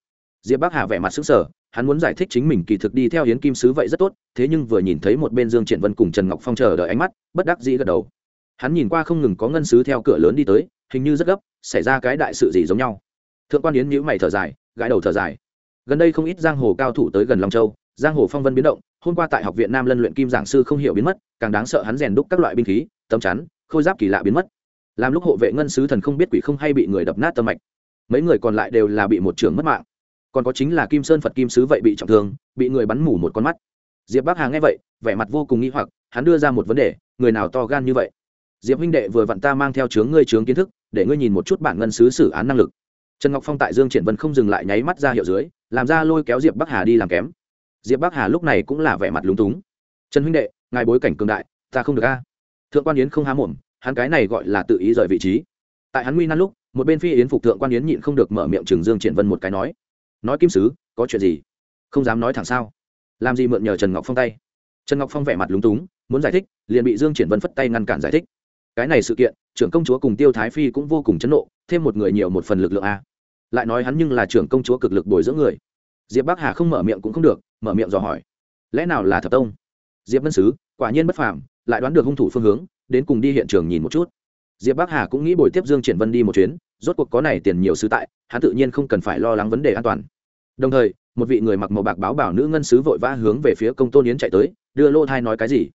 Diệp bắc hà vẻ mặt xứng sở hắn muốn giải thích chính mình kỳ thực đi theo hiến kim sứ vậy rất tốt, thế nhưng vừa nhìn thấy một bên dương triển vân cùng trần ngọc phong chờ đợi ánh mắt, bất đắc dĩ gật đầu. Hắn nhìn qua không ngừng có ngân sứ theo cửa lớn đi tới, hình như rất gấp, xảy ra cái đại sự gì giống nhau. Thượng quan yến nhữ mày thở dài, gãi đầu thở dài. Gần đây không ít giang hồ cao thủ tới gần long châu, giang hồ phong vân biến động, hôm qua tại học viện nam lân luyện kim giảng sư không hiểu biến mất, càng đáng sợ hắn rèn đúc các loại binh khí, tấm chắn, khôi giáp kỳ lạ biến mất làm lúc hộ vệ ngân sứ thần không biết quỷ không hay bị người đập nát tâm mạch. Mấy người còn lại đều là bị một trưởng mất mạng. Còn có chính là kim sơn phật kim sứ vậy bị trọng thương, bị người bắn mủ một con mắt. Diệp bắc hà nghe vậy, vẻ mặt vô cùng nghi hoặc, hắn đưa ra một vấn đề, người nào to gan như vậy? Diệp huynh đệ vừa vặn ta mang theo chướng ngươi chướng kiến thức, để ngươi nhìn một chút bản ngân sứ xử án năng lực. Trần ngọc phong tại dương triển vân không dừng lại nháy mắt ra hiệu dưới, làm ra lôi kéo diệp bắc hà đi làm kém. Diệp bắc hà lúc này cũng là vẻ mặt lúng túng. Trần huynh đệ, ngài bối cảnh cường đại, ta không được a. Thượng quan yến không há mồm hắn cái này gọi là tự ý rời vị trí. Tại hắn nguy nan lúc, một bên phi yến phục thượng quan yến nhịn không được mở miệng trường dương triển vân một cái nói nói kim sứ, có chuyện gì? Không dám nói thẳng sao? Làm gì mượn nhờ trần ngọc phong tay? Trần ngọc phong vẻ mặt lúng túng, muốn giải thích, liền bị dương triển vân phất tay ngăn cản giải thích. Cái này sự kiện, trưởng công chúa cùng tiêu thái phi cũng vô cùng chấn nộ, thêm một người nhiều một phần lực lượng a. Lại nói hắn nhưng là trưởng công chúa cực lực bồi dưỡng người. Diệp bắc hà không mở miệng cũng không được, mở miệng dò hỏi, lẽ nào là thập tông? Diệp vân sứ, quả nhiên bất phàm, lại đoán được hung thủ phương hướng đến cùng đi hiện trường nhìn một chút. Diệp bắc hà cũng nghĩ bồi tiếp dương triển vân đi một chuyến, rốt cuộc có này tiền nhiều sứ tại, hắn tự nhiên không cần phải lo lắng vấn đề an toàn. Đồng thời, một vị người mặc màu bạc báo bảo nữ ngân sứ vội vã hướng về phía công tôn yến chạy tới, đưa lô thai nói cái gì?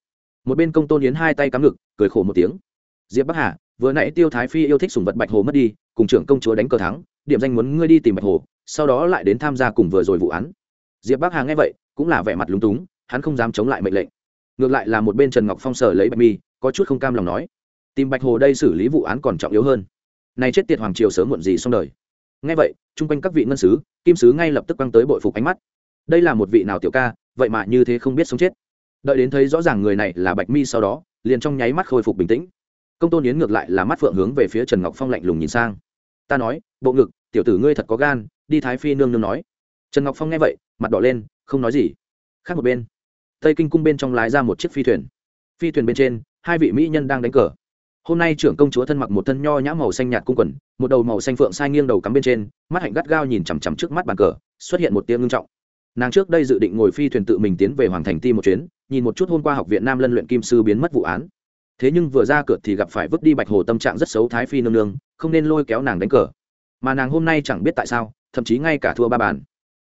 Một bên công tôn yến hai tay cắm ngực, cười khổ một tiếng. Diệp bắc hà, vừa nãy tiêu thái phi yêu thích sùng vật bạch hồ mất đi, cùng trưởng công chúa đánh cờ thắng, điểm danh muốn ngươi đi tìm bạch hồ, sau đó lại đến tham gia cùng vừa rồi vụ án. Diệp bắc hà nghe vậy, cũng là vẻ mặt lúng túng, hắn không dám chống lại mệnh lệnh. Ngược lại là một bên trần ngọc phong sở lấy bạch mi có chút không cam lòng nói, tìm bạch hồ đây xử lý vụ án còn trọng yếu hơn. Này chết tiệt hoàng triều sớm muộn gì xong đời. Ngay vậy, chung quanh các vị ngân sứ, kim sứ ngay lập tức quăng tới bội phục ánh mắt. Đây là một vị nào tiểu ca, vậy mà như thế không biết sống chết. Đợi đến thấy rõ ràng người này là bạch mi sau đó, liền trong nháy mắt khôi phục bình tĩnh. Công tôn yến ngược lại là mắt phượng hướng về phía trần ngọc phong lạnh lùng nhìn sang. Ta nói, bộ ngực, tiểu tử ngươi thật có gan, đi thái phi nương nương nói. Trần ngọc phong nghe vậy, mặt đỏ lên, không nói gì. Khác một bên, tây kinh cung bên trong lái ra một chiếc phi thuyền. Phi thuyền bên trên hai vị mỹ nhân đang đánh cờ. Hôm nay trưởng công chúa thân mặc một thân nho nhã màu xanh nhạt cung quần, một đầu màu xanh phượng sai nghiêng đầu cắm bên trên, mắt hạnh gắt gao nhìn chằm chằm trước mắt bàn cờ, xuất hiện một tiếng ngưng trọng. Nàng trước đây dự định ngồi phi thuyền tự mình tiến về hoàng thành ti một chuyến, nhìn một chút hôm qua học viện nam lân luyện kim sư biến mất vụ án. Thế nhưng vừa ra cửa thì gặp phải vứt đi bạch hồ tâm trạng rất xấu thái phi nương nương, không nên lôi kéo nàng đánh cờ. Mà nàng hôm nay chẳng biết tại sao, thậm chí ngay cả thua ba bàn.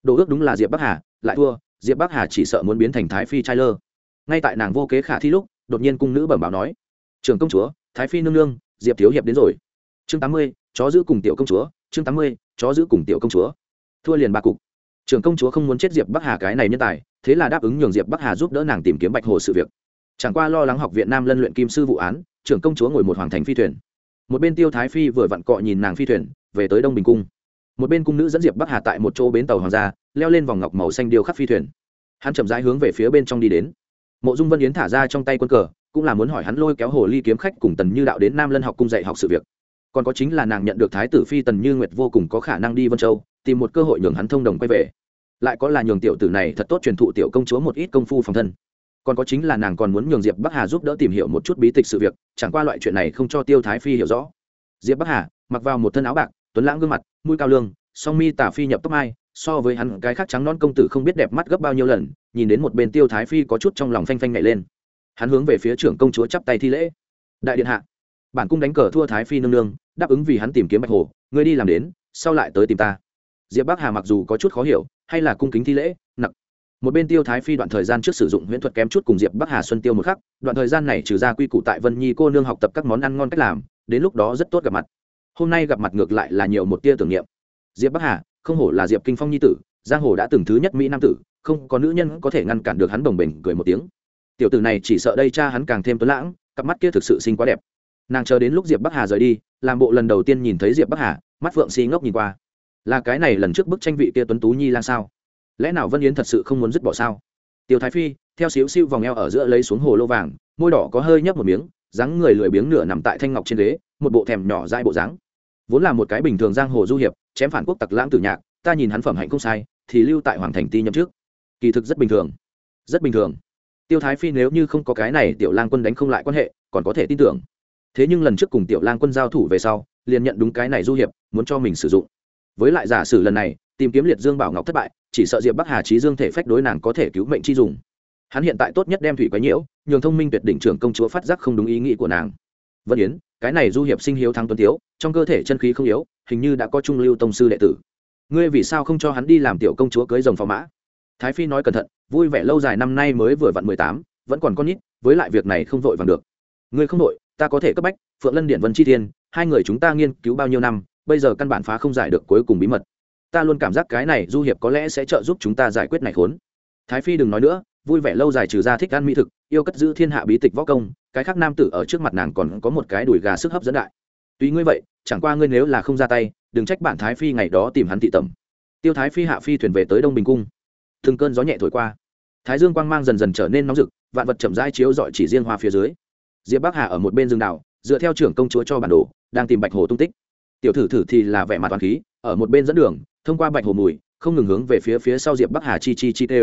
Đồ ước đúng là diệp bắc hà, lại thua, diệp bắc hà chỉ sợ muốn biến thành thái phi trai lơ. Ngay tại nàng vô kế khả thi lúc đột nhiên cung nữ bẩm báo nói, trưởng công chúa, thái phi nương nương, diệp thiếu hiệp đến rồi. Chương tám mươi, chó giữ cùng tiểu công chúa, chương tám mươi, chó giữ cùng tiểu công chúa. Thua liền ba cục. Trưởng công chúa không muốn chết diệp bắc hà cái này nhân tài, thế là đáp ứng nhường diệp bắc hà giúp đỡ nàng tìm kiếm bạch hồ sự việc. Chẳng qua lo lắng học viện nam lân luyện kim sư vụ án, trưởng công chúa ngồi một hoàng thành phi thuyền. Một bên tiêu thái phi vừa vặn cọ nhìn nàng phi thuyền, về tới đông bình cung. Một bên cung nữ dẫn diệp bắc hà tại một chỗ bến tàu hoàng gia, leo lên vòng ngọc màu xanh điêu khắc phi thuyền. Hắn chậm rãi hướng về phía bên trong đi đến mộ dung vân yến thả ra trong tay quân cờ, cũng là muốn hỏi hắn lôi kéo hồ ly kiếm khách cùng tần như đạo đến nam lân học cung dạy học sự việc. Còn có chính là nàng nhận được thái tử phi tần như nguyệt vô cùng có khả năng đi vân châu, tìm một cơ hội nhường hắn thông đồng quay về. Lại có là nhường tiểu tử này thật tốt truyền thụ tiểu công chúa một ít công phu phòng thân. Còn có chính là nàng còn muốn nhường diệp bắc hà giúp đỡ tìm hiểu một chút bí tịch sự việc, chẳng qua loại chuyện này không cho tiêu thái phi hiểu rõ. Diệp bắc hà, mặc vào một thân áo bạc, tuấn lãng gương mặt, mũi cao lương, song mi tả phi nhập tóc mai so với hắn, cái khác trắng non công tử không biết đẹp mắt gấp bao nhiêu lần, nhìn đến một bên tiêu thái phi có chút trong lòng phanh phanh nhảy lên. Hắn hướng về phía trưởng công chúa chắp tay thi lễ. Đại điện hạ, bản cung đánh cờ thua thái phi nương nương, đáp ứng vì hắn tìm kiếm bạch hồ, ngươi đi làm đến, sau lại tới tìm ta. Diệp bắc hà mặc dù có chút khó hiểu, hay là cung kính thi lễ, nặng. Một bên tiêu thái phi đoạn thời gian trước sử dụng huyễn thuật kém chút cùng diệp bắc hà xuân tiêu một khắc, đoạn thời gian này trừ ra quy củ tại vân nhi cô nương học tập các món ăn ngon cách làm, đến lúc đó rất tốt gặp mặt. Hôm nay gặp mặt ngược lại là nhiều một tia tưởng niệm. Diệp bắc hà không hổ là diệp kinh phong nhi tử giang hồ đã từng thứ nhất mỹ nam tử không có nữ nhân có thể ngăn cản được hắn bồng bềnh cười một tiếng tiểu tử này chỉ sợ đây cha hắn càng thêm tuấn lãng cặp mắt kia thực sự xinh quá đẹp nàng chờ đến lúc diệp bắc hà rời đi làm bộ lần đầu tiên nhìn thấy diệp bắc hà mắt phượng si ngốc nhìn qua là cái này lần trước bức tranh vị kia tuấn tú nhi lan sao lẽ nào vân yến thật sự không muốn dứt bỏ sao Tiểu thái phi theo xíu xíu vòng eo ở giữa lấy xuống hồ lô vàng môi đỏ có hơi nhấp một miếng dáng người lười biếng nửa nằm tại thanh ngọc trên ghế một bộ thèm nhỏ dai bộ dáng vốn là một cái bình thường giang hồ du hiệp chém phản quốc tặc lãng tử nhạc, ta nhìn hắn phẩm hạnh không sai, thì lưu tại hoàng thành ti nhậm trước kỳ thực rất bình thường. Rất bình thường. Tiêu thái phi nếu như không có cái này tiểu lang quân đánh không lại quan hệ, còn có thể tin tưởng. Thế nhưng lần trước cùng tiểu lang quân giao thủ về sau, liền nhận đúng cái này du hiệp, muốn cho mình sử dụng. Với lại giả sử lần này, tìm kiếm liệt dương bảo ngọc thất bại, chỉ sợ diệp bắc hà trí dương thể phách đối nàng có thể cứu mệnh chi dùng. Hắn hiện tại tốt nhất đem thủy quấy nhiễu, nhường thông minh tuyệt đỉnh trưởng công chúa phát giác không đúng ý nghĩ của nàng. Vân yến cái này du hiệp sinh hiếu thắng tuấn tiếu, trong cơ thể chân khí không yếu, hình như đã có trung lưu tông sư đệ tử. Ngươi vì sao không cho hắn đi làm tiểu công chúa cưới rồng phò mã? Thái phi nói cẩn thận, vui vẻ lâu dài năm nay mới vừa vặn mười tám, vẫn còn con nít, với lại việc này không vội vàng được. Ngươi không vội, ta có thể cấp bách, phượng lân điện vân chi thiên, hai người chúng ta nghiên cứu bao nhiêu năm, bây giờ căn bản phá không giải được cuối cùng bí mật. Ta luôn cảm giác cái này du hiệp có lẽ sẽ trợ giúp chúng ta giải quyết này khốn. Thái phi đừng nói nữa vui vẻ lâu dài trừ ra thích ăn mỹ thực, yêu cất giữ thiên hạ bí tịch võ công, cái khác nam tử ở trước mặt nàng còn có một cái đùi gà sức hấp dẫn đại. Tuy ngươi vậy, chẳng qua ngươi nếu là không ra tay, đừng trách bản thái phi ngày đó tìm hắn thị tẩm. Tiêu thái phi hạ phi thuyền về tới đông bình cung. Từng cơn gió nhẹ thổi qua. Thái dương quang mang dần dần trở nên nóng rực, vạn vật chậm rãi chiếu dọi chỉ riêng hoa phía dưới. Diệp bắc hà ở một bên rừng đảo dựa theo trưởng công chúa cho bản đồ, đang tìm bạch hồ tung tích. Tiểu thử thử thì là vẻ mặt toàn khí, ở một bên dẫn đường, thông qua bạch hồ mùi, không ngừng hướng về phía phía sau diệp bắc hà chi chi chi tê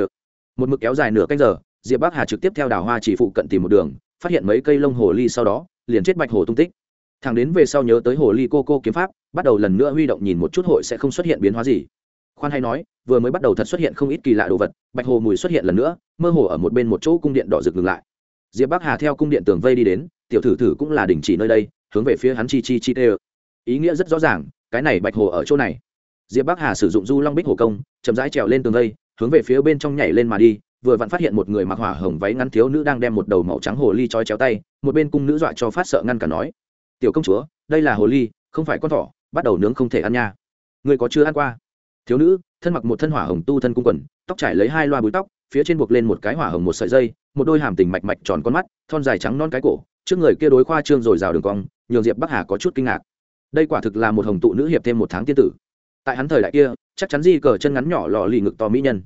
một mực kéo dài nửa canh giờ, diệp bắc hà trực tiếp theo đảo hoa chỉ phụ cận tìm một đường, phát hiện mấy cây lông hồ ly sau đó, liền chết bạch hồ tung tích. Thằng đến về sau nhớ tới hồ ly cô cô kiếm pháp, bắt đầu lần nữa huy động nhìn một chút hội sẽ không xuất hiện biến hóa gì. Khoan hay nói, vừa mới bắt đầu thật xuất hiện không ít kỳ lạ đồ vật, bạch hồ mùi xuất hiện lần nữa, mơ hồ ở một bên một chỗ cung điện đỏ rực ngừng lại. Diệp bắc hà theo cung điện tường vây đi đến, tiểu thử thử cũng là đình chỉ nơi đây, hướng về phía hắn chi chi chi tê ý nghĩa rất rõ ràng, cái này bạch hồ ở chỗ này. Diệp bắc hà sử dụng du long bích hồ công, chậm rãi trèo lên tường vây hướng về phía bên trong nhảy lên mà đi, vừa vặn phát hiện một người mặc hỏa hồng váy ngắn thiếu nữ đang đem một đầu màu trắng hồ ly trói chéo tay, một bên cung nữ dọa cho phát sợ ngăn cả nói, tiểu công chúa, đây là hồ ly, không phải con thỏ, bắt đầu nướng không thể ăn nha. Người có chưa ăn qua? Thiếu nữ, thân mặc một thân hỏa hồng tu thân cung quần, tóc trải lấy hai loa búi tóc, phía trên buộc lên một cái hỏa hồng một sợi dây, một đôi hàm tình mạch mạch tròn con mắt, thon dài trắng non cái cổ, trước người kia đối khoa trương rồi rào đường cong, nhường diệp bắc hà có chút kinh ngạc. Đây quả thực là một hồng tụ nữ hiệp thêm một tháng tiên tử tại hắn thời đại kia, chắc chắn di cờ chân ngắn nhỏ lò lì ngực to mỹ nhân.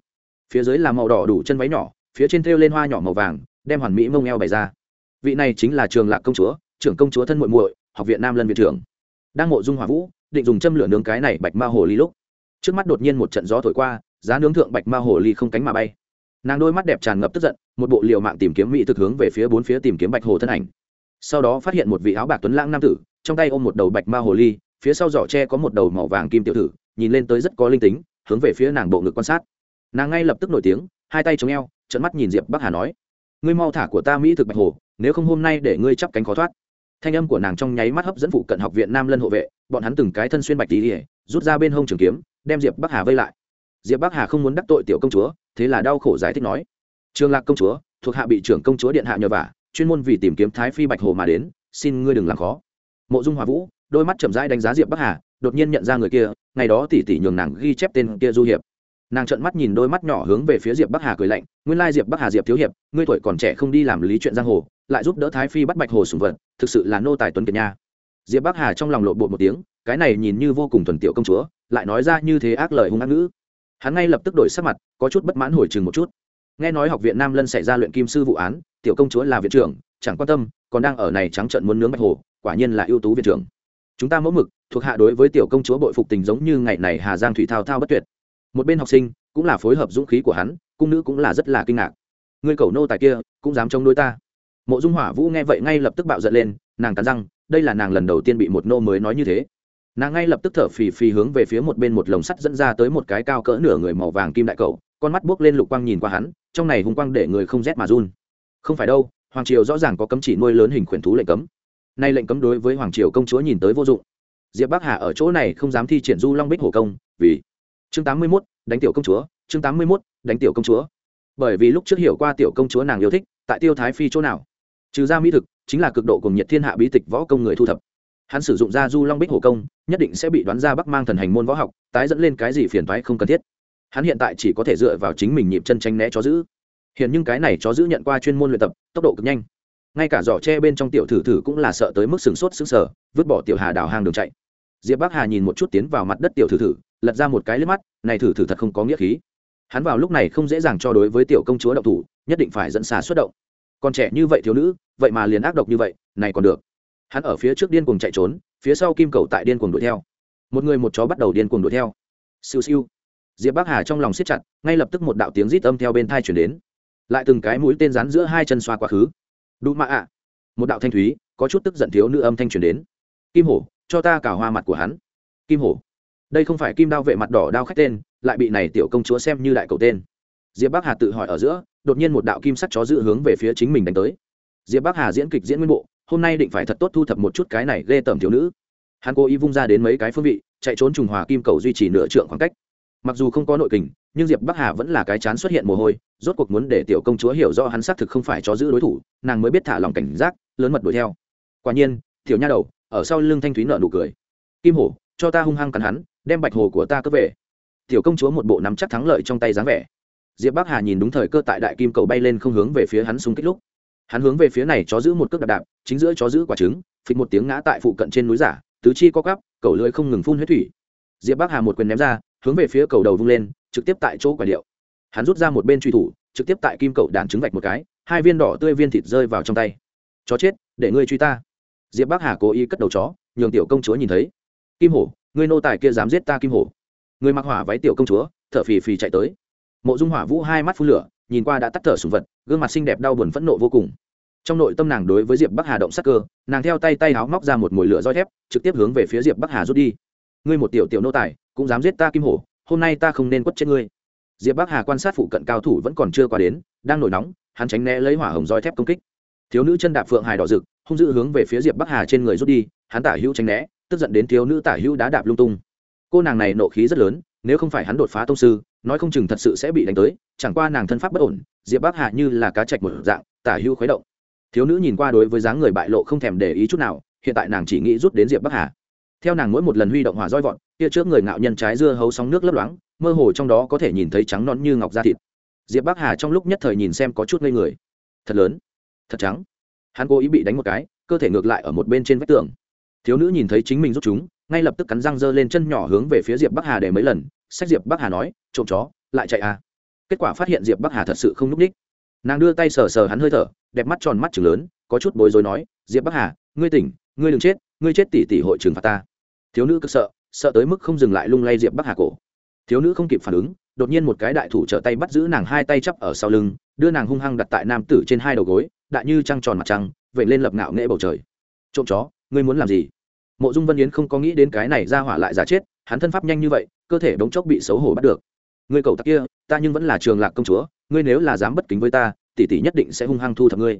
Phía dưới là màu đỏ đủ chân váy nhỏ, phía trên thêu lên hoa nhỏ màu vàng, đem hoàn mỹ mông eo bày ra. Vị này chính là trường lạc công chúa, trưởng công chúa thân muội muội, học viện nam lân viện trưởng. Đang mộ dung hỏa vũ, định dùng châm lửa nướng cái này bạch ma hồ ly lúc. Trước mắt đột nhiên một trận gió thổi qua, giá nướng thượng bạch ma hồ ly không cánh mà bay. Nàng đôi mắt đẹp tràn ngập tức giận, một bộ liều mạng tìm kiếm mỹ thực hướng về phía bốn phía tìm kiếm bạch hồ thân ảnh. Sau đó phát hiện một vị áo bạc tuấn lãng nam tử, trong tay ôm một đầu bạch ma hồ ly, phía sau giỏ tre có một đầu màu vàng kim tiểu thử nhìn lên tới rất có linh tính, hướng về phía nàng bộ ngực quan sát. Nàng ngay lập tức nổi tiếng, hai tay chống eo trận mắt nhìn diệp bắc hà nói, ngươi mau thả của ta mỹ thực bạch hồ, nếu không hôm nay để ngươi chắp cánh khó thoát. Thanh âm của nàng trong nháy mắt hấp dẫn phụ cận học viện nam lân hộ vệ, bọn hắn từng cái thân xuyên bạch tỉ ỉa rút ra bên hông trường kiếm, đem diệp bắc hà vây lại. Diệp bắc hà không muốn đắc tội tiểu công chúa, thế là đau khổ giải thích nói, trường lạc công chúa, thuộc hạ bị trưởng công chúa điện hạ nhờ vả, chuyên môn vì tìm kiếm thái phi bạch hồ mà đến, xin ngươi đừng làm khó. Mộ dung hòa vũ, đôi mắt chậm rãi đánh giá diệp bắc hà, đột nhiên nhận ra người kia ngày đó tỷ tỷ nhường nàng ghi chép tên kia du hiệp. Nàng trợn mắt nhìn đôi mắt nhỏ hướng về phía diệp bắc hà cười lạnh, nguyên lai diệp bắc hà diệp thiếu hiệp, ngươi tuổi còn trẻ không đi làm lý chuyện giang hồ, lại giúp đỡ thái phi bắt bạch hồ sùng vật, thực sự là nô tài tuấn kiệt nha. Diệp bắc hà trong lòng lộ bột một tiếng, cái này nhìn như vô cùng thuần tiểu công chúa, lại nói ra như thế ác lời hung ác ngữ. Hắn ngay lập tức đổi sắc mặt, có chút bất mãn hồi chừng một chút. Nghe nói học viện nam lân xảy ra luyện kim sư vụ án, tiểu công chúa là viện trưởng, chẳng quan tâm, còn đang ở này trắng trận muốn nướng bạch hồ, quả nhiên là ưu tú viện trưởng chúng ta mẫu mực, thuộc hạ đối với tiểu công chúa bội phục tình giống như ngày này hà giang thủy thao thao bất tuyệt. Một bên học sinh cũng là phối hợp dũng khí của hắn, cung nữ cũng là rất là kinh ngạc. Người cầu nô tài kia cũng dám chống đối ta. Mộ dung hỏa vũ nghe vậy ngay lập tức bạo giận lên, nàng cắn răng, đây là nàng lần đầu tiên bị một nô mới nói như thế. Nàng ngay lập tức thở phì phì hướng về phía một bên một lồng sắt dẫn ra tới một cái cao cỡ nửa người màu vàng kim đại cầu con mắt buốc lên lục quang nhìn qua hắn, trong này hùng quang để người không rét mà run. Không phải đâu, hoàng triều rõ ràng có cấm chỉ nuôi lớn hình khuyển thú lệnh cấm nay lệnh cấm đối với hoàng triều công chúa nhìn tới vô dụng. Diệp bắc hà ở chỗ này không dám thi triển du long bích hổ công, vì chương tám mươi mốt, đánh tiểu công chúa, chương tám mươi mốt, đánh tiểu công chúa. Bởi vì lúc trước hiểu qua tiểu công chúa nàng yêu thích, tại tiêu thái phi chỗ nào? Trừ ra mỹ thực, chính là cực độ cùng nhiệt thiên hạ bí tịch võ công người thu thập. Hắn sử dụng ra du long bích hổ công, nhất định sẽ bị đoán ra bắc mang thần hành môn võ học, tái dẫn lên cái gì phiền thoái không cần thiết. Hắn hiện tại chỉ có thể dựa vào chính mình nhịp chân tranh né chó giữ. Hiện nhưng cái này chó giữ nhận qua chuyên môn luyện tập, tốc độ cực nhanh ngay cả giỏ tre bên trong tiểu thử thử cũng là sợ tới mức sừng sốt sững sờ, vứt bỏ tiểu hà đào hang đường chạy. Diệp bắc hà nhìn một chút tiến vào mặt đất tiểu thử thử, lật ra một cái liếc mắt, này thử thử thật không có nghĩa khí. Hắn vào lúc này không dễ dàng cho đối với tiểu công chúa động thủ, nhất định phải dẫn xà xuất động. Còn trẻ như vậy thiếu nữ, vậy mà liền ác độc như vậy, này còn được. Hắn ở phía trước điên cuồng chạy trốn, phía sau kim cầu tại điên cuồng đuổi theo. Một người một chó bắt đầu điên cuồng đuổi theo. Siêu siêu. Diệp bắc hà trong lòng siết chặt, ngay lập tức một đạo tiếng rít âm theo bên thai chuyển đến. Lại từng cái mũi tên rắn giữa hai chân xoa quá khứ đủ mạ ạ. Một đạo thanh thúy, có chút tức giận thiếu nữ âm thanh truyền đến. Kim hổ, cho ta cả hoa mặt của hắn. Kim hổ. Đây không phải kim đao vệ mặt đỏ đao khách tên, lại bị này tiểu công chúa xem như đại cầu tên. Diệp bắc hà tự hỏi ở giữa, đột nhiên một đạo kim sắc chó dự hướng về phía chính mình đánh tới. Diệp bắc hà diễn kịch diễn nguyên bộ, hôm nay định phải thật tốt thu thập một chút cái này ghê tởm thiếu nữ. Hắn cố ý vung ra đến mấy cái phương vị, chạy trốn trùng hòa kim cầu duy trì nửa trượng khoảng cách mặc dù không có nội kình, nhưng diệp bắc hà vẫn là cái chán xuất hiện mồ hôi, rốt cuộc muốn để tiểu công chúa hiểu rõ hắn xác thực không phải chó giữ đối thủ, nàng mới biết thả lòng cảnh giác, lớn mật đuổi theo. Quả nhiên, tiểu nha đầu, ở sau lưng thanh thúy nợ nụ cười. Kim hổ, cho ta hung hăng cắn hắn, đem bạch hồ của ta cướp về. Tiểu công chúa một bộ nắm chắc thắng lợi trong tay dáng vẻ. Diệp bắc hà nhìn đúng thời cơ tại đại kim cầu bay lên không hướng về phía hắn xung kích lúc. Hắn hướng về phía này chó giữ một cước đạp đạp, chính giữa chó giữ quả trứng, phịch một tiếng ngã tại phụ cận trên núi giả, tứ chi co cắp cầu lưỡi không ngừng phun huyết thủy. Diệp bắc hà một quyền ném ra hướng về phía cầu đầu vung lên, trực tiếp tại chỗ quả điệu. Hắn rút ra một bên truy thủ, trực tiếp tại kim cầu đạn trứng vạch một cái, hai viên đỏ tươi viên thịt rơi vào trong tay. Chó chết, để ngươi truy ta. Diệp bắc hà cố ý cất đầu chó, nhường tiểu công chúa nhìn thấy. Kim hổ, ngươi nô tài kia dám giết ta kim hổ? Người mặc hỏa váy tiểu công chúa, thở phì phì chạy tới. Mộ dung hỏa vũ hai mắt phun lửa, nhìn qua đã tắt thở sùng vật, gương mặt xinh đẹp đau buồn phẫn nộ vô cùng. Trong nội tâm nàng đối với diệp bắc hà động sắc cơ, nàng theo tay tay háo móc ra một mồi lửa roi thép, trực tiếp hướng về phía diệp bắc hà rút đi. Ngươi một tiểu tiểu nô tài cũng dám giết ta kim hổ, hôm nay ta không nên quất chết ngươi. Diệp bắc hà quan sát phụ cận cao thủ vẫn còn chưa qua đến, đang nổi nóng, hắn tránh né lấy hỏa hồng roi thép công kích. Thiếu nữ chân đạp phượng hài đỏ rực, hung dữ hướng về phía diệp bắc hà trên người rút đi, hắn tả hữu tránh né, tức giận đến thiếu nữ tả hữu đá đạp lung tung. Cô nàng này nộ khí rất lớn, nếu không phải hắn đột phá tông sư, nói không chừng thật sự sẽ bị đánh tới, chẳng qua nàng thân pháp bất ổn, diệp bắc hà như là cá chạch một dạng, tả hữu khuấy động. Thiếu nữ nhìn qua đối với dáng người bại lộ không thèm để ý chút nào, hiện tại nàng chỉ nghĩ rút đến diệp bắc hà theo nàng mỗi một lần huy động hỏa roi vọt, kia trước người ngạo nhân trái dưa hấu sóng nước lấp loáng, mơ hồ trong đó có thể nhìn thấy trắng non như ngọc da thịt. Diệp bắc hà trong lúc nhất thời nhìn xem có chút ngây người. Thật lớn, thật trắng. Hắn cố ý bị đánh một cái, cơ thể ngược lại ở một bên trên vách tường. Thiếu nữ nhìn thấy chính mình rút chúng, ngay lập tức cắn răng giơ lên chân nhỏ hướng về phía diệp bắc hà để mấy lần. Sách diệp bắc hà nói, trộm chó, lại chạy à? Kết quả phát hiện diệp bắc hà thật sự không n ú c ních. Nàng đưa tay sờ sờ hắn hơi thở, đẹp mắt tròn mắt chừng lớn, có chút bối rối nói, diệp bắc hà, ngươi tỉnh, ngươi đừng chết, ngươi chết tỷ tỷ hội trừng phạt ta thiếu nữ cực sợ sợ tới mức không dừng lại lung lay diệp bắc hà cổ. Thiếu nữ không kịp phản ứng, đột nhiên một cái đại thủ trở tay bắt giữ nàng hai tay chắp ở sau lưng, đưa nàng hung hăng đặt tại nam tử trên hai đầu gối, đại như trăng tròn mặt trăng vậy lên lập ngạo nghệ bầu trời. Trộm chó, ngươi muốn làm gì? Mộ dung vân yến không có nghĩ đến cái này ra hỏa lại giả chết, hắn thân pháp nhanh như vậy, cơ thể đống chốc bị xấu hổ bắt được. Ngươi cầu tặc kia, ta nhưng vẫn là trường lạc công chúa, ngươi nếu là dám bất kính với ta, tỷ tỷ nhất định sẽ hung hăng thu thập ngươi.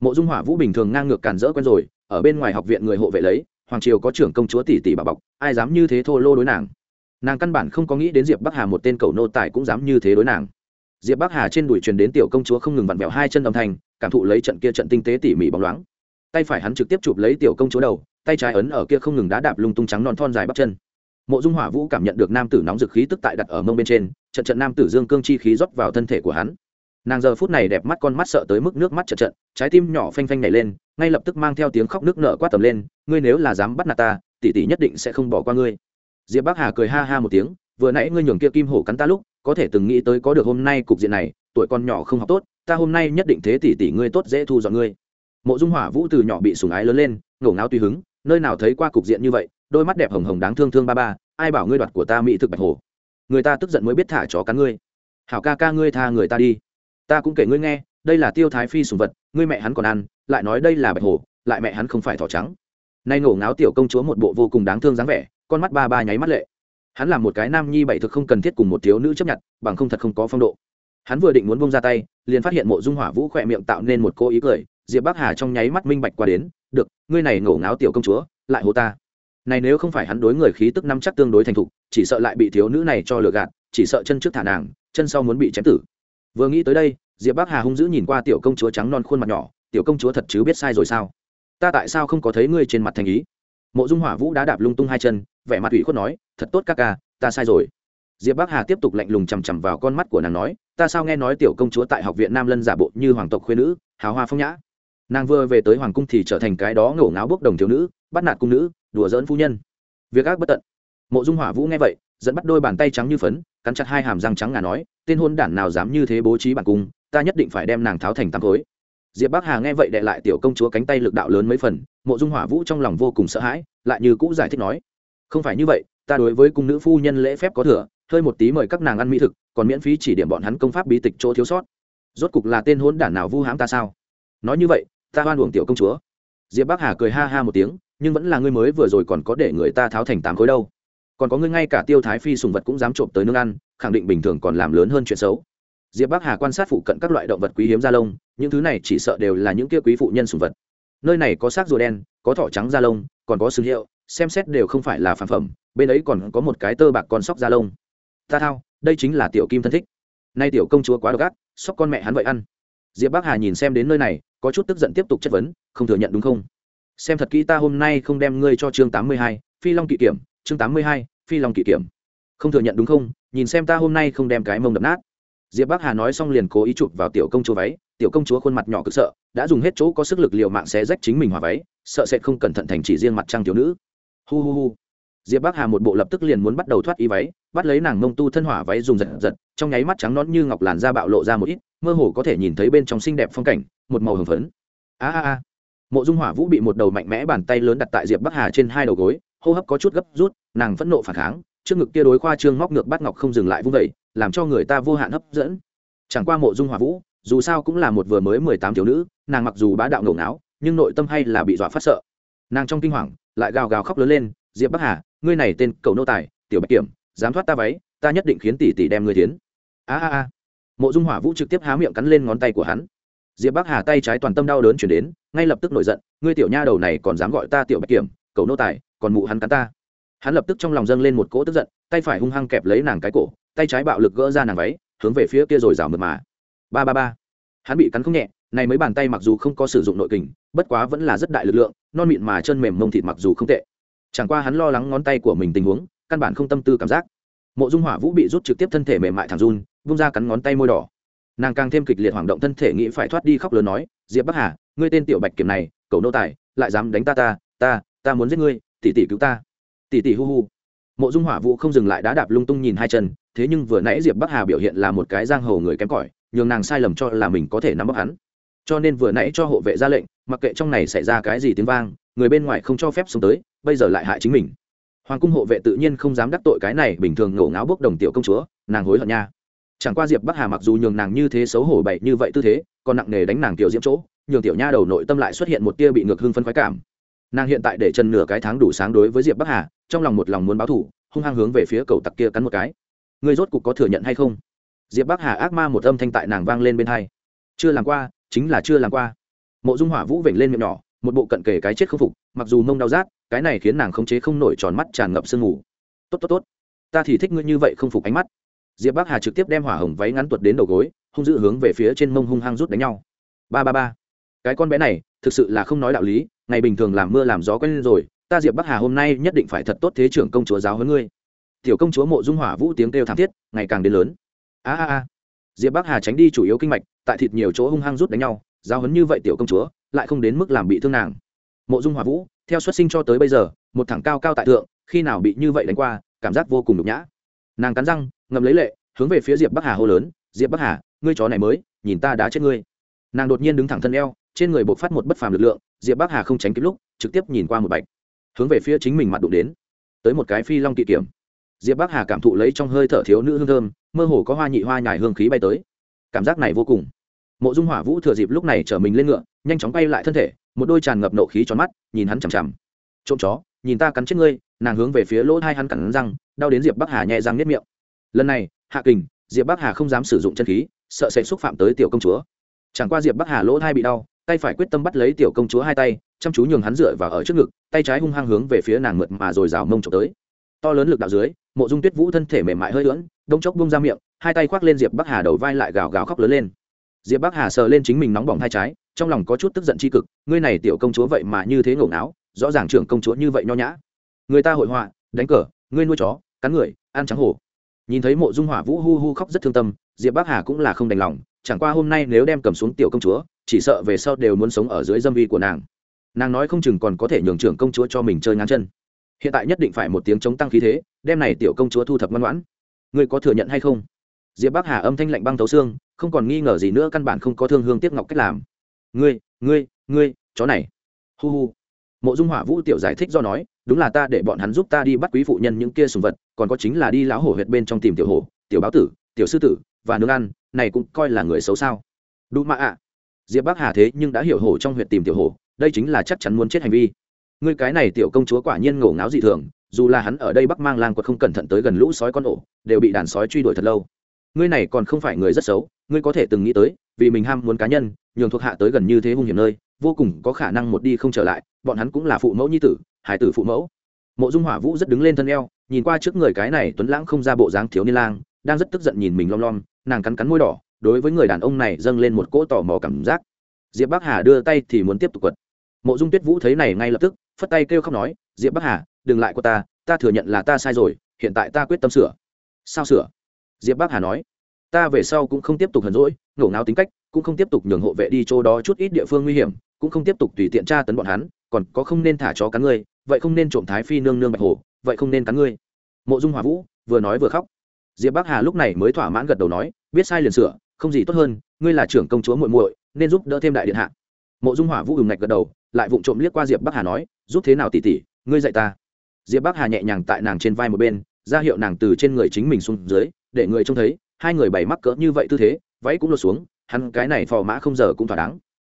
Mộ dung hỏa vũ bình thường ngang ngược cản rỡ quen rồi, ở bên ngoài học viện người hộ vệ lấy hoàng triều có trưởng công chúa tỷ tỷ bà bọc, ai dám như thế thô lô đối nàng? Nàng căn bản không có nghĩ đến diệp bắc hà một tên cầu nô tài cũng dám như thế đối nàng. Diệp bắc hà trên đùi truyền đến tiểu công chúa không ngừng vặn vẹo hai chân âm thanh, cảm thụ lấy trận kia trận tinh tế tỉ mỉ bóng loáng. Tay phải hắn trực tiếp chụp lấy tiểu công chúa đầu, tay trái ấn ở kia không ngừng đá đạp lung tung trắng non thon dài bắp chân. Mộ dung hỏa vũ cảm nhận được nam tử nóng dực khí tức tại đặt ở mông bên trên, trận trận nam tử dương cương chi khí rót vào thân thể của hắn nàng giờ phút này đẹp mắt con mắt sợ tới mức nước mắt chật trận trái tim nhỏ phanh phanh nhảy lên, ngay lập tức mang theo tiếng khóc nước nở quát tầm lên, ngươi nếu là dám bắt nạt ta, tỷ tỷ nhất định sẽ không bỏ qua ngươi. Diệp bắc hà cười ha ha một tiếng, vừa nãy ngươi nhường kia kim hổ cắn ta lúc, có thể từng nghĩ tới có được hôm nay cục diện này, tuổi con nhỏ không học tốt, ta hôm nay nhất định thế tỷ tỷ ngươi tốt dễ thu dọn ngươi. Mộ dung hỏa vũ từ nhỏ bị sủng ái lớn lên, ngổ ngáo tùy hứng, nơi nào thấy qua cục diện như vậy, đôi mắt đẹp hồng hồng đáng thương thương ba ba, ai bảo ngươi đoạt của ta mỹ thực bạch hồ người ta tức giận mới biết thả chó cắn ngươi. Hảo ca ca ngươi tha người ta đi ta cũng kể ngươi nghe, đây là tiêu thái phi sùng vật, ngươi mẹ hắn còn ăn, lại nói đây là bạch hồ, lại mẹ hắn không phải thỏ trắng. Nay ngổ ngáo tiểu công chúa một bộ vô cùng đáng thương dáng vẻ, con mắt ba ba nháy mắt lệ. Hắn là một cái nam nhi bảy thực không cần thiết cùng một thiếu nữ chấp nhận, bằng không thật không có phong độ. Hắn vừa định muốn bông ra tay, liền phát hiện mộ dung hỏa vũ khỏe miệng tạo nên một cô ý cười, diệp bắc hà trong nháy mắt minh bạch qua đến, được, ngươi này ngổ ngáo tiểu công chúa, lại hô ta. Này nếu không phải hắn đối người khí tức năm chắc tương đối thành thục, chỉ sợ lại bị thiếu nữ này cho lừa gạt, chỉ sợ chân trước thả nàng, chân sau muốn bị chém tử vừa nghĩ tới đây, diệp bắc hà hung dữ nhìn qua tiểu công chúa trắng non khuôn mặt nhỏ, tiểu công chúa thật chứ biết sai rồi sao? Ta tại sao không có thấy ngươi trên mặt thành ý? Mộ dung hỏa vũ đã đạp lung tung hai chân, vẻ mặt ủy khuất nói, thật tốt các ca, ta sai rồi. Diệp bắc hà tiếp tục lạnh lùng chằm chằm vào con mắt của nàng nói, ta sao nghe nói tiểu công chúa tại học viện nam lân giả bộ như hoàng tộc khuyên nữ, hào hoa phong nhã? Nàng vừa về tới hoàng cung thì trở thành cái đó ngổ ngáo bốc đồng thiếu nữ, bắt nạt cung nữ, đùa dỡn phu nhân. Việc ác bất tận. Mộ dung hỏa vũ nghe vậy dẫn bắt đôi bàn tay trắng như phấn, cắn chặt hai hàm răng trắng ngà nói tên hôn đản nào dám như thế bố trí bản cung, ta nhất định phải đem nàng tháo thành tám khối. Diệp bắc hà nghe vậy đệ lại tiểu công chúa cánh tay lực đạo lớn mấy phần, mộ dung hỏa vũ trong lòng vô cùng sợ hãi, lại như cũ giải thích nói, không phải như vậy, ta đối với cung nữ phu nhân lễ phép có thừa, hơi một tí mời các nàng ăn mỹ thực, còn miễn phí chỉ điểm bọn hắn công pháp bí tịch chỗ thiếu sót. Rốt cục là tên hôn đản nào vu hãm ta sao? Nói như vậy, ta hoan uổng tiểu công chúa. Diệp bắc hà cười ha ha một tiếng, nhưng vẫn là ngươi mới vừa rồi còn có để người ta tháo thành tám khối đâu. Còn có ngươi ngay cả tiêu thái phi sùng vật cũng dám trộm tới nương ăn khẳng định bình thường còn làm lớn hơn chuyện xấu. Diệp bắc hà quan sát phụ cận các loại động vật quý hiếm da lông, những thứ này chỉ sợ đều là những kia quý phụ nhân sùng vật. Nơi này có xác rùa đen, có thỏ trắng da lông, còn có sừng hiệu, xem xét đều không phải là phản phẩm, bên ấy còn có một cái tơ bạc con sóc da lông. Ta thao, đây chính là tiểu kim thân thích. Nay tiểu công chúa quá độc ác, sóc con mẹ hắn vậy ăn. Diệp bắc hà nhìn xem đến nơi này, có chút tức giận tiếp tục chất vấn, không thừa nhận đúng không? Xem thật kỹ ta hôm nay không đem ngươi cho chương tám mươi hai, phi long kỵ kiểm, chương tám mươi hai, phi long kỵ kiểm không thừa nhận đúng không? Nhìn xem ta hôm nay không đem cái mông đập nát. Diệp bắc hà nói xong liền cố ý chụp vào tiểu công chúa váy. Tiểu công chúa khuôn mặt nhỏ cực sợ, đã dùng hết chỗ có sức lực liệu mạng xé rách chính mình hòa váy, sợ sẽ không cẩn thận thành chỉ riêng mặt trăng thiếu nữ. Hu hu hu. Diệp bắc hà một bộ lập tức liền muốn bắt đầu thoát y váy, bắt lấy nàng mông tu thân hỏa váy dùng giật giật, trong nháy mắt trắng nón như ngọc làn da bạo lộ ra một ít, mơ hồ có thể nhìn thấy bên trong xinh đẹp phong cảnh, một màu hồng phấn. A a a. Mộ dung hỏa vũ bị một đầu mạnh mẽ bàn tay lớn đặt tại diệp bắc hà trên hai đầu gối, hô hấp có chút gấp rút, nàng phẫn nộ phản kháng trước ngực kia đối khoa trương móc ngược bắt ngọc không dừng lại vung vẩy làm cho người ta vô hạn hấp dẫn. Chẳng qua mộ dung hỏa vũ, dù sao cũng là một vừa mới mười tám thiếu nữ, nàng mặc dù bá đạo ngổ não nhưng nội tâm hay là bị dọa phát sợ. Nàng trong kinh hoàng, lại gào gào khóc lớn lên, diệp bắc hà, ngươi này tên cầu nô tài, tiểu bạch kiểm, dám thoát ta váy, ta nhất định khiến tỷ tỷ đem ngươi tiến. A a a. Mộ dung hỏa vũ trực tiếp há miệng cắn lên ngón tay của hắn. Diệp bắc hà tay trái toàn tâm đau đớn chuyển đến, ngay lập tức nổi giận, ngươi tiểu nha đầu này còn dám gọi ta tiểu bạch kiểm, cầu nô tài, còn mụ hắn cắn ta hắn lập tức trong lòng dâng lên một cỗ tức giận, tay phải hung hăng kẹp lấy nàng cái cổ, tay trái bạo lực gỡ ra nàng váy, hướng về phía kia rồi rào mượt mà. Ba ba ba. Hắn bị cắn không nhẹ, này mấy bàn tay mặc dù không có sử dụng nội kình, bất quá vẫn là rất đại lực lượng, non mịn mà chân mềm mông thịt mặc dù không tệ. Chẳng qua hắn lo lắng ngón tay của mình tình huống, căn bản không tâm tư cảm giác. Mộ dung hỏa vũ bị rút trực tiếp thân thể mềm mại thẳng run, vung ra cắn ngón tay môi đỏ. Nàng càng thêm kịch liệt hoảng động thân thể nghĩ phải thoát đi khóc lớn nói, diệp bắc hà, ngươi tên tiểu bạch kiểm này cầu nô tài, lại dám đánh ta ta ta ta muốn giết ngươi tỉ tỷ cứu ta tỉ tỉ hu hu. Mộ dung hỏa vũ không dừng lại đã đạp lung tung nhìn hai chân, thế nhưng vừa nãy diệp bắc hà biểu hiện là một cái giang hồ người kém cỏi, nhường nàng sai lầm cho là mình có thể nắm bắt hắn. Cho nên vừa nãy cho hộ vệ ra lệnh, mặc kệ trong này xảy ra cái gì tiếng vang, người bên ngoài không cho phép xuống tới, bây giờ lại hại chính mình. Hoàng cung hộ vệ tự nhiên không dám đắc tội cái này bình thường ngổ ngáo bốc đồng tiểu công chúa, nàng hối hận nha. Chẳng qua diệp bắc hà mặc dù nhường nàng như thế xấu hổ bậy như vậy tư thế, còn nặng nề đánh nàng tiểu diễm chỗ, nhường tiểu nha đầu nội tâm lại xuất hiện một tia bị ngược hưng phân khoái cảm nàng hiện tại để chân nửa cái tháng đủ sáng đối với diệp bắc hà, trong lòng một lòng muốn báo thủ hung hăng hướng về phía cầu tặc kia cắn một cái. Ngươi rốt cục có thừa nhận hay không? Diệp bắc hà ác ma một âm thanh tại nàng vang lên bên hai. Chưa làm qua, chính là chưa làm qua. Mộ dung hỏa vũ vểnh lên miệng nhỏ, một bộ cận kề cái chết không phục, mặc dù mông đau rát, cái này khiến nàng khống chế không nổi tròn mắt tràn ngập sương mù. Tốt tốt tốt. Ta thì thích ngươi như vậy không phục ánh mắt. Diệp bắc hà trực tiếp đem hỏa hồng váy ngắn tuột đến đầu gối, hung dữ hướng về phía trên mông hung hăng rút đánh nhau. Ba ba ba. Cái con bé này thực sự là không nói đạo lý, ngày bình thường làm mưa làm gió quen lên rồi, ta diệp bắc hà hôm nay nhất định phải thật tốt thế trưởng công chúa giáo hơn ngươi. Tiểu công chúa mộ dung hỏa vũ tiếng kêu thảm thiết, ngày càng đến lớn. A a a. Diệp bắc hà tránh đi chủ yếu kinh mạch, tại thịt nhiều chỗ hung hăng rút đánh nhau, giáo hấn như vậy tiểu công chúa, lại không đến mức làm bị thương nàng. Mộ dung hỏa vũ, theo xuất sinh cho tới bây giờ, một thằng cao cao tại thượng, khi nào bị như vậy đánh qua, cảm giác vô cùng nhục nhã. Nàng cắn răng ngầm lấy lệ, hướng về phía diệp bắc hà hô lớn, diệp bắc hà, ngươi chó này mới, nhìn ta đã chết ngươi. Nàng đột nhiên đứng thẳng thân eo trên người buộc phát một bất phàm lực lượng, diệp bắc hà không tránh kịp lúc, trực tiếp nhìn qua một bạch, hướng về phía chính mình mặt đụng đến. Tới một cái phi long kỵ kiểm. Diệp bắc hà cảm thụ lấy trong hơi thở thiếu nữ hương thơm, mơ hồ có hoa nhị hoa nhài hương khí bay tới. Cảm giác này vô cùng. Mộ dung hỏa vũ thừa dịp lúc này chở mình lên ngựa, nhanh chóng bay lại thân thể, một đôi tràn ngập nộ khí tròn mắt, nhìn hắn chằm chằm. Trộm chó, nhìn ta cắn chết ngươi. Nàng hướng về phía lỗ hai hắn cắn răng, đau đến diệp bắc hà nhẹ răng nếp miệng. Lần này, hạ kình, diệp bắc hà không dám sử dụng chân khí, sợ sẽ xúc phạm tới tiểu công chúa. Chẳng qua diệp bắc hà lỗ hai bị đau tay phải quyết tâm bắt lấy tiểu công chúa hai tay, chăm chú nhường hắn dựa vào ở trước ngực, tay trái hung hăng hướng về phía nàng mượt mà rồi rào mông trộm tới. To lớn lực đạo dưới, mộ dung tuyết vũ thân thể mềm mại hơi lưỡng đông chốc bông ra miệng, hai tay khoác lên diệp bắc hà đầu vai lại gào gào khóc lớn lên. Diệp bắc hà sờ lên chính mình nóng bỏng hai trái, trong lòng có chút tức giận tri cực, ngươi này tiểu công chúa vậy mà như thế ngổ não rõ ràng trưởng công chúa như vậy nho nhã. Người ta hội họa, đánh cờ, ngươi nuôi chó, cắn người, ăn trắng hổ. Nhìn thấy mộ dung hỏa vũ hu hu khóc rất thương tâm, diệp bắc hà cũng là không đành lòng chẳng qua hôm nay nếu đem cầm xuống tiểu công chúa, chỉ sợ về sau đều muốn sống ở dưới dâm vi của nàng. Nàng nói không chừng còn có thể nhường trưởng công chúa cho mình chơi ngắn chân. Hiện tại nhất định phải một tiếng chống tăng khí thế, đem này tiểu công chúa thu thập ngoan ngoãn. Ngươi có thừa nhận hay không? Diệp bắc hà âm thanh lạnh băng thấu xương, không còn nghi ngờ gì nữa, căn bản không có thương hương tiếc ngọc cách làm. Ngươi ngươi ngươi, chó này. Hu hu. Mộ dung hỏa vũ tiểu giải thích do nói, đúng là ta để bọn hắn giúp ta đi bắt quý phụ nhân những kia sùng vật, còn có chính là đi lão hổ huyệt bên trong tìm tiểu hổ, tiểu báo tử, tiểu sư tử, và nương ăn này cũng coi là người xấu sao? Đủ mạ ạ. Diệp bắc hà thế nhưng đã hiểu hổ trong huyệt tìm tiểu hổ, đây chính là chắc chắn muốn chết hành vi. Ngươi cái này tiểu công chúa quả nhiên ngổ ngáo dị thường, dù là hắn ở đây bắc mang lang quật không cẩn thận tới gần lũ sói con ổ, đều bị đàn sói truy đuổi thật lâu. Ngươi này còn không phải người rất xấu, ngươi có thể từng nghĩ tới, vì mình ham muốn cá nhân, nhường thuộc hạ tới gần như thế hung hiểm nơi, vô cùng có khả năng một đi không trở lại, bọn hắn cũng là phụ mẫu nhi tử, hải tử phụ mẫu. Mộ dung hỏa vũ rất đứng lên thân eo, nhìn qua trước người cái này tuấn lãng không ra bộ dáng thiếu niên lang đang rất tức giận nhìn mình lom lom, nàng cắn cắn môi đỏ, đối với người đàn ông này dâng lên một cỗ tò mò cảm giác. Diệp bắc hà đưa tay thì muốn tiếp tục quật. Mộ dung tuyết vũ thấy này ngay lập tức, phất tay kêu khóc nói, diệp bắc hà, đừng lại của ta ta thừa nhận là ta sai rồi, hiện tại ta quyết tâm sửa. Sao sửa? Diệp bắc hà nói. Ta về sau cũng không tiếp tục hờn rỗi ngổ ngáo tính cách, cũng không tiếp tục nhường hộ vệ đi chỗ đó chút ít địa phương nguy hiểm, cũng không tiếp tục tùy tiện tra tấn bọn hắn, còn có không nên thả chó cắn ngươi, vậy không nên trộm thái phi nương nương bạch hồ, vậy không nên cắn ngươi. Mộ dung hòa vũ vừa nói vừa khóc diệp bắc hà lúc này mới thỏa mãn gật đầu nói, biết sai liền sửa, không gì tốt hơn, ngươi là trưởng công chúa muội muội, nên giúp đỡ thêm đại điện hạ. Mộ dung hỏa vũ ừng ngạch gật đầu, lại vụng trộm liếc qua diệp bắc hà nói, giúp thế nào tỉ tỉ ngươi dạy ta. Diệp bắc hà nhẹ nhàng tại nàng trên vai một bên, ra hiệu nàng từ trên người chính mình xuống dưới, để người trông thấy, hai người bày mắc cỡ như vậy tư thế, váy cũng lột xuống, hắn cái này phò mã không giờ cũng thỏa đáng.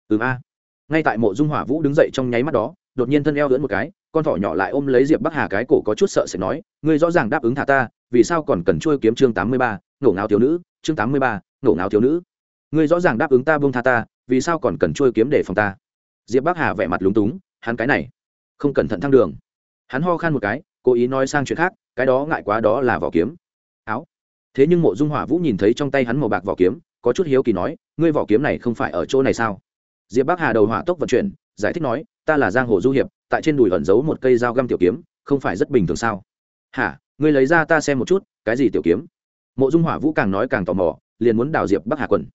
Ừ a. Ngay tại mộ dung hỏa vũ đứng dậy trong nháy mắt đó đột nhiên thân eo lưỡn một cái, con thỏ nhỏ lại ôm lấy diệp bắc hà cái cổ có chút sợ sẽ nói, ngươi rõ ràng đáp ứng thả ta, vì sao còn cần trôi kiếm chương tám mươi ba, ngổ ngáo thiếu nữ, chương tám mươi ba, ngổ ngáo thiếu nữ. Ngươi rõ ràng đáp ứng ta buông tha ta, vì sao còn cần trôi kiếm để phòng ta? Diệp bắc hà vẻ mặt lúng túng, hắn cái này, không cẩn thận thăng đường. Hắn ho khan một cái, cố ý nói sang chuyện khác, cái đó ngại quá đó là vỏ kiếm. Áo. Thế nhưng mộ dung hỏa vũ nhìn thấy trong tay hắn màu bạc vỏ kiếm, có chút hiếu kỳ nói, ngươi vỏ kiếm này không phải ở chỗ này sao? Diệp bắc hà đầu hỏa tốc vận chuyển giải thích nói, ta là giang hồ du hiệp, tại trên đùi ẩn giấu một cây dao găm tiểu kiếm, không phải rất bình thường sao? Hả? Ngươi lấy ra ta xem một chút, cái gì tiểu kiếm? Mộ dung hỏa vũ càng nói càng tò mò, liền muốn đào diệp bắc hà quần.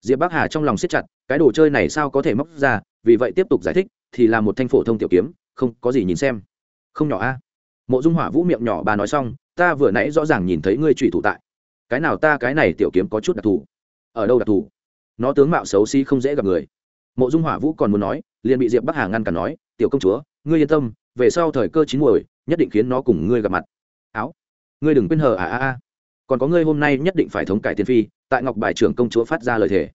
Diệp bắc hà trong lòng siết chặt, cái đồ chơi này sao có thể móc ra, vì vậy tiếp tục giải thích, thì là một thanh phổ thông tiểu kiếm, không có gì nhìn xem. Không nhỏ a. Mộ dung hỏa vũ miệng nhỏ bà nói xong, ta vừa nãy rõ ràng nhìn thấy ngươi trụy thủ tại. Cái nào ta, cái này tiểu kiếm có chút đặc thù. Ở đâu đặc thù? Nó tướng mạo xấu xí không dễ gặp người. Mộ dung hỏa vũ còn muốn nói liền bị diệp bắc hà ngăn cản nói, tiểu công chúa, ngươi yên tâm, về sau thời cơ chín muồi, nhất định khiến nó cùng ngươi gặp mặt. Áo, ngươi đừng quên hờ à à à còn có ngươi hôm nay nhất định phải thống cải tiên phi, tại ngọc bài trưởng công chúa phát ra lời thề.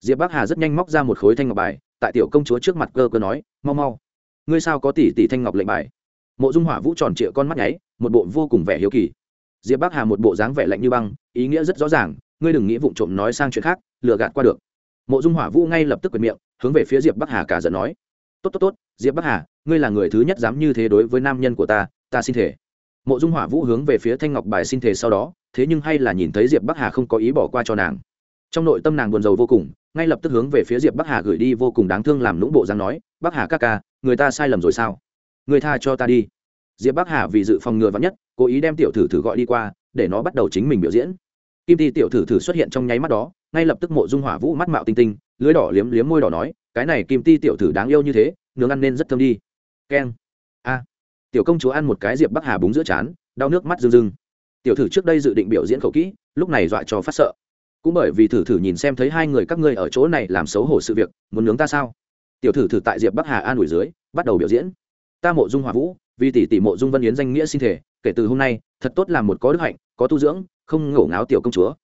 Diệp bắc hà rất nhanh móc ra một khối thanh ngọc bài, tại tiểu công chúa trước mặt cơ cơ nói, mau mau, ngươi sao có tỷ tỷ thanh ngọc lệnh bài? Mộ dung hỏa vũ tròn trịa con mắt nháy, một bộ vô cùng vẻ hiếu kỳ. Diệp bắc hà một bộ dáng vẻ lạnh như băng, ý nghĩa rất rõ ràng, ngươi đừng nghĩ vụng trộm nói sang chuyện khác, lừa gạt qua được. Mộ dung hỏa vũ ngay lập tức quệt miệng hướng về phía diệp bắc hà cả giận nói. Tốt tốt tốt, diệp bắc hà, ngươi là người thứ nhất dám như thế đối với nam nhân của ta ta xin thể mộ dung hỏa vũ hướng về phía thanh ngọc bài xin thể sau đó, thế nhưng hay là nhìn thấy diệp bắc hà không có ý bỏ qua cho nàng. Trong nội tâm nàng buồn rầu vô cùng, ngay lập tức hướng về phía diệp bắc hà gửi đi vô cùng đáng thương làm lũng bộ dáng nói, bắc hà ca ca, người ta sai lầm rồi sao? Người tha cho ta đi. Diệp bắc hà vì dự phòng ngừa vắn nhất, cố ý đem tiểu thử thử gọi đi qua, để nó bắt đầu chính mình biểu diễn kim ti tiểu thử thử xuất hiện trong nháy mắt đó, ngay lập tức mộ dung hỏa vũ mắt mạo tinh tinh, lưới đỏ liếm liếm môi đỏ nói, cái này kim ti tiểu thử đáng yêu như thế, nướng ăn nên rất thơm đi. Keng. A. Tiểu công chúa ăn một cái diệp bắc hà búng giữa chán, đau nước mắt rưng rưng. Tiểu thử trước đây dự định biểu diễn khẩu kỹ, lúc này dọa cho phát sợ. Cũng bởi vì thử thử nhìn xem thấy hai người các ngươi ở chỗ này làm xấu hổ sự việc, muốn nướng ta sao? Tiểu thử thử tại diệp bắc hà an ủi dưới, bắt đầu biểu diễn. Ta mộ dung hòa vũ, vì tỷ tỷ mộ dung vân yến danh nghĩa sinh thể, kể từ hôm nay, thật tốt làm một có đức hạnh, có tu dưỡng không ngổ ngáo tiểu công chúa.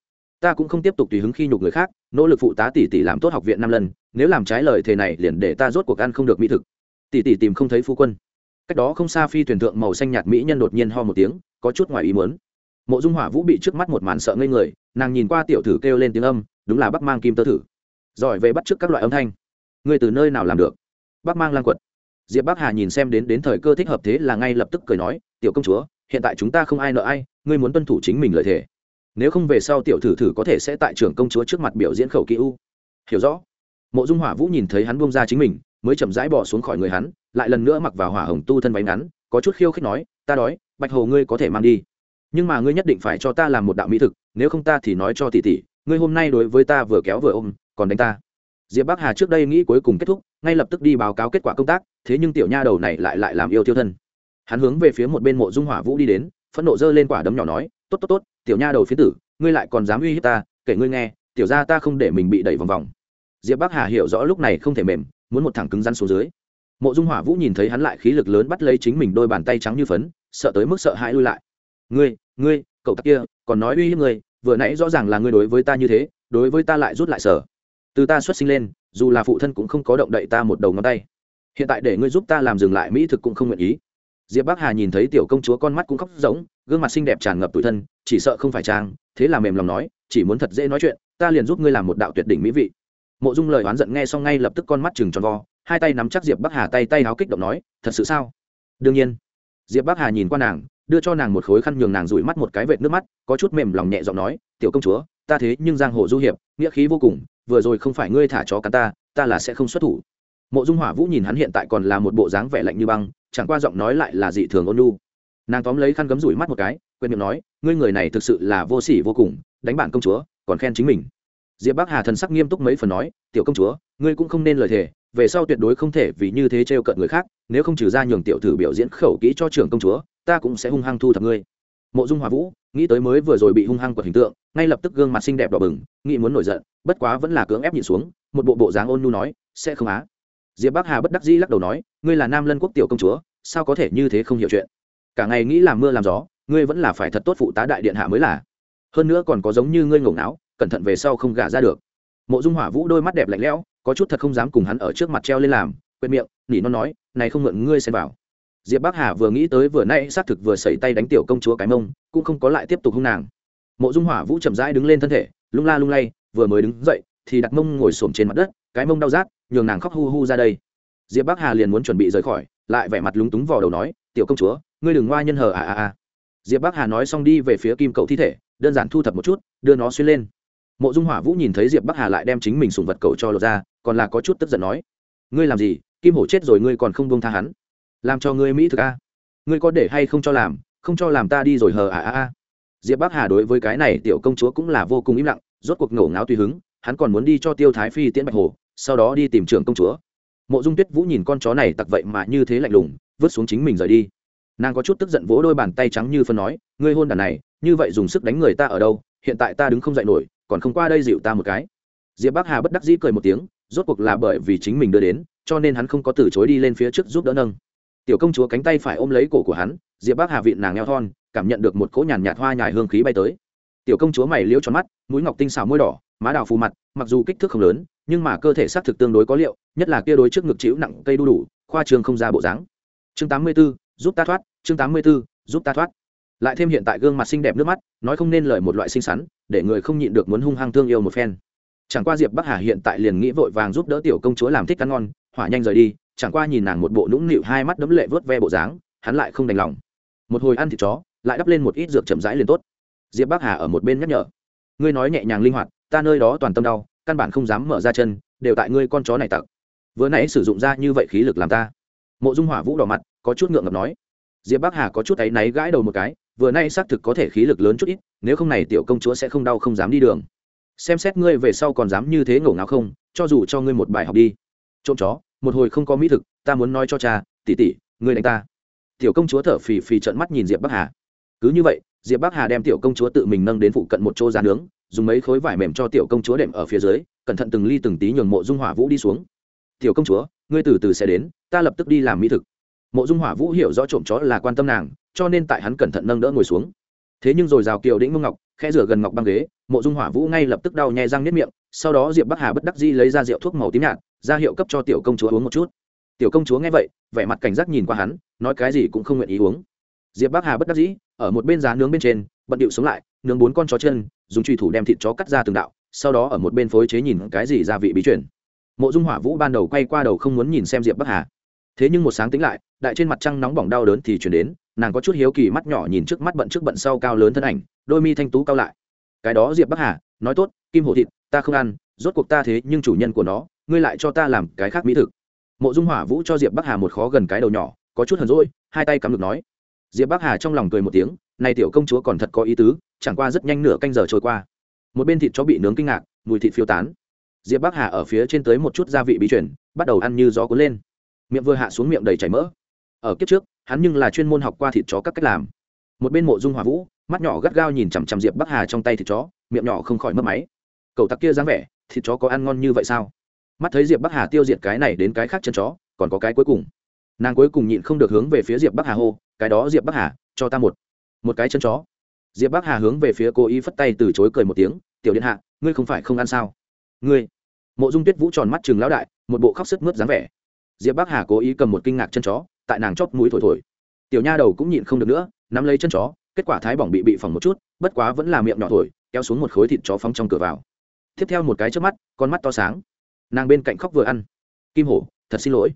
Ta cũng không tiếp tục tùy hứng khi nhục người khác, nỗ lực phụ tá tỷ tỷ làm tốt học viện năm lần, nếu làm trái lời thề này liền để ta rốt cuộc ăn không được mỹ thực. Tỷ tỷ tìm không thấy phu quân. Cách đó không xa phi thuyền thượng màu xanh nhạt mỹ nhân đột nhiên ho một tiếng, có chút ngoài ý muốn. Mộ dung hỏa vũ bị trước mắt một màn sợ ngây người, nàng nhìn qua tiểu thử kêu lên tiếng âm, đúng là bắc mang kim tơ thử. Giỏi về bắt trước các loại âm thanh. Ngươi từ nơi nào làm được? Bắc mang lang quật. Diệp bắc hà nhìn xem đến đến thời cơ thích hợp thế là ngay lập tức cười nói, tiểu công chúa, hiện tại chúng ta không ai nợ ai ngươi muốn tuân thủ chính mình lợi thề. Nếu không về sau tiểu thử thử có thể sẽ tại trưởng công chúa trước mặt biểu diễn khẩu kỹ u. Hiểu rõ. Mộ dung hỏa vũ nhìn thấy hắn buông ra chính mình, mới chậm rãi bỏ xuống khỏi người hắn, lại lần nữa mặc vào hỏa hồng tu thân váy ngắn, có chút khiêu khích nói, ta đói, bạch hồ ngươi có thể mang đi. Nhưng mà ngươi nhất định phải cho ta làm một đạo mỹ thực, nếu không ta thì nói cho tỷ tỷ, ngươi hôm nay đối với ta vừa kéo vừa ôm, còn đánh ta. Diệp bắc hà trước đây nghĩ cuối cùng kết thúc, ngay lập tức đi báo cáo kết quả công tác, thế nhưng tiểu nha đầu này lại lại làm yêu tiêu thân. Hắn hướng về phía một bên mộ dung hỏa vũ đi đến phẫn nộ giơ lên quả đấm nhỏ nói, tốt tốt tốt, tiểu nha đầu phía tử, ngươi lại còn dám uy hiếp ta, kể ngươi nghe, tiểu ra ta không để mình bị đẩy vòng vòng. Diệp bắc hà hiểu rõ lúc này không thể mềm, muốn một thẳng cứng rắn xuống dưới. Mộ dung hỏa vũ nhìn thấy hắn lại khí lực lớn bắt lấy chính mình đôi bàn tay trắng như phấn, sợ tới mức sợ hãi lui lại. Ngươi ngươi, cậu tặc kia, còn nói uy hiếp ngươi, vừa nãy rõ ràng là ngươi đối với ta như thế, đối với ta lại rút lại sở. Từ ta xuất sinh lên, dù là phụ thân cũng không có động đậy ta một đầu ngón tay. Hiện tại để ngươi giúp ta làm dừng lại, mỹ thực cũng không nguyện ý diệp bắc hà nhìn thấy tiểu công chúa con mắt cũng khóc giống, gương mặt xinh đẹp tràn ngập tủi thân, chỉ sợ không phải trang thế là mềm lòng nói, chỉ muốn thật dễ nói chuyện, ta liền giúp ngươi làm một đạo tuyệt đỉnh mỹ vị. Mộ dung lời oán giận nghe xong ngay lập tức con mắt chừng tròn vo, hai tay nắm chắc diệp bắc hà tay tay háo kích động nói, thật sự sao? Đương nhiên. Diệp bắc hà nhìn qua nàng, đưa cho nàng một khối khăn nhường nàng rủi mắt một cái vệt nước mắt, có chút mềm lòng nhẹ giọng nói, tiểu công chúa, ta thế nhưng giang hồ du hiệp, nghĩa khí vô cùng, vừa rồi không phải ngươi thả chó cắn ta ta là sẽ không xuất thủ mộ dung hỏa vũ nhìn hắn hiện tại còn là một bộ dáng vẻ lạnh như băng, chẳng qua giọng nói lại là dị thường ôn lu nàng tóm lấy khăn gấm rủi mắt một cái, quên miệng nói, ngươi người này thực sự là vô sỉ vô cùng, đánh bản công chúa, còn khen chính mình. Diệp bắc hà thần sắc nghiêm túc mấy phần nói, tiểu công chúa, ngươi cũng không nên lời thề, về sau tuyệt đối không thể vì như thế trêu cận người khác, nếu không trừ ra nhường tiểu thử biểu diễn khẩu kỹ cho trưởng công chúa, ta cũng sẽ hung hăng thu thập ngươi. Mộ dung hòa vũ, nghĩ tới mới vừa rồi bị hung hăng của hình tượng, ngay lập tức gương mặt xinh đẹp đỏ bừng, nghĩ muốn nổi giận, bất quá vẫn là cưỡng ép nhịn xuống, một bộ bộ dáng ôn nhu nói, sẽ không á diệp bắc hà bất đắc dĩ lắc đầu nói, ngươi là nam lân quốc tiểu công chúa, sao có thể như thế không hiểu chuyện? Cả ngày nghĩ làm mưa làm gió, ngươi vẫn là phải thật tốt phụ tá đại điện hạ mới là. Hơn nữa còn có giống như ngươi ngổ não cẩn thận về sau không gả ra được. Mộ dung hỏa vũ đôi mắt đẹp lạnh lẽo, có chút thật không dám cùng hắn ở trước mặt treo lên làm quên miệng, nỉ nó nói, này không mượn ngươi xem vào. Diệp bắc hà vừa nghĩ tới vừa nay xác thực vừa xảy tay đánh tiểu công chúa cái mông, cũng không có lại tiếp tục hung nàng. Mộ dung hỏa vũ chậm rãi đứng lên thân thể, lung la lung lay, vừa mới đứng dậy, thì đặt mông ngồi xổm trên mặt đất, cái mông đau rát nhường nàng khóc hu hu ra đây. Diệp bắc hà liền muốn chuẩn bị rời khỏi, lại vẻ mặt lúng túng vò đầu nói, tiểu công chúa, ngươi đừng ngoa nhân hờ à à à. Diệp bắc hà nói xong đi về phía kim cậu thi thể, đơn giản thu thập một chút, đưa nó xuyên lên. Mộ dung hỏa vũ nhìn thấy diệp bắc hà lại đem chính mình sùng vật cậu cho lột ra, còn là có chút tức giận nói, ngươi làm gì? Kim hổ chết rồi ngươi còn không buông tha hắn. Làm cho ngươi mỹ thực a. Ngươi có để hay không cho làm, không cho làm ta đi rồi hờ à à à. Diệp bắc hà đối với cái này tiểu công chúa cũng là vô cùng im lặng, rốt cuộc ngổ ngáo tùy hứng, hắn còn muốn đi cho tiêu thái phi tiễn bạch hồ sau đó đi tìm trưởng công chúa. Mộ dung tuyết vũ nhìn con chó này tặc vậy mà như thế lạnh lùng, vứt xuống chính mình rời đi. Nàng có chút tức giận vỗ đôi bàn tay trắng như phân nói, ngươi hôn đàn này, như vậy dùng sức đánh người ta ở đâu, hiện tại ta đứng không dậy nổi, còn không qua đây dịu ta một cái. Diệp bắc hà bất đắc dĩ cười một tiếng, rốt cuộc là bởi vì chính mình đưa đến, cho nên hắn không có từ chối đi lên phía trước giúp đỡ nâng. Tiểu công chúa cánh tay phải ôm lấy cổ của hắn, diệp bắc hà vịn nàng eo thon, cảm nhận được một cỗ nhàn nhạt hoa nhài hương khí bay tới. Tiểu công chúa mày liễu tròn mắt, mũi ngọc tinh xào môi đỏ, má đào phù mặt, mặc dù kích thước không lớn nhưng mà cơ thể xác thực tương đối có liệu nhất là kia đối trước ngực chịu nặng cây đu đủ khoa trường không ra bộ dáng. Chương 84, giúp ta thoát chương 84, giúp ta thoát. Lại thêm hiện tại gương mặt xinh đẹp nước mắt nói không nên lời một loại xinh xắn để người không nhịn được muốn hung hăng thương yêu một phen. Chẳng qua diệp bắc hà hiện tại liền nghĩ vội vàng giúp đỡ tiểu công chúa làm thích ăn ngon hỏa nhanh rời đi chẳng qua nhìn nàng một bộ nũng nịu hai mắt đấm lệ vớt ve bộ dáng hắn lại không đành lòng. Một hồi ăn thịt chó lại đắp lên một ít dược chậm rãi liền tốt. Diệp bắc hà ở một bên nhắc nhở. Ngươi nói nhẹ nhàng linh hoạt ta nơi đó toàn tâm đau căn bản không dám mở ra chân, đều tại ngươi con chó này tặc. Vừa nãy sử dụng ra như vậy khí lực làm ta. Mộ dung hỏa vũ đỏ mặt, có chút ngượng ngập nói. Diệp bắc hà có chút áy náy gãi đầu một cái, vừa nay xác thực có thể khí lực lớn chút ít, nếu không này tiểu công chúa sẽ không đau không dám đi đường. Xem xét ngươi về sau còn dám như thế ngổ ngáo không, cho dù cho ngươi một bài học đi. Trộm chó, một hồi không có mỹ thực, ta muốn nói cho cha tỉ tỉ ngươi đánh ta. Tiểu công chúa thở phì phì trợn mắt nhìn diệp bắc hà. Cứ như vậy, diệp bắc hà đem tiểu công chúa tự mình nâng đến phụ cận một chỗ giàn nướng dùng mấy khối vải mềm cho tiểu công chúa đệm ở phía dưới, cẩn thận từng ly từng tí nhường mộ dung hỏa vũ đi xuống. Tiểu công chúa, ngươi từ từ sẽ đến, ta lập tức đi làm mỹ thực. Mộ dung hỏa vũ hiểu rõ trộm chó là quan tâm nàng, cho nên tại hắn cẩn thận nâng đỡ ngồi xuống. Thế nhưng rồi rào kiều đĩnh mông ngọc, khẽ rửa gần ngọc băng ghế, mộ dung hỏa vũ ngay lập tức đau nhè răng nếp miệng, sau đó diệp bắc hà bất đắc dĩ lấy ra rượu thuốc màu tím nhạt, ra hiệu cấp cho tiểu công chúa uống một chút. Tiểu công chúa nghe vậy, vẻ mặt cảnh giác nhìn qua hắn, nói cái gì cũng không nguyện ý uống. Diệp bắc hà bất đắc dĩ, ở một bên giá nướng bên trên, bận điệu sống lại, nướng bốn con chó chân dùng truy thủ đem thịt chó cắt ra từng đạo, sau đó ở một bên phối chế nhìn cái gì gia vị bí chuyển mộ dung hỏa vũ ban đầu quay qua đầu không muốn nhìn xem diệp bắc hà. Thế nhưng một sáng tính lại, đại trên mặt trăng nóng bỏng đau đớn thì chuyển đến, nàng có chút hiếu kỳ mắt nhỏ nhìn trước mắt bận trước bận sau cao lớn thân ảnh, đôi mi thanh tú cao lại. Cái đó diệp bắc hà, nói tốt, kim hổ thịt, ta không ăn, rốt cuộc ta thế nhưng chủ nhân của nó, ngươi lại cho ta làm cái khác mỹ thực. Mộ dung hỏa vũ cho diệp bắc hà một khó gần cái đầu nhỏ, có chút hờn rỗi hai tay cắm ngực nói. Diệp bắc hà trong lòng cười một tiếng, này tiểu công chúa còn thật có ý tứ chẳng qua rất nhanh nửa canh giờ trôi qua. Một bên thịt chó bị nướng kinh ngạc, mùi thịt phiêu tán. Diệp bắc hà ở phía trên tới một chút gia vị bí chuyển bắt đầu ăn như gió cuốn lên. Miệng vừa hạ xuống miệng đầy chảy mỡ. Ở kiếp trước, hắn nhưng là chuyên môn học qua thịt chó các cách làm. Một bên mộ dung hòa vũ, mắt nhỏ gắt gao nhìn chằm chằm diệp bắc hà trong tay thịt chó, miệng nhỏ không khỏi mất máy. Cậu tặc kia dáng vẻ, thịt chó có ăn ngon như vậy sao? Mắt thấy diệp bắc hà tiêu diệt cái này đến cái khác chân chó, còn có cái cuối cùng. Nàng cuối cùng nhịn không được hướng về phía diệp bắc hà hô, cái đó diệp bắc hà, cho ta một một cái chân chó diệp bắc hà hướng về phía cô ý phất tay từ chối cười một tiếng, tiểu điện hạ, ngươi không phải không ăn sao? Ngươi? Mộ dung tuyết vũ tròn mắt chừng lão đại, một bộ khóc sức mướt dáng vẻ. Diệp bắc hà cố ý cầm một kinh ngạc chân chó, tại nàng chóp mũi thổi thổi. Tiểu nha đầu cũng nhịn không được nữa, nắm lấy chân chó, kết quả thái bỏng bị bị phỏng một chút, bất quá vẫn là miệng nhỏ thổi, kéo xuống một khối thịt chó phóng trong cửa vào. Tiếp theo một cái trước mắt, con mắt to sáng. Nàng bên cạnh khóc vừa ăn. Kim hổ, thật xin lỗi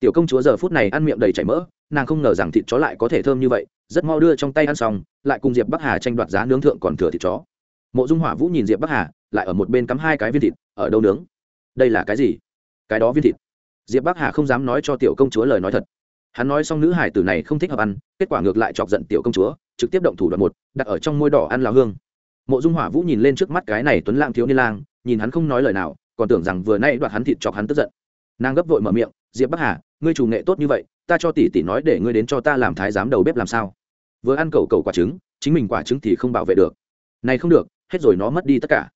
tiểu công chúa giờ phút này ăn miệng đầy chảy mỡ, nàng không ngờ rằng thịt chó lại có thể thơm như vậy, rất mau đưa trong tay ăn xong, lại cùng diệp bắc hà tranh đoạt giá nướng thượng còn thừa thịt chó. Mộ dung hỏa vũ nhìn diệp bắc hà, lại ở một bên cắm hai cái viên thịt, ở đâu nướng? Đây là cái gì? Cái đó viên thịt. Diệp bắc hà không dám nói cho tiểu công chúa lời nói thật. Hắn nói xong nữ hải tử này không thích hợp ăn, kết quả ngược lại chọc giận tiểu công chúa, trực tiếp động thủ đoạn một, đặt ở trong môi đỏ ăn lào hương. Mộ dung hỏa vũ nhìn lên trước mắt cái này tuấn lang thiếu niên lang, nhìn hắn không nói lời nào, còn tưởng rằng vừa nay đoạt hắn thịt chọc hắn tức giận. Nàng gấp vội mở miệng diệp bắc hà, ngươi chủ nghệ tốt như vậy, ta cho tỷ tỷ nói để ngươi đến cho ta làm thái giám đầu bếp làm sao? Vừa ăn cầu cầu quả trứng, chính mình quả trứng thì không bảo vệ được. Này không được, hết rồi nó mất đi tất cả.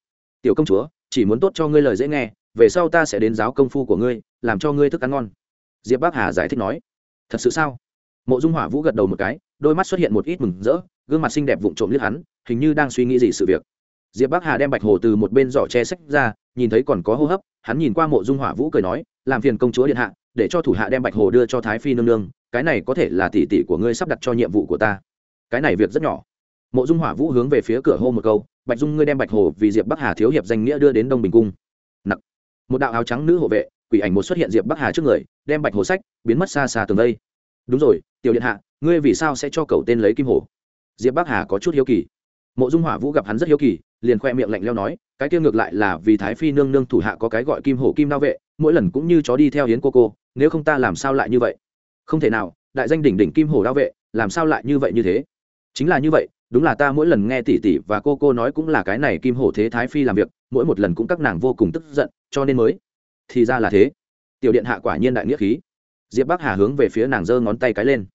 Tiểu công chúa, chỉ muốn tốt cho ngươi lời dễ nghe, về sau ta sẽ đến giáo công phu của ngươi, làm cho ngươi thức ăn ngon. Diệp bắc hà giải thích nói. Thật sự sao? Mộ dung hỏa vũ gật đầu một cái, đôi mắt xuất hiện một ít mừng rỡ, gương mặt xinh đẹp vụng trộm liếc hắn, hình như đang suy nghĩ gì sự việc. Diệp bắc hà đem bạch hồ từ một bên giỏ che sách ra, nhìn thấy còn có hô hấp, hắn nhìn qua mộ dung hỏa vũ cười nói, làm phiền công chúa điện hạ để cho thủ hạ đem bạch hồ đưa cho thái phi nương nương, cái này có thể là tỷ tỷ của ngươi sắp đặt cho nhiệm vụ của ta. Cái này việc rất nhỏ. Mộ dung hỏa vũ hướng về phía cửa hô một câu, bạch dung, ngươi đem bạch hồ vì diệp bắc hà thiếu hiệp danh nghĩa đưa đến đông bình cung. Nặc. Một đạo áo trắng nữ hộ vệ, quỷ ảnh một xuất hiện diệp bắc hà trước người, đem bạch hồ sách biến mất xa xa tường đây. Đúng rồi, tiểu điện hạ, ngươi vì sao sẽ cho cậu tên lấy kim hồ? Diệp bắc hà có chút hiếu kỳ. Mộ dung hỏa vũ gặp hắn rất hiếu kỳ, liền khoe miệng lạnh leo nói, cái kia ngược lại là vì thái phi nương nương thủ hạ có cái gọi kim hổ kim đao vệ, mỗi lần cũng như chó đi theo hiến cô cô nếu không ta làm sao lại như vậy? Không thể nào, đại danh đỉnh đỉnh kim hổ đao vệ, làm sao lại như vậy như thế? Chính là như vậy, đúng là ta mỗi lần nghe tỷ tỷ và cô cô nói cũng là cái này kim hổ thế thái phi làm việc, mỗi một lần cũng các nàng vô cùng tức giận, cho nên mới thì ra là thế. Tiểu điện hạ quả nhiên đại nghĩa khí. Diệp bắc hà hướng về phía nàng giơ ngón tay cái lên.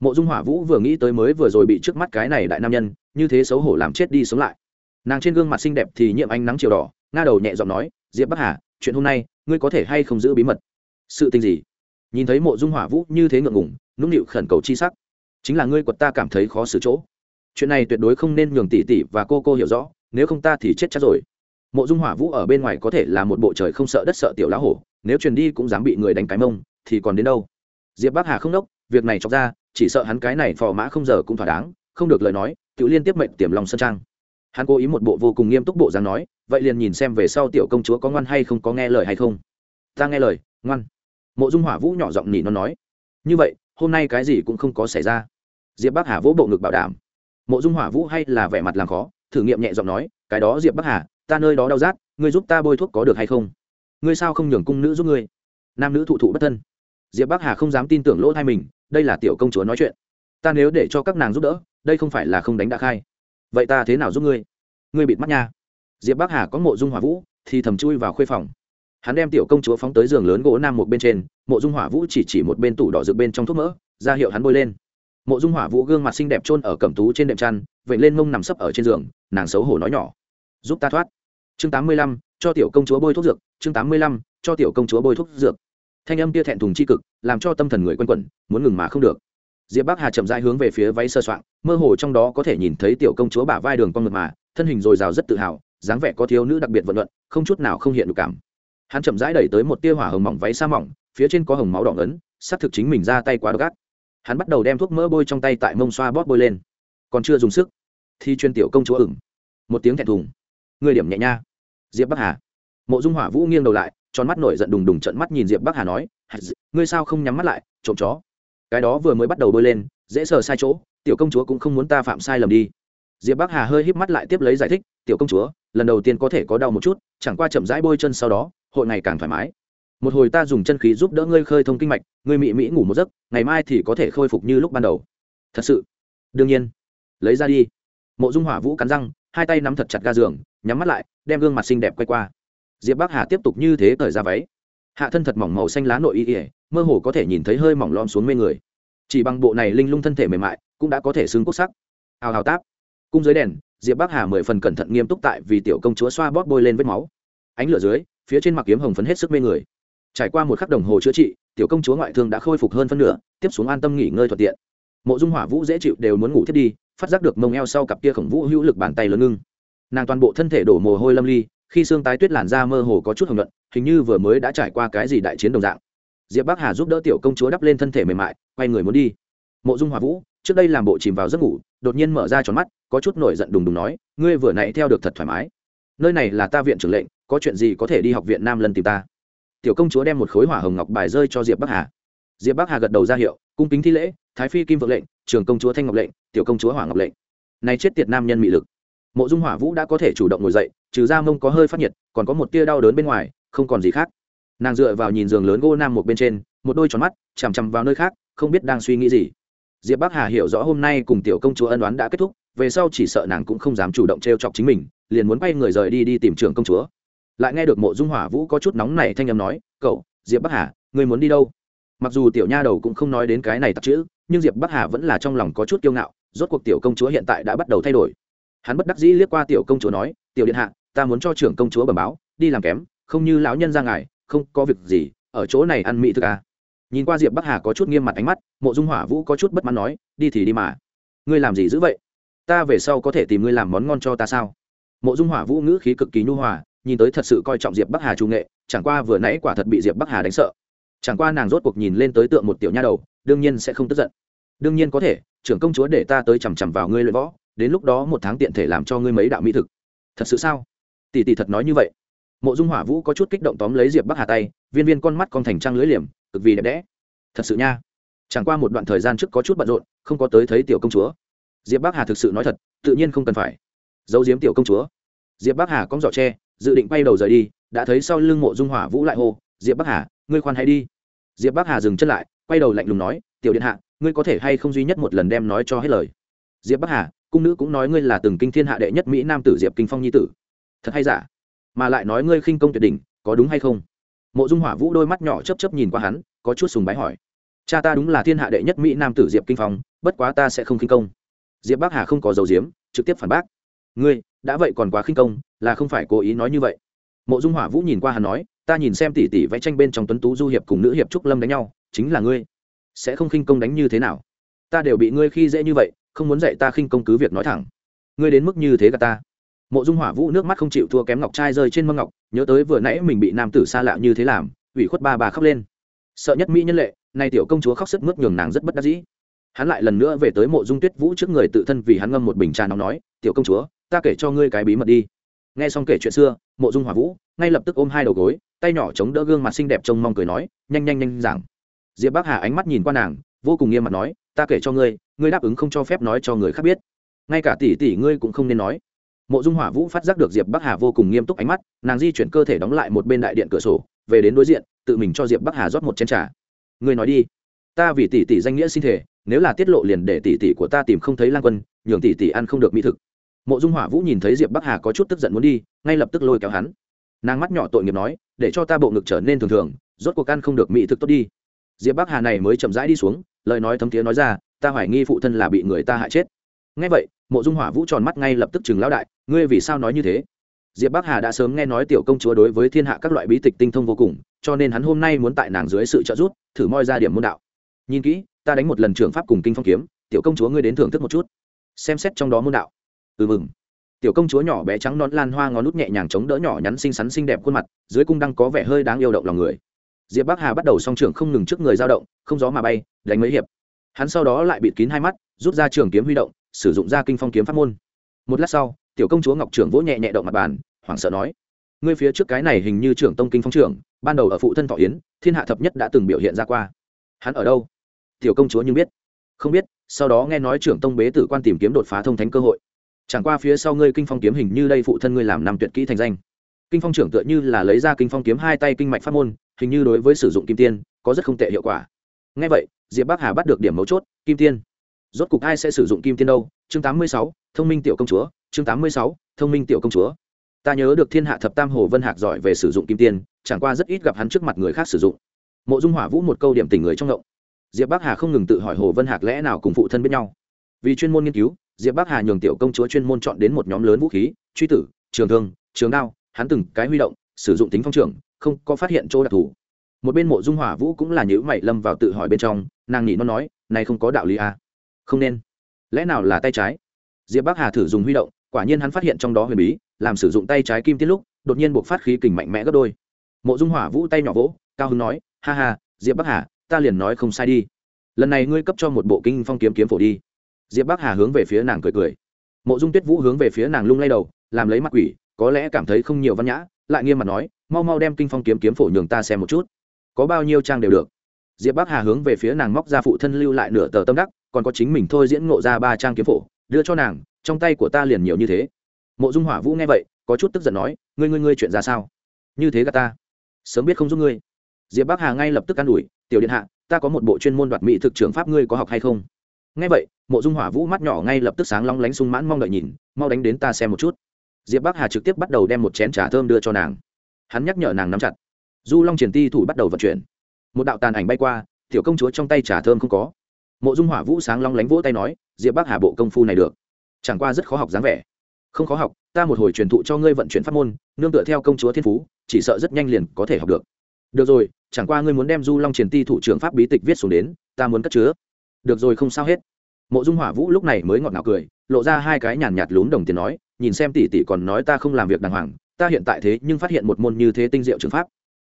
Mộ dung hỏa vũ vừa nghĩ tới mới vừa rồi bị trước mắt cái này đại nam nhân, như thế xấu hổ làm chết đi sống lại. Nàng trên gương mặt xinh đẹp thì nhiệm ánh nắng chiều đỏ, nga đầu nhẹ giọng nói, diệp bắc hà, chuyện hôm nay, ngươi có thể hay không giữ bí mật? Sự tình gì? Nhìn thấy mộ dung hỏa vũ như thế ngượng ngủng nũng nịu khẩn cầu chi sắc. Chính là ngươi quật ta cảm thấy khó xử chỗ. Chuyện này tuyệt đối không nên nhường tỷ tỷ và cô cô hiểu rõ, nếu không ta thì chết chắc rồi. Mộ dung hỏa vũ ở bên ngoài có thể là một bộ trời không sợ đất sợ tiểu lá hổ, nếu truyền đi cũng dám bị người đánh cái mông, thì còn đến đâu? Diệp bắc hà không đốc, việc này chọc ra, chỉ sợ hắn cái này phò mã không giờ cũng thỏa đáng, không được lời nói, tự liên tiếp mệnh tiềm lòng sân trang. Hắn cố ý một bộ vô cùng nghiêm túc bộ dáng nói, vậy liền nhìn xem về sau tiểu công chúa có ngoan hay không, có nghe lời hay không. Ta nghe lời, ngoan mộ dung hỏa vũ nhỏ giọng nỉ nó nói, như vậy, hôm nay cái gì cũng không có xảy ra. Diệp bắc hà vỗ bộ ngực bảo đảm. Mộ dung hỏa vũ hay là vẻ mặt làm khó, thử nghiệm nhẹ giọng nói, cái đó diệp bắc hà, ta nơi đó đau rát, ngươi giúp ta bôi thuốc có được hay không? Ngươi sao không nhường cung nữ giúp ngươi? Nam nữ thụ thụ bất thân. Diệp bắc hà không dám tin tưởng lỗ thai mình, đây là tiểu công chúa nói chuyện. Ta nếu để cho các nàng giúp đỡ, đây không phải là không đánh đã khai. Vậy ta thế nào giúp ngươi? Ngươi bịt mắt nha. Diệp bắc hà có mộ dung hỏa vũ, thì thầm chui vào khuê phòng hắn đem tiểu công chúa phóng tới giường lớn gỗ nam một bên trên, mộ dung hỏa vũ chỉ chỉ một bên tủ đỏ rực bên trong thuốc mỡ, ra hiệu hắn bôi lên. Mộ dung hỏa vũ gương mặt xinh đẹp trôn ở cẩm tú trên đệm chăn vậy lên mông nằm sấp ở trên giường, nàng xấu hổ nói nhỏ. Giúp ta thoát. Chương tám mươi lăm, cho tiểu công chúa bôi thuốc dược, chương tám mươi lăm, cho tiểu công chúa bôi thuốc dược. Thanh âm kia thẹn thùng c h i cực, làm cho tâm thần người quanh quẩn, muốn ngừng mà không được. Diệp bắc hà chậm dãi hướng về phía váy sơ soạn, mơ hồ trong đó có thể nhìn thấy tiểu công chúa bả vai đường con ngực mà, thân hình dồi dào rất tự hào, dáng vẻ có thiếu nữ đặc biệt vận luận, không chút nào không hiện được cảm hắn chậm rãi đẩy tới một tia hỏa hồng mỏng váy sa mỏng, phía trên có hồng máu đỏ ấn xác thực chính mình ra tay quá độc hắn bắt đầu đem thuốc mỡ bôi trong tay tại mông xoa bóp bôi lên. Còn chưa dùng sức, thì chuyên tiểu công chúa ửng. Một tiếng thẹn thùng. Người điểm nhẹ nha. Diệp bắc hà. Mộ dung hỏa vũ nghiêng đầu lại, tròn mắt nổi giận đùng đùng trận mắt nhìn diệp bắc hà nói ngươi sao không nhắm mắt lại, trộm chó? Cái đó vừa mới bắt đầu bôi lên, dễ sờ sai chỗ, tiểu công chúa cũng không muốn ta phạm sai lầm đi. Diệp bắc hà hơi híp mắt lại tiếp lấy giải thích, tiểu công chúa, lần đầu tiên có thể có đau một chút, chẳng qua chậm rãi bôi chân sau đó hội ngày càng thoải mái. Một hồi ta dùng chân khí giúp đỡ ngươi khơi thông kinh mạch, ngươi mị mỹ ngủ một giấc, ngày mai thì có thể khôi phục như lúc ban đầu. Thật sự. Đương nhiên. Lấy ra đi. Mộ dung hỏa vũ cắn răng, hai tay nắm thật chặt ga giường, nhắm mắt lại, đem gương mặt xinh đẹp quay qua. Diệp bắc hà tiếp tục như thế cởi ra váy. Hạ thân thật mỏng màu xanh lá nội y ỉa mơ hồ có thể nhìn thấy hơi mỏng lom xuống mê người. Chỉ bằng bộ này linh lung thân thể mềm mại, cũng đã có thể xứng cốt sắc. Hào hào táp. Cung dưới đèn, diệp bắc hà mười phần cẩn thận nghiêm túc tại vì tiểu công chúa xoa bóp bôi lên vết máu. Ánh lửa dưới phía trên mặt kiếm hồng phấn hết sức mê người. Trải qua một khắc đồng hồ chữa trị, tiểu công chúa ngoại thương đã khôi phục hơn phân nửa, tiếp xuống an tâm nghỉ ngơi thuận tiện. Mộ dung hỏa vũ dễ chịu đều muốn ngủ thiết đi, phát giác được mông eo sau cặp kia khổng vũ hữu lực bàn tay lớn ngưng. Nàng toàn bộ thân thể đổ mồ hôi lâm ly, khi xương tái tuyết làn da mơ hồ có chút hồng luận hình như vừa mới đã trải qua cái gì đại chiến đồng dạng. Diệp bắc hà giúp đỡ tiểu công chúa đắp lên thân thể mềm mại, quay người muốn đi. Mộ dung hỏa vũ, trước đây làm bộ chìm vào giấc ngủ, đột nhiên mở ra tròn mắt, có chút nổi giận đùng đùng nói, ngươi vừa nãy theo được thật thoải mái nơi này là ta viện trưởng lệnh, có chuyện gì có thể đi học viện nam lân tìm ta? Tiểu công chúa đem một khối hỏa hồng ngọc bài rơi cho diệp bắc hà. Diệp bắc hà gật đầu ra hiệu, cung kính thi lễ, thái phi kim vượng lệnh, trường công chúa thanh ngọc lệnh, tiểu công chúa hỏa ngọc lệnh. Này chết tiệt nam nhân mị lực. Mộ dung hỏa vũ đã có thể chủ động ngồi dậy, trừ ra mông có hơi phát nhiệt, còn có một tia đau đớn bên ngoài, không còn gì khác. Nàng dựa vào nhìn giường lớn gỗ nam một bên trên, một đôi tròn mắt, chằm chằm vào nơi khác, không biết đang suy nghĩ gì. Diệp bắc hà hiểu rõ hôm nay cùng tiểu công chúa ân đoán đã kết thúc, về sau chỉ sợ nàng cũng không dám chủ động t r e o chọc chính mình liền muốn bay người rời đi đi tìm trưởng công chúa. Lại nghe được mộ dung hỏa vũ có chút nóng này thanh âm nói, cậu, diệp bắc hà người muốn đi đâu? Mặc dù tiểu nha đầu cũng không nói đến cái này tặc chữ, nhưng diệp bắc hà vẫn là trong lòng có chút kiêu ngạo, rốt cuộc tiểu công chúa hiện tại đã bắt đầu thay đổi. Hắn bất đắc dĩ liếc qua tiểu công chúa nói, tiểu điện hạ, ta muốn cho trưởng công chúa bẩm báo, đi làm kém, không như lão nhân ra ngài, không có việc gì, ở chỗ này ăn mỹ thực à. Nhìn qua diệp bắc hà có chút nghiêm mặt ánh mắt, mộ dung hỏa vũ có chút bất mãn nói, đi thì đi mà. Ngươi làm gì dữ vậy? Ta về sau có thể tìm ngươi làm món ngon cho ta sao? Mộ dung hỏa vũ ngữ khí cực kỳ nhu hòa, nhìn tới thật sự coi trọng diệp bắc hà trung nghệ, chẳng qua vừa nãy quả thật bị diệp bắc hà đánh sợ. Chẳng qua nàng rốt cuộc nhìn lên tới tượng một tiểu nha đầu, đương nhiên sẽ không tức giận. Đương nhiên có thể, trưởng công chúa để ta tới chằm chằm vào ngươi luyện võ, đến lúc đó một tháng tiện thể làm cho ngươi mấy đạo mỹ thực. Thật sự sao? Tỷ tỷ thật nói như vậy. Mộ dung hỏa vũ có chút kích động tóm lấy diệp bắc hà tay, viên viên con mắt con thành trang lưới liềm, cực vì đẹp đẽ. Thật sự nha. Chẳng qua một đoạn thời gian trước có chút bận rộn, không có tới thấy tiểu công chúa. Diệp bắc hà thực sự nói thật, tự nhiên không cần phải giấu giếm tiểu công chúa. Diệp bắc hà cong giỏ tre, dự định bay đầu rời đi, đã thấy sau lưng mộ dung hỏa vũ lại hô, diệp bắc hà, ngươi khoan hay đi. Diệp bắc hà dừng chân lại, quay đầu lạnh lùng nói, tiểu điện hạ, ngươi có thể hay không duy nhất một lần đem nói cho hết lời? Diệp bắc hà, cung nữ cũng nói ngươi là từng kinh thiên hạ đệ nhất mỹ nam tử diệp kinh phong nhi tử. Thật hay giả? Mà lại nói ngươi khinh công tuyệt đỉnh, có đúng hay không? Mộ dung hỏa vũ đôi mắt nhỏ chấp chấp nhìn qua hắn, có chút sùng bái hỏi. Cha ta đúng là thiên hạ đệ nhất mỹ nam tử diệp kinh phong, bất quá ta sẽ không khinh công. Diệp bắc hà không có dầu diếm, trực tiếp phản bác ngươi, đã vậy còn quá khinh công, là không phải cố ý nói như vậy. Mộ dung hỏa vũ nhìn qua hắn nói, ta nhìn xem tỷ tỷ vẽ tranh bên trong tuấn tú du hiệp cùng nữ hiệp trúc lâm đánh nhau, chính là ngươi. Sẽ không khinh công đánh như thế nào? Ta đều bị ngươi khi dễ như vậy, không muốn dạy ta khinh công cứ việc nói thẳng. Ngươi đến mức như thế cả ta. Mộ dung hỏa vũ nước mắt không chịu thua kém ngọc trai rơi trên mâm ngọc, nhớ tới vừa nãy mình bị nam tử xa lạ như thế làm, ủy khuất ba bà khóc lên. Sợ nhất mỹ nhân lệ, nay tiểu công chúa khóc sức mướt nhường nàng rất bất đắc dĩ. Hắn lại lần nữa về tới mộ dung tuyết vũ trước người tự thân vì hắn ngâm một bình trà nóng nói, tiểu công chúa ta kể cho ngươi cái bí mật đi. Nghe xong kể chuyện xưa, mộ dung hỏa vũ ngay lập tức ôm hai đầu gối, tay nhỏ chống đỡ gương mặt xinh đẹp trông mong cười nói, nhanh nhanh nhanh giảng. Diệp bắc hà ánh mắt nhìn qua nàng, vô cùng nghiêm mặt nói, ta kể cho ngươi ngươi đáp ứng không cho phép nói cho người khác biết. Ngay cả tỷ tỷ ngươi cũng không nên nói. Mộ dung hỏa vũ phát giác được diệp bắc hà vô cùng nghiêm túc ánh mắt, nàng di chuyển cơ thể đóng lại một bên đại điện cửa sổ, về đến đối diện, tự mình cho diệp bắc hà rót một chén t r à ngươi nói đi, ta vì tỷ tỷ danh nghĩa xin thể nếu là tiết lộ liền để tỷ tỷ của ta tìm không thấy lan quân, nhường tỷ tỷ ăn không được mỹ thực mộ dung hỏa vũ nhìn thấy diệp bắc hà có chút tức giận muốn đi ngay lập tức lôi kéo hắn nàng mắt nhỏ tội nghiệp nói để cho ta bộ ngực trở nên thường thường rốt cuộc ăn không được mỹ thực tốt đi diệp bắc hà này mới chậm rãi đi xuống lời nói thấm thiế nói ra ta hoài nghi phụ thân là bị người ta hại chết ngay vậy mộ dung hỏa vũ tròn mắt ngay lập tức chừng lão đại ngươi vì sao nói như thế diệp bắc hà đã sớm nghe nói tiểu công chúa đối với thiên hạ các loại bí tịch tinh thông vô cùng cho nên hắn hôm nay muốn tại nàng dưới sự trợ giúp thử moi ra điểm môn đạo nhìn kỹ ta đánh một lần trường pháp cùng kinh phong kiếm tiểu công chúa ngươi đến thưởng thức một chút xem xét trong đó môn đạo ừ mừng. Tiểu công chúa nhỏ bé trắng non lan hoa ngón nút nhẹ nhàng chống đỡ nhỏ nhắn xinh xắn xinh đẹp khuôn mặt, dưới cung đang có vẻ hơi đáng yêu động lòng người. Diệp bắc hà bắt đầu song trường không ngừng trước người dao động, không gió mà bay, đánh mấy hiệp. Hắn sau đó lại bịt kín hai mắt, rút ra trường kiếm huy động, sử dụng ra kinh phong kiếm pháp môn. Một lát sau, tiểu công chúa ngọc trưởng vỗ nhẹ nhẹ động mặt bàn, hoảng sợ nói, ngươi phía trước cái này hình như trưởng tông kinh phong trưởng, ban đầu ở phụ thân thọ yến, thiên hạ thập nhất đã từng biểu hiện ra qua. Hắn ở đâu? Tiểu công chúa nhưng biết. Không biết, sau đó nghe nói trưởng tông bế tử quan tìm kiếm đột phá thông thánh cơ hội chẳng qua phía sau ngươi kinh phong kiếm hình như đây phụ thân ngươi làm năm tuyệt kỹ thành danh. Kinh phong trưởng tựa như là lấy ra kinh phong kiếm hai tay kinh mạch pháp môn, hình như đối với sử dụng kim tiên, có rất không tệ hiệu quả. Ngay vậy, diệp bắc hà bắt được điểm mấu chốt, kim tiên. Rốt cục ai sẽ sử dụng kim tiên đâu? Chương tám mươi sáu, thông minh tiểu công chúa, chương tám mươi sáu, thông minh tiểu công chúa. Ta nhớ được thiên hạ thập tam hồ vân hạc giỏi về sử dụng kim tiên, chẳng qua rất ít gặp hắn trước mặt người khác sử dụng. Mộ dung hỏa vũ một câu điểm tình người trong ngộng. Diệp bắc hà không ngừng tự hỏi hồ vân hạc lẽ nào cùng phụ thân biết nhau. Vì chuyên môn nghiên cứu diệp bắc hà nhường tiểu công chúa chuyên môn chọn đến một nhóm lớn vũ khí, truy tử, trường thương, trường đao, hắn từng cái huy động, sử dụng tính phong trường, không có phát hiện chỗ đặc thù. Một bên mộ dung hỏa vũ cũng là nhữ mày lâm vào tự hỏi bên trong, nàng nhị nó nói, này không có đạo lý à. không nên. Lẽ nào là tay trái? Diệp bắc hà thử dùng huy động, quả nhiên hắn phát hiện trong đó huyền bí, làm sử dụng tay trái kim tiết lúc, đột nhiên buộc phát khí kình mạnh mẽ gấp đôi. Mộ dung hỏa vũ tay nhỏ vỗ, cao hưng nói, ha ha, diệp bắc hà, ta liền nói không sai đi. Lần này ngươi cấp cho một bộ kinh phong kiếm kiếm phổ đi diệp bắc hà hướng về phía nàng cười cười. Mộ dung tuyết vũ hướng về phía nàng lung lay đầu, làm lấy mặt quỷ, có lẽ cảm thấy không nhiều văn nhã, lại nghiêm mặt nói, mau mau đem kinh phong kiếm kiếm phổ nhường ta xem một chút. Có bao nhiêu trang đều được. Diệp bắc hà hướng về phía nàng móc ra phụ thân lưu lại nửa tờ tâm đắc, còn có chính mình thôi diễn ngộ ra ba trang kiếm phổ, đưa cho nàng, trong tay của ta liền nhiều như thế. Mộ dung hỏa vũ nghe vậy, có chút tức giận nói, ngươi ngươi ngươi chuyện ra sao? Như thế gà ta. Sớm biết không giúp ngươi. Diệp bắc hà ngay lập tức an ủi, tiểu điện hạ, ta có một bộ chuyên môn đoạt mỹ thực trường pháp, ngươi có học hay không? Nghe vậy mộ dung hỏa vũ mắt nhỏ ngay lập tức sáng long lánh sung mãn mong đợi nhìn, mau đánh đến ta xem một chút. Diệp bắc hà trực tiếp bắt đầu đem một chén trà thơm đưa cho nàng. Hắn nhắc nhở nàng nắm chặt. Du long triển ti thủ bắt đầu vận chuyển. Một đạo tàn ảnh bay qua, tiểu công chúa trong tay trà thơm không có. Mộ dung hỏa vũ sáng long lánh vỗ tay nói, diệp bắc hà bộ công phu này được. Chẳng qua rất khó học dáng vẻ. Không khó học, ta một hồi truyền thụ cho ngươi vận chuyển pháp môn, nương tựa theo công chúa thiên phú, chỉ sợ rất nhanh liền có thể học được. Được rồi, chẳng qua ngươi muốn đem du long triển ti thủ trưởng pháp bí tịch viết xuống đến, ta muốn cất chứa. Được rồi, không sao hết mộ dung hỏa vũ lúc này mới ngọt ngào cười, lộ ra hai cái nhàn nhạt lún đồng tiền nói, nhìn xem tỷ tỷ còn nói ta không làm việc đàng hoàng, ta hiện tại thế nhưng phát hiện một môn như thế tinh diệu trường pháp.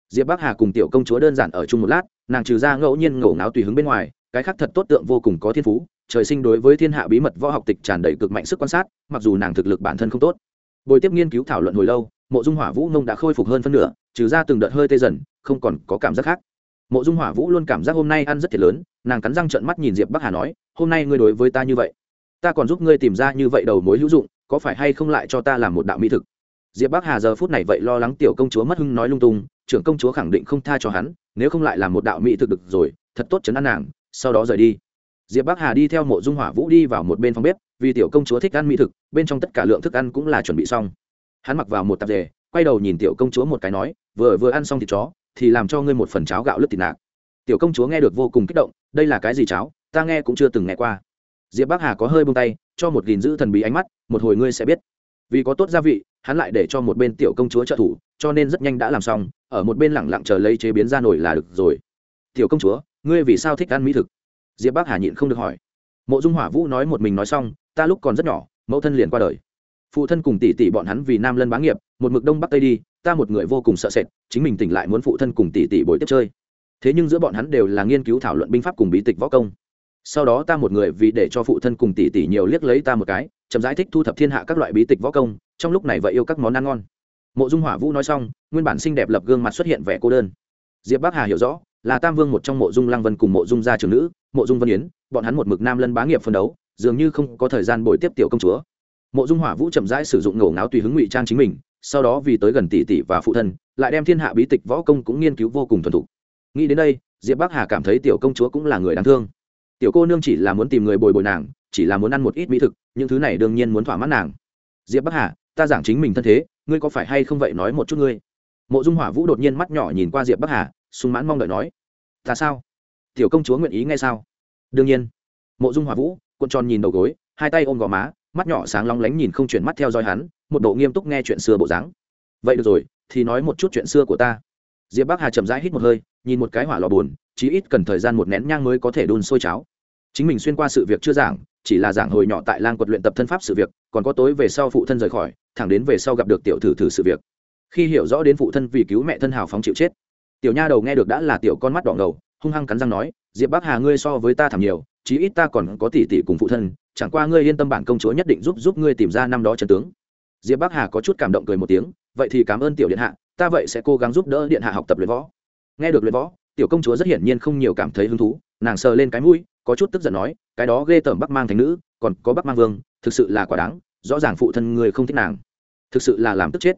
Diệp bắc hà cùng tiểu công chúa đơn giản ở chung một lát, nàng trừ ra ngẫu nhiên ngổ ngáo tùy hứng bên ngoài, cái khác thật tốt tượng vô cùng có thiên phú, trời sinh đối với thiên hạ bí mật võ học tịch tràn đầy cực mạnh sức quan sát, mặc dù nàng thực lực bản thân không tốt. Bồi tiếp nghiên cứu thảo luận hồi lâu, mộ dung hỏa vũ nông đã khôi phục hơn phân nửa, trừ ra từng đợt hơi tê dần, không còn có cảm giác khác mộ dung hỏa vũ luôn cảm giác hôm nay ăn rất thiệt lớn, nàng cắn răng trợn mắt nhìn diệp bắc hà nói, hôm nay ngươi đối với ta như vậy, ta còn giúp ngươi tìm ra như vậy đầu mối hữu dụng, có phải hay không lại cho ta làm một đạo mỹ thực? Diệp bắc hà giờ phút này vậy lo lắng tiểu công chúa mất hưng nói lung tung, trưởng công chúa khẳng định không tha cho hắn, nếu không lại làm một đạo mỹ thực được rồi, thật tốt chấn an nàng, sau đó rời đi. Diệp bắc hà đi theo mộ dung hỏa vũ đi vào một bên phòng bếp, vì tiểu công chúa thích ăn mỹ thực, bên trong tất cả lượng thức ăn cũng là chuẩn bị xong. Hắn mặc vào một tạp dề, quay đầu nhìn tiểu công chúa một cái nói, vừa vừa ăn xong thịt chó thì làm cho ngươi một phần cháo gạo lứt thịt nạc. Tiểu công chúa nghe được vô cùng kích động, đây là cái gì cháo? Ta nghe cũng chưa từng nghe qua. Diệp bắc hà có hơi bông tay, cho một gìn giữ thần bí ánh mắt, một hồi ngươi sẽ biết. Vì có tốt gia vị, hắn lại để cho một bên tiểu công chúa trợ thủ, cho nên rất nhanh đã làm xong, ở một bên lẳng lặng chờ lấy chế biến ra nổi là được rồi. Tiểu công chúa, ngươi vì sao thích ăn mỹ thực? Diệp bắc hà nhịn không được hỏi. Mộ dung hỏa vũ nói một mình nói xong, ta lúc còn rất nhỏ, mẫu thân liền qua đời. Phụ thân cùng tỷ tỷ bọn hắn vì nam lân bá nghiệp, một mực đông bắc tây đi ta một người vô cùng sợ sệt, chính mình tỉnh lại muốn phụ thân cùng tỷ tỷ bồi tiếp chơi. Thế nhưng giữa bọn hắn đều là nghiên cứu thảo luận binh pháp cùng bí tịch võ công. Sau đó ta một người vì để cho phụ thân cùng tỷ tỷ nhiều liếc lấy ta một cái, chậm giải thích thu thập thiên hạ các loại bí tịch võ công, trong lúc này vậy yêu các món ăn ngon. Mộ dung hỏa vũ nói xong, nguyên bản xinh đẹp lập gương mặt xuất hiện vẻ cô đơn. Diệp bắc hà hiểu rõ, là tam vương một trong mộ dung lăng vân cùng mộ dung gia trưởng nữ, mộ dung vân yến, bọn hắn một mực nam lân bá nghiệp phân đấu, dường như không có thời gian bồi tiếp tiểu công chúa. Mộ dung hỏa vũ chậm rãi sử dụng ngổ ngáo tùy hứng ngụy trang chính mình sau đó vì tới gần tỷ tỷ và phụ thân, lại đem thiên hạ bí tịch võ công cũng nghiên cứu vô cùng thuần thục. Nghĩ đến đây, diệp bắc hà cảm thấy tiểu công chúa cũng là người đáng thương. Tiểu cô nương chỉ là muốn tìm người bồi bồi nàng, chỉ là muốn ăn một ít mỹ thực, những thứ này đương nhiên muốn thỏa mãn nàng. Diệp bắc hà, ta giảng chính mình thân thế, ngươi có phải hay không vậy nói một chút ngươi? Mộ dung hỏa vũ đột nhiên mắt nhỏ nhìn qua diệp bắc hà, sung mãn mong đợi nói, ta sao? Tiểu công chúa nguyện ý ngay sao? Đương nhiên. Mộ dung hỏa vũ cuộn tròn nhìn đầu gối, hai tay ôm gò má, mắt nhỏ sáng lóng lánh nhìn không chuyển mắt theo dõi hắn một độ nghiêm túc nghe chuyện xưa bộ dáng. Vậy được rồi, thì nói một chút chuyện xưa của ta. Diệp bắc hà chậm rãi hít một hơi, nhìn một cái hỏa lò buồn, chí ít cần thời gian một nén nhang mới có thể đun sôi cháo. Chính mình xuyên qua sự việc chưa giảng, chỉ là giảng hồi nhỏ tại lang quật luyện tập thân pháp sự việc, còn có tối về sau phụ thân rời khỏi, thẳng đến về sau gặp được tiểu thử thử sự việc. Khi hiểu rõ đến phụ thân vì cứu mẹ thân hào phóng chịu chết, tiểu nha đầu nghe được đã là tiểu con mắt đỏ ngầu, hung hăng cắn răng nói, diệp bắc hà, ngươi so với ta thảm nhiều, chí ít ta còn có tỷ tỷ cùng phụ thân, chẳng qua ngươi yên tâm bản công chúa nhất định giúp giúp ngươi tìm ra năm đó trần tướng diệp bắc hà có chút cảm động cười một tiếng, vậy thì cảm ơn tiểu điện hạ, ta vậy sẽ cố gắng giúp đỡ điện hạ học tập luyện võ. Nghe được luyện võ, tiểu công chúa rất hiển nhiên không nhiều cảm thấy hứng thú, nàng sờ lên cái mũi, có chút tức giận nói, cái đó ghê tởm bắc mang thành nữ, còn có bắc mang vương, thực sự là quả đáng, rõ ràng phụ thân người không thích nàng. Thực sự là làm tức chết.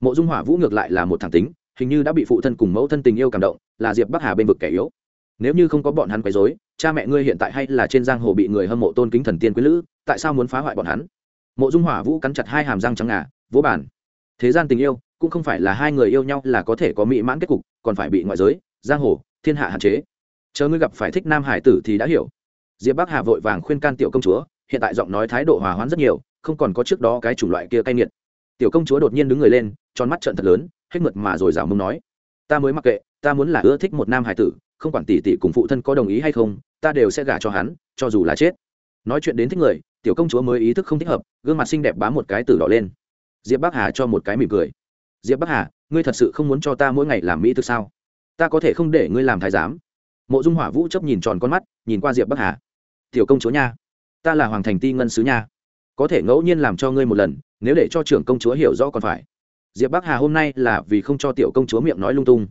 Mộ dung hỏa vũ ngược lại là một thằng tính, hình như đã bị phụ thân cùng mẫu thân tình yêu cảm động, là diệp bắc hà bên vực kẻ yếu. Nếu như không có bọn hắn quấy dối cha mẹ ngươi hiện tại hay là trên giang hồ bị người hâm mộ tôn kính thần tiên quý lữ, tại sao muốn phá hoại bọn hắn? Mộ dung hỏa vũ cắn chặt hai hàm răng trắng ngà, vỗ bản thế gian tình yêu, cũng không phải là hai người yêu nhau là có thể có mỹ mãn kết cục, còn phải bị ngoại giới, giang hồ, thiên hạ hạn chế. Chờ ngươi gặp phải thích nam hải tử thì đã hiểu. Diệp bắc hà vội vàng khuyên can tiểu công chúa, hiện tại giọng nói thái độ hòa hoãn rất nhiều, không còn có trước đó cái chủng loại kia cay nghiệt. Tiểu công chúa đột nhiên đứng người lên, tròn mắt trận thật lớn, hết mượt mà rồi rào mông nói, ta mới mặc kệ, ta muốn là ưa thích một nam hải tử, không quản tỷ tỷ cùng phụ thân có đồng ý hay không, ta đều sẽ gả cho hắn, cho dù là chết. Nói chuyện đến thích người tiểu công chúa mới ý thức không thích hợp, gương mặt xinh đẹp bám một cái từ đỏ lên. Diệp bắc hà cho một cái mỉm cười. Diệp bắc hà, ngươi thật sự không muốn cho ta mỗi ngày làm mỹ thực sao? Ta có thể không để ngươi làm thái giám. Mộ dung hỏa vũ chấp nhìn tròn con mắt, nhìn qua diệp bắc hà. Tiểu công chúa nha, ta là hoàng thành ti ngân sứ nha. Có thể ngẫu nhiên làm cho ngươi một lần, nếu để cho trưởng công chúa hiểu rõ còn phải. Diệp bắc hà hôm nay là vì không cho tiểu công chúa miệng nói lung tung.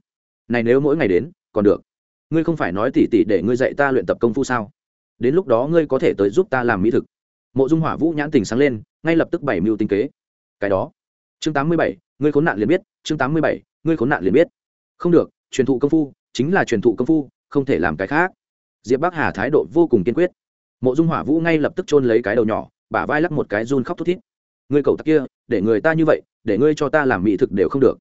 Này nếu mỗi ngày đến, còn được. Ngươi không phải nói tỉ tỉ để ngươi dạy ta luyện tập công phu sao? Đến lúc đó ngươi có thể tới giúp ta làm mỹ thực mộ dung hỏa vũ nhãn tình sáng lên, ngay lập tức bảy mưu tinh kế. Cái đó. Chương tám mươi bảy, ngươi khốn nạn liền biết, chương tám mươi bảy, ngươi khốn nạn liền biết. Không được, truyền thụ công phu, chính là truyền thụ công phu, không thể làm cái khác. Diệp bắc hà thái độ vô cùng kiên quyết. Mộ dung hỏa vũ ngay lập tức chôn lấy cái đầu nhỏ, bả vai lắc một cái run khóc thút thít. Ngươi cầu tặc kia, để người ta như vậy, để ngươi cho ta làm mỹ thực đều không được.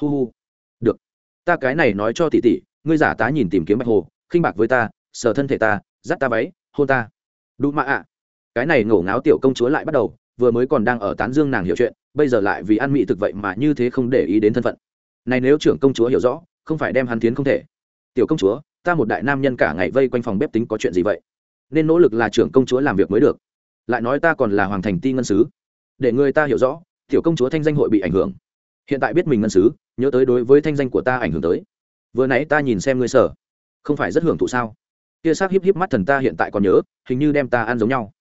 Hu hu. Được. Ta cái này nói cho tỷ tỷ, ngươi giả tá nhìn tìm kiếm bạch hồ, khinh bạc với ta, sờ thân thể ta, dắt ta váy, hôn ta. Đủ mạ ạ cái này ngổ ngáo tiểu công chúa lại bắt đầu, vừa mới còn đang ở tán dương nàng hiểu chuyện, bây giờ lại vì ăn mị thực vậy mà như thế không để ý đến thân phận. Này nếu trưởng công chúa hiểu rõ, không phải đem hắn tiến không thể. Tiểu công chúa, ta một đại nam nhân cả ngày vây quanh phòng bếp tính có chuyện gì vậy? Nên nỗ lực là trưởng công chúa làm việc mới được. Lại nói ta còn là hoàng thành ti ngân sứ. Để người ta hiểu rõ, tiểu công chúa thanh danh hội bị ảnh hưởng. Hiện tại biết mình ngân sứ, nhớ tới đối với thanh danh của ta ảnh hưởng tới. Vừa nãy ta nhìn xem ngươi sở. Không phải rất hưởng thụ sao? Kia s c híp híp mắt thần ta hiện tại còn nhớ, hình như đem ta ăn giống nhau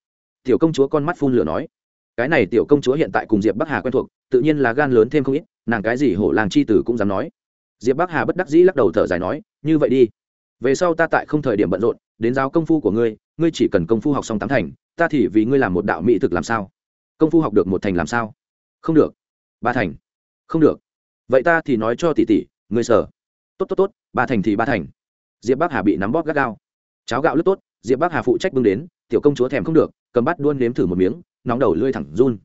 tiểu công chúa con mắt phun lửa nói, cái này tiểu công chúa hiện tại cùng diệp bắc hà quen thuộc, tự nhiên là gan lớn thêm không ít, nàng cái gì hổ làng chi tử cũng dám nói. Diệp bắc hà bất đắc dĩ lắc đầu thở dài nói, như vậy đi, về sau ta tại không thời điểm bận rộn, đến giáo công phu của ngươi ngươi chỉ cần công phu học xong tám thành, ta thì vì ngươi làm một đạo mỹ thực làm sao? Công phu học được một thành làm sao? Không được. Ba thành. Không được. Vậy ta thì nói cho tỷ tỷ, ngươi sở tốt tốt tốt, ba thành thì ba thành. Diệp bắc hà bị nắm bóp gắt gao. Cháo gạo lướt tốt, diệp bắc hà phụ trách bưng đến, tiểu công chúa thèm không được cầm bắt đuôn nếm thử một miếng, nóng đầu lưỡi thẳng run.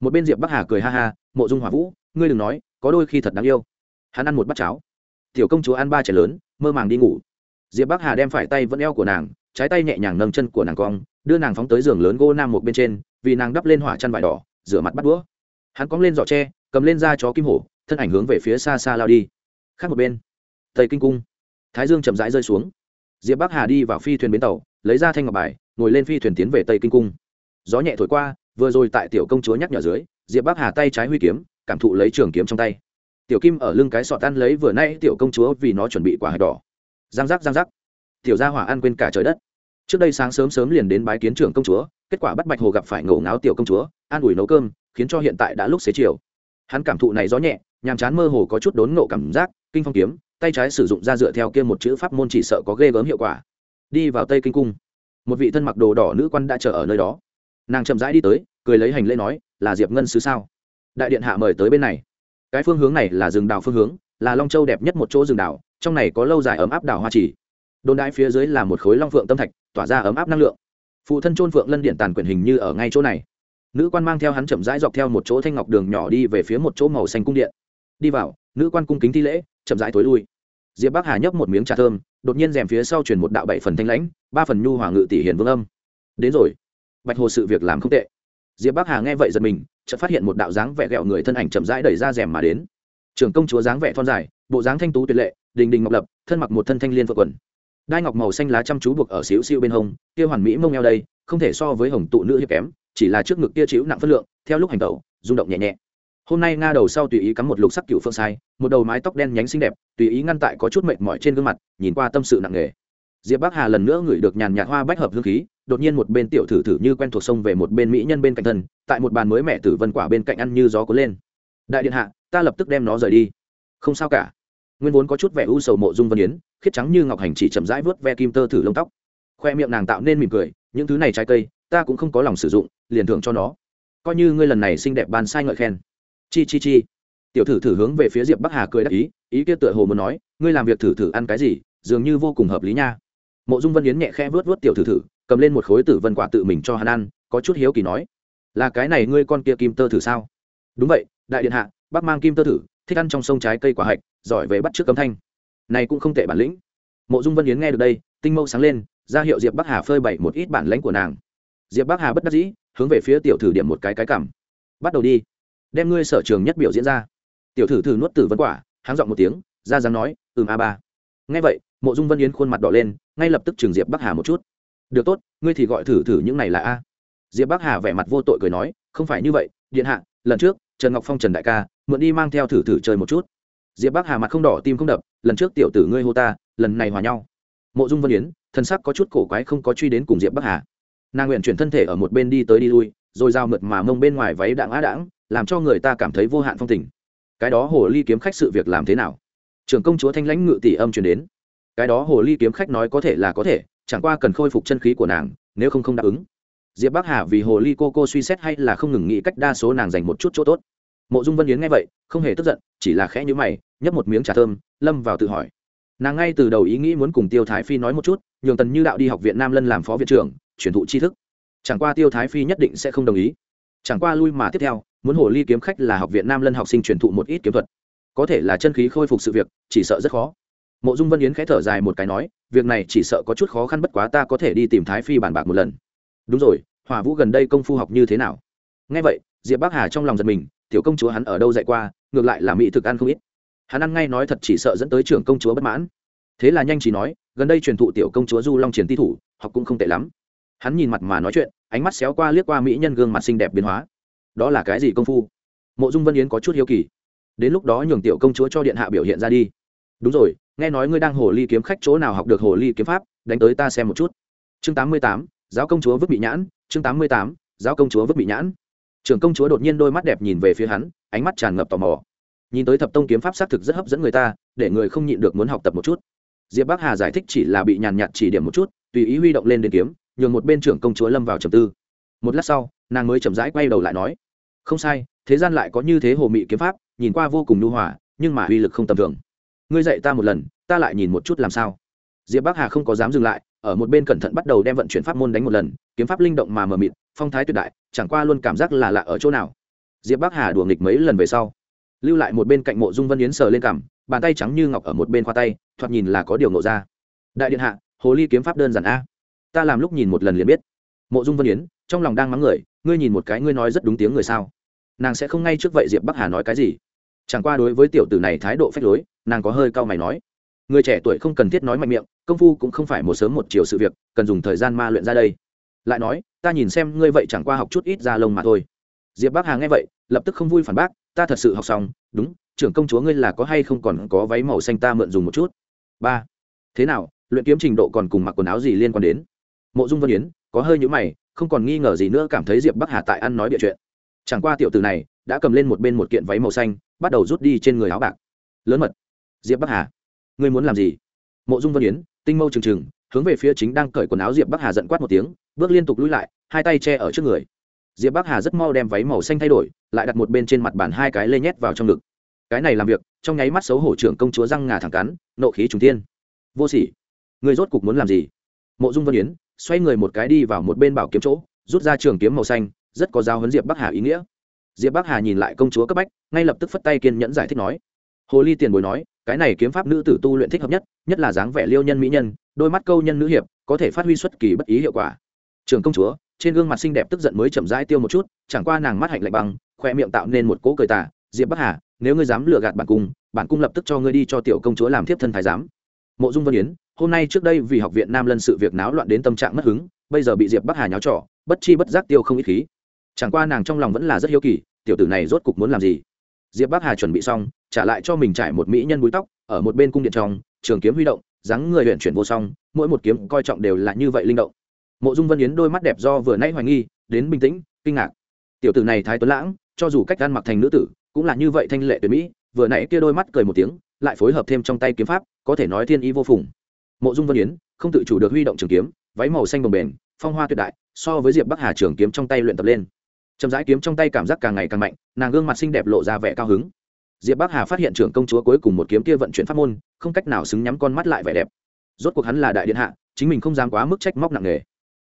Một bên diệp bắc hà cười ha ha, mộ dung hỏa vũ, ngươi đừng nói, có đôi khi thật đáng yêu. Hắn ăn một bát cháo. Tiểu công chúa ăn ba chén lớn, mơ màng đi ngủ. Diệp bắc hà đem phải tay vẫn eo của nàng, trái tay nhẹ nhàng nâng chân của nàng cong, đưa nàng phóng tới giường lớn gỗ nam một bên trên, vì nàng đắp lên hỏa chăn vải đỏ, rửa mặt bắt đũa. Hắn cóng lên giỏ tre, cầm lên da chó kim hổ, thân ảnh hướng về phía xa xa lao đi. Khác một bên, tây kinh cung. Thái dương chậm rãi rơi xuống. Diệp bắc hà đi vào phi thuyền bến tàu, lấy ra thanh ngọc bài ngồi lên phi thuyền tiến về tây kinh cung. Gió nhẹ thổi qua, vừa rồi tại tiểu công chúa nhắc nhở dưới, diệp bắc hà tay trái huy kiếm, cảm thụ lấy trường kiếm trong tay. Tiểu kim ở lưng cái sọt tan lấy vừa nay tiểu công chúa vì nó chuẩn bị quả hạch đỏ. Giang giác giang giác. Tiểu gia hỏa ăn quên cả trời đất. Trước đây sáng sớm sớm liền đến bái kiến trưởng công chúa, kết quả bắt bạch hồ gặp phải ngổ ngáo tiểu công chúa, an ủi nấu cơm, khiến cho hiện tại đã lúc xế chiều. Hắn cảm thụ này gió nhẹ, nhàm chán mơ hồ có chút đốn ngộ cảm giác, kinh phong kiếm, tay trái sử dụng ra dựa theo kia một chữ pháp môn chỉ sợ có ghê gớm hiệu quả. Đi vào tây kinh cung một vị thân mặc đồ đỏ nữ quan đã chờ ở nơi đó. Nàng chậm rãi đi tới, cười lấy hành lễ nói, là diệp ngân sứ sao? Đại điện hạ mời tới bên này. Cái phương hướng này là rừng đào phương hướng, là long châu đẹp nhất một chỗ rừng đào trong này có lâu dài ấm áp đào hoa chỉ đồn đại phía dưới là một khối long phượng tâm thạch, tỏa ra ấm áp năng lượng. Phụ thân trôn phượng lân điện tàn quyển hình như ở ngay chỗ này. Nữ quan mang theo hắn chậm rãi dọc theo một chỗ thanh ngọc đường nhỏ đi về phía một chỗ màu xanh cung điện. Đi vào, nữ quan cung kính thi lễ, chậm rãi thối lui. Diệp bắc hà nhấp một miếng trà thơm đột nhiên rèm phía sau truyền một đạo bảy phần thanh lãnh, ba phần nhu hòa ngự tỷ hiền vương âm. Đến rồi. Bạch hồ sự việc làm không tệ. Diệp bắc hà nghe vậy giật mình, chợt phát hiện một đạo dáng vẻ ghẹo người thân ảnh chậm rãi đẩy ra rèm mà đến. Trưởng công chúa dáng vẻ thon dài, bộ dáng thanh tú tuyệt lệ, đình đình ngọc lập, thân mặc một thân thanh liên vợ quần. Đai ngọc màu xanh lá chăm chú buộc ở xíu xiu bên hông, kia hoàn mỹ mông eo đây, không thể so với hồng tụ nữ hiệp kém, chỉ là trước ngực kia chịu nặng phân lượng, theo lúc hành tẩu, rung động nhẹ nhẹ hôm nay nga đầu sau tùy ý cắm một lục sắc cựu phương sai, một đầu mái tóc đen nhánh xinh đẹp, tùy ý ngăn tại có chút mệt mỏi trên gương mặt, nhìn qua tâm sự nặng nề. Diệp bắc hà lần nữa ngửi được nhàn nhạt hoa bách hợp hương khí, đột nhiên một bên tiểu thử thử như quen thuộc sông về một bên mỹ nhân bên cạnh thân, tại một bàn mới mẹ tử vân quả bên cạnh ăn như gió cuốn lên. Đại điện hạ, ta lập tức đem nó rời đi. Không sao cả. Nguyên vốn có chút vẻ u sầu mộ dung vân yến, khiết trắng như ngọc hành chỉ chậm rãi vớt ve kim tơ thử lông tóc. Khoe miệng nàng tạo nên mỉm cười, những thứ này trái cây, ta cũng không có lòng sử dụng, liền thưởng cho nó. Coi như ngươi lần này xinh đẹp ban sai ngợi khen chi chi chi. Tiểu thử thử hướng về phía diệp bắc hà cười đắc ý ý kia tựa hồ muốn nói, ngươi làm việc thử thử ăn cái gì, dường như vô cùng hợp lý nha. Mộ dung vân yến nhẹ khẽ vớt vớt tiểu thử thử, cầm lên một khối tử vân quả tự mình cho hắn ăn, có chút hiếu kỳ nói, là cái này ngươi con kia kim tơ thử sao? Đúng vậy, đại điện hạ, bác mang kim tơ thử, thích ăn trong sông trái cây quả hạch, giỏi về bắt trước cấm thanh. Này cũng không tệ bản lĩnh. Mộ dung vân yến nghe được đây, tinh mâu sáng lên, ra hiệu diệp bắc hà phơi bày một ít bản lãnh của nàng. Diệp bắc hà bất đắc dĩ, hướng về phía tiểu thử điểm một cái cái cảm. Bắt đầu đi đem ngươi sở trường nhất biểu diễn ra. Tiểu thử thử nuốt tử vân quả, háng giọng một tiếng, ra dáng nói, ừm, a ba. Nghe vậy, mộ dung vân yến khuôn mặt đỏ lên, ngay lập tức trường diệp bắc hà một chút. Được tốt, ngươi thì gọi thử thử những này là a. Diệp bắc hà vẻ mặt vô tội cười nói, không phải như vậy, điện hạ, lần trước, trần ngọc phong trần đại ca, mượn đi mang theo thử thử chơi một chút. Diệp bắc hà mặt không đỏ, tim không đập, lần trước tiểu tử ngươi hô ta, lần này hòa nhau. Mộ dung vân yến, thân sắc có chút cổ quái không có truy đến cùng diệp bắc hà. Nàng nguyện chuyển thân thể ở một bên đi tới đi lui, rồi giao mượt mà mông bên ngoài váy đãng á đãng làm cho người ta cảm thấy vô hạn phong tình. Cái đó hồ ly kiếm khách sự việc làm thế nào? Trưởng công chúa thanh lãnh ngự tỷ âm truyền đến. Cái đó hồ ly kiếm khách nói có thể là có thể, chẳng qua cần khôi phục chân khí của nàng, nếu không không đáp ứng. Diệp bắc hà vì hồ ly cô cô suy xét hay là không ngừng nghĩ cách đa số nàng dành một chút chỗ tốt. Mộ dung vân yến nghe vậy, không hề tức giận, chỉ là khẽ nhữ mày, nhấp một miếng trà thơm, lâm vào tự hỏi. Nàng ngay từ đầu ý nghĩ muốn cùng tiêu thái phi nói một chút, nhường tần như đạo đi học viện nam lân làm phó viện trưởng, truyền thụ tri thức. Chẳng qua tiêu thái phi nhất định sẽ không đồng ý. Chẳng qua lui mà tiếp theo muốn hồ ly kiếm khách là học viện nam lân học sinh truyền thụ một ít kiếm thuật. Có thể là chân khí khôi phục sự việc, chỉ sợ rất khó. Mộ dung vân yến khẽ thở dài một cái nói, việc này chỉ sợ có chút khó khăn bất quá ta có thể đi tìm thái phi bàn bạc một lần. Đúng rồi hòa vũ gần đây công phu học như thế nào? Nghe vậy, diệp bắc hà trong lòng giật mình, tiểu công chúa hắn ở đâu dạy qua, ngược lại là mỹ thực ăn không ít. Hắn ăn ngay nói thật chỉ sợ dẫn tới trưởng công chúa bất mãn. Thế là nhanh chỉ nói, gần đây truyền thụ tiểu công chúa du long triển ti thủ, học cũng không tệ lắm. Hắn nhìn mặt mà nói chuyện, ánh mắt xéo qua liếc qua mỹ nhân gương mặt xinh đẹp biến hóa đó là cái gì công phu? Mộ dung vân yến có chút hiếu kỳ. Đến lúc đó nhường tiểu công chúa cho điện hạ biểu hiện ra đi. Đúng rồi, nghe nói ngươi đang hồ ly kiếm khách chỗ nào học được hồ ly kiếm pháp, đánh tới ta xem một chút. Chương tám mươi tám, giáo công chúa vứt bị nhãn, chương tám mươi tám, giáo công chúa vứt bị nhãn. Trưởng công chúa đột nhiên đôi mắt đẹp nhìn về phía hắn, ánh mắt tràn ngập tò mò. Nhìn tới thập tông kiếm pháp xác thực rất hấp dẫn người ta, để người không nhịn được muốn học tập một chút. Diệp bắc hà giải thích chỉ là bị nhàn nhạt chỉ điểm một chút, tùy ý huy động lên đến kiếm, nhường một bên trưởng công chúa lâm vào trầm tư. Một lát sau, nàng mới chậm rãi quay đầu lại nói không sai, thế gian lại có như thế hồ mị kiếm pháp, nhìn qua vô cùng nhu hòa, nhưng mà uy lực không tầm thường. Ngươi dạy ta một lần, ta lại nhìn một chút làm sao. Diệp bắc hà không có dám dừng lại, ở một bên cẩn thận bắt đầu đem vận chuyển pháp môn đánh một lần, kiếm pháp linh động mà mờ mịt, phong thái tuyệt đại, chẳng qua luôn cảm giác là lạ ở chỗ nào. Diệp bắc hà đùa nghịch mấy lần về sau, lưu lại một bên cạnh mộ dung vân yến sờ lên cằm, bàn tay trắng như ngọc ở một bên khoa tay, thoạt nhìn là có điều ngộ ra. Đại điện hạ, hồ ly kiếm pháp đơn giản a. Ta làm lúc nhìn một lần liền biết. Mộ dung vân yến, trong lòng đang mắng người, ngươi nhìn một cái ngươi nói rất đúng tiếng người sao? Nàng sẽ không ngay trước vậy diệp bắc hà nói cái gì. Chẳng qua đối với tiểu tử này thái độ phách lối, nàng có hơi cau mày nói. Người trẻ tuổi không cần thiết nói mạnh miệng, công phu cũng không phải một sớm một chiều sự việc, cần dùng thời gian ma luyện ra đây. Lại nói, ta nhìn xem ngươi vậy chẳng qua học chút ít ra lông mà thôi. Diệp bắc hà nghe vậy, lập tức không vui phản bác, ta thật sự học xong, đúng, trưởng công chúa ngươi là có hay không còn có váy màu xanh ta mượn dùng một chút. Ba, thế nào, luyện kiếm trình độ còn cùng mặc quần áo gì liên quan đến? Mộ dung vân yến, có hơi nhữ mày, không còn nghi ngờ gì nữa, cảm thấy diệp bắc hà tại ăn nói địa chuyện chẳng qua tiểu tử này đã cầm lên một bên một kiện váy màu xanh, bắt đầu rút đi trên người áo bạc. Lớn mật. Diệp bắc hà. Ngươi muốn làm gì? Mộ dung vân yến, tinh mâu trừng trừng, hướng về phía chính đang cởi quần áo diệp bắc hà giận quát một tiếng, bước liên tục lui lại, hai tay che ở trước người. Diệp bắc hà rất mau đem váy màu xanh thay đổi, lại đặt một bên trên mặt bàn hai cái lê nhét vào trong ngực. Cái này làm việc, trong nháy mắt xấu hổ trưởng công chúa răng ngà thẳng cắn, nộ khí trùng tiên vô sỉ. Người rốt cục muốn làm gì? Mộ dung vân yến xoay người một cái đi vào một bên bảo kiếm chỗ, rút ra trường kiếm màu xanh rất có giao hấn diệp bắc hà ý nghĩa. Diệp bắc hà nhìn lại công chúa cấp bách, ngay lập tức phất tay kiên nhẫn giải thích nói. Hồ ly tiền bối nói, cái này kiếm pháp nữ tử tu luyện thích hợp nhất nhất là dáng vẻ liêu nhân mỹ nhân, đôi mắt câu nhân nữ hiệp, có thể phát huy xuất kỳ bất ý hiệu quả. Trường công chúa, trên gương mặt xinh đẹp tức giận mới chậm rãi tiêu một chút, chẳng qua nàng mắt hạnh lạnh băng, khoe miệng tạo nên một cỗ cười tả diệp bắc hà, nếu ngươi dám lừa gạt bản cung bản cung lập tức cho ngươi đi cho tiểu công chúa làm thiếp thân thái giám. Mộ dung vân yến, hôm nay trước đây vì học viện nam lân sự việc náo loạn đến tâm trạng mất hứng, bây giờ bị diệp bắc hà nháo trọ bất chi bất giác tiêu không ít khí chẳng qua nàng trong lòng vẫn là rất hiếu kỳ, tiểu tử này rốt cục muốn làm gì? Diệp bắc hà chuẩn bị xong, trả lại cho mình trải một mỹ nhân búi tóc, ở một bên cung điện trong, trường kiếm huy động, dáng người huyện chuyển vô song, mỗi một kiếm coi trọng đều là như vậy linh động. Mộ dung vân yến đôi mắt đẹp do vừa nãy hoài nghi, đến bình tĩnh, kinh ngạc. Tiểu tử này thái tuấn lãng, cho dù cách ăn mặc thành nữ tử, cũng là như vậy thanh lệ tuyệt mỹ, vừa nãy kia đôi mắt cười một tiếng, lại phối hợp thêm trong tay kiếm pháp, có thể nói thiên ý vô phùng. Mộ dung vân yến, không tự chủ được huy động trường kiếm, váy màu xanh bồng bềnh, phong hoa tuyệt đại, so với diệp bắc hà trường kiếm trong tay luyện tập lên chậm rãi kiếm trong tay cảm giác càng ngày càng mạnh, nàng gương mặt xinh đẹp lộ ra vẻ cao hứng. Diệp bắc hà phát hiện trưởng công chúa cuối cùng một kiếm kia vận chuyển pháp môn, không cách nào xứng nhắm con mắt lại vẻ đẹp. Rốt cuộc hắn là đại điện hạ, chính mình không dám quá mức trách móc nặng nề.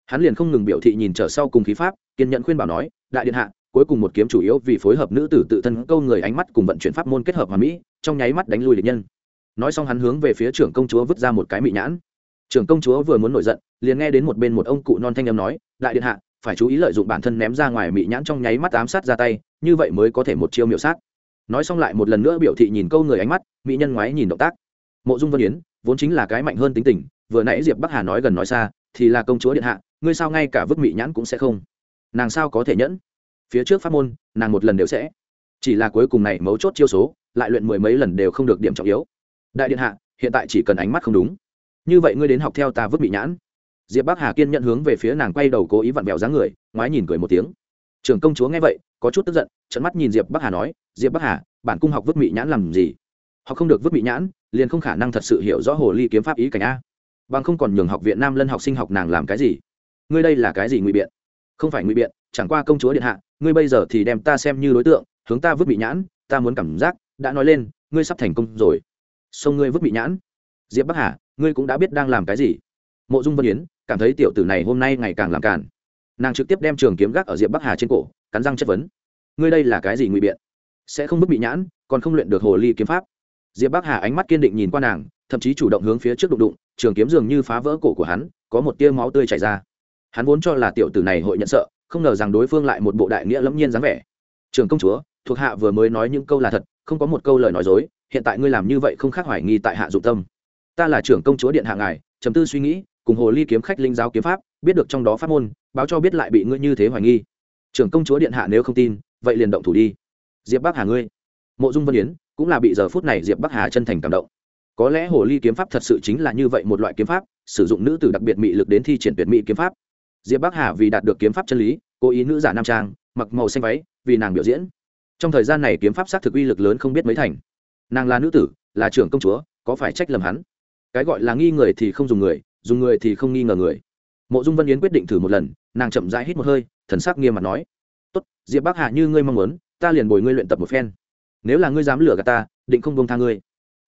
Hắn liền không ngừng biểu thị nhìn trở sau cùng khí pháp, kiên nhẫn khuyên bảo nói, đại điện hạ, cuối cùng một kiếm chủ yếu vì phối hợp nữ tử tự thân câu người ánh mắt cùng vận chuyển pháp môn kết hợp hòa mỹ, trong nháy mắt đánh lui địch nhân. Nói xong hắn hướng về phía trưởng công chúa vứt ra một cái mị nhãn. Trưởng công chúa vừa muốn nổi giận, liền nghe đến một bên một ông cụ non thanh âm nói, đại điện hạ phải chú ý lợi dụng bản thân ném ra ngoài mị nhãn trong nháy mắt ám sát ra tay, như vậy mới có thể một chiêu miểu sát. Nói xong lại một lần nữa biểu thị nhìn câu người ánh mắt, mỹ nhân ngoái nhìn động tác. Mộ dung vân yến, vốn chính là cái mạnh hơn tính tình, vừa nãy diệp bắc hà nói gần nói xa, thì là công chúa điện hạ, ngươi sao ngay cả vứt mị nhãn cũng sẽ không? Nàng sao có thể nhẫn? Phía trước pháp môn, nàng một lần đều sẽ. Chỉ là cuối cùng này mấu chốt chiêu số, lại luyện mười mấy lần đều không được điểm trọng yếu. Đại điện hạ, hiện tại chỉ cần ánh mắt không đúng. Như vậy ngươi đến học theo ta vứt mị nhãn diệp bắc hà kiên nhận hướng về phía nàng quay đầu cố ý vặn vẹo dáng người, ngoái nhìn cười một tiếng. Trưởng công chúa nghe vậy, có chút tức giận trận mắt nhìn diệp bắc hà nói, diệp bắc hà, bản cung học vứt mị nhãn làm gì? Họ không được vứt mị nhãn, liền không khả năng thật sự hiểu rõ hồ ly kiếm pháp ý cảnh a. Bằng không còn nhường học viện nam lân học sinh học nàng làm cái gì? Ngươi đây là cái gì ngụy biện? Không phải ngụy biện, chẳng qua công chúa điện hạ, ngươi bây giờ thì đem ta xem như đối tượng, hướng ta vứt mị nhãn, ta muốn cảm giác, đã nói lên, ngươi sắp thành công rồi. Xông ngươi vứt mị nhãn. Diệp bắc hà, ngươi cũng đã biết đang làm cái gì. Mộ dung vân yến cảm thấy tiểu tử này hôm nay ngày càng làm càn. Nàng trực tiếp đem trường kiếm gác ở diệp bắc hà trên cổ, cắn răng chất vấn. Ngươi đây là cái gì ngụy biện? Sẽ không bức bị nhãn, còn không luyện được hồ ly kiếm pháp. Diệp bắc hà ánh mắt kiên định nhìn qua nàng, thậm chí chủ động hướng phía trước đụng đụng, trường kiếm dường như phá vỡ cổ của hắn, có một tia máu tươi chảy ra. Hắn vốn cho là tiểu tử này hội nhận sợ, không ngờ rằng đối phương lại một bộ đại nghĩa lẫm nhiên dáng vẻ. Trường công chúa, thuộc hạ vừa mới nói những câu là thật, không có một câu lời nói dối, hiện tại ngươi làm như vậy không khác hoài nghi tại hạ dụng tâm. Ta là trưởng công chúa điện hạ ngài, trầm tư suy nghĩ cùng hồ ly kiếm khách linh giáo kiếm pháp, biết được trong đó pháp môn, báo cho biết lại bị ngươi như thế hoài nghi. Trưởng công chúa điện hạ nếu không tin, vậy liền động thủ đi. Diệp bắc hà ngươi. Mộ dung vân yến, cũng là bị giờ phút này diệp bắc hà chân thành cảm động. Có lẽ hồ ly kiếm pháp thật sự chính là như vậy một loại kiếm pháp, sử dụng nữ tử đặc biệt mị lực đến thi triển tuyệt mỹ kiếm pháp. Diệp bắc hà vì đạt được kiếm pháp chân lý, cố ý nữ giả nam trang, mặc màu xanh váy, vì nàng biểu diễn. Trong thời gian này kiếm pháp xác thực uy lực lớn không biết mấy thành. Nàng là nữ tử, là trưởng công chúa, có phải trách lầm hắn? Cái gọi là nghi người thì không dùng người dùng người thì không nghi ngờ người. Mộ dung vân yến quyết định thử một lần, nàng chậm rãi hít một hơi, thần sắc nghiêm mặt nói, tốt, diệp bắc hà như ngươi mong muốn, ta liền bồi ngươi luyện tập một phen. Nếu là ngươi dám lừa gạt ta, định không bông tha ngươi.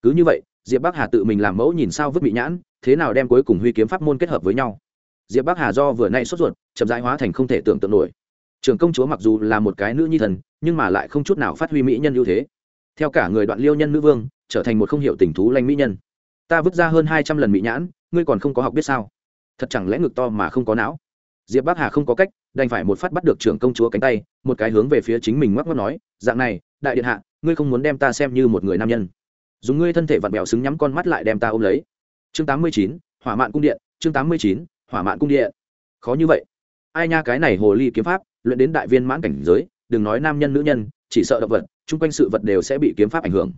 Cứ như vậy, diệp bắc hà tự mình làm mẫu nhìn sao vứt bị nhãn, thế nào đem cuối cùng huy kiếm pháp môn kết hợp với nhau. Diệp bắc hà do vừa nay sốt ruột, chậm rãi hóa thành không thể tưởng tượng nổi. Trường công chúa mặc dù là một cái nữ nhi thần, nhưng mà lại không chút nào phát huy mỹ nhân ưu thế. Theo cả người đoạn liêu nhân nữ vương, trở thành một không hiểu tình thú lanh mỹ nhân ta vứt ra hơn hai trăm lần mỹ nhãn, ngươi còn không có học biết sao? Thật chẳng lẽ ngực to mà không có não? Diệp bắc hà không có cách, đành phải một phát bắt được trưởng công chúa cánh tay, một cái hướng về phía chính mình ngoắc ngoắc nói, dạng này, đại điện hạ, ngươi không muốn đem ta xem như một người nam nhân. Dùng ngươi thân thể vặn bẹo xứng nhắm con mắt lại đem ta ôm lấy. Chương tám mươi chín, hỏa mạn cung điện, chương tám mươi chín, hỏa mạn cung điện. Khó như vậy. Ai nha cái này hồ ly kiếm pháp, luyện đến đại viên mãn cảnh giới, đừng nói nam nhân nữ nhân, chỉ sợ động vật, chung quanh sự vật đều sẽ bị kiếm pháp ảnh hưởng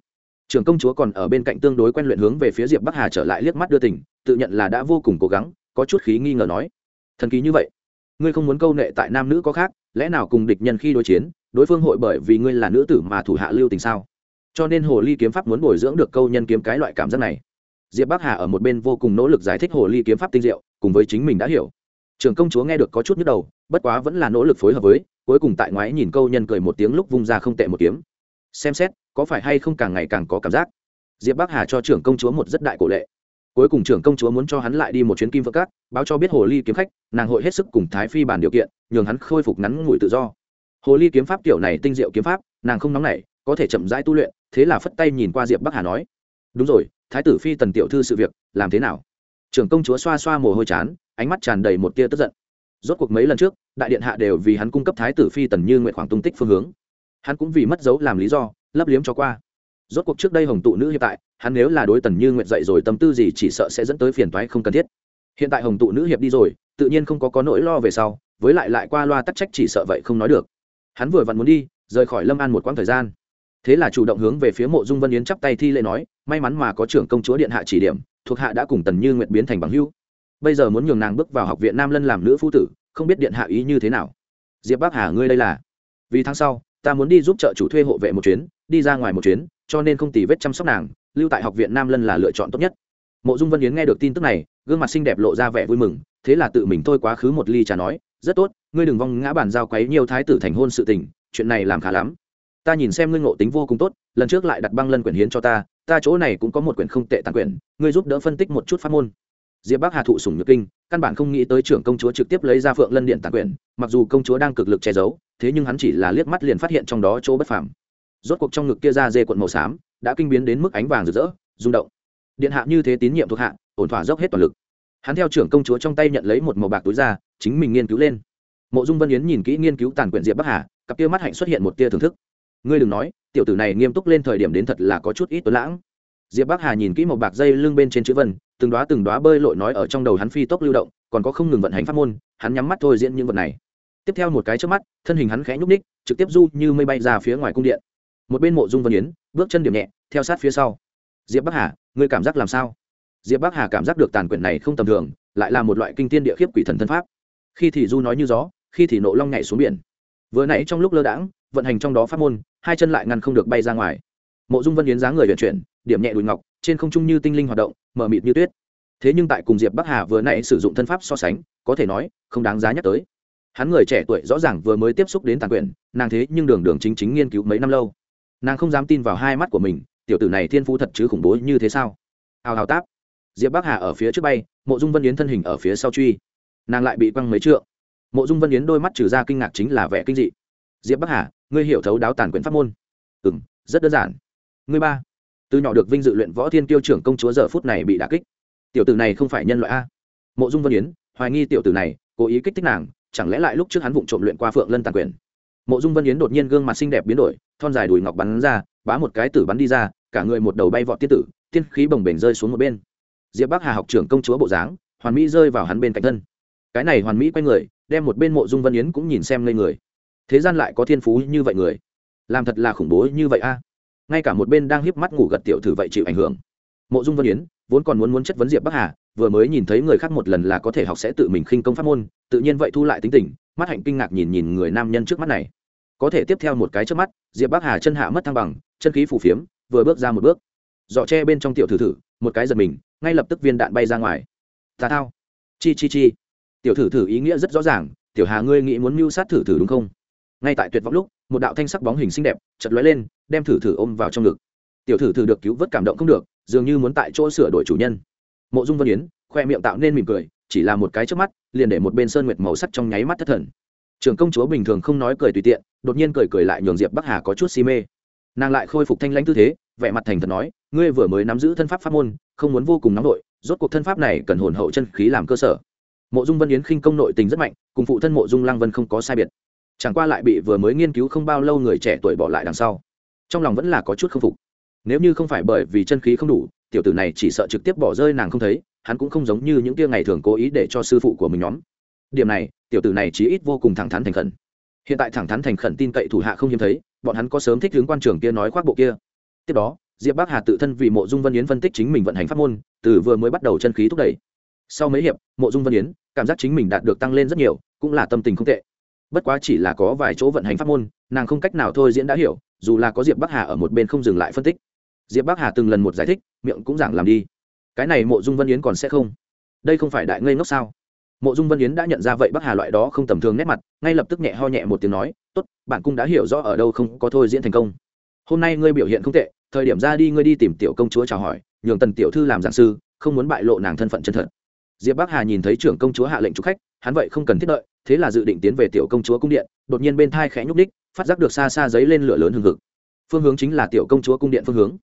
trưởng công chúa còn ở bên cạnh tương đối quen luyện hướng về phía diệp bắc hà trở lại liếc mắt đưa tỉnh tự nhận là đã vô cùng cố gắng, có chút khí nghi ngờ nói. Thần kỳ như vậy, ngươi không muốn câu nệ tại nam nữ có khác, lẽ nào cùng địch nhân khi đối chiến, đối phương hội bởi vì ngươi là nữ tử mà thủ hạ lưu tình sao? Cho nên hồ ly kiếm pháp muốn bồi dưỡng được câu nhân kiếm cái loại cảm giác này. Diệp bắc hà ở một bên vô cùng nỗ lực giải thích hồ ly kiếm pháp tinh diệu, cùng với chính mình đã hiểu. Trưởng công chúa nghe được có chút nhức đầu, bất quá vẫn là nỗ lực phối hợp với, cuối cùng tại ngoái nhìn câu nhân cười một tiếng lúc vung ra không tệ một kiếm. Xem xét có phải hay không càng ngày càng có cảm giác? Diệp bắc hà cho trưởng công chúa một rất đại cổ lệ. Cuối cùng trưởng công chúa muốn cho hắn lại đi một chuyến kim vợ cát, báo cho biết hồ ly kiếm khách, nàng hội hết sức cùng thái phi bàn điều kiện, nhường hắn khôi phục ngắn ngủi tự do. Hồ ly kiếm pháp kiểu này tinh diệu kiếm pháp, nàng không nóng nảy, có thể chậm rãi tu luyện, thế là phất tay nhìn qua diệp bắc hà nói, đúng rồi, thái tử phi tần tiểu thư sự việc, làm thế nào? Trưởng công chúa xoa xoa mồ hôi chán, ánh mắt tràn đầy một tia tức giận. Rốt cuộc mấy lần trước, đại điện hạ đều vì hắn cung cấp thái tử phi tần như nguyện khoảng tung tích phương hướng hắn cũng vì mất dấu làm lý do, lấp liếm cho qua. Rốt cuộc trước đây hồng tụ nữ hiện tại, hắn nếu là đối tần như nguyện dậy rồi tâm tư gì chỉ sợ sẽ dẫn tới phiền toái không cần thiết. Hiện tại hồng tụ nữ hiệp đi rồi, tự nhiên không có có nỗi lo về sau, với lại lại qua loa tắc trách chỉ sợ vậy không nói được. Hắn vừa vặn muốn đi, rời khỏi lâm an một quãng thời gian. Thế là chủ động hướng về phía mộ dung vân yến chắp tay thi lễ nói, may mắn mà có trưởng công chúa điện hạ chỉ điểm, thuộc hạ đã cùng tần như nguyện biến thành bằng hữu. Bây giờ muốn nhường nàng bước vào học viện nam lân làm nữ phu tử, không biết điện hạ ý như thế nào. Diệp bác hà ngươi đây là? Vì tháng sau ta muốn đi giúp trợ chủ thuê hộ vệ một chuyến, đi ra ngoài một chuyến, cho nên không tì vết chăm sóc nàng, lưu tại học viện nam lân là lựa chọn tốt nhất. Mộ dung vân yến nghe được tin tức này, gương mặt xinh đẹp lộ ra vẻ vui mừng, thế là tự mình thôi quá khứ một ly trà nói, rất tốt, ngươi đừng vong ngã bàn giao quấy nhiều thái tử thành hôn sự tình, chuyện này làm khá lắm. Ta nhìn xem ngươi ngộ tính vô cùng tốt, lần trước lại đặt băng lân quyển hiến cho ta ta chỗ này cũng có một quyển không tệ tàn quyển, ngươi giúp đỡ phân tích một chút pháp môn. Diệp bắc hà thụ sủng nhược kinh căn bản không nghĩ tới trưởng công chúa trực tiếp lấy ra phượng lân điện tàn quyển mặc dù công chúa đang cực lực che giấu, thế nhưng hắn chỉ là liếc mắt liền phát hiện trong đó chỗ bất phàm. Rốt cuộc trong ngực kia ra dê quận màu xám, đã kinh biến đến mức ánh vàng rực rỡ, rung động. Điện hạ như thế tín nhiệm thuộc hạ, ổn thỏa dốc hết toàn lực. Hắn theo trưởng công chúa trong tay nhận lấy một màu bạc túi ra, chính mình nghiên cứu lên. Mộ dung vân yến nhìn kỹ nghiên cứu tàn quyển diệp bắc hà, cặp kia mắt hạnh xuất hiện một tia thưởng thức. Ngươi đừng nói, tiểu tử này nghiêm túc lên thời điểm đến thật là có chút ít tuấn lãng diệp bắc hà nhìn kỹ một bạc dây lưng bên trên chữ vân, từng đoá từng đoá bơi lội nói ở trong đầu hắn phi tốc lưu động, còn có không ngừng vận hành pháp môn, hắn nhắm mắt thôi diễn những vật này. Tiếp theo một cái trước mắt, thân hình hắn khẽ nhúc ních trực tiếp du như mây bay ra phía ngoài cung điện. Một bên mộ dung vân yến, bước chân điểm nhẹ, theo sát phía sau. Diệp bắc hà, ngươi cảm giác làm sao? Diệp bắc hà cảm giác được tàn quyển này không tầm thường, lại là một loại kinh tiên địa khiếp quỷ thần thân pháp. Khi thì du nói như gió, khi thì nộ long nhảy xuống biển. Vừa nãy trong lúc lơ đãng, vận hành trong đó pháp môn, hai chân lại ngăn không được bay ra ngoài. Mộ dung vân yến dáng người vận chuyển điểm nhẹ đùi ngọc, trên không trung như tinh linh hoạt động mở mịt như tuyết. Thế nhưng tại cùng diệp bắc hà vừa nãy sử dụng thân pháp so sánh, có thể nói, không đáng giá nhắc tới. Hắn người trẻ tuổi rõ ràng vừa mới tiếp xúc đến tàn quyển nàng thế nhưng đường đường chính chính nghiên cứu mấy năm lâu. Nàng không dám tin vào hai mắt của mình, tiểu tử này thiên phú thật chứ khủng bố như thế sao? Hào hào táp. Diệp bắc hà ở phía trước bay, mộ dung vân yến thân hình ở phía sau truy. Nàng lại bị quăng mấy trượng. Mộ dung vân yến đôi mắt trừ ra kinh ngạc chính là vẻ kinh dị. Diệp bắc hà, ngươi hiểu thấu đáo tàn quyển pháp môn. Ừ m rất đơn giản. Ngươi ba từ nhỏ được vinh dự luyện võ thiên tiêu trưởng công chúa giờ phút này bị đà kích. Tiểu tử này không phải nhân loại a. Mộ dung vân yến, hoài nghi tiểu tử này, cố ý kích thích nàng, chẳng lẽ lại lúc trước hắn vụng trộm luyện qua phượng lân tàn quyền? Mộ dung vân yến đột nhiên gương mặt xinh đẹp biến đổi, thon dài đùi ngọc bắn ra, bá một cái tử bắn đi ra, cả người một đầu bay vọt tiết tử, tiên khí bồng bềnh rơi xuống một bên. Diệp bắc hà học trưởng công chúa bộ dáng, hoàn mỹ rơi vào hắn bên cạnh thân. Cái này hoàn mỹ quay người, đem một bên mộ dung vân yến cũng nhìn xem ngây người. Thế gian lại có thiên phú như vậy người. Làm thật là khủng bố như vậy a ngay cả một bên đang hiếp mắt ngủ gật tiểu thử vậy chịu ảnh hưởng. Mộ dung vân yến, vốn còn muốn muốn chất vấn diệp bắc hà, vừa mới nhìn thấy người khác một lần là có thể học sẽ tự mình khinh công pháp môn, tự nhiên vậy thu lại tính tình, mắt hạnh kinh ngạc nhìn nhìn người nam nhân trước mắt này. Có thể tiếp theo một cái trước mắt, diệp bắc hà chân hạ mất thăng bằng, chân khí phủ phiếm, vừa bước ra một bước. Dọ tre bên trong tiểu thử thử, một cái giật mình, ngay lập tức viên đạn bay ra ngoài. Tà thao. Chi chi chi. Tiểu thử thử ý nghĩa rất rõ ràng, tiểu hà ngươi nghĩ muốn mưu sát thử thử đúng không? Ngay tại tuyệt vọng lúc một đạo thanh sắc bóng hình xinh đẹp chật lóe lên đem thử thử ôm vào trong ngực. Tiểu thử thử được cứu vớt cảm động không được dường như muốn tại chỗ sửa đổi chủ nhân. Mộ dung vân yến khoe miệng tạo nên mỉm cười chỉ là một cái trước mắt liền để một bên sơn nguyệt màu sắc trong nháy mắt thất thần. Trưởng công chúa bình thường không nói cười tùy tiện đột nhiên cười cười lại nhường diệp bắc hà có chút si mê. Nàng lại khôi phục thanh lãnh tư thế vẻ mặt thành thật nói ngươi vừa mới nắm giữ thân pháp pháp môn không muốn vô cùng nóng nội, rốt cuộc thân pháp này cần hồn hậu chân khí làm cơ sở. Mộ dung vân yến khinh công nội tình rất mạnh cùng phụ thân mộ dung lăng vân không có sai biệt chẳng qua lại bị vừa mới nghiên cứu không bao lâu người trẻ tuổi bỏ lại đằng sau. Trong lòng vẫn là có chút k phục. Nếu như không phải bởi vì chân khí không đủ, tiểu tử này chỉ sợ trực tiếp bỏ rơi nàng không thấy, hắn cũng không giống như những tia ngày thường cố ý để cho sư phụ của mình nhóm. Điểm này, tiểu tử này chí ít vô cùng thẳng thắn thành khẩn. Hiện tại thẳng thắn thành khẩn tin cậy thủ hạ không hiếm thấy, bọn hắn có sớm thích hướng quan trường kia nói khoác bộ kia. Tiếp đó, diệp bắc hà tự thân vì mộ dung vân yến phân tích chính mình vận hành pháp môn, từ vừa mới bắt đầu chân khí thúc đẩy. Sau mấy hiệp, mộ dung vân yến, cảm giác chính mình đạt được tăng lên rất nhiều, cũng là tâm tình không tệ bất quá chỉ là có vài chỗ vận hành pháp môn, nàng không cách nào thôi diễn đã hiểu, dù là có diệp bắc hà ở một bên không dừng lại phân tích. Diệp bắc hà từng lần một giải thích, miệng cũng giảng làm đi. Cái này mộ dung vân yến còn sẽ không? Đây không phải đại ngây ngốc sao? Mộ dung vân yến đã nhận ra vậy bắc hà loại đó không tầm thường nét mặt, ngay lập tức nhẹ ho nhẹ một tiếng nói, tốt, bạn cũng đã hiểu rõ ở đâu không có thôi diễn thành công. Hôm nay ngươi biểu hiện không tệ, thời điểm ra đi ngươi đi tìm tiểu công chúa chào hỏi, nhường tần tiểu thư làm giảng sư, không muốn bại lộ nàng thân phận chân thật. Diệp bắc hà nhìn thấy trưởng công chúa hạ lệnh chúc khách, hắn vậy không cần thiết đợi thế là dự định tiến về tiểu công chúa cung điện, đột nhiên bên thai khẽ nhúc đích phát giác được xa xa giấy lên lửa lớn hừng hực. Phương hướng chính là tiểu công chúa cung điện phương hướng.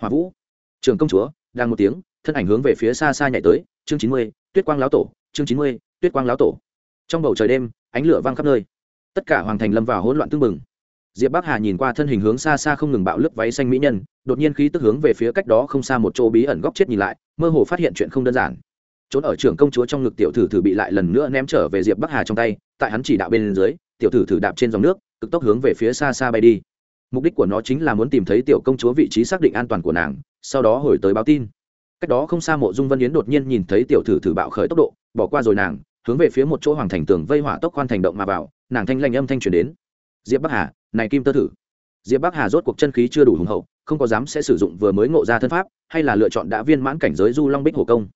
Hòa vũ trường công chúa, đang một tiếng, thân ảnh hướng về phía xa xa nhảy tới, chương chín mươi, tuyết quang lão tổ, chương chín mươi, tuyết quang lão tổ. Trong bầu trời đêm, ánh lửa vang khắp nơi. Tất cả hoàng thành lâm vào hỗn loạn tưng bừng. Diệp bắc hà nhìn qua thân hình hướng xa xa không ngừng bạo lướt váy xanh mỹ nhân, đột nhiên khí tức hướng về phía cách đó không xa một chỗ bí ẩn góc chết nhìn lại, mơ hồ phát hiện chuyện không đơn giản trốn ở trưởng công chúa trong ngực tiểu thử thử bị lại lần nữa ném trở về diệp bắc hà trong tay, tại hắn chỉ đạo bên dưới, tiểu thử thử đạp trên dòng nước, cực tốc hướng về phía xa xa bay đi. Mục đích của nó chính là muốn tìm thấy tiểu công chúa vị trí xác định an toàn của nàng, sau đó hồi tới báo tin. Cách đó không xa mộ dung vân yến đột nhiên nhìn thấy tiểu thử thử bạo khởi tốc độ, bỏ qua rồi nàng, hướng về phía một chỗ hoàng thành tường vây hỏa tốc khoan thành động mà vào, nàng thanh lanh âm thanh truyền đến. Diệp bắc hà, này kim tơ thử. Diệp bắc hà rốt cuộc chân khí chưa đủ hùng hậu, không có dám sẽ sử dụng vừa mới ngộ ra thân pháp, hay là lựa chọn đã viên mãn cảnh giới du long bích hồ công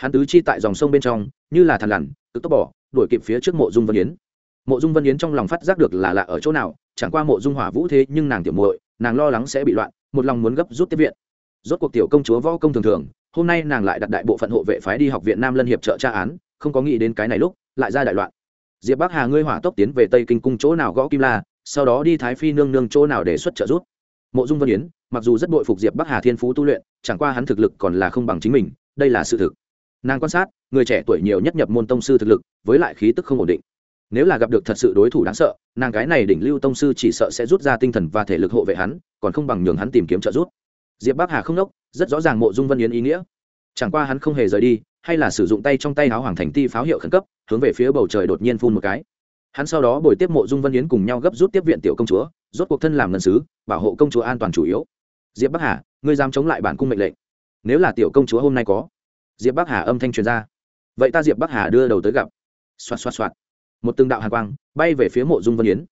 hắn tứ chi tại dòng sông bên trong, như là thằn lằn, tự tốc bỏ, đuổi kịp phía trước mộ dung vân yến. Mộ dung vân yến trong lòng phát giác được là lạ ở chỗ nào, chẳng qua mộ dung hỏa vũ thế nhưng nàng tiểu muội, nàng lo lắng sẽ bị loạn, một lòng muốn gấp rút tiếp viện. Rốt cuộc tiểu công chúa võ công thường thường, hôm nay nàng lại đặt đại bộ phận hộ vệ phái đi học viện nam lân hiệp trợ tra án, không có nghĩ đến cái này lúc, lại ra đại loạn. Diệp bắc hà ngươi hỏa tốc tiến về tây kinh cung chỗ nào gõ kim la, sau đó đi thái phi nương nương chỗ nào để xuất trợ giúp. Mộ dung vân yến, mặc dù rất bội phục diệp bắc hà thiên phú tu luyện, chẳng qua hắn thực lực còn là không bằng chính mình, đây là sự thực nàng quan sát, người trẻ tuổi nhiều nhất nhập môn tông sư thực lực, với lại khí tức không ổn định. Nếu là gặp được thật sự đối thủ đáng sợ, nàng cái này đỉnh lưu tông sư chỉ sợ sẽ rút ra tinh thần và thể lực hộ vệ hắn, còn không bằng nhường hắn tìm kiếm trợ giúp. Diệp bắc hà không đốc, rất rõ ràng mộ dung vân yến ý nghĩa. Chẳng qua hắn không hề rời đi, hay là sử dụng tay trong tay áo hoàng thành ti pháo hiệu khẩn cấp, hướng về phía bầu trời đột nhiên phun một cái. Hắn sau đó bồi tiếp mộ dung vân yến cùng nhau gấp rút tiếp viện tiểu công chúa, rốt cuộc thân làm ngân sứ, bảo hộ công chúa an toàn chủ yếu. Diệp bắc hà, ngươi dám chống lại bản cung mệnh lệnh. Nếu là tiểu công chúa hôm nay có diệp bắc hà âm thanh truyền ra. Vậy ta diệp bắc hà đưa đầu tới gặp. Xoạt xoạt xoạt. Một từng đạo hàn quang bay về phía mộ dung vân yến.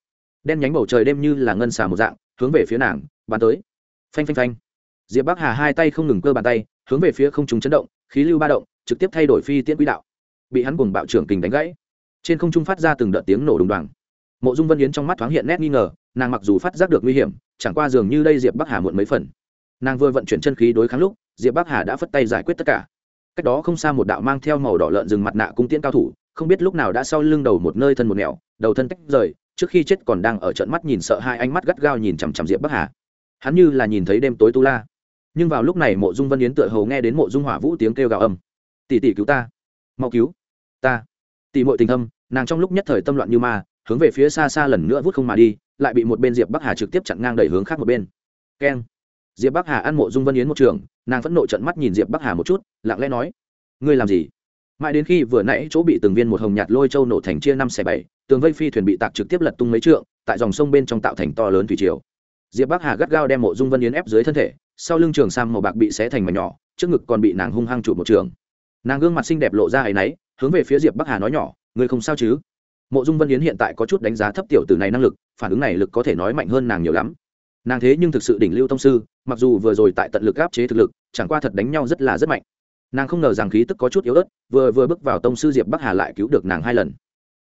Đen nhánh bầu trời đêm như là ngân xà một dạng, hướng về phía nàng, bắn tới. Phanh phanh phanh. Diệp bắc hà hai tay không ngừng cơ bàn tay, hướng về phía không trung chấn động, khí lưu ba động, trực tiếp thay đổi phi tiễn quỹ đạo. Bị hắn cùng bạo trưởng kình đánh gãy. Trên không trung phát ra từng đợt tiếng nổ đùng đoàng. Mộ dung vân yến trong mắt thoáng hiện nét nghi ngờ, nàng mặc dù phát giác được nguy hiểm, chẳng qua dường như đây diệp bắc hà muộn mấy phần. Nàng vừa vận chuyển chân khí đối kháng lúc, diệp bắc hà đã phất tay giải quyết tất cả cách đó không xa một đạo mang theo màu đỏ lợn rừng mặt nạ cung tiễn cao thủ, không biết lúc nào đã sau lưng đầu một nơi thân một nẻo, đầu thân tách rời, trước khi chết còn đang ở trận mắt nhìn sợ hai ánh mắt gắt gao nhìn chằm chằm diệp bắc hà. Hắn như là nhìn thấy đêm tối tu la. Nhưng vào lúc này mộ dung vân yến tựa hầu nghe đến mộ dung hỏa vũ tiếng kêu gào âm. Tỷ tỷ cứu ta, mau cứu ta. Tỷ mội tình âm nàng trong lúc nhất thời tâm loạn như ma, hướng về phía xa xa lần nữa vút không mà đi, lại bị một bên diệp bắc hà trực tiếp chặn ngang đẩy hướng khác một bên. Keng diệp bắc hà ăn mộ dung vân yến một trường, nàng phẫn nộ trận mắt nhìn diệp bắc hà một chút, lặng lẽ nói, ngươi làm gì? Mãi đến khi vừa nãy chỗ bị từng viên một hồng nhạt lôi châu nổ thành chia năm xẻ bảy, tường vây phi thuyền bị tạc trực tiếp lật tung mấy trượng, tại dòng sông bên trong tạo thành to lớn thủy triều. Diệp bắc hà gắt gao đem mộ dung vân yến ép dưới thân thể, sau lưng trường sam màu bạc bị xé thành mảnh nhỏ, trước ngực còn bị nàng hung hăng trụ một trường. Nàng gương mặt xinh đẹp lộ ra áy náy, hướng về phía diệp bắc hà nói nhỏ, ngươi không sao chứ? Mộ dung vân yến hiện tại có chút đánh giá thấp tiểu từ này năng lực, phản ứng này lực có thể nói mạnh hơn nàng nhiều lắm nàng thế nhưng thực sự đỉnh lưu tông sư, mặc dù vừa rồi tại tận lực áp chế thực lực, chẳng qua thật đánh nhau rất là rất mạnh. Nàng không ngờ rằng khí tức có chút yếu ớt, vừa vừa bước vào tông sư diệp bắc hà lại cứu được nàng hai lần.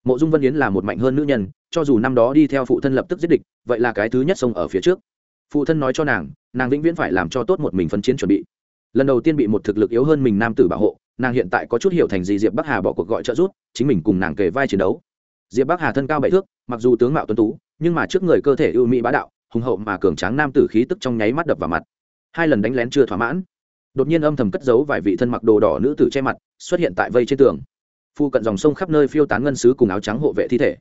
Mộ dung vân yến là một mạnh hơn nữ nhân, cho dù năm đó đi theo phụ thân lập tức giết địch, vậy là cái thứ nhất xông ở phía trước. Phụ thân nói cho nàng nàng vĩnh viễn phải làm cho tốt một mình phân chiến chuẩn bị. Lần đầu tiên bị một thực lực yếu hơn mình nam tử bảo hộ, nàng hiện tại có chút hiểu thành gì diệp bắc hà bỏ cuộc gọi trợ giúp, chính mình cùng nàng kề vai chiến đấu. Diệp bắc hà thân cao bảy thước, mặc dù tướng mạo tuấn tú, nhưng mà trước người cơ thể ưu mỹ bá đạo hùng hậu mà cường tráng nam tử khí tức trong nháy mắt đập vào mặt. Hai lần đánh lén chưa thỏa mãn. Đột nhiên âm thầm cất giấu vài vị thân mặc đồ đỏ nữ tử che mặt, xuất hiện tại vây trên tường. Phu cận dòng sông khắp nơi phiêu tán ngân sứ cùng áo trắng hộ vệ thi thể.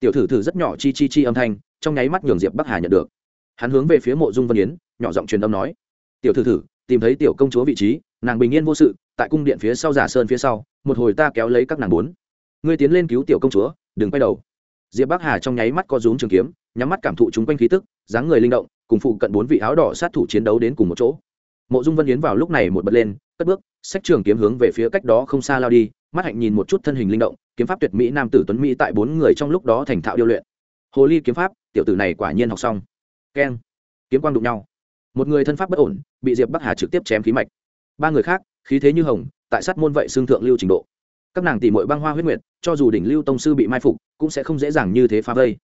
Tiểu thử thử rất nhỏ chi chi chi âm thanh, trong nháy mắt nhường diệp bắc hà nhận được. Hắn hướng về phía mộ dung vân yến, nhỏ giọng truyền âm nói, tiểu thử thử, tìm thấy tiểu công chúa vị trí, nàng bình yên vô sự, tại cung điện phía sau giả sơn phía sau, một hồi ta kéo lấy các nàng bốn. Ngươi tiến lên cứu tiểu công chúa, đừng quay đầu diệp bắc hà trong nháy mắt co rúm trường kiếm, nhắm mắt cảm thụ chúng quanh khí tức, dáng người linh động, cùng phụ cận bốn vị áo đỏ sát thủ chiến đấu đến cùng một chỗ. Mộ dung vân yến vào lúc này một bật lên, cất bước sách trường kiếm hướng về phía cách đó không xa lao đi, mắt hạnh nhìn một chút thân hình linh động, kiếm pháp tuyệt mỹ nam tử tuấn mỹ tại bốn người trong lúc đó thành thạo điêu luyện. Hồ ly kiếm pháp, tiểu tử này quả nhiên học xong. Keng, kiếm quang đụng nhau. Một người thân pháp bất ổn, bị diệp bắc hà trực tiếp chém khí mạch. Ba người khác, khí thế như hồng, tại sát môn vậy xương thượng lưu trình độ các nàng tỷ mội băng hoa huyết nguyệt, cho dù đỉnh lưu tông sư bị mai phục, cũng sẽ không dễ dàng như thế phá vây.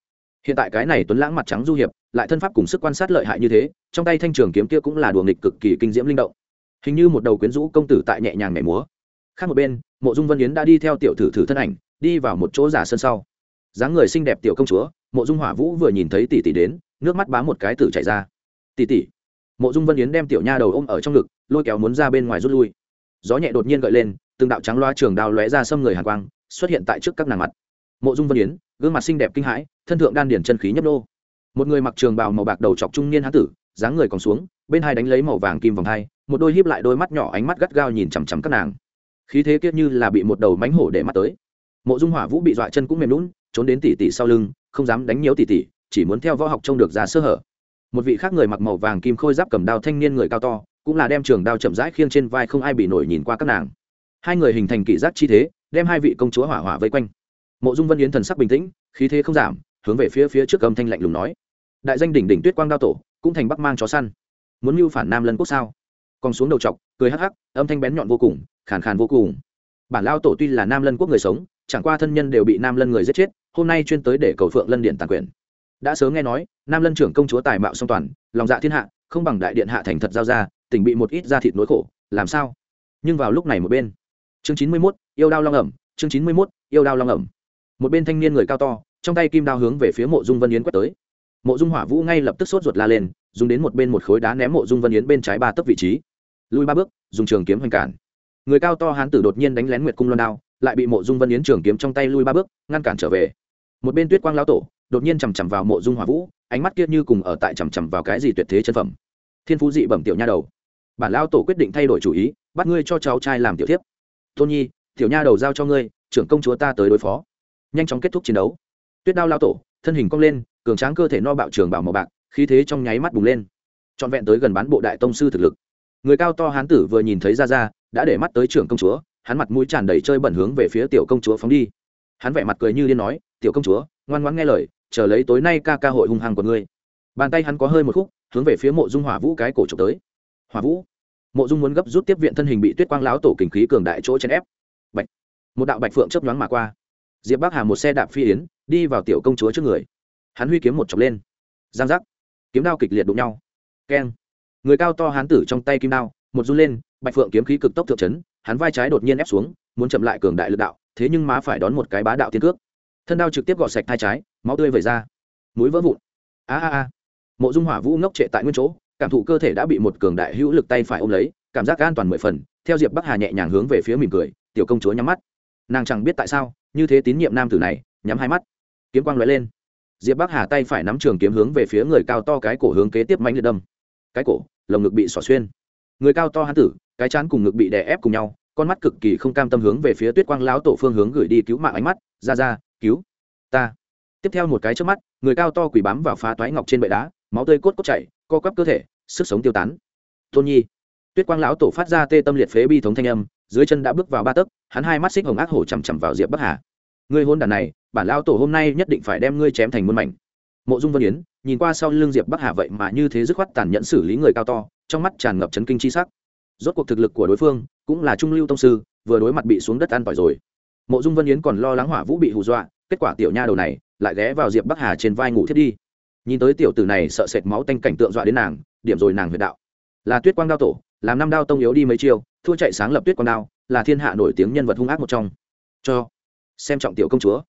Hiện tại cái này tuấn lãng mặt trắng du hiệp, lại thân pháp cùng sức quan sát lợi hại như thế, trong tay thanh trường kiếm kia cũng là đùa nghịch cực kỳ kinh diễm linh động. Hình như một đầu quyến rũ công tử tại nhẹ nhàng nhảy múa. Khác một bên, mộ dung vân yến đã đi theo tiểu thử thử thân ảnh, đi vào một chỗ giả sân sau. Dáng người xinh đẹp tiểu công chúa, mộ dung hỏa vũ vừa nhìn thấy tỷ tỷ đến, nước mắt bám một cái tử chảy ra. Tỷ tỷ. Mộ dung vân yến đem tiểu nha đầu ôm ở trong ngực, lôi kéo muốn ra bên ngoài rút lui gió nhẹ đột nhiên gợi lên, từng đạo trắng loa trường đao lóe ra xâm người hàn quang, xuất hiện tại trước các nàng mặt. Mộ dung vân yến, gương mặt xinh đẹp kinh hãi, thân thượng đan điển chân khí nhấp nô. Một người mặc trường bào màu bạc đầu chọc trung niên hán tử, dáng người còn xuống, bên hai đánh lấy màu vàng kim vòng hai, một đôi híp lại đôi mắt nhỏ ánh mắt gắt gao nhìn chằm chằm các nàng. Khí thế kiết như là bị một đầu mánh hổ để mắt tới. Mộ dung hỏa vũ bị dọa chân cũng mềm lún trốn đến tỉ tỉ sau lưng, không dám đánh nhiều tỉ tỉ chỉ muốn theo võ học trông được ra sơ hở. Một vị khác người mặc màu vàng kim khôi giáp cầm đao thanh niên người cao to cũng là đem trường đao chậm rãi khiêng trên vai không ai bị nổi nhìn qua các nàng. Hai người hình thành kỷ giác chi thế, đem hai vị công chúa hỏa hỏa vây quanh. Mộ dung vân yến thần sắc bình tĩnh, khí thế không giảm, hướng về phía phía trước âm thanh lạnh lùng nói. Đại danh đỉnh đỉnh tuyết quang đao tổ, cũng thành bắc mang chó săn. Muốn mưu phản nam lân quốc sao? Còn xuống đầu chọc, cười hắc hắc, âm thanh bén nhọn vô cùng, khàn khàn vô cùng. Bản lao tổ tuy là nam lân quốc người sống, chẳng qua thân nhân đều bị nam lân người giết chết, hôm nay chuyên tới để cầu phượng lân điện tàn quyền. Đã sớm nghe nói, nam lân trưởng công chúa tài mạo song toàn, lòng dạ thiên hạ không bằng đại điện hạ thành thật giao ra, tỉnh bị một ít da thịt nỗi khổ, làm sao? Nhưng vào lúc này một bên, chương chín mươi mốt, yêu đao long ẩm, chương chín mươi mốt, yêu đao long ẩm. Một bên thanh niên người cao to, trong tay kim đao hướng về phía mộ dung vân yến quét tới. Mộ dung hỏa vũ ngay lập tức sốt ruột la lên, dùng đến một bên một khối đá ném mộ dung vân yến bên trái ba tấc vị trí. Lui ba bước, dùng trường kiếm hoành cản. Người cao to hán tử đột nhiên đánh lén nguyệt cung loan đao, lại bị mộ dung vân yến trường kiếm trong tay lui ba bước, ngăn cản trở về. Một bên tuyết quang lão tổ, đột nhiên chằm chằm vào mộ dung hỏa vũ, ánh mắt kia như cùng ở tại chằm chằm vào cái gì tuyệt thế chân phẩm thiên phú dị bẩm tiểu nha đầu. Bản lão tổ quyết định thay đổi chủ ý, bắt ngươi cho cháu trai làm tiểu thiếp. Tôn nhi, tiểu nha đầu giao cho ngươi, trưởng công chúa ta tới đối phó. Nhanh chóng kết thúc chiến đấu. Tuyết đao lao tổ, thân hình cong lên, cường tráng cơ thể no bạo trường bảo màu bạc, khí thế trong nháy mắt bùng lên. Trọn vẹn tới gần bán bộ đại tông sư thực lực. Người cao to hán tử vừa nhìn thấy ra ra, đã để mắt tới trưởng công chúa, hắn mặt mũi tràn đầy chơi bẩn hướng về phía tiểu công chúa phóng đi. Hắn vẻ mặt cười như liên nói, tiểu công chúa, ngoan ngoãn nghe lời, chờ lấy tối nay ca ca hội hung hăng của ngươi. Bàn tay hắn có hơi một khúc hướng về phía mộ dung hỏa vũ cái cổ trục tới. Hỏa vũ, mộ dung muốn gấp rút tiếp viện thân hình bị tuyết quang láo tổ kình khí cường đại chỗ chèn ép. Bạch, một đạo bạch phượng chớp nhoáng mà qua. Diệp bắc hà một xe đạp phi yến, đi vào tiểu công chúa trước người. Hắn huy kiếm một chọc lên. Giang giác, kiếm đao kịch liệt đụng nhau. Keng, người cao to hán tử trong tay kim đao, một run lên, bạch phượng kiếm khí cực tốc thượng chấn, hắn vai trái đột nhiên ép xuống, muốn chậm lại cường đại lực đạo, thế nhưng má phải đón một cái bá đạo tiên cước. Thân đao trực tiếp gọt sạch thai trái, máu tươi vẩy ra. Mũi vỡ vụn. A a a mộ dung hỏa vũ ngốc trệ tại nguyên chỗ, cảm thụ cơ thể đã bị một cường đại hữu lực tay phải ôm lấy, cảm giác an toàn mười phần, theo diệp bắc hà nhẹ nhàng hướng về phía mỉm cười, tiểu công chúa nhắm mắt. Nàng chẳng biết tại sao, như thế tín nhiệm nam tử này, nhắm hai mắt. Kiếm quang lóe lên. Diệp bắc hà tay phải nắm trường kiếm hướng về phía người cao to cái cổ hướng kế tiếp mánh liệt đâm. Cái cổ, lồng ngực bị xỏ xuyên. Người cao to hán tử, cái chán cùng ngực bị đè ép cùng nhau, con mắt cực kỳ không cam tâm hướng về phía tuyết quang lão tổ phương hướng gửi đi cứu mạng ánh mắt. Ra ra, cứu ta. Tiếp theo một cái trước mắt, người cao to quỳ bám vào phá toái ngọc trên bệ đá máu tươi cốt cốt chảy, co quắp cơ thể, sức sống tiêu tán. Tôn nhi, tuyết quang lão tổ phát ra tê tâm liệt phế bi thống thanh âm, dưới chân đã bước vào ba tấc, hắn hai mắt xích hồng ác hổ chằm chằm vào diệp bắc hà. Ngươi hôn đàn này, bản lão tổ hôm nay nhất định phải đem ngươi chém thành muôn mảnh. Mộ dung vân yến, nhìn qua sau lưng diệp bắc hà vậy mà như thế dứt khoát tàn nhẫn xử lý người cao to, trong mắt tràn ngập chấn kinh chi sắc. Rốt cuộc thực lực của đối phương, cũng là trung lưu tông sư, vừa đối mặt bị xuống đất ăn tỏi rồi. Mộ dung vân yến còn lo lắng hỏa vũ bị hù dọa, kết quả tiểu nha đầu này lại ghé vào diệp bắc hà trên vai ngủ thiết đi nhìn tới tiểu tử này sợ sệt máu tanh cảnh tượng dọa đến nàng, điểm rồi nàng huyệt đạo. Là tuyết quang đao tổ, làm năm đao tông yếu đi mấy chiêu, thua chạy sáng lập tuyết quang đao, là thiên hạ nổi tiếng nhân vật hung ác một trong. Cho, xem trọng tiểu công chúa.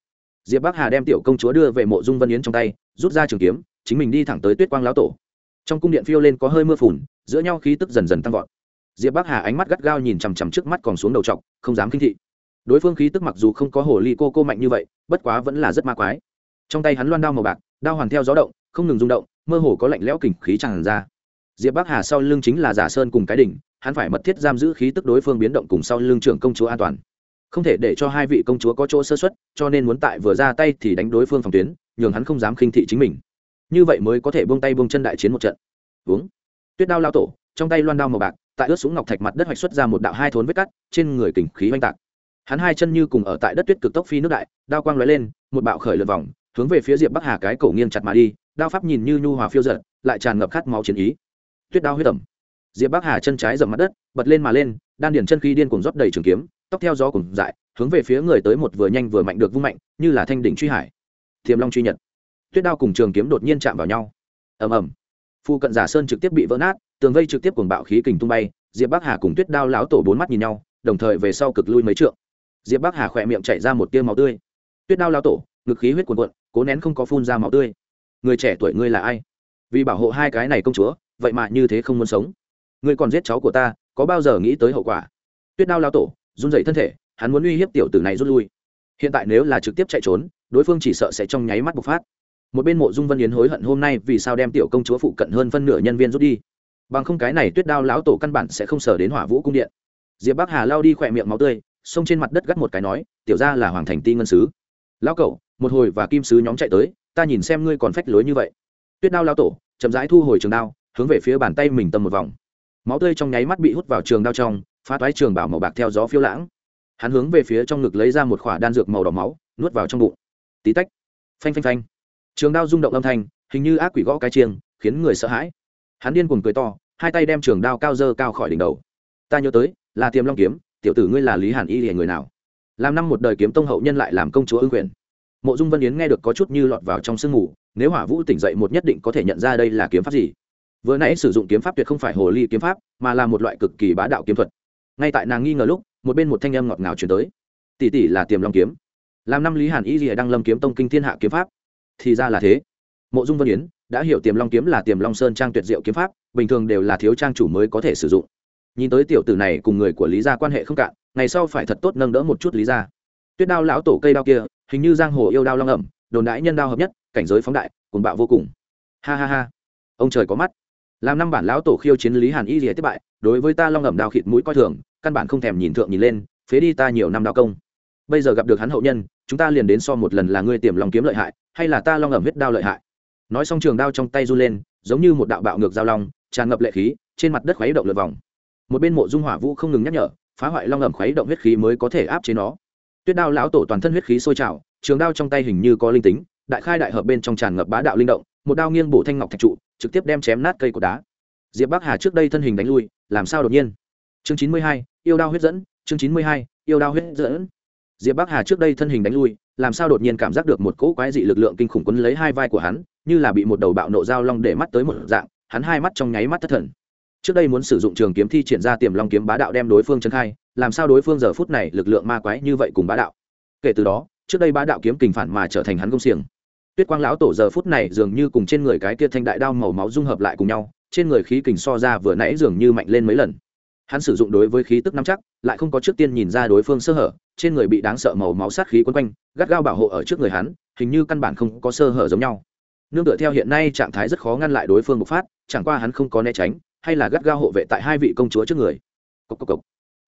Diệp bắc hà đem tiểu công chúa đưa về mộ dung vân yến trong tay, rút ra trường kiếm, chính mình đi thẳng tới tuyết quang lão tổ. Trong cung điện phiêu lên có hơi mưa phùn, giữa nhau khí tức dần dần tăng vọt. Diệp bắc hà ánh mắt gắt gao nhìn chằm chằm trước mắt còn xuống đầu t không dám khinh thị. Đối phương khí tức mặc dù không có hồ ly cô cô mạnh như vậy, bất quá vẫn là rất ma quái. Trong tay hắn loan đao màu bạc, đao hoàn theo gió động không ngừng rung động, mơ hồ có lạnh lẽo kình khí tràn ra. Diệp bắc hà sau lưng chính là giả sơn cùng cái đỉnh, hắn phải mật thiết giam giữ khí tức đối phương biến động cùng sau lưng trưởng công chúa an toàn. Không thể để cho hai vị công chúa có chỗ sơ xuất cho nên muốn tại vừa ra tay thì đánh đối phương phòng tuyến, nhường hắn không dám khinh thị chính mình. Như vậy mới có thể buông tay buông chân đại chiến một trận. Uống. Tuyết đao lao tổ, trong tay loan đao màu bạc, tại ướt súng ngọc thạch mặt đất hoạch xuất ra một đạo hai thốn vết cắt, trên người kình khí oanh tạc. Hắn hai chân như cùng ở tại đất tuyết cực tốc phi nước đại, đao quang lóe lên, một bạo khởi lượt vòng, hướng về phía diệp bắc hà cái cổ nghiêng chặt mà đi đao pháp nhìn như nhu hòa phiêu giật lại tràn ngập khát máu chiến ý. Tuyết đao huyết ẩm. Diệp bắc hà chân trái dầm mặt đất, bật lên mà lên, đan điển chân khí điên cuồng rót đầy trường kiếm, tóc theo gió cùng dại, hướng về phía người tới một vừa nhanh vừa mạnh được vung mạnh, như là thanh đỉnh truy hải. Thiềm long truy nhật. Tuyết đao cùng trường kiếm đột nhiên chạm vào nhau. Ầm ầm. Phu cận giả sơn trực tiếp bị vỡ nát, tường vây trực tiếp cùng bạo khí kình tung bay, diệp bắc hà cùng tuyết đao lão tổ bốn mắt nhìn nhau, đồng thời về sau cực lui mấy trượng. Diệp bắc hà khỏe miệng chảy ra một tia máu tươi. Tuyết đao lão tổ, ngực khí huyết cuồn cuộn, cố nén không có phun ra máu tươi người trẻ tuổi ngươi là ai? Vì bảo hộ hai cái này công chúa, vậy mà như thế không muốn sống. Ngươi còn giết cháu của ta, có bao giờ nghĩ tới hậu quả? Tuyết đao lao tổ, run dậy thân thể, hắn muốn uy hiếp tiểu tử này rút lui. Hiện tại nếu là trực tiếp chạy trốn, đối phương chỉ sợ sẽ trong nháy mắt bộc phát. Một bên mộ dung vân yến hối hận hôm nay vì sao đem tiểu công chúa phụ cận hơn phân nửa nhân viên rút đi. Bằng không cái này tuyết đao lão tổ căn bản sẽ không sờ đến hỏa vũ cung điện. Diệp bắc hà lao đi khỏe miệng máu tươi, xông trên mặt đất gắt một cái nói, tiểu ra là hoàng thành ti ngân sứ. Lão cậu, một hồi và kim sứ nhóm chạy tới ta nhìn xem ngươi còn phách lối như vậy. Tuyết đao lao tổ, chậm rãi thu hồi trường đao, hướng về phía bàn tay mình tầm một vòng. Máu tươi trong nháy mắt bị hút vào trường đao trong, phá toái trường bảo màu bạc theo gió phiêu lãng. Hắn hướng về phía trong ngực lấy ra một khỏa đan dược màu đỏ máu, nuốt vào trong bụng. Tí tách. Phanh phanh phanh. Trường đao rung động âm thanh, hình như ác quỷ gõ cái chiêng, khiến người sợ hãi. Hắn điên cuồng cười to, hai tay đem trường đao cao dơ cao khỏi đỉnh đầu. Ta nhớ tới, là tiềm long kiếm, tiểu tử ngươi là lý hàn y hề người nào? Làm năm một đời kiếm tông hậu nhân lại làm công chúa ưng quyền mộ dung vân yến nghe được có chút như lọt vào trong sương ngủ, nếu hỏa vũ tỉnh dậy một nhất định có thể nhận ra đây là kiếm pháp gì. Vừa nãy sử dụng kiếm pháp tuyệt không phải hồ ly kiếm pháp mà là một loại cực kỳ bá đạo kiếm thuật. Ngay tại nàng nghi ngờ lúc một bên một thanh âm ngọt ngào chuyển tới. Tỷ tỷ là tiềm long kiếm. Làm năm lý hàn y rìa đang lâm kiếm tông kinh thiên hạ kiếm pháp. Thì ra là thế. Mộ dung vân yến đã hiểu tiềm long kiếm là tiềm long sơn trang tuyệt diệu kiếm pháp bình thường đều là thiếu trang chủ mới có thể sử dụng. Nhìn tới tiểu tử này cùng người của lý gia quan hệ không cạn ngày sau phải thật tốt nâng đỡ một chút lý gia. Tuyết đao lão tổ cây đao kia hình như giang hồ yêu đao long ẩm, đồn đãi nhân đao hợp nhất, cảnh giới phóng đại, cuồng bạo vô cùng. Ha ha ha. Ông trời có mắt. Làm năm bản lão tổ khiêu chiến lý hàn y rỉa thất bại, đối với ta long ẩm đao khịt mũi coi thường, căn bản không thèm nhìn thượng nhìn lên, phế đi ta nhiều năm đao công. Bây giờ gặp được hắn hậu nhân, chúng ta liền đến so một lần là ngươi tiềm lòng kiếm lợi hại, hay là ta long ẩm huyết đao lợi hại? Nói xong trường đao trong tay run lên, giống như một đạo bạo ngược giao long, tràn ngập lệ khí, trên mặt đất khuấy động lượt vòng. Một bên mộ dung hỏa vũ không ngừng nhắc nhở, phá hoại long ẩm khuấy động huyết khí mới có thể áp chế nó tuyết đao lão tổ toàn thân huyết khí sôi trào, trường đao trong tay hình như có linh tính, đại khai đại hợp bên trong tràn ngập bá đạo linh động, một đao nghiêng bổ thanh ngọc thạch trụ, trực tiếp đem chém nát cây của đá. Diệp bắc hà trước đây thân hình đánh lui, làm sao đột nhiên? Chương chín mươi hai, yêu đao huyết dẫn, chương chín mươi hai, yêu đao huyết dẫn. Diệp bắc hà trước đây thân hình đánh lui, làm sao đột nhiên cảm giác được một cỗ quái dị lực lượng kinh khủng quấn lấy hai vai của hắn, như là bị một đầu bạo nộ dao long để mắt tới một dạng, hắn hai mắt trong nháy mắt thất thần trước đây muốn sử dụng trường kiếm thi triển ra tiềm long kiếm bá đạo đem đối phương trấn khai, làm sao đối phương giờ phút này lực lượng ma quái như vậy cùng bá đạo? Kể từ đó, trước đây bá đạo kiếm kình phản mà trở thành hắn công xiềng. Tuyết quang lão tổ giờ phút này dường như cùng trên người cái kia thanh đại đao màu máu dung hợp lại cùng nhau, trên người khí kình so ra vừa nãy dường như mạnh lên mấy lần. Hắn sử dụng đối với khí tức nắm chắc, lại không có trước tiên nhìn ra đối phương sơ hở, trên người bị đáng sợ màu máu sát khí quấn quanh, gắt gao bảo hộ ở trước người hắn, hình như căn bản không có sơ hở giống nhau. Nương tựa theo hiện nay trạng thái rất khó ngăn lại đối phương bộc phát, chẳng qua hắn không có né tránh hay là gắt gao hộ vệ tại hai vị công chúa trước người? Cốc cốc cốc.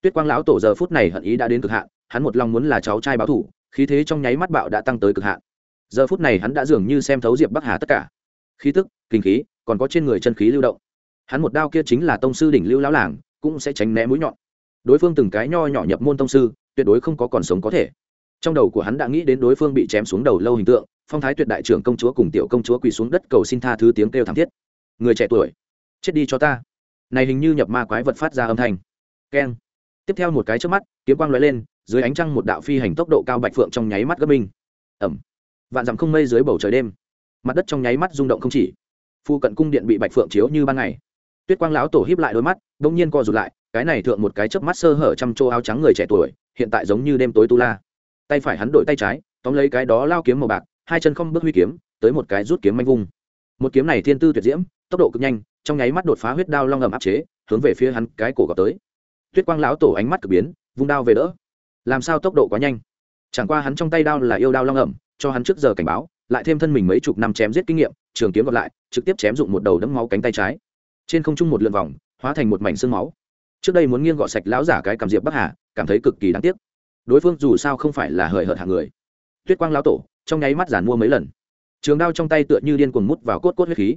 tuyết quang lão tổ giờ phút này hận ý đã đến cực hạn, hắn một lòng muốn là cháu trai báo thủ, khí thế trong nháy mắt bạo đã tăng tới cực hạn. Giờ phút này hắn đã dường như xem thấu diệp bắc hà tất cả. Khí tức, kinh khí, còn có trên người chân khí lưu động. Hắn một đao kia chính là tông sư đỉnh lưu lão làng, cũng sẽ tránh né mũi nhọn. Đối phương từng cái nho nhỏ nhập môn tông sư, tuyệt đối không có còn sống có thể. Trong đầu của hắn đã nghĩ đến đối phương bị chém xuống đầu lâu hình tượng, phong thái tuyệt đại trưởng công chúa cùng tiểu công chúa quỳ xuống đất cầu xin tha thứ tiếng kêu thảm thiết. Người trẻ tuổi chết đi cho ta. Này hình như nhập ma quái vật phát ra âm thanh. Keng. Tiếp theo một cái trước mắt, kiếm quang lóe lên, dưới ánh trăng một đạo phi hành tốc độ cao bạch phượng trong nháy mắt gấp minh ẩm vạn dặm không mây dưới bầu trời đêm. Mặt đất trong nháy mắt rung động không chỉ. Phu cận cung điện bị bạch phượng chiếu như ban ngày. Tuyết quang lão tổ híp lại đôi mắt đông nhiên co rụt lại, cái này thượng một cái chớp mắt sơ hở trăm chỗ áo trắng người trẻ tuổi, hiện tại giống như đêm tối tu la. Tay phải hắn đổi tay trái, tóm lấy cái đó lao kiếm màu bạc, hai chân không bước huy kiếm, tới một cái rút kiếm manh vung. Một kiếm này thiên tư tuyệt diễm, tốc độ cực nhanh trong nháy mắt đột phá huyết đao long ầm áp chế, hướng về phía hắn cái cổ gọt tới. Tuyết quang lão tổ ánh mắt cực biến, vung đao về đỡ. Làm sao tốc độ quá nhanh? Chẳng qua hắn trong tay đao là yêu đao long ẩm, cho hắn trước giờ cảnh báo, lại thêm thân mình mấy chục năm chém giết kinh nghiệm, trường kiếm gọt lại, trực tiếp chém dụng một đầu đấm máu cánh tay trái. Trên không trung một lượn vòng, hóa thành một mảnh xương máu. Trước đây muốn nghiêng gọt sạch lão giả cái cầm diệp bắc hà, cảm thấy cực kỳ đáng tiếc. Đối phương dù sao không phải là hời hợt hạng người. Tuyết quang lão tổ, trong nháy mắt giản mua mấy lần. Trường đao trong tay tựa như điên cuồng mút vào cốt cốt huyết khí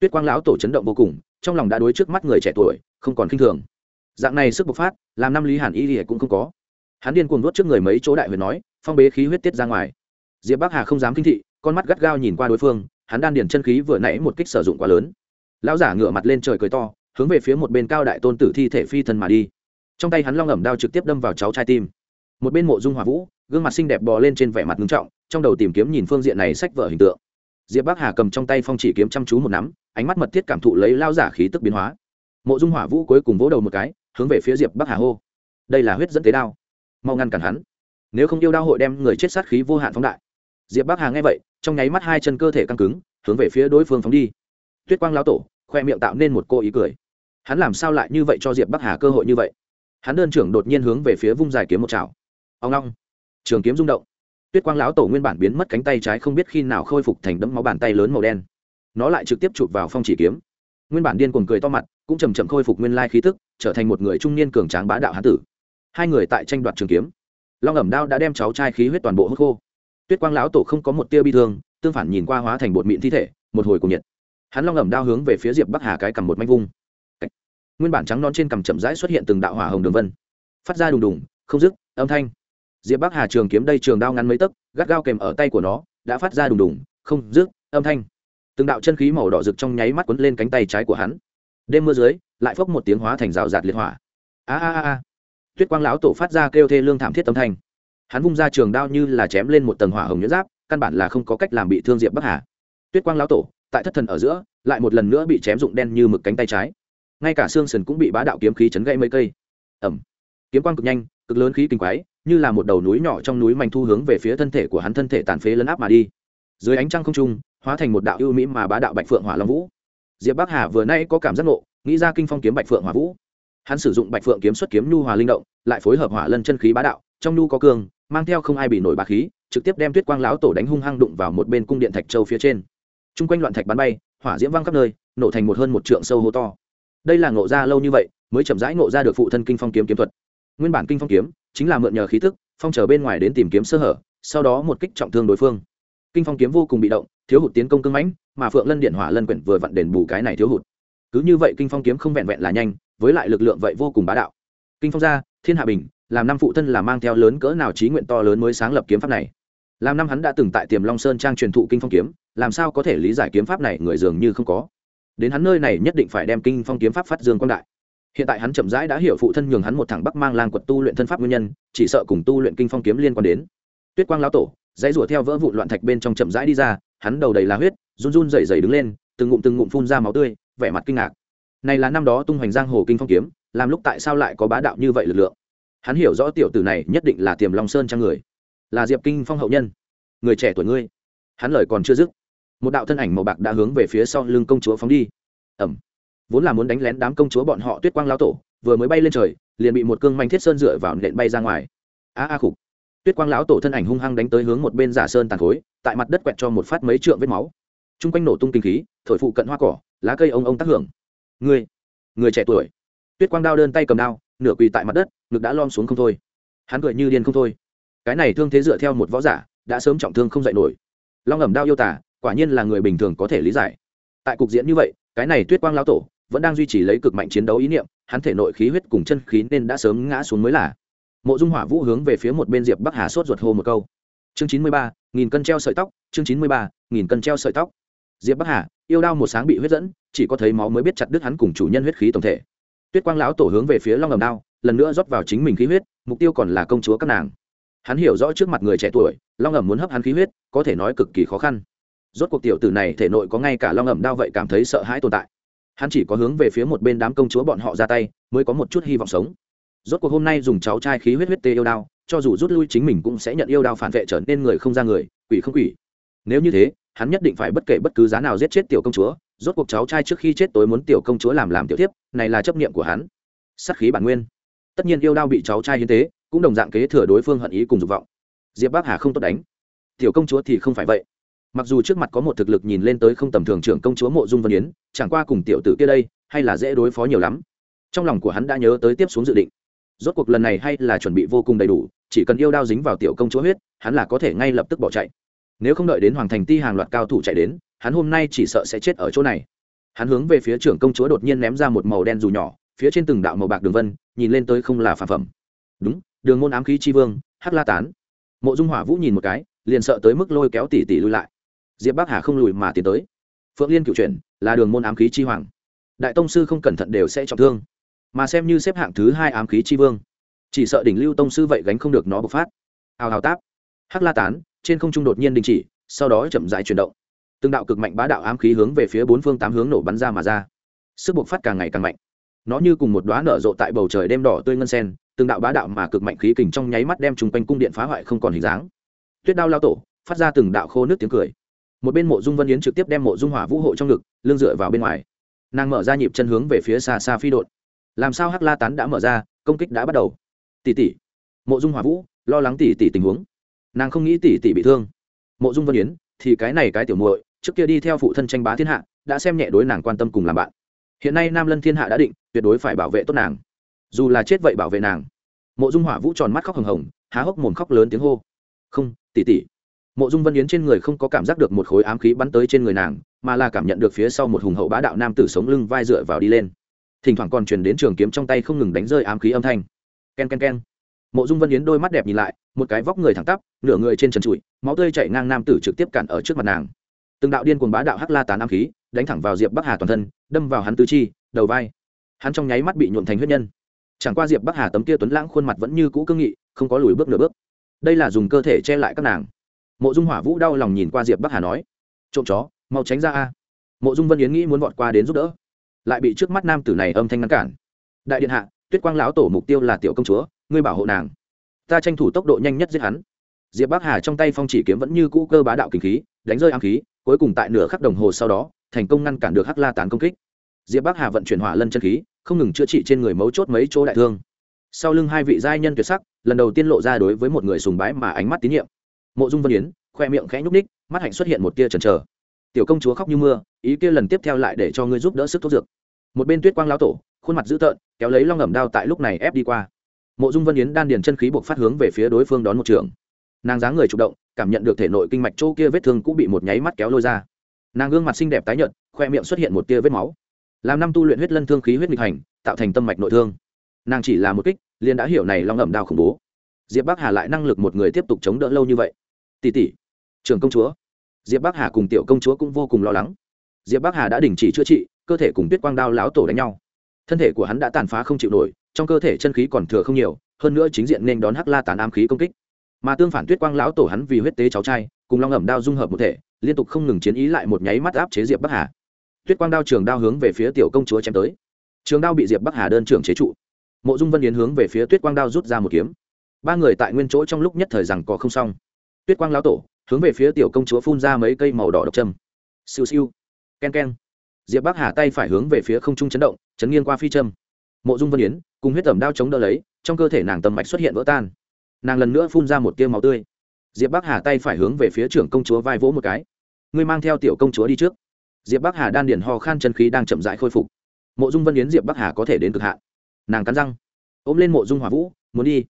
tuyết quang lão tổ chấn động vô cùng, trong lòng đã đối trước mắt người trẻ tuổi, không còn khinh thường. Dạng này sức bộc phát, làm năm lý hàn y thì cũng không có. Hắn điên cuồng nuốt trước người mấy chỗ đại huyền nói, phong bế khí huyết tiết ra ngoài. Diệp bắc hà không dám kinh thị, con mắt gắt gao nhìn qua đối phương, hắn đan điền chân khí vừa nãy một kích sử dụng quá lớn. Lão giả ngửa mặt lên trời cười to, hướng về phía một bên cao đại tôn tử thi thể phi thân mà đi. Trong tay hắn long ẩm đao trực tiếp đâm vào cháu trai tim. Một bên mộ dung hòa vũ, gương mặt xinh đẹp bò lên trên vẻ mặt ngưng trọng, trong đầu tìm kiếm nhìn phương diện này sách vở hình tượng. Diệp bắc hà cầm trong tay phong chỉ kiếm chăm chú một nắm ánh mắt mật thiết cảm thụ lấy lao giả khí tức biến hóa. Mộ dung hỏa vũ cuối cùng vỗ đầu một cái, hướng về phía diệp bắc hà hô. Đây là huyết dẫn tế đao. Mau ngăn cản hắn. Nếu không yêu đao hội đem người chết sát khí vô hạn phóng đại. Diệp bắc hà nghe vậy, trong nháy mắt hai chân cơ thể căng cứng, hướng về phía đối phương phóng đi. Tuyết quang lao tổ, khoe miệng tạo nên một cô ý cười. Hắn làm sao lại như vậy cho diệp bắc hà cơ hội như vậy? Hắn đơn trưởng đột nhiên hướng về phía vung dài kiếm một chảo. Ông long. Trường kiếm rung động. Tuyết quang lão tổ nguyên bản biến mất cánh tay trái không biết khi nào khôi phục thành đấm máu bàn tay lớn màu đen nó lại trực tiếp chụp vào phong chỉ kiếm. Nguyên bản điên cuồng cười to mặt, cũng chầm chậm khôi phục nguyên lai khí tức trở thành một người trung niên cường tráng bá đạo hán tử. Hai người tại tranh đoạt trường kiếm. Long ẩm đao đã đem cháu trai khí huyết toàn bộ hút khô. Tuyết quang lão tổ không có một tia bi thương, tương phản nhìn qua hóa thành bột mịn thi thể, một hồi cùng nhiệt. Hắn long ẩm đao hướng về phía diệp bắc hà cái cầm một manh vung. Nguyên bản trắng non trên cầm chậm rãi xuất hiện từng đạo hỏa hồng đường vân. Phát ra đùng đùng, không dứt, âm thanh. Diệp bắc hà trường kiếm đây trường đao ngắn mấy tấc, gắt gao kèm ở tay của nó, đã phát ra đùng đùng, không dứt, âm thanh từng đạo chân khí màu đỏ rực trong nháy mắt quấn lên cánh tay trái của hắn. Đêm mưa dưới, lại phốc một tiếng hóa thành rào rạt liệt hỏa. A a a tuyết quang lão tổ phát ra kêu thê lương thảm thiết âm thanh. Hắn vung ra trường đao như là chém lên một tầng hỏa hồng nhuyễn giáp, căn bản là không có cách làm bị thương diệp bắc hà. Tuyết quang lão tổ, tại thất thần ở giữa, lại một lần nữa bị chém dụng đen như mực cánh tay trái. Ngay cả xương sườn cũng bị bá đạo kiếm khí chấn gãy mấy cây. Ẩm kiếm quang cực nhanh, cực lớn khí kinh quái, như là một đầu núi nhỏ trong núi mảnh thu hướng về phía thân thể của hắn thân thể tàn phế lấn áp mà đi. Dưới ánh trăng không trung hóa thành một đạo ưu mỹ mà bá đạo bạch phượng hỏa long vũ. Diệp bắc hà vừa nay có cảm giác ngộ, nghĩ ra kinh phong kiếm bạch phượng hỏa vũ. Hắn sử dụng bạch phượng kiếm xuất kiếm nhu hòa linh động, lại phối hợp hỏa lân chân khí bá đạo, trong nhu có cường, mang theo không ai bị nổi bá khí, trực tiếp đem tuyết quang lão tổ đánh hung hăng đụng vào một bên cung điện thạch châu phía trên. Chung quanh loạn thạch bắn bay, hỏa diễm văng khắp nơi, nổ thành một hơn một trượng sâu hô to. Đây là ngộ ra lâu như vậy, mới chậm rãi ngộ ra được phụ thân kinh phong kiếm kiếm thuật. Nguyên bản kinh phong kiếm, chính là mượn nhờ khí thức, phong trở bên ngoài đến tìm kiếm sơ hở, sau đó một kích trọng thương đối phương kinh phong kiếm vô cùng bị động, thiếu hụt tiến công cưng mãnh, mà phượng lân điện hỏa lân quyển vừa vặn đền bù cái này thiếu hụt. Cứ như vậy kinh phong kiếm không vẹn vẹn là nhanh, với lại lực lượng vậy vô cùng bá đạo. Kinh phong gia, thiên hạ bình, làm năm phụ thân là mang theo lớn cỡ nào trí nguyện to lớn mới sáng lập kiếm pháp này. Làm năm hắn đã từng tại tiềm long sơn trang truyền thụ kinh phong kiếm, làm sao có thể lý giải kiếm pháp này người dường như không có. Đến hắn nơi này nhất định phải đem kinh phong kiếm pháp phát dương quang đại. Hiện tại hắn chậm rãi đã hiểu phụ thân nhường hắn một thằng bắc mang lang quật tu luyện thân pháp nguyên nhân, chỉ sợ cùng tu luyện kinh phong kiếm liên quan đến. Tuyết quang lão tổ dãy rủa theo vỡ vụn loạn thạch bên trong chậm rãi đi ra, hắn đầu đầy là huyết, run run rẩy rẩy đứng lên, từng ngụm từng ngụm phun ra máu tươi, vẻ mặt kinh ngạc. Này là năm đó tung hoành giang hồ kinh phong kiếm, làm lúc tại sao lại có bá đạo như vậy lực lượng? Hắn hiểu rõ tiểu tử này nhất định là tiềm long sơn trang người, là diệp kinh phong hậu nhân. Người trẻ tuổi ngươi, hắn lời còn chưa dứt, một đạo thân ảnh màu bạc đã hướng về phía sau lưng công chúa phóng đi. Ẩm. Vốn là muốn đánh lén đám công chúa bọn họ tuyết quang lao tổ, vừa mới bay lên trời, liền bị một cương manh thiết sơn dựa vào nện bay ra ngoài. A a khục tuyết quang lão tổ thân ảnh hung hăng đánh tới hướng một bên giả sơn tàn khối, tại mặt đất quẹt cho một phát mấy trượng vết máu. T r u n g quanh nổ tung kinh khí, thổi phụ cận hoa cỏ, lá cây ông ông tác hưởng. Người người trẻ tuổi. Tuyết quang đao đơn tay cầm đao, nửa quỳ tại mặt đất, ngực đã lom xuống không thôi. Hắn cười như điên không thôi. Cái này thương thế dựa theo một võ giả, đã sớm trọng thương không dạy nổi. Long ẩm đao yêu tả quả nhiên là người bình thường có thể lý giải. Tại cục diễn như vậy, cái này tuyết quang lao tổ vẫn đang duy trì lấy cực mạnh chiến đấu ý niệm, hắn thể nội khí huyết cùng chân khí nên đã sớm ngã xuống mới là mộ dung hỏa vũ hướng về phía một bên diệp bắc hà sốt ruột hô một câu. Chương chín mươi ba, nghìn cân treo sợi tóc, chương chín mươi ba, nghìn cân treo sợi tóc. Diệp bắc hà, yêu đao một sáng bị huyết dẫn, chỉ có thấy máu mới biết chặt đứt hắn cùng chủ nhân huyết khí tổng thể. Tuyết quang lão tổ hướng về phía long ầm đao, lần nữa rót vào chính mình khí huyết, mục tiêu còn là công chúa các nàng. Hắn hiểu rõ trước mặt người trẻ tuổi, long ẩm muốn hấp hắn khí huyết, có thể nói cực kỳ khó khăn. Rốt cuộc tiểu tử này thể nội có ngay cả long ẩm đao vậy cảm thấy sợ hãi tồn tại. Hắn chỉ có hướng về phía một bên đám công chúa bọn họ ra tay, mới có một chút hy vọng sống rốt cuộc hôm nay dùng cháu trai khí huyết huyết tê yêu đao, cho dù rút lui chính mình cũng sẽ nhận yêu đao phản vệ trở nên người không ra người, quỷ không quỷ. Nếu như thế, hắn nhất định phải bất kể bất cứ giá nào giết chết tiểu công chúa, rốt cuộc cháu trai trước khi chết tối muốn tiểu công chúa làm làm tiểu tiếp này là chấp niệm của hắn. Sát khí bản nguyên. Tất nhiên yêu đao bị cháu trai hiến tế, cũng đồng dạng kế thừa đối phương hận ý cùng dục vọng. Diệp bắc hà không tốt đánh. Tiểu công chúa thì không phải vậy. Mặc dù trước mặt có một thực lực nhìn lên tới không tầm thường trưởng công chúa mộ dung vân yến, chẳng qua cùng tiểu tử kia đây, hay là dễ đối phó nhiều lắm. Trong lòng của hắn đã nhớ tới tiếp xuống dự định rốt cuộc lần này hay là chuẩn bị vô cùng đầy đủ, chỉ cần yêu đao dính vào tiểu công chúa huyết, hắn là có thể ngay lập tức bỏ chạy. Nếu không đợi đến hoàng thành ti hàng loạt cao thủ chạy đến, hắn hôm nay chỉ sợ sẽ chết ở chỗ này. Hắn hướng về phía trưởng công chúa đột nhiên ném ra một màu đen dù nhỏ, phía trên từng đạo màu bạc đường vân, nhìn lên tới không là phà phẩm. Đúng, đường môn ám khí tri vương, hắc la tán. Mộ dung hỏa vũ nhìn một cái, liền sợ tới mức lôi kéo tỷ tỷ lui lại. Diệp bắc hà không lùi mà tiến tới. Phượng liên cựu chuyển, là đường môn ám khí chi hoàng. Đại tông sư không cẩn thận đều sẽ trọng thương mà xem như xếp hạng thứ hai ám khí chi vương. Chỉ sợ đỉnh lưu tông sư vậy gánh không được nó bộc phát. Hào hào táp. Hắc la tán, trên không trung đột nhiên đình chỉ, sau đó chậm rãi chuyển động. Từng đạo cực mạnh bá đạo ám khí hướng về phía bốn phương tám hướng nổ bắn ra mà ra. Sức bộc phát càng ngày càng mạnh. Nó như cùng một đoá nở rộ tại bầu trời đêm đỏ tươi ngân sen, từng đạo bá đạo mà cực mạnh khí kình trong nháy mắt đem chung quanh cung điện phá hoại không còn hình dáng. Tuyết đao lao tổ, phát ra từng đạo khô nước tiếng cười. Một bên mộ dung vân yến trực tiếp đem mộ dung hỏa vũ hộ trong ngực, lưng dựa vào bên ngoài. Nàng mở ra nhịp chân hướng về phía xa xa phi đột làm sao hắc la tán đã mở ra, công kích đã bắt đầu. Tỷ tỷ, mộ dung hỏa vũ, lo lắng tỷ tỷ tình huống. Nàng không nghĩ tỷ tỷ bị thương. Mộ dung vân yến, thì cái này cái tiểu muội, trước kia đi theo phụ thân tranh bá thiên hạ, đã xem nhẹ đối nàng quan tâm cùng làm bạn. Hiện nay nam lân thiên hạ đã định, tuyệt đối phải bảo vệ tốt nàng. Dù là chết vậy bảo vệ nàng. Mộ dung hỏa vũ tròn mắt khóc hồng hồng, há hốc mồm khóc lớn tiếng hô. Không tỉ tỉ mộ dung vân yến trên người không có cảm giác được một khối ám khí bắn tới trên người nàng, mà là cảm nhận được phía sau một hùng hậu bá đạo nam tử sống lưng vai dựa vào đi lên thỉnh thoảng còn truyền đến trường kiếm trong tay không ngừng đánh rơi ám khí âm thanh. K e n k e n k e n mộ dung vân yến đôi mắt đẹp nhìn lại, một cái vóc người thẳng tắp, nửa người trên trần trụi, máu tươi chảy ngang nam tử trực tiếp cản ở trước mặt nàng. Từng đạo điên cuồng bá đạo hắc la tán ám khí, đánh thẳng vào diệp bắc hà toàn thân, đâm vào hắn tứ chi, đầu vai. Hắn trong nháy mắt bị nhuộm thành huyết nhân. Chẳng qua diệp bắc hà tấm kia tuấn lãng khuôn mặt vẫn như cũ cương nghị, không có lùi bước nửa bước. Đây là dùng cơ thể che lại các nàng. Mộ dung hỏa vũ đau lòng nhìn qua diệp bắc hà nói, trộm chó, mau tránh ra a. Mộ dung vân yến nghĩ muốn vọt qua đến giúp đỡ lại bị trước mắt nam tử này âm thanh ngăn cản. Đại điện hạ, tuyết quang lão tổ mục tiêu là tiểu công chúa, ngươi bảo hộ nàng. Ta tranh thủ tốc độ nhanh nhất giết hắn. Diệp bắc hà trong tay phong chỉ kiếm vẫn như cũ cơ bá đạo kinh khí, đánh rơi ám khí, cuối cùng tại nửa khắc đồng hồ sau đó, thành công ngăn cản được hắc la tán công kích. Diệp bắc hà vận chuyển hỏa lân chân khí, không ngừng chữa trị trên người mấu chốt mấy chỗ đại thương. Sau lưng hai vị giai nhân tuyệt sắc, lần đầu tiên lộ ra đối với một người sùng bái mà ánh mắt tín nhiệm. Mộ dung vân yến, khoe miệng khẽ nhúc ních mắt hạnh xuất hiện một tia trần trờ tiểu công chúa khóc như mưa, ý kia lần tiếp theo lại để cho ngươi giúp đỡ sức thuốc dược một bên tuyết quang lão tổ, khuôn mặt dữ tợn, kéo lấy long ẩm đao tại lúc này ép đi qua. Mộ dung vân yến đan điền chân khí buộc phát hướng về phía đối phương đón một trường. Nàng dáng người chủ động, cảm nhận được thể nội kinh mạch chỗ kia vết thương cũng bị một nháy mắt kéo lôi ra. Nàng gương mặt xinh đẹp tái nhợt, khoe miệng xuất hiện một tia vết máu. Làm năm tu luyện huyết lân thương khí huyết nghịch hành, tạo thành tâm mạch nội thương. Nàng chỉ là một kích, liền đã hiểu này long ẩm đao khủng bố. Diệp bắc hà lại năng lực một người tiếp tục chống đỡ lâu như vậy. Tỷ tỷ trường công chúa. Diệp bắc hà cùng tiểu công chúa cũng vô cùng lo lắng. Diệp bắc hà đã đình chỉ chữa trị cơ thể cùng tuyết quang đao lão tổ đánh nhau. Thân thể của hắn đã tàn phá không chịu nổi, trong cơ thể chân khí còn thừa không nhiều, hơn nữa chính diện nên đón hắc la tàn ám khí công kích. Mà tương phản tuyết quang lão tổ hắn vì huyết tế cháu trai, cùng long ẩm đao dung hợp một thể, liên tục không ngừng chiến ý lại một nháy mắt áp chế diệp bắc hà. Tuyết quang đao trường đao hướng về phía tiểu công chúa chém tới. Trường đao bị diệp bắc hà đơn trưởng chế trụ. Mộ dung vân yến hướng về phía tuyết quang đao rút ra một kiếm. Ba người tại nguyên chỗ trong lúc nhất thời rằng có không xong. Tuyết quang lão tổ, hướng về phía tiểu công chúa phun ra mấy cây màu đỏ độc châm. Siêu siêu. K e n k e n diệp bắc hà tay phải hướng về phía không trung chấn động chấn nghiêng qua phi châm mộ dung vân yến cùng huyết tẩm đao chống đỡ lấy trong cơ thể nàng tầm mạch xuất hiện vỡ tan nàng lần nữa phun ra một tiêu máu tươi diệp bắc hà tay phải hướng về phía trưởng công chúa vai vỗ một cái ngươi mang theo tiểu công chúa đi trước diệp bắc hà đan điển ho khan chân khí đang chậm rãi khôi phục mộ dung vân yến diệp bắc hà có thể đến cực hạn nàng cắn răng ôm lên mộ dung hỏa vũ muốn đi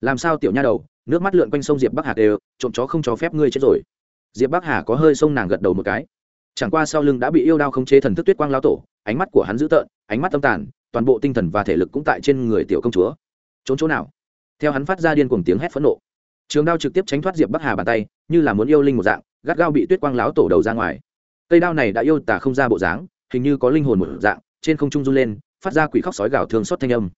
làm sao tiểu nha đầu nước mắt lượn quanh sông diệp bắc hà đều trộm chó không cho phép ngươi chết rồi diệp bắc hà có hơi sông nàng gật đầu một cái chẳng qua sau lưng đã bị yêu đao không chế thần thức tuyết quang lao tổ, ánh mắt của hắn dữ tợn, ánh mắt tâm tàn, toàn bộ tinh thần và thể lực cũng tại trên người tiểu công chúa. Trốn chỗ nào? Theo hắn phát ra điên cuồng tiếng hét phẫn nộ. Trường đao trực tiếp tránh thoát diệp bắc hà bàn tay, như là muốn yêu linh một dạng, gắt gao bị tuyết quang láo tổ đầu ra ngoài. Cây đao này đã yêu tả không ra bộ dáng, hình như có linh hồn một dạng, trên không trung run lên, phát ra quỷ khóc sói gào thương xót thanh âm.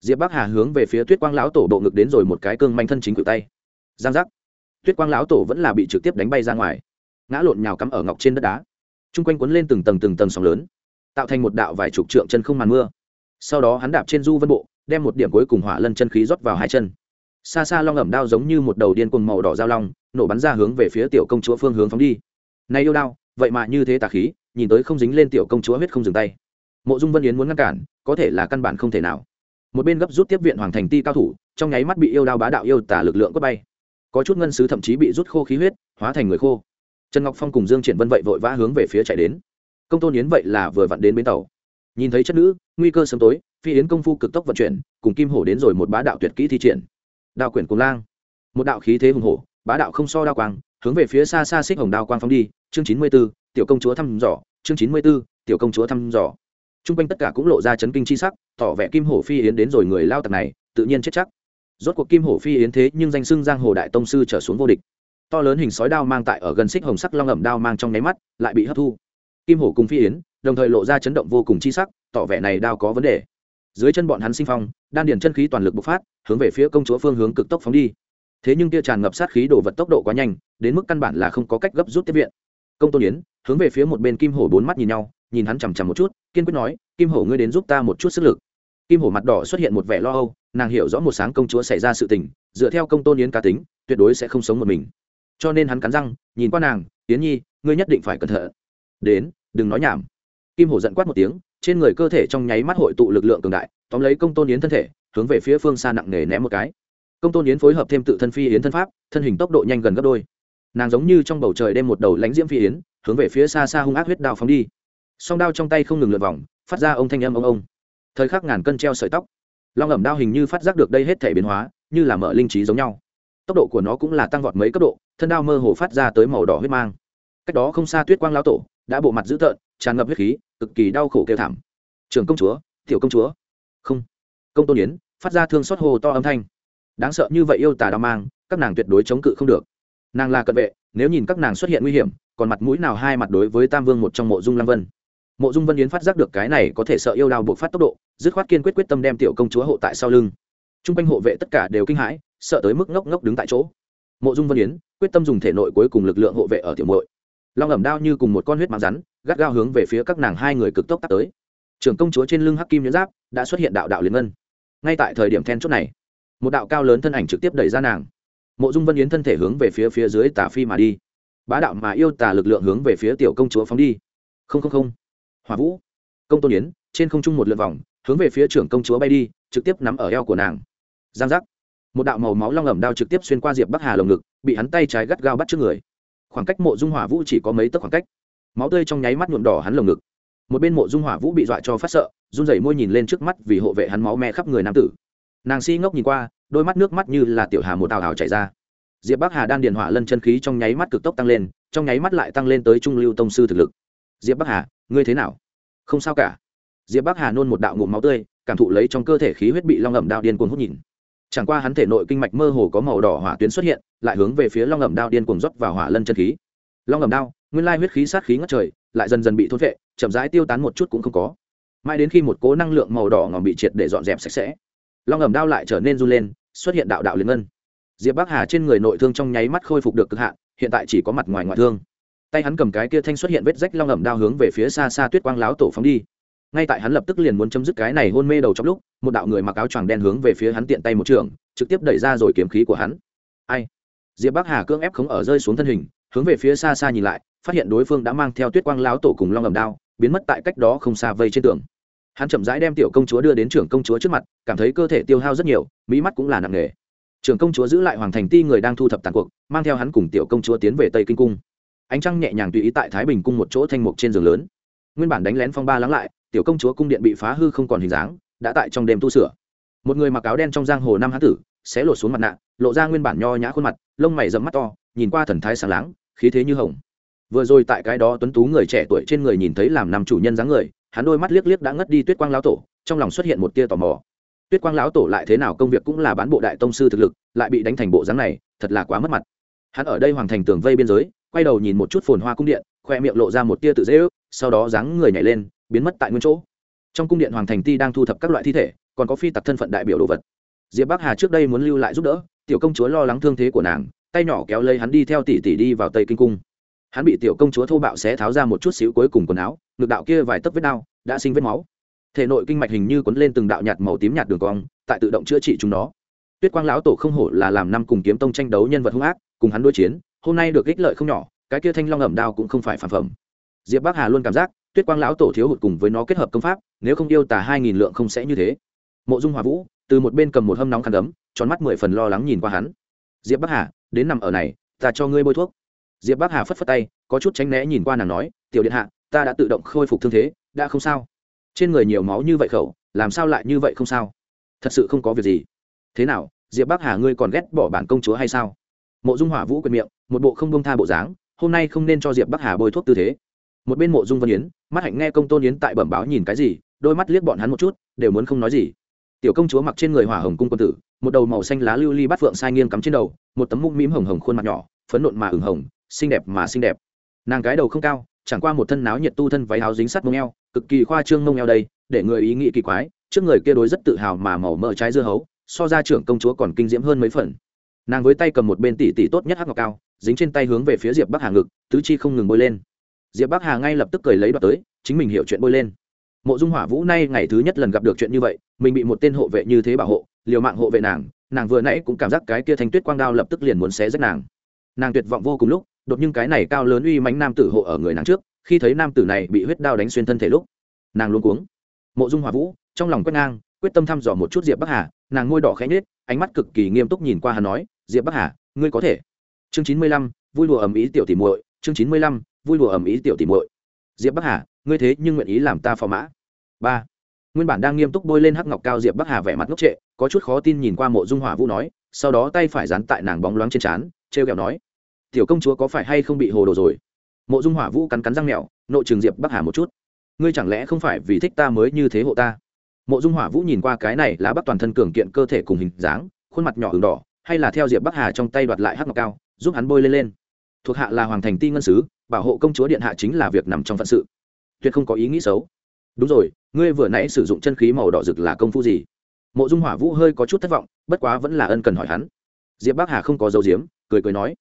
Diệp bắc hà hướng về phía tuyết quang lão tổ bộ ngực đến rồi một cái cương manh thân chính cự tay. Giang giác. Tuyết quang lão tổ vẫn là bị trực tiếp đánh bay ra ngoài. Ngã lộn nhào cắm ở ngọc trên đất đá chung quanh quấn lên từng tầng từng tầng sóng lớn, tạo thành một đạo vài chục trượng chân không màn mưa. Sau đó hắn đạp trên du vân bộ, đem một điểm cuối cùng hỏa lân chân khí rót vào hai chân. Xa xa long ẩm đao giống như một đầu điên cuồng màu đỏ dao long, nổ bắn ra hướng về phía tiểu công chúa phương hướng phóng đi. Này yêu đao, vậy mà như thế tà khí, nhìn tới không dính lên tiểu công chúa huyết không dừng tay. Mộ dung vân yến muốn ngăn cản, có thể là căn bản không thể nào. Một bên gấp rút tiếp viện hoàng thành ti cao thủ, trong nháy mắt bị yêu đao bá đạo yêu tả lực lượng quất bay. Có chút ngân sứ thậm chí bị rút khô khí huyết, hóa thành người khô trần ngọc phong cùng dương triển vân vậy vội vã hướng về phía chạy đến. Công tôn yến vậy là vừa vặn đến bến tàu. Nhìn thấy chất nữ, nguy cơ sớm tối, phi yến công phu cực tốc vận chuyển, cùng kim hổ đến rồi một bá đạo tuyệt kỹ thi triển. Đao quyển cùng lang. Một đạo khí thế hùng hổ, bá đạo không so đao quang, hướng về phía xa xa xích hồng đao quang phóng đi, chương chín mươi b ố tiểu công chúa thăm dò, chương chín mươi b ố tiểu công chúa thăm dò. Trung quanh tất cả cũng lộ ra chấn kinh chi sắc, tỏ vẻ kim hổ phi yến đến rồi người lao tặc này, tự nhiên chết chắc. Rốt cuộc kim hổ phi yến thế nhưng danh xưng giang hồ đại tông sư trở xuống vô địch to lớn hình sói đao mang tại ở gần xích hồng sắc long ẩm đao mang trong nháy mắt, lại bị hấp thu. Kim hổ cùng phi yến, đồng thời lộ ra chấn động vô cùng chi sắc, tỏ vẻ này đao có vấn đề. Dưới chân bọn hắn sinh phong, đan điền chân khí toàn lực bộc phát, hướng về phía công chúa phương hướng cực tốc phóng đi. Thế nhưng kia tràn ngập sát khí đổ vật tốc độ quá nhanh, đến mức căn bản là không có cách gấp rút tiếp viện. Công tôn yến, hướng về phía một bên kim hổ bốn mắt nhìn nhau, nhìn hắn chằm chằm một chút, kiên quyết nói, kim hổ ngươi đến giúp ta một chút sức lực. Kim hổ mặt đỏ xuất hiện một vẻ lo âu, nàng hiểu rõ một sáng công chúa xảy ra sự tình, dựa theo công tôn yến cá tính, tuyệt đối sẽ không sống một mình cho nên hắn cắn răng, nhìn qua nàng tiến nhi, ngươi nhất định phải cẩn thận. Đến, đừng nói nhảm. Kim hổ giận quát một tiếng, trên người cơ thể trong nháy mắt hội tụ lực lượng cường đại, tóm lấy công tôn yến thân thể, hướng về phía phương xa nặng nề ném một cái. Công tôn yến phối hợp thêm tự thân phi yến thân pháp, thân hình tốc độ nhanh gần gấp đôi. Nàng giống như trong bầu trời đem một đầu lãnh diễm phi yến, hướng về phía xa xa hung ác huyết đao phóng đi. Song đao trong tay không ngừng lượt vòng, phát ra ông thanh âm ông ông. Thời khắc ngàn cân treo sợi tóc. Long ẩm đao hình như phát giác được đây hết thể biến hóa, như là mở linh trí giống nhau. Tốc độ của nó cũng là tăng vọt mấy cấp độ thân đao mơ hồ phát ra tới màu đỏ huyết mang. Cách đó không xa tuyết quang lão tổ, đã bộ mặt dữ tợn, tràn ngập huyết khí, cực kỳ đau khổ kêu thảm. Trường công chúa, tiểu công chúa. Không. Công tôn yến, phát ra thương xót hồ to âm thanh. Đáng sợ như vậy yêu tà đao mang, các nàng tuyệt đối chống cự không được. Nàng là cận vệ, nếu nhìn các nàng xuất hiện nguy hiểm, còn mặt mũi nào hai mặt đối với tam vương một trong mộ dung lăng vân. Mộ dung vân yến phát giác được cái này có thể sợ yêu đao buộc phát tốc độ, dứt khoát kiên quyết quyết tâm đem tiểu công chúa hộ tại sau lưng. T r u n g quanh hộ vệ tất cả đều kinh hãi, sợ tới mức ngốc ngốc đứng tại chỗ mộ dung vân yến, quyết tâm dùng thể nội cuối cùng lực lượng hộ vệ ở tiểu mội long ẩm đao như cùng một con huyết mạng rắn, gắt gao hướng về phía các nàng hai người cực tốc tắt tới. Trưởng công chúa trên lưng hắc kim nhẫn giáp đã xuất hiện đạo đạo liên ngân. Ngay tại thời điểm then chốt này, một đạo cao lớn thân ảnh trực tiếp đẩy ra nàng. Mộ dung vân yến thân thể hướng về phía phía dưới tà phi mà đi. Bá đạo mà yêu tà lực lượng hướng về phía tiểu công chúa phóng đi. Không không không. Hòa vũ, công tôn yến, trên không trung một lượt vòng, hướng về phía trưởng công chúa bay đi, trực tiếp nắm ở eo của nàng. Giang giác một đạo màu máu long ẩm đao trực tiếp xuyên qua diệp bắc hà lồng ngực, bị hắn tay trái gắt gao bắt trước người. Khoảng cách mộ dung hỏa vũ chỉ có mấy tấc khoảng cách. Máu tươi trong nháy mắt nhuộm đỏ hắn lồng ngực. Một bên mộ dung hỏa vũ bị dọa cho phát sợ, run rẩy môi nhìn lên trước mắt vì hộ vệ hắn máu me khắp người nam tử. Nàng si ngốc nhìn qua, đôi mắt nước mắt như là tiểu hà một tào hào chảy ra. Diệp bắc hà đan điền hỏa lân chân khí trong nháy mắt cực tốc tăng lên, trong nháy mắt lại tăng lên tới trung lưu tông sư thực lực. Diệp bắc hà, ngươi thế nào? Không sao cả. Diệp bắc hà nôn một đạo ngụm máu tươi, cảm thụ lấy trong cơ thể khí huyết bị long ẩm đạo điên cuồng hút nhìn chẳng qua hắn thể nội kinh mạch mơ hồ có màu đỏ hỏa tuyến xuất hiện, lại hướng về phía long ẩm đao điên cuồng rót vào hỏa lân chân khí. Long ẩm đao, nguyên lai huyết khí sát khí ngất trời, lại dần dần bị thôn vệ chậm rãi tiêu tán một chút cũng không có. Mãi đến khi một cố năng lượng màu đỏ ngòm bị triệt để dọn dẹp sạch sẽ, long ẩm đao lại trở nên run lên, xuất hiện đạo đạo liên ngân. Diệp bắc hà trên người nội thương trong nháy mắt khôi phục được cực hạn, hiện tại chỉ có mặt ngoài ngoại thương. Tay hắn cầm cái kia thanh xuất hiện vết rách long ẩm đao hướng về phía xa xa tuyết quang láo tổ phóng đi ngay tại hắn lập tức liền muốn chấm dứt cái này hôn mê đầu trong lúc, một đạo người mặc áo choàng đen hướng về phía hắn tiện tay một trường, trực tiếp đẩy ra rồi kiếm khí của hắn. Ai? Diệp bắc hà cưỡng ép không ở rơi xuống thân hình, hướng về phía xa xa nhìn lại, phát hiện đối phương đã mang theo tuyết quang láo tổ cùng long ẩm đao, biến mất tại cách đó không xa vây trên tường. Hắn chậm rãi đem tiểu công chúa đưa đến trưởng công chúa trước mặt, cảm thấy cơ thể tiêu hao rất nhiều, mỹ mắt cũng là nặng nề. Trưởng công chúa giữ lại hoàng thành ti người đang thu thập tàn cuộc, mang theo hắn cùng tiểu công chúa tiến về tây kinh cung. Ánh trăng nhẹ nhàng tùy ý tại thái bình cung một chỗ thanh mục trên giường lớn. Nguyên bản đánh lén phong ba lắng lại tiểu công chúa cung điện bị phá hư không còn hình dáng, đã tại trong đêm tu sửa. Một người mặc áo đen trong giang hồ năm hán tử sẽ lột xuống mặt nạ, lộ ra nguyên bản nho nhã khuôn mặt, lông mày dẫm mắt to, nhìn qua thần thái sáng láng, khí thế như hồng. Vừa rồi tại cái đó tuấn tú người trẻ tuổi trên người nhìn thấy làm nằm chủ nhân dáng người, hắn đôi mắt liếc liếc đã ngất đi tuyết quang lão tổ, trong lòng xuất hiện một tia tò mò. Tuyết quang lão tổ lại thế nào công việc cũng là bán bộ đại tông sư thực lực, lại bị đánh thành bộ dáng này, thật là quá mất mặt. Hắn ở đây hoàng thành tường vây biên giới, quay đầu nhìn một chút phồn hoa cung điện, khoe miệng lộ ra một tia tự dễ ước, sau đó dáng người nhảy lên biến mất tại nguyên chỗ. Trong cung điện hoàng thành ti đang thu thập các loại thi thể, còn có phi tặc thân phận đại biểu đồ vật. Diệp bắc hà trước đây muốn lưu lại giúp đỡ, tiểu công chúa lo lắng thương thế của nàng, tay nhỏ kéo lấy hắn đi theo tỷ tỷ đi vào tây kinh cung. Hắn bị tiểu công chúa thô bạo xé tháo ra một chút xíu cuối cùng quần áo, ngực đạo kia vài tấc vết đau, đã sinh vết máu. Thể nội kinh mạch hình như quấn lên từng đạo nhạt màu tím nhạt đường cong, tại tự động chữa trị chúng nó. Tuyết quang lão tổ không hổ là làm năm cùng kiếm tông tranh đấu nhân vật hung ác, cùng hắn đối chiến, hôm nay được ích lợi không nhỏ, cái kia thanh long ẩm đao cũng không phải phản phẩm. Diệp bắc hà luôn cảm giác tuyết quang lão tổ thiếu hụt cùng với nó kết hợp công pháp, nếu không yêu tả hai nghìn lượng không sẽ như thế. Mộ dung hòa vũ, từ một bên cầm một hâm nóng khăn đấm tròn mắt mười phần lo lắng nhìn qua hắn. Diệp bắc hà, đến nằm ở này, ta cho ngươi bôi thuốc. Diệp bắc hà phất phất tay, có chút tránh né nhìn qua nàng nói, tiểu điện hạ, ta đã tự động khôi phục thương thế, đã không sao. Trên người nhiều máu như vậy khẩu, làm sao lại như vậy không sao? Thật sự không có việc gì. Thế nào, diệp bắc hà, ngươi còn ghét bỏ bản công chúa hay sao? Mộ dung hỏa vũ quyền miệng, một bộ không bông tha bộ dáng, hôm nay không nên cho diệp bắc hà bôi thuốc tư thế một bên mộ dung vân yến, mắt hạnh nghe công tôn yến tại bẩm báo nhìn cái gì, đôi mắt liếc bọn hắn một chút, đều muốn không nói gì. Tiểu công chúa mặc trên người hỏa hồng cung quân tử, một đầu màu xanh lá lưu ly bát phượng sai nghiêng cắm trên đầu, một tấm mũm mĩm hồng hồng khuôn mặt nhỏ, phấn nộn mà ửng hồng, xinh đẹp mà xinh đẹp. Nàng cái đầu không cao, chẳng qua một thân náo nhiệt tu thân váy áo dính sắt mông eo, cực kỳ khoa trương mông eo đây, để người ý nghĩ kỳ quái, trước người kia đối rất tự hào mà màu mỡ trái dưa hấu, so ra trưởng công chúa còn kinh diễm hơn mấy phần. Nàng với tay cầm một bên tỷ tỷ tốt nhất hắc ngọc cao, dính trên tay hướng về phía diệp bắc hà ngực, tứ chi không ngừng bôi lên diệp bắc hà ngay lập tức cười lấy đoạt tới, chính mình hiểu chuyện bôi lên. Mộ dung hỏa vũ nay ngày thứ nhất lần gặp được chuyện như vậy, mình bị một tên hộ vệ như thế bảo hộ, liều mạng hộ vệ nàng nàng vừa nãy cũng cảm giác cái kia thanh tuyết quang đao lập tức liền muốn xé rách nàng. Nàng tuyệt vọng vô cùng lúc, đột nhiên cái này cao lớn uy mãnh nam tử hộ ở người nàng trước, khi thấy nam tử này bị huyết đao đánh xuyên thân thể lúc, nàng luôn cuống. Mộ dung hỏa vũ, trong lòng quét ngang, quyết tâm thăm dò một chút diệp bắc hà, nàng ngôi đỏ khẽ nhết ánh mắt cực kỳ nghiêm túc nhìn qua hà nói, diệp bắc hà, ngươi có thể. Chương chín mươi lăm, vui đùa ầm ý tiểu tỉ muội, chương chín mươi lăm vui đùa ầm ý tiểu tỉ muội. Diệp bắc hà, ngươi thế nhưng nguyện ý làm ta phò mã. Ba. Nguyên bản đang nghiêm túc bôi lên hắc ngọc cao diệp bắc hà vẻ mặt ngốc trệ, có chút khó tin nhìn qua mộ dung hỏa vũ nói, sau đó tay phải dán tại nàng bóng loáng trên trán, trêu kẹo nói, tiểu công chúa có phải hay không bị hồ đồ rồi? Mộ dung hỏa vũ cắn cắn răng mèo, nội trường diệp bắc hà một chút. Ngươi chẳng lẽ không phải vì thích ta mới như thế hộ ta? Mộ dung hỏa vũ nhìn qua cái này lá bắc toàn thân cường kiện cơ thể cùng hình dáng, khuôn mặt nhỏ h đỏ, hay là theo diệp bắc hà trong tay đoạt lại hắc ngọc cao, giúp hắn bôi lên lên thuộc hạ là hoàng thành ti ngân sứ, bảo hộ công chúa điện hạ chính là việc nằm trong phận sự. Tuyệt không có ý nghĩ xấu. Đúng rồi, ngươi vừa nãy sử dụng chân khí màu đỏ rực là công phu gì? Mộ dung hỏa vũ hơi có chút thất vọng, bất quá vẫn là ân cần hỏi hắn. Diệp bắc hà không có dấu diếm cười cười nói,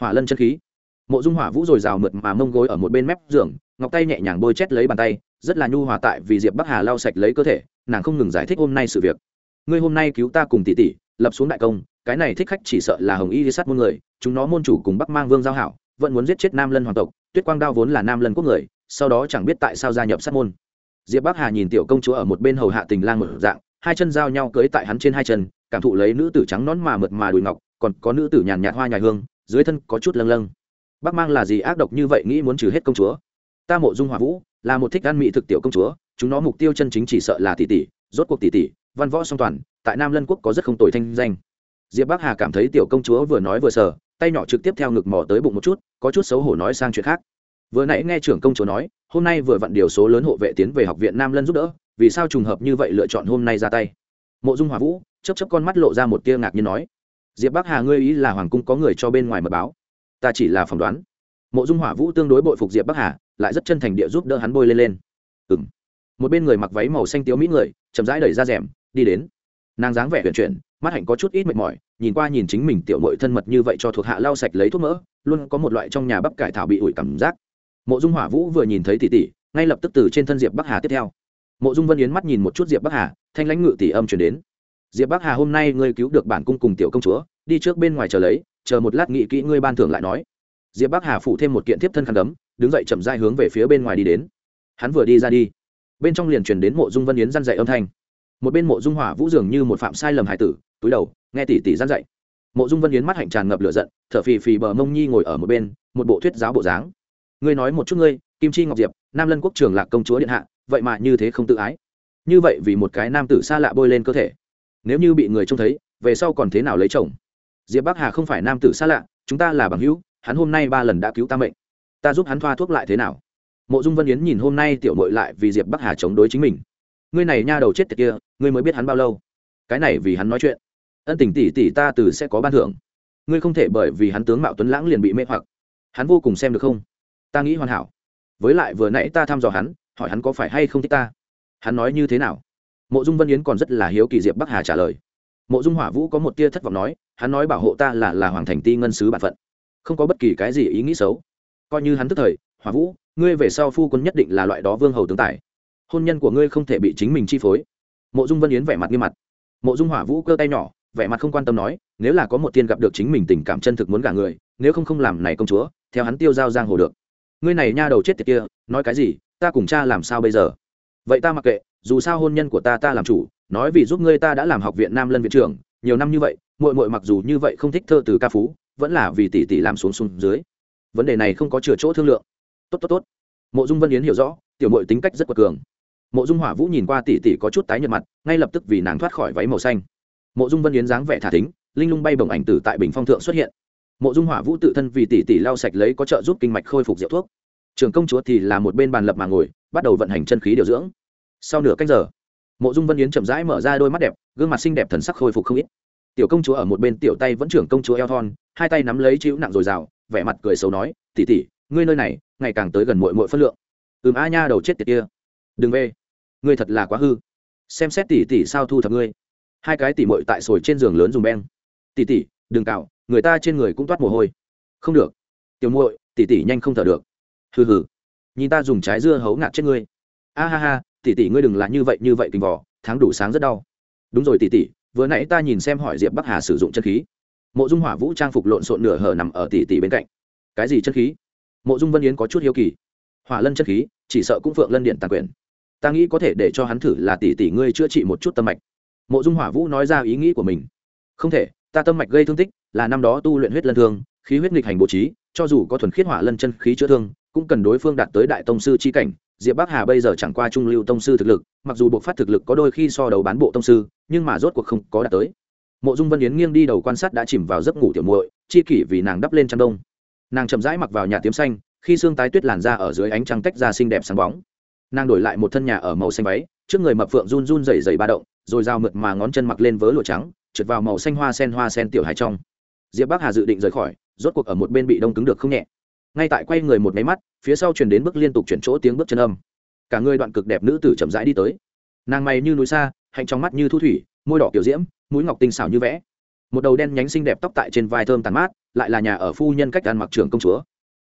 hỏa lân chân khí. Mộ dung hỏa vũ r ồ i rào mượt mà mông gối ở một bên mép giường, ngọc tay nhẹ nhàng bôi chét lấy bàn tay, rất là nhu hòa tại vì diệp bắc hà lau sạch lấy cơ thể, nàng không ngừng giải thích hôm nay sự việc. Ngươi hôm nay cứu ta cùng tỷ tỷ, lập xuống đại công cái này thích khách chỉ sợ là hồng y đi sát môn người, chúng nó môn chủ cùng bắc mang vương giao hảo, vẫn muốn giết chết nam lân hoàng tộc, tuyết quang đao vốn là nam lân quốc người, sau đó chẳng biết tại sao gia nhập sát môn. Diệp bắc hà nhìn tiểu công chúa ở một bên hầu hạ tình lang một dạng, hai chân giao nhau cưới tại hắn trên hai chân, cảm thụ lấy nữ tử trắng nón mà mượt mà đùi ngọc, còn có nữ tử nhàn nhạt hoa nhài hương, dưới thân có chút lâng lâng. Bắc mang là gì ác độc như vậy nghĩ muốn trừ hết công chúa? Ta mộ dung hòa vũ, là một thích ăn mỹ thực tiểu công chúa, chúng nó mục tiêu chân chính chỉ sợ là tỷ tỷ, rốt cuộc tỷ tỷ, văn võ song toàn, tại nam lân quốc có rất không tồi thanh danh diệp bắc hà cảm thấy tiểu công chúa vừa nói vừa sờ, tay nhỏ trực tiếp theo ngực mò tới bụng một chút, có chút xấu hổ nói sang chuyện khác. Vừa nãy nghe trưởng công chúa nói, hôm nay vừa vặn điều số lớn hộ vệ tiến về học viện nam lân giúp đỡ, vì sao trùng hợp như vậy lựa chọn hôm nay ra tay? Mộ dung hòa vũ chấp chấp con mắt lộ ra một tia ngạc như nói, diệp bắc hà, ngươi ý là hoàng cung có người cho bên ngoài mật báo? Ta chỉ là phỏng đoán. Mộ dung hỏa vũ tương đối bội phục diệp bắc hà, lại rất chân thành địa giúp đỡ hắn bôi lên lên. Ừ m một bên người mặc váy màu xanh tiếu mỹ người, chậm rãi đẩy ra rèm, đi đến. Nàng dáng vẻ huyền chuyển mắt hạnh có chút ít mệt mỏi, nhìn qua nhìn chính mình tiểu mội thân mật như vậy cho thuộc hạ lau sạch lấy thuốc mỡ, luôn có một loại trong nhà bắp cải thảo bị ủi cảm giác. Mộ dung hỏa vũ vừa nhìn thấy tỷ tỷ, ngay lập tức từ trên thân diệp bắc hà tiếp theo. Mộ dung vân yến mắt nhìn một chút diệp bắc hà, thanh lãnh ngự tỷ âm chuyển đến. Diệp bắc hà, hôm nay ngươi cứu được bản cung cùng tiểu công chúa, đi trước bên ngoài chờ lấy, chờ một lát nghị kỹ ngươi ban thưởng lại nói. Diệp bắc hà phủ thêm một kiện tiếp thân khăn đấm đứng dậy chậm dai hướng về phía bên ngoài đi đến. Hắn vừa đi ra đi, bên trong liền truyền đến mộ dung vân yến răn dạy âm thanh một bên mộ dung hỏa vũ dường như một phạm sai lầm hải tử, túi đầu, nghe tỷ tỷ gian dạy. Mộ dung vân yến mắt hạnh tràn ngập lửa giận, thở phì phì bờ mông nhi ngồi ở một bên, một bộ thuyết giáo bộ dáng. Ngươi nói một chút ngươi, kim chi ngọc diệp, nam lân quốc trường lạc công chúa điện hạ, vậy mà như thế không tự ái. Như vậy vì một cái nam tử xa lạ bôi lên cơ thể. Nếu như bị người trông thấy, về sau còn thế nào lấy chồng? Diệp bắc hà không phải nam tử xa lạ, chúng ta là bằng hữu, hắn hôm nay ba lần đã cứu ta mệnh. Ta giúp hắn thoa thuốc lại thế nào? Mộ dung vân yến nhìn hôm nay tiểu mội lại vì diệp bắc hà chống đối chính mình ngươi này nha đầu chết tiệt kia, ngươi mới biết hắn bao lâu. Cái này vì hắn nói chuyện. Ân tình tỷ tỷ ta từ sẽ có ban thưởng. Ngươi không thể bởi vì hắn tướng mạo tuấn lãng liền bị mê hoặc. Hắn vô cùng xem được không? Ta nghĩ hoàn hảo. Với lại vừa nãy ta thăm dò hắn, hỏi hắn có phải hay không thích ta. Hắn nói như thế nào? Mộ dung vân yến còn rất là hiếu kỳ diệp bắc hà trả lời. Mộ dung hỏa vũ có một tia thất vọng nói, hắn nói bảo hộ ta là là hoàng thành ti ngân sứ bản phận. Không có bất kỳ cái gì ý nghĩ xấu. Coi như hắn tức thời, hỏa vũ, ngươi về sau phu quân nhất định là loại đó vương hầu tướng tài hôn nhân của ngươi không thể bị chính mình chi phối. Mộ dung vân yến vẻ mặt nghiêm mặt. Mộ dung hỏa vũ cơ tay nhỏ, vẻ mặt không quan tâm nói, nếu là có một tiên gặp được chính mình tình cảm chân thực muốn gả người, nếu không không làm này công chúa, theo hắn tiêu giao giang hồ được. Ngươi này nha đầu chết tiệt kia, nói cái gì, ta cùng cha làm sao bây giờ? Vậy ta mặc kệ, dù sao hôn nhân của ta ta làm chủ, nói vì giúp ngươi ta đã làm học viện nam lân viện trưởng, nhiều năm như vậy, muội muội mặc dù như vậy không thích thơ từ ca phú, vẫn là vì tỷ tỷ làm xuống xuống dưới. Vấn đề này không có chừa chỗ thương lượng. Tốt tốt tốt. Mộ dung vân yến hiểu rõ, tiểu muội tính cách rất quật cường mộ dung hỏa vũ nhìn qua tỷ tỷ có chút tái nhợt mặt, ngay lập tức vì nàng thoát khỏi váy màu xanh. Mộ dung vân yến dáng vẻ thả thính, linh lung bay bồng ảnh tử tại bình phong thượng xuất hiện. Mộ dung hỏa vũ tự thân vì tỷ tỷ lau sạch lấy có trợ giúp kinh mạch khôi phục rượu thuốc. Trường công chúa thì là một bên bàn lập mà ngồi, bắt đầu vận hành chân khí điều dưỡng. Sau nửa cách giờ, mộ dung vân yến chậm rãi mở ra đôi mắt đẹp, gương mặt xinh đẹp thần sắc khôi phục không ít. Tiểu công chúa ở một bên, tiểu tay vẫn trưởng công chúa eo thon, hai tay nắm lấy chịu nặng dồi dào vẻ mặt cười xấu nói, tỉ tỉ, ngươi nơi này, ngày càng tới gần mội mội phân lượng. Ừm a nha, đầu chết tiệt kia. Đừng về ngươi thật là quá hư. Xem xét tỉ tỉ sao thu thập ngươi. Hai cái tỉ mội tại sồi trên giường lớn dùng beng. Tỉ tỉ đừng cạo, người ta trên người cũng toát mồ hôi. Không được. Tiểu muội tỉ tỉ nhanh không thở được. Hừ hừ. Nhìn ta dùng trái dưa hấu ngạt chết ngươi. A ha ha tỉ tỉ ngươi đừng là như vậy như vậy tình vỏ tháng đủ sáng rất đau. Đúng rồi tỉ tỉ vừa nãy ta nhìn xem hỏi diệp bắc hà sử dụng chân khí. Mộ dung hỏa vũ trang phục lộn xộn nửa hở nằm ở tỉ tỉ bên cạnh. Cái gì chân khí? Mộ dung vân yến có chút hiếu kỳ. Hỏa lân chân khí, chỉ sợ cũng phượng lân điện tàn quyền ta nghĩ có thể để cho hắn thử là tỷ tỷ ngươi chữa trị một chút tâm mạch. Mộ dung hỏa vũ nói ra ý nghĩ của mình. Không thể, ta tâm mạch gây thương tích, là năm đó tu luyện huyết lân thương, khí huyết nghịch hành bố trí, cho dù có thuần khiết hỏa lân chân khí chữa thương, cũng cần đối phương đạt tới đại tông sư chi cảnh. Diệp bắc hà bây giờ chẳng qua trung lưu tông sư thực lực, mặc dù buộc phát thực lực có đôi khi so đầu bán bộ tông sư, nhưng mà rốt cuộc không có đạt tới. Mộ dung vân yến nghiêng đi đầu quan sát đã chìm vào giấc ngủ tiểu muội, chi kỷ vì nàng đắp lên chăn đông. Nàng chậm rãi mặc vào nhà tiếm xanh, khi xương tái tuyết làn ra ở dưới ánh trăng tách ra xinh đẹp sáng bóng nàng đổi lại một thân nhà ở màu xanh váy, trước người mập phượng run run rẩy rẩy ba động, rồi dao mượt mà ngón chân mặc lên vớ lụa trắng, trượt vào màu xanh hoa sen hoa sen tiểu hài trong. Diệp bắc hà dự định rời khỏi, rốt cuộc ở một bên bị đông cứng được không nhẹ. Ngay tại quay người một máy mắt, phía sau truyền đến bước liên tục chuyển chỗ tiếng bước chân âm. Cả người đoạn cực đẹp nữ tử chậm rãi đi tới. Nàng mày như núi xa, hạnh trong mắt như thu thủy, môi đỏ kiểu diễm, mũi ngọc tinh xảo như vẽ. Một đầu đen nhánh xinh đẹp tóc tại trên vai thơm tàn mát, lại là nhà ở phu nhân cách ăn mặc trưởng công chúa.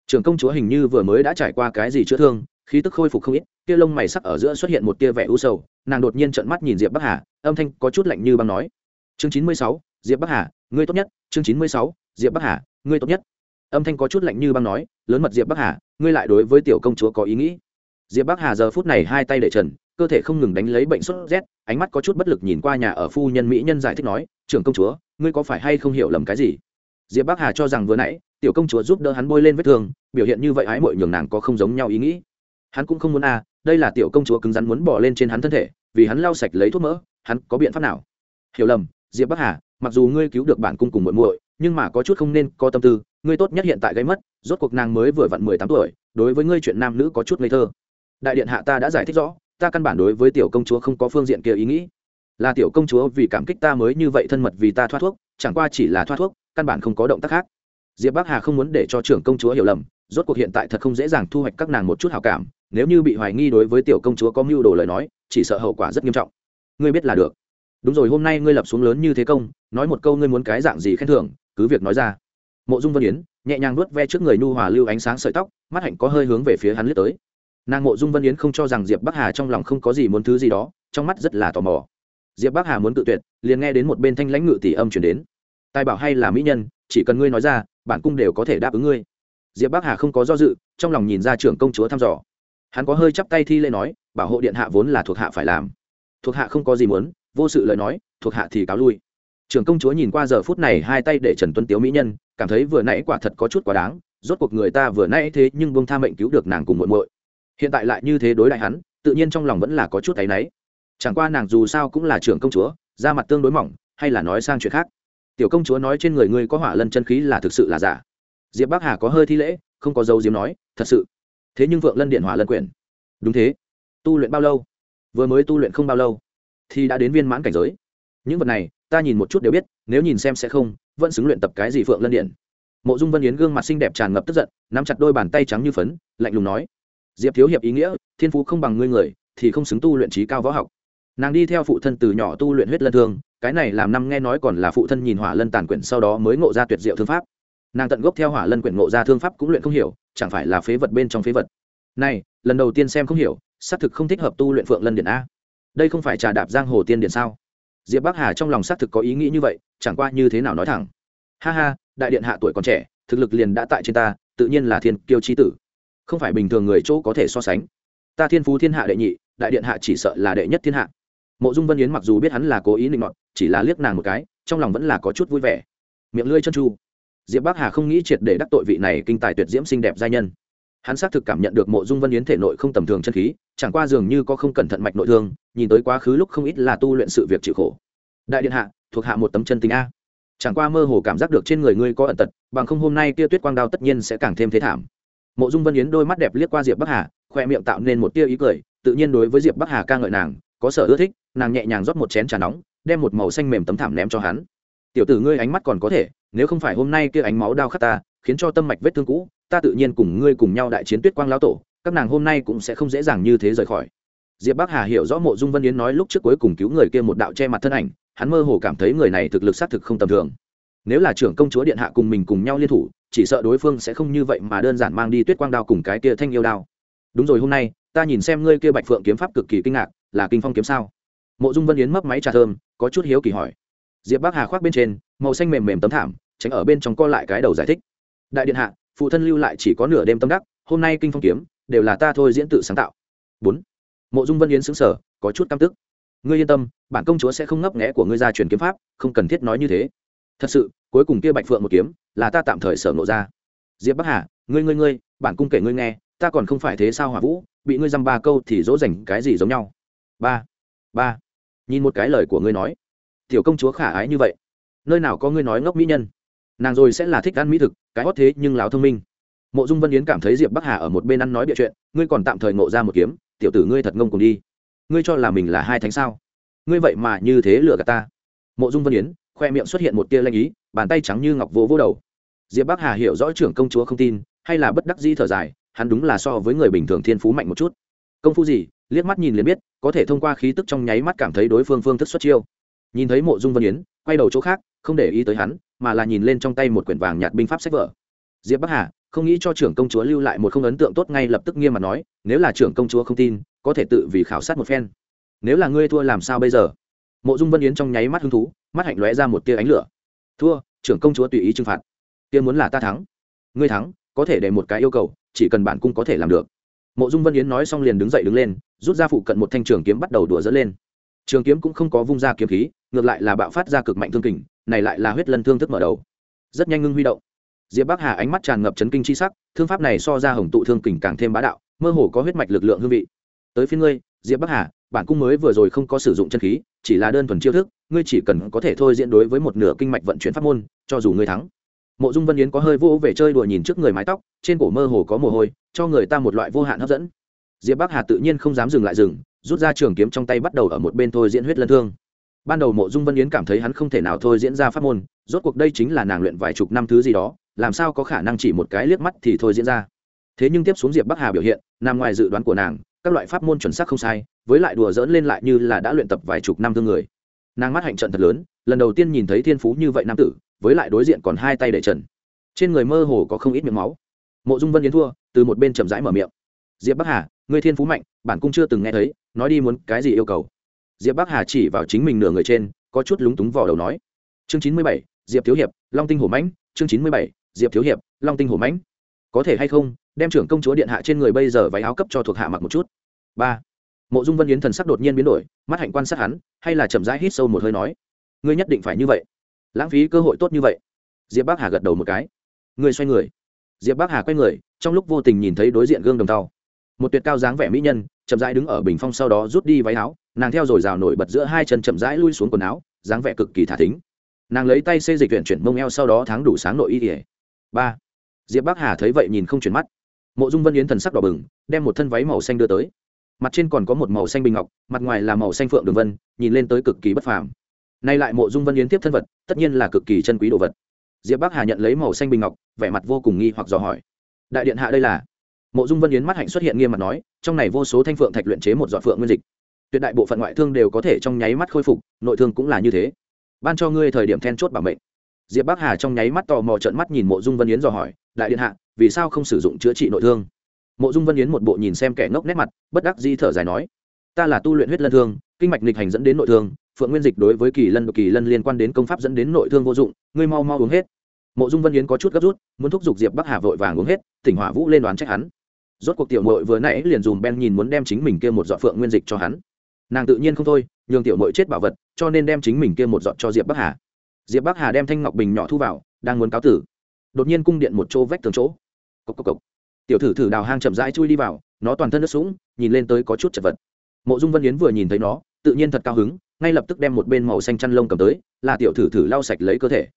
Trưởng công chúa hình như vừa mới đã trải qua cái gì chữa thương khí tức khôi phục không ít, kia lông mày sắc ở giữa xuất hiện một tia vẻ u sầu, nàng đột nhiên trợn mắt nhìn diệp bắc hà, âm thanh có chút lạnh như băng nói. Chương chín mươi sáu, diệp bắc hà, ngươi tốt nhất, chương chín mươi sáu, diệp bắc hà, ngươi tốt nhất. Âm thanh có chút lạnh như băng nói, lớn mật diệp bắc hà, ngươi lại đối với tiểu công chúa có ý nghĩ. Diệp bắc hà giờ phút này hai tay để trần, cơ thể không ngừng đánh lấy bệnh sốt rét, ánh mắt có chút bất lực nhìn qua nhà ở phu nhân mỹ nhân giải thích nói, trưởng công chúa, ngươi có phải hay không hiểu lầm cái gì? Diệp bắc hà cho rằng vừa nãy, tiểu công chúa giúp đỡ hắn bôi lên vết thương, biểu hiện như vậy ái mội nhường nàng có không giống nhau ý nghĩ hắn cũng không muốn à đây là tiểu công chúa cứng rắn muốn bỏ lên trên hắn thân thể, vì hắn lau sạch lấy thuốc mỡ, hắn có biện pháp nào? Hiểu lầm, diệp bắc hà, mặc dù ngươi cứu được bản cung cùng muội muội, nhưng mà có chút không nên có tâm tư, ngươi tốt nhất hiện tại gây mất, rốt cuộc nàng mới vừa vặn mười tám tuổi, đối với ngươi chuyện nam nữ có chút ngây thơ. Đại điện hạ ta đã giải thích rõ, ta căn bản đối với tiểu công chúa không có phương diện kia ý nghĩ. Là tiểu công chúa vì cảm kích ta mới như vậy thân mật vì ta thoát thuốc, chẳng qua chỉ là thoát thuốc, căn bản không có động tác khác. Diệp bắc hà không muốn để cho trưởng công chúa hiểu lầm, rốt cuộc hiện tại thật không dễ dàng thu hoạch các nàng một chút hào cảm nếu như bị hoài nghi đối với tiểu công chúa có mưu đồ lời nói, chỉ sợ hậu quả rất nghiêm trọng. Ngươi biết là được. Đúng rồi, hôm nay ngươi lập xuống lớn như thế công, nói một câu ngươi muốn cái dạng gì khen thưởng, cứ việc nói ra. Mộ dung vân yến, nhẹ nhàng nuốt ve trước người nu hòa lưu ánh sáng sợi tóc, mắt hạnh có hơi hướng về phía hắn lướt tới. Nàng mộ dung vân yến không cho rằng diệp bắc hà trong lòng không có gì muốn thứ gì đó, trong mắt rất là tò mò. Diệp bắc hà muốn tự tuyệt, liền nghe đến một bên thanh lãnh ngự tỷ âm chuyển đến. Tài bảo hay là mỹ nhân, chỉ cần ngươi nói ra, bản cung đều có thể đáp ứng ngươi. Diệp bắc hà không có do dự, trong lòng nhìn ra trưởng công chúa thăm dò hắn có hơi chắp tay thi lễ nói, bảo hộ điện hạ vốn là thuộc hạ phải làm. Thuộc hạ không có gì muốn, vô sự lời nói, thuộc hạ thì cáo lui. Trưởng công chúa nhìn qua giờ phút này hai tay để trần tuân tiếu mỹ nhân, cảm thấy vừa nãy quả thật có chút quá đáng, rốt cuộc người ta vừa nãy thế nhưng bông tha mệnh cứu được nàng cùng muộn muội. Hiện tại lại như thế đối lại hắn, tự nhiên trong lòng vẫn là có chút áy náy. Chẳng qua nàng dù sao cũng là trưởng công chúa, da mặt tương đối mỏng, hay là nói sang chuyện khác. Tiểu công chúa nói trên người ngươi có hỏa lân chân khí là thực sự là giả. Diệp bắc hà có hơi thi lễ, không có dấu diếm nói, thật sự thế nhưng vượng lân điện hỏa lân quyển. Đúng thế. Tu luyện bao lâu? Vừa mới tu luyện không bao lâu, thì đã đến viên mãn cảnh giới. Những vật này, ta nhìn một chút đều biết, nếu nhìn xem sẽ không, vẫn xứng luyện tập cái gì phượng lân điện. Mộ dung vân yến gương mặt xinh đẹp tràn ngập tức giận, nắm chặt đôi bàn tay trắng như phấn, lạnh lùng nói. Diệp thiếu hiệp ý nghĩa, thiên phú không bằng ngươi người, thì không xứng tu luyện trí cao võ học. Nàng đi theo phụ thân từ nhỏ tu luyện huyết lân thương, cái này làm năm nghe nói còn là phụ thân nhìn hỏa lân tàn quyển sau đó mới ngộ ra tuyệt diệu thương pháp nàng tận gốc theo hỏa lân quyển ngộ ra thương pháp cũng luyện không hiểu, chẳng phải là phế vật bên trong phế vật. Này, lần đầu tiên xem không hiểu, xác thực không thích hợp tu luyện phượng lân điện a. Đây không phải trà đạp giang hồ tiên điện sao? Diệp bắc hà trong lòng xác thực có ý nghĩ như vậy, chẳng qua như thế nào nói thẳng. Ha ha, đại điện hạ tuổi còn trẻ, thực lực liền đã tại trên ta, tự nhiên là thiên kiêu chi tử. Không phải bình thường người chỗ có thể so sánh. Ta thiên phú thiên hạ đệ nhị, đại điện hạ chỉ sợ là đệ nhất thiên hạ. Mộ dung vân yến mặc dù biết hắn là cố ý định mọn chỉ là liếc nàng một cái, trong lòng vẫn là có chút vui vẻ. Miệng lưỡi chân chu diệp bắc hà không nghĩ triệt để đắc tội vị này kinh tài tuyệt diễm xinh đẹp giai nhân. Hắn xác thực cảm nhận được mộ dung vân yến thể nội không tầm thường chân khí, chẳng qua dường như có không cẩn thận mạch nội thương, nhìn tới quá khứ lúc không ít là tu luyện sự việc chịu khổ. Đại điện hạ, thuộc hạ một tấm chân tình a. Chẳng qua mơ hồ cảm giác được trên người ngươi có ẩn tật, bằng không hôm nay Tia tuyết quang đao tất nhiên sẽ càng thêm thế thảm. Mộ dung vân yến đôi mắt đẹp liếc qua diệp bắc hà, khoe miệng tạo nên một tia ý cười, tự nhiên đối với diệp bắc hà ca ngợi nàng, có sở ưa thích, nàng nhẹ nhàng rót một chén trà nóng, đem một màu xanh mềm tấm thảm ném cho hắn. Tiểu tử ngươi ánh mắt còn có thể nếu không phải hôm nay kia ánh máu đao khắc ta, khiến cho tâm mạch vết thương cũ, ta tự nhiên cùng ngươi cùng nhau đại chiến tuyết quang lão tổ, các nàng hôm nay cũng sẽ không dễ dàng như thế rời khỏi. Diệp bắc hà hiểu rõ mộ dung vân yến nói lúc trước cuối cùng cứu người kia một đạo che mặt thân ảnh, hắn mơ hồ cảm thấy người này thực lực xác thực không tầm thường. Nếu là trưởng công chúa điện hạ cùng mình cùng nhau liên thủ, chỉ sợ đối phương sẽ không như vậy mà đơn giản mang đi tuyết quang đao cùng cái kia thanh yêu đao. Đúng rồi, hôm nay, ta nhìn xem ngươi kia bạch phượng kiếm pháp cực kỳ kinh ngạc, là kinh phong kiếm sao? Mộ dung vân yến mấp máy trà thơm, có chút hiếu kỳ hỏi diệp bắc hà khoác bên trên, màu xanh mềm mềm tấm thảm, tránh ở bên trong co lại cái đầu giải thích. Đại điện hạ, phụ thân lưu lại chỉ có nửa đêm tâm đắc, hôm nay kinh phong kiếm, đều là ta thôi diễn tự sáng tạo. Bốn. Mộ dung vân yến xứng sở có chút căm tức. Ngươi yên tâm, bản công chúa sẽ không ngấp nghẽ của ngươi ra truyền kiếm pháp, không cần thiết nói như thế. Thật sự, cuối cùng kia bạch phượng một kiếm, là ta tạm thời sở nộ ra. Diệp bắc hà, ngươi ngươi ngươi, bản cung kể ngươi nghe, ta còn không phải thế sao hỏa vũ, bị ngươi dăm ba câu thì dỗ dành cái gì giống nhau? Ba. Ba. Nhìn một cái lời của ngươi nói tiểu công chúa khả ái như vậy. Nơi nào có ngươi nói ngốc mỹ nhân? Nàng rồi sẽ là thích ăn mỹ thực, cái hót thế nhưng láo thông minh. Mộ dung vân yến cảm thấy diệp bắc hà ở một bên ăn nói bịa chuyện, ngươi còn tạm thời ngộ ra một kiếm, tiểu tử ngươi thật ngông cùng đi. Ngươi cho là mình là hai thánh sao? Ngươi vậy mà như thế lừa gạt ta. Mộ dung vân yến, khoe miệng xuất hiện một tia lanh ý, bàn tay trắng như ngọc vỗ vỗ đầu. Diệp bắc hà hiểu rõ trưởng công chúa không tin, hay là bất đắc di thở dài, hắn đúng là so với người bình thường thiên phú mạnh một chút. Công phu gì? Liếc mắt nhìn liền biết, có thể thông qua khí tức trong nháy mắt cảm thấy đối phương phương thức xuất chiêu nhìn thấy mộ dung vân yến, quay đầu chỗ khác, không để ý tới hắn, mà là nhìn lên trong tay một quyển vàng nhạt binh pháp sách vở. Diệp bắc hà, không nghĩ cho trưởng công chúa lưu lại một không ấn tượng tốt ngay lập tức nghiêm mặt nói, nếu là trưởng công chúa không tin, có thể tự vì khảo sát một phen. Nếu là ngươi thua làm sao bây giờ? Mộ dung vân yến trong nháy mắt hứng thú, mắt hạnh lóe ra một tia ánh lửa. Thua, trưởng công chúa tùy ý trừng phạt. Tia muốn là ta thắng. Ngươi thắng, có thể để một cái yêu cầu, chỉ cần bản cung có thể làm được. Mộ dung vân yến nói xong liền đứng dậy đứng lên, rút ra phụ cận một thanh trường kiếm bắt đầu đùa dỡ lên trường kiếm cũng không có vung ra kiếm khí, ngược lại là bạo phát ra cực mạnh thương kình, này lại là huyết lân thương thức mở đầu. Rất nhanh ngưng huy động. Diệp bắc hà ánh mắt tràn ngập chấn kinh chi sắc, thương pháp này so ra hồng tụ thương kình càng thêm bá đạo, mơ hồ có huyết mạch lực lượng hương vị. Tới phía ngươi, diệp bắc hà, bản cung mới vừa rồi không có sử dụng chân khí, chỉ là đơn thuần chiêu thức, ngươi chỉ cần có thể thôi diễn đối với một nửa kinh mạch vận chuyển pháp môn, cho dù ngươi thắng. Mộ dung vân yến có hơi vô về chơi đùa nhìn trước người mái tóc, trên cổ mơ hồ có mồ hôi, cho người ta một loại vô hạn hấp dẫn. Diệp bắc hà tự nhiên không dám dừng lại dừng rút ra trường kiếm trong tay bắt đầu ở một bên thôi diễn huyết lân thương. Ban đầu mộ dung vân yến cảm thấy hắn không thể nào thôi diễn ra pháp môn, rốt cuộc đây chính là nàng luyện vài chục năm thứ gì đó, làm sao có khả năng chỉ một cái liếc mắt thì thôi diễn ra. Thế nhưng tiếp xuống diệp bắc hà biểu hiện, nằm ngoài dự đoán của nàng, các loại pháp môn chuẩn xác không sai, với lại đùa dỡn lên lại như là đã luyện tập vài chục năm thương người. Nàng mắt hạnh trận thật lớn, lần đầu tiên nhìn thấy thiên phú như vậy nam tử, với lại đối diện còn hai tay để trần. Trên người mơ hồ có không ít miệng máu. Mộ dung vân yến thua, từ một bên chậm rãi mở miệng. Diệp bắc hà người thiên phú mạnh, bản cung chưa từng nghe thấy nói đi muốn cái gì yêu cầu. Diệp bắc hà chỉ vào chính mình nửa người trên, có chút lúng túng vỏ đầu nói. Chương chín mươi bảy, diệp thiếu hiệp, long tinh hổ mãnh. Chương chín mươi bảy, diệp thiếu hiệp, long tinh hổ mãnh. Có thể hay không, đem trưởng công chúa điện hạ trên người bây giờ váy áo cấp cho thuộc hạ mặc một chút. Ba. Mộ dung vân yến thần sắc đột nhiên biến đổi, mắt hạnh quan sát hắn, hay là chậm rãi hít sâu một hơi nói. Ngươi nhất định phải như vậy. Lãng phí cơ hội tốt như vậy. Diệp bắc hà gật đầu một cái. Ngươi xoay người. Diệp bắc hà quay người, trong lúc vô tình nhìn thấy đối diện gương đồng tàu một tuyệt cao dáng vẻ mỹ nhân chậm rãi đứng ở bình phong sau đó rút đi váy áo, nàng theo rồi rào nổi bật giữa hai chân chậm rãi lui xuống quần áo, dáng vẻ cực kỳ thả thính. Nàng lấy tay xê dịch chuyển chuyển mông eo sau đó tháng đủ sáng nội y ỉa ba. Diệp bắc hà thấy vậy nhìn không chuyển mắt. Mộ dung vân yến thần sắc đỏ bừng, đem một thân váy màu xanh đưa tới. Mặt trên còn có một màu xanh bình ngọc, mặt ngoài là màu xanh phượng đường vân, nhìn lên tới cực kỳ bất phàm. Nay lại mộ dung vân yến tiếp thân vật, tất nhiên là cực kỳ chân quý đồ vật. Diệp bắc hà nhận lấy màu xanh bình ngọc, vẻ mặt vô cùng nghi hoặc dò hỏi. Đại điện hạ đây là? Mộ dung vân yến mắt hạnh xuất hiện nghiêm mặt nói, trong này vô số thanh phượng thạch luyện chế một dọn phượng nguyên dịch. Tuyệt đại bộ phận ngoại thương đều có thể trong nháy mắt khôi phục, nội thương cũng là như thế. Ban cho ngươi thời điểm then chốt bảo mệnh. Diệp bắc hà trong nháy mắt tò mò trợn mắt nhìn mộ dung vân yến dò hỏi, đại điện hạ, vì sao không sử dụng chữa trị nội thương? Mộ dung vân yến một bộ nhìn xem kẻ ngốc nét mặt, bất đắc di thở dài nói, ta là tu luyện huyết lân thương, kinh mạch nghịch hành dẫn đến nội thương, phượng nguyên dịch đối với kỳ lân kỳ lân liên quan đến công pháp dẫn đến nội thương vô dụng, ngươi mau mau uống hết. Mộ dung vân yến có chút gấp rút, muốn thúc giục diệp bắc hà vội vàng uống hết, tỉnh hỏa vũ lên đoán trách hắn rốt cuộc tiểu mội vừa nãy liền dùm ben nhìn muốn đem chính mình kia một dọn phượng nguyên dịch cho hắn. Nàng tự nhiên không thôi, nhường tiểu mội chết bảo vật, cho nên đem chính mình kia một dọn cho diệp bắc hà. Diệp bắc hà đem thanh ngọc bình nhỏ thu vào, đang muốn cáo tử. Đột nhiên cung điện một chỗ vách tường chỗ. Cốc cốc cốc. tiểu thử thử đào hang chậm rãi chui đi vào, nó toàn thân nước sũng, nhìn lên tới có chút chật vật. Mộ dung vân yến vừa nhìn thấy nó, tự nhiên thật cao hứng, ngay lập tức đem một bên màu xanh chăn lông cầm tới, là tiểu thử thử lau sạch lấy cơ thể.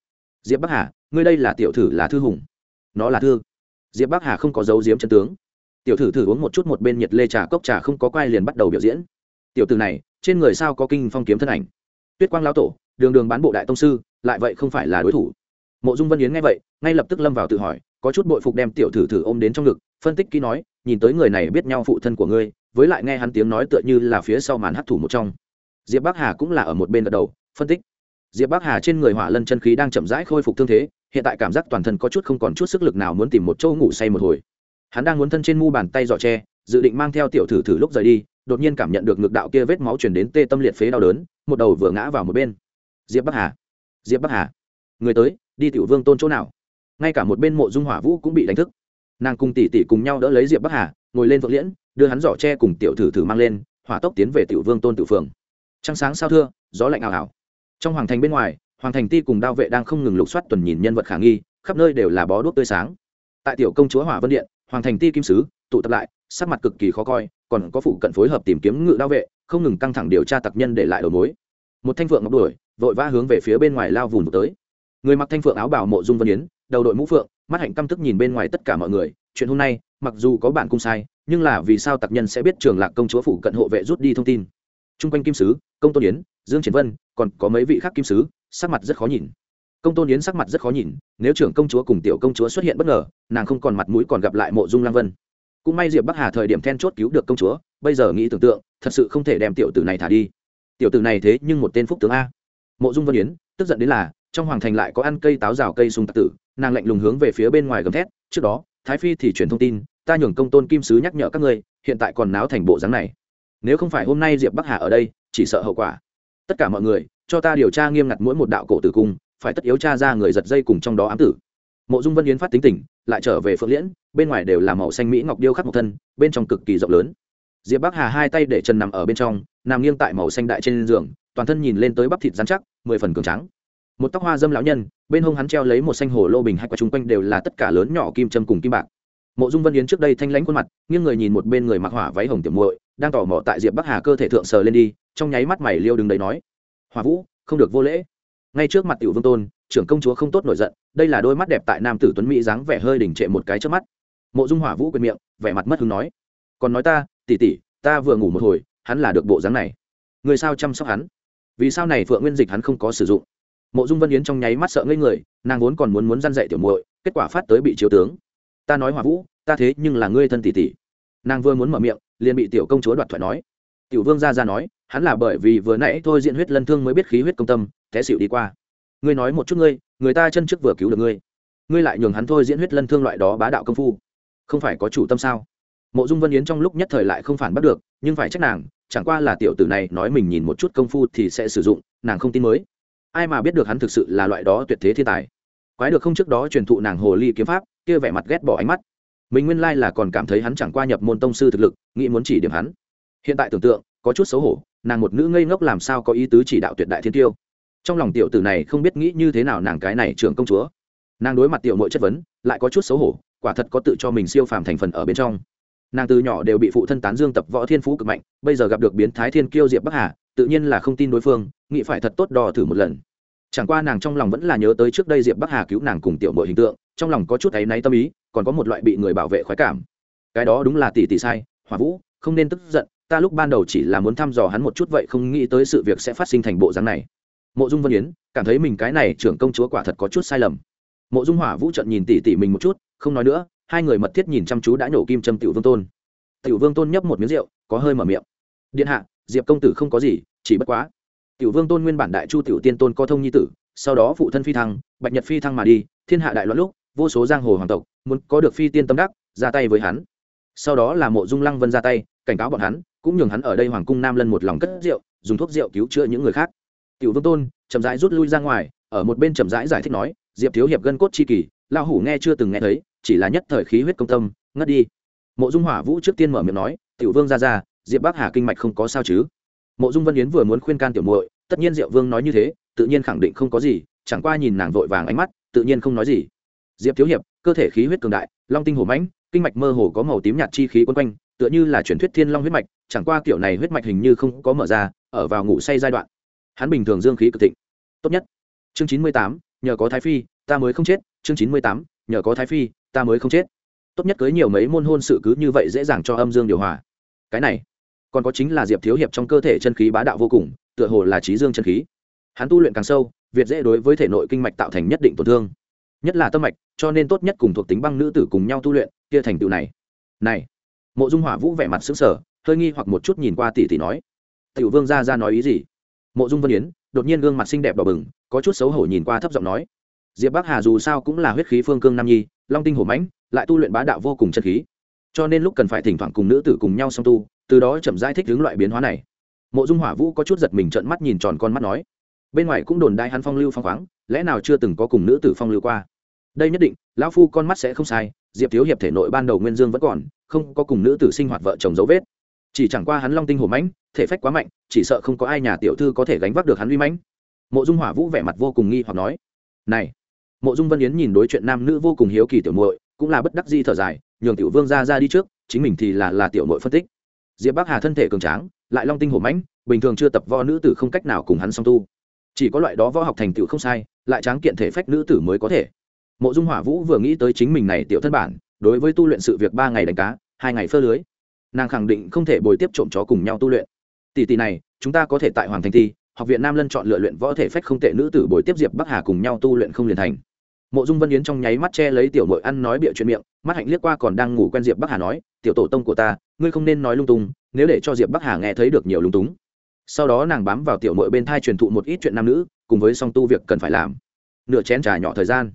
Diệp bắc hà, ngươi đây là tiểu thử là thư hùng. Nó là thư. Diệp bắc hà không có dấu diếm chân tướng tiểu thử thử uống một chút một bên nhiệt lê trà cốc trà không có quai liền bắt đầu biểu diễn. Tiểu tử này, trên người sao có kinh phong kiếm thân ảnh? Tuyết quang lão tổ, đường đường bán bộ đại tông sư, lại vậy không phải là đối thủ. Mộ dung vân yến nghe vậy, ngay lập tức lâm vào tự hỏi, có chút bội phục đem tiểu thử thử ôm đến trong ngực, phân tích kỹ nói, nhìn tới người này biết nhau phụ thân của ngươi, với lại nghe hắn tiếng nói tựa như là phía sau màn hấp thủ một trong. Diệp bắc hà cũng là ở một bên gật đầu, phân tích. Diệp bắc hà trên người hỏa lân chân khí đang chậm rãi khôi phục thương thế, hiện tại cảm giác toàn thân có chút không còn chút sức lực nào muốn tìm một chỗ ngủ say một hồi hắn đang muốn thân trên mu bàn tay giỏ tre, dự định mang theo tiểu thử thử lúc rời đi, đột nhiên cảm nhận được ngược đạo kia vết máu chuyển đến tê tâm liệt phế đau đớn, một đầu vừa ngã vào một bên. Diệp bắc hà, diệp bắc hà, người tới, đi tiểu vương tôn chỗ nào? Ngay cả một bên mộ dung hỏa vũ cũng bị đánh thức. Nàng cùng tỷ tỷ cùng nhau đỡ lấy diệp bắc hà, ngồi lên vợ liễn, đưa hắn giỏ tre cùng tiểu thử thử mang lên, hỏa tốc tiến về tiểu vương tôn tự phường. Trăng sáng sao thưa, gió lạnh ảo ảo. Trong hoàng thành bên ngoài, hoàng thành ti cùng đao vệ đang không ngừng lục soát tuần nhìn nhân vật khả nghi, khắp nơi đều là bó đuốc tươi sáng. Tại tiểu công chúa hỏa vân điện hoàng thành ti kim sứ, tụ tập lại, sắc mặt cực kỳ khó coi, còn có phụ cận phối hợp tìm kiếm ngự đao vệ, không ngừng căng thẳng điều tra tặc nhân để lại đầu mối. Một thanh phượng ngọc đuổi, vội vã hướng về phía bên ngoài lao vùng tới. Người mặc thanh phượng áo bảo mộ dung vân yến, đầu đội mũ phượng, mắt hạnh căm tức nhìn bên ngoài tất cả mọi người, chuyện hôm nay, mặc dù có bản cung sai, nhưng là vì sao tặc nhân sẽ biết trường lạc công chúa phủ cận hộ vệ rút đi thông tin? T r u n g quanh kim sứ, công tôn yến, dương triển vân, còn có mấy vị khác kim sứ, sắc mặt rất khó nhìn công tôn yến sắc mặt rất khó nhìn, nếu trưởng công chúa cùng tiểu công chúa xuất hiện bất ngờ, nàng không còn mặt mũi còn gặp lại mộ dung lang vân. Cũng may diệp bắc hà thời điểm then chốt cứu được công chúa, bây giờ nghĩ tưởng tượng, thật sự không thể đem tiểu tử này thả đi. Tiểu tử này thế nhưng một tên phúc tướng a. Mộ dung vân yến, tức giận đến là, trong hoàng thành lại có ăn cây táo rào cây sung tạc tử, nàng lạnh lùng hướng về phía bên ngoài gầm thét, trước đó, thái phi thì truyền thông tin, ta nhường công tôn kim sứ nhắc nhở các ngươi, hiện tại còn náo thành bộ dáng này. Nếu không phải hôm nay diệp bắc hà ở đây, chỉ sợ hậu quả. Tất cả mọi người, cho ta điều tra nghiêm ngặt mỗi một đạo cổ tử cung phải tất yếu tra ra người giật dây cùng trong đó ám tử. Mộ dung vân yến phát tính tỉnh lại trở về phượng liễn, bên ngoài đều là màu xanh mỹ ngọc điêu khắc một thân, bên trong cực kỳ rộng lớn. Diệp bắc hà hai tay để chân nằm ở bên trong, nằm nghiêng tại màu xanh đại trên giường, toàn thân nhìn lên tới bắp thịt rắn chắc, mười phần cường trắng một tóc hoa dâm lão nhân, bên hông hắn treo lấy một xanh hồ lô bình hai quả chung quanh đều là tất cả lớn nhỏ kim châm cùng kim bạc. Mộ dung vân yến trước đây thanh lãnh khuôn mặt, nghiêng người nhìn một bên người mặc hỏa váy hồng tiểu muội, đang tỏ mò tại diệp bắc hà cơ thể thượng sờ lên đi, trong nháy mắt mày liêu đứng đấy nói, hỏa vũ, không được vô lễ ngay trước mặt tiểu vương tôn, trưởng công chúa không tốt nổi giận, đây là đôi mắt đẹp tại nam tử tuấn mỹ dáng vẻ hơi đỉnh trệ một cái trước mắt. Mộ dung hỏa vũ quyền miệng, vẻ mặt mất hứng nói, còn nói ta tỉ tỉ ta vừa ngủ một hồi, hắn là được bộ dáng này. Người sao chăm sóc hắn? Vì sao này phượng nguyên dịch hắn không có sử dụng? Mộ dung vân yến trong nháy mắt sợ ngây người, nàng vốn còn muốn muốn răn dạy tiểu muội, kết quả phát tới bị chiếu tướng. Ta nói hỏa vũ, ta thế nhưng là ngươi thân tỷ tỷ. Nàng vừa muốn mở miệng, liền bị tiểu công chúa đoạt thoại nói. Tiểu vương ra ra nói hắn là bởi vì vừa nãy thôi diện huyết lân thương mới biết khí huyết công tâm, té xịu đi qua. Ngươi nói một chút ngươi, người ta chân trước vừa cứu được ngươi. Ngươi lại nhường hắn thôi diễn huyết lân thương loại đó bá đạo công phu. Không phải có chủ tâm sao? Mộ dung vân yến trong lúc nhất thời lại không phản bắt được, nhưng phải trách nàng, chẳng qua là tiểu tử này nói mình nhìn một chút công phu thì sẽ sử dụng, nàng không tin mới. Ai mà biết được hắn thực sự là loại đó tuyệt thế thiên tài. Quái được không trước đó truyền thụ nàng hồ ly kiếm pháp, kia vẻ mặt ghét bỏ ánh mắt. Mình nguyên lai là còn cảm thấy hắn chẳng qua nhập môn tông sư thực lực, nghĩ muốn chỉ điểm hắn. Hiện tại tưởng tượng, có chút xấu hổ nàng một nữ ngây ngốc làm sao có ý tứ chỉ đạo tuyệt đại thiên tiêu. Trong lòng tiểu tử này không biết nghĩ như thế nào nàng cái này trưởng công chúa. Nàng đối mặt tiểu mội chất vấn, lại có chút xấu hổ, quả thật có tự cho mình siêu phàm thành phần ở bên trong. Nàng từ nhỏ đều bị phụ thân tán dương tập võ thiên phú cực mạnh, bây giờ gặp được biến thái thiên kiêu diệp bắc hà, tự nhiên là không tin đối phương, nghĩ phải thật tốt đo thử một lần. Chẳng qua nàng trong lòng vẫn là nhớ tới trước đây diệp bắc hà cứu nàng cùng tiểu mội hình tượng, trong lòng có chút áy náy tâm ý, còn có một loại bị người bảo vệ khoái cảm. Cái đó đúng là tỷ tỷ sai, hỏa vũ, không nên tức giận ta lúc ban đầu chỉ là muốn thăm dò hắn một chút, vậy không nghĩ tới sự việc sẽ phát sinh thành bộ dáng này. Mộ dung vân yến, cảm thấy mình cái này trưởng công chúa quả thật có chút sai lầm. Mộ dung hỏa vũ trận nhìn tỷ tỷ mình một chút, không nói nữa, hai người mật thiết nhìn chăm chú đã nhổ kim châm tiểu vương tôn. Tiểu vương tôn nhấp một miếng rượu, có hơi mở miệng. Điện hạ, diệp công tử không có gì, chỉ bất quá. Tiểu vương tôn nguyên bản đại chu tiểu tiên tôn có thông nhi tử, sau đó phụ thân phi thăng, bạch nhật phi thăng mà đi, thiên hạ đại loạn lúc, vô số giang hồ hoàng tộc, muốn có được phi tiên tâm đắc, ra tay với hắn. Sau đó là mộ dung lăng vân ra tay, cảnh cáo bọn hắn cũng nhường hắn ở đây hoàng cung nam lân một lòng cất rượu, dùng thuốc rượu cứu chữa những người khác. Tiểu vương tôn chậm rãi rút lui ra ngoài, ở một bên chậm rãi giải thích nói, diệp thiếu hiệp gân cốt chi kỳ lao hủ nghe chưa từng nghe thấy, chỉ là nhất thời khí huyết công tâm, ngất đi. Mộ dung hỏa vũ trước tiên mở miệng nói, tiểu vương ra ra, diệp bắc hà kinh mạch không có sao chứ? Mộ dung vân yến vừa muốn khuyên can tiểu muội, tất nhiên diệu vương nói như thế, tự nhiên khẳng định không có gì, chẳng qua nhìn nàng vội vàng ánh mắt, tự nhiên không nói gì. Diệp thiếu hiệp, cơ thể khí huyết cường đại, long tinh hổ mãnh, kinh mạch mơ hồ có màu tím nhạt chi khí quấn quanh tựa như là truyền thuyết thiên long huyết mạch, chẳng qua kiểu này huyết mạch hình như không có mở ra, ở vào ngủ say giai đoạn. Hắn bình thường dương khí cực thịnh. Tốt nhất. Chương chín mươi tám, nhờ có thái phi, ta mới không chết. Chương chín mươi tám, nhờ có thái phi, ta mới không chết. Tốt nhất cưới nhiều mấy môn hôn sự cứ như vậy dễ dàng cho âm dương điều hòa. Cái này, còn có chính là diệp thiếu hiệp trong cơ thể chân khí bá đạo vô cùng, tựa hồ là trí dương chân khí. Hắn tu luyện càng sâu, việt dễ đối với thể nội kinh mạch tạo thành nhất định tổn thương. Nhất là tâm mạch, cho nên tốt nhất cùng thuộc tính băng nữ tử cùng nhau tu luyện, kia thành tựu này. Này mộ dung hỏa vũ vẻ mặt xứng sở hơi nghi hoặc một chút nhìn qua tỷ tỷ nói, tiểu vương ra ra nói ý gì? Mộ dung vân yến, đột nhiên gương mặt xinh đẹp đỏ bừng, có chút xấu hổ nhìn qua thấp giọng nói, diệp bắc hà dù sao cũng là huyết khí phương cương nam nhi, long tinh hổ mãnh, lại tu luyện bá đạo vô cùng chân khí. Cho nên lúc cần phải thỉnh thoảng cùng nữ tử cùng nhau song tu, từ đó chậm giải thích hướng loại biến hóa này. Mộ dung hỏa vũ có chút giật mình trợn mắt nhìn tròn con mắt nói, bên ngoài cũng đồn đại hắn phong lưu phong khoáng, lẽ nào chưa từng có cùng nữ tử phong lưu qua? Đây nhất định, lão phu con mắt sẽ không sai, diệp thiếu hiệp thể nội ban đầu nguyên dương vẫn còn không có cùng nữ tử sinh hoạt vợ chồng dấu vết. Chỉ chẳng qua hắn long tinh hổ mãnh, thể phách quá mạnh, chỉ sợ không có ai nhà tiểu thư có thể gánh vác được hắn uy mãnh. Mộ dung hỏa vũ vẻ mặt vô cùng nghi hoặc nói, này. Mộ dung vân yến nhìn đối chuyện nam nữ vô cùng hiếu kỳ tiểu muội, cũng là bất đắc di thở dài, nhường tiểu vương ra ra đi trước, chính mình thì là là tiểu muội phân tích. Diệp bắc hà thân thể cường tráng, lại long tinh hổ mãnh, bình thường chưa tập võ nữ tử không cách nào cùng hắn song tu. Chỉ có loại đó võ học thành tựu không sai, lại tráng kiện thể phách nữ tử mới có thể. Mộ dung hỏa vũ vừa nghĩ tới chính mình này tiểu thân bản, đối với tu luyện sự việc ba ngày đánh cá hai ngày phơ lưới. Nàng khẳng định không thể bồi tiếp trộm chó cùng nhau tu luyện. Tỷ tỷ này, chúng ta có thể tại hoàng thành thi, học viện nam lân chọn lựa luyện võ thể phách không tệ nữ tử bồi tiếp diệp bắc hà cùng nhau tu luyện không liền thành. Mộ dung vân yến trong nháy mắt che lấy tiểu mội ăn nói bịa chuyện miệng, mắt hạnh liếc qua còn đang ngủ quen diệp bắc hà nói, tiểu tổ tông của ta, ngươi không nên nói lung tung, nếu để cho diệp bắc hà nghe thấy được nhiều lung túng. Sau đó nàng bám vào tiểu mội bên thai truyền thụ một ít chuyện nam nữ, cùng với song tu việc cần phải làm. Nửa chén trà nhỏ thời gian.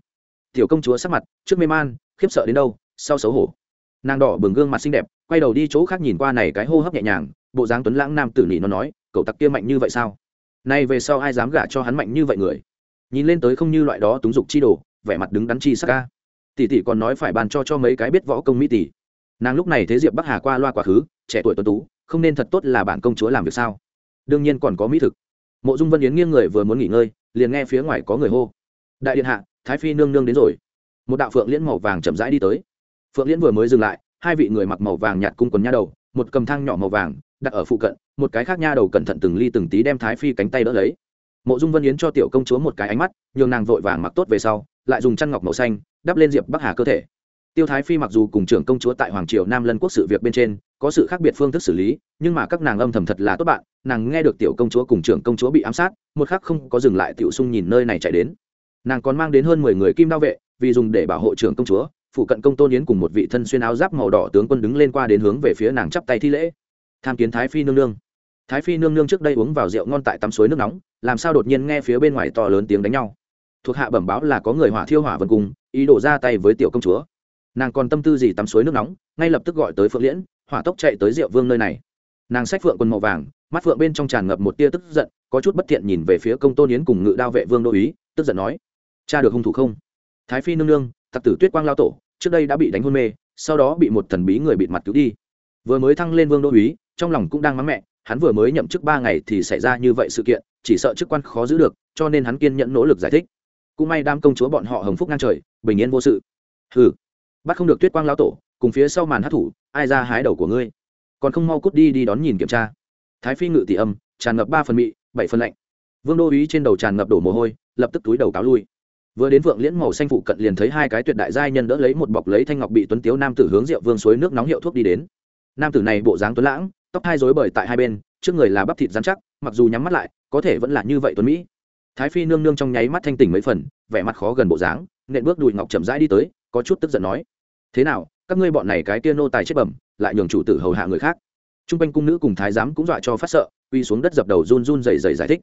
Tiểu công chúa sắc mặt, trước mê man, khiếp sợ đến đâu, sau xấu hổ nàng đỏ bừng gương mặt xinh đẹp, quay đầu đi chỗ khác nhìn qua này cái hô hấp nhẹ nhàng, bộ dáng tuấn lãng nam tử nỉ nó nói, cậu tặc kia mạnh như vậy sao? Nay về sau ai dám gả cho hắn mạnh như vậy người? Nhìn lên tới không như loại đó túng dục chi đồ, vẻ mặt đứng đắn chi sắc ca. Tỷ tỷ còn nói phải bàn cho cho mấy cái biết võ công mỹ tỷ. Nàng lúc này thế diệp bắc hà qua loa quá khứ, trẻ tuổi tuấn tú, không nên thật tốt là bản công chúa làm việc sao? Đương nhiên còn có mỹ thực. Mộ dung vân yến nghiêng người vừa muốn nghỉ ngơi, liền nghe phía ngoài có người hô. Đại điện hạ, thái phi nương nương đến rồi. Một đạo phượng liễn màu vàng chậm rãi đi tới phượng liễn vừa mới dừng lại, hai vị người mặc màu vàng nhạt cung quần nha đầu, một cầm thang nhỏ màu vàng, đặt ở phụ cận, một cái khác nha đầu cẩn thận từng ly từng tí đem thái phi cánh tay đỡ lấy. Mộ dung vân yến cho tiểu công chúa một cái ánh mắt, nhường nàng vội vàng mặc tốt về sau, lại dùng chăn ngọc màu xanh, đắp lên diệp bắc hà cơ thể. Tiêu thái phi mặc dù cùng trưởng công chúa tại hoàng triều nam lân quốc sự việc bên trên, có sự khác biệt phương thức xử lý, nhưng mà các nàng âm thầm thật là tốt bạn, nàng nghe được tiểu công chúa cùng trưởng công chúa bị ám sát, một khắc không có dừng lại tiểu sung nhìn nơi này chạy đến. Nàng còn mang đến hơn mười người kim đao vệ, vì dùng để bảo hộ trưởng công chúa phụ cận công tôn yến cùng một vị thân xuyên áo giáp màu đỏ tướng quân đứng lên qua đến hướng về phía nàng chắp tay thi lễ. Tham kiến thái phi nương nương. Thái phi nương nương trước đây uống vào rượu ngon tại tắm suối nước nóng, làm sao đột nhiên nghe phía bên ngoài to lớn tiếng đánh nhau. Thuộc hạ bẩm báo là có người hỏa thiêu hỏa vân cung ý đổ ra tay với tiểu công chúa. Nàng còn tâm tư gì tắm suối nước nóng, ngay lập tức gọi tới phượng liễn, hỏa tốc chạy tới rượu vương nơi này. Nàng xách phượng quần màu vàng, mắt phượng bên trong tràn ngập một tia tức giận, có chút bất thiện nhìn về phía công tôn yến cùng ngự đao vệ vương đô ý, tức giận nói, cha được hung thủ không? Thái phi nương nương, tặc tử tuyết quang lao tổ trước đây đã bị đánh hôn mê, sau đó bị một thần bí người bịt mặt cứu đi. Vừa mới thăng lên vương đô úy, trong lòng cũng đang mắng mẹ, hắn vừa mới nhậm chức ba ngày thì xảy ra như vậy sự kiện, chỉ sợ chức quan khó giữ được, cho nên hắn kiên nhẫn nỗ lực giải thích. Cũng may đam công chúa bọn họ hồng phúc ngang trời, bình yên vô sự. Hừ, bắt không được tuyết quang lao tổ, cùng phía sau màn hát thủ, ai ra hái đầu của ngươi? Còn không mau cút đi đi đón nhìn kiểm tra. Thái phi ngự tỷ âm, tràn ngập ba phần mị, bảy phần lạnh. Vương đô úy trên đầu tràn ngập đổ mồ hôi, lập tức túi đầu cáo lui vừa đến vượng liễn màu xanh phụ cận liền thấy hai cái tuyệt đại giai nhân đỡ lấy một bọc lấy thanh ngọc bị tuấn tiếu nam tử hướng rượu vương suối nước nóng hiệu thuốc đi đến. Nam tử này bộ dáng tuấn lãng, tóc hai rối bời tại hai bên, trước người là bắp thịt dán chắc, mặc dù nhắm mắt lại, có thể vẫn là như vậy tuấn mỹ. Thái phi nương nương trong nháy mắt thanh tỉnh mấy phần, vẻ mặt khó gần bộ dáng, nện bước đùi ngọc chậm rãi đi tới, có chút tức giận nói, thế nào, các ngươi bọn này cái tia nô tài chết bẩm, lại nhường chủ tử hầu hạ người khác. T r u n g quanh cung nữ cùng thái giám cũng dọa cho phát sợ, uy xuống đất dập đầu run run dày dày giải thích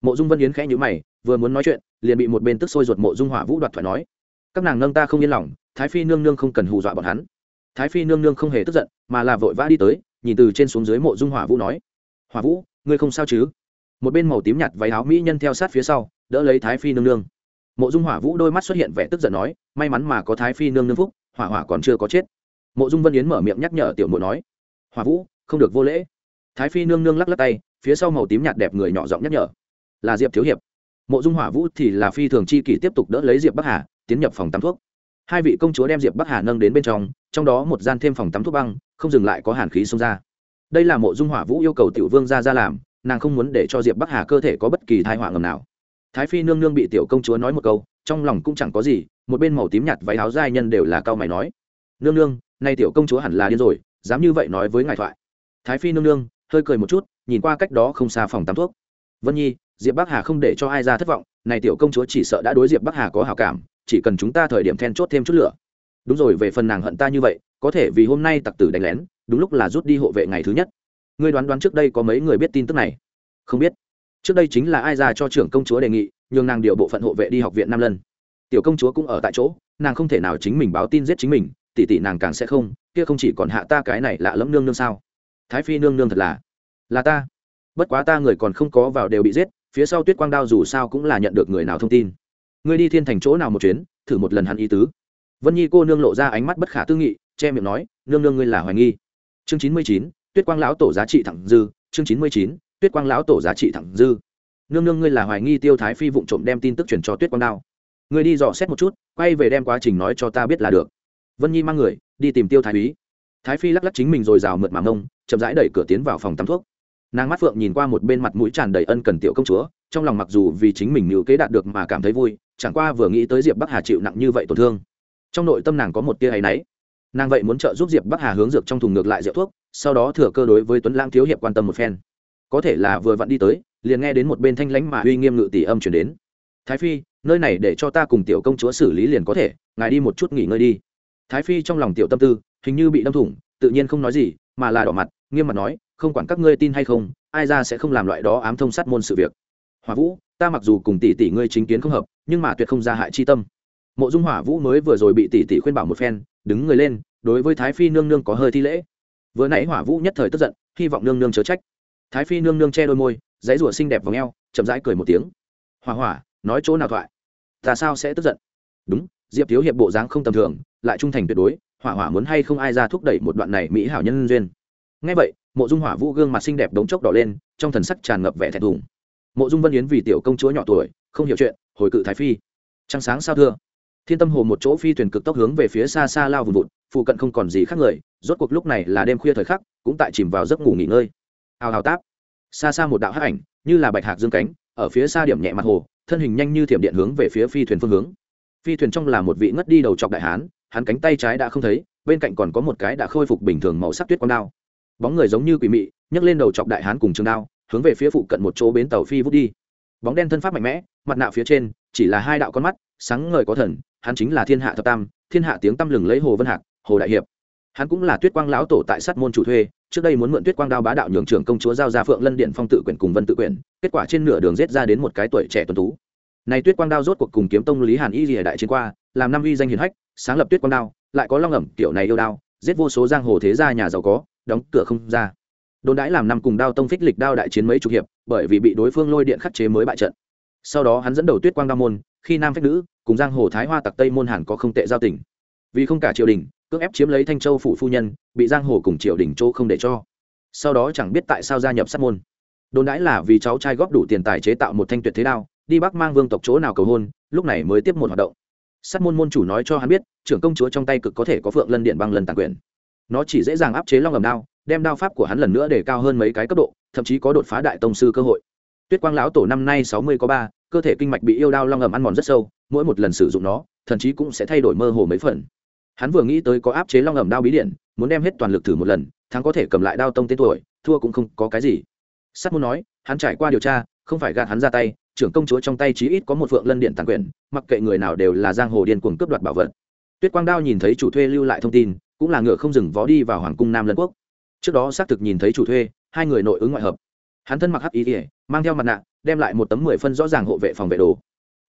mộ dung vân yến khẽ nhữ mày, vừa muốn nói chuyện, liền bị một bên tức sôi ruột mộ dung hỏa vũ đoạt thoại nói, các nàng nâng ta không yên lòng, thái phi nương nương không cần hù dọa bọn hắn. Thái phi nương nương không hề tức giận, mà là vội vã đi tới, nhìn từ trên xuống dưới mộ dung hỏa vũ nói, hỏa vũ, ngươi không sao chứ? Một bên màu tím nhạt váy áo mỹ nhân theo sát phía sau, đỡ lấy thái phi nương nương. Mộ dung hỏa vũ đôi mắt xuất hiện vẻ tức giận nói, may mắn mà có thái phi nương nương phúc, hỏa hỏa còn chưa có chết. Mộ dung vân yến mở miệng nhắc nhở tiểu mộ nói, hỏa vũ, không được vô lễ. Thái phi nương nương lắc lắc tay, phía sau màu tím nhạt đẹp người nhỏ giọng nhắc nhở là diệp thiếu hiệp mộ dung hỏa vũ thì là phi thường chi kỷ tiếp tục đỡ lấy diệp bắc hà tiến nhập phòng tắm thuốc hai vị công chúa đem diệp bắc hà nâng đến bên trong trong đó một gian thêm phòng tắm thuốc băng không dừng lại có hàn khí xông ra đây là mộ dung hỏa vũ yêu cầu tiểu vương ra ra làm nàng không muốn để cho diệp bắc hà cơ thể có bất kỳ thai họa ngầm nào thái phi nương nương bị tiểu công chúa nói một câu trong lòng cũng chẳng có gì một bên màu tím nhạt váy áo giai nhân đều là cao mày nói nương nương nay tiểu công chúa hẳn là điên rồi dám như vậy nói với ngài thoại thái phi nương nương hơi cười một chút nhìn qua cách đó không xa phòng tắm thuốc vân nhi diệp bắc hà không để cho ai ra thất vọng này tiểu công chúa chỉ sợ đã đối diệp bắc hà có hào cảm chỉ cần chúng ta thời điểm then chốt thêm chút lửa. Đúng rồi về phần nàng hận ta như vậy có thể vì hôm nay tặc tử đánh lén đúng lúc là rút đi hộ vệ ngày thứ nhất. Ngươi đoán đoán trước đây có mấy người biết tin tức này? Không biết. Trước đây chính là ai ra cho trưởng công chúa đề nghị nhường nàng điều bộ phận hộ vệ đi học viện năm lần, tiểu công chúa cũng ở tại chỗ nàng không thể nào chính mình báo tin giết chính mình tỷ tỷ nàng càng sẽ không kia không chỉ còn hạ ta cái này lạ lẫm nương nương sao? Thái phi nương nương thật là là ta. Bất quá ta người còn không có vào đều bị giết phía sau tuyết quang đao dù sao cũng là nhận được người nào thông tin. Ngươi đi thiên thành chỗ nào một chuyến thử một lần hắn ý tứ. Vân nhi cô nương lộ ra ánh mắt bất khả tư nghị che miệng nói nương nương ngươi là hoài nghi. Chương chín mươi chín tuyết quang lão tổ giá trị thẳng dư. Chương chín mươi chín tuyết quang lão tổ giá trị thẳng dư. Nương nương ngươi là hoài nghi tiêu thái phi vụng trộm đem tin tức truyền cho tuyết quang đao. Ngươi đi dò xét một chút quay về đem quá trình nói cho ta biết là được. Vân nhi mang người đi tìm tiêu thái úy. Thái phi lắc lắc chính mình rồi rào mượt mà ông, chậm rãi đẩy cửa tiến vào phòng tắm thuốc nàng mắt phượng nhìn qua một bên mặt mũi tràn đầy ân cần tiểu công chúa, trong lòng mặc dù vì chính mình nữ kế đạt được mà cảm thấy vui, chẳng qua vừa nghĩ tới diệp bắc hà chịu nặng như vậy tổn thương. Trong nội tâm nàng có một tia hay náy. Nàng vậy muốn trợ giúp diệp bắc hà hướng dược trong thùng ngược lại rượu thuốc, sau đó thừa cơ đối với tuấn lãng thiếu hiệp quan tâm một phen. Có thể là vừa vặn đi tới, liền nghe đến một bên thanh lãnh mà uy nghiêm ngự tỷ âm chuyển đến. Thái phi, nơi này để cho ta cùng tiểu công chúa xử lý liền có thể, ngài đi một chút nghỉ ngơi đi. Thái phi trong lòng tiểu tâm tư, hình như bị đâm thủng, tự nhiên không nói gì, mà là đỏ mặt, nghiêm mặt nói không quản các ngươi tin hay không, ai ra sẽ không làm loại đó ám thông sát môn sự việc. Hỏa vũ, ta mặc dù cùng tỷ tỷ ngươi chính kiến không hợp, nhưng mà tuyệt không ra hại chi tâm. Mộ dung hỏa vũ mới vừa rồi bị tỷ tỷ khuyên bảo một phen, đứng người lên, đối với thái phi nương nương có hơi thi lễ. Vừa nãy hỏa vũ nhất thời tức giận, hy vọng nương nương chớ trách. Thái phi nương nương che đôi môi, dãy rủa xinh đẹp vào ngheo chậm rãi cười một tiếng. Hỏa hỏa, nói chỗ nào thoại? Ta sao sẽ tức giận? Đúng, diệp thiếu hiệp bộ dáng không tầm thường, lại trung thành tuyệt đối, hỏa hỏa muốn hay không ai ra thúc đẩy một đoạn này mỹ hảo nhân duyên. Ngay vậy mộ dung hỏa vũ gương mặt xinh đẹp đống chốc đỏ lên, trong thần sắc tràn ngập vẻ thẹn thùng. Mộ dung vân yến vì tiểu công chúa nhỏ tuổi, không hiểu chuyện, hồi cự thái phi. Trăng sáng sao thưa? Thiên tâm hồ một chỗ phi thuyền cực tốc hướng về phía xa xa lao vùng vụt, phụ cận không còn gì khác người, rốt cuộc lúc này là đêm khuya thời khắc, cũng tại chìm vào giấc ngủ nghỉ ngơi. Hào hào táp. Xa xa một đạo hắc ảnh, như là bạch hạc dương cánh, ở phía xa điểm nhẹ mặt hồ, thân hình nhanh như thiểm điện hướng về phía phi thuyền phương hướng. Phi thuyền trong là một vị ngất đi đầu chọc đại hán, hắn cánh tay trái đã không thấy, bên cạnh còn có một cái đã khôi phục bình thường màu sắc tuyết quang đao bóng người giống như quỷ mị, nhấc lên đầu chọc đại hán cùng trường đao, hướng về phía phụ cận một chỗ bến tàu phi vút đi. Bóng đen thân pháp mạnh mẽ, mặt nạ phía trên, chỉ là hai đạo con mắt, sáng ngời có thần, hắn chính là thiên hạ thập tam, thiên hạ tiếng tăm lừng lấy hồ vân hạc, hồ đại hiệp. Hắn cũng là tuyết quang lão tổ tại sát môn chủ thuê, trước đây muốn mượn tuyết quang đao bá đạo nhường trưởng công chúa giao ra phượng lân điện phong tự quyển cùng vân tự quyển kết quả trên nửa đường rết ra đến một cái tuổi trẻ tuần tú. Này tuyết quang đao rốt cuộc cùng kiếm tông lý hàn y lìa đại chiến qua, làm năm uy danh hiền hách, sáng lập tuyết quang đao, lại có long ẩm, kiểu này yêu đao, giết vô số giang hồ thế gia nhà giàu có đóng cửa không ra. Đồn đãi làm năm cùng đao tông phích lịch đao đại chiến mấy chục hiệp, bởi vì bị đối phương lôi điện khắc chế mới bại trận. Sau đó hắn dẫn đầu tuyết quang đao môn, khi nam phách nữ, cùng giang hồ thái hoa tặc tây môn hàn có không tệ giao tình. Vì không cả triều đình, cưỡng ép chiếm lấy thanh châu phủ phu nhân, bị giang hồ cùng triều đình chỗ không để cho. Sau đó chẳng biết tại sao gia nhập sát môn. Đồn đãi là vì cháu trai góp đủ tiền tài chế tạo một thanh tuyệt thế đao, đi bắc mang vương tộc chỗ nào cầu hôn, lúc này mới tiếp một hoạt động. Sát môn môn chủ nói cho hắn biết, trưởng công chúa trong tay cực có thể có phượng lân điện băng lần tàn quyền nó chỉ dễ dàng áp chế long ầm đao, đem đao pháp của hắn lần nữa để cao hơn mấy cái cấp độ, thậm chí có đột phá đại tông sư cơ hội. Tuyết quang lão tổ năm nay sáu mươi có ba, cơ thể kinh mạch bị yêu đao long ầm ăn mòn rất sâu, mỗi một lần sử dụng nó thậm chí cũng sẽ thay đổi mơ hồ mấy phần. Hắn vừa nghĩ tới có áp chế long ầm đao bí điện, muốn đem hết toàn lực thử một lần, thắng có thể cầm lại đao tông tên tuổi, thua cũng không có cái gì. Sắt muốn nói, hắn trải qua điều tra, không phải gạt hắn ra tay, trưởng công chúa trong tay chí ít có một phượng lân điện tàn quyền mặc kệ người nào đều là giang hồ điên cuồng cướp đoạt bảo vật. Tuyết quang đao nhìn thấy chủ thuê lưu lại thông tin cũng là ngựa không dừng vó đi vào hoàng cung nam lân quốc. Trước đó xác thực nhìn thấy chủ thuê, hai người nội ứng ngoại hợp. Hắn thân mặc hắc ý ỉa mang theo mặt nạ, đem lại một tấm mười phân rõ ràng hộ vệ phòng vệ đồ.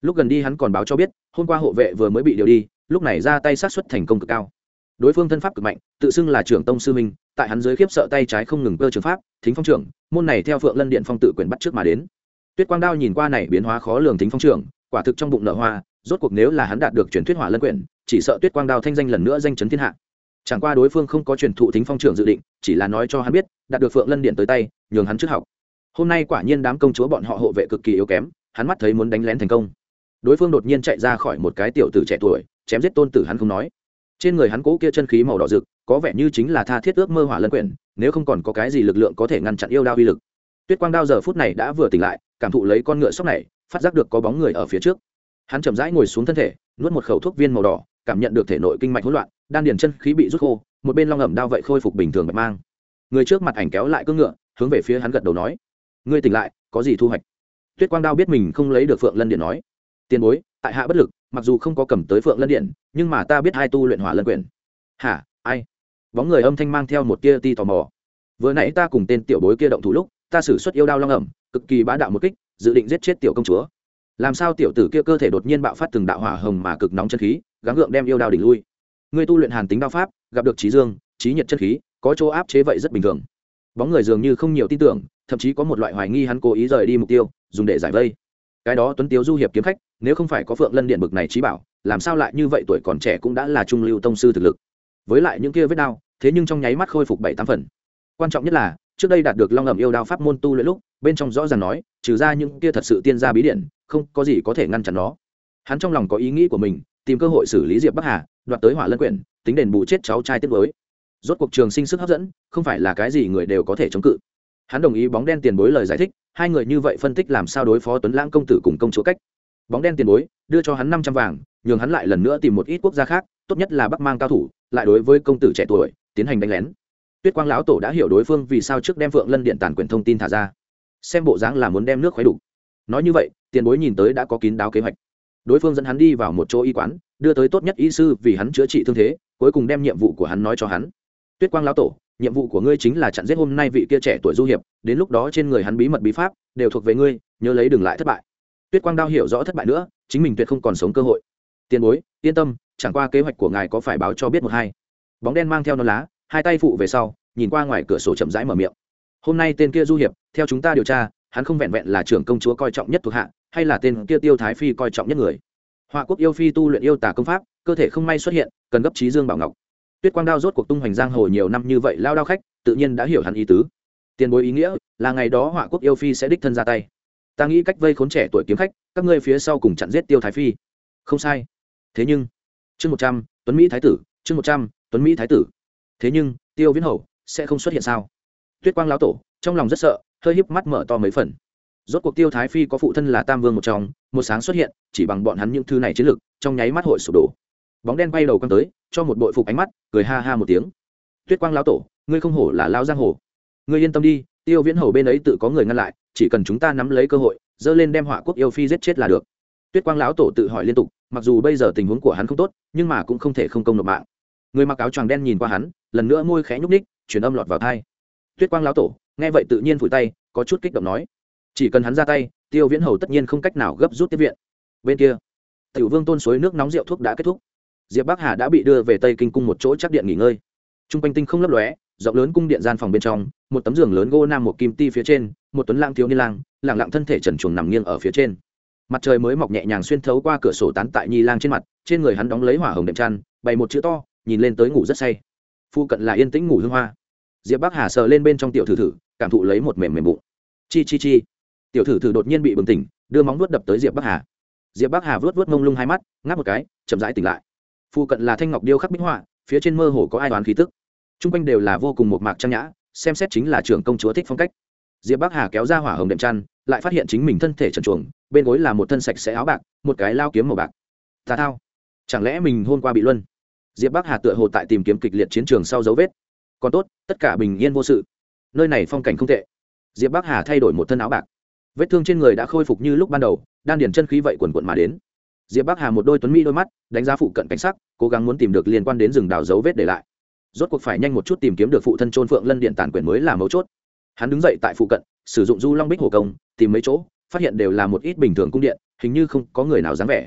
Lúc gần đi hắn còn báo cho biết, hôm qua hộ vệ vừa mới bị điều đi, lúc này ra tay sát xuất thành công cực cao. Đối phương thân pháp cực mạnh, tự xưng là trưởng tông sư minh tại hắn dưới khiếp sợ tay trái không ngừng cơ trường pháp, thính phong trưởng, môn này theo phượng lân điện phong tự quyền bắt trước mà đến. Tuyết quang đao nhìn qua này biến hóa khó lường thính phong trưởng, quả thực trong bụng nở hoa, rốt cuộc nếu là hắn đạt được truyền thuyết hỏa lân quyển chỉ sợ tuyết quang đao thanh danh lần nữa danh chấn thiên hạ chẳng qua đối phương không có truyền thụ thính phong trưởng dự định, chỉ là nói cho hắn biết, đạt được phượng lân điện tới tay, nhường hắn trước học. Hôm nay quả nhiên đám công chúa bọn họ hộ vệ cực kỳ yếu kém, hắn mắt thấy muốn đánh lén thành công. Đối phương đột nhiên chạy ra khỏi một cái tiểu tử trẻ tuổi, chém giết tôn tử hắn không nói. Trên người hắn cố kia chân khí màu đỏ rực, có vẻ như chính là tha thiết ước mơ hỏa lân quyển, nếu không còn có cái gì lực lượng có thể ngăn chặn yêu đao uy lực. Tuyết quang đao giờ phút này đã vừa tỉnh lại, cảm thụ lấy con ngựa sóc này, phát giác được có bóng người ở phía trước. Hắn chậm rãi ngồi xuống thân thể, nuốt một khẩu thuốc viên màu đỏ cảm nhận được thể nội kinh mạch hỗn loạn, đan điền chân khí bị rút khô, một bên long ẩm đao vậy khôi phục bình thường bạch mang. Người trước mặt ảnh kéo lại cưỡng ngựa, hướng về phía hắn gật đầu nói, ngươi tỉnh lại, có gì thu hoạch? Tuyết quang đao biết mình không lấy được phượng lân điện nói, tiền bối, tại hạ bất lực, mặc dù không có cầm tới phượng lân điện, nhưng mà ta biết hai tu luyện hỏa lân quyển hả, ai? Bóng người âm thanh mang theo một tia ti tò mò. Vừa nãy ta cùng tên tiểu bối kia động thủ lúc, ta xử suất yêu đao long ẩm, cực kỳ bá đạo một kích, dự định giết chết tiểu công chúa làm sao tiểu tử kia cơ thể đột nhiên bạo phát từng đạo hỏa hồng mà cực nóng chân khí, gắng gượng đem yêu đao đỉnh lui. Người tu luyện hàn tính đao pháp, gặp được trí dương, trí nhiệt chân khí, có chỗ áp chế vậy rất bình thường. Bóng người dường như không nhiều tin tưởng, thậm chí có một loại hoài nghi hắn cố ý rời đi mục tiêu, dùng để giải vây. Cái đó tuấn tiếu du hiệp kiếm khách, nếu không phải có phượng lân điện bực này trí bảo, làm sao lại như vậy tuổi còn trẻ cũng đã là trung lưu tông sư thực lực. Với lại những kia vết đao, thế nhưng trong nháy mắt khôi phục bảy tám phần. Quan trọng nhất là, trước đây đạt được long ẩm yêu đao pháp môn tu luyện lúc, bên trong rõ ràng nói, trừ ra những kia thật sự tiên gia bí điện không có gì có thể ngăn chặn nó. Hắn trong lòng có ý nghĩ của mình, tìm cơ hội xử lý diệp bắc hà, đoạt tới hỏa lân quyển, tính đền bù chết cháu trai tiết mới rốt cuộc trường sinh sức hấp dẫn, không phải là cái gì người đều có thể chống cự. Hắn đồng ý bóng đen tiền bối lời giải thích, hai người như vậy phân tích làm sao đối phó tuấn lãng công tử cùng công chúa cách. Bóng đen tiền bối, đưa cho hắn năm trăm vàng, nhường hắn lại lần nữa tìm một ít quốc gia khác, tốt nhất là bắc mang cao thủ, lại đối với công tử trẻ tuổi, tiến hành đánh lén. Tuyết quang lão tổ đã hiểu đối phương vì sao trước đem phượng lân điện tản quyền thông tin thả ra. Xem bộ dáng là muốn đem nước khoái đủ nói như vậy tiền bối nhìn tới đã có kín đáo kế hoạch. Đối phương dẫn hắn đi vào một chỗ y quán, đưa tới tốt nhất y sư vì hắn chữa trị thương thế, cuối cùng đem nhiệm vụ của hắn nói cho hắn. Tuyết quang lão tổ, nhiệm vụ của ngươi chính là chặn giết hôm nay vị kia trẻ tuổi du hiệp, đến lúc đó trên người hắn bí mật bí pháp, đều thuộc về ngươi, nhớ lấy đừng lại thất bại. Tuyết quang đao hiểu rõ thất bại nữa, chính mình tuyệt không còn sống cơ hội. Tiền bối, yên tâm, chẳng qua kế hoạch của ngài có phải báo cho biết một hai. Bóng đen mang theo non lá, hai tay phụ về sau, nhìn qua ngoài cửa sổ chậm rãi mở miệng. Hôm nay tên kia du hiệp, theo chúng ta điều tra, hắn không vẹn vẹn là trưởng công chúa coi trọng nhất thuộc hạ hay là tên kia tiêu thái phi coi trọng nhất người? Họa quốc yêu phi tu luyện yêu tả công pháp, cơ thể không may xuất hiện, cần gấp trí dương bảo ngọc. Tuyết quang đao rốt cuộc tung hoành giang hồ nhiều năm như vậy, lao đao khách, tự nhiên đã hiểu hẳn ý tứ. Tiền bối ý nghĩa, là ngày đó họa quốc yêu phi sẽ đích thân ra tay. Ta nghĩ cách vây khốn trẻ tuổi kiếm khách, các ngươi phía sau cùng chặn giết tiêu thái phi. Không sai. Thế nhưng, chương một trăm, tuấn mỹ thái tử, chương một trăm, tuấn mỹ thái tử. Thế nhưng, tiêu viễn hầu sẽ không xuất hiện sao? Tuyết quang lão tổ, trong lòng rất sợ, hơi híp mắt mở to mấy phần rốt cuộc tiêu thái phi có phụ thân là tam vương một trong, một sáng xuất hiện, chỉ bằng bọn hắn những thứ này chiến lược trong nháy mắt hội sụp đổ. Bóng đen bay đầu quăng tới, cho một bội phục ánh mắt, cười ha ha một tiếng. Tuyết quang lão tổ, ngươi không hổ là lao giang hồ. Ngươi yên tâm đi, tiêu viễn hầu bên ấy tự có người ngăn lại, chỉ cần chúng ta nắm lấy cơ hội, dơ lên đem họa quốc yêu phi giết chết là được. Tuyết quang lão tổ tự hỏi liên tục, mặc dù bây giờ tình huống của hắn không tốt, nhưng mà cũng không thể không công nộp mạng. Người mặc áo choàng đen nhìn qua hắn, lần nữa môi khẽ nhúc ních truyền âm lọt vào thai tuyết quang lão tổ, nghe vậy tự nhiên vùi tay, có chút kích động nói chỉ cần hắn ra tay, tiêu viễn hầu tất nhiên không cách nào gấp rút tiếp viện. Bên kia, tiểu vương tôn suối nước nóng rượu thuốc đã kết thúc. Diệp bắc hà đã bị đưa về tây kinh cung một chỗ chắc điện nghỉ ngơi. T r u n g quanh tinh không lấp lóe, rộng lớn cung điện gian phòng bên trong, một tấm giường lớn gỗ nam một kim ti phía trên, một tuấn lang thiếu niên lang lẳng lặng thân thể trần chuồng nằm nghiêng ở phía trên. Mặt trời mới mọc nhẹ nhàng xuyên thấu qua cửa sổ tán tại nhi lang trên mặt, trên người hắn đóng lấy hỏa hồng đệm chăn, bày một chữ to, nhìn lên tới ngủ rất say. Phu cận là yên tĩnh ngủ hương hoa. Diệp bắc hà sờ lên bên trong tiểu thử thử, cảm thụ lấy một mềm mềm bụng. Chi chi chi tiểu thử thử đột nhiên bị bừng tỉnh, đưa móng vuốt đập tới diệp bắc hà. Diệp bắc hà vuốt vuốt mông lung hai mắt, ngáp một cái, chậm rãi tỉnh lại. Phụ cận là thanh ngọc điêu khắc bích họa, phía trên mơ hồ có ai đoán khí tức. T r u n g quanh đều là vô cùng một mạc trang nhã, xem xét chính là trưởng công chúa thích phong cách. Diệp bắc hà kéo ra hỏa hồng đệm chăn, lại phát hiện chính mình thân thể trần chuồng bên gối là một thân sạch sẽ áo bạc, một cái lao kiếm màu bạc. Tà thao. Chẳng lẽ mình hôm qua bị luân? Diệp bắc hà tựa hồ tại tìm kiếm kịch liệt chiến trường sau dấu vết. Còn tốt, tất cả bình yên vô sự. Nơi này phong cảnh không tệ. Diệp bắc hà thay đổi một thân áo bạc vết thương trên người đã khôi phục như lúc ban đầu, đan điển chân khí vậy quần quận mà đến. Diệp bắc hà một đôi tuấn mỹ đôi mắt, đánh giá phụ cận cảnh sắc, cố gắng muốn tìm được liên quan đến rừng đào dấu vết để lại. Rốt cuộc phải nhanh một chút tìm kiếm được phụ thân trôn phượng lân điện tàn quyền mới là mấu chốt. Hắn đứng dậy tại phụ cận, sử dụng du long bích hồ công, tìm mấy chỗ, phát hiện đều là một ít bình thường cung điện, hình như không có người nào dám vẻ.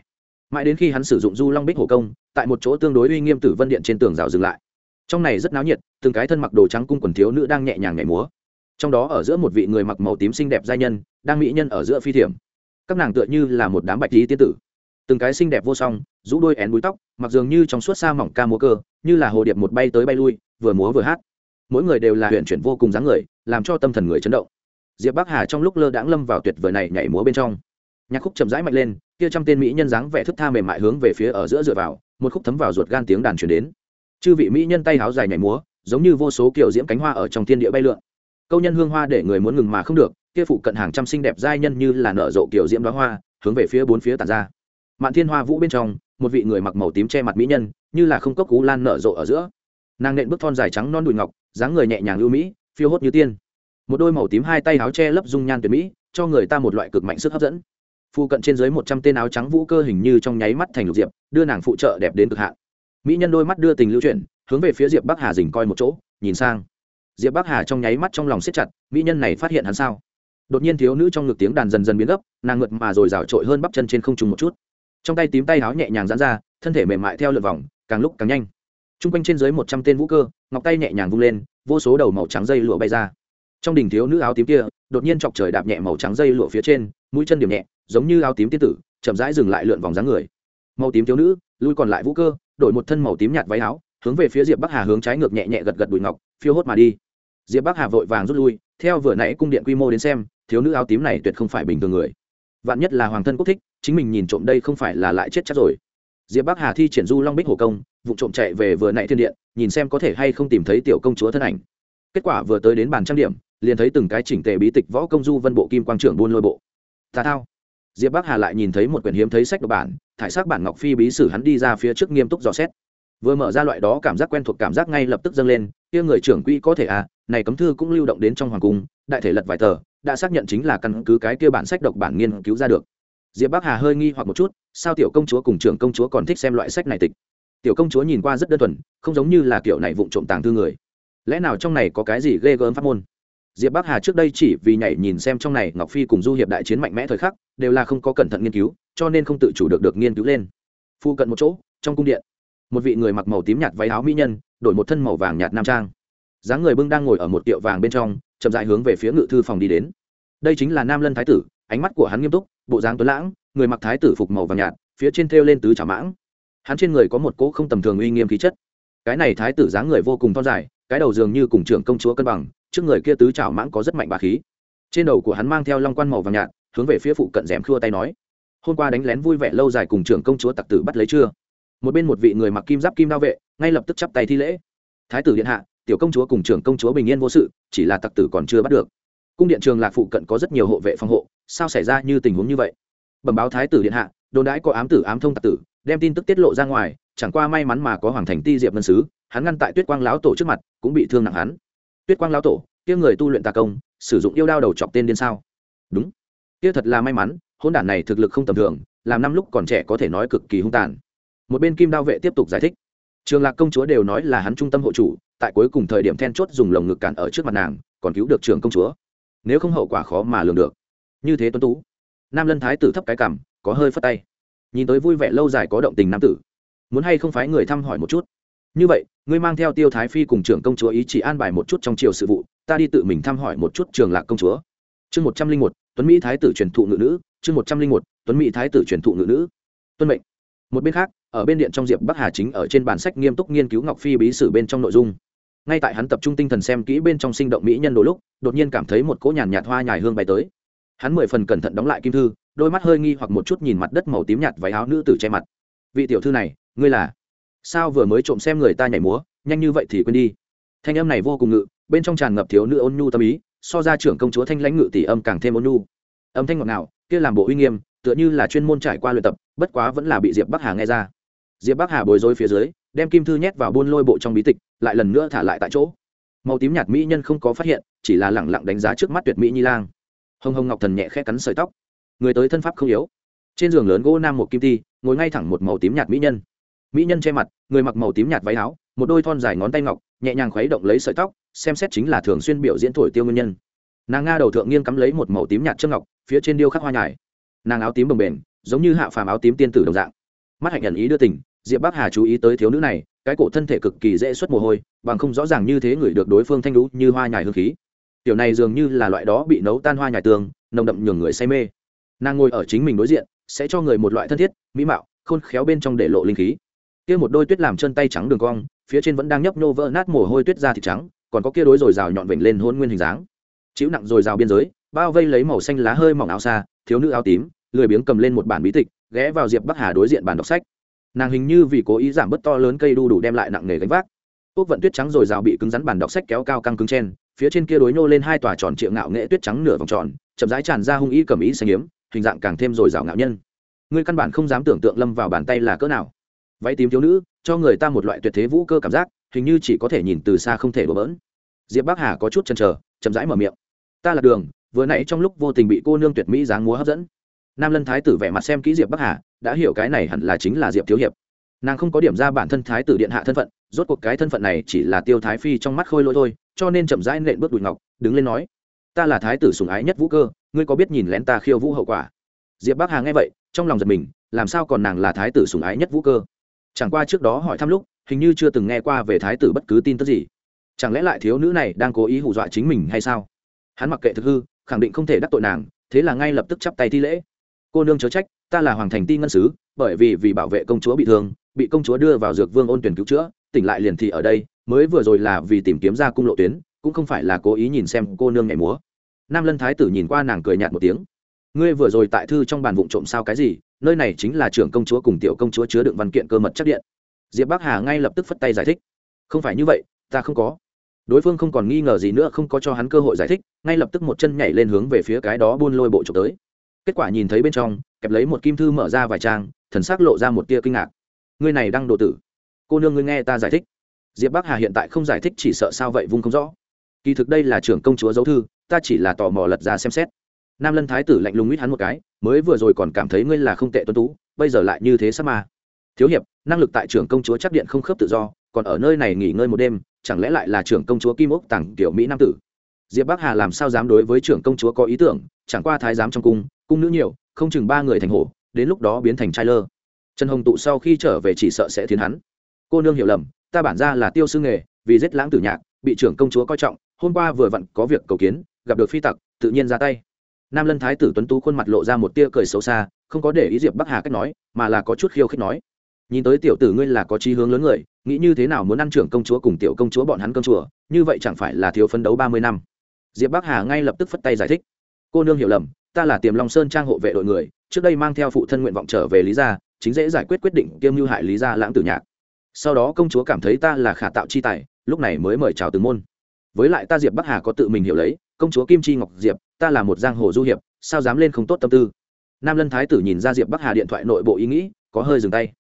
Mãi đến khi hắn sử dụng du long bích hổ công, tại một chỗ tương đối uy nghiêm tử vân điện trên tường rào dừng lại. Trong này rất náo nhiệt, từng cái thân mặc đồ trắng cung quần thiếu nữ đang nhẹ nhàng nhảy múa trong đó ở giữa một vị người mặc màu tím xinh đẹp giai nhân, đang mỹ nhân ở giữa phi thiểm. Các nàng tựa như là một đám bạch lý tiên tử. Từng cái xinh đẹp vô song, rũ đôi én búi tóc, mặc dường như trong suốt xa mỏng ca múa cơ, như là hồ điệp một bay tới bay lui, vừa múa vừa hát. Mỗi người đều là huyện chuyển vô cùng dáng người, làm cho tâm thần người chấn động. Diệp bắc hà trong lúc lơ đãng lâm vào tuyệt vời này nhảy múa bên trong. Nhạc khúc chậm rãi mạnh lên, kia trăm tên mỹ nhân dáng vẻ thức tha mềm mại hướng về phía ở giữa dựa vào, một khúc thấm vào ruột gan tiếng đàn truyền đến. Chư vị mỹ nhân tay háo dài nhảy múa, giống như vô số kiểu diễm cánh hoa ở trong thiên địa bay lượn câu nhân hương hoa để người muốn ngừng mà không được, kia phụ cận hàng trăm xinh đẹp giai nhân như là nở rộ kiểu diễm đoá hoa, hướng về phía bốn phía tàn ra. Mạn thiên hoa vũ bên trong, một vị người mặc màu tím che mặt mỹ nhân, như là không cốc cú lan nở rộ ở giữa. Nàng nện bước thon dài trắng non đùi ngọc, dáng người nhẹ nhàng lưu mỹ, phiêu hốt như tiên. Một đôi màu tím hai tay áo che lấp dung nhan tuyệt mỹ, cho người ta một loại cực mạnh sức hấp dẫn. Phụ cận trên dưới một trăm tên áo trắng vũ cơ hình như trong nháy mắt thành lục diệp, đưa nàng phụ trợ đẹp đến cực hạn. Mỹ nhân đôi mắt đưa tình lưu chuyển, hướng về phía diệp bắc hà dình coi một chỗ, nhìn sang diệp bắc hà trong nháy mắt trong lòng siết chặt, mỹ nhân này phát hiện hắn sao? Đột nhiên thiếu nữ trong ngực tiếng đàn dần dần biến gấp, nàng ngượt mà rồi rào trội hơn bắp chân trên không trùng một chút. Trong tay tím tay áo nhẹ nhàng dán ra, thân thể mềm mại theo lượt vòng, càng lúc càng nhanh. T r u n g quanh trên dưới một trăm tên vũ cơ, ngọc tay nhẹ nhàng vung lên, vô số đầu màu trắng dây lụa bay ra. Trong đỉnh thiếu nữ áo tím kia, đột nhiên chọc trời đạp nhẹ màu trắng dây lụa phía trên, mũi chân điểm nhẹ, giống như áo tím tiên tử, chậm rãi dừng lại lượn vòng dáng người. Màu tím thiếu nữ, lui còn lại vũ cơ, đổi một thân màu tím nhạt váy áo, hướng về phía diệp bắc hà hướng trái ngược nhẹ nhẹ gật gật đùi ngọc, phiêu hốt mà đi diệp bắc hà vội vàng rút lui, theo vừa nãy cung điện quy mô đến xem, thiếu nữ áo tím này tuyệt không phải bình thường người. Vạn nhất là hoàng thân quốc thích, chính mình nhìn trộm đây không phải là lại chết chắc rồi. Diệp bắc hà thi triển du long bích hổ công, vụ trộm chạy về vừa nãy thiên điện, nhìn xem có thể hay không tìm thấy tiểu công chúa thân ảnh. Kết quả vừa tới đến bàn trang điểm, liền thấy từng cái chỉnh tề bí tịch võ công du vân bộ kim quang trưởng buôn lôi bộ. Tà thao. Diệp bắc hà lại nhìn thấy một quyển hiếm thấy sách độc bản, thải sắc bản ngọc phi bí sử hắn đi ra phía trước nghiêm túc dò xét. Vừa mở ra loại đó cảm giác quen thuộc cảm giác ngay lập tức dâng lên kia người trưởng quỹ có thể à này cấm thư cũng lưu động đến trong hoàng cung, đại thể lật vài tờ, đã xác nhận chính là căn cứ cái kia bản sách độc bản nghiên cứu ra được. Diệp bắc hà hơi nghi hoặc một chút, sao tiểu công chúa cùng trưởng công chúa còn thích xem loại sách này tịch? Tiểu công chúa nhìn qua rất đơn thuần, không giống như là kiểu này vụng trộm tàng thư người. Lẽ nào trong này có cái gì ghê gớm pháp môn? Diệp bắc hà trước đây chỉ vì nhảy nhìn xem trong này ngọc phi cùng du hiệp đại chiến mạnh mẽ thời khắc, đều là không có cẩn thận nghiên cứu, cho nên không tự chủ được được nghiên cứu lên. Phu cận một chỗ, trong cung điện một vị người mặc màu tím nhạt váy áo mỹ nhân, đổi một thân màu vàng nhạt nam trang. Dáng người bưng đang ngồi ở một tiệu vàng bên trong, chậm dại hướng về phía ngự thư phòng đi đến. Đây chính là nam lân thái tử, ánh mắt của hắn nghiêm túc, bộ dáng tuấn lãng, người mặc thái tử phục màu vàng nhạt, phía trên thêu lên tứ trả mãng. Hắn trên người có một cỗ không tầm thường uy nghiêm khí chất. Cái này thái tử dáng người vô cùng thon dài, cái đầu dường như cùng trưởng công chúa cân bằng, trước người kia tứ trảo mãng có rất mạnh bà khí. Trên đầu của hắn mang theo long quan màu vàng nhạt, hướng về phía phụ cận rèm khua tay nói, hôm qua đánh lén vui vẻ lâu dài cùng trưởng công chúa tặc tử bắt lấy chưa? Một bên một vị người mặc kim giáp kim đao vệ, ngay lập tức chắp tay thi lễ. Thái tử điện hạ, tiểu công chúa cùng trưởng công chúa bình yên vô sự, chỉ là tặc tử còn chưa bắt được. Cung điện trường lạc phụ cận có rất nhiều hộ vệ phòng hộ, sao xảy ra như tình huống như vậy? Bẩm báo thái tử điện hạ, đồn đãi có ám tử ám thông tặc tử, đem tin tức tiết lộ ra ngoài, chẳng qua may mắn mà có hoàng thành ti diệp ngân sứ, hắn ngăn tại tuyết quang lão tổ trước mặt, cũng bị thương nặng hắn. Tuyết quang lão tổ, kia người tu luyện tà công, sử dụng yêu đao đầu chọc tên điên sao? Đúng. Kia thật là may mắn hôn đản này thực lực không tầm thường, làm năm lúc còn trẻ có thể nói cực kỳ hung tàn một bên kim đao vệ tiếp tục giải thích. Trường lạc công chúa đều nói là hắn trung tâm hộ chủ, tại cuối cùng thời điểm then chốt dùng lồng ngực cản ở trước mặt nàng, còn cứu được trường công chúa. Nếu không hậu quả khó mà lường được. Như thế tuấn tú, nam lân thái tử thấp cái cằm có hơi phất tay. Nhìn tới vui vẻ lâu dài có động tình nam tử, muốn hay không phái người thăm hỏi một chút. Như vậy, ngươi mang theo tiêu thái phi cùng trưởng công chúa ý chỉ an bài một chút trong chiều sự vụ, ta đi tự mình thăm hỏi một chút trường lạc công chúa. Chương một trăm linh một, tuấn mỹ thái tử truyền thụ ngự nữ, chương một trăm linh một, tuấn mỹ thái tử truyền thụ ngự nữ. Tuân mệnh một bên khác, ở bên điện trong diệp bắc hà chính ở trên bản sách nghiêm túc nghiên cứu ngọc phi bí sử bên trong nội dung. Ngay tại hắn tập trung tinh thần xem kỹ bên trong sinh động mỹ nhân đồ lúc, đột nhiên cảm thấy một cỗ nhàn nhạt hoa nhài hương bay tới. Hắn mười phần cẩn thận đóng lại kim thư, đôi mắt hơi nghi hoặc một chút nhìn mặt đất màu tím nhạt váy áo nữ tử che mặt. Vị tiểu thư này, ngươi là? Sao vừa mới trộm xem người ta nhảy múa, nhanh như vậy thì quên đi. Thanh âm này vô cùng ngự, bên trong tràn ngập thiếu nữ ôn nhu tâm ý, so ra trưởng công chúa thanh lãnh ngự tỷ âm càng thêm ôn nhu. Âm thanh ngọt ngào, kia làm bộ uy nghiêm tựa như là chuyên môn trải qua luyện tập, bất quá vẫn là bị diệp bắc hà nghe ra. Diệp bắc hà bồi dối phía dưới, đem kim thư nhét vào buôn lôi bộ trong bí tịch, lại lần nữa thả lại tại chỗ. Màu tím nhạt mỹ nhân không có phát hiện, chỉ là lẳng lặng đánh giá trước mắt tuyệt mỹ nhi lang. Hồng hồng ngọc thần nhẹ khẽ cắn sợi tóc. Người tới thân pháp không yếu. Trên giường lớn gỗ nam một kim ti, ngồi ngay thẳng một màu tím nhạt mỹ nhân. Mỹ nhân che mặt, người mặc màu tím nhạt váy áo, một đôi thon dài ngón tay ngọc, nhẹ nhàng khuấy động lấy sợi tóc, xem xét chính là thường xuyên biểu diễn thổi tiêu nguyên nhân. Nàng nga đầu thượng nghiêng cắm lấy một màu tím nhạt châm ngọc, phía trên điêu khắc hoa nhài nàng áo tím bồng bềnh, giống như hạ phàm áo tím tiên tử đồng dạng. Mắt hạnh nhận ý đưa tình, diệp bắc hà chú ý tới thiếu nữ này, cái cổ thân thể cực kỳ dễ xuất mồ hôi, bằng không rõ ràng như thế người được đối phương thanh lũ như hoa nhài hương khí. Tiểu này dường như là loại đó bị nấu tan hoa nhài tường, nồng đậm nhường người say mê. Nàng ngồi ở chính mình đối diện, sẽ cho người một loại thân thiết, mỹ mạo, khôn khéo bên trong để lộ linh khí. Kia một đôi tuyết làm chân tay trắng đường cong, phía trên vẫn đang nhấp nhô vỡ nát mồ hôi tuyết ra thịt trắng, còn có kia đối rồi rào nhọn vểnh lên hôn nguyên hình dáng. Chịu nặng rồi rào biên giới bao vây lấy màu xanh lá hơi mỏng áo xa, thiếu nữ áo tím, lười biếng cầm lên một bản bí tịch, ghé vào diệp bắc hà đối diện bàn đọc sách. Nàng hình như vì cố ý giảm bớt to lớn cây đu đủ đem lại nặng nghề gánh vác. Ốc vận tuyết trắng rồi rào bị cứng rắn bàn đọc sách kéo cao căng cứng chen, phía trên kia đối nô lên hai tòa tròn triệu ngạo nghệ tuyết trắng nửa vòng tròn, chậm rãi tràn ra hung ý cầm ý xanh hiếm hình dạng càng thêm rồi rào ngạo nhân. Người căn bản không dám tưởng tượng lâm vào bàn tay là cỡ nào. Váy tím thiếu nữ, cho người ta một loại tuyệt thế vũ cơ cảm giác, hình như chỉ có thể nhìn từ xa không thể đổ bỡn. Diệp bắc hà có chút chần chờ, chậm rãi mở miệng. Ta là đường vừa nãy trong lúc vô tình bị cô nương tuyệt mỹ dáng múa hấp dẫn. Nam lân thái tử vẻ mặt xem kỹ diệp bắc hà, đã hiểu cái này hẳn là chính là diệp thiếu hiệp. Nàng không có điểm ra bản thân thái tử điện hạ thân phận, rốt cuộc cái thân phận này chỉ là tiêu thái phi trong mắt khôi lỗi thôi, cho nên chậm rãi nện bước đùi ngọc, đứng lên nói, ta là thái tử sùng ái nhất vũ cơ, ngươi có biết nhìn lén ta khiêu vũ hậu quả? Diệp bắc hà nghe vậy, trong lòng giật mình, làm sao còn nàng là thái tử sùng ái nhất vũ cơ? Chẳng qua trước đó hỏi thăm lúc, hình như chưa từng nghe qua về thái tử bất cứ tin tức gì. Chẳng lẽ lại thiếu nữ này đang cố ý hù dọa chính mình hay sao? Hắn mặc kệ thực hư khẳng định không thể đắc tội nàng, thế là ngay lập tức chắp tay thi lễ. Cô nương chớ trách, ta là hoàng thành ti ngân sứ, bởi vì vì bảo vệ công chúa bị thương, bị công chúa đưa vào dược vương ôn tuyển cứu chữa, tỉnh lại liền thì ở đây, mới vừa rồi là vì tìm kiếm ra cung lộ tuyến, cũng không phải là cố ý nhìn xem cô nương nhảy múa. Nam lân thái tử nhìn qua nàng cười nhạt một tiếng. Ngươi vừa rồi tại thư trong bàn vụng trộm sao cái gì, nơi này chính là trưởng công chúa cùng tiểu công chúa chứa đựng văn kiện cơ mật chắc điện. Diệp bắc hà ngay lập tức phất tay giải thích. Không phải như vậy, ta không có đối phương không còn nghi ngờ gì nữa, không có cho hắn cơ hội giải thích, ngay lập tức một chân nhảy lên hướng về phía cái đó buôn lôi bộ trộm tới. Kết quả nhìn thấy bên trong, kẹp lấy một kim thư mở ra vài trang, thần sắc lộ ra một tia kinh ngạc. Ngươi này đang độ tử. Cô nương ngươi nghe ta giải thích. Diệp bắc hà hiện tại không giải thích chỉ sợ sao vậy vung không rõ. Kỳ thực đây là trưởng công chúa dấu thư, ta chỉ là tò mò lật ra xem xét. Nam lân thái tử lạnh lùng mít hắn một cái, mới vừa rồi còn cảm thấy ngươi là không tệ tuân tú, bây giờ lại như thế sắc mà. Thiếu hiệp, năng lực tại trưởng công chúa chắc điện không khớp tự do, còn ở nơi này nghỉ ngơi một đêm chẳng lẽ lại là trưởng công chúa kim ốc tặng tiểu mỹ nam tử? Diệp bắc hà làm sao dám đối với trưởng công chúa có ý tưởng, chẳng qua thái giám trong cung cung nữ nhiều, không chừng ba người thành hổ, đến lúc đó biến thành trai lơ. Trần hồng tụ sau khi trở về chỉ sợ sẽ thiến hắn. Cô nương hiểu lầm, ta bản ra là tiêu sư nghề, vì giết lãng tử nhạc, bị trưởng công chúa coi trọng, hôm qua vừa vặn có việc cầu kiến, gặp được phi tặc, tự nhiên ra tay. Nam lân thái tử tuấn tú khuôn mặt lộ ra một tia cười xấu xa, không có để ý diệp bắc hà cách nói, mà là có chút khiêu khích nói nhìn tới tiểu tử ngươi là có chí hướng lớn người nghĩ như thế nào muốn ăn trưởng công chúa cùng tiểu công chúa bọn hắn công chúa, như vậy chẳng phải là thiếu phấn đấu ba mươi năm. Diệp bắc hà ngay lập tức phất tay giải thích. Cô nương hiểu lầm ta là tiềm long sơn trang hộ vệ đội người trước đây mang theo phụ thân nguyện vọng trở về lý gia chính dễ giải quyết quyết định kiêm mưu hại lý gia lãng tử nhạc. Sau đó công chúa cảm thấy ta là khả tạo chi tài lúc này mới mời chào từng môn. Với lại ta diệp bắc hà có tự mình hiểu lấy công chúa kim chi ngọc diệp ta là một giang hồ du hiệp sao dám lên không tốt tâm tư? Nam lân thái tử nhìn ra diệp bắc hà điện thoại nội bộ ý nghĩ có hơi dừng tay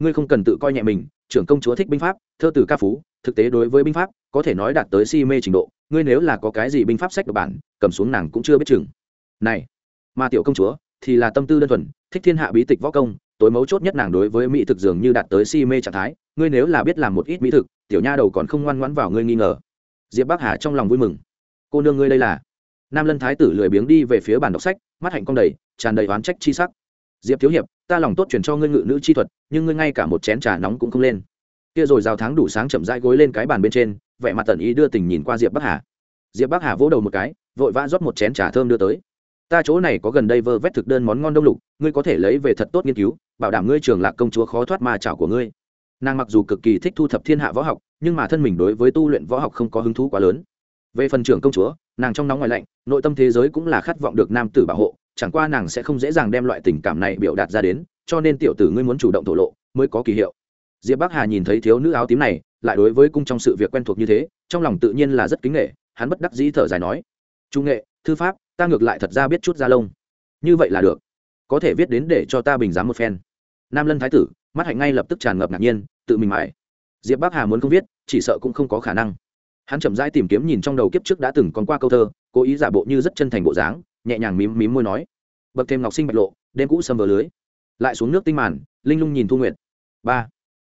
ngươi không cần tự coi nhẹ mình, trưởng công chúa thích binh pháp, thơ từ ca phú, thực tế đối với binh pháp, có thể nói đạt tới si mê trình độ, ngươi nếu là có cái gì binh pháp sách độc bản, cầm xuống nàng cũng chưa biết chừng. Này, mà tiểu công chúa thì là tâm tư đơn thuần, thích thiên hạ bí tịch võ công, tối mấu chốt nhất nàng đối với mỹ thực dường như đạt tới si mê trạng thái, ngươi nếu là biết làm một ít mỹ thực, tiểu nha đầu còn không ngoan ngoãn vào ngươi nghi ngờ. Diệp bắc hà trong lòng vui mừng. Cô nương ngươi đây là? Nam lân thái tử lười biếng đi về phía bàn đọc sách, mắt hạnh cong đầy, tràn đầy oán trách chi sắc. Diệp thiếu hiệp ta lòng tốt chuyển cho ngươi ngự nữ chi thuật, nhưng ngươi ngay cả một chén trà nóng cũng không lên. Kia rồi rào tháng đủ sáng chậm rãi gối lên cái bàn bên trên, vẻ mặt tần ý đưa tình nhìn qua diệp bắc hà. Diệp bắc hà vỗ đầu một cái, vội vã rót một chén trà thơm đưa tới. Ta chỗ này có gần đây vơ vét thực đơn món ngon đông lục, ngươi có thể lấy về thật tốt nghiên cứu, bảo đảm ngươi trường lạc công chúa khó thoát ma chảo của ngươi. Nàng mặc dù cực kỳ thích thu thập thiên hạ võ học, nhưng mà thân mình đối với tu luyện võ học không có hứng thú quá lớn. Về phần trưởng công chúa, nàng trong nóng ngoài lạnh, nội tâm thế giới cũng là khát vọng được nam tử bảo hộ chẳng qua nàng sẽ không dễ dàng đem loại tình cảm này biểu đạt ra đến, cho nên tiểu tử ngươi muốn chủ động thổ lộ, mới có kỳ hiệu. Diệp bắc hà nhìn thấy thiếu nữ áo tím này, lại đối với cung trong sự việc quen thuộc như thế, trong lòng tự nhiên là rất kính nghệ hắn bất đắc dĩ thở dài nói, trung nghệ, thư pháp, ta ngược lại thật ra biết chút da lông. Như vậy là được. Có thể viết đến để cho ta bình giám một phen. Nam lân thái tử, mắt hạnh ngay lập tức tràn ngập ngạc nhiên, tự mình mãi. Diệp bắc hà muốn không viết, chỉ sợ cũng không có khả năng. Hắn chậm rãi tìm kiếm nhìn trong đầu kiếp trước đã từng còn qua câu thơ, cố ý giả bộ như rất chân thành bộ dáng nhẹ nhàng mím mím môi nói. Bậc thêm ngọc sinh bạch lộ, đêm cũ sầm vờ lưới. Lại xuống nước tinh màn, linh lung nhìn thu nguyện ba.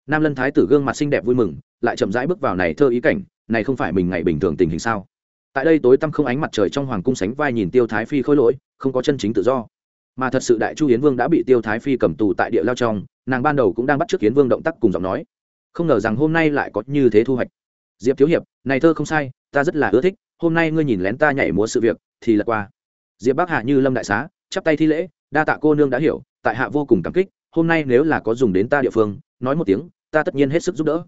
Nam lân thái tử gương mặt xinh đẹp vui mừng, lại chậm rãi bước vào này thơ ý cảnh, này không phải mình ngày bình thường tình hình sao? Tại đây tối tăm không ánh mặt trời trong hoàng cung sánh vai nhìn tiêu thái phi khôi lỗi, không có chân chính tự do. Mà thật sự đại chu hiến vương đã bị tiêu thái phi cầm tù tại địa lao trong, nàng ban đầu cũng đang bắt trước hiến vương động tác cùng giọng nói. Không ngờ rằng hôm nay lại có như thế thu hoạch. Diệp thiếu hiệp, này thơ không sai, ta rất là ưa thích, hôm nay ngươi nhìn lén ta nhảy múa sự việc, thì lật qua diệp Bắc hạ như lâm đại xá, chắp tay thi lễ, đa tạ cô nương đã hiểu, tại hạ vô cùng cảm kích, hôm nay nếu là có dùng đến ta địa phương, nói một tiếng, ta tất nhiên hết sức giúp đỡ.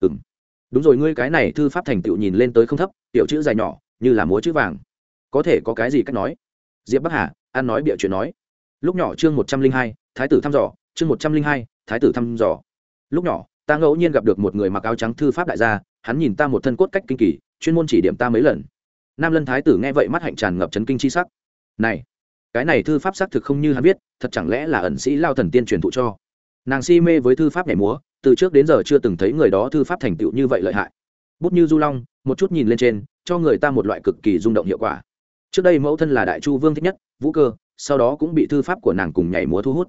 Ừ m đúng rồi, ngươi cái này thư pháp thành tựu nhìn lên tới không thấp, tiểu chữ dài nhỏ, như là múa chữ vàng. Có thể có cái gì cách nói? Diệp bắc hà, ăn nói bịa chuyện nói. Lúc nhỏ chương một trăm linh hai, thái tử thăm dò, chương một trăm linh hai, thái tử thăm dò. Lúc nhỏ, ta ngẫu nhiên gặp được một người mặc áo trắng thư pháp đại gia, hắn nhìn ta một thân cốt cách kinh kỳ, chuyên môn chỉ điểm ta mấy lần. Nam lân thái tử nghe vậy mắt hạnh tràn ngập chấn kinh c h i sắc này, cái này thư pháp xác thực không như hắn biết thật chẳng lẽ là ẩn sĩ lao thần tiên truyền thụ cho? Nàng si mê với thư pháp nhảy múa, từ trước đến giờ chưa từng thấy người đó thư pháp thành tựu như vậy lợi hại. Bút như du long, một chút nhìn lên trên, cho người ta một loại cực kỳ rung động hiệu quả. Trước đây mẫu thân là đại chu vương thích nhất, vũ cơ, sau đó cũng bị thư pháp của nàng cùng nhảy múa thu hút.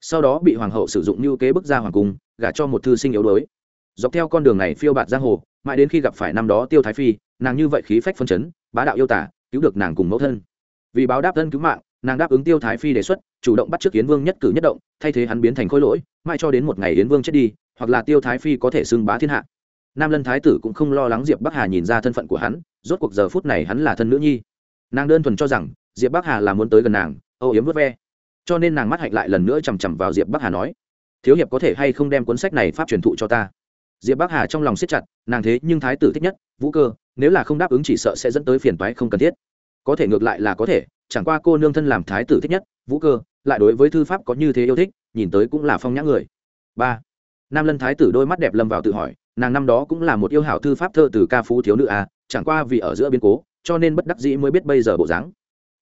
Sau đó bị hoàng hậu sử dụng như kế bức ra hoàng cung, gả cho một thư sinh yếu đuối. Dọc theo con đường này phiêu bạt giang hồ, mãi đến khi gặp phải năm đó tiêu thái phi, nàng như vậy khí phách phân chấn, bá đạo yêu tả, cứu được nàng cùng mẫu thân vì báo đáp thân cứu mạng, nàng đáp ứng tiêu thái phi đề xuất, chủ động bắt trước yến vương nhất cử nhất động, thay thế hắn biến thành khối lỗi mai cho đến một ngày yến vương chết đi, hoặc là tiêu thái phi có thể xưng bá thiên hạ. Nam lân thái tử cũng không lo lắng diệp bắc hà nhìn ra thân phận của hắn, rốt cuộc giờ phút này hắn là thân nữ nhi. Nàng đơn thuần cho rằng, diệp bắc hà là muốn tới gần nàng, âu yếm vớt ve. Cho nên nàng mắt hạnh lại lần nữa chằm chằm vào diệp bắc hà nói, thiếu hiệp có thể hay không đem cuốn sách này pháp truyền thụ cho ta? Diệp bắc hà trong lòng siết chặt, nàng thế nhưng thái tử thích nhất, vũ cơ, nếu là không đáp ứng chỉ sợ sẽ dẫn tới phiền toái không cần thiết có thể ngược lại là có thể, chẳng qua cô nương thân làm thái tử thích nhất, vũ cơ, lại đối với thư pháp có như thế yêu thích, nhìn tới cũng là phong nhã người. Ba, nam lân thái tử đôi mắt đẹp lâm vào tự hỏi, nàng năm đó cũng là một yêu hảo thư pháp thơ từ ca phú thiếu nữ à chẳng qua vì ở giữa biến cố, cho nên bất đắc dĩ mới biết bây giờ bộ dáng.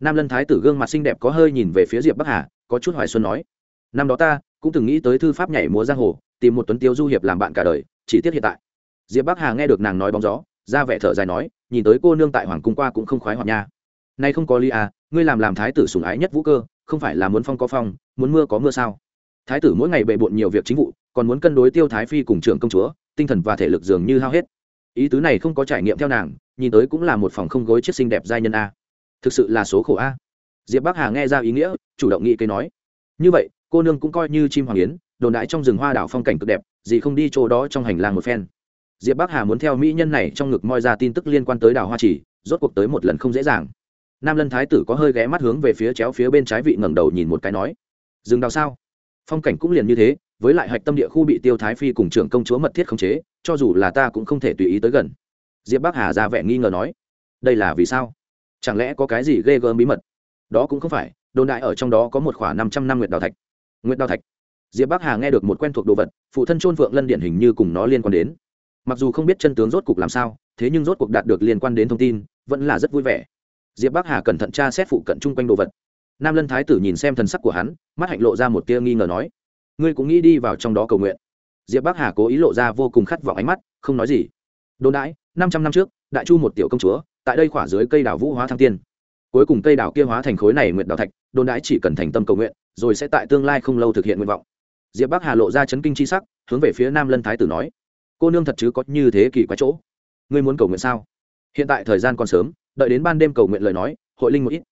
Nam lân thái tử gương mặt xinh đẹp có hơi nhìn về phía diệp bắc hà, có chút hoài xuân nói, năm đó ta cũng từng nghĩ tới thư pháp nhảy múa giang hồ, tìm một tuấn tiêu du hiệp làm bạn cả đời, chỉ tiếc hiện tại. Diệp bắc hà nghe được nàng nói bóng gió, ra vẻ thở dài nói, nhìn tới cô nương tại hoàng cung qua cũng không khoái hoặc nha nay không có ly à ngươi làm làm thái tử sủng ái nhất vũ cơ, không phải là muốn phong có phong, muốn mưa có mưa sao? Thái tử mỗi ngày bề bộn nhiều việc chính vụ, còn muốn cân đối tiêu thái phi cùng trưởng công chúa, tinh thần và thể lực dường như hao hết. Ý tứ này không có trải nghiệm theo nàng, nhìn tới cũng là một phòng không gối chiếc xinh đẹp giai nhân a. Thực sự là số khổ a. Diệp bắc hà nghe ra ý nghĩa, chủ động nghĩ cây nói. Như vậy, cô nương cũng coi như chim hoàng yến, đồn đại trong rừng hoa đảo phong cảnh cực đẹp, gì không đi chỗ đó trong hành lang một phen. Diệp bắc hà muốn theo mỹ nhân này trong ngực moi ra tin tức liên quan tới đảo hoa chỉ, rốt cuộc tới một lần không dễ dàng nam lân thái tử có hơi ghé mắt hướng về phía chéo phía bên trái vị ngẩng đầu nhìn một cái nói, dừng đào sao? Phong cảnh cũng liền như thế, với lại hạch tâm địa khu bị tiêu thái phi cùng trưởng công chúa mật thiết khống chế, cho dù là ta cũng không thể tùy ý tới gần. Diệp bắc hà ra vẻ nghi ngờ nói, đây là vì sao? Chẳng lẽ có cái gì ghê gớm bí mật? Đó cũng không phải, đồn đại ở trong đó có một khoảng năm trăm năm nguyệt đào thạch. Nguyệt đào thạch? Diệp bắc hà nghe được một quen thuộc đồ vật, phụ thân trôn phượng lân điển hình như cùng nó liên quan đến. Mặc dù không biết chân tướng rốt cuộc làm sao, thế nhưng rốt cuộc đạt được liên quan đến thông tin, vẫn là rất vui vẻ diệp bắc hà cẩn thận tra xét phụ cận chung quanh đồ vật. Nam lân thái tử nhìn xem thần sắc của hắn, mắt hạnh lộ ra một tia nghi ngờ nói, ngươi cũng nghĩ đi vào trong đó cầu nguyện? Diệp bắc hà cố ý lộ ra vô cùng khát vọng ánh mắt, không nói gì. Đồn đãi năm trăm năm trước, đại chu một tiểu công chúa, tại đây khỏa dưới cây đảo vũ hóa thăng tiên. Cuối cùng cây đảo kia hóa thành khối này nguyện đảo thạch, đồn đãi chỉ cần thành tâm cầu nguyện, rồi sẽ tại tương lai không lâu thực hiện nguyện vọng. Diệp bắc hà lộ ra chấn kinh c h i sắc, hướng về phía nam lân thái tử nói, cô nương thật chứ có như thế kỳ quái chỗ. Ngươi muốn cầu nguyện sao? Hiện tại thời gian còn sớm đợi đến ban đêm cầu nguyện lời nói, hội linh một ít.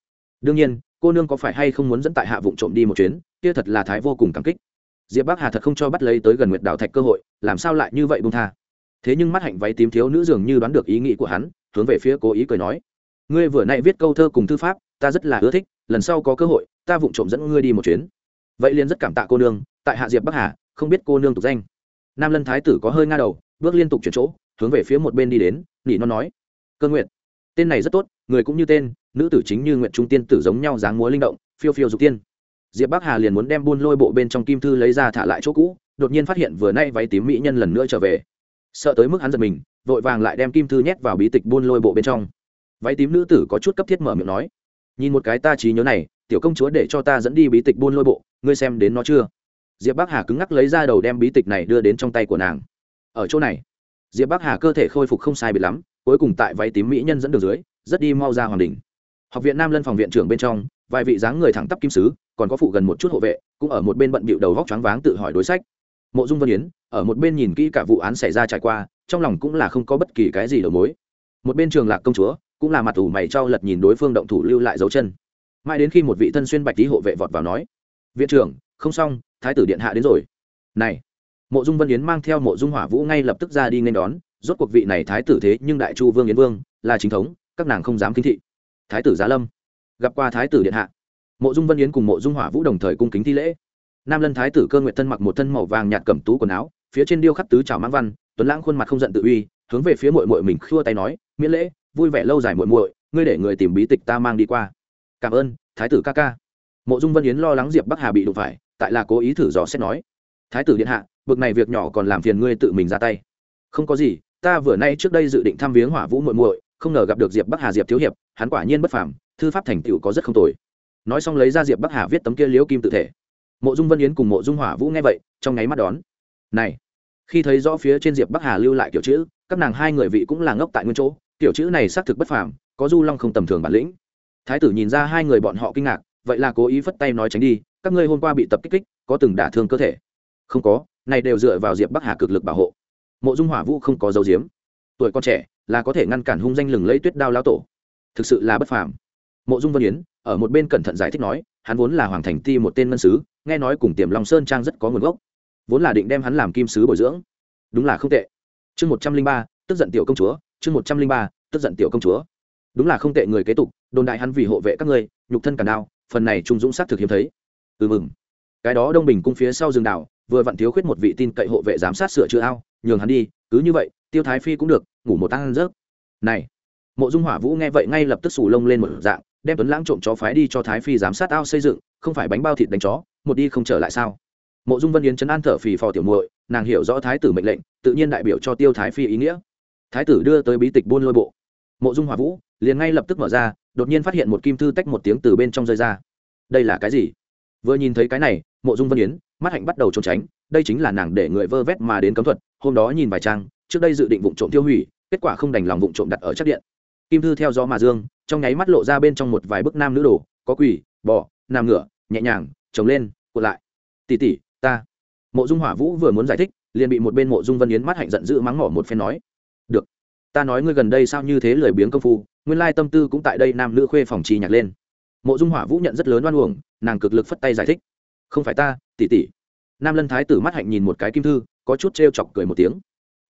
Đương nhiên, cô nương có phải hay không muốn dẫn tại hạ vụng trộm đi một chuyến, kia thật là thái vô cùng cảm kích. Diệp bắc hà thật không cho bắt lấy tới gần nguyệt đảo thạch cơ hội, làm sao lại như vậy bung tha? Thế nhưng mắt hạnh váy tím thiếu nữ dường như đoán được ý nghĩ của hắn, hướng về phía cố ý cười nói, ngươi vừa nay viết câu thơ cùng thư pháp, ta rất là ưa thích, lần sau có cơ hội, ta vụng trộm dẫn ngươi đi một chuyến. Vậy liền rất cảm tạ cô nương, tại hạ diệp bắc hà, không biết cô nương tục danh. Nam lân thái tử có hơi nga đầu, bước liên tục chuyển chỗ, hướng về phía một bên đi đến, nỉ nó nói, cơ nguyện tên này rất tốt, người cũng như tên, nữ tử chính như nguyện trung tiên tử giống nhau dáng múa linh động, phiêu phiêu dục tiên. Diệp bắc hà liền muốn đem buôn lôi bộ bên trong kim thư lấy ra thả lại chỗ cũ, đột nhiên phát hiện vừa nay váy tím mỹ nhân lần nữa trở về. Sợ tới mức hắn giật mình, vội vàng lại đem kim thư nhét vào bí tịch buôn lôi bộ bên trong. Váy tím nữ tử có chút cấp thiết mở miệng nói, nhìn một cái ta trí nhớ này, tiểu công chúa để cho ta dẫn đi bí tịch buôn lôi bộ, ngươi xem đến nó chưa? Diệp bắc hà cứng ngắc lấy ra đầu đem bí tịch này đưa đến trong tay của nàng. Ở chỗ này. Diệp bắc hà cơ thể khôi phục không sai bị lắm cuối cùng tại váy tím mỹ nhân dẫn đường dưới, rất đi mau ra hoàng đình học viện nam lân phòng viện trưởng bên trong, vài vị dáng người thẳng tắp kim sứ, còn có phụ gần một chút hộ vệ, cũng ở một bên bận bịu đầu vóc choáng váng tự hỏi đối sách. Mộ dung vân yến, ở một bên nhìn kỹ cả vụ án xảy ra trải qua, trong lòng cũng là không có bất kỳ cái gì đầu mối. Một bên trường lạc công chúa, cũng là mặt ủ mày trao lật nhìn đối phương động thủ lưu lại dấu chân. Mãi đến khi một vị thân xuyên bạch tý hộ vệ vọt vào nói, viện trưởng, không xong, thái tử điện hạ đến rồi. Này. Mộ dung vân yến mang theo mộ dung hỏa vũ ngay lập tức ra đi nên đón rốt cuộc vị này thái tử thế nhưng đại chu vương yến vương, là chính thống, các nàng không dám kính thị. Thái tử giá lâm, gặp qua thái tử điện hạ. Mộ dung vân yến cùng mộ dung hỏa vũ đồng thời cung kính thi lễ. Nam lân thái tử cơ nguyện thân mặc một thân màu vàng nhạt cẩm tú quần áo, phía trên điêu khắc tứ trào mãng văn, tuấn lãng khuôn mặt không giận tự uy, hướng về phía mội mội mình khua tay nói, miễn lễ, vui vẻ lâu dài muội muội, ngươi để người tìm bí tịch ta mang đi qua. Cảm ơn, thái tử ca ca. Mộ dung vân yến lo lắng diệp bắc hà bị đụng phải, tại là cố ý thử dò xét nói, thái tử điện hạ, bực này việc nhỏ còn làm phiền ngươi tự mình ra tay. Không có gì ta vừa nay trước đây dự định thăm viếng hỏa vũ muội muội, không ngờ gặp được diệp bắc hà diệp thiếu hiệp, hắn quả nhiên bất phàm, thư pháp thành tựu có rất không tồi. Nói xong lấy ra diệp bắc hà viết tấm kia liễu kim tự thể. Mộ dung vân yến cùng mộ dung hỏa vũ nghe vậy, trong nháy mắt đón. Này, khi thấy rõ phía trên diệp bắc hà lưu lại kiểu chữ, các nàng hai người vị cũng là ngốc tại nguyên chỗ, kiểu chữ này xác thực bất phàm, có du long không tầm thường bản lĩnh. Thái tử nhìn ra hai người bọn họ kinh ngạc, vậy là cố ý phất tay nói tránh đi, các ngươi hôm qua bị tập kích kích, có từng đả thương cơ thể. Không có, này đều dựa vào diệp bắc hà cực lực bảo hộ mộ dung hỏa vũ không có dấu diếm. Tuổi con trẻ là có thể ngăn cản hung danh lừng lấy tuyết đao lao tổ. Thực sự là bất phàm. Mộ dung vân yến, ở một bên cẩn thận giải thích nói, hắn vốn là hoàng thành ti một tên ngân sứ, nghe nói cùng tiềm long sơn trang rất có nguồn gốc. Vốn là định đem hắn làm kim sứ bồi dưỡng. Đúng là không tệ. Chương một trăm linh ba, tức giận tiểu công chúa, chương một trăm linh ba, tức giận tiểu công chúa. Đúng là không tệ người kế tục, đồn đại hắn vì hộ vệ các ngươi, nhục thân cản đao, phần này trung dũng sát thực hiếm thấy. Ừ mừng. Cái đó đông bình cung phía sau rừng đảo, vừa vặn thiếu khuyết một vị tin cậy hộ vệ giám sát sửa chữa ao nhường hắn đi, cứ như vậy, tiêu thái phi cũng được, ngủ một tăng rớt này, mộ dung hỏa vũ nghe vậy ngay lập tức sù lông lên một dạng, đem tuấn lãng trộm chó phái đi cho thái phi giám sát ao xây dựng, không phải bánh bao thịt đánh chó, một đi không trở lại sao? Mộ dung vân yến chấn an thở phì phò tiểu muội, nàng hiểu rõ thái tử mệnh lệnh, tự nhiên đại biểu cho tiêu thái phi ý nghĩa. Thái tử đưa tới bí tịch buôn lôi bộ. Mộ dung hỏa vũ liền ngay lập tức mở ra, đột nhiên phát hiện một kim thư tách một tiếng từ bên trong rơi ra. Đây là cái gì? Vừa nhìn thấy cái này, mộ dung vân yến, mắt hạnh bắt đầu trốn tránh đây chính là nàng để người vơ vét mà đến cấm thuật, hôm đó nhìn vài trang, trước đây dự định vụ trộm tiêu hủy, kết quả không đành lòng vụ trộm đặt ở chắc điện. Kim thư theo gió mà dương, trong nháy mắt lộ ra bên trong một vài bức nam nữ đồ, có quỳ, bò nằm ngửa nhẹ nhàng trồng lên, cuộn lại. Tỉ tỉ ta. Mộ dung hỏa vũ vừa muốn giải thích, liền bị một bên mộ dung vân yến mắt hạnh giận dữ mắng mỏ một phen nói, được, ta nói ngươi gần đây sao như thế lười biếng công phu, nguyên lai tâm tư cũng tại đây nam nữ khuê phòng trì nhạc lên. Mộ dung hỏa vũ nhận rất lớn oan uổng, nàng cực lực phất tay giải thích, không phải ta tỉ tỉ nam lân thái tử mắt hạnh nhìn một cái kim thư, có chút t chọc cười một tiếng.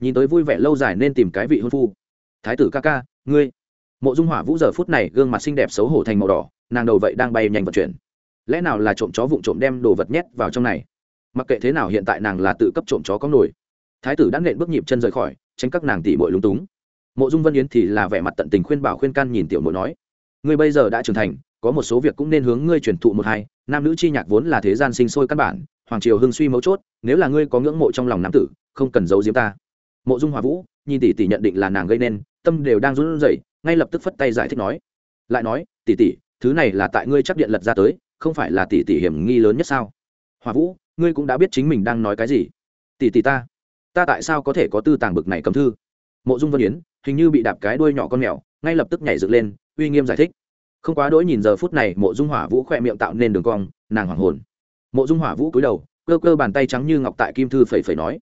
Nhìn tới vui vẻ lâu dài nên tìm cái vị hôn phu. Thái tử ca ca, ngươi. Mộ dung hỏa vũ giờ phút này gương mặt xinh đẹp xấu hổ thành màu đỏ, nàng đầu vậy đang bay nhanh vận chuyển. Lẽ nào là trộm chó vụng trộm đem đồ vật nhét vào trong này? Mặc kệ thế nào hiện tại nàng là tự cấp trộm chó có nổi. Thái tử đã nện bước nhịp chân rời khỏi, tránh các nàng tỉ bội lúng túng. Mộ dung vân yến thì là vẻ mặt tận tình khuyên bảo khuyên can nhìn tiểu mộ nói, ngươi bây giờ đã trưởng thành, có một số việc cũng nên hướng ngươi truyền thụ một hai, nam nữ chi nhạc vốn là thế gian sinh sôi căn bản hoàng triều hưng suy mấu chốt, nếu là ngươi có ngưỡng mộ trong lòng nam tử, không cần giấu diếm ta. Mộ dung hòa vũ, nhìn tỷ tỷ nhận định là nàng gây nên, tâm đều đang run rẩy, ngay lập tức phất tay giải thích nói. Lại nói, tỷ tỷ, thứ này là tại ngươi chắc điện lật ra tới, không phải là tỷ tỷ hiểm nghi lớn nhất sao? Hòa vũ, ngươi cũng đã biết chính mình đang nói cái gì. Tỷ tỷ ta? Ta tại sao có thể có tư tàng bực này cấm thư? Mộ dung vân yến, hình như bị đạp cái đuôi nhỏ con mèo, ngay lập tức nhảy dựng lên, uy nghiêm giải thích. Không quá đỗi nhìn giờ phút này, mộ dung hỏa vũ khỏe miệng tạo nên đường cong, nàng hoàng hồn mộ dung hỏa vũ cúi đầu, cơ cơ bàn tay trắng như ngọc tại kim thư phẩy phẩy nói.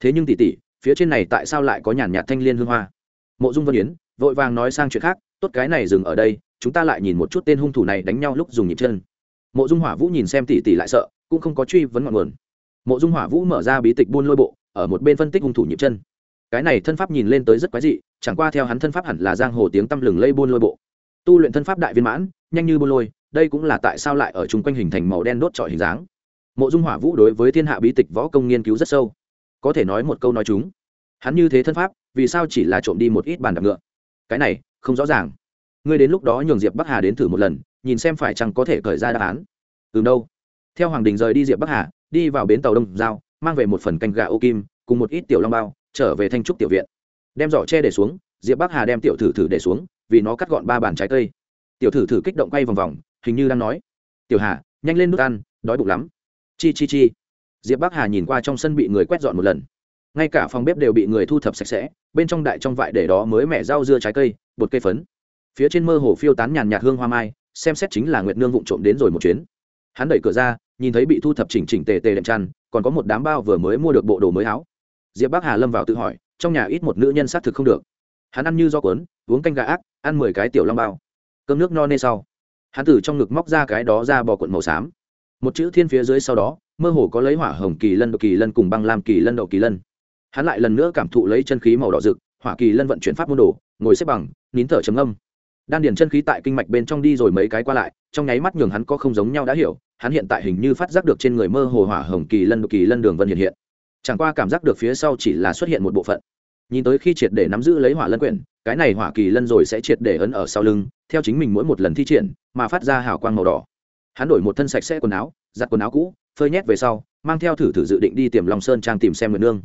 Thế nhưng tỷ tỷ phía trên này tại sao lại có nhàn nhạt thanh liên hương hoa? Mộ dung vân yến, vội vàng nói sang chuyện khác, tốt cái này dừng ở đây, chúng ta lại nhìn một chút tên hung thủ này đánh nhau lúc dùng nhịp chân. Mộ dung hỏa vũ nhìn xem tỷ tỷ lại sợ, cũng không có truy vấn ngọn nguồn. Mộ dung hỏa vũ mở ra bí tịch buôn lôi bộ, ở một bên phân tích hung thủ nhịp chân. Cái này thân pháp nhìn lên tới rất quái dị, chẳng qua theo hắn thân pháp hẳn là giang hồ tiếng tăm lừng lây buôn lôi bộ. Tu luyện thân pháp đại viên mãn, nhanh như buôn lôi, đây cũng là tại sao lại ở chung quanh hình thành màu đen đốt trọi hình dáng mộ dung hỏa vũ đối với thiên hạ bí tịch võ công nghiên cứu rất sâu. Có thể nói một câu nói chúng. Hắn như thế thân pháp, vì sao chỉ là trộm đi một ít bàn đạp ngựa? Cái này, không rõ ràng. Ngươi đến lúc đó nhường diệp bắc hà đến thử một lần, nhìn xem phải chăng có thể khởi ra đáp án. Từ đâu. Theo hoàng đình rời đi diệp bắc hà, đi vào bến tàu đông giao, mang về một phần canh gà ô kim, cùng một ít tiểu long bao, trở về thanh trúc tiểu viện. Đem giỏ tre để xuống, diệp bắc hà đem tiểu thử thử để xuống, vì nó cắt gọn ba bàn trái cây. Tiểu thử thử kích động quay vòng vòng, hình như đang nói. Tiểu hà, nhanh lên nước ăn, đói bụng lắm chi chi chi. Diệp bắc hà nhìn qua trong sân bị người quét dọn một lần. Ngay cả phòng bếp đều bị người thu thập sạch sẽ, bên trong đại trong vại để đó mới mẻ rau dưa trái cây, bột cây phấn. Phía trên mơ hồ phiêu tán nhàn nhạt hương hoa mai, xem xét chính là nguyệt nương vụng trộm đến rồi một chuyến. Hắn đẩy cửa ra, nhìn thấy bị thu thập chỉnh chỉnh tề tề đệm chăn, còn có một đám bao vừa mới mua được bộ đồ mới áo. Diệp bắc hà lâm vào tự hỏi, trong nhà ít một nữ nhân xác thực không được. Hắn ăn như do cuốn, uống canh gà ác, ăn mười cái tiểu long bao. Cơm nước no nê sau. Hắn từ trong ngực móc ra cái đó ra bò cuộn màu xám một chữ thiên phía dưới sau đó, mơ hồ có lấy hỏa hồng kỳ lân đậu kỳ lân cùng băng lam kỳ lân đậu kỳ lân. Hắn lại lần nữa cảm thụ lấy chân khí màu đỏ rực, hỏa kỳ lân vận chuyển pháp môn đồ, ngồi xếp bằng, nín thở trầm âm đan điền chân khí tại kinh mạch bên trong đi rồi mấy cái qua lại, trong nháy mắt nhường hắn có không giống nhau đã hiểu, hắn hiện tại hình như phát giác được trên người mơ hồ hỏa hồng kỳ lân đậu kỳ lân đường vân hiện hiện. Chẳng qua cảm giác được phía sau chỉ là xuất hiện một bộ phận. Nhìn tới khi triệt để nắm giữ lấy hỏa lân quyển, cái này hỏa kỳ lân rồi sẽ triệt để ấn ở sau lưng, theo chính mình mỗi một lần thi triển, mà phát ra hào quang màu đỏ hắn đổi một thân sạch sẽ quần áo, giặt quần áo cũ, phơi nhét về sau, mang theo thử thử dự định đi tìm lòng sơn trang tìm xem người nương.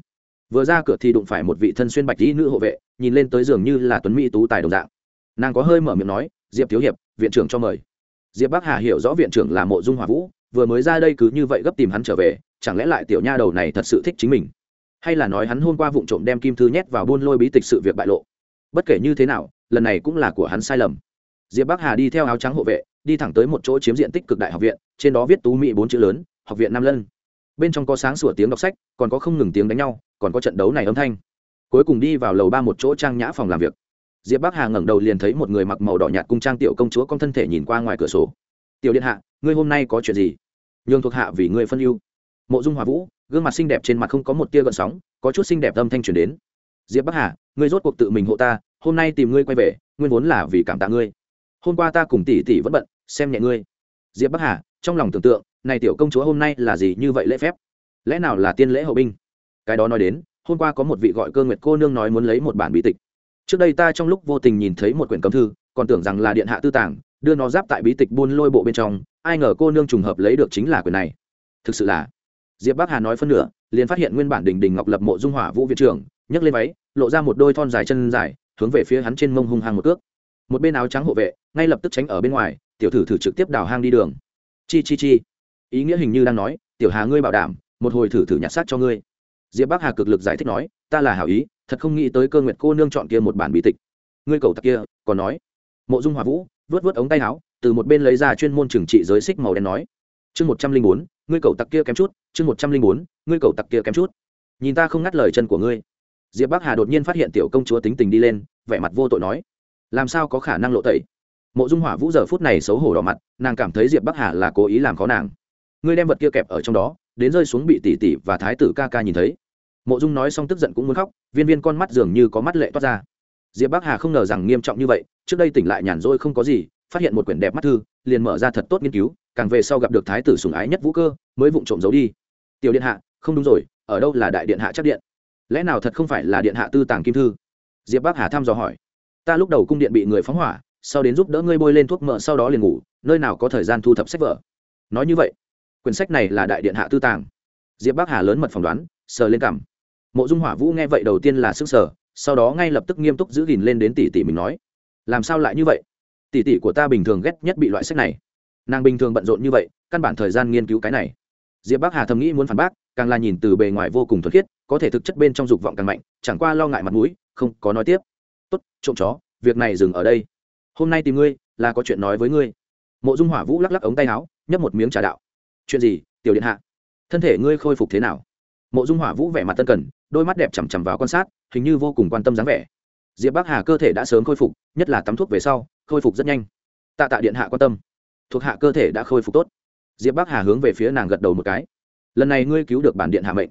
Vừa ra cửa thì đụng phải một vị thân xuyên bạch dĩ nữ hộ vệ, nhìn lên tới giường như là tuấn mỹ tú tài đồng dạng. Nàng có hơi mở miệng nói, diệp thiếu hiệp, viện trưởng cho mời. Diệp bắc hà hiểu rõ viện trưởng là mộ dung hòa vũ, vừa mới ra đây cứ như vậy gấp tìm hắn trở về, chẳng lẽ lại tiểu nha đầu này thật sự thích chính mình? Hay là nói hắn hôm qua vụ trộm đem kim thư nhét vào buôn lôi bí tịch sự việc bại lộ? Bất kể như thế nào, lần này cũng là của hắn sai lầm. Diệp bắc hà đi theo áo trắng hộ vệ đi thẳng tới một chỗ chiếm diện tích cực đại học viện, trên đó viết tú mỹ bốn chữ lớn, học viện nam lân. Bên trong có sáng sủa tiếng đọc sách, còn có không ngừng tiếng đánh nhau, còn có trận đấu này âm thanh. Cuối cùng đi vào lầu ba một chỗ trang nhã phòng làm việc. Diệp bắc hà ngẩng đầu liền thấy một người mặc màu đỏ nhạt cung trang tiểu công chúa con thân thể nhìn qua ngoài cửa sổ. Tiểu điện hạ, ngươi hôm nay có chuyện gì? Nhường thuộc hạ vì ngươi phân ưu. Mộ dung hòa vũ, gương mặt xinh đẹp trên mặt không có một tia gợn sóng, có chút xinh đẹp âm thanh truyền đến. Diệp bắc hà, ngươi rốt cuộc tự mình hộ ta, hôm nay tìm ngươi quay về, nguyên vốn là vì cảm tạ ngươi hôm qua ta cùng tỷ tỷ vẫn bận, xem nhẹ ngươi. Diệp bắc hà, trong lòng tưởng tượng, này tiểu công chúa hôm nay là gì như vậy lễ phép? Lẽ nào là tiên lễ hậu binh? Cái đó nói đến, hôm qua có một vị gọi cơ nguyệt cô nương nói muốn lấy một bản bí tịch. Trước đây ta trong lúc vô tình nhìn thấy một quyển cấm thư, còn tưởng rằng là điện hạ tư tàng, đưa nó giáp tại bí tịch buôn lôi bộ bên trong, ai ngờ cô nương trùng hợp lấy được chính là quyển này. Thực sự là, diệp bắc hà nói phân nửa, liền phát hiện nguyên bản đình đình ngọc lập mộ dung hỏa vũ viện trưởng, nhấc lên váy, lộ ra một đôi thon dài chân dài, hướng về phía hắn trên mông hung hăng một cước. Một bên áo trắng hộ vệ ngay lập tức tránh ở bên ngoài, tiểu thử thử trực tiếp đào hang đi đường. Chi chi chi. Ý nghĩa hình như đang nói, tiểu hà ngươi bảo đảm, một hồi thử thử nhặt xác cho ngươi. Diệp bắc hà cực lực giải thích nói, ta là hảo ý, thật không nghĩ tới cơ nguyệt cô nương chọn kia một bản bí tịch. Ngươi cầu tặc kia, còn nói. Mộ dung hòa vũ, vớt vớt ống tay áo, từ một bên lấy ra chuyên môn trừng trị giới xích màu đen nói, chương một trăm linh bốn, ngươi cầu tặc kia kém chút, chương một trăm linh bốn, ngươi cầu tặc kia kém chút. Nhìn ta không ngắt lời chân của ngươi. Diệp bắc hà đột nhiên phát hiện tiểu công chúa tính tình đi lên, vẻ mặt vô tội nói, làm sao có khả năng lộ tẩy? Mộ dung hỏa vũ giờ phút này xấu hổ đỏ mặt, nàng cảm thấy diệp bắc hà là cố ý làm khó nàng. Ngươi đem vật kia kẹp ở trong đó, đến rơi xuống bị tỷ tỷ và thái tử ca ca nhìn thấy. Mộ dung nói xong tức giận cũng muốn khóc, viên viên con mắt dường như có mắt lệ toát ra. Diệp bắc hà không ngờ rằng nghiêm trọng như vậy, trước đây tỉnh lại nhàn rỗi không có gì, phát hiện một quyển đẹp mắt thư, liền mở ra thật tốt nghiên cứu, càng về sau gặp được thái tử sùng ái nhất vũ cơ, mới vụng trộm giấu đi. Tiểu điện hạ, không đúng rồi, ở đâu là đại điện hạ chắc điện? Lẽ nào thật không phải là điện hạ tư tàng kim thư? Diệp bắc hà thăm dò hỏi. Ta lúc đầu cung điện bị người phóng hỏa sau đến giúp đỡ ngươi bôi lên thuốc mỡ, sau đó liền ngủ, nơi nào có thời gian thu thập sách vở. Nói như vậy, quyển sách này là đại điện hạ tư tàng. Diệp bắc hà lớn mật phỏng đoán, sờ lên cảm mộ dung hỏa vũ nghe vậy đầu tiên là sức sở sau đó ngay lập tức nghiêm túc giữ gìn lên đến tỷ tỷ mình nói, làm sao lại như vậy? Tỷ tỷ của ta bình thường ghét nhất bị loại sách này. Nàng bình thường bận rộn như vậy, căn bản thời gian nghiên cứu cái này. Diệp bắc hà thầm nghĩ muốn phản bác, càng là nhìn từ bề ngoài vô cùng thuật khiết, có thể thực chất bên trong dục vọng càng mạnh, chẳng qua lo ngại mặt mũi, không có nói tiếp. Tốt, trộm chó, việc này dừng ở đây hôm nay tìm ngươi là có chuyện nói với ngươi. Mộ dung hỏa vũ lắc lắc ống tay áo, nhấp một miếng trà đạo. Chuyện gì, tiểu điện hạ? Thân thể ngươi khôi phục thế nào? Mộ dung hỏa vũ vẻ mặt tân cần, đôi mắt đẹp chằm chằm vào quan sát, hình như vô cùng quan tâm dáng vẻ. Diệp bắc hà cơ thể đã sớm khôi phục, nhất là tắm thuốc về sau, khôi phục rất nhanh. Tạ tạ điện hạ quan tâm. Thuộc hạ cơ thể đã khôi phục tốt. Diệp bắc hà hướng về phía nàng gật đầu một cái. Lần này ngươi cứu được bản điện hạ mệnh.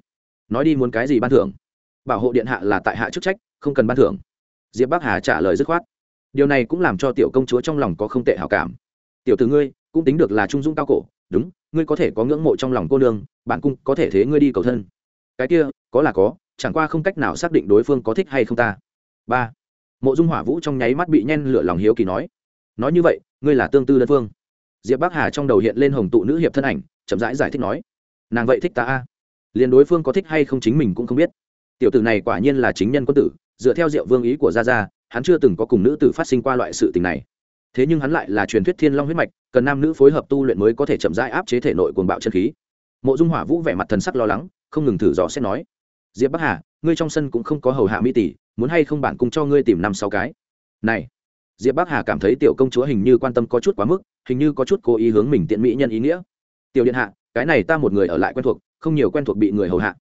Nói đi muốn cái gì ban thưởng? Bảo hộ điện hạ là tại hạ chức trách, không cần ban thưởng. Diệp bắc hà trả lời dứt khoát điều này cũng làm cho tiểu công chúa trong lòng có không tệ hảo cảm. Tiểu từ ngươi cũng tính được là trung dung cao cổ đúng ngươi có thể có ngưỡng mộ trong lòng cô nương bạn cung có thể thế ngươi đi cầu thân. Cái kia có là có chẳng qua không cách nào xác định đối phương có thích hay không ta. Ba. Mộ dung hỏa vũ trong nháy mắt bị nhen lửa lòng hiếu kỳ nói. Nói như vậy ngươi là tương tư đơn phương. Diệp bắc hà trong đầu hiện lên hồng tụ nữ hiệp thân ảnh chậm rãi giải, giải thích nói. Nàng vậy thích ta a? Liền đối phương có thích hay không chính mình cũng không biết. Tiểu tử này quả nhiên là chính nhân quân tử dựa theo diệu vương ý của gia gia hắn chưa từng có cùng nữ tử phát sinh qua loại sự tình này. Thế nhưng hắn lại là truyền thuyết thiên long huyết mạch, cần nam nữ phối hợp tu luyện mới có thể chậm rãi áp chế thể nội cuồng bạo chân khí. Mộ dung hỏa vũ vẻ mặt thần sắc lo lắng, không ngừng thử dò xét nói, diệp bắc hà, ngươi trong sân cũng không có hầu hạ mỹ tỷ, muốn hay không bản cung cho ngươi tìm năm sáu cái? Này. Diệp bắc hà cảm thấy tiểu công chúa hình như quan tâm có chút quá mức, hình như có chút cố ý hướng mình tiện mỹ nhân ý nghĩa. Tiểu điện hạ, cái này ta một người ở lại quen thuộc, không nhiều quen thuộc bị người hầu hạ.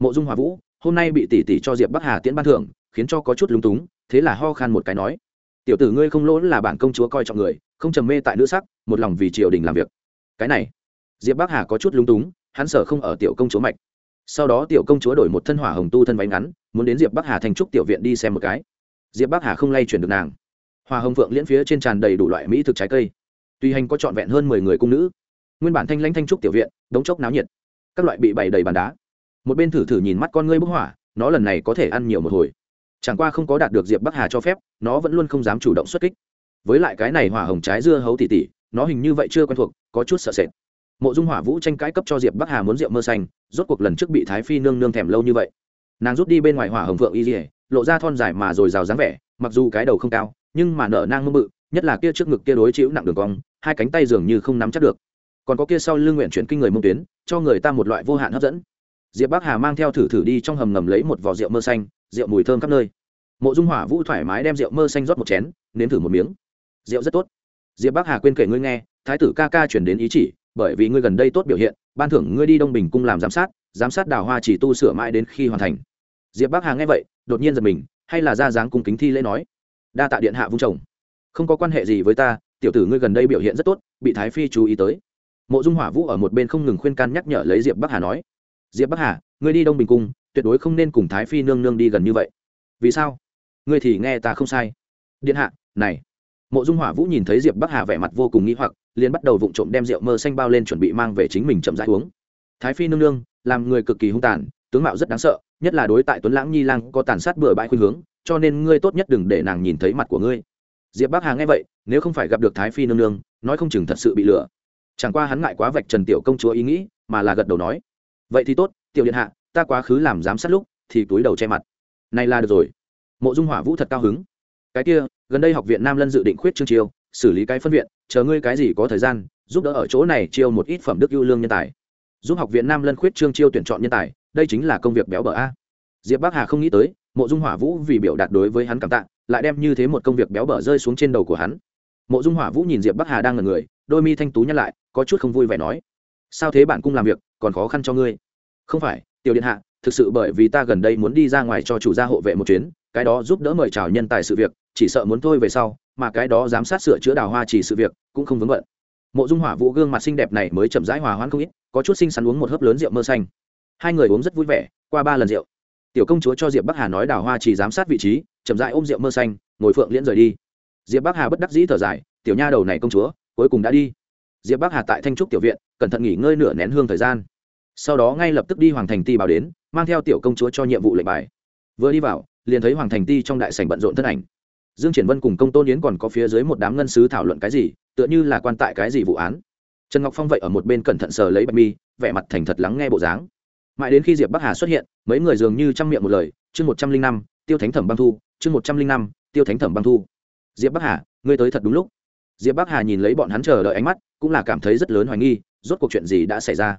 Mộ dung hòa vũ, hôm nay bị tỷ tỷ cho diệp bắc hà tiễn ban thưởng khiến cho có chút lúng túng, thế là ho khan một cái nói, tiểu tử ngươi không lỗ là bản công chúa coi trọng người, không trầm mê tại nữ sắc, một lòng vì triều đình làm việc. Cái này, diệp bắc hà có chút lung túng, hắn sở không ở tiểu công chúa mạch. Sau đó tiểu công chúa đổi một thân hỏa hồng tu thân váy ngắn, muốn đến diệp bắc hà thành trúc tiểu viện đi xem một cái. Diệp bắc hà không lay chuyển được nàng. Hoa hồng phượng liễn phía trên tràn đầy đủ loại mỹ thực trái cây. Tuy hành có trọn vẹn hơn mười người cung nữ, nguyên bản thanh lãnh thanh trúc tiểu viện, đống chốc náo nhiệt. Các loại bị bày đầy bàn đá. Một bên thử thử nhìn mắt con ngươi bức hỏa, nó lần này có thể ăn nhiều một hồi chẳng qua không có đạt được diệp bắc hà cho phép, nó vẫn luôn không dám chủ động xuất kích. Với lại cái này hỏa hồng trái dưa hấu tỉ tỉ, nó hình như vậy chưa quen thuộc, có chút sợ sệt. Mộ dung hỏa vũ tranh cãi cấp cho diệp bắc hà muốn rượu mơ xanh, rốt cuộc lần trước bị thái phi nương nương thèm lâu như vậy. Nàng rút đi bên ngoài hỏa hồng phượng y dỉa lộ ra thon dài mà rồi rào dáng vẻ, mặc dù cái đầu không cao, nhưng mà nở nang mưng bự, nhất là kia trước ngực kia đối chịu nặng đường cong, hai cánh tay dường như không nắm chắc được. Còn có kia sau lưng nguyện chuyển kinh người mông tuyến, cho người ta một loại vô hạn hấp dẫn. Diệp bắc hà mang theo thử thử đi trong hầm ngầm lấy một vỏ rượu mơ xanh rượu mùi thơm khắp nơi. Mộ dung hỏa vũ thoải mái đem rượu mơ xanh rót một chén, nếm thử một miếng. Rượu rất tốt. Diệp bắc hà quên kể ngươi nghe, thái tử ca ca chuyển đến ý chỉ, bởi vì ngươi gần đây tốt biểu hiện, ban thưởng ngươi đi đông bình cung làm giám sát giám sát đào hoa chỉ tu sửa mãi đến khi hoàn thành. Diệp bắc hà nghe vậy, đột nhiên giật mình, hay là ra dáng cung kính thi lễ nói, đa tạ điện hạ vung chồng. Không có quan hệ gì với ta, tiểu tử ngươi gần đây biểu hiện rất tốt, bị thái phi chú ý tới. Mộ dung hỏa vũ ở một bên không ngừng khuyên can nhắc nhở lấy diệp bắc hà nói, diệp bắc hà, ngươi đi đông bình cung tuyệt đối không nên cùng thái phi nương nương đi gần như vậy. Vì sao? Ngươi thì nghe ta không sai. Điện hạ, này. Mộ dung hỏa vũ nhìn thấy diệp bắc hà vẻ mặt vô cùng nghĩ hoặc, liền bắt đầu vụng trộm đem rượu mơ xanh bao lên chuẩn bị mang về chính mình chậm rãi uống. Thái phi nương nương, làm người cực kỳ hung tàn, tướng mạo rất đáng sợ, nhất là đối tại tuấn lãng nhi lang có tàn sát bừa bãi khuyên hướng, cho nên ngươi tốt nhất đừng để nàng nhìn thấy mặt của ngươi. Diệp bắc hà nghe vậy, nếu không phải gặp được thái phi nương nương, nói không chừng thật sự bị lừa. Chẳng qua hắn ngại quá vạch trần tiểu công chúa ý nghĩ, mà là gật đầu nói. Vậy thì tốt, tiểu điện hạ ta quá khứ làm giám sát lúc, thì túi đầu che mặt. Này là được rồi. Mộ dung hỏa vũ thật cao hứng. Cái kia, gần đây học viện nam lân dự định khuyết trương chiêu, xử lý cái phân viện, chờ ngươi cái gì có thời gian, giúp đỡ ở chỗ này chiêu một ít phẩm đức ưu lương nhân tài. Giúp học viện nam lân khuyết trương chiêu tuyển chọn nhân tài, đây chính là công việc béo bở a. Diệp bắc hà không nghĩ tới, mộ dung hỏa vũ vì biểu đạt đối với hắn cảm tạ, lại đem như thế một công việc béo bở rơi xuống trên đầu của hắn. Mộ dung hỏa vũ nhìn diệp bắc hà đang ngần người, đôi mi thanh tú nhắc lại, có chút không vui vẻ nói, sao thế bạn cung làm việc, còn khó khăn cho ngươi? Không phải tiểu điện hạ, thực sự bởi vì ta gần đây muốn đi ra ngoài cho chủ gia hộ vệ một chuyến, cái đó giúp đỡ mời chào nhân tài sự việc, chỉ sợ muốn thôi về sau, mà cái đó giám sát sửa chữa đào hoa chỉ sự việc, cũng không vướng bận. Mộ dung hỏa vũ gương mặt xinh đẹp này mới chậm rãi hòa hoãn không ít, có chút xinh xắn uống một hớp lớn rượu mơ xanh. Hai người uống rất vui vẻ, qua ba lần rượu. Tiểu công chúa cho diệp bắc hà nói đào hoa chỉ giám sát vị trí, chậm rãi ôm rượu mơ xanh, ngồi phượng liễn rời đi. Diệp bắc hà bất đắc dĩ thở dài, tiểu nha đầu này công chúa, cuối cùng đã đi. Diệp bắc hà tại thanh trúc tiểu viện, cẩn thận nghỉ ngơi nửa nén hương thời gian sau đó ngay lập tức đi hoàng thành ti báo đến, mang theo tiểu công chúa cho nhiệm vụ lệnh bài. Vừa đi vào, liền thấy hoàng thành ti trong đại sảnh bận rộn thân ảnh. Dương triển vân cùng công tôn yến còn có phía dưới một đám ngân sứ thảo luận cái gì, tựa như là quan tại cái gì vụ án. Trần ngọc phong vậy ở một bên cẩn thận sờ lấy bạch mi, vẻ mặt thành thật lắng nghe bộ dáng. Mãi đến khi diệp bắc hà xuất hiện, mấy người dường như chăm miệng một lời, chương một trăm linh năm, tiêu thánh thẩm băng thu, chương một trăm linh năm, tiêu thánh thẩm băng thu. Diệp bắc hà, ngươi tới thật đúng lúc. Diệp bắc hà nhìn lấy bọn hắn chờ đợi ánh mắt, cũng là cảm thấy rất lớn hoài nghi, rốt cuộc chuyện gì đã xảy ra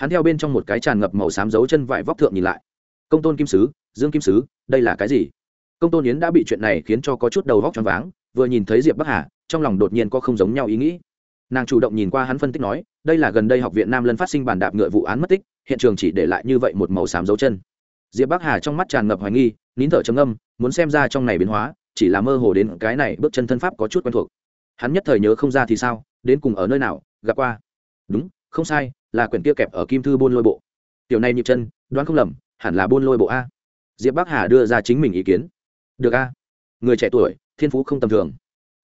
hắn theo bên trong một cái tràn ngập màu xám dấu chân vải vóc thượng nhìn lại. Công tôn kim sứ, dương kim sứ, đây là cái gì? Công tôn yến đã bị chuyện này khiến cho có chút đầu vóc choáng váng, vừa nhìn thấy diệp bắc hà, trong lòng đột nhiên có không giống nhau ý nghĩ. Nàng chủ động nhìn qua hắn phân tích nói, đây là gần đây học viện nam lân phát sinh bàn đạp ngựa vụ án mất tích, hiện trường chỉ để lại như vậy một màu xám dấu chân. Diệp bắc hà trong mắt tràn ngập hoài nghi, nín thở trầm âm muốn xem ra trong này biến hóa, chỉ là mơ hồ đến cái này bước chân thân pháp có chút quen thuộc. Hắn nhất thời nhớ không ra thì sao, đến cùng ở nơi nào, gặp qua. Đúng, không sai là quyển kia kẹp ở kim thư buôn lôi bộ. Tiểu này nhịp chân, đoán không lầm, hẳn là buôn lôi bộ a. Diệp bắc hà đưa ra chính mình ý kiến. Được a. Người trẻ tuổi, thiên phú không tầm thường.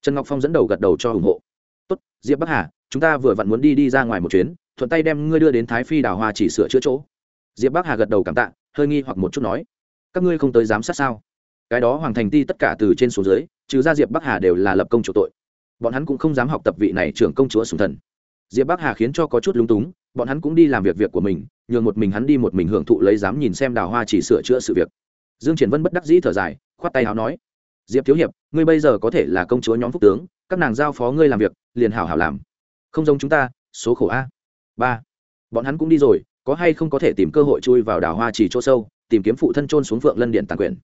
Trần ngọc phong dẫn đầu gật đầu cho ủng hộ. Tốt, diệp bắc hà, chúng ta vừa vặn muốn đi đi ra ngoài một chuyến, thuận tay đem ngươi đưa đến thái phi đào hoa chỉ sửa chữa chỗ. Diệp bắc hà gật đầu cảm tạ, hơi nghi hoặc một chút nói, các ngươi không tới giám sát sao? Cái đó hoàng thành ti tất cả từ trên xuống dưới, trừ ra diệp bắc hà đều là lập công chủ tội. Bọn hắn cũng không dám học tập vị này trưởng công chúa sùng thần diệp bắc hà khiến cho có chút lúng túng, bọn hắn cũng đi làm việc việc của mình, nhường một mình hắn đi một mình hưởng thụ lấy dám nhìn xem đào hoa chỉ sửa chữa sự việc. Dương triển vân bất đắc dĩ thở dài, khoát tay áo nói, diệp thiếu hiệp, ngươi bây giờ có thể là công chúa nhóm phúc tướng, các nàng giao phó ngươi làm việc, liền hảo hảo làm. Không giống chúng ta, số khổ a. Ba. Bọn hắn cũng đi rồi, có hay không có thể tìm cơ hội chui vào đào hoa chỉ chỗ sâu, tìm kiếm phụ thân trôn xuống phượng lân điện tàn quyền.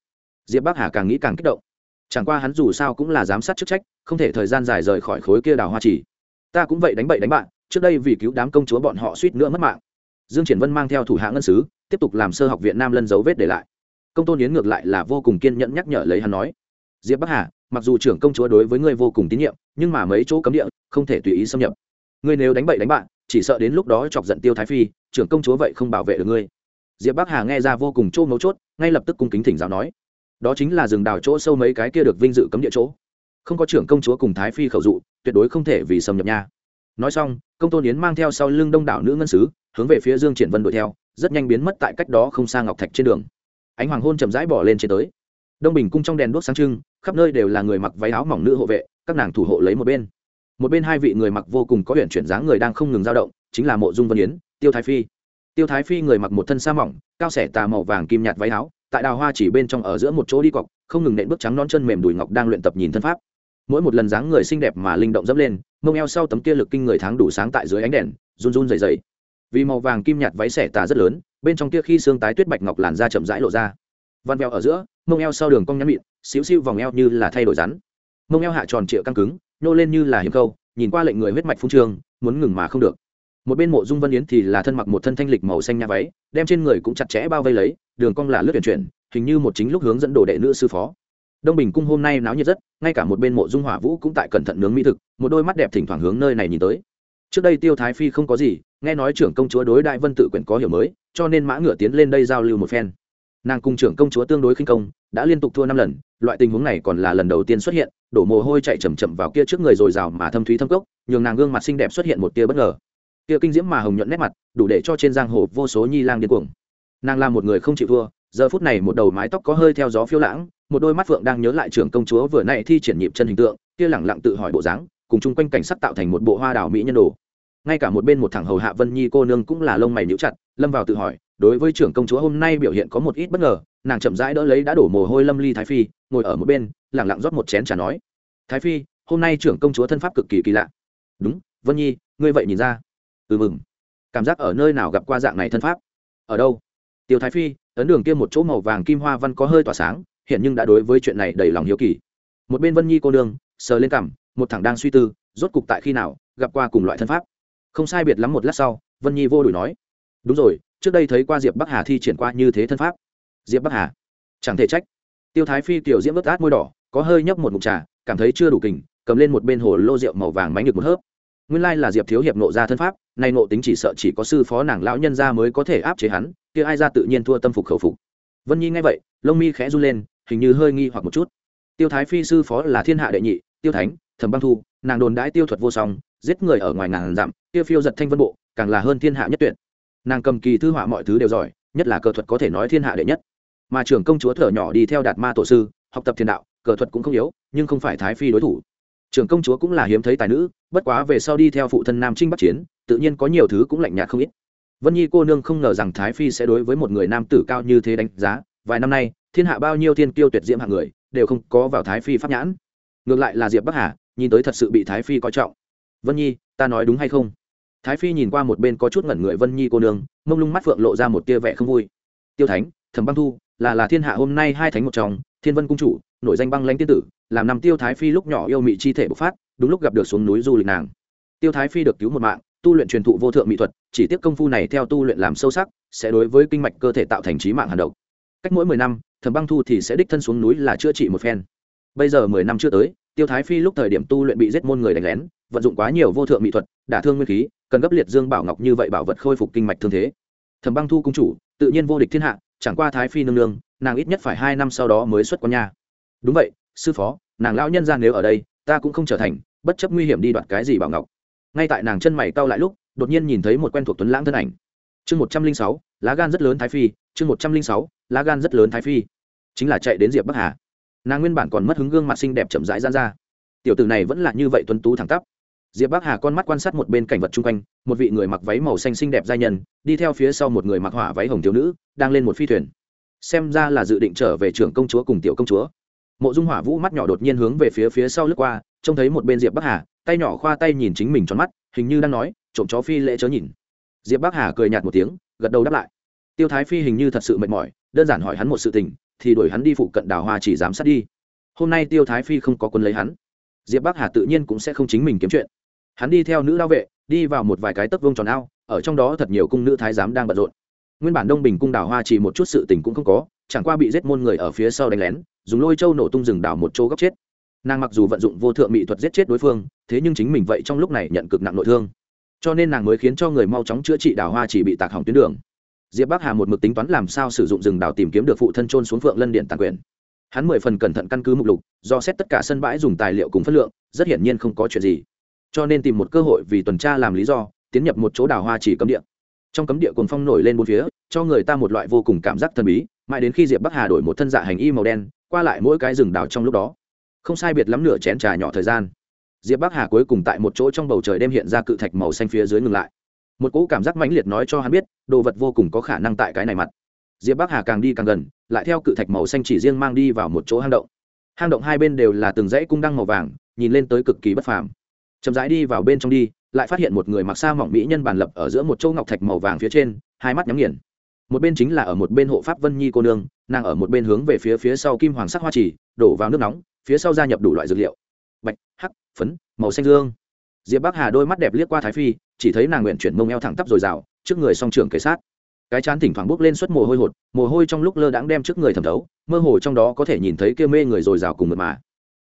Diệp bắc hà càng nghĩ càng kích động. Chẳng qua hắn dù sao cũng là giám sát chức trách, không thể thời gian dài rời khỏi khối kia đào hoa chỉ ta cũng vậy đánh bậy đánh bạn, trước đây vì cứu đám công chúa bọn họ suýt nữa mất mạng. Dương triển vân mang theo thủ hạ ngân sứ, tiếp tục làm sơ học viện nam lân dấu vết để lại. Công tôn yến ngược lại là vô cùng kiên nhẫn nhắc nhở lấy hắn nói, diệp bắc hà, mặc dù trưởng công chúa đối với ngươi vô cùng tín nhiệm, nhưng mà mấy chỗ cấm địa, không thể tùy ý xâm nhập. Ngươi nếu đánh bậy đánh bạn, chỉ sợ đến lúc đó chọc giận tiêu thái phi, trưởng công chúa vậy không bảo vệ được ngươi. Diệp bắc hà nghe ra vô cùng chỗ mấu chốt, ngay lập tức cung kính thỉnh giáo nói, đó chính là rừng đào chỗ sâu mấy cái kia được vinh dự cấm địa chỗ không có trưởng công chúa cùng thái phi khẩu dụ, tuyệt đối không thể vì xâm nhập nha. Nói xong, công tôn yến mang theo sau lưng đông đảo nữ ngân sứ, hướng về phía dương triển vân đuổi theo, rất nhanh biến mất tại cách đó không xa ngọc thạch trên đường. Ánh hoàng hôn chậm rãi bỏ lên trên tới. Đông bình cung trong đèn đuốc sáng trưng, khắp nơi đều là người mặc váy áo mỏng nữ hộ vệ, các nàng thủ hộ lấy một bên. Một bên hai vị người mặc vô cùng có huyện chuyển dáng người đang không ngừng dao động, chính là mộ dung vân yến, tiêu thái phi. Tiêu thái phi người mặc một thân sa mỏng, cao sẻ tà màu vàng kim nhạt váy áo, tại đào hoa chỉ bên trong ở giữa một chỗ đi cọc, không ngừng nện bước trắng non chân mềm đùi ngọc đang luyện tập nhìn thân pháp mỗi một lần dáng người xinh đẹp mà linh động dẫm lên, mông eo sau tấm kia lực kinh người tháng đủ sáng tại dưới ánh đèn, run run dày dày vì màu vàng kim nhạt váy xẻ tà rất lớn, bên trong kia khi xương tái tuyết bạch ngọc làn da chậm rãi lộ ra. Văn veo ở giữa, mông eo sau đường cong nhắn mịn, xíu xiu vòng eo như là thay đổi rắn. Mông eo hạ tròn trịa căng cứng, nhô lên như là hiểm câu, nhìn qua lệnh người huyết mạch phung trương muốn ngừng mà không được. Một bên mộ dung vân yến thì là thân mặc một thân thanh lịch màu xanh nha váy, đem trên người cũng chặt chẽ bao vây lấy, đường cong là lướt chuyển chuyển, hình như một chính lúc hướng dẫn đồ đệ nữ sư phó đông bình cung hôm nay náo nhiệt rất, ngay cả một bên mộ dung hỏa vũ cũng tại cẩn thận nướng mỹ thực, một đôi mắt đẹp thỉnh thoảng hướng nơi này nhìn tới. Trước đây tiêu thái phi không có gì, nghe nói trưởng công chúa đối đại vân tự quyển có hiểu mới, cho nên mã ngựa tiến lên đây giao lưu một phen. Nàng cùng trưởng công chúa tương đối khinh công, đã liên tục thua năm lần, loại tình huống này còn là lần đầu tiên xuất hiện, đổ mồ hôi chạy chầm chậm vào kia trước người rồi rào mà thâm thúy thâm cốc, nhường nàng gương mặt xinh đẹp xuất hiện một tia bất ngờ. Kia kinh diễm mà hồng nhuận nét mặt, đủ để cho trên giang hồ vô số nhi lang điên cuồng. Nàng là một người không chịu thua, giờ phút này một đầu mái tóc có hơi theo gió phiêu lãng một đôi mắt phượng đang nhớ lại trưởng công chúa vừa nãy thi triển nhịp chân hình tượng, kia lẳng lặng tự hỏi bộ dáng, cùng chung quanh cảnh sắc tạo thành một bộ hoa đào mỹ nhân đồ. Ngay cả một bên một thằng hầu hạ vân nhi cô nương cũng là lông mày níu chặt, lâm vào tự hỏi, đối với trưởng công chúa hôm nay biểu hiện có một ít bất ngờ, nàng chậm rãi đỡ lấy đã đổ mồ hôi lâm ly thái phi, ngồi ở một bên, lẳng lặng rót một chén trà nói. Thái phi, hôm nay trưởng công chúa thân pháp cực kỳ kỳ lạ. Đúng, vân nhi, ngươi vậy nhìn ra. Ừ mừng. Cảm giác ở nơi nào gặp qua dạng này thân pháp? Ở đâu? Tiêu thái phi, ấn đường kia một chỗ màu vàng kim hoa văn có hơi tỏa sáng hiện nhưng đã đối với chuyện này đầy lòng hiếu kỳ. Một bên vân nhi cô nương, sờ lên cằm, một thằng đang suy tư, rốt cục tại khi nào gặp qua cùng loại thân pháp. Không sai biệt lắm một lát sau, vân nhi vô đùi nói, đúng rồi, trước đây thấy qua diệp bắc hà thi triển qua như thế thân pháp. Diệp bắc hà? Chẳng thể trách. Tiêu thái phi tiểu diễm vớt át môi đỏ, có hơi nhấp một mục trà, cảm thấy chưa đủ kình, cầm lên một bên hồ lô rượu màu vàng mánh được một hớp. Nguyên lai là diệp thiếu hiệp nộ ra thân pháp, nay nộ tính chỉ sợ chỉ có sư phó nàng lão nhân ra mới có thể áp chế hắn, kia ai ra tự nhiên thua tâm phục khẩu phục. Vân nhi nghe vậy, lông mi khẽ run lên hình như hơi nghi hoặc một chút. Tiêu thái phi sư phó là thiên hạ đệ nhị, tiêu thánh, thẩm băng thu, nàng đồn đãi tiêu thuật vô song, giết người ở ngoài ngàn dặm, tiêu phiêu giật thanh vân bộ, càng là hơn thiên hạ nhất tuyệt. Nàng cầm kỳ thư họa mọi thứ đều giỏi, nhất là cờ thuật có thể nói thiên hạ đệ nhất. Mà trưởng công chúa thở nhỏ đi theo đạt ma tổ sư, học tập thiên đạo, cờ thuật cũng không yếu, nhưng không phải thái phi đối thủ. Trưởng công chúa cũng là hiếm thấy tài nữ, bất quá về sau đi theo phụ thân nam trinh bắc chiến, tự nhiên có nhiều thứ cũng lạnh nhạt không ít. Vân nhi cô nương không ngờ rằng thái phi sẽ đối với một người nam tử cao như thế đánh giá, vài năm nay thiên hạ bao nhiêu thiên kiêu tuyệt diễm hạng người, đều không có vào thái phi pháp nhãn. Ngược lại là diệp bắc hà, nhìn tới thật sự bị thái phi coi trọng. Vân nhi, ta nói đúng hay không? Thái phi nhìn qua một bên có chút ngẩn người vân nhi cô nương, mông lung mắt phượng lộ ra một tia vẻ không vui. Tiêu thánh, thẩm băng thu, là là thiên hạ hôm nay hai thánh một chồng thiên vân cung chủ, nổi danh băng lãnh tiên tử, làm nằm tiêu thái phi lúc nhỏ yêu mị chi thể bộc phát, đúng lúc gặp được xuống núi du lịch nàng. Tiêu thái phi được cứu một mạng, tu luyện truyền thụ vô thượng mỹ thuật, chỉ tiếc công phu này theo tu luyện làm sâu sắc, sẽ đối với kinh mạch cơ thể tạo thành trí mạng hàn độc cách mỗi mười năm, thẩm băng thu thì sẽ đích thân xuống núi là chữa trị một phen. Bây giờ mười năm chưa tới, tiêu thái phi lúc thời điểm tu luyện bị giết môn người đánh lén, vận dụng quá nhiều vô thượng mỹ thuật, đả thương nguyên khí, cần gấp liệt dương bảo ngọc như vậy bảo vật khôi phục kinh mạch thương thế. Thẩm băng thu cung chủ, tự nhiên vô địch thiên hạ, chẳng qua thái phi nương nương, nàng ít nhất phải hai năm sau đó mới xuất quan nhà đúng vậy, sư phó, nàng lão nhân ra nếu ở đây, ta cũng không trở thành, bất chấp nguy hiểm đi đoạt cái gì bảo ngọc. Ngay tại nàng chân mày cau lại lúc, đột nhiên nhìn thấy một quen thuộc tuấn lãng thân ảnh. Chương một trăm linh sáu, lá gan rất lớn thái phi, chương một trăm linh sáu lá gan rất lớn thái phi. Chính là chạy đến diệp bắc hà. Nàng nguyên bản còn mất hứng gương mặt xinh đẹp chậm rãi gian ra. Tiểu tử này vẫn là như vậy tuấn tú thẳng tắp. Diệp bắc hà con mắt quan sát một bên cảnh vật chung quanh, một vị người mặc váy màu xanh xinh đẹp giai nhân, đi theo phía sau một người mặc hỏa váy hồng thiếu nữ, đang lên một phi thuyền. Xem ra là dự định trở về trưởng công chúa cùng tiểu công chúa. Mộ dung hỏa vũ mắt nhỏ đột nhiên hướng về phía phía sau lướt qua, trông thấy một bên diệp bắc hà, tay nhỏ khoa tay nhìn chính mình tròn mắt, hình như đang nói, trộm chó phi lễ chớ nhìn. Diệp bắc hà cười nhạt một tiếng, gật đầu đáp lại tiêu thái phi hình như thật sự mệt mỏi, đơn giản hỏi hắn một sự tình, thì đuổi hắn đi phụ cận đào hoa chỉ dám sát đi. Hôm nay tiêu thái phi không có quân lấy hắn. Diệp bắc hà tự nhiên cũng sẽ không chính mình kiếm chuyện. Hắn đi theo nữ lao vệ, đi vào một vài cái tấc vương tròn ao, ở trong đó thật nhiều cung nữ thái giám đang bận rộn. Nguyên bản đông bình cung đào hoa chỉ một chút sự tình cũng không có, chẳng qua bị giết môn người ở phía sau đánh lén, dùng lôi châu nổ tung rừng đào một chỗ góc chết. Nàng mặc dù vận dụng vô thượng mỹ thuật giết chết đối phương, thế nhưng chính mình vậy trong lúc này nhận cực nặng nội thương. Cho nên nàng mới khiến cho người mau chóng chữa trị đào hoa chỉ bị tạc hỏng tuyến đường diệp bắc hà một mực tính toán làm sao sử dụng rừng đào tìm kiếm được phụ thân trôn xuống phượng lân điện tàn quyền. Hắn mười phần cẩn thận căn cứ mục lục, do xét tất cả sân bãi dùng tài liệu cùng phất lượng, rất hiển nhiên không có chuyện gì. Cho nên tìm một cơ hội vì tuần tra làm lý do, tiến nhập một chỗ đào hoa chỉ cấm địa. Trong cấm địa cồn phong nổi lên bốn phía, cho người ta một loại vô cùng cảm giác thần bí, mãi đến khi diệp bắc hà đổi một thân dạ hành y màu đen, qua lại mỗi cái rừng đào trong lúc đó. Không sai biệt lắm nửa chén trà nhỏ thời gian. Diệp bắc hà cuối cùng tại một chỗ trong bầu trời đêm hiện ra cự thạch màu xanh phía dưới ngừng lại một cỗ cảm giác mãnh liệt nói cho hắn biết, đồ vật vô cùng có khả năng tại cái này mặt. Diệp bắc hà càng đi càng gần, lại theo cự thạch màu xanh chỉ riêng mang đi vào một chỗ hang động. Hang động hai bên đều là từng dãy cung đăng màu vàng, nhìn lên tới cực kỳ bất phàm. Chậm rãi đi vào bên trong đi, lại phát hiện một người mặc xa mỏng mỹ nhân bàn lập ở giữa một chỗ ngọc thạch màu vàng phía trên, hai mắt nhắm nghiền. Một bên chính là ở một bên hộ pháp vân nhi cô nương, nàng ở một bên hướng về phía phía sau kim hoàng sắc hoa chỉ, đổ vào nước nóng, phía sau gia nhập đủ loại dược liệu. Bạch, hắc, phấn, màu xanh dương diệp bắc hà đôi mắt đẹp liếc qua thái phi, chỉ thấy nàng nguyện chuyển mông eo thẳng tắp rồi rào, trước người song trường kế sát. Cái chán thỉnh thoảng bốc lên suất mồ hôi hột, mồ hôi trong lúc lơ đãng đem trước người thẩm thấu, mơ hồ trong đó có thể nhìn thấy kia mê người rồi rào cùng mật mà.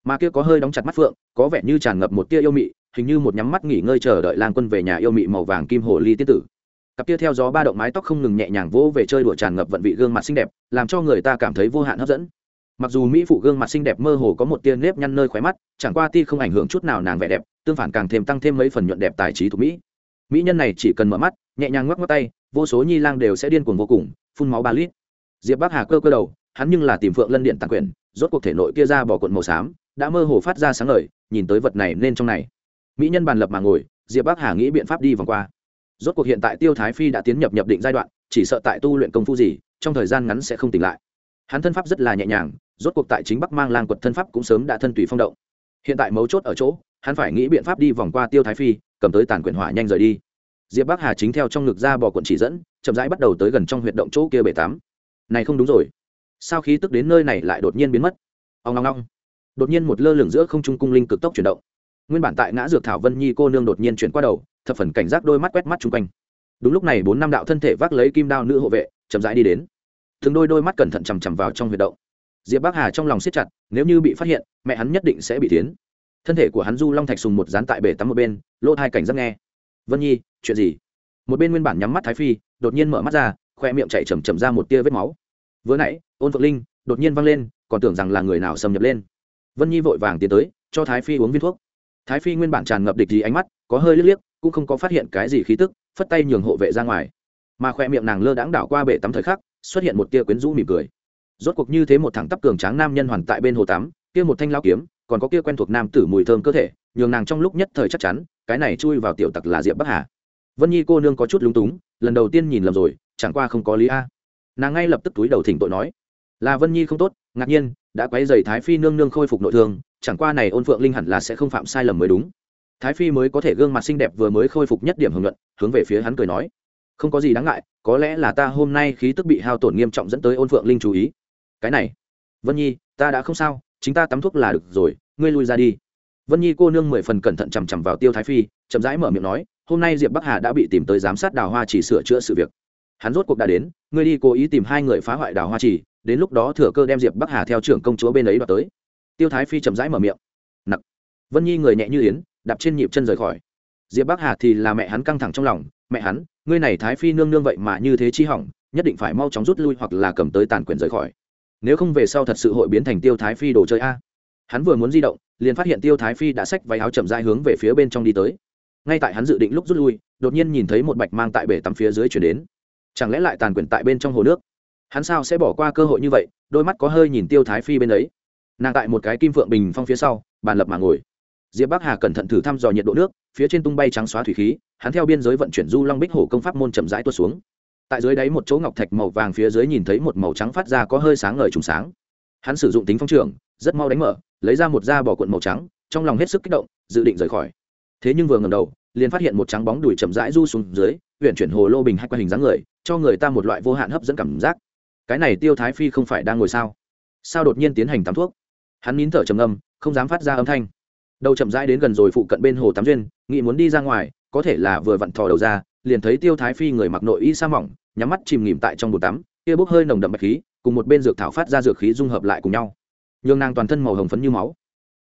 Mà kia có hơi đóng chặt mắt phượng, có vẻ như tràn ngập một tia yêu mị, hình như một nhắm mắt nghỉ ngơi chờ đợi lang quân về nhà yêu mị màu vàng kim hồ ly tiết tử. Cặp kia theo gió ba động mái tóc không ngừng nhẹ nhàng vỗ về chơi đùa tràn ngập vận vị gương mặt xinh đẹp, làm cho người ta cảm thấy vô hạn hấp dẫn mặc dù mỹ phụ gương mặt xinh đẹp mơ hồ có một tia nếp nhăn nơi khóe mắt, chẳng qua ti không ảnh hưởng chút nào nàng vẻ đẹp, tương phản càng thêm tăng thêm mấy phần nhuận đẹp tài trí thuộc mỹ. Mỹ nhân này chỉ cần mở mắt, nhẹ nhàng ngoắc ngoắc tay, vô số nhi lang đều sẽ điên cuồng vô cùng, phun máu ba lít. Diệp bắc hà cơ cơ đầu, hắn nhưng là tìm phượng lân điện tặng quyền, rốt cuộc thể nội kia ra bỏ cuộn màu xám, đã mơ hồ phát ra sáng ngời, nhìn tới vật này nên trong này. Mỹ nhân bàn lập mà ngồi, diệp bắc hà nghĩ biện pháp đi vòng qua. Rốt cuộc hiện tại tiêu thái phi đã tiến nhập nhập định giai đoạn, chỉ sợ tại tu luyện công phu gì, trong thời gian ngắn sẽ không tỉnh lại. Hắn thân pháp rất là nhẹ nhàng rốt cuộc tại chính bắc mang lang quật thân pháp cũng sớm đã thân tùy phong động. Hiện tại mấu chốt ở chỗ, hắn phải nghĩ biện pháp đi vòng qua tiêu thái phi, cầm tới tàn quyển hỏa nhanh rời đi. Diệp bắc hà chính theo trong ngực ra bò quận chỉ dẫn, chậm rãi bắt đầu tới gần trong huyệt động chỗ kia bể tám này không đúng rồi. Sao khí tức đến nơi này lại đột nhiên biến mất? Ông long long đột nhiên một lơ lửng giữa không trung cung linh cực tốc chuyển động. Nguyên bản tại ngã dược thảo vân nhi cô nương đột nhiên chuyển qua đầu, thập phần cảnh giác đôi mắt quét mắt chung quanh. Đúng lúc này bốn năm đạo thân thể vác lấy kim đao nữ hộ vệ, chậm rãi đi đến. Thường đôi đôi mắt cẩn thận chằm chằm vào trong huyệt động diệp bắc hà trong lòng siết chặt, nếu như bị phát hiện, mẹ hắn nhất định sẽ bị tiến thân thể của hắn du long thạch sùng một dán tại bể tắm một bên, lỗ hai cảnh giác nghe. Vân nhi, chuyện gì? Một bên nguyên bản nhắm mắt thái phi, đột nhiên mở mắt ra, khoe miệng chạy chầm chầm ra một tia vết máu. Vừa nãy, ôn phượng linh đột nhiên văng lên, còn tưởng rằng là người nào xâm nhập lên. Vân nhi vội vàng tiến tới, cho thái phi uống viên thuốc. Thái phi nguyên bản tràn ngập địch gì ánh mắt, có hơi liếc liếc, cũng không có phát hiện cái gì khí tức, phất tay nhường hộ vệ ra ngoài. Mà khoe miệng nàng lơ đãng đảo qua bể tắm thời khắc, xuất hiện một tia quyến rũ mỉm cười rốt cuộc như thế một thằng tắp cường tráng nam nhân hoàn tại bên hồ tắm, kia một thanh lao kiếm, còn có kia quen thuộc nam tử mùi thơm cơ thể, nhường nàng trong lúc nhất thời chắc chắn, cái này chui vào tiểu tặc là diệp bắc hà. Vân nhi cô nương có chút lúng túng, lần đầu tiên nhìn lầm rồi, chẳng qua không có lý a. Nàng ngay lập tức túi đầu thỉnh tội nói, là vân nhi không tốt, ngạc nhiên, đã quấy dày thái phi nương nương khôi phục nội thương, chẳng qua này ôn phượng linh hẳn là sẽ không phạm sai lầm mới đúng. Thái phi mới có thể gương mặt xinh đẹp vừa mới khôi phục nhất điểm hưởng luận, hướng về phía hắn cười nói, không có gì đáng ngại, có lẽ là ta hôm nay khí tức bị hao tổn nghiêm trọng dẫn tới ôn phượng linh chú ý cái này, vân nhi, ta đã không sao, chính ta tắm thuốc là được rồi, ngươi lui ra đi. Vân nhi cô nương mười phần cẩn thận chằm chằm vào tiêu thái phi, chậm rãi mở miệng nói, hôm nay diệp bắc hà đã bị tìm tới giám sát đào hoa chỉ sửa chữa sự việc. Hắn rốt cuộc đã đến, ngươi đi cố ý tìm hai người phá hoại đào hoa chỉ, đến lúc đó thừa cơ đem diệp bắc hà theo trưởng công chúa bên ấy đoạt tới. Tiêu thái phi chậm rãi mở miệng. Nặc. Vân nhi người nhẹ như yến, đạp trên nhịp chân rời khỏi. Diệp bắc hà thì là mẹ hắn căng thẳng trong lòng, mẹ hắn, ngươi này thái phi nương nương vậy mà như thế chi hỏng, nhất định phải mau chóng rút lui hoặc là cầm tới tàn quyền rời khỏi nếu không về sau thật sự hội biến thành tiêu thái phi đồ chơi a. Hắn vừa muốn di động, liền phát hiện tiêu thái phi đã xách váy áo chậm dai hướng về phía bên trong đi tới. Ngay tại hắn dự định lúc rút lui, đột nhiên nhìn thấy một bạch mang tại bể tắm phía dưới chuyển đến. Chẳng lẽ lại tàn quyền tại bên trong hồ nước? Hắn sao sẽ bỏ qua cơ hội như vậy, đôi mắt có hơi nhìn tiêu thái phi bên ấy. Nàng tại một cái kim phượng bình phong phía sau, bàn lập mà ngồi. Diệp bắc hà cẩn thận thử thăm dò nhiệt độ nước, phía trên tung bay trắng xóa thủy khí, hắn theo biên giới vận chuyển du long bích hổ công pháp môn chậm rãi tuột xuống tại dưới đáy một chỗ ngọc thạch màu vàng phía dưới nhìn thấy một màu trắng phát ra có hơi sáng ngời trùng sáng. Hắn sử dụng tính phong trường, rất mau đánh mở, lấy ra một da bỏ cuộn màu trắng, trong lòng hết sức kích động, dự định rời khỏi. Thế nhưng vừa ngầm đầu, liền phát hiện một trắng bóng đùi chậm rãi du xuống dưới huyện chuyển hồ lô bình hay qua hình dáng người, cho người ta một loại vô hạn hấp dẫn cảm giác. Cái này tiêu thái phi không phải đang ngồi sao? Sao đột nhiên tiến hành tắm thuốc? Hắn nín thở trầm âm không dám phát ra âm thanh. Đầu chậm rãi đến gần rồi phụ cận bên hồ tắm duyên nghị muốn đi ra ngoài, có thể là vừa vặn thò đầu ra liền thấy tiêu thái phi người mặc nội y sa mỏng, nhắm mắt chìm nghỉm tại trong bồn tắm, kia bốc hơi nồng đậm bạch khí, cùng một bên dược thảo phát ra dược khí dung hợp lại cùng nhau. Nhường nàng toàn thân màu hồng phấn như máu.